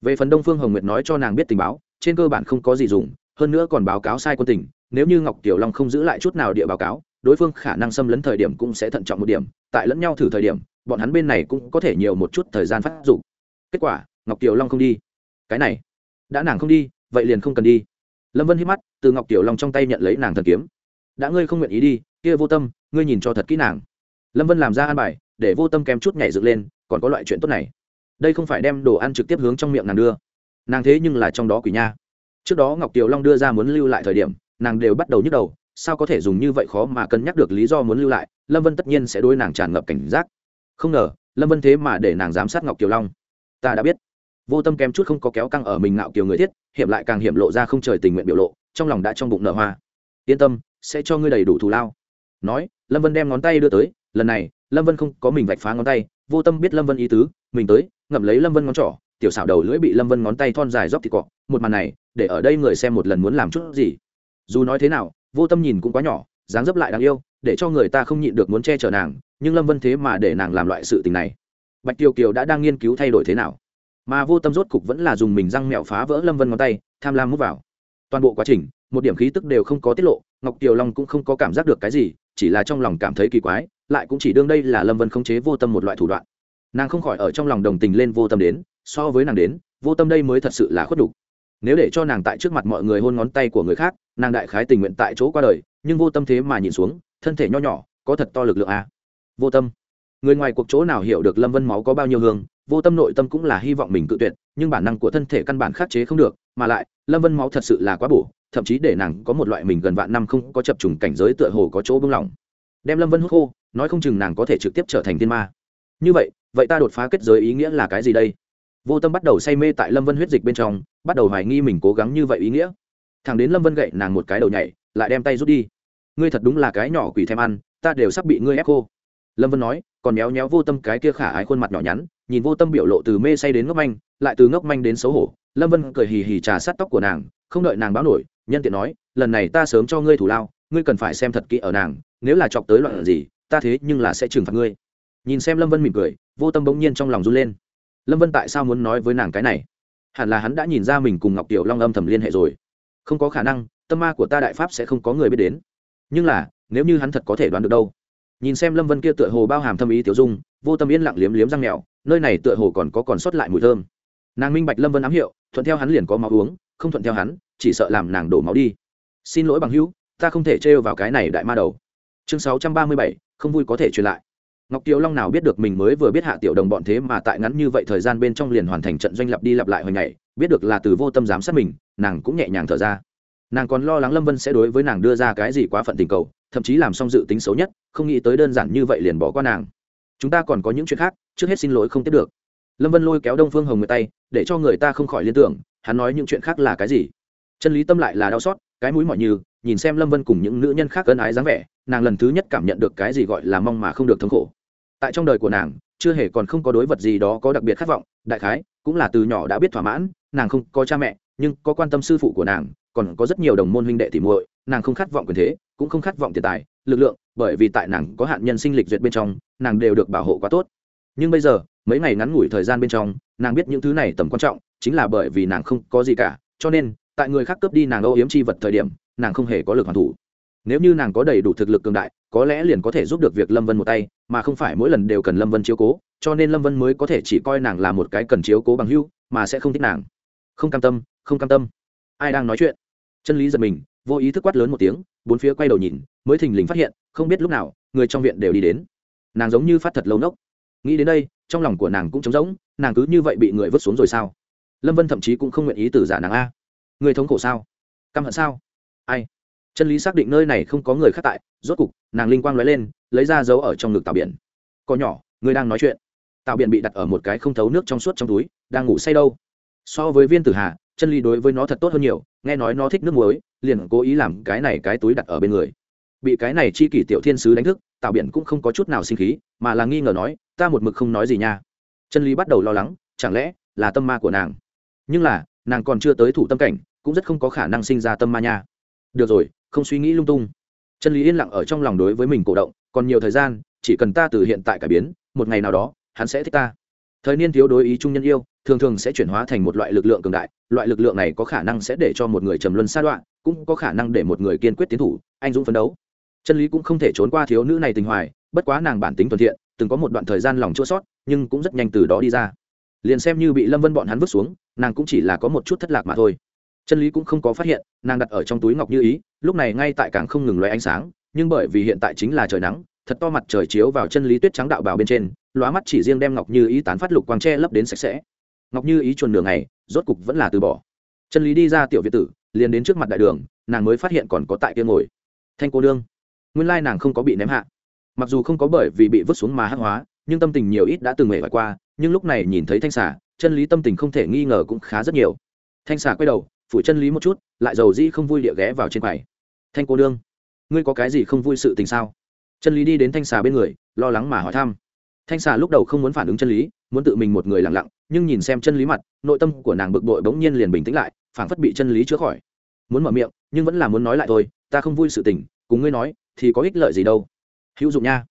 Về phần đông phương hồng nguyệt nói cho nàng biết tình báo, trên cơ bản không có gì dùng, hơn nữa còn báo cáo sai quân tình, nếu như ngọc tiểu long không giữ lại chút nào địa báo cáo, đối phương khả năng xâm lấn thời điểm cũng sẽ thận trọng một điểm, tại lẫn nhau thử thời điểm, bọn hắn bên này cũng có thể nhiều một chút thời gian phát dụng kết quả, ngọc tiểu long không đi. Cái này, đã nàng không đi, vậy liền không cần đi. Lâm vân hít mắt, từ ngọc tiểu long trong tay nhận lấy nàng thần kiếm. Đã ngươi không nguyện ý đi, kia vô tâm, ngươi nhìn cho thật kỹ nàng lâm vân làm ra ăn bài, để vô tâm kém chút nhảy dựng lên, còn có loại chuyện tốt này. Đây không phải đem đồ ăn trực tiếp hướng trong miệng nàng đưa. Nàng thế nhưng là trong đó quỷ nha. Trước đó ngọc tiểu long đưa ra muốn lưu lại thời điểm, nàng đều bắt đầu nhức đầu, sao có thể dùng như vậy khó mà cân nhắc được lý do muốn lưu lại, lâm vân tất nhiên sẽ đối nàng tràn ngập cảnh giác. Không ngờ, lâm vân thế mà để nàng giám sát ngọc kiều long. Ta đã biết. Vô tâm kém chút không có kéo căng ở mình ngạo kiều người thiết, hiểm lại càng hiểm lộ ra không trời tình nguyện biểu lộ, trong lòng đã trong bụng nở hoa. Yên tâm, sẽ cho ngươi đầy đủ thù lao. Nói, lâm vân đem ngón tay đưa tới lần này, lâm vân không có mình vạch phá ngón tay, vô tâm biết lâm vân ý tứ, mình tới, ngậm lấy lâm vân ngón trỏ, tiểu xảo đầu lưỡi bị lâm vân ngón tay thon dài dốc thịt cọ, một màn này, để ở đây người xem một lần muốn làm chút gì. Dù nói thế nào, vô tâm nhìn cũng quá nhỏ, dáng dấp lại đáng yêu, để cho người ta không nhịn được muốn che chở nàng, nhưng lâm vân thế mà để nàng làm loại sự tình này. Bạch kiều kiều đã đang nghiên cứu thay đổi thế nào. Mà vô tâm rốt cục vẫn là dùng mình răng mẹo phá vỡ lâm vân ngón tay, tham lam mút vào. Toàn bộ quá trình, một điểm khí tức đều không có tiết lộ, ngọc kiều long cũng không có cảm giác được cái gì, chỉ là trong lòng cảm thấy kỳ quái lại cũng chỉ đương đây là lâm vân khống chế vô tâm một loại thủ đoạn. Nàng không khỏi ở trong lòng đồng tình lên vô tâm đến, so với nàng đến, vô tâm đây mới thật sự là khuất đục nếu để cho nàng tại trước mặt mọi người hôn ngón tay của người khác, nàng đại khái tình nguyện tại chỗ qua đời, nhưng vô tâm thế mà nhìn xuống, thân thể nho nhỏ, có thật to lực lượng à. vô tâm. Người ngoài cuộc chỗ nào hiểu được lâm vân máu có bao nhiêu hương, vô tâm nội tâm cũng là hy vọng mình cự tuyệt, nhưng bản năng của thân thể căn bản khắc chế không được, mà lại, lâm vân máu thật sự là quá bổ, thậm chí để nàng có một loại mình gần vạn năm không có chập trùng cảnh giới tựa hồ có chỗ bưng lỏng đem lâm vân hút khô, nói không chừng nàng có thể trực tiếp trở thành thiên ma. Như vậy vậy ta đột phá kết giới ý nghĩa là cái gì đây? Vô tâm bắt đầu say mê tại lâm vân huyết dịch bên trong, bắt đầu hoài nghi mình cố gắng như vậy ý nghĩa. Thằng đến lâm vân gậy nàng một cái đầu nhảy, lại đem tay rút đi. Ngươi thật đúng là cái nhỏ quỷ thèm ăn, ta đều sắp bị ngươi ép khô. Lâm vân nói, còn méo méo vô tâm cái kia khả ái khuôn mặt nhỏ nhắn, nhìn vô tâm biểu lộ từ mê say đến ngốc manh, lại từ ngốc manh đến xấu hổ. Lâm vân cười hì hì trà sát tóc của nàng, không đợi nàng báo nổi, nhân tiện nói, lần này ta sớm cho ngươi thủ lao ngươi cần phải xem thật kỹ ở nàng, nếu là chọc tới loạn gì, ta thế nhưng là sẽ trừng phạt ngươi. Nhìn xem lâm vân mỉm cười, vô tâm bỗng nhiên trong lòng run lên. Lâm vân tại sao muốn nói với nàng cái này? Hẳn là hắn đã nhìn ra mình cùng ngọc tiểu long âm thầm liên hệ rồi. Không có khả năng, tâm ma của ta đại pháp sẽ không có người biết đến. Nhưng là, nếu như hắn thật có thể đoán được đâu. Nhìn xem lâm vân kia tựa hồ bao hàm thâm ý tiểu dung, vô tâm yên lặng liếm liếm răng mèo, nơi này tựa hồ còn có còn sót lại mùi thơm. Nàng minh bạch lâm vân ám hiệu, thuận theo hắn liền có máu uống, không thuận theo hắn, chỉ sợ làm nàng đổ máu đi. Xin lỗi bằng hữu ta không thể trêu vào cái này đại ma đầu. Chương sáu trăm ba mươi bảy, không vui có thể truyền lại. Ngọc kiều long nào biết được mình mới vừa biết hạ tiểu đồng bọn thế mà tại ngắn như vậy thời gian bên trong liền hoàn thành trận doanh lặp đi lặp lại hồi ngày, biết được là từ vô tâm giám sát mình, nàng cũng nhẹ nhàng thở ra. Nàng còn lo lắng lâm vân sẽ đối với nàng đưa ra cái gì quá phận tình cầu, thậm chí làm xong dự tính xấu nhất, không nghĩ tới đơn giản như vậy liền bỏ qua nàng. Chúng ta còn có những chuyện khác, trước hết xin lỗi không tiếp được. Lâm vân lôi kéo đông phương hồng người tay, để cho người ta không khỏi liên tưởng, hắn nói những chuyện khác là cái gì? Chân lý tâm lại là đau xót, cái mũi mọi như nhìn xem lâm vân cùng những nữ nhân khác ân ái dáng vẻ, nàng lần thứ nhất cảm nhận được cái gì gọi là mong mà không được thống khổ. Tại trong đời của nàng, chưa hề còn không có đối vật gì đó có đặc biệt khát vọng, đại khái, cũng là từ nhỏ đã biết thỏa mãn, nàng không có cha mẹ, nhưng có quan tâm sư phụ của nàng, còn có rất nhiều đồng môn huynh đệ tìm muội, nàng không khát vọng quyền thế, cũng không khát vọng tiền tài, lực lượng, bởi vì tại nàng có hạn nhân sinh lịch duyệt bên trong, nàng đều được bảo hộ quá tốt. Nhưng bây giờ, mấy ngày ngắn ngủi thời gian bên trong, nàng biết những thứ này tầm quan trọng, chính là bởi vì nàng không có gì cả, cho nên, tại người khác cướp đi nàng âu yếm chi vật thời điểm nàng không hề có lực hoàn thủ. Nếu như nàng có đầy đủ thực lực cường đại, có lẽ liền có thể giúp được việc lâm vân một tay, mà không phải mỗi lần đều cần lâm vân chiếu cố, cho nên lâm vân mới có thể chỉ coi nàng là một cái cần chiếu cố bằng hưu mà sẽ không thích nàng. Không cam tâm, không cam tâm. Ai đang nói chuyện? Chân lý giật mình, vô ý thức quát lớn một tiếng, bốn phía quay đầu nhìn, mới thình lình phát hiện, không biết lúc nào, người trong viện đều đi đến. Nàng giống như phát thật lâu nốc. Nghĩ đến đây, trong lòng của nàng cũng trống rỗng, nàng cứ như vậy bị người vứt xuống rồi sao? Lâm vân thậm chí cũng không nguyện ý từ giả nàng a. Người thống khổ sao? Căm hận sao? Ai? Chân lý xác định nơi này không có người khác tại, rốt cục, nàng linh quang nói lên, lấy ra dấu ở trong ngực tàu biển. Có nhỏ người đang nói chuyện. Tàu biển bị đặt ở một cái không thấu nước trong suốt trong túi, đang ngủ say đâu? So với viên tử hà, chân lý đối với nó thật tốt hơn nhiều, nghe nói nó thích nước muối, liền cố ý làm cái này cái túi đặt ở bên người. Bị cái này chi kỷ tiểu thiên sứ đánh thức, tào biển cũng không có chút nào sinh khí, mà là nghi ngờ nói, ta một mực không nói gì nha. Chân lý bắt đầu lo lắng, chẳng lẽ là tâm ma của nàng? Nhưng là, nàng còn chưa tới thủ tâm cảnh, cũng rất không có khả năng sinh ra tâm ma nha được rồi, không suy nghĩ lung tung. Chân lý yên lặng ở trong lòng đối với mình cổ động, còn nhiều thời gian, chỉ cần ta từ hiện tại cải biến, một ngày nào đó, hắn sẽ thích ta. Thời niên thiếu đối ý trung nhân yêu, thường thường sẽ chuyển hóa thành một loại lực lượng cường đại, loại lực lượng này có khả năng sẽ để cho một người trầm luân sa đoạn, cũng có khả năng để một người kiên quyết tiến thủ, anh dũng phấn đấu. Chân lý cũng không thể trốn qua thiếu nữ này tình hoài, bất quá nàng bản tính thuận thiện, từng có một đoạn thời gian lòng chua sót, nhưng cũng rất nhanh từ đó đi ra. Liền xem như bị lâm vân bọn hắn vứt xuống, nàng cũng chỉ là có một chút thất lạc mà thôi chân lý cũng không có phát hiện, nàng đặt ở trong túi ngọc như ý, lúc này ngay tại càng không ngừng loay ánh sáng, nhưng bởi vì hiện tại chính là trời nắng, thật to mặt trời chiếu vào chân lý tuyết trắng đạo bào bên trên, lóa mắt chỉ riêng đem ngọc như ý tán phát lục quang tre lấp đến sạch sẽ. Ngọc như ý chuồn đường này rốt cục vẫn là từ bỏ. Chân lý đi ra tiểu việt tử, liền đến trước mặt đại đường, nàng mới phát hiện còn có tại kia ngồi. Thanh cô đương nguyên lai nàng không có bị ném hạ. Mặc dù không có bởi vì bị vứt xuống mà hắc hóa, nhưng tâm tình nhiều ít đã từng mể vải qua, nhưng lúc này nhìn thấy thanh xà, chân lý tâm tình không thể nghi ngờ cũng khá rất nhiều. Thanh xà quay đầu phủ chân lý một chút, lại dầu dĩ không vui địa ghé vào trên quầy. Thanh cô đương ngươi có cái gì không vui sự tình sao? Chân lý đi đến thanh xà bên người, lo lắng mà hỏi thăm. Thanh xà lúc đầu không muốn phản ứng chân lý, muốn tự mình một người lặng lặng, nhưng nhìn xem chân lý mặt, nội tâm của nàng bực bội bỗng nhiên liền bình tĩnh lại, phảng phất bị chân lý chữa khỏi. Muốn mở miệng, nhưng vẫn là muốn nói lại thôi, ta không vui sự tình, cùng ngươi nói, thì có ích lợi gì đâu. Hữu dụng nha.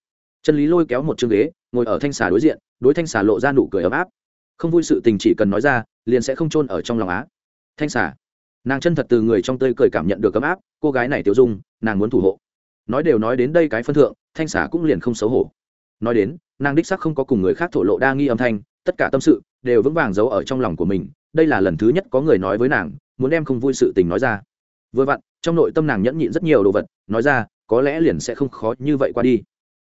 Chân lý lôi kéo một chương ghế, ngồi ở thanh xà đối diện, đối thanh xà lộ ra nụ cười ấm áp. Không vui sự tình chỉ cần nói ra, liền sẽ không chôn ở trong lòng á. Thanh xà nàng chân thật từ người trong tơi cười cảm nhận được ấm áp, cô gái này tiêu dung, nàng muốn thủ hộ. Nói đều nói đến đây cái phân thượng, thanh xả cũng liền không xấu hổ. Nói đến, nàng đích sắc không có cùng người khác thổ lộ đa nghi âm thanh, tất cả tâm sự đều vững vàng giấu ở trong lòng của mình, đây là lần thứ nhất có người nói với nàng, muốn em không vui sự tình nói ra. Vừa vặn, trong nội tâm nàng nhẫn nhịn rất nhiều đồ vật, nói ra, có lẽ liền sẽ không khó như vậy qua đi.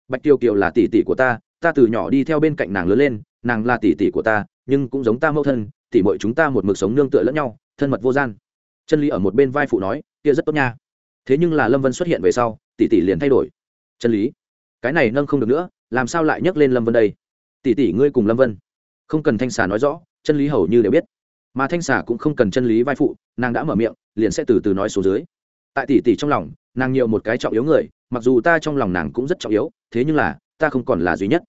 Bạch tiêu kiều là tỷ tỷ của ta ta từ nhỏ đi theo bên cạnh nàng lớn lên, nàng là tỷ tỷ của ta, nhưng cũng giống ta mẫu thân, tỷ muội chúng ta một mực sống nương tựa lẫn nhau, thân mật vô gian chân lý ở một bên vai phụ nói, kia rất tốt nha. Thế nhưng là lâm vân xuất hiện về sau, tỷ tỷ liền thay đổi. Chân lý, cái này nâng không được nữa, làm sao lại nhắc lên lâm vân đây? Tỷ tỷ ngươi cùng lâm vân. Không cần thanh xà nói rõ, chân lý hầu như đều biết. Mà thanh xà cũng không cần chân lý vai phụ, nàng đã mở miệng, liền sẽ từ từ nói số dưới. Tại tỷ tỷ trong lòng, nàng nhiều một cái trọng yếu người, mặc dù ta trong lòng nàng cũng rất trọng yếu, thế nhưng là, ta không còn là duy nhất.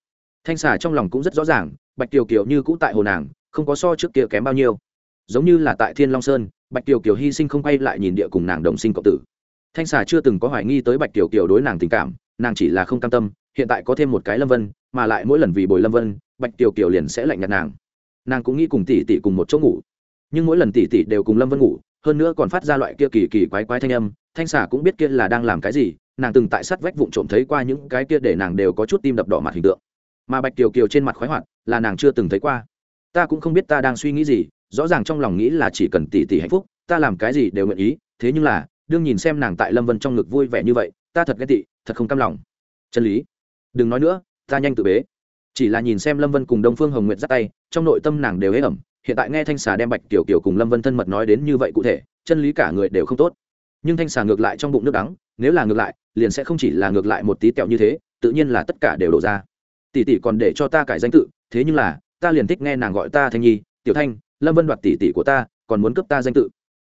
Thanh xà trong lòng cũng rất rõ ràng, bạch tiểu kiều như cũ tại hồ nàng, không có so trước kia kém bao nhiêu. Giống như là tại thiên long sơn bạch kiều kiều hy sinh không quay lại nhìn địa cùng nàng đồng sinh cộng tử. Thanh xà chưa từng có hoài nghi tới bạch kiều kiều đối nàng tình cảm, nàng chỉ là không cam tâm, hiện tại có thêm một cái lâm vân, mà lại mỗi lần vì bồi lâm vân, bạch kiều kiều liền sẽ lạnh nhạt nàng. Nàng cũng nghĩ cùng tỷ tỷ cùng một chỗ ngủ. Nhưng mỗi lần tỷ tỷ đều cùng lâm vân ngủ, hơn nữa còn phát ra loại kia kỳ kỳ quái quái thanh âm, thanh xà cũng biết kia là đang làm cái gì, nàng từng tại sát vách vụn trộm thấy qua những cái kia để nàng đều có chút tim đập đỏ mặt hình tượng. Mà bạch kiều kiều trên mặt khoái hoạt là nàng chưa từng thấy qua. Ta cũng không biết ta đang suy nghĩ gì rõ ràng trong lòng nghĩ là chỉ cần tỷ tỷ hạnh phúc, ta làm cái gì đều nguyện ý, thế nhưng là, đương nhìn xem nàng tại lâm vân trong ngực vui vẻ như vậy, ta thật ghen tị, thật không cam lòng. Chân lý, đừng nói nữa, ta nhanh tự bế. Chỉ là nhìn xem lâm vân cùng đông phương hồng nguyệt dắt tay, trong nội tâm nàng đều hế ẩm, hiện tại nghe thanh xà đem bạch tiểu kiều cùng lâm vân thân mật nói đến như vậy cụ thể, chân lý cả người đều không tốt. Nhưng thanh xà ngược lại trong bụng nước đắng, nếu là ngược lại, liền sẽ không chỉ là ngược lại một tí kẹo như thế, tự nhiên là tất cả đều đổ ra. Tỷ tỷ còn để cho ta cải danh tự, thế nhưng là, ta liền thích nghe nàng gọi ta thanh nhi, tiểu thanh lâm vân đoạt tỷ tỷ của ta, còn muốn cướp ta danh tự.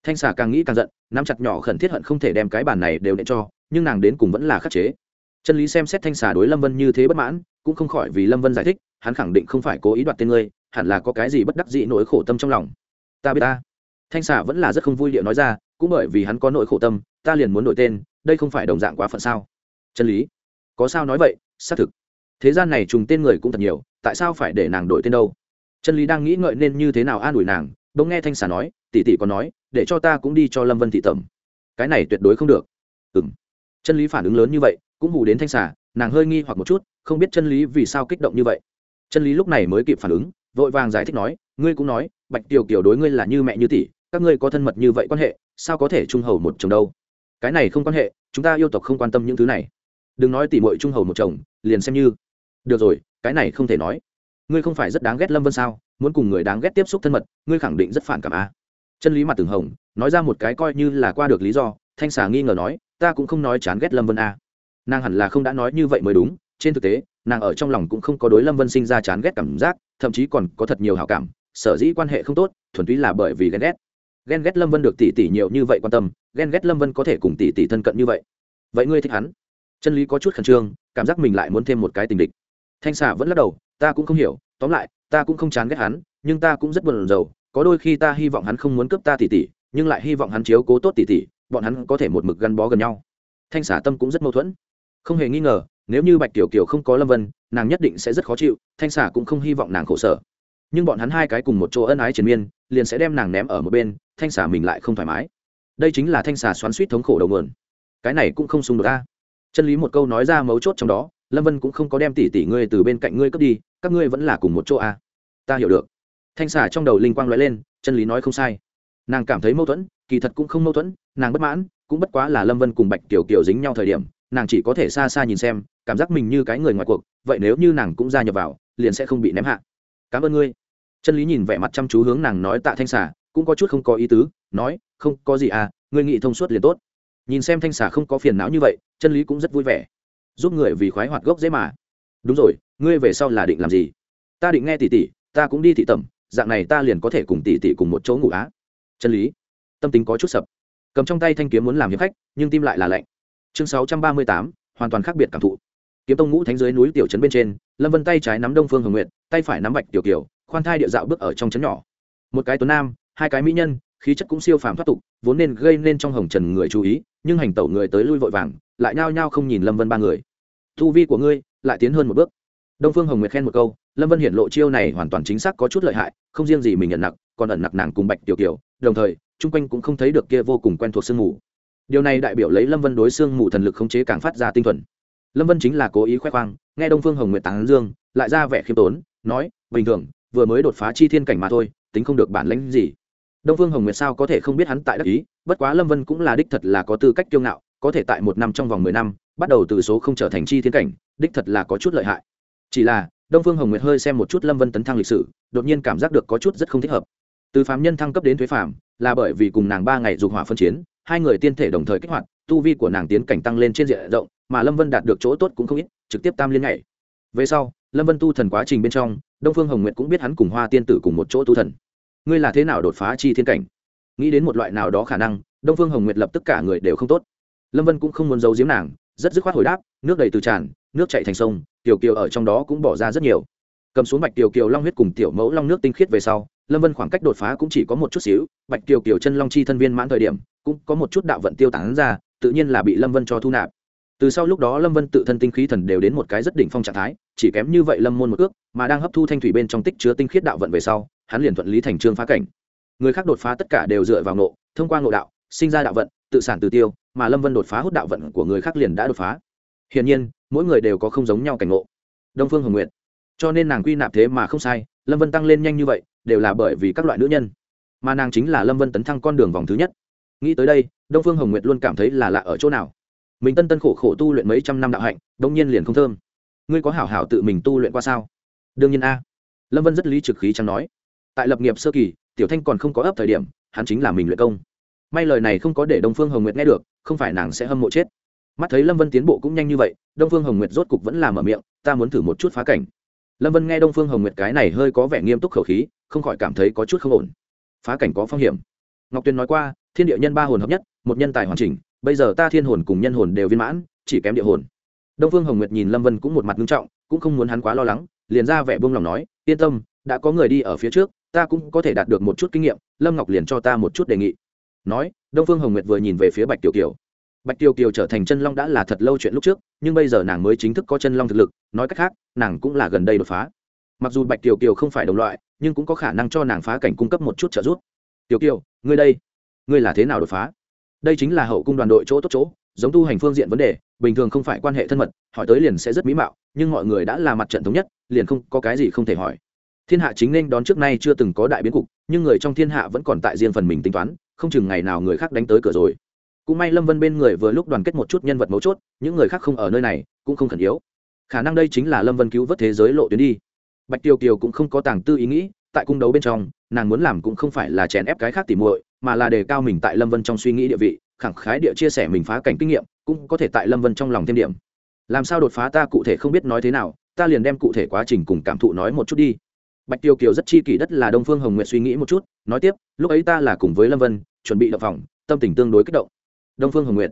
Thanh xà càng nghĩ càng giận, nắm chặt nhỏ khẩn thiết hận không thể đem cái bàn này đều nện cho, nhưng nàng đến cùng vẫn là khắc chế. Chân lý xem xét thanh xà đối lâm vân như thế bất mãn, cũng không khỏi vì lâm vân giải thích, hắn khẳng định không phải cố ý đoạt tên ngươi, hẳn là có cái gì bất đắc dĩ nỗi khổ tâm trong lòng. Ta biết ta. Thanh xà vẫn là rất không vui điệu nói ra, cũng bởi vì hắn có nỗi khổ tâm, ta liền muốn đổi tên, đây không phải đồng dạng quá phận sao? Chân lý. Có sao nói vậy, xác thực. Thế gian này trùng tên người cũng thật nhiều, tại sao phải để nàng đổi tên đâu? Chân lý đang nghĩ ngợi nên như thế nào an ủi nàng, bỗng nghe thanh xà nói, tỷ tỷ còn nói, để cho ta cũng đi cho lâm vân thị tẩm. Cái này tuyệt đối không được. Ừng chân lý phản ứng lớn như vậy, cũng hù đến thanh xà, nàng hơi nghi hoặc một chút, không biết chân lý vì sao kích động như vậy. Chân lý lúc này mới kịp phản ứng, vội vàng giải thích nói, ngươi cũng nói, bạch tiểu kiểu đối ngươi là như mẹ như tỷ, các ngươi có thân mật như vậy quan hệ, sao có thể trung hầu một chồng đâu? Cái này không quan hệ, chúng ta yêu tộc không quan tâm những thứ này. Đừng nói tỉ mội trung hầu một chồng, liền xem như. Được rồi, cái này không thể nói ngươi không phải rất đáng ghét lâm vân sao muốn cùng người đáng ghét tiếp xúc thân mật ngươi khẳng định rất phản cảm a chân lý mặt từng hồng nói ra một cái coi như là qua được lý do thanh xà nghi ngờ nói ta cũng không nói chán ghét lâm vân a nàng hẳn là không đã nói như vậy mới đúng trên thực tế nàng ở trong lòng cũng không có đối lâm vân sinh ra chán ghét cảm giác thậm chí còn có thật nhiều hảo cảm sở dĩ quan hệ không tốt thuần túy là bởi vì ghen ghét ghen ghét lâm vân được tỷ tỷ nhiều như vậy quan tâm ghen ghét lâm vân có thể cùng tỷ tỷ thân cận như vậy vậy ngươi thích hắn chân lý có chút khẩn trương cảm giác mình lại muốn thêm một cái tình địch thanh xà vẫn lắc đầu ta cũng không hiểu, tóm lại, ta cũng không chán ghét hắn, nhưng ta cũng rất buồn rầu, có đôi khi ta hy vọng hắn không muốn cướp ta tỷ tỷ nhưng lại hy vọng hắn chiếu cố tốt tỷ tỷ bọn hắn có thể một mực gắn bó gần nhau. Thanh xả tâm cũng rất mâu thuẫn. Không hề nghi ngờ, nếu như bạch tiểu kiều không có lâm vân, nàng nhất định sẽ rất khó chịu, thanh xả cũng không hy vọng nàng khổ sở. Nhưng bọn hắn hai cái cùng một chỗ ân ái triền miên, liền sẽ đem nàng ném ở một bên, thanh xả mình lại không thoải mái. Đây chính là thanh xả xoắn suýt thống khổ đầu nguồn. Cái này cũng không xung đột ta chân lý một câu nói ra mấu chốt trong đó, lâm vân cũng không có đem tỷ tỷ ngươi từ bên cạnh ngươi cướp đi các ngươi vẫn là cùng một chỗ à. ta hiểu được. Thanh xả trong đầu linh quang nói lên, chân lý nói không sai. Nàng cảm thấy mâu thuẫn, kỳ thật cũng không mâu thuẫn, nàng bất mãn, cũng bất quá là lâm vân cùng bạch tiểu kiều dính nhau thời điểm, nàng chỉ có thể xa xa nhìn xem, cảm giác mình như cái người ngoài cuộc, vậy nếu như nàng cũng gia nhập vào, liền sẽ không bị ném hạ. Cảm ơn ngươi. Chân lý nhìn vẻ mặt chăm chú hướng nàng nói tạ thanh xà, cũng có chút không có ý tứ, nói, không, có gì à ngươi nghĩ thông suốt liền tốt. Nhìn xem thanh xà không có phiền não như vậy, chân lý cũng rất vui vẻ. Giúp người vì khoái hoạt gốc dễ mà đúng rồi, ngươi về sau là định làm gì? Ta định nghe tỷ tỷ, ta cũng đi thị tẩm, dạng này ta liền có thể cùng tỷ tỷ cùng một chỗ ngủ á. Chân lý. Tâm tính có chút sập. Cầm trong tay thanh kiếm muốn làm hiệp khách, nhưng tim lại là lạnh. Chương sáu trăm ba mươi tám, hoàn toàn khác biệt cảm thụ. Kiếm tông ngũ thánh dưới núi tiểu trấn bên trên, lâm vân tay trái nắm đông phương hồng nguyệt, tay phải nắm bạch tiểu kiều, khoan thai địa dạo bước ở trong trấn nhỏ. Một cái tuấn nam, hai cái mỹ nhân, khí chất cũng siêu phàm thoát tục, vốn nên gây nên trong hồng trần người chú ý, nhưng hành tẩu người tới lui vội vàng, lại nhao nhao không nhìn lâm vân ba người. Thu vi của ngươi lại tiến hơn một bước. Đông phương hồng nguyệt khen một câu, lâm vân hiển lộ chiêu này hoàn toàn chính xác có chút lợi hại, không riêng gì mình nhận nặc, còn ẩn nặc nàng cùng bạch tiểu kiều, đồng thời, chung quanh cũng không thấy được kia vô cùng quen thuộc sương mù. Điều này đại biểu lấy lâm vân đối sương mù thần lực khống chế càng phát ra tinh thuần. Lâm vân chính là cố ý khoe khoang, nghe đông phương hồng nguyệt tán dương, lại ra vẻ khiêm tốn, nói, bình thường, vừa mới đột phá chi thiên cảnh mà thôi, tính không được bản lãnh gì. Đông phương hồng nguyệt sao có thể không biết hắn tại đắc ý, bất quá lâm vân cũng là đích thật là có tư cách kiêu ngạo, có thể tại một năm trong vòng mười năm, bắt đầu từ số không trở thành chi thiên cảnh đích thật là có chút lợi hại. Chỉ là, đông phương hồng nguyệt hơi xem một chút lâm vân tấn thăng lịch sử, đột nhiên cảm giác được có chút rất không thích hợp. Từ phạm nhân thăng cấp đến thuế phạm là bởi vì cùng nàng ba ngày dục hỏa phân chiến, hai người tiên thể đồng thời kích hoạt, tu vi của nàng tiến cảnh tăng lên trên diện rộng, mà lâm vân đạt được chỗ tốt cũng không ít, trực tiếp tam liên ngày. Về sau, lâm vân tu thần quá trình bên trong, đông phương hồng nguyệt cũng biết hắn cùng hoa tiên tử cùng một chỗ tu thần. Ngươi là thế nào đột phá chi thiên cảnh? Nghĩ đến một loại nào đó khả năng, đông phương hồng nguyệt lập tất cả người đều không tốt. Lâm vân cũng không muốn giấu giếm nàng, rất dứt khoát hồi đáp, nước đầy từ tràn nước chạy thành sông, tiểu kiều ở trong đó cũng bỏ ra rất nhiều. Cầm xuống bạch tiểu kiều long huyết cùng tiểu mẫu long nước tinh khiết về sau, lâm vân khoảng cách đột phá cũng chỉ có một chút xíu. Bạch tiểu kiều chân long chi thân viên mãn thời điểm, cũng có một chút đạo vận tiêu tán ra, tự nhiên là bị lâm vân cho thu nạp. Từ sau lúc đó lâm vân tự thân tinh khí thần đều đến một cái rất đỉnh phong trạng thái, chỉ kém như vậy lâm môn một ước, mà đang hấp thu thanh thủy bên trong tích chứa tinh khiết đạo vận về sau, hắn liền thuận lý thành trương phá cảnh. Người khác đột phá tất cả đều dựa vào nộ thông qua ngộ đạo, sinh ra đạo vận, tự sản tự tiêu, mà lâm vân đột phá hút đạo vận của người khác liền đã đột phá. Hiển nhiên mỗi người đều có không giống nhau cảnh ngộ. Đông phương hồng Nguyệt, cho nên nàng quy nạp thế mà không sai lâm vân tăng lên nhanh như vậy đều là bởi vì các loại nữ nhân. Mà nàng chính là lâm vân tấn thăng con đường vòng thứ nhất. Nghĩ tới đây đông phương hồng nguyệt luôn cảm thấy là lạ ở chỗ nào. Mình tân tân khổ khổ tu luyện mấy trăm năm đạo hạnh đông nhiên liền không thơm. Ngươi có hảo hảo tự mình tu luyện qua sao? Đương nhiên a. Lâm vân rất lý trực khí chẳng nói. Tại lập nghiệp sơ kỳ tiểu thanh còn không có ấp thời điểm hắn chính là mình luyện công. May lời này không có để đông phương hồng nguyệt nghe được không phải nàng sẽ hâm mộ chết mắt thấy lâm vân tiến bộ cũng nhanh như vậy, đông phương hồng nguyệt rốt cục vẫn làm ở miệng, ta muốn thử một chút phá cảnh. Lâm vân nghe đông phương hồng nguyệt cái này hơi có vẻ nghiêm túc khẩu khí, không khỏi cảm thấy có chút không ổn. Phá cảnh có phong hiểm. Ngọc tuyền nói qua, thiên địa nhân ba hồn hợp nhất, một nhân tài hoàn chỉnh, bây giờ ta thiên hồn cùng nhân hồn đều viên mãn, chỉ kém địa hồn. Đông phương hồng nguyệt nhìn lâm vân cũng một mặt nghiêm trọng, cũng không muốn hắn quá lo lắng, liền ra vẻ buông lòng nói, yên tâm, đã có người đi ở phía trước, ta cũng có thể đạt được một chút kinh nghiệm, lâm ngọc liền cho ta một chút đề nghị. Nói, đông phương hồng nguyệt vừa nhìn về phía bạch tiểu kiều bạch tiêu kiều trở thành chân long đã là thật lâu chuyện lúc trước, nhưng bây giờ nàng mới chính thức có chân long thực lực, nói cách khác, nàng cũng là gần đây đột phá. Mặc dù bạch tiêu kiều không phải đồng loại, nhưng cũng có khả năng cho nàng phá cảnh cung cấp một chút trợ giúp. Tiêu kiều, ngươi đây, ngươi là thế nào đột phá? Đây chính là hậu cung đoàn đội chỗ tốt chỗ, giống tu hành phương diện vấn đề, bình thường không phải quan hệ thân mật, hỏi tới liền sẽ rất mỹ mạo, nhưng mọi người đã là mặt trận thống nhất, liền không có cái gì không thể hỏi. Thiên hạ chính nên đón trước nay chưa từng có đại biến cục, nhưng người trong thiên hạ vẫn còn tại riêng phần mình tính toán, không chừng ngày nào người khác đánh tới cửa rồi cũng may lâm vân bên người vừa lúc đoàn kết một chút nhân vật mấu chốt, những người khác không ở nơi này, cũng không khẩn yếu. Khả năng đây chính là lâm vân cứu vớt thế giới lộ tuyến đi. Bạch tiêu kiều cũng không có tàng tư ý nghĩ, tại cung đấu bên trong, nàng muốn làm cũng không phải là chèn ép cái khác tỉ muội, mà là đề cao mình tại lâm vân trong suy nghĩ địa vị, khẳng khái địa chia sẻ mình phá cảnh kinh nghiệm, cũng có thể tại lâm vân trong lòng thêm điểm. Làm sao đột phá ta cụ thể không biết nói thế nào, ta liền đem cụ thể quá trình cùng cảm thụ nói một chút đi. Bạch tiêu kiều rất chi kỷ đất là đông phương hồng nguyện suy nghĩ một chút, nói tiếp, lúc ấy ta là cùng với lâm vân, chuẩn bị đập phòng, tâm tình tương đối kích động đông phương hồng Nguyệt,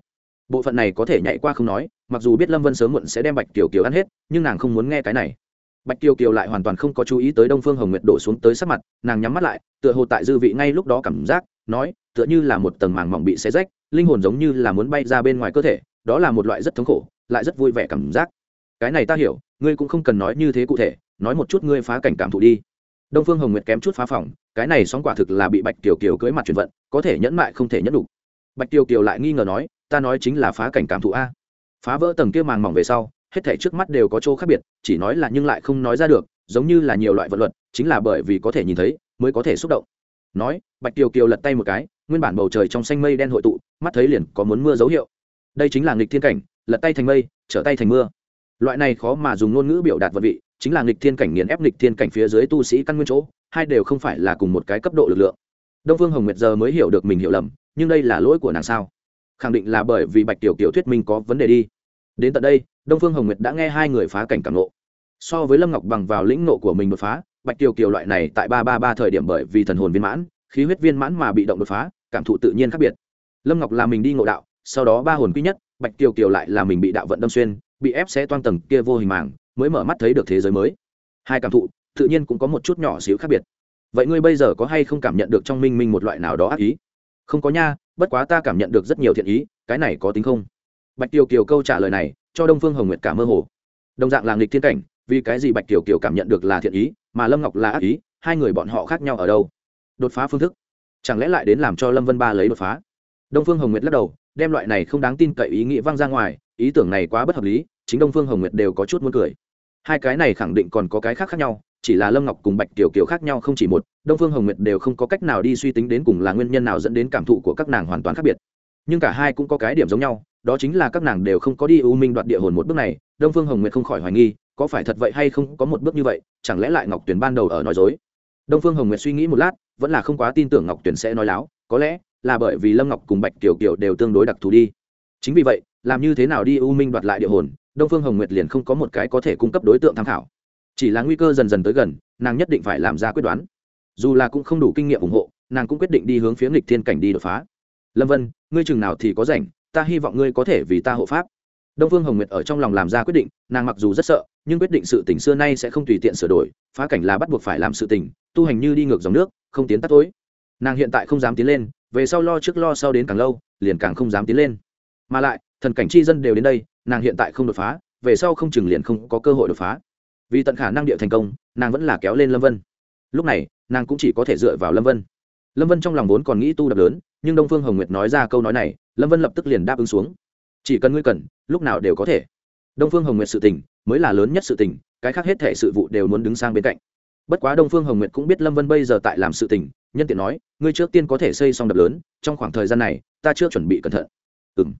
bộ phận này có thể nhảy qua không nói mặc dù biết lâm vân sớm muộn sẽ đem bạch kiều kiều ăn hết nhưng nàng không muốn nghe cái này. Bạch kiều kiều lại hoàn toàn không có chú ý tới đông phương hồng nguyệt đổ xuống tới sắc mặt nàng nhắm mắt lại tựa hồ tại dư vị ngay lúc đó cảm giác nói tựa như là một tầng màng mỏng bị xé rách linh hồn giống như là muốn bay ra bên ngoài cơ thể đó là một loại rất thống khổ lại rất vui vẻ cảm giác. Cái này ta hiểu ngươi cũng không cần nói như thế cụ thể nói một chút ngươi phá cảnh cảm thụ đi. Đông phương hồng nguyệt kém chút phá phòng cái này sóng quả thực là bị bạch kiều kiều cưới mặt chuyển vận có thể nhẫn mại không thể nhẫn đủ bạch tiêu kiều lại nghi ngờ nói, ta nói chính là phá cảnh cảm thụ a. Phá vỡ tầng kia màng mỏng về sau, hết thể trước mắt đều có chỗ khác biệt, chỉ nói là nhưng lại không nói ra được, giống như là nhiều loại vật luật, chính là bởi vì có thể nhìn thấy, mới có thể xúc động. Nói, bạch tiêu kiều lật tay một cái, nguyên bản bầu trời trong xanh mây đen hội tụ, mắt thấy liền có muốn mưa dấu hiệu. Đây chính là nghịch thiên cảnh, lật tay thành mây, trở tay thành mưa. Loại này khó mà dùng ngôn ngữ biểu đạt vật vị, chính là nghịch thiên cảnh nghiền ép nghịch thiên cảnh phía dưới tu sĩ căn nguyên chỗ, hai đều không phải là cùng một cái cấp độ lực lượng. Đông phương hồng nguyệt giờ mới hiểu được mình hiểu lầm nhưng đây là lỗi của nàng sao? Khẳng định là bởi vì bạch tiểu kiểu thuyết minh có vấn đề đi. Đến tận đây, đông phương hồng nguyệt đã nghe hai người phá cảnh cảm nộ so với lâm ngọc bằng vào lĩnh nộ của mình đột phá, bạch tiểu kiều loại này tại ba ba ba thời điểm bởi vì thần hồn viên mãn, khí huyết viên mãn mà bị động đột phá, cảm thụ tự nhiên khác biệt. Lâm ngọc là mình đi ngộ đạo, sau đó ba hồn quý nhất, bạch tiểu kiều lại là mình bị đạo vận đâm xuyên, bị ép sẽ toan tầng kia vô hình màng, mới mở mắt thấy được thế giới mới. Hai cảm thụ, tự nhiên cũng có một chút nhỏ xíu khác biệt. Vậy ngươi bây giờ có hay không cảm nhận được trong minh minh một loại nào đó ác ý? Không có nha, bất quá ta cảm nhận được rất nhiều thiện ý, cái này có tính không? Bạch tiêu kiều câu trả lời này, cho đông phương hồng nguyệt cả mơ hồ. Đồng dạng là nghịch thiên cảnh, vì cái gì bạch tiêu kiều cảm nhận được là thiện ý, mà lâm ngọc là ác ý, hai người bọn họ khác nhau ở đâu? Đột phá phương thức. Chẳng lẽ lại đến làm cho lâm vân ba lấy đột phá? Đông phương hồng nguyệt lắc đầu, đem loại này không đáng tin cậy ý nghĩ văng ra ngoài, ý tưởng này quá bất hợp lý, chính đông phương hồng nguyệt đều có chút muốn cười. Hai cái này khẳng định còn có cái khác khác nhau chỉ là lâm ngọc cùng bạch tiểu kiểu khác nhau không chỉ một, đông phương hồng nguyệt đều không có cách nào đi suy tính đến cùng là nguyên nhân nào dẫn đến cảm thụ của các nàng hoàn toàn khác biệt. Nhưng cả hai cũng có cái điểm giống nhau, đó chính là các nàng đều không có đi ưu minh đoạt địa hồn một bước này, đông phương hồng nguyệt không khỏi hoài nghi, có phải thật vậy hay không có một bước như vậy, chẳng lẽ lại ngọc tuyền ban đầu ở nói dối? Đông phương hồng nguyệt suy nghĩ một lát, vẫn là không quá tin tưởng ngọc tuyền sẽ nói láo, có lẽ là bởi vì lâm ngọc cùng bạch kiều kiều đều tương đối đặc thù đi. Chính vì vậy, làm như thế nào đi ưu minh đoạt lại địa hồn, đông phương hồng nguyệt liền không có một cái có thể cung cấp đối tượng tham khảo chỉ là nguy cơ dần dần tới gần, nàng nhất định phải làm ra quyết đoán. Dù là cũng không đủ kinh nghiệm ủng hộ, nàng cũng quyết định đi hướng phía nghịch thiên cảnh đi đột phá. Lâm vân, ngươi chừng nào thì có rảnh, ta hy vọng ngươi có thể vì ta hộ pháp. Đông phương hồng nguyệt ở trong lòng làm ra quyết định, nàng mặc dù rất sợ, nhưng quyết định sự tình xưa nay sẽ không tùy tiện sửa đổi, phá cảnh là bắt buộc phải làm sự tình, tu hành như đi ngược dòng nước, không tiến tắt tối. Nàng hiện tại không dám tiến lên, về sau lo trước lo sau đến càng lâu, liền càng không dám tiến lên. Mà lại, thần cảnh chi dân đều đến đây, nàng hiện tại không đột phá, về sau không chừng liền không có cơ hội đột phá vì tận khả năng địa thành công, nàng vẫn là kéo lên lâm vân. Lúc này, nàng cũng chỉ có thể dựa vào lâm vân. Lâm vân trong lòng vốn còn nghĩ tu đập lớn, nhưng đông phương hồng nguyệt nói ra câu nói này, lâm vân lập tức liền đáp ứng xuống. Chỉ cần ngươi cần, lúc nào đều có thể. Đông phương hồng nguyệt sự tình, mới là lớn nhất sự tình, cái khác hết thể sự vụ đều muốn đứng sang bên cạnh. Bất quá đông phương hồng nguyệt cũng biết lâm vân bây giờ tại làm sự tình, nhân tiện nói, ngươi trước tiên có thể xây xong đập lớn, trong khoảng thời gian này, ta chưa chuẩn bị cẩn thận. Ừ m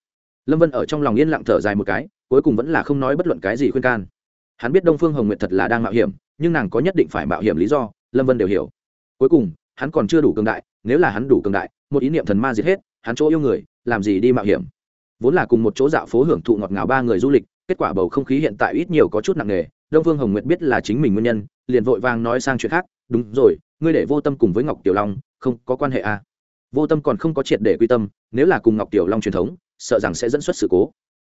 lâm vân ở trong lòng yên lặng thở dài một cái, cuối cùng vẫn là không nói bất luận cái gì khuyên can hắn biết đông phương hồng nguyệt thật là đang mạo hiểm, nhưng nàng có nhất định phải mạo hiểm lý do, lâm vân đều hiểu. Cuối cùng, hắn còn chưa đủ cường đại, nếu là hắn đủ cường đại, một ý niệm thần ma diệt hết, hắn chỗ yêu người, làm gì đi mạo hiểm? Vốn là cùng một chỗ dạo phố hưởng thụ ngọt ngào ba người du lịch, kết quả bầu không khí hiện tại ít nhiều có chút nặng nề, đông phương hồng nguyệt biết là chính mình nguyên nhân, liền vội vàng nói sang chuyện khác, đúng rồi, ngươi để vô tâm cùng với ngọc tiểu long, không có quan hệ à. vô tâm còn không có triệt để quy tâm, nếu là cùng ngọc tiểu long truyền thống, sợ rằng sẽ dẫn xuất sự cố.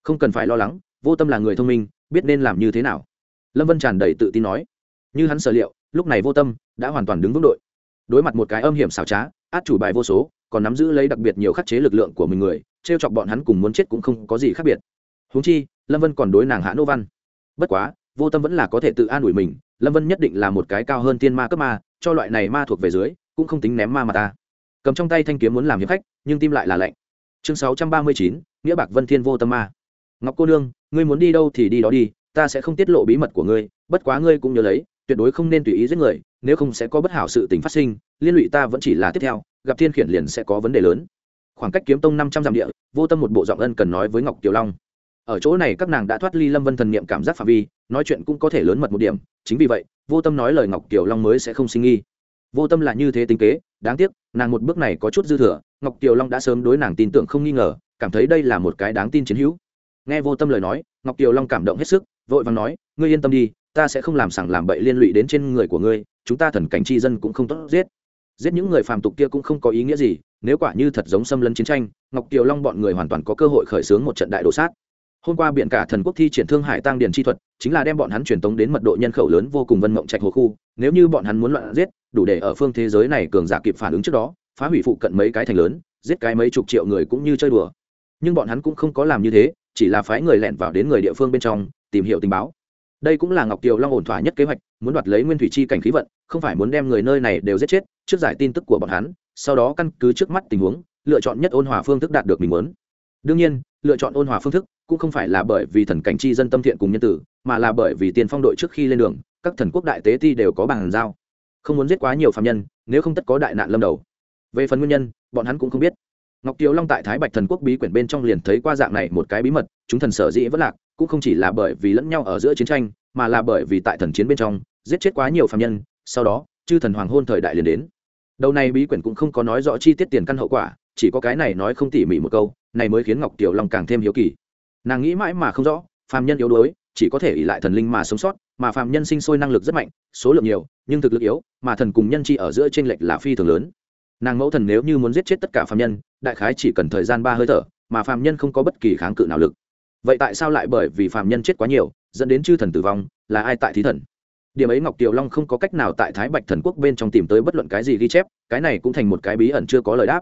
Không cần phải lo lắng, vô tâm là người thông minh, biết nên làm như thế nào lâm vân tràn đầy tự tin nói. Như hắn sở liệu, lúc này vô tâm, đã hoàn toàn đứng vững đội. Đối mặt một cái âm hiểm xảo trá, át chủ bài vô số, còn nắm giữ lấy đặc biệt nhiều khắc chế lực lượng của mình người t r e o chọc bọn hắn cùng muốn chết cũng không có gì khác biệt. Húng chi, lâm vân còn đối nàng hạ nô văn. Bất quá, vô tâm vẫn là có thể tự an ủi mình, lâm vân nhất định là một cái cao hơn tiên ma cấp ma, cho loại này ma thuộc về dưới, cũng không tính ném ma mà ta. Cầm trong tay thanh kiếm muốn làm hiệp khách, nhưng tim lại là lạnh. Chương sáu trăm ba mươi chín, nghĩa bạc vân thiên vô tâm ma. Ngọc cô nương, ngươi muốn đi đâu thì đi đó đi ta sẽ không tiết lộ bí mật của ngươi, bất quá ngươi cũng nhớ lấy, tuyệt đối không nên tùy ý giết người, nếu không sẽ có bất hảo sự tình phát sinh, liên lụy ta vẫn chỉ là tiếp theo, gặp thiên khiển liền sẽ có vấn đề lớn. Khoảng cách kiếm tông năm trăm dặm địa, vô tâm một bộ giọng ân cần nói với ngọc tiểu long. Ở chỗ này các nàng đã thoát ly lâm vân thần niệm cảm giác phạm vi, nói chuyện cũng có thể lớn mật một điểm, chính vì vậy, vô tâm nói lời ngọc tiểu long mới sẽ không sinh nghi. Vô tâm là như thế tính kế, đáng tiếc, nàng một bước này có chút dư thừa, ngọc tiểu long đã sớm đối nàng tin tưởng không nghi ngờ, cảm thấy đây là một cái đáng tin chiến hữu. Nghe vô tâm lời nói, ngọc tiểu long cảm động hết sức vội vàng nói, ngươi yên tâm đi, ta sẽ không làm sảng làm bậy liên lụy đến trên người của ngươi, chúng ta thần cảnh chi dân cũng không tốt giết. Giết những người phàm tục kia cũng không có ý nghĩa gì, nếu quả như thật giống xâm lấn chiến tranh, ngọc kiều long bọn người hoàn toàn có cơ hội khởi xướng một trận đại đồ sát. Hôm qua biện cả thần quốc thi triển thương hải tăng điền chi thuật, chính là đem bọn hắn truyền tống đến mật độ nhân khẩu lớn vô cùng vân mộng trạch hồ khu, nếu như bọn hắn muốn loạn giết, đủ để ở phương thế giới này cường giả kịp phản ứng trước đó, phá hủy phụ cận mấy cái thành lớn, giết cái mấy chục triệu người cũng như chơi đùa. Nhưng bọn hắn cũng không có làm như thế, chỉ là phái người lẻn vào đến người địa phương bên trong tìm hiểu tình báo. Đây cũng là ngọc kiều long ổn thỏa nhất kế hoạch, muốn đoạt lấy nguyên thủy chi cảnh khí vận, không phải muốn đem người nơi này đều giết chết, trước giải tin tức của bọn hắn, sau đó căn cứ trước mắt tình huống, lựa chọn nhất ôn hòa phương thức đạt được mình muốn. Đương nhiên, lựa chọn ôn hòa phương thức cũng không phải là bởi vì thần cảnh chi dân tâm thiện cùng nhân tử, mà là bởi vì tiền phong đội trước khi lên đường, các thần quốc đại tế ti đều có bàn giao. Không muốn giết quá nhiều phạm nhân, nếu không tất có đại nạn lâm đầu. Về phần nguyên nhân, bọn hắn cũng không biết ngọc kiều long tại thái bạch thần quốc bí quyển bên trong liền thấy qua dạng này một cái bí mật, chúng thần sở dĩ vẫn lạc, cũng không chỉ là bởi vì lẫn nhau ở giữa chiến tranh, mà là bởi vì tại thần chiến bên trong, giết chết quá nhiều phạm nhân, sau đó, chư thần hoàng hôn thời đại liền đến. Đầu này bí quyển cũng không có nói rõ chi tiết tiền căn hậu quả, chỉ có cái này nói không tỉ mỉ một câu, này mới khiến ngọc tiểu long càng thêm hiếu kỳ. Nàng nghĩ mãi mà không rõ, phàm nhân yếu đuối, chỉ có thể ỉ lại thần linh mà sống sót, mà phàm nhân sinh sôi năng lực rất mạnh, số lượng nhiều, nhưng thực lực yếu, mà thần cùng nhân chi ở giữa tranh lệch là phi thường lớn nàng mẫu thần nếu như muốn giết chết tất cả phàm nhân, đại khái chỉ cần thời gian ba hơi thở, mà phàm nhân không có bất kỳ kháng cự nào lực. Vậy tại sao lại bởi vì phàm nhân chết quá nhiều, dẫn đến chư thần tử vong, là ai tại thí thần? Điểm ấy ngọc tiều long không có cách nào tại thái bạch thần quốc bên trong tìm tới bất luận cái gì ghi chép, cái này cũng thành một cái bí ẩn chưa có lời đáp.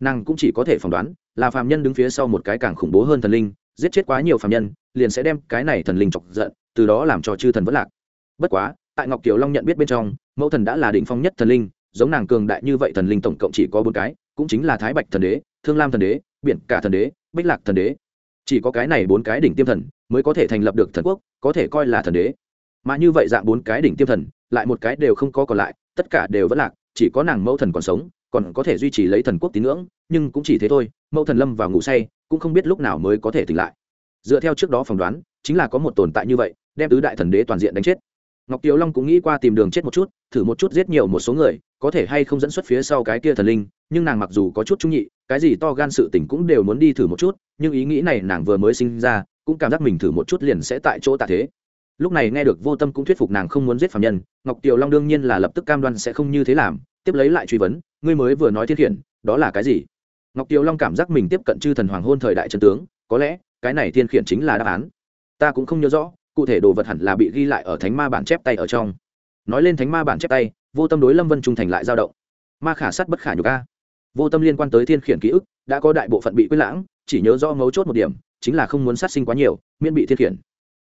Nàng cũng chỉ có thể phỏng đoán, là phàm nhân đứng phía sau một cái càng khủng bố hơn thần linh, giết chết quá nhiều phàm nhân, liền sẽ đem cái này thần linh chọc giận, từ đó làm cho chư thần vất lạc. Bất quá, tại ngọc kiều long nhận biết bên trong, mẫu thần đã là đỉnh phong nhất thần linh giống nàng cường đại như vậy thần linh tổng cộng chỉ có bốn cái, cũng chính là thái bạch thần đế, thương lam thần đế, biển cả thần đế, bích lạc thần đế. Chỉ có cái này bốn cái đỉnh tiêm thần mới có thể thành lập được thần quốc, có thể coi là thần đế. Mà như vậy dạng bốn cái đỉnh tiêm thần, lại một cái đều không có còn lại, tất cả đều vẫn lạc, chỉ có nàng mẫu thần còn sống, còn có thể duy trì lấy thần quốc tín ngưỡng, nhưng cũng chỉ thế thôi, mẫu thần lâm vào ngủ say, cũng không biết lúc nào mới có thể tỉnh lại. Dựa theo trước đó phỏng đoán, chính là có một tồn tại như vậy, đem tứ đại thần đế toàn diện đánh chết ngọc tiếu long cũng nghĩ qua tìm đường chết một chút, thử một chút giết nhiều một số người, có thể hay không dẫn xuất phía sau cái kia thần linh, nhưng nàng mặc dù có chút trung nhị, cái gì to gan sự tình cũng đều muốn đi thử một chút, nhưng ý nghĩ này nàng vừa mới sinh ra, cũng cảm giác mình thử một chút liền sẽ tại chỗ tạ thế. Lúc này nghe được vô tâm cũng thuyết phục nàng không muốn giết phạm nhân, ngọc tiều long đương nhiên là lập tức cam đoan sẽ không như thế làm, tiếp lấy lại truy vấn, ngươi mới vừa nói thiên khiển, đó là cái gì? Ngọc tiều long cảm giác mình tiếp cận chư thần hoàng hôn thời đại chân tướng, có lẽ cái này thiên khiển chính là đáp án. Ta cũng không nhớ rõ cụ thể đồ vật hẳn là bị ghi lại ở thánh ma bản chép tay ở trong. Nói lên thánh ma bản chép tay, vô tâm đối lâm vân trung thành lại dao động. Ma khả sắt bất khả nhục a. Vô tâm liên quan tới thiên khiển ký ức, đã có đại bộ phận bị quyết lãng, chỉ nhớ do mấu chốt một điểm, chính là không muốn sát sinh quá nhiều, miễn bị thiên khiển.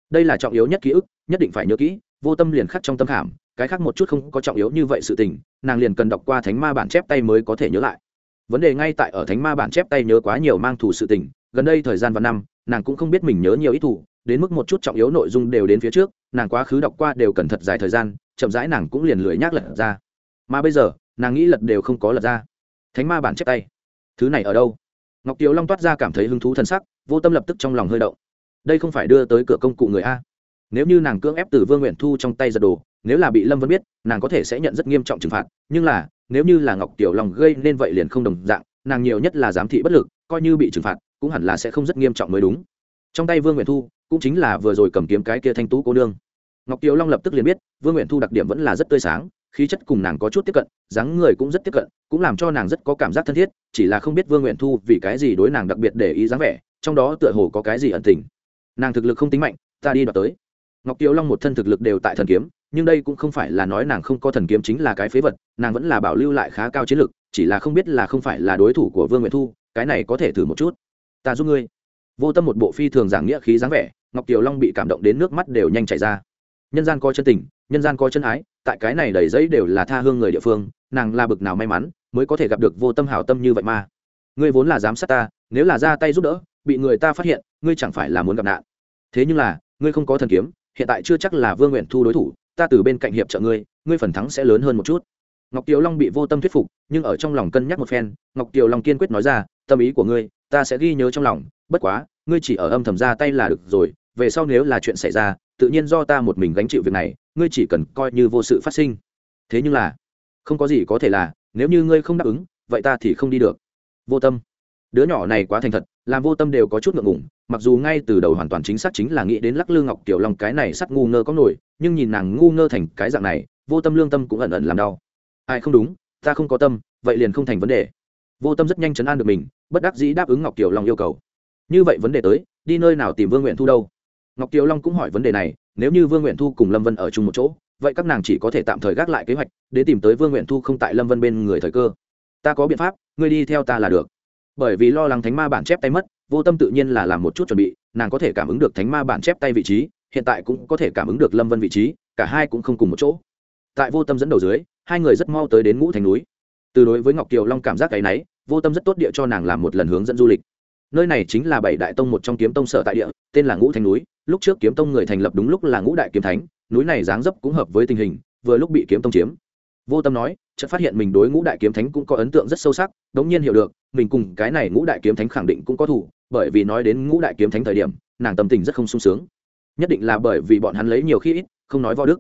Đây là trọng yếu nhất ký ức, nhất định phải nhớ kỹ, vô tâm liền khắc trong tâm khảm, cái khác một chút không có trọng yếu như vậy sự tình, nàng liền cần đọc qua thánh ma bản chép tay mới có thể nhớ lại. Vấn đề ngay tại ở thánh ma bản chép tay nhớ quá nhiều mang thủ sự tình, gần đây thời gian và năm, nàng cũng không biết mình nhớ nhiều ít thủ đến mức một chút trọng yếu nội dung đều đến phía trước, nàng quá khứ đọc qua đều cần thật dài thời gian, chậm rãi nàng cũng liền lười nhác lật ra. Mà bây giờ, nàng nghĩ lật đều không có lật ra. Thánh ma bản chép tay. Thứ này ở đâu? Ngọc tiếu long toát ra cảm thấy hứng thú t sắc, vô tâm lập tức trong lòng hơi động. Đây không phải đưa tới cửa công cụ người a. Nếu như nàng cưỡng ép từ vương nguyện thu trong tay giật đồ, nếu là bị lâm vân biết, nàng có thể sẽ nhận rất nghiêm trọng trừng phạt, nhưng là, nếu như là ngọc tiểu long gây nên vậy liền không đồng dạng, nàng nhiều nhất là giám thị bất lực, coi như bị trừng phạt, cũng hẳn là sẽ không rất nghiêm trọng mới đúng. Trong tay vương nguyện thu cũng chính là vừa rồi cầm kiếm cái kia thanh tú cô nương. Ngọc kiều long lập tức liền biết, vương nguyện thu đặc điểm vẫn là rất tươi sáng, khí chất cùng nàng có chút tiếp cận, dáng người cũng rất tiếp cận, cũng làm cho nàng rất có cảm giác thân thiết, chỉ là không biết vương nguyện thu vì cái gì đối nàng đặc biệt để ý dáng vẻ, trong đó tựa hồ có cái gì ẩn tình. Nàng thực lực không tính mạnh, ta đi đoạt tới. Ngọc kiều long một thân thực lực đều tại thần kiếm, nhưng đây cũng không phải là nói nàng không có thần kiếm chính là cái phế vật, nàng vẫn là bảo lưu lại khá cao chiến lực, chỉ là không biết là không phải là đối thủ của vương nguyện thu, cái này có thể thử một chút. Ta giúp ngươi. Vô tâm một bộ phi thường giảng nghĩa khí dáng vẻ ngọc kiều long bị cảm động đến nước mắt đều nhanh chảy ra nhân gian có chân tình nhân gian có chân ái tại cái này đầy giấy đều là tha hương người địa phương nàng là bực nào may mắn mới có thể gặp được vô tâm hảo tâm như vậy mà ngươi vốn là giám sát ta nếu là ra tay giúp đỡ bị người ta phát hiện ngươi chẳng phải là muốn gặp nạn thế nhưng là ngươi không có thần kiếm hiện tại chưa chắc là vương nguyện thu đối thủ ta từ bên cạnh hiệp trợ ngươi ngươi phần thắng sẽ lớn hơn một chút ngọc kiều long bị vô tâm thuyết phục nhưng ở trong lòng cân nhắc một phen ngọc kiều long kiên quyết nói ra tâm ý của ngươi ta sẽ ghi nhớ trong lòng bất quá ngươi chỉ ở âm thầm ra tay là được rồi, về sau nếu là chuyện xảy ra, tự nhiên do ta một mình gánh chịu việc này, ngươi chỉ cần coi như vô sự phát sinh. Thế nhưng là, không có gì có thể là, nếu như ngươi không đáp ứng, vậy ta thì không đi được. Vô tâm. Đứa nhỏ này quá thành thật, làm vô tâm đều có chút ngượng ngùng, mặc dù ngay từ đầu hoàn toàn chính xác chính là nghĩ đến lắc lư ngọc tiểu long cái này sắt ngu ngơ có nổi, nhưng nhìn nàng ngu ngơ thành cái dạng này, vô tâm lương tâm cũng ẩn ẩn làm đau. Ai không đúng, ta không có tâm, vậy liền không thành vấn đề. Vô tâm rất nhanh chấn an được mình, bất đắc dĩ đáp ứng ngọc tiểu long yêu cầu như vậy vấn đề tới, đi nơi nào tìm vương nguyện thu đâu? Ngọc kiều long cũng hỏi vấn đề này, nếu như vương nguyện thu cùng lâm vân ở chung một chỗ, vậy các nàng chỉ có thể tạm thời gác lại kế hoạch để tìm tới vương nguyện thu không tại lâm vân bên người thời cơ. Ta có biện pháp, ngươi đi theo ta là được. Bởi vì lo lắng thánh ma bản chép tay mất, vô tâm tự nhiên là làm một chút chuẩn bị, nàng có thể cảm ứng được thánh ma bản chép tay vị trí, hiện tại cũng có thể cảm ứng được lâm vân vị trí, cả hai cũng không cùng một chỗ. Tại vô tâm dẫn đầu dưới, hai người rất mau tới đến ngũ thành núi. Từ đối với ngọc kiều long cảm giác cái náy vô tâm rất tốt địa cho nàng làm một lần hướng dẫn du lịch nơi này chính là bảy đại tông một trong kiếm tông sở tại địa, tên là ngũ thanh núi. Lúc trước kiếm tông người thành lập đúng lúc là ngũ đại kiếm thánh. Núi này dáng dấp cũng hợp với tình hình, vừa lúc bị kiếm tông chiếm. Vô tâm nói, chợt phát hiện mình đối ngũ đại kiếm thánh cũng có ấn tượng rất sâu sắc, đống nhiên hiểu được, mình cùng cái này ngũ đại kiếm thánh khẳng định cũng có thủ bởi vì nói đến ngũ đại kiếm thánh thời điểm, nàng tâm tình rất không sung sướng. Nhất định là bởi vì bọn hắn lấy nhiều khi ít, không nói vo đức.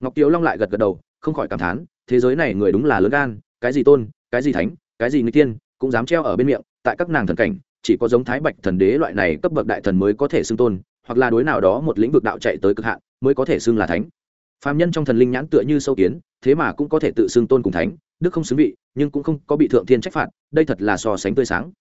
Ngọc tiếu long lại gật gật đầu, không khỏi cảm thán, thế giới này người đúng là lớn gan, cái gì tôn, cái gì thánh, cái gì người tiên, cũng dám treo ở bên miệng, tại các nàng thần cảnh chỉ có giống thái bạch thần đế loại này cấp bậc đại thần mới có thể xưng tôn, hoặc là đối nào đó một lĩnh vực đạo chạy tới cực hạn, mới có thể xưng là thánh. Phạm nhân trong thần linh nhãn tựa như sâu kiến, thế mà cũng có thể tự xưng tôn cùng thánh, đức không xứng vị, nhưng cũng không có bị thượng thiên trách phạt, đây thật là so sánh tươi sáng.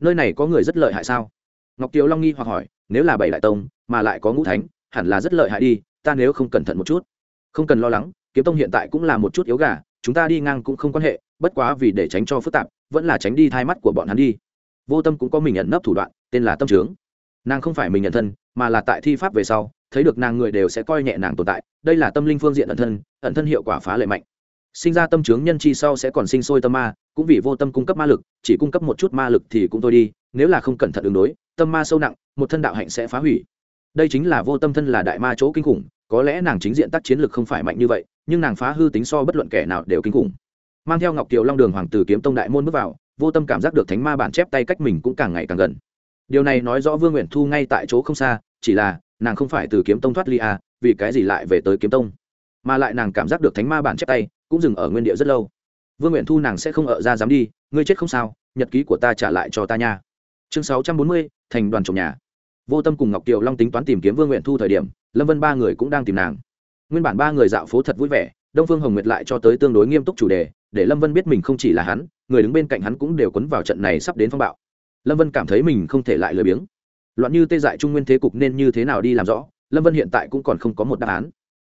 Nơi này có người rất lợi hại sao? Ngọc kiều long nghi hoặc hỏi, nếu là bảy đại tông, mà lại có ngũ thánh, hẳn là rất lợi hại đi, ta nếu không cẩn thận một chút. Không cần lo lắng, kiếm tông hiện tại cũng là một chút yếu gà, chúng ta đi ngang cũng không quan hệ, bất quá vì để tránh cho phức tạp, vẫn là tránh đi thai mắt của bọn hắn đi vô tâm cũng có mình nhận nấp thủ đoạn, tên là tâm trướng. Nàng không phải mình nhận thân, mà là tại thi pháp về sau, thấy được nàng người đều sẽ coi nhẹ nàng tồn tại. Đây là tâm linh phương diện ẩn thân ẩn thân hiệu quả phá lệ mạnh. Sinh ra tâm trướng nhân chi sau sẽ còn sinh sôi tâm ma, cũng vì vô tâm cung cấp ma lực, chỉ cung cấp một chút ma lực thì cũng thôi đi, nếu là không cẩn thận ứng đối, tâm ma sâu nặng, một thân đạo hạnh sẽ phá hủy. Đây chính là vô tâm thân là đại ma chỗ kinh khủng, có lẽ nàng chính diện tác chiến lực không phải mạnh như vậy, nhưng nàng phá hư tính so bất luận kẻ nào đều kinh khủng. Mang theo ngọc kiều long đường hoàng tử kiếm tông đại môn bước vào vô tâm cảm giác được thánh ma bản chép tay cách mình cũng càng ngày càng gần. Điều này nói rõ vương nguyện thu ngay tại chỗ không xa chỉ là nàng không phải từ kiếm tông thoát ly à, vì cái gì lại về tới kiếm tông? Mà lại nàng cảm giác được thánh ma bản chép tay cũng dừng ở nguyên địa rất lâu. Vương nguyện thu nàng sẽ không ở ra dám đi ngươi chết không sao nhật ký của ta trả lại cho ta nha. Chương sáu trăm bốn mươi thành đoàn trồng nhà. Vô tâm cùng ngọc kiều long tính toán tìm kiếm vương nguyện thu thời điểm lâm vân ba người cũng đang tìm nàng. Nguyên bản ba người dạo phố thật vui vẻ đông phương hồng nguyệt lại cho tới tương đối nghiêm túc chủ đề, để lâm vân biết mình không chỉ là hắn, người đứng bên cạnh hắn cũng đều quấn vào trận này sắp đến phong bạo. Lâm vân cảm thấy mình không thể lại lười biếng. Loạn như tê dại trung nguyên thế cục nên như thế nào đi làm rõ, lâm vân hiện tại cũng còn không có một đáp án.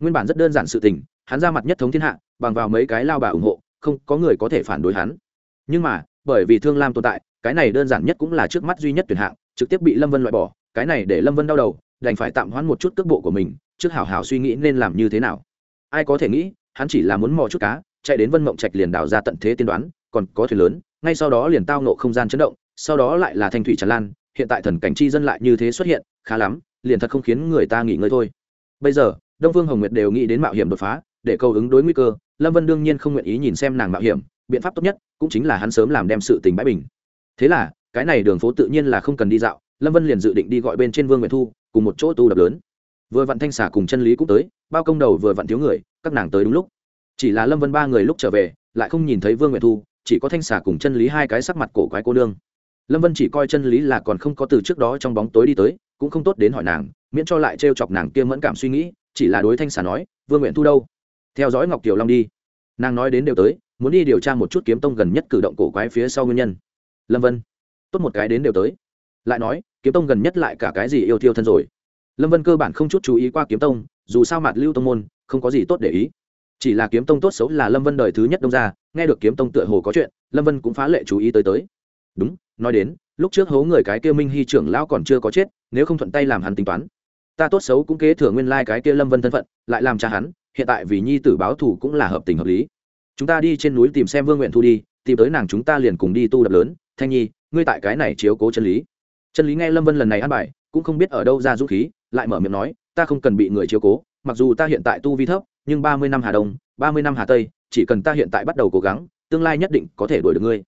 Nguyên bản rất đơn giản sự tình, hắn ra mặt nhất thống thiên hạ, bằng vào mấy cái lao bà ủng hộ, không có người có thể phản đối hắn. Nhưng mà, bởi vì thương lam tồn tại, cái này đơn giản nhất cũng là trước mắt duy nhất tuyển hạng, trực tiếp bị lâm vân loại bỏ, cái này để lâm vân đau đầu, đành phải tạm hoãn một chút cước bộ của mình, trước hảo hảo suy nghĩ nên làm như thế nào ai có thể nghĩ, hắn chỉ là muốn mò chút cá, chạy đến vân mộng trạch liền đào ra tận thế tiên đoán, còn có thuyền lớn, ngay sau đó liền tao nộ không gian chấn động, sau đó lại là thanh thủy tràn lan, hiện tại thần cảnh chi dân lại như thế xuất hiện, khá lắm, liền thật không khiến người ta nghỉ ngơi thôi. Bây giờ, đông Vương hồng nguyệt đều nghĩ đến mạo hiểm đột phá, để cầu ứng đối nguy cơ, lâm vân đương nhiên không nguyện ý nhìn xem nàng mạo hiểm, biện pháp tốt nhất cũng chính là hắn sớm làm đem sự tình bãi bình. Thế là, cái này đường phố tự nhiên là không cần đi dạo, lâm vân liền dự định đi gọi bên trên vương nguyệt thu, cùng một chỗ tu đập lớn vừa vặn thanh xả cùng chân lý cũng tới, bao công đầu vừa vặn thiếu người, các nàng tới đúng lúc. Chỉ là lâm vân ba người lúc trở về, lại không nhìn thấy vương nguyệt thu, chỉ có thanh xả cùng chân lý hai cái sắc mặt cổ quái cô nương. Lâm vân chỉ coi chân lý là còn không có từ trước đó trong bóng tối đi tới, cũng không tốt đến hỏi nàng, miễn cho lại trêu chọc nàng kia mẫn cảm suy nghĩ, chỉ là đối thanh xả nói, vương nguyện thu đâu? Theo dõi ngọc kiều long đi. Nàng nói đến đều tới, muốn đi điều tra một chút kiếm tông gần nhất cử động cổ quái phía sau nguyên nhân. Lâm vân, tốt một cái đến đều tới. Lại nói, kiếm tông gần nhất lại cả cái gì yêu thiêu thân rồi? Lâm vân cơ bản không chút chú ý qua kiếm tông, dù sao mạt lưu tông môn, không có gì tốt để ý. Chỉ là kiếm tông tốt xấu là lâm vân đời thứ nhất đông ra nghe được kiếm tông tựa hồ có chuyện, lâm vân cũng phá lệ chú ý tới tới. Đúng, nói đến, lúc trước hố người cái kia minh hy trưởng lão còn chưa có chết, nếu không thuận tay làm hắn tính toán. Ta tốt xấu cũng kế thừa nguyên lai、like、cái kia lâm vân thân phận, lại làm cha hắn, hiện tại vì nhi tử báo thù cũng là hợp tình hợp lý. Chúng ta đi trên núi tìm xem vương nguyện thu đi, tìm tới nàng chúng ta liền cùng đi tu đập lớn. Thanh nhi, ngươi tại cái này chiếu cố chân lý. Chân lý nghe lâm vân lần này ăn bài, cũng không biết ở đâu ra dũng khí lại mở miệng nói, ta không cần bị người chiếu cố, mặc dù ta hiện tại tu vi thấp, nhưng ba mươi năm hà đông, ba mươi năm hà tây, chỉ cần ta hiện tại bắt đầu cố gắng, tương lai nhất định có thể đuổi được ngươi.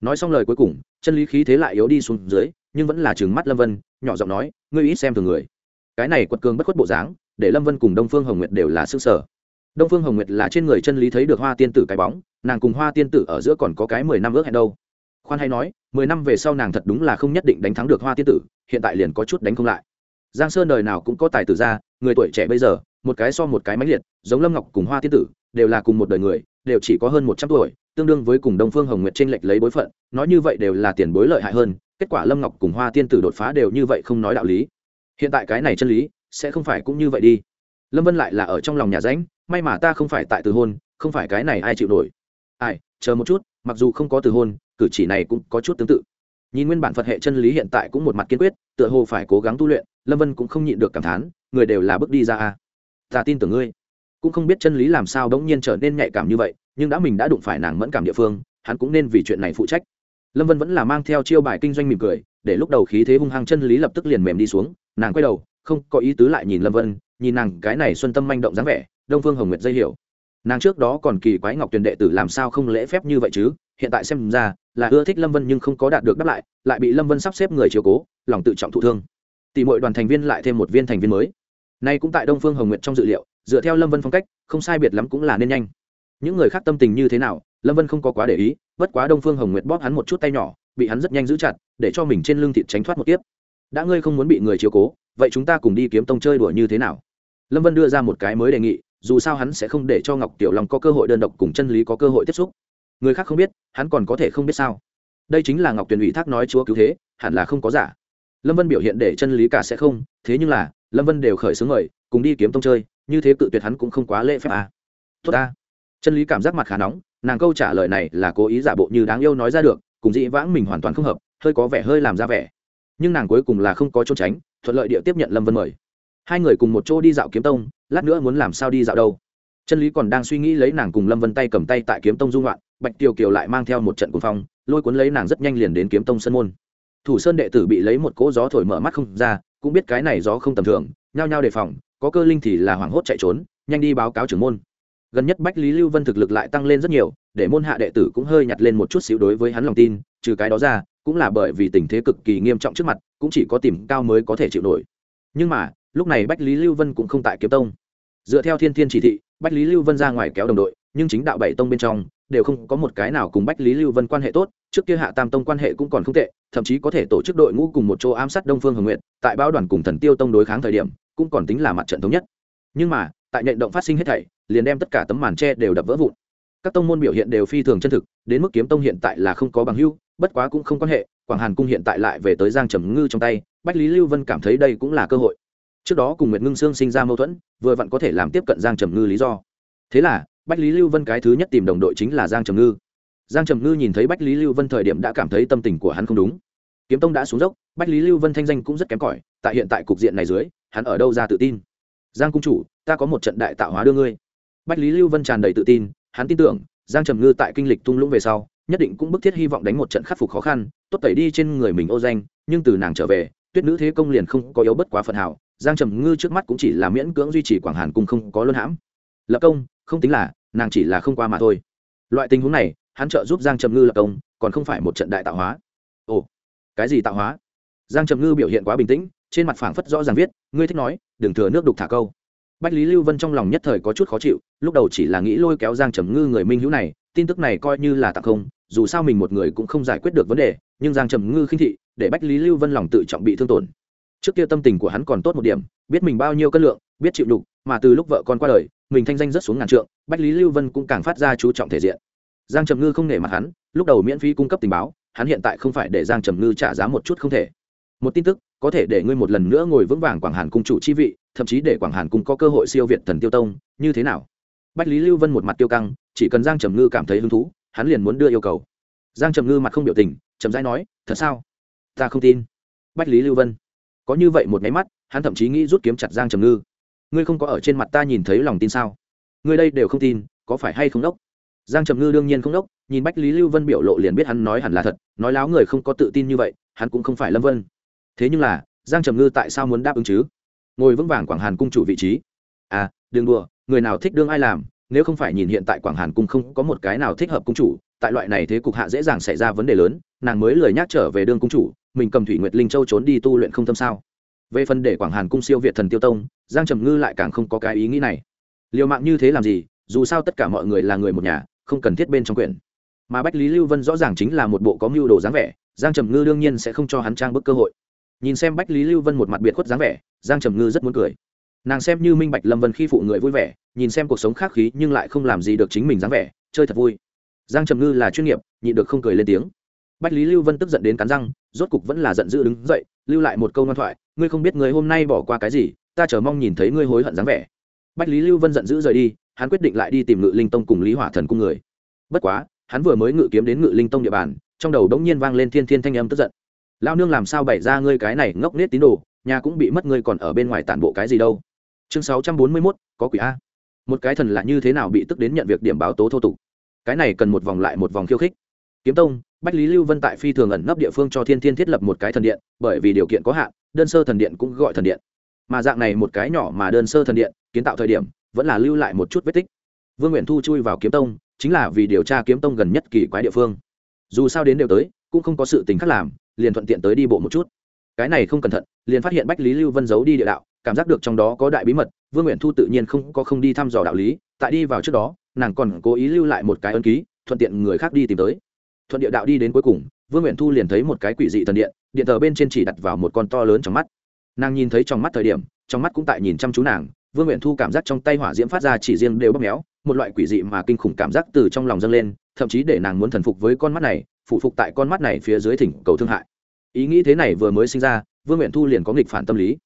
Nói xong lời cuối cùng, chân lý khí thế lại yếu đi xuống dưới, nhưng vẫn là trừng mắt lâm vân, nhỏ giọng nói, ngươi ít xem thường người. Cái này quật cường bất khuất bộ dáng, để lâm vân cùng đông phương hồng nguyệt đều là sức sở đông phương hồng nguyệt là trên người chân lý thấy được hoa tiên tử cái bóng, nàng cùng hoa tiên tử ở giữa còn có cái mười năm ước hẹn đâu. Khoan hay nói, mười năm về sau nàng thật đúng là không nhất định đánh thắng được hoa tiên tử, hiện tại liền có chút đánh không lại giang sơn đời nào cũng có tài tử ra người tuổi trẻ bây giờ, một cái so một cái máy liệt, giống lâm ngọc cùng hoa tiên tử, đều là cùng một đời người, đều chỉ có hơn một trăm tuổi, tương đương với cùng đông phương hồng nguyệt t r ê n lệch lấy bối phận, nói như vậy đều là tiền bối lợi hại hơn, kết quả lâm ngọc cùng hoa tiên tử đột phá đều như vậy không nói đạo lý. Hiện tại cái này chân lý, sẽ không phải cũng như vậy đi. Lâm vân lại là ở trong lòng nhà ránh may mà ta không phải tại từ hôn, không phải cái này ai chịu nổi. Ai, chờ một chút, mặc dù không có từ hôn, cử chỉ này cũng có chút tương tự. Nhìn nguyên bản phật hệ chân lý hiện tại cũng một mặt kiên quyết, tựa hồ phải cố gắng tu luyện lâm vân cũng không nhịn được cảm thán, người đều là bước đi ra a. Ta tin tưởng ngươi. Cũng không biết chân lý làm sao đống nhiên trở nên nhạy cảm như vậy, nhưng đã mình đã đụng phải nàng mẫn cảm địa phương, hắn cũng nên vì chuyện này phụ trách. Lâm vân vẫn là mang theo chiêu bài kinh doanh mỉm cười, để lúc đầu khí thế hung hăng chân lý lập tức liền mềm đi xuống, nàng quay đầu, không có ý tứ lại nhìn lâm vân, nhìn nàng cái này xuân tâm manh động dáng vẻ, đông phương hồng nguyệt dây hiểu. Nàng trước đó còn kỳ quái ngọc tuyền đệ tử làm sao không lễ phép như vậy chứ, hiện tại xem ra là ưa thích lâm vân nhưng không có đạt được đáp lại lại bị lâm vân sắp xếp người chiều cố, lòng tự trọng thụ thương tỷ mọi đoàn thành viên lại thêm một viên thành viên mới. Nay cũng tại đông phương hồng nguyệt trong dự liệu, dựa theo lâm vân phong cách, không sai biệt lắm cũng là nên nhanh. Những người khác tâm tình như thế nào, lâm vân không có quá để ý, bất quá đông phương hồng nguyệt bóp hắn một chút tay nhỏ, bị hắn rất nhanh giữ chặt, để cho mình trên lưng thịt tránh thoát một tiếp đã ngươi không muốn bị người chiều cố, vậy chúng ta cùng đi kiếm tông chơi đùa như thế nào? Lâm vân đưa ra một cái mới đề nghị, dù sao hắn sẽ không để cho ngọc tiểu long có cơ hội đơn độc cùng chân lý có cơ hội tiếp xúc. Người khác không biết, hắn còn có thể không biết sao? Đây chính là ngọc tuyền ủy thác nói chúa cứu thế, hẳn là không có giả lâm vân biểu hiện để chân lý cả sẽ không, thế nhưng là, lâm vân đều khởi xướng mời cùng đi kiếm tông chơi, như thế cự tuyệt hắn cũng không quá lễ phép à. tốt ta. Chân lý cảm giác mặt khá nóng, nàng câu trả lời này là cố ý giả bộ như đáng yêu nói ra được, cùng dĩ vãng mình hoàn toàn không hợp, hơi có vẻ hơi làm ra vẻ. Nhưng nàng cuối cùng là không có trốn tránh, thuận lợi địa tiếp nhận lâm vân mời. Hai người cùng một chỗ đi dạo kiếm tông, lát nữa muốn làm sao đi dạo đâu. Chân lý còn đang suy nghĩ lấy nàng cùng lâm vân tay cầm tay tại kiếm tông dung loạn, bạch tiều kiều lại mang theo một trận cuồng phong, lôi cuốn lấy nàng rất nhanh liền đến kiếm tông sân môn thủ sơn đệ tử bị lấy một cỗ gió thổi mở mắt không ra, cũng biết cái này gió không tầm thường, nhao nhao đề phòng, có cơ linh thì là hoảng hốt chạy trốn, nhanh đi báo cáo trưởng môn. Gần nhất bách lý lưu vân thực lực lại tăng lên rất nhiều, để môn hạ đệ tử cũng hơi nhặt lên một chút xíu đối với hắn lòng tin, trừ cái đó ra, cũng là bởi vì tình thế cực kỳ nghiêm trọng trước mặt, cũng chỉ có tìm cao mới có thể chịu nổi. Nhưng mà, lúc này bách lý lưu vân cũng không tại kiếm tông. Dựa theo thiên thiên chỉ thị, bách lý lưu vân ra ngoài kéo đồng đội, nhưng chính đạo bảy tông bên trong, đều không có một cái nào cùng bách lý lưu vân quan hệ tốt trước kia hạ tam tông quan hệ cũng còn không tệ, thậm chí có thể tổ chức đội ngũ cùng một chỗ ám sát đông phương hồng nguyện tại báo đoàn cùng thần tiêu tông đối kháng thời điểm, cũng còn tính là mặt trận thống nhất. Nhưng mà, tại nhện động phát sinh hết thảy, liền đem tất cả tấm màn tre đều đập vỡ vụn. Các tông môn biểu hiện đều phi thường chân thực, đến mức kiếm tông hiện tại là không có bằng hưu bất quá cũng không quan hệ, quảng hàn cung hiện tại lại về tới giang trầm ngư trong tay, bách lý lưu vân cảm thấy đây cũng là cơ hội. Trước đó cùng nguyệt ngưng sương sinh ra mâu thuẫn, vừa vặn có thể làm tiếp cận giang trầm ngư lý do. Thế là, bách lý lưu vân cái thứ nhất tìm đồng đội chính là giang trầm ngư giang trầm ngư nhìn thấy bách lý lưu vân thời điểm đã cảm thấy tâm tình của hắn không đúng. Kiếm tông đã xuống dốc, bách lý lưu vân thanh danh cũng rất kém cỏi, tại hiện tại cục diện này dưới, hắn ở đâu ra tự tin? Giang cung chủ, ta có một trận đại tạo hóa đưa ngươi. Bách lý lưu vân tràn đầy tự tin, hắn tin tưởng, giang trầm ngư tại kinh lịch tung lũng về sau, nhất định cũng bức thiết hy vọng đánh một trận khắc phục khó khăn, tốt tẩy đi trên người mình ô danh, nhưng từ nàng trở về, tuyết nữ thế công liền không có yếu bất quá phần hảo, giang trầm ngư trước mắt cũng chỉ là miễn cưỡng duy trì quảng hàn cung không có luân hãm. Lập công, không tính là, nàng chỉ là không qua mà thôi. Loại tình huống này hắn trợ giúp giang trầm ngư lập công, còn không phải một trận đại tạo hóa. Ồ, cái gì tạo hóa? Giang trầm ngư biểu hiện quá bình tĩnh, trên mặt phảng phất rõ ràng viết, ngươi thích nói, đừng thừa nước đục thả câu. Bách lý lưu vân trong lòng nhất thời có chút khó chịu, lúc đầu chỉ là nghĩ lôi kéo giang trầm ngư người minh hữu này, tin tức này coi như là tặng không, dù sao mình một người cũng không giải quyết được vấn đề, nhưng giang trầm ngư khinh thị, để bách lý lưu vân lòng tự trọng bị thương tổn. Trước kia tâm tình của hắn còn tốt một điểm, biết mình bao nhiêu cân lượng, biết chịu đục, mà từ lúc vợ con qua đời, mình thanh danh rất xuống ngàn trượng, bách lý lưu vân cũng càng phát ra chú trọng thể diện giang trầm ngư không nể mặt hắn, lúc đầu miễn phí cung cấp tình báo, hắn hiện tại không phải để giang trầm ngư trả giá một chút không thể. Một tin tức, có thể để ngươi một lần nữa ngồi vững vàng quảng hàn cung chủ chi vị, thậm chí để quảng hàn cung có cơ hội siêu việt thần tiêu tông, như thế nào? Bách lý lưu vân một mặt tiêu căng, chỉ cần giang trầm ngư cảm thấy hứng thú, hắn liền muốn đưa yêu cầu. Giang trầm ngư mặt không biểu tình, chậm rãi nói, thật sao? Ta không tin. Bách lý lưu vân. Có như vậy một máy mắt, hắn thậm chí nghĩ rút kiếm chặt giang trầm ngư. Ngươi không có ở trên mặt ta nhìn thấy lòng tin sao? Ngươi đây đều không tin, có phải hay không đốc? Giang trầm ngư đương nhiên không đốc, nhìn bách lý lưu vân biểu lộ liền biết hắn nói hẳn là thật, nói láo người không có tự tin như vậy, hắn cũng không phải lâm vân. Thế nhưng là, giang trầm ngư tại sao muốn đáp ứng chứ? Ngồi vững vàng quảng hàn cung chủ vị trí. À đừng đùa, người nào thích đương ai làm, nếu không phải nhìn hiện tại quảng hàn cung không có một cái nào thích hợp cung chủ, tại loại này thế cục hạ dễ dàng xảy ra vấn đề lớn, nàng mới lời nhắc trở về đương cung chủ, mình cầm thủy nguyệt linh châu trốn đi tu luyện không tâm sao. Về phần để quảng hàn cung siêu việt thần tiêu tông, giang trầm ngư lại càng không có cái ý nghĩ này. Liều mạng như thế làm gì, dù sao tất cả mọi người là người một nhà không cần thiết bên trong quyển. Mà bách lý lưu vân rõ ràng chính là một bộ có mưu đồ dáng vẻ, giang trầm ngư đương nhiên sẽ không cho hắn trang bức cơ hội. Nhìn xem bách lý lưu vân một mặt biệt khuất dáng vẻ, giang trầm ngư rất muốn cười. Nàng xem như minh bạch lâm vân khi phụ người vui vẻ, nhìn xem cuộc sống khác khí nhưng lại không làm gì được chính mình dáng vẻ, chơi thật vui. Giang trầm ngư là chuyên nghiệp nhị được không cười lên tiếng. Bách lý lưu vân tức giận đến cắn răng, rốt cục vẫn là giận dữ đứng dậy, lưu lại một câu ngoan thoại, ngươi không biết người hôm nay bỏ qua cái gì, ta chờ mong nhìn thấy ngươi hối hận dáng vẻ. Bách lý lưu vân giận dữ rời đi hắn quyết định lại đi tìm ngự linh tông cùng lý hỏa thần cung người. Bất quá, hắn vừa mới ngự kiếm đến ngự linh tông địa bàn, trong đầu đống nhiên vang lên thiên thiên thanh âm tức giận. Lao nương làm sao bày ra ngươi cái này ngốc nết tín đồ, nhà cũng bị mất ngươi còn ở bên ngoài tản bộ cái gì đâu. Chương sáu trăm bốn mươi mốt, có quỷ a. Một cái thần là như thế nào bị tức đến nhận việc điểm báo tố thô tục. Cái này cần một vòng lại một vòng khiêu khích. Kiếm tông, bách lý lưu vân tại phi thường ẩn nấp địa phương cho thiên thiên thiết lập một cái thần điện, bởi vì điều kiện có hạn, đơn sơ thần điện cũng gọi thần điện. Mà dạng này một cái nhỏ mà đơn sơ thần điện, kiến tạo thời điểm vẫn là lưu lại một chút vết tích. Vương nguyện thu chui vào kiếm tông, chính là vì điều tra kiếm tông gần nhất kỳ quái địa phương. Dù sao đến đều tới, cũng không có sự tình khác làm, liền thuận tiện tới đi bộ một chút. Cái này không cẩn thận, liền phát hiện bách lý lưu vân giấu đi địa đạo, cảm giác được trong đó có đại bí mật, vương nguyện thu tự nhiên không có không đi thăm dò đạo lý, tại đi vào trước đó, nàng còn cố ý lưu lại một cái ân ký, thuận tiện người khác đi tìm tới. Thuận địa đạo đi đến cuối cùng, vương nguyện thu liền thấy một cái quỷ dị thần điện điện thờ bên trên chỉ đặt vào một con to lớn trong mắt. Nàng nhìn thấy trong mắt thời điểm, trong mắt cũng tại nhìn chăm chú nàng vương nguyện thu cảm giác trong tay hỏa diễm phát ra chỉ riêng đều bóp méo, một loại quỷ dị mà kinh khủng cảm giác từ trong lòng dâng lên, thậm chí để nàng muốn thần phục với con mắt này, phụ phục tại con mắt này phía dưới thỉnh cầu thương hại. Ý nghĩ thế này vừa mới sinh ra, vương nguyện thu liền có nghịch phản tâm lý.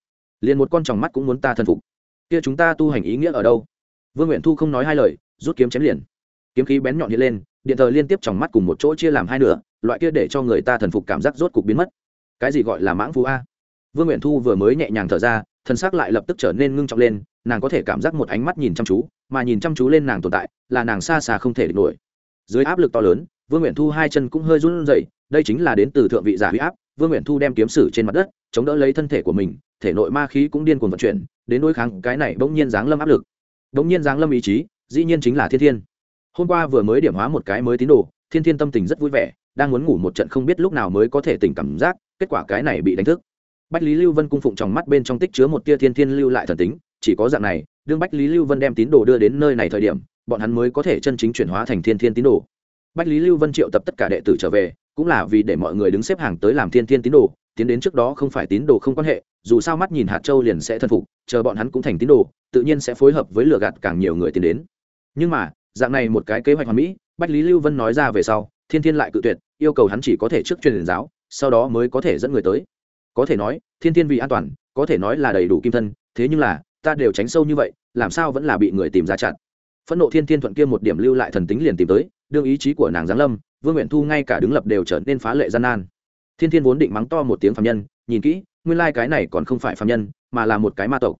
Liền một con tròng mắt cũng muốn ta thần phục. Kia chúng ta tu hành ý nghĩa ở đâu? Vương nguyện thu không nói hai lời, rút kiếm chém liền. Kiếm khí bén nhọn hiện lên, điện thờ liên tiếp tròng mắt cùng một chỗ chia làm hai nửa, loại kia để cho người ta thần phục cảm giác rốt cục biến mất. Cái gì gọi là mãng phú a? Vương nguyện thu vừa mới nhẹ nhàng thở ra, thân xác lại lập tức trở nên ngưng trọng lên nàng có thể cảm giác một ánh mắt nhìn chăm chú, mà nhìn chăm chú lên nàng tồn tại, là nàng xa xa không thể địch nổi. Dưới áp lực to lớn, vương nguyện thu hai chân cũng hơi run rẩy, đây chính là đến từ thượng vị giả huy áp, vương nguyện thu đem kiếm sử trên mặt đất, chống đỡ lấy thân thể của mình, thể nội ma khí cũng điên cuồng vận chuyển, đến đối kháng cái này bỗng nhiên giáng lâm áp lực. Bỗng nhiên giáng lâm ý chí, dĩ nhiên chính là thiên thiên. Hôm qua vừa mới điểm hóa một cái mới tín đồ, thiên thiên tâm tình rất vui vẻ, đang muốn ngủ một trận không biết lúc nào mới có thể tỉnh cảm giác, kết quả cái này bị đánh thức. Bách lý lưu vân cung phụng trong mắt bên trong tích chứa một tia thiên thiên lưu lại thần tính chỉ có dạng này, đương bách lý lưu vân đem tín đồ đưa đến nơi này thời điểm, bọn hắn mới có thể chân chính chuyển hóa thành thiên thiên tín đồ. Bách lý lưu vân triệu tập tất cả đệ tử trở về, cũng là vì để mọi người đứng xếp hàng tới làm thiên thiên tín đồ, tiến đến trước đó không phải tín đồ không quan hệ, dù sao mắt nhìn hạt châu liền sẽ thân phục, chờ bọn hắn cũng thành tín đồ, tự nhiên sẽ phối hợp với lừa gạt càng nhiều người tiến đến. Nhưng mà, dạng này một cái kế hoạch hoàn mỹ, bách lý lưu vân nói ra về sau, thiên thiên lại cự tuyệt, yêu cầu hắn chỉ có thể trước truyền giáo, sau đó mới có thể dẫn người tới. Có thể nói, thiên thiên vì an toàn, có thể nói là đầy đủ kim thân, thế nhưng là ta đều tránh sâu như vậy, làm sao vẫn là bị người tìm ra chặn? Phẫn nộ thiên thiên thuận kia một điểm lưu lại thần tính liền tìm tới, đương ý chí của nàng giáng lâm, vương nguyện thu ngay cả đứng lập đều trở nên phá lệ gian nan. Thiên thiên vốn định mắng to một tiếng phạm nhân, nhìn kỹ, nguyên lai、like、cái này còn không phải phạm nhân, mà là một cái ma tộc.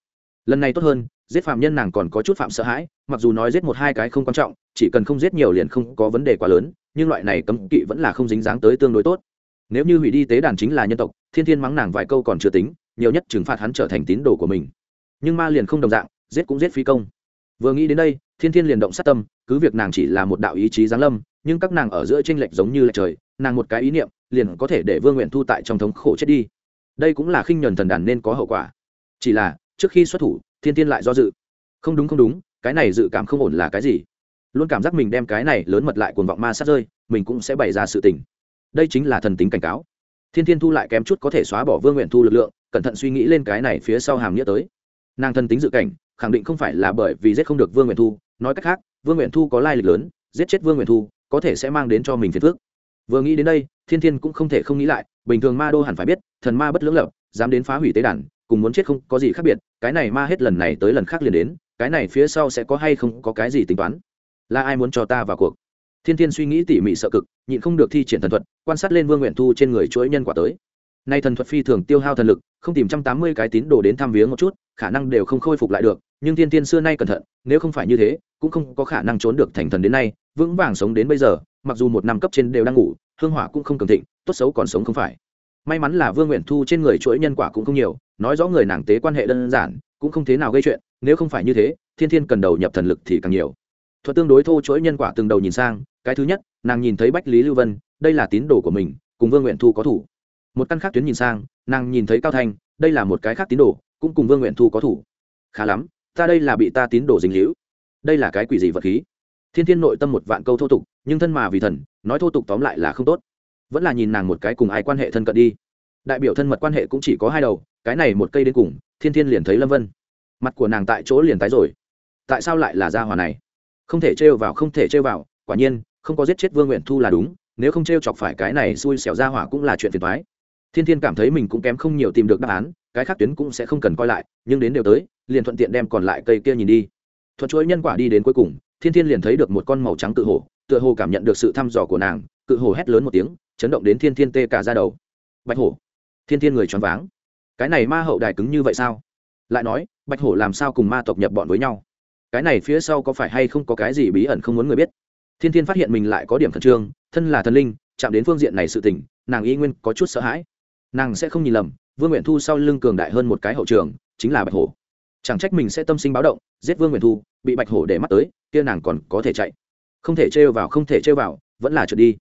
Lần này tốt hơn, giết phạm nhân nàng còn có chút phạm sợ hãi, mặc dù nói giết một hai cái không quan trọng, chỉ cần không giết nhiều liền không có vấn đề quá lớn, nhưng loại này cấm kỵ vẫn là không dính dáng tới tương đối tốt. Nếu như hủy đi tế đàn chính là nhân tộc, thiên thiên mắng nàng vài câu còn chưa tính, nhiều nhất trừng phạt hắn trở thành tín đồ của mình nhưng ma liền không đồng dạng, giết cũng giết phi công. Vừa nghĩ đến đây, thiên thiên liền động sát tâm, cứ việc nàng chỉ là một đạo ý chí giáng lâm, nhưng các nàng ở giữa tranh lệch giống như lệch trời, nàng một cái ý niệm, liền có thể để vương nguyện thu tại trong thống khổ chết đi. Đây cũng là khinh nhuần thần đàn nên có hậu quả. Chỉ là, trước khi xuất thủ, thiên thiên lại do dự. Không đúng không đúng, cái này dự cảm không ổn là cái gì? Luôn cảm giác mình đem cái này lớn mật lại cuồng vọng ma sát rơi, mình cũng sẽ bày ra sự tình. Đây chính là thần tính cảnh cáo. Thiên thiên thu lại kém chút có thể xóa bỏ vương nguyện thu lực lượng, cẩn thận suy nghĩ lên cái này phía sau hàm nghĩa tới nàng thân tính dự cảnh, khẳng định không phải là bởi vì giết không được vương nguyện thu. Nói cách khác, vương nguyện thu có lai lịch lớn, giết chết vương nguyện thu, có thể sẽ mang đến cho mình phiền phước vừa nghĩ đến đây, thiên thiên cũng không thể không nghĩ lại, bình thường ma đô hẳn phải biết, thần ma bất lưỡng lập, dám đến phá hủy tế đàn, cùng muốn chết không có gì khác biệt, cái này ma hết lần này tới lần khác liền đến, cái này phía sau sẽ có hay không có cái gì tính toán. Là ai muốn cho ta vào cuộc? Thiên thiên suy nghĩ tỉ mỉ sợ cực, nhịn không được thi triển thần thuật, quan sát lên vương nguyện thu trên người chuỗi nhân quả tới nay thần thuật phi thường tiêu hao thần lực, không tìm trăm tám mươi cái tín đồ đến thăm viếng một chút, khả năng đều không khôi phục lại được. Nhưng thiên thiên xưa nay cẩn thận, nếu không phải như thế, cũng không có khả năng trốn được thành thần đến nay, vững vàng sống đến bây giờ, mặc dù một năm cấp trên đều đang ngủ, hương hỏa cũng không cường thịnh, tốt xấu còn sống không phải. May mắn là vương nguyện thu trên người chuỗi nhân quả cũng không nhiều, nói rõ người nàng tế quan hệ đơn giản, cũng không thế nào gây chuyện, nếu không phải như thế, thiên thiên cần đầu nhập thần lực thì càng nhiều. Thuật tương đối thô chuỗi nhân quả từng đầu nhìn sang, cái thứ nhất, nàng nhìn thấy bách lý lưu vân, đây là tín đồ của mình, cùng vương nguyện thu có thủ một căn khác tuyến nhìn sang, nàng nhìn thấy cao thanh, đây là một cái khác tín đồ, cũng cùng vương nguyện thu có thủ. Khá lắm, ta đây là bị ta tín đồ dính hữu đây là cái quỷ gì vật khí? Thiên thiên nội tâm một vạn câu thô tục, nhưng thân mà vì thần, nói thô tục tóm lại là không tốt. Vẫn là nhìn nàng một cái cùng ai quan hệ thân cận đi. Đại biểu thân mật quan hệ cũng chỉ có hai đầu, cái này một cây đến cùng, thiên thiên liền thấy lâm vân. Mặt của nàng tại chỗ liền tái rồi. Tại sao lại là gia hòa này? Không thể trêu vào, không thể trêu vào, quả nhiên, không có giết chết vương nguyện thu là đúng, nếu không trêu chọc phải cái này xui xẻo gia hỏa cũng là chuyện phiền thoái thiên thiên cảm thấy mình cũng kém không nhiều tìm được đáp án, cái khác tuyến cũng sẽ không cần coi lại, nhưng đến đều tới, liền thuận tiện đem còn lại cây kia nhìn đi. Thuận chuỗi nhân quả đi đến cuối cùng, thiên thiên liền thấy được một con màu trắng cự hổ, tựa hồ cảm nhận được sự thăm dò của nàng, cự hổ hét lớn một tiếng, chấn động đến thiên thiên tê cả ra đầu. Bạch hổ. Thiên thiên người choáng váng. Cái này ma hậu đài cứng như vậy sao? Lại nói, bạch hổ làm sao cùng ma tộc nhập bọn với nhau? Cái này phía sau có phải hay không có cái gì bí ẩn không muốn người biết? Thiên thiên phát hiện mình lại có điểm khẩn trương, thân là thần linh, chạm đến phương diện này sự tình, nàng y nguyên có chút sợ hãi nàng sẽ không nhìn lầm, vương nguyện thu sau lưng cường đại hơn một cái hậu trường, chính là bạch hổ. Chẳng trách mình sẽ tâm sinh báo động, giết vương nguyện thu, bị bạch hổ để mắt tới, kia nàng còn có thể chạy. Không thể trêu vào, không thể trêu vào, vẫn là trượt đi.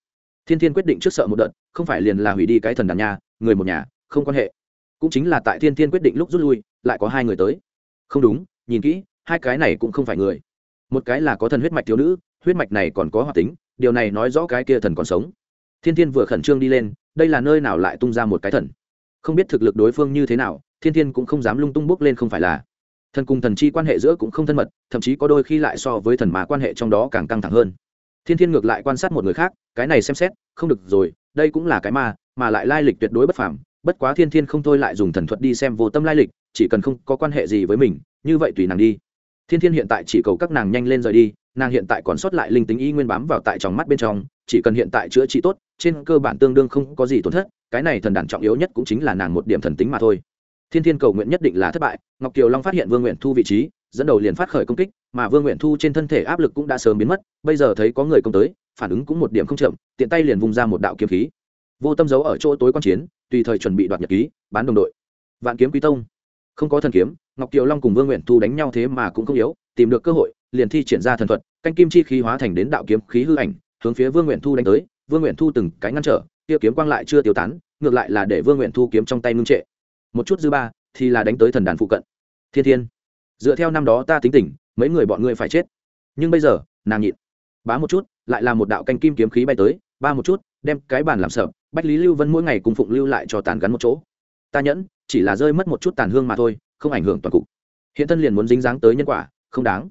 Thiên thiên quyết định trước sợ một đợt, không phải liền là hủy đi cái thần đàn nhà, người một nhà, không quan hệ. Cũng chính là tại thiên thiên quyết định lúc rút lui, lại có hai người tới. Không đúng, nhìn kỹ, hai cái này cũng không phải người. Một cái là có thần huyết mạch thiếu nữ, huyết mạch này còn có hoạt tính, điều này nói rõ cái kia thần còn sống. Thiên thiên vừa khẩn trương đi lên đây là nơi nào lại tung ra một cái thần? Không biết thực lực đối phương như thế nào, thiên thiên cũng không dám lung tung bước lên không phải là. Thần cùng thần chi quan hệ giữa cũng không thân mật, thậm chí có đôi khi lại so với thần mà quan hệ trong đó càng căng thẳng hơn. Thiên thiên ngược lại quan sát một người khác, cái này xem xét, không được rồi, đây cũng là cái mà mà lại lai lịch tuyệt đối bất phàm, bất quá thiên thiên không thôi lại dùng thần thuật đi xem vô tâm lai lịch, chỉ cần không có quan hệ gì với mình, như vậy tùy nàng đi. Thiên thiên hiện tại chỉ cầu các nàng nhanh lên rời đi nàng hiện tại còn sót lại linh tính y nguyên bám vào tại trong mắt bên trong, chỉ cần hiện tại chữa trị tốt, trên cơ bản tương đương không có gì tổn thất, cái này thần đàn trọng yếu nhất cũng chính là nàng một điểm thần tính mà thôi. Thiên thiên cầu nguyện nhất định là thất bại, ngọc kiều long phát hiện vương nguyện thu vị trí, dẫn đầu liền phát khởi công kích, mà vương nguyện thu trên thân thể áp lực cũng đã sớm biến mất, bây giờ thấy có người công tới, phản ứng cũng một điểm không chậm, tiện tay liền vung ra một đạo kiếm khí. Vô tâm giấu ở chỗ tối quan chiến, tùy thời chuẩn bị đoạt nhật ký, bán đồng đội. Vạn kiếm quý tông. Không có thần kiếm, ngọc kiều long cùng vương nguyện thu đánh nhau thế mà cũng không yếu, tìm được cơ hội liền thi triển ra thần thuật, canh kim chi khí hóa thành đến đạo kiếm khí hư ảnh, hướng phía vương nguyện thu đánh tới. Vương nguyện thu từng cái ngăn trở, kia kiếm quang lại chưa tiêu tán, ngược lại là để vương nguyện thu kiếm trong tay ngưng trệ. Một chút dư ba, thì là đánh tới thần đàn phụ cận. Thiên thiên, dựa theo năm đó ta tính tỉnh mấy người bọn ngươi phải chết. Nhưng bây giờ, nàng nhịn. Bá một chút, lại là một đạo canh kim kiếm khí bay tới, ba một chút, đem cái bàn làm sợ bách lý lưu vân mỗi ngày cùng phụng lưu lại cho tàn gắn một chỗ. Ta nhẫn, chỉ là rơi mất một chút tàn hương mà thôi, không ảnh hưởng toàn cục. Hiện thân liền muốn dính dáng tới nhân quả, không đáng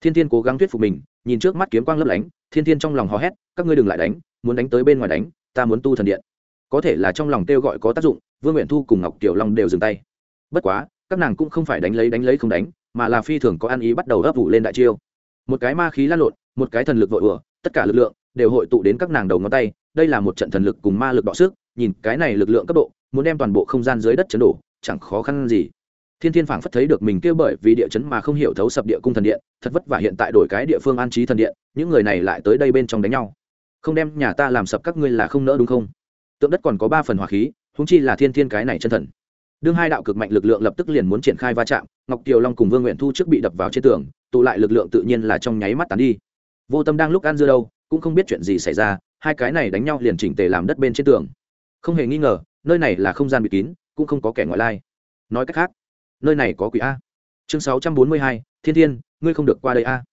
thiên thiên cố gắng thuyết phục mình, nhìn trước mắt kiếm quang lấp lánh, thiên thiên trong lòng hò hét, các ngươi đừng lại đánh, muốn đánh tới bên ngoài đánh, ta muốn tu thần điện. Có thể là trong lòng kêu gọi có tác dụng, vương nguyện thu cùng ngọc tiểu long đều dừng tay. Bất quá, các nàng cũng không phải đánh lấy đánh lấy không đánh, mà là phi thường có ăn ý bắt đầu ấp ủ lên đại chiêu. Một cái ma khí lan lộn, một cái thần lực vội ủa tất cả lực lượng đều hội tụ đến các nàng đầu ngón tay, đây là một trận thần lực cùng ma lực đọ sức, nhìn cái này lực lượng cấp độ, muốn đem toàn bộ không gian dưới đất chấn đổ, chẳng khó khăn gì thiên thiên phảng phất thấy được mình kia bởi vì địa chấn mà không hiểu thấu sập địa cung thần điện, thật vất vả hiện tại đổi cái địa phương an trí thần điện, những người này lại tới đây bên trong đánh nhau. Không đem nhà ta làm sập các ngươi là không nỡ đúng không? Tượng đất còn có ba phần hỏa khí húng chi là thiên thiên cái này chân thần. Đương hai đạo cực mạnh lực lượng lập tức liền muốn triển khai va chạm, ngọc kiều long cùng vương nguyện thu trước bị đập vào trên tường, tụ lại lực lượng tự nhiên là trong nháy mắt tán đi. Vô tâm đang lúc ăn dưa đâu, cũng không biết chuyện gì xảy ra, hai cái này đánh nhau liền chỉnh tề làm đất bên trên tường. Không hề nghi ngờ, nơi này là không gian bị kín, cũng không có kẻ ngoại lai. Nói cách khác nơi này có quỷ a. Chương sáu trăm bốn mươi hai, thiên thiên, ngươi không được qua đây a.